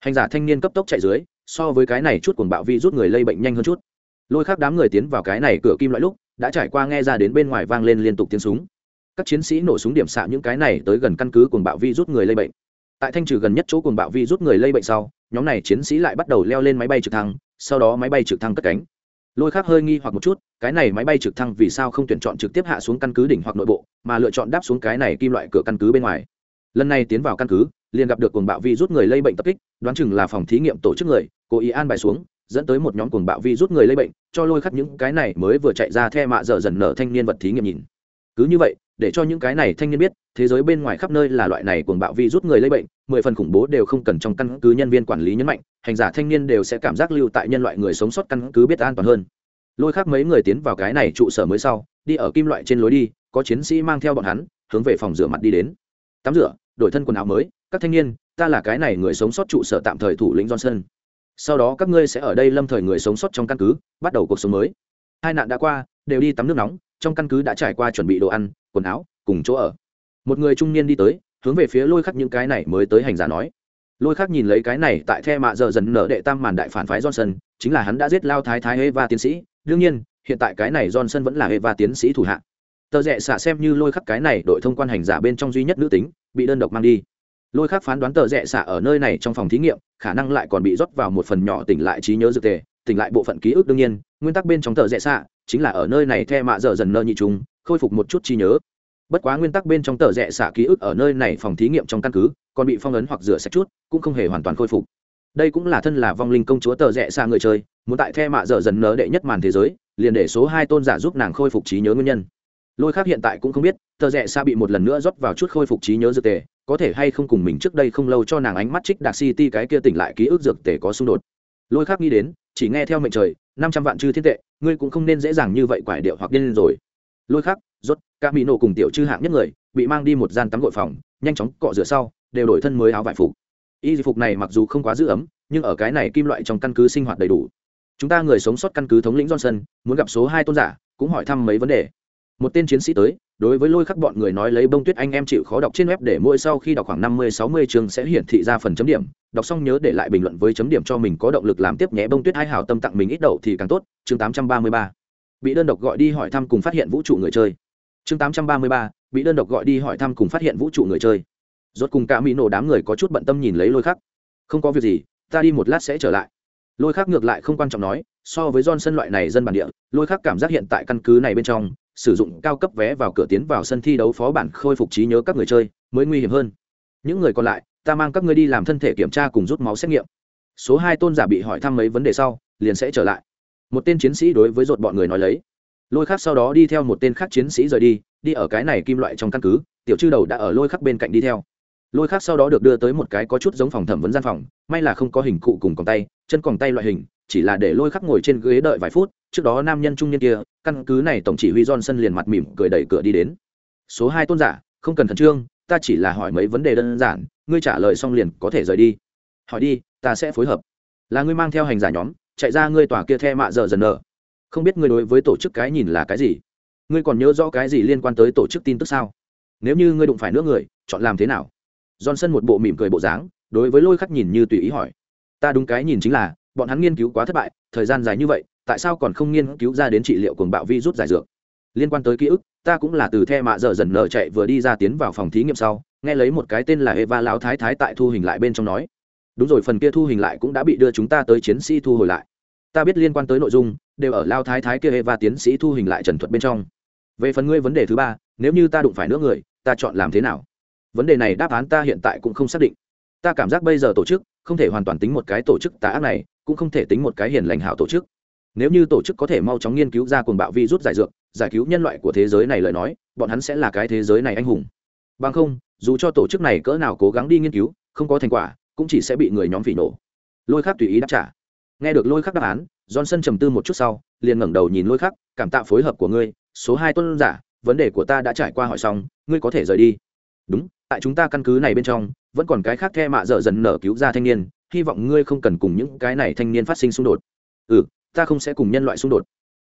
Hành giả thanh niên cấp tốc chạy dưới, so với cái này chút cuồng bạo vi rút người lây bệnh nhanh hơn chút lôi khác đám người tiến vào cái này cửa kim loại lúc, đã trải qua nghe ra đến bên ngoài vang lên liên tục tiếng súng. Các chiến sĩ nổ súng điểm xạ những cái này tới gần căn cứ cuồng bạo vi rút người lây bệnh. Tại thanh trừ gần nhất chỗ cuồng bạo vi rút người lây bệnh sau, nhóm này chiến sĩ lại bắt đầu leo lên máy bay trực thăng, sau đó máy bay trực thăng cất cánh. Lôi khác hơi nghi hoặc một chút, cái này máy bay trực thăng vì sao không tuyển chọn trực tiếp hạ xuống căn cứ đỉnh hoặc nội bộ, mà lựa chọn đáp xuống cái này kim loại cửa căn cứ bên ngoài. Lần này tiến vào căn cứ, liền gặp được cuồng bạo vi rút người lây bệnh tập kích, đoán chừng là phòng thí nghiệm tổ chức người, cố ý an bài xuống dẫn tới một nhóm cuồng bạo vi rút người lây bệnh, cho lôi khắc những cái này mới vừa chạy ra the mạ dở dần nở thanh niên vật thí nghiệm nhìn. Cứ như vậy, để cho những cái này thanh niên biết, thế giới bên ngoài khắp nơi là loại này cuồng bạo vi rút người lây bệnh, mười phần khủng bố đều không cần trong căn cứ nhân viên quản lý nhấn mạnh, hành giả thanh niên đều sẽ cảm giác lưu tại nhân loại người sống sót căn cứ biết an toàn hơn. Lôi khác mấy người tiến vào cái này trụ sở mới sau, đi ở kim loại trên lối đi, có chiến sĩ mang theo bọn hắn, hướng về phòng rửa mặt đi đến. Tắm rửa, đổi thân quần áo mới, các thanh niên, ta là cái này người sống sót trụ sở tạm thời thủ lĩnh johnson sau đó các ngươi sẽ ở đây lâm thời người sống sót trong căn cứ, bắt đầu cuộc sống mới. Hai nạn đã qua, đều đi tắm nước nóng, trong căn cứ đã trải qua chuẩn bị đồ ăn, quần áo, cùng chỗ ở. Một người trung niên đi tới, hướng về phía lôi khắc những cái này mới tới hành giả nói. Lôi khắc nhìn lấy cái này tại the mạ giờ dần nở đệ tam màn đại phản phái johnson, chính là hắn đã giết lao thái thái eva tiến sĩ. Đương nhiên, hiện tại cái này johnson vẫn là eva tiến sĩ thủ hạ. Tờ rẽ xả xem như lôi khắc cái này đội thông quan hành giả bên trong duy nhất nữ tính, bị đơn độc mang đi lôi khác phán đoán tờ rẽ xạ ở nơi này trong phòng thí nghiệm, khả năng lại còn bị rót vào một phần nhỏ tỉnh lại trí nhớ dược tề, tỉnh lại bộ phận ký ức đương nhiên, nguyên tắc bên trong tờ rẽ xạ chính là ở nơi này the mạ dở dần nơ nhị chúng khôi phục một chút trí nhớ. Bất quá nguyên tắc bên trong tờ rẽ xạ ký ức ở nơi này phòng thí nghiệm trong căn cứ, còn bị phong ấn hoặc rửa sạch chút, cũng không hề hoàn toàn khôi phục. Đây cũng là thân là vong linh công chúa tờ rẽ xa người chơi, muốn tại the mạ dở dần nơ đệ nhất màn thế giới, liền để số hai tôn giả giúp nàng khôi phục trí nhớ nguyên nhân. Lôi khác hiện tại cũng không biết, tờ rẽ xa bị một lần nữa rót vào chút khôi phục trí nhớ dược tề có thể hay không cùng mình trước đây không lâu cho nàng ánh mắt trích đạc city cái kia tỉnh lại ký ức dược tể có xung đột. Lôi khác nghĩ đến, chỉ nghe theo mệnh trời, năm trăm vạn chư thiên tệ, ngươi cũng không nên dễ dàng như vậy quải điệu hoặc điên rồi. Lôi khác rốt ca mỹ nổ cùng tiểu chư hạng nhất người, bị mang đi một gian tắm gội phòng, nhanh chóng cọ rửa sau, đều đổi thân mới áo vải phục. Y phục này mặc dù không quá giữ ấm, nhưng ở cái này kim loại trong căn cứ sinh hoạt đầy đủ. Chúng ta người sống sót căn cứ thống lĩnh johnson, muốn gặp số hai tôn giả, cũng hỏi thăm mấy vấn đề. Một tên chiến sĩ tới đối với lôi khắc bọn người nói lấy bông tuyết anh em chịu khó đọc trên web để mỗi sau khi đọc khoảng năm mươi sáu mươi chương sẽ hiển thị ra phần chấm điểm. Đọc xong nhớ để lại bình luận với chấm điểm cho mình có động lực làm tiếp nhé. Bông tuyết hai hảo tâm tặng mình ít đậu thì càng tốt. Chương tám trăm ba mươi ba. Bị đơn độc gọi đi hỏi thăm cùng phát hiện vũ trụ người chơi. Chương tám trăm ba mươi ba. Bị đơn độc gọi đi hỏi thăm cùng phát hiện vũ trụ người chơi. Rốt cùng cả mỹ nổ đám người có chút bận tâm nhìn lấy lôi khắc. Không có việc gì ta đi một lát sẽ trở lại. Lôi khắc ngược lại không quan trọng nói so với Johnson loại này dân bản địa, lôi khắc cảm giác hiện tại căn cứ này bên trong, sử dụng cao cấp vé vào cửa tiến vào sân thi đấu phó bản khôi phục trí nhớ các người chơi, mới nguy hiểm hơn. Những người còn lại, ta mang các ngươi đi làm thân thể kiểm tra cùng rút máu xét nghiệm. Số hai tôn giả bị hỏi thăm mấy vấn đề sau, liền sẽ trở lại. Một tên chiến sĩ đối với rột bọn người nói lấy. Lôi khắc sau đó đi theo một tên khác chiến sĩ rời đi, đi ở cái này kim loại trong căn cứ, tiểu chư đầu đã ở lôi khắc bên cạnh đi theo. Lôi khác sau đó được đưa tới một cái có chút giống phòng thẩm vấn gian phòng, may là không có hình cụ cùng còng tay, chân còng tay loại hình, chỉ là để lôi khắc ngồi trên ghế đợi vài phút trước đó nam nhân trung niên kia căn cứ này tổng chỉ huy johnson liền mặt mỉm cười đẩy cửa đi đến. Số hai tôn giả không cần khẩn trương ta chỉ là hỏi mấy vấn đề đơn giản ngươi trả lời xong liền có thể rời đi. Hỏi đi ta sẽ phối hợp. Là ngươi mang theo hành giả nhóm chạy ra ngươi tòa kia the mạ giờ dần nở. Không biết ngươi đối với tổ chức cái nhìn là cái gì? Ngươi còn nhớ rõ cái gì liên quan tới tổ chức tin tức sao? Nếu như ngươi đụng phải nữa người chọn làm thế nào? Johnson một bộ mỉm cười bộ dáng, đối với lôi khắc nhìn như tùy ý hỏi. Ta đúng cái nhìn chính là, bọn hắn nghiên cứu quá thất bại, thời gian dài như vậy, tại sao còn không nghiên cứu ra đến trị liệu cuồng bạo vi rút giải dược? Liên quan tới ký ức, ta cũng là từ the mạ dở dần nở chạy vừa đi ra tiến vào phòng thí nghiệm sau, nghe lấy một cái tên là eva lão thái thái tại thu hình lại bên trong nói. Đúng rồi, phần kia thu hình lại cũng đã bị đưa chúng ta tới chiến sĩ thu hồi lại. Ta biết liên quan tới nội dung, đều ở lao thái thái kia eva tiến sĩ thu hình lại trần thuật bên trong. Về phần ngươi vấn đề thứ ba, nếu như ta đụng phải nữa người, ta chọn làm thế nào? Vấn đề này đáp án ta hiện tại cũng không xác định. Ta cảm giác bây giờ tổ chức không thể hoàn toàn tính một cái tổ chức tà ác này, cũng không thể tính một cái hiền lành hảo tổ chức. Nếu như tổ chức có thể mau chóng nghiên cứu ra cuồng bạo vi rút giải dược, giải cứu nhân loại của thế giới này lời nói, bọn hắn sẽ là cái thế giới này anh hùng. Bằng không, dù cho tổ chức này cỡ nào cố gắng đi nghiên cứu, không có thành quả, cũng chỉ sẽ bị người nhóm phỉ nổ lôi khắc tùy ý đáp trả. Nghe được lôi khắc đáp án, johnson trầm tư một chút sau, liền ngẩng đầu nhìn lôi khắc, cảm tạ phối hợp của ngươi, số hai tuân giả, vấn đề của ta đã trải qua hỏi xong, ngươi có thể rời đi đúng, tại chúng ta căn cứ này bên trong, vẫn còn cái khác the mạ dở dần nở cứu ra thanh niên, hy vọng ngươi không cần cùng những cái này thanh niên phát sinh xung đột. Ừ ta không sẽ cùng nhân loại xung đột.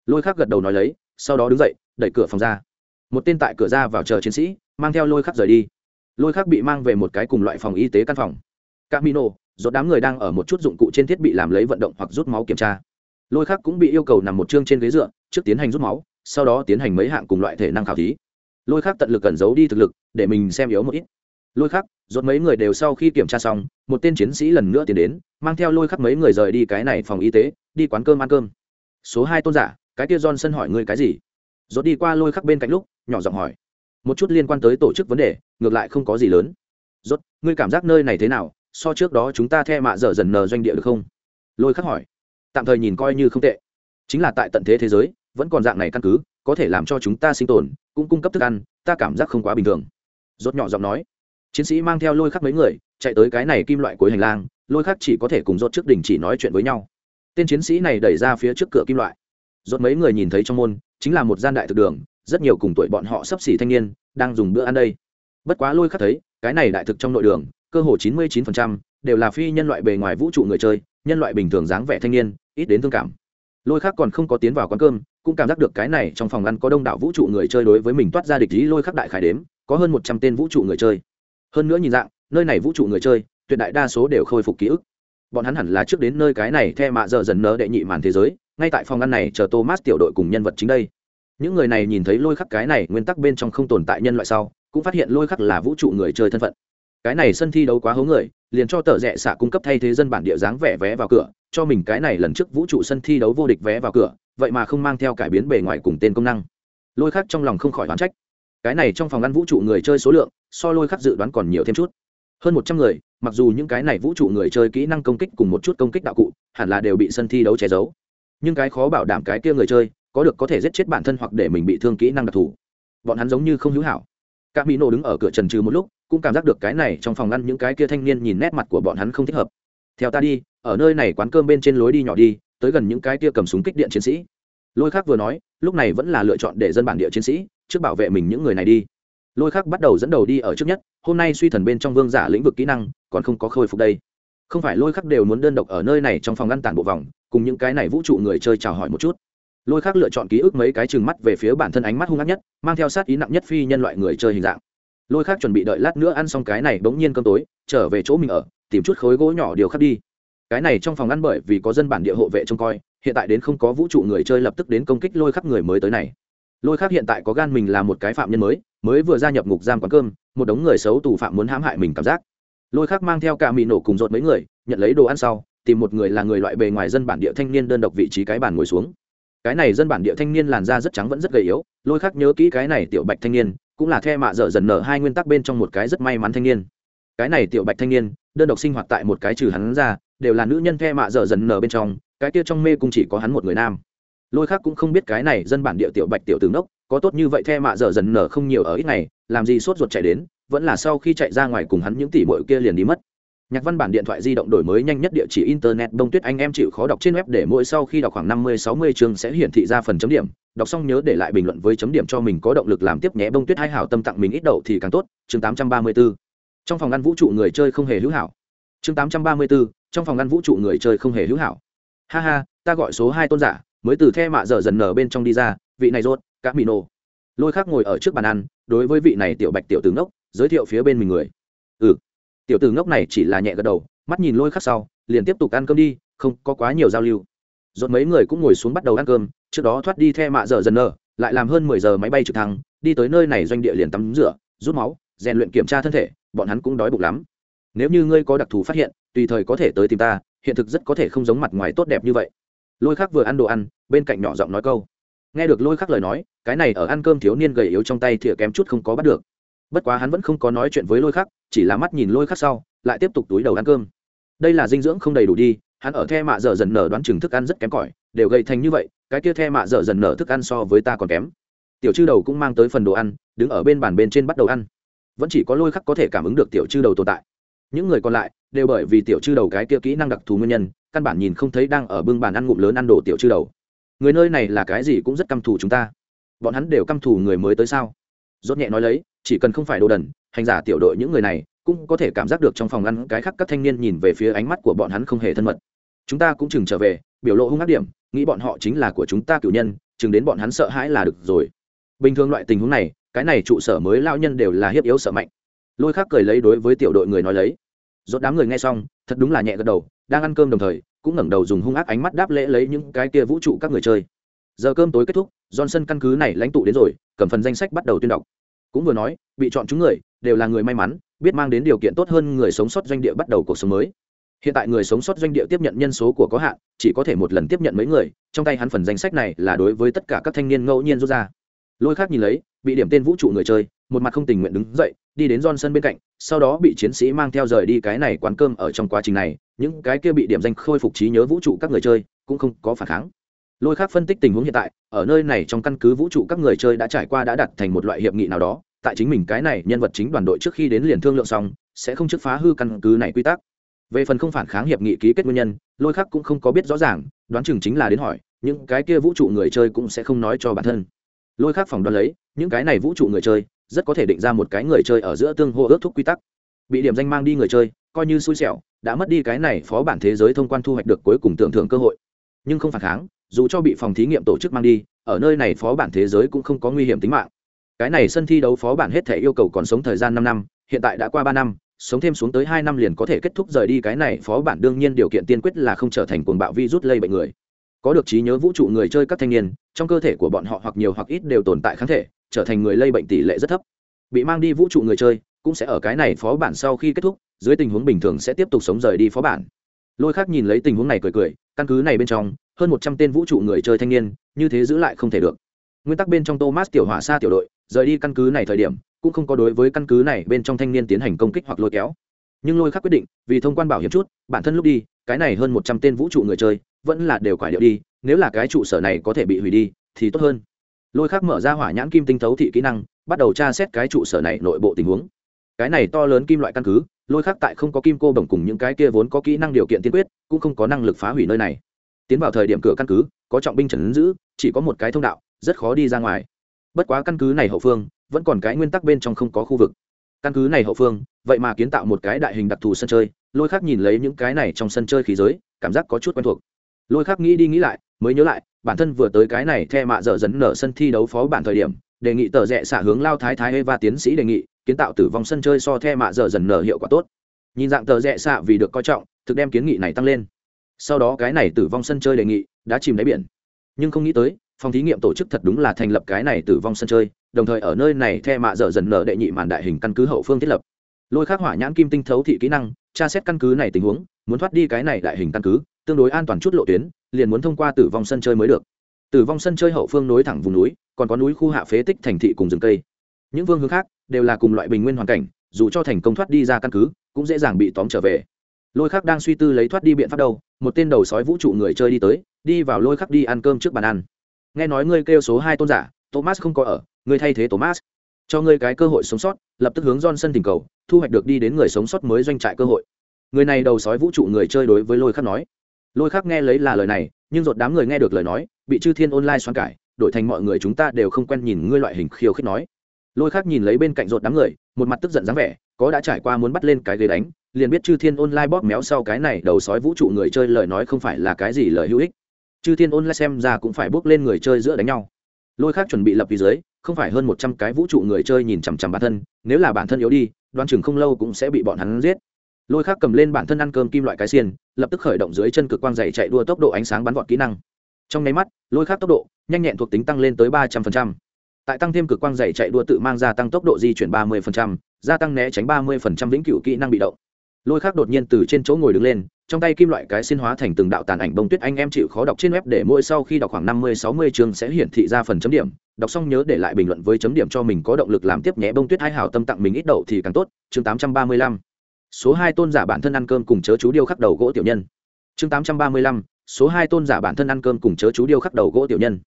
Lôi khắc gật đầu nói lấy, sau đó đứng dậy, đẩy cửa phòng ra. Một tên tại cửa ra vào chờ chiến sĩ, mang theo lôi khắc rời đi. Lôi khắc bị mang về một cái cùng loại phòng y tế căn phòng. Các mino dốt đám người đang ở một chút dụng cụ trên thiết bị làm lấy vận động hoặc rút máu kiểm tra. Lôi khắc cũng bị yêu cầu nằm một chương trên ghế dựa, trước tiến hành rút máu, sau đó tiến hành mấy hạng cùng loại thể năng khảo thí lôi khác tận lực cẩn giấu đi thực lực, để mình xem yếu một ít. Lôi khắc, rốt mấy người đều sau khi kiểm tra xong, một tên chiến sĩ lần nữa tiến đến, mang theo lôi khắc mấy người rời đi cái này phòng y tế, đi quán cơm ăn cơm. Số hai tôn giả, cái kia johnson hỏi ngươi cái gì? Rốt đi qua lôi khắc bên cạnh lúc, nhỏ giọng hỏi. Một chút liên quan tới tổ chức vấn đề, ngược lại không có gì lớn. Rốt, ngươi cảm giác nơi này thế nào? So trước đó chúng ta the mạ dở dần nờ doanh địa được không? Lôi khắc hỏi. Tạm thời nhìn coi như không tệ. Chính là tại tận thế thế giới, vẫn còn dạng này căn cứ, có thể làm cho chúng ta sinh tồn cũng cung cấp thức ăn, ta cảm giác không quá bình thường. Rốt nhỏ giọng nói. Chiến sĩ mang theo lôi khắc mấy người, chạy tới cái này kim loại cuối hành lang, lôi khắc chỉ có thể cùng rốt trước đỉnh chỉ nói chuyện với nhau. Tên chiến sĩ này đẩy ra phía trước cửa kim loại. Rốt mấy người nhìn thấy trong môn, chính là một gian đại thực đường, rất nhiều cùng tuổi bọn họ sắp xỉ thanh niên, đang dùng bữa ăn đây. Bất quá lôi khắc thấy, cái này đại thực trong nội đường, cơ hồ chín mươi 99% đều là phi nhân loại bề ngoài vũ trụ người chơi, nhân loại bình thường dáng vẻ thanh niên, ít đến thương cảm. Lôi khắc còn không có tiến vào quán cơm cũng cảm giác được cái này trong phòng ăn có đông đảo vũ trụ người chơi đối với mình toát ra địch ý lôi khắc đại khải đếm, có hơn một trăm tên vũ trụ người chơi. Hơn nữa nhìn dạng, nơi này vũ trụ người chơi, tuyệt đại đa số đều khôi phục ký ức. Bọn hắn hẳn là trước đến nơi cái này the mạ giờ dần nở đệ nhị màn thế giới, ngay tại phòng ăn này chờ thomas tiểu đội cùng nhân vật chính đây. Những người này nhìn thấy lôi khắc cái này nguyên tắc bên trong không tồn tại nhân loại sau, cũng phát hiện lôi khắc là vũ trụ người chơi thân phận. Cái này sân thi đấu quá hố người, liền cho tờ rẽ xạ cung cấp thay thế dân bản địa dáng vẻ vé vào cửa, cho mình cái này lần trước vũ trụ sân thi đấu vô địch vé vào cửa vậy mà không mang theo cải biến bề ngoài cùng tên công năng. Lôi khắc trong lòng không khỏi đoán trách. Cái này trong phòng ngăn vũ trụ người chơi số lượng, so lôi khắc dự đoán còn nhiều thêm chút. Hơn một trăm người, mặc dù những cái này vũ trụ người chơi kỹ năng công kích cùng một chút công kích đạo cụ, hẳn là đều bị sân thi đấu che giấu. Nhưng cái khó bảo đảm cái kia người chơi, có được có thể giết chết bản thân hoặc để mình bị thương kỹ năng đặc thù. Bọn hắn giống như không hữu hảo. Các mỹ nổ đứng ở cửa trần trừ một lúc, cũng cảm giác được cái này trong phòng ngăn những cái kia thanh niên nhìn nét mặt của bọn hắn không thích hợp. Theo ta đi, ở nơi này quán cơm bên trên lối đi nhỏ đi tới gần những cái kia cầm súng kích điện chiến sĩ. Lôi khác vừa nói, lúc này vẫn là lựa chọn để dân bản địa chiến sĩ, trước bảo vệ mình những người này đi. Lôi khác bắt đầu dẫn đầu đi ở trước nhất, hôm nay suy thần bên trong vương giả lĩnh vực kỹ năng, còn không có khôi phục đây. Không phải lôi khắc đều muốn đơn độc ở nơi này trong phòng ngăn tản bộ vòng, cùng những cái này vũ trụ người chơi chào hỏi một chút. Lôi khắc lựa chọn ký ức mấy cái chừng mắt về phía bản thân ánh mắt hung ác nhất, mang theo sát ý nặng nhất phi nhân loại người chơi hình dạng. Lôi khắc chuẩn bị đợi lát nữa ăn xong cái này bỗng nhiên cơm tối, trở về chỗ mình ở, tìm chút khối gỗ nhỏ điều khắc đi cái này trong phòng ăn bởi vì có dân bản địa hộ vệ trông coi, hiện tại đến không có vũ trụ người chơi lập tức đến công kích lôi khắc người mới tới này. Lôi khắc hiện tại có gan mình là một cái phạm nhân mới mới vừa gia nhập ngục giam quán cơm, một đống người xấu tù phạm muốn hãm hại mình cảm giác. Lôi khắc mang theo cả mì nổ cùng rột mấy người, nhận lấy đồ ăn sau, tìm một người là người loại bề ngoài dân bản địa thanh niên đơn độc vị trí cái bàn ngồi xuống. Cái này dân bản địa thanh niên làn da rất trắng vẫn rất gầy yếu, lôi khắc nhớ kỹ cái này tiểu bạch thanh niên, cũng là the mạ dở dần nở hai nguyên tắc bên trong một cái rất may mắn thanh niên. Cái này tiểu bạch thanh niên, đơn độc sinh hoạt tại một cái trừ hắn ra đều là nữ nhân the mạ dở dần nở bên trong, cái kia trong mê cũng chỉ có hắn một người nam. Lôi khác cũng không biết cái này dân bản địa tiểu bạch tiểu tướng đốc, có tốt như vậy the mạ dở dần nở không nhiều ở ít ngày, làm gì sốt ruột chạy đến, vẫn là sau khi chạy ra ngoài cùng hắn những tỷ bội kia liền đi mất. Nhạc văn bản điện thoại di động đổi mới nhanh nhất địa chỉ internet, đông tuyết anh em chịu khó đọc trên web để mỗi sau khi đọc khoảng năm mươi, sáu mươi chương sẽ hiển thị ra phần chấm điểm. Đọc xong nhớ để lại bình luận với chấm điểm cho mình có động lực làm tiếp nhé. Bông tuyết hai hảo tâm tặng mình ít đậu thì càng tốt. Chương tám trăm ba mươi 834 trong phòng ăn vũ trụ người chơi không hề hữu hảo. Chương tám trăm ba mươi 834 trong phòng ngăn vũ trụ người chơi không hề hữu hảo. Ha ha, ta gọi số hai tôn giả, mới từ the mạ dở dần nở bên trong đi ra, vị này rốt các mì nô lôi khác ngồi ở trước bàn ăn, đối với vị này tiểu bạch tiểu tử ngốc, giới thiệu phía bên mình người. Ừ. Tiểu tử ngốc này chỉ là nhẹ gật đầu, mắt nhìn lôi khắc sau, liền tiếp tục ăn cơm đi, không có quá nhiều giao lưu. Dốt mấy người cũng ngồi xuống bắt đầu ăn cơm, trước đó thoát đi the mạ dở dần nở, lại làm hơn mười giờ máy bay trực thăng, đi tới nơi này doanh địa liền tắm rửa, rút máu, rèn luyện kiểm tra thân thể, bọn hắn cũng đói bụng lắm nếu như ngươi có đặc thù phát hiện, tùy thời có thể tới tìm ta, hiện thực rất có thể không giống mặt ngoài tốt đẹp như vậy. Lôi khắc vừa ăn đồ ăn, bên cạnh nhỏ giọng nói câu. Nghe được lôi khắc lời nói, cái này ở ăn cơm thiếu niên gầy yếu trong tay thìa kém chút không có bắt được. Bất quá hắn vẫn không có nói chuyện với lôi khắc, chỉ là mắt nhìn lôi khắc sau, lại tiếp tục túi đầu ăn cơm. Đây là dinh dưỡng không đầy đủ đi, hắn ở the mạ dở dần nở đoán chừng thức ăn rất kém cỏi, đều gây thành như vậy, cái kia the mạ dở dần nở thức ăn so với ta còn kém. Tiểu chư đầu cũng mang tới phần đồ ăn, đứng ở bên bàn bên trên bắt đầu ăn. Vẫn chỉ có lôi khắc có thể cảm ứng được tiểu chư đầu tồn tại những người còn lại đều bởi vì tiểu chư đầu cái kia kỹ năng đặc thù nguyên nhân, căn bản nhìn không thấy đang ở bưng bàn ăn ngụm lớn ăn đồ tiểu chư đầu. Người nơi này là cái gì cũng rất căm thù chúng ta. Bọn hắn đều căm thù người mới tới sao? Rốt nhẹ nói lấy, chỉ cần không phải đồ đần, hành giả tiểu đội những người này cũng có thể cảm giác được trong phòng ăn cái khác các thanh niên nhìn về phía ánh mắt của bọn hắn không hề thân mật. Chúng ta cũng chừng trở về, biểu lộ hung ác điểm, nghĩ bọn họ chính là của chúng ta cử nhân, chừng đến bọn hắn sợ hãi là được rồi. Bình thường loại tình huống này, cái này trụ sở mới lao nhân đều là hiếp yếu sợ mạnh lôi khác cười lấy đối với tiểu đội người nói lấy. Rốt đám người nghe xong, thật đúng là nhẹ gật đầu, đang ăn cơm đồng thời, cũng ngẩng đầu dùng hung ác ánh mắt đáp lễ lấy những cái kia vũ trụ các người chơi. Giờ cơm tối kết thúc, johnson căn cứ này lãnh tụ đến rồi, cầm phần danh sách bắt đầu tuyên đọc. Cũng vừa nói, bị chọn chúng người, đều là người may mắn, biết mang đến điều kiện tốt hơn người sống sót doanh địa bắt đầu cuộc sống mới. Hiện tại người sống sót doanh địa tiếp nhận nhân số của có hạn, chỉ có thể một lần tiếp nhận mấy người, trong tay hắn phần danh sách này là đối với tất cả các thanh niên ngẫu nhiên rút ra lôi khác nhìn lấy, bị điểm tên vũ trụ người chơi, một mặt không tình nguyện đứng dậy, đi đến johnson bên cạnh, sau đó bị chiến sĩ mang theo rời đi cái này quán cơm ở trong quá trình này, những cái kia bị điểm danh khôi phục trí nhớ vũ trụ các người chơi cũng không có phản kháng. Lôi khác phân tích tình huống hiện tại, ở nơi này trong căn cứ vũ trụ các người chơi đã trải qua đã đặt thành một loại hiệp nghị nào đó, tại chính mình cái này nhân vật chính đoàn đội trước khi đến liền thương lượng xong, sẽ không chức phá hư căn cứ này quy tắc. Về phần không phản kháng hiệp nghị ký kết nguyên nhân, lôi khác cũng không có biết rõ ràng, đoán chừng chính là đến hỏi, những cái kia vũ trụ người chơi cũng sẽ không nói cho bản thân lôi khác phòng đoán lấy, những cái này vũ trụ người chơi, rất có thể định ra một cái người chơi ở giữa tương hô ước thúc quy tắc. Bị điểm danh mang đi người chơi, coi như xui xẻo, đã mất đi cái này phó bản thế giới thông quan thu hoạch được cuối cùng tưởng thưởng cơ hội. Nhưng không phản kháng, dù cho bị phòng thí nghiệm tổ chức mang đi, ở nơi này phó bản thế giới cũng không có nguy hiểm tính mạng. Cái này sân thi đấu phó bản hết thể yêu cầu còn sống thời gian năm năm, hiện tại đã qua ba năm, sống thêm xuống tới hai năm liền có thể kết thúc rời đi cái này phó bản, đương nhiên điều kiện tiên quyết là không trở thành cuồng bạo virus lây bệnh người có được trí nhớ vũ trụ người chơi các thanh niên, trong cơ thể của bọn họ hoặc nhiều hoặc ít đều tồn tại kháng thể, trở thành người lây bệnh tỷ lệ rất thấp. Bị mang đi vũ trụ người chơi, cũng sẽ ở cái này phó bản sau khi kết thúc, dưới tình huống bình thường sẽ tiếp tục sống rời đi phó bản. Lôi khác nhìn lấy tình huống này cười cười, căn cứ này bên trong, hơn một trăm tên vũ trụ người chơi thanh niên, như thế giữ lại không thể được. Nguyên tắc bên trong thomas tiểu hỏa xa tiểu đội, rời đi căn cứ này thời điểm, cũng không có đối với căn cứ này bên trong thanh niên tiến hành công kích hoặc lôi kéo. Nhưng lôi khác quyết định, vì thông quan bảo hiểm chút, bản thân lúc đi, cái này hơn một trăm tên vũ trụ người chơi vẫn là đều quải điệu đi, nếu là cái trụ sở này có thể bị hủy đi, thì tốt hơn. Lôi khắc mở ra hỏa nhãn kim tinh thấu thị kỹ năng, bắt đầu tra xét cái trụ sở này nội bộ tình huống. Cái này to lớn kim loại căn cứ, lôi khắc tại không có kim cô đồng cùng những cái kia vốn có kỹ năng điều kiện tiên quyết, cũng không có năng lực phá hủy nơi này. Tiến vào thời điểm cửa căn cứ, có trọng binh trần giữ, chỉ có một cái thông đạo, rất khó đi ra ngoài. Bất quá căn cứ này hậu phương, vẫn còn cái nguyên tắc bên trong không có khu vực. Căn cứ này hậu phương, vậy mà kiến tạo một cái đại hình đặc thù sân chơi, lôi khác nhìn lấy những cái này trong sân chơi khí giới, cảm giác có chút quen thuộc lôi khác nghĩ đi nghĩ lại, mới nhớ lại, bản thân vừa tới cái này the mạ dở dấn nở sân thi đấu phó bản thời điểm, đề nghị tờ rẽ xả hướng lao thái thái và tiến sĩ đề nghị, kiến tạo tử vong sân chơi so the mạ dở dần nở hiệu quả tốt. Nhìn dạng tờ rẽ xạ vì được coi trọng, thực đem kiến nghị này tăng lên. Sau đó cái này tử vong sân chơi đề nghị đã chìm đáy biển. Nhưng không nghĩ tới, phòng thí nghiệm tổ chức thật đúng là thành lập cái này tử vong sân chơi, đồng thời ở nơi này the mạ dở dần nở đệ nhị màn đại hình căn cứ hậu phương thiết lập. Lôi khắc hỏa nhãn kim tinh thấu thị kỹ năng, tra xét căn cứ này tình huống, muốn thoát đi cái này đại hình căn cứ tương đối an toàn chút lộ tuyến, liền muốn thông qua tử vong sân chơi mới được. Tử vong sân chơi hậu phương nối thẳng vùng núi, còn có núi khu hạ phế tích thành thị cùng rừng cây. Những vương hướng khác đều là cùng loại bình nguyên hoàn cảnh, dù cho thành công thoát đi ra căn cứ, cũng dễ dàng bị tóm trở về. Lôi khắc đang suy tư lấy thoát đi biện pháp đâu, một tên đầu sói vũ trụ người chơi đi tới, đi vào lôi khắc đi ăn cơm trước bàn ăn. Nghe nói ngươi kêu số hai tôn giả, thomas không có ở, ngươi thay thế thomas. Cho ngươi cái cơ hội sống sót, lập tức hướng johnson tình cầu, thu hoạch được đi đến người sống sót mới doanh trại cơ hội. Người này đầu sói vũ trụ người chơi đối với lôi khắc nói lôi khác nghe lấy là lời này, nhưng dột đám người nghe được lời nói, bị chư thiên online xoan cải, đổi thành mọi người chúng ta đều không quen nhìn ngươi loại hình khiêu khích nói. Lôi khác nhìn lấy bên cạnh rột đám người, một mặt tức giận dáng vẻ, có đã trải qua muốn bắt lên cái ghế đánh, liền biết chư thiên online bóp méo sau cái này đầu sói vũ trụ người chơi lời nói không phải là cái gì lời hữu ích. Chư thiên online xem ra cũng phải bước lên người chơi giữa đánh nhau. Lôi khác chuẩn bị lập phía dưới, không phải hơn một trăm cái vũ trụ người chơi nhìn chằm chằm bản thân, nếu là bản thân yếu đi đoan chừng không lâu cũng sẽ bị bọn hắn giết lôi khắc cầm lên bản thân ăn cơm kim loại cái xiên, lập tức khởi động dưới chân cực quang dày chạy đua tốc độ ánh sáng bắn vọt kỹ năng. Trong nháy mắt, lôi khắc tốc độ, nhanh nhẹn thuộc tính tăng lên tới ba trăm linh tại tăng thêm cực quang dày chạy đua tự mang gia tăng tốc độ di chuyển ba mươi gia tăng né tránh ba mươi vĩnh cửu kỹ năng bị động. Lôi khắc đột nhiên từ trên chỗ ngồi đứng lên, trong tay kim loại cái xin hóa thành từng đạo tàn ảnh bông tuyết anh em chịu khó đọc trên web để mỗi sau khi đọc khoảng năm mươi, sáu mươi chương sẽ hiển thị ra phần chấm điểm. Đọc xong nhớ để lại bình luận với chấm điểm cho mình có động lực làm tiếp nhé. Bông tuyết hai hảo tâm tặng mình ít đậu thì càng tốt. Chương tám trăm ba mươi lăm số hai tôn giả bản thân ăn cơm cùng chớ chú điêu khắc đầu gỗ tiểu nhân. Chương tám trăm ba mươi lăm, số hai tôn giả bản thân ăn cơm cùng chớ chú điêu khắc đầu gỗ tiểu nhân.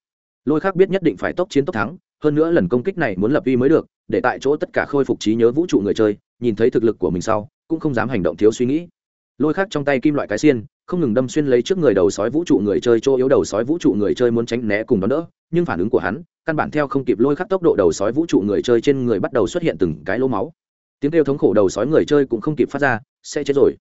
Lôi khắc biết nhất định phải tốc chiến tốc thắng, hơn nữa lần công kích này muốn lập uy mới được, để tại chỗ tất cả khôi phục trí nhớ vũ trụ người chơi, nhìn thấy thực lực của mình sau, cũng không dám hành động thiếu suy nghĩ. Lôi khắc trong tay kim loại cái xiên, không ngừng đâm xuyên lấy trước người đầu sói vũ trụ người chơi, chỗ yếu đầu sói vũ trụ người chơi muốn tránh né cùng đón đỡ, nhưng phản ứng của hắn, căn bản theo không kịp lôi khắc tốc độ đầu sói vũ trụ người chơi trên người bắt đầu xuất hiện từng cái lỗ máu tiếng kêu thống khổ đầu sói người chơi cũng không kịp phát ra, sẽ chết rồi.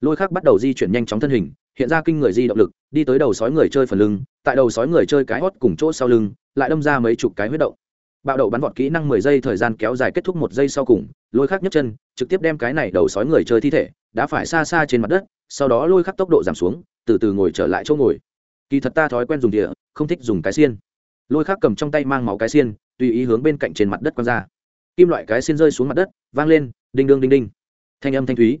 Lôi khắc bắt đầu di chuyển nhanh chóng thân hình, hiện ra kinh người di động lực, đi tới đầu sói người chơi phần lưng, tại đầu sói người chơi cái hót cùng chỗ sau lưng, lại đâm ra mấy chục cái huyết động. Bạo đậu bắn vọt kỹ năng mười giây thời gian kéo dài kết thúc một giây sau cùng, lôi khắc nhấc chân, trực tiếp đem cái này đầu sói người chơi thi thể, đã phải xa xa trên mặt đất, sau đó lôi khắc tốc độ giảm xuống, từ từ ngồi trở lại chỗ ngồi. Kỳ thật ta thói quen dùng địa, không thích dùng cái xiên. Lôi khắc cầm trong tay mang máu cái xiên, tùy ý hướng bên cạnh trên mặt đất quăng ra kim loại cái xin rơi xuống mặt đất, vang lên, đinh đương đinh đinh. Thanh âm thanh thúy.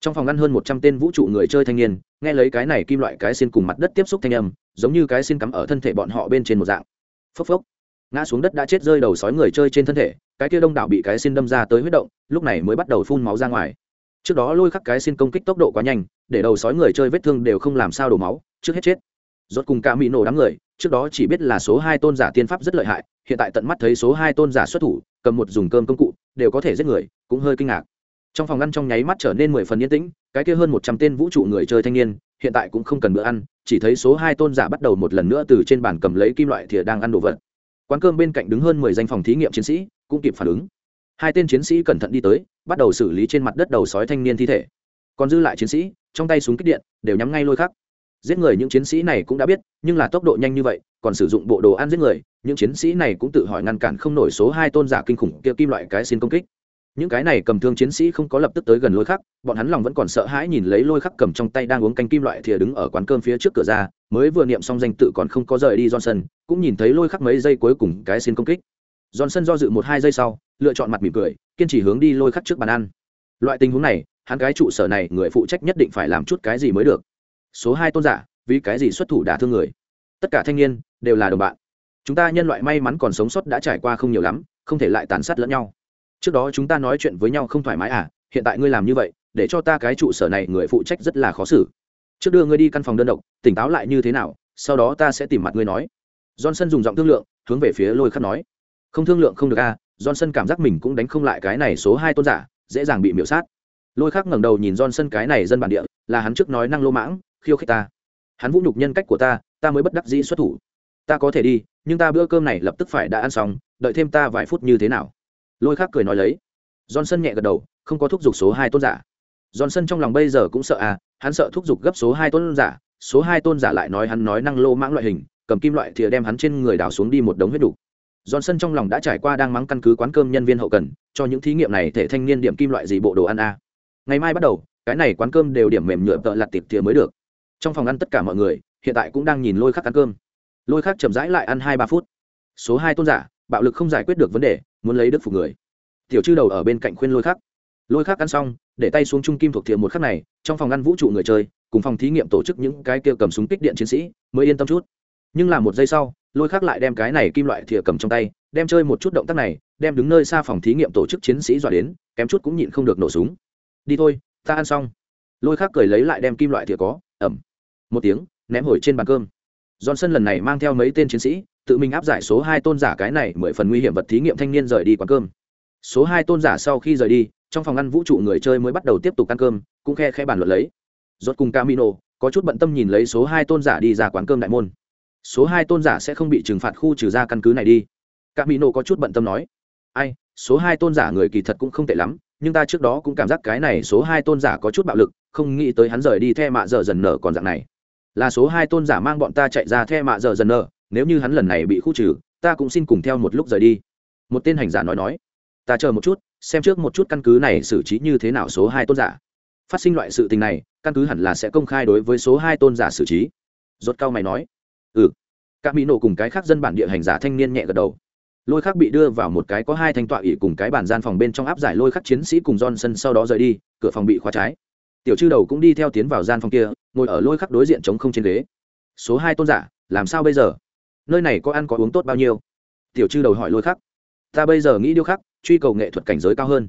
Trong phòng ngăn hơn một trăm tên vũ trụ người chơi thanh niên, nghe lấy cái này kim loại cái xin cùng mặt đất tiếp xúc thanh âm, giống như cái xin cắm ở thân thể bọn họ bên trên một dạng. Phốc phốc. Ngã xuống đất đã chết rơi đầu sói người chơi trên thân thể, cái kia đông đảo bị cái xin đâm ra tới huyết động, lúc này mới bắt đầu phun máu ra ngoài. Trước đó lôi khắc cái xin công kích tốc độ quá nhanh, để đầu sói người chơi vết thương đều không làm sao đổ máu, trước hết chết. Rốt cùng cả mỹ nổ đám người, trước đó chỉ biết là số hai tôn giả tiên pháp rất lợi hại, hiện tại tận mắt thấy số hai tôn giả xuất thủ cầm một dùng cơm công cụ, đều có thể giết người, cũng hơi kinh ngạc. Trong phòng ngăn trong nháy mắt trở nên mười phần yên tĩnh, cái kia hơn một trăm tên vũ trụ người chơi thanh niên, hiện tại cũng không cần bữa ăn, chỉ thấy số hai tôn giả bắt đầu một lần nữa từ trên bàn cầm lấy kim loại thìa đang ăn đồ vật. Quán cơm bên cạnh đứng hơn mười danh phòng thí nghiệm chiến sĩ, cũng kịp phản ứng. Hai tên chiến sĩ cẩn thận đi tới, bắt đầu xử lý trên mặt đất đầu sói thanh niên thi thể. Còn dư lại chiến sĩ, trong tay súng kích điện, đều nhắm ngay lôi khắc giết người những chiến sĩ này cũng đã biết, nhưng là tốc độ nhanh như vậy, còn sử dụng bộ đồ ăn giết người, những chiến sĩ này cũng tự hỏi ngăn cản không nổi số hai tôn giả kinh khủng kia kim loại cái xin công kích. Những cái này cầm thương chiến sĩ không có lập tức tới gần lôi khắc, bọn hắn lòng vẫn còn sợ hãi nhìn lấy lôi khắc cầm trong tay đang uống canh kim loại thìa đứng ở quán cơm phía trước cửa ra, mới vừa niệm xong danh tự còn không có rời đi johnson, cũng nhìn thấy lôi khắc mấy giây cuối cùng cái xin công kích. Johnson do dự một hai giây sau, lựa chọn mặt mỉm cười, kiên trì hướng đi lôi khắc trước bàn ăn. Loại tình huống này, hắn cái trụ sở này người phụ trách nhất định phải làm chút cái gì mới được số hai tôn giả, vì cái gì xuất thủ đả thương người? Tất cả thanh niên đều là đồng bạn. Chúng ta nhân loại may mắn còn sống sót đã trải qua không nhiều lắm, không thể lại tàn sát lẫn nhau. Trước đó chúng ta nói chuyện với nhau không thoải mái à hiện tại ngươi làm như vậy, để cho ta cái trụ sở này người phụ trách rất là khó xử. Trước đưa ngươi đi căn phòng đơn độc, tỉnh táo lại như thế nào, sau đó ta sẽ tìm mặt ngươi nói. Johnson dùng giọng thương lượng, hướng về phía lôi khắc nói. Không thương lượng không được à johnson cảm giác mình cũng đánh không lại cái này số hai tôn giả, dễ dàng bị miễu sát. Lôi khắc ngẩng đầu nhìn johnson cái này dân bản địa, là hắn trước nói năng lô mãng khiêu khích ta hắn vũ nhục nhân cách của ta ta mới bất đắc dĩ xuất thủ ta có thể đi nhưng ta bữa cơm này lập tức phải đã ăn xong đợi thêm ta vài phút như thế nào lôi khắc cười nói lấy johnson nhẹ gật đầu không có thúc giục số hai tôn giả johnson trong lòng bây giờ cũng sợ à hắn sợ thúc giục gấp số hai tôn giả số hai tôn giả lại nói hắn nói năng lô mãng loại hình cầm kim loại thìa đem hắn trên người đào xuống đi một đống huyết đủ. Johnson trong lòng đã trải qua đang mắng căn cứ quán cơm nhân viên hậu cần, cho những thí nghiệm này thể thanh niên điểm kim loại gì bộ đồ ăn a. À. Ngày mai bắt đầu, cái này quán cơm đều điểm mềm nhựa tợ lặt tiệp thìa mới được. Trong phòng ăn tất cả mọi người, hiện tại cũng đang nhìn Lôi Khắc ăn cơm. Lôi Khắc chậm rãi lại ăn hai ba phút. Số hai tôn giả, bạo lực không giải quyết được vấn đề, muốn lấy đức phục người. Tiểu chư đầu ở bên cạnh khuyên Lôi Khắc. Lôi Khắc ăn xong, để tay xuống trung kim thuộc thìa một khắc này, trong phòng ăn vũ trụ người chơi, cùng phòng thí nghiệm tổ chức những cái kia cầm súng kích điện chiến sĩ, mới yên tâm chút nhưng là một giây sau lôi khác lại đem cái này kim loại thìa cầm trong tay đem chơi một chút động tác này đem đứng nơi xa phòng thí nghiệm tổ chức chiến sĩ dọa đến kém chút cũng nhịn không được nổ súng đi thôi ta ăn xong lôi khác cười lấy lại đem kim loại thìa có ẩm một tiếng, ném hồi trên bàn cơm. Johnson lần này mang theo mấy tên chiến sĩ, tự mình áp giải số hai tôn giả cái này mười phần nguy hiểm vật thí nghiệm thanh niên rời đi quán cơm. Số hai tôn giả sau khi rời đi, trong phòng ăn vũ trụ người chơi mới bắt đầu tiếp tục ăn cơm, cũng khe khe bàn luận lấy. Rốt cùng camino, có chút bận tâm nhìn lấy số hai tôn giả đi ra quán cơm đại môn. Số hai tôn giả sẽ không bị trừng phạt khu trừ ra căn cứ này đi. Camino có chút bận tâm nói. Ai, số hai tôn giả người kỳ thật cũng không tệ lắm, nhưng ta trước đó cũng cảm giác cái này số hai tôn giả có chút bạo lực, không nghĩ tới hắn rời đi the mạ giờ dần nở còn dạng này là số hai tôn giả mang bọn ta chạy ra the mạ giờ dần nở nếu như hắn lần này bị khu trừ, ta cũng xin cùng theo một lúc rời đi. Một tên hành giả nói nói, ta chờ một chút, xem trước một chút căn cứ này xử trí như thế nào số hai tôn giả. Phát sinh loại sự tình này, căn cứ hẳn là sẽ công khai đối với số hai tôn giả xử trí. Rốt cao mày nói ừ. Các mỹ nổ cùng cái khác dân bản địa hành giả thanh niên nhẹ gật đầu. Lôi khắc bị đưa vào một cái có hai thanh tọa ỉ cùng cái bàn gian phòng bên trong áp giải lôi khắc chiến sĩ cùng johnson sau đó rời đi, cửa phòng bị khóa trái tiểu chư đầu cũng đi theo tiến vào gian phòng kia, ngồi ở lôi khắc đối diện chống không trên ghế. Số hai tôn giả, làm sao bây giờ? Nơi này có ăn có uống tốt bao nhiêu? Tiểu chư đầu hỏi lôi khắc. Ta bây giờ nghĩ điêu khắc, truy cầu nghệ thuật cảnh giới cao hơn.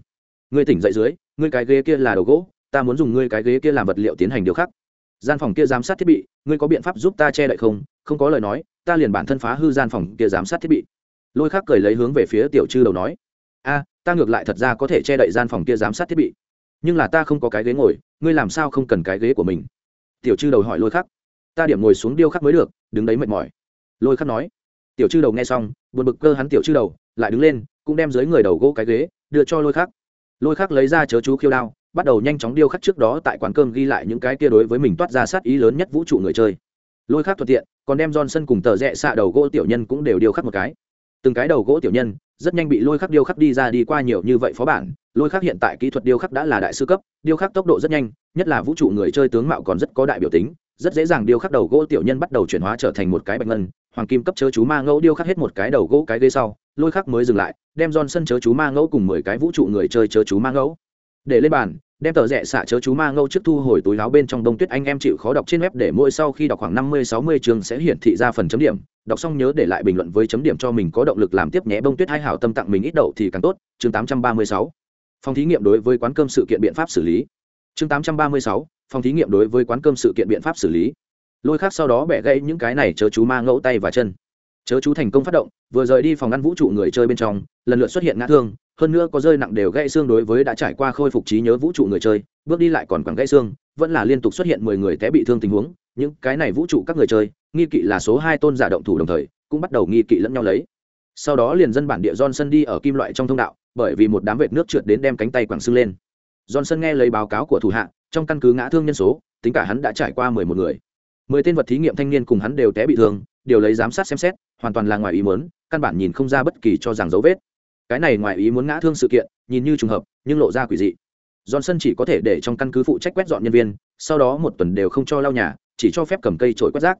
Ngươi tỉnh dậy dưới, ngươi cái ghế kia là đầu gỗ, ta muốn dùng ngươi cái ghế kia làm vật liệu tiến hành điêu khắc. Gian phòng kia giám sát thiết bị, ngươi có biện pháp giúp ta che đậy không? Không có lời nói, ta liền bản thân phá hư gian phòng kia giám sát thiết bị. Lôi khắc cười lấy hướng về phía tiểu chư đầu nói. A, ta ngược lại thật ra có thể che đậy gian phòng kia giám sát thiết bị nhưng là ta không có cái ghế ngồi, ngươi làm sao không cần cái ghế của mình? Tiểu chư đầu hỏi lôi khắc. Ta điểm ngồi xuống điêu khắc mới được, đứng đấy mệt mỏi. Lôi khắc nói. Tiểu chư đầu nghe xong, buồn bực cơ hắn tiểu chư đầu, lại đứng lên, cũng đem dưới người đầu gỗ cái ghế, đưa cho lôi khắc. Lôi khắc lấy ra chớ chú khiêu đao, bắt đầu nhanh chóng điêu khắc trước đó tại quán cơm ghi lại những cái kia đối với mình toát ra sát ý lớn nhất vũ trụ người chơi. Lôi khắc thuận tiện, còn đem giòn sân cùng tờ rẽ xạ đầu gỗ tiểu nhân cũng đều điêu khắc một cái. Từng cái đầu gỗ tiểu nhân rất nhanh bị lôi khắc điêu khắc đi ra đi qua nhiều như vậy phó bản, lôi khắc hiện tại kỹ thuật điêu khắc đã là đại sư cấp, điêu khắc tốc độ rất nhanh, nhất là vũ trụ người chơi tướng mạo còn rất có đại biểu tính, rất dễ dàng điêu khắc đầu gỗ tiểu nhân bắt đầu chuyển hóa trở thành một cái bạch ngân, hoàng kim cấp chớ chú ma ngẫu điêu khắc hết một cái đầu gỗ cái ghế sau, lôi khắc mới dừng lại, đem giòn sân chớ chú ma ngẫu cùng mười cái vũ trụ người chơi chớ chú ma ngẫu để lên bàn đem tờ rẽ xạ chớ chú ma ngâu trước thu hồi túi láo bên trong đông tuyết anh em chịu khó đọc trên web để mỗi sau khi đọc khoảng năm mươi, sáu mươi chương sẽ hiển thị ra phần chấm điểm. Đọc xong nhớ để lại bình luận với chấm điểm cho mình có động lực làm tiếp nhé. Bông tuyết hai hảo tâm tặng mình ít đậu thì càng tốt. Chương tám trăm ba mươi sáu. Phòng thí nghiệm đối với quán cơm sự kiện biện pháp xử lý. Chương tám trăm ba mươi sáu. Phòng thí nghiệm đối với quán cơm sự kiện biện pháp xử lý. Lôi khác sau đó bẻ gãy những cái này chớ chú ma ngẫu tay và chân. Chớ chú thành công phát động. Vừa rời đi phòng ngăn vũ trụ người chơi bên trong, lần lượt xuất hiện ngã thương hơn nữa có rơi nặng đều gãy xương đối với đã trải qua khôi phục trí nhớ vũ trụ người chơi, bước đi lại còn quẳng gãy xương, vẫn là liên tục xuất hiện mười người té bị thương tình huống, những cái này vũ trụ các người chơi, nghi kỵ là số hai tôn giả động thủ đồng thời, cũng bắt đầu nghi kỵ lẫn nhau lấy. Sau đó liền dân bản địa johnson đi ở kim loại trong thông đạo, bởi vì một đám vệt nước trượt đến đem cánh tay quẳng xương lên. Johnson nghe lấy báo cáo của thủ hạ, trong căn cứ ngã thương nhân số, tính cả hắn đã trải qua mười một người. Mười tên vật thí nghiệm thanh niên cùng hắn đều té bị thương, điều lấy giám sát xem xét, hoàn toàn là ngoài ý muốn, căn bản nhìn không ra bất kỳ cho rằng dấu vết cái này ngoài ý muốn ngã thương sự kiện, nhìn như trùng hợp, nhưng lộ ra quỷ dị. Johnson chỉ có thể để trong căn cứ phụ trách quét dọn nhân viên, sau đó một tuần đều không cho lau nhà, chỉ cho phép cầm cây trổi quét rác.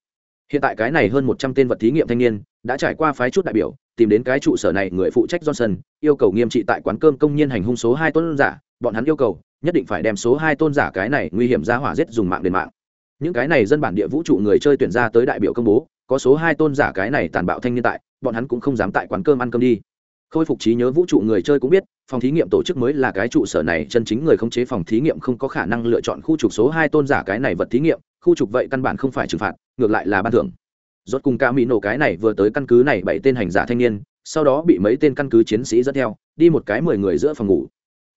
Hiện tại cái này hơn một trăm tên vật thí nghiệm thanh niên, đã trải qua phái chút đại biểu, tìm đến cái trụ sở này người phụ trách johnson, yêu cầu nghiêm trị tại quán cơm công nhân hành hung số hai tôn giả, bọn hắn yêu cầu, nhất định phải đem số hai tôn giả cái này nguy hiểm ra hỏa giết dùng mạng đền mạng. Những cái này dân bản địa vũ trụ người chơi tuyển ra tới đại biểu công bố, có số hai tôn giả cái này tàn bạo thanh niên tại, bọn hắn cũng không dám tại quán cơm ăn cơm đi khôi phục trí nhớ vũ trụ người chơi cũng biết, phòng thí nghiệm tổ chức mới là cái trụ sở này, chân chính người khống chế phòng thí nghiệm không có khả năng lựa chọn khu trục số hai tôn giả cái này vật thí nghiệm, khu trục vậy căn bản không phải trừng phạt, ngược lại là ban thưởng. Rốt cùng ca mỹ nổ cái này vừa tới căn cứ này bảy tên hành giả thanh niên, sau đó bị mấy tên căn cứ chiến sĩ dẫn theo, đi một cái mười người giữa phòng ngủ.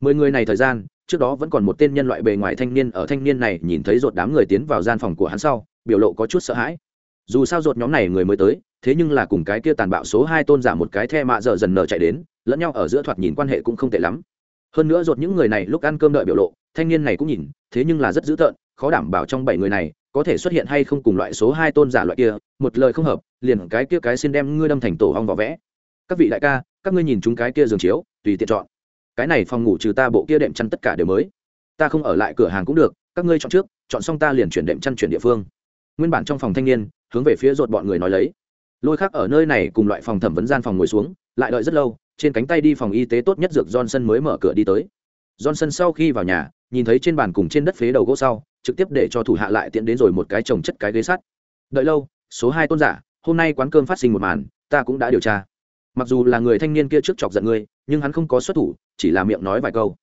Mười người này thời gian, trước đó vẫn còn một tên nhân loại bề ngoài thanh niên ở thanh niên này nhìn thấy rột đám người tiến vào gian phòng của hắn sau, biểu lộ có chút sợ hãi. Dù sao rột nhóm này người mới tới thế nhưng là cùng cái kia tàn bạo số hai tôn giả một cái the mạ dở dần nở chạy đến, lẫn nhau ở giữa thoạt nhìn quan hệ cũng không tệ lắm. Hơn nữa ruột những người này lúc ăn cơm đợi biểu lộ, thanh niên này cũng nhìn, thế nhưng là rất dữ tợn, khó đảm bảo trong bảy người này có thể xuất hiện hay không cùng loại số hai tôn giả loại kia, một lời không hợp, liền cái kia cái xin đem ngươi đâm thành tổ hong vỏ vẽ. Các vị đại ca, các ngươi nhìn chúng cái kia giường chiếu, tùy tiện chọn. Cái này phòng ngủ trừ ta bộ kia đệm chăn tất cả đều mới. Ta không ở lại cửa hàng cũng được, các ngươi chọn trước, chọn xong ta liền chuyển đệm chăn chuyển địa phương. Nguyên bản trong phòng thanh niên, hướng về phía ruột bọn người nói lấy lôi khác ở nơi này cùng loại phòng thẩm vấn gian phòng ngồi xuống, lại đợi rất lâu, trên cánh tay đi phòng y tế tốt nhất dược johnson mới mở cửa đi tới. Johnson sau khi vào nhà, nhìn thấy trên bàn cùng trên đất phế đầu gỗ sau, trực tiếp để cho thủ hạ lại tiện đến rồi một cái trồng chất cái ghế sắt. Đợi lâu, số hai tôn giả, hôm nay quán cơm phát sinh một màn, ta cũng đã điều tra. Mặc dù là người thanh niên kia trước chọc giận ngươi, nhưng hắn không có xuất thủ, chỉ là miệng nói vài câu.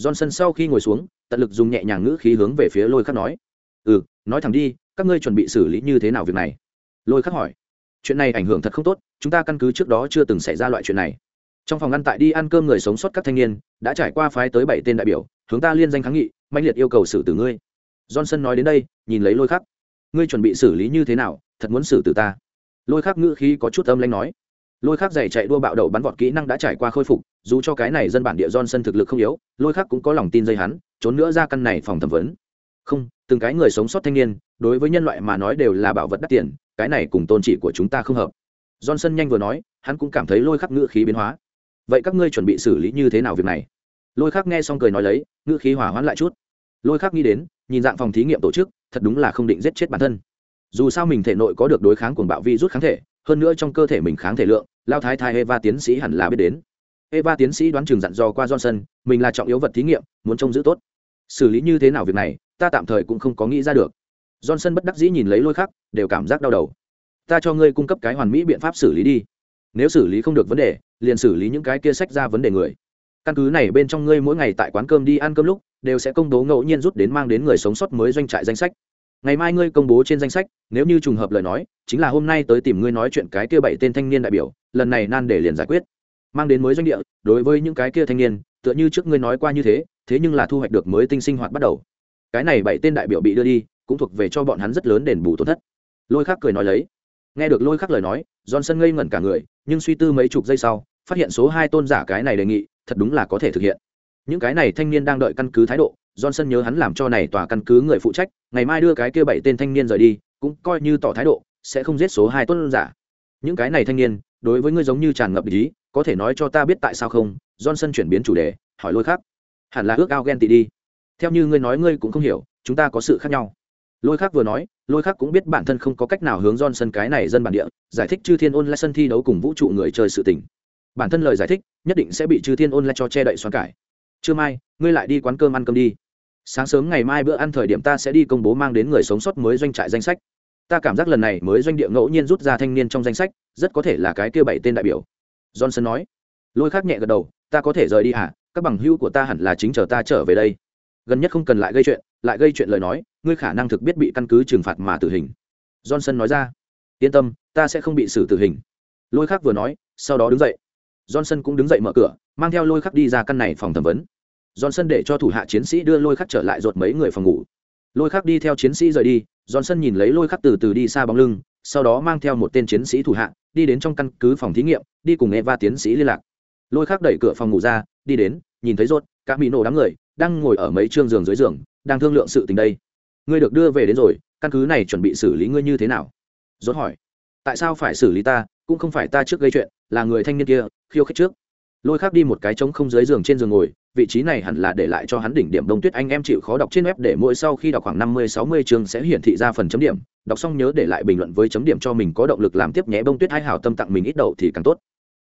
Johnson sau khi ngồi xuống, tận lực dùng nhẹ nhàng ngữ khí hướng về phía lôi khắc nói. Ừ nói thẳng đi, các ngươi chuẩn bị xử lý như thế nào việc này? Lôi khắc hỏi chuyện này ảnh hưởng thật không tốt, chúng ta căn cứ trước đó chưa từng xảy ra loại chuyện này. Trong phòng ăn tại đi ăn cơm người sống sót các thanh niên, đã trải qua phái tới bảy tên đại biểu, hướng ta liên danh kháng nghị mạnh liệt yêu cầu xử tử ngươi. Johnson nói đến đây, nhìn lấy lôi khắc. Ngươi chuẩn bị xử lý như thế nào, thật muốn xử tử ta? Lôi khắc ngữ khí có chút âm lanh nói. Lôi khắc giày chạy đua bạo đầu bắn vọt kỹ năng đã trải qua khôi phục, dù cho cái này dân bản địa johnson thực lực không yếu, lôi khắc cũng có lòng tin dây hắn, trốn nữa ra căn này phòng thẩm vấn không, từng cái người sống sót thanh niên, đối với nhân loại mà nói đều là bảo vật đắt tiền, cái này cùng tôn trị của chúng ta không hợp. Johnson nhanh vừa nói, hắn cũng cảm thấy lôi khắc ngữ khí biến hóa. Vậy các ngươi chuẩn bị xử lý như thế nào việc này? Lôi khắc nghe xong cười nói lấy, ngữ khí hỏa hoãn lại chút. Lôi khắc nghĩ đến, nhìn dạng phòng thí nghiệm tổ chức, thật đúng là không định giết chết bản thân. Dù sao mình thể nội có được đối kháng cuồng bạo vi rút kháng thể, hơn nữa trong cơ thể mình kháng thể lượng, lao thái thái eva tiến sĩ hẳn là biết đến. Eva tiến sĩ đoán chừng dặn dò qua johnson, mình là trọng yếu vật thí nghiệm, muốn trông giữ tốt. Xử lý như thế nào việc này ta tạm thời cũng không có nghĩ ra được. Johnson bất đắc dĩ nhìn lấy lôi khắc, đều cảm giác đau đầu. Ta cho ngươi cung cấp cái hoàn mỹ biện pháp xử lý đi. Nếu xử lý không được vấn đề, liền xử lý những cái kia sách ra vấn đề người. Căn cứ này bên trong ngươi mỗi ngày tại quán cơm đi ăn cơm lúc, đều sẽ công bố ngẫu nhiên rút đến mang đến người sống sót mới doanh trại danh sách. Ngày mai ngươi công bố trên danh sách, nếu như trùng hợp lời nói, chính là hôm nay tới tìm ngươi nói chuyện cái kia bảy tên thanh niên đại biểu, lần này nan để liền giải quyết. Mang đến mới doanh địa, đối với những cái kia thanh niên, tựa như trước ngươi nói qua như thế thế nhưng là thu hoạch được mới tinh sinh hoạt bắt đầu cái này bảy tên đại biểu bị đưa đi, cũng thuộc về cho bọn hắn rất lớn đền bù tổn thất. Lôi khắc cười nói lấy. Nghe được lôi khắc lời nói, johnson ngây ngẩn cả người, nhưng suy tư mấy chục giây sau, phát hiện số hai tôn giả cái này đề nghị, thật đúng là có thể thực hiện. Những cái này thanh niên đang đợi căn cứ thái độ, johnson nhớ hắn làm cho này tòa căn cứ người phụ trách, ngày mai đưa cái kia bảy tên thanh niên rời đi, cũng coi như tỏ thái độ, sẽ không giết số hai tôn giả. Những cái này thanh niên, đối với ngươi giống như tràn ngập ý, có thể nói cho ta biết tại sao không? Johnson chuyển biến chủ đề, hỏi lôi khắc. Hẳn là ước ao ghen tị đi theo như ngươi nói ngươi cũng không hiểu, chúng ta có sự khác nhau. Lôi khác vừa nói, lôi khác cũng biết bản thân không có cách nào hướng John sân cái này dân bản địa, giải thích chư thiên ôn lại sân thi đấu cùng vũ trụ người chơi sự tình. Bản thân lời giải thích, nhất định sẽ bị chư thiên ôn lại cho che đậy xoắn cải. Trưa mai, ngươi lại đi quán cơm ăn cơm đi. Sáng sớm ngày mai bữa ăn thời điểm ta sẽ đi công bố mang đến người sống sót mới doanh trại danh sách. Ta cảm giác lần này mới doanh địa ngẫu nhiên rút ra thanh niên trong danh sách, rất có thể là cái kia bảy tên đại biểu. Johnson nói. Lôi khác nhẹ gật đầu, ta có thể rời đi hả? Các bằng hữu của ta hẳn là chính chờ ta trở về đây gần nhất không cần lại gây chuyện, lại gây chuyện lời nói, ngươi khả năng thực biết bị căn cứ trừng phạt mà tử hình. Johnson nói ra. Yên tâm, ta sẽ không bị xử tử hình. Lôi khắc vừa nói, sau đó đứng dậy. Johnson cũng đứng dậy mở cửa, mang theo lôi khắc đi ra căn này phòng thẩm vấn. Johnson để cho thủ hạ chiến sĩ đưa lôi khắc trở lại ruột mấy người phòng ngủ. Lôi khắc đi theo chiến sĩ rời đi, johnson nhìn lấy lôi khắc từ từ đi xa bóng lưng, sau đó mang theo một tên chiến sĩ thủ hạ, đi đến trong căn cứ phòng thí nghiệm, đi cùng eva tiến sĩ liên lạc. Lôi khắc đẩy cửa phòng ngủ ra, đi đến, nhìn thấy rốt các mỹ nổ đám người đang ngồi ở mấy chương giường dưới giường, đang thương lượng sự tình đây. Ngươi được đưa về đến rồi, căn cứ này chuẩn bị xử lý ngươi như thế nào? Rốt hỏi. Tại sao phải xử lý ta, cũng không phải ta trước gây chuyện, là người thanh niên kia, khiêu khích trước. Lôi khác đi một cái trống không dưới giường trên giường ngồi, vị trí này hẳn là để lại cho hắn đỉnh điểm đông tuyết anh em chịu khó đọc trên web để mỗi sau khi đọc khoảng năm mươi, sáu mươi chương sẽ hiển thị ra phần chấm điểm. Đọc xong nhớ để lại bình luận với chấm điểm cho mình có động lực làm tiếp nhé. Bông tuyết hai hảo tâm tặng mình ít đậu thì càng tốt.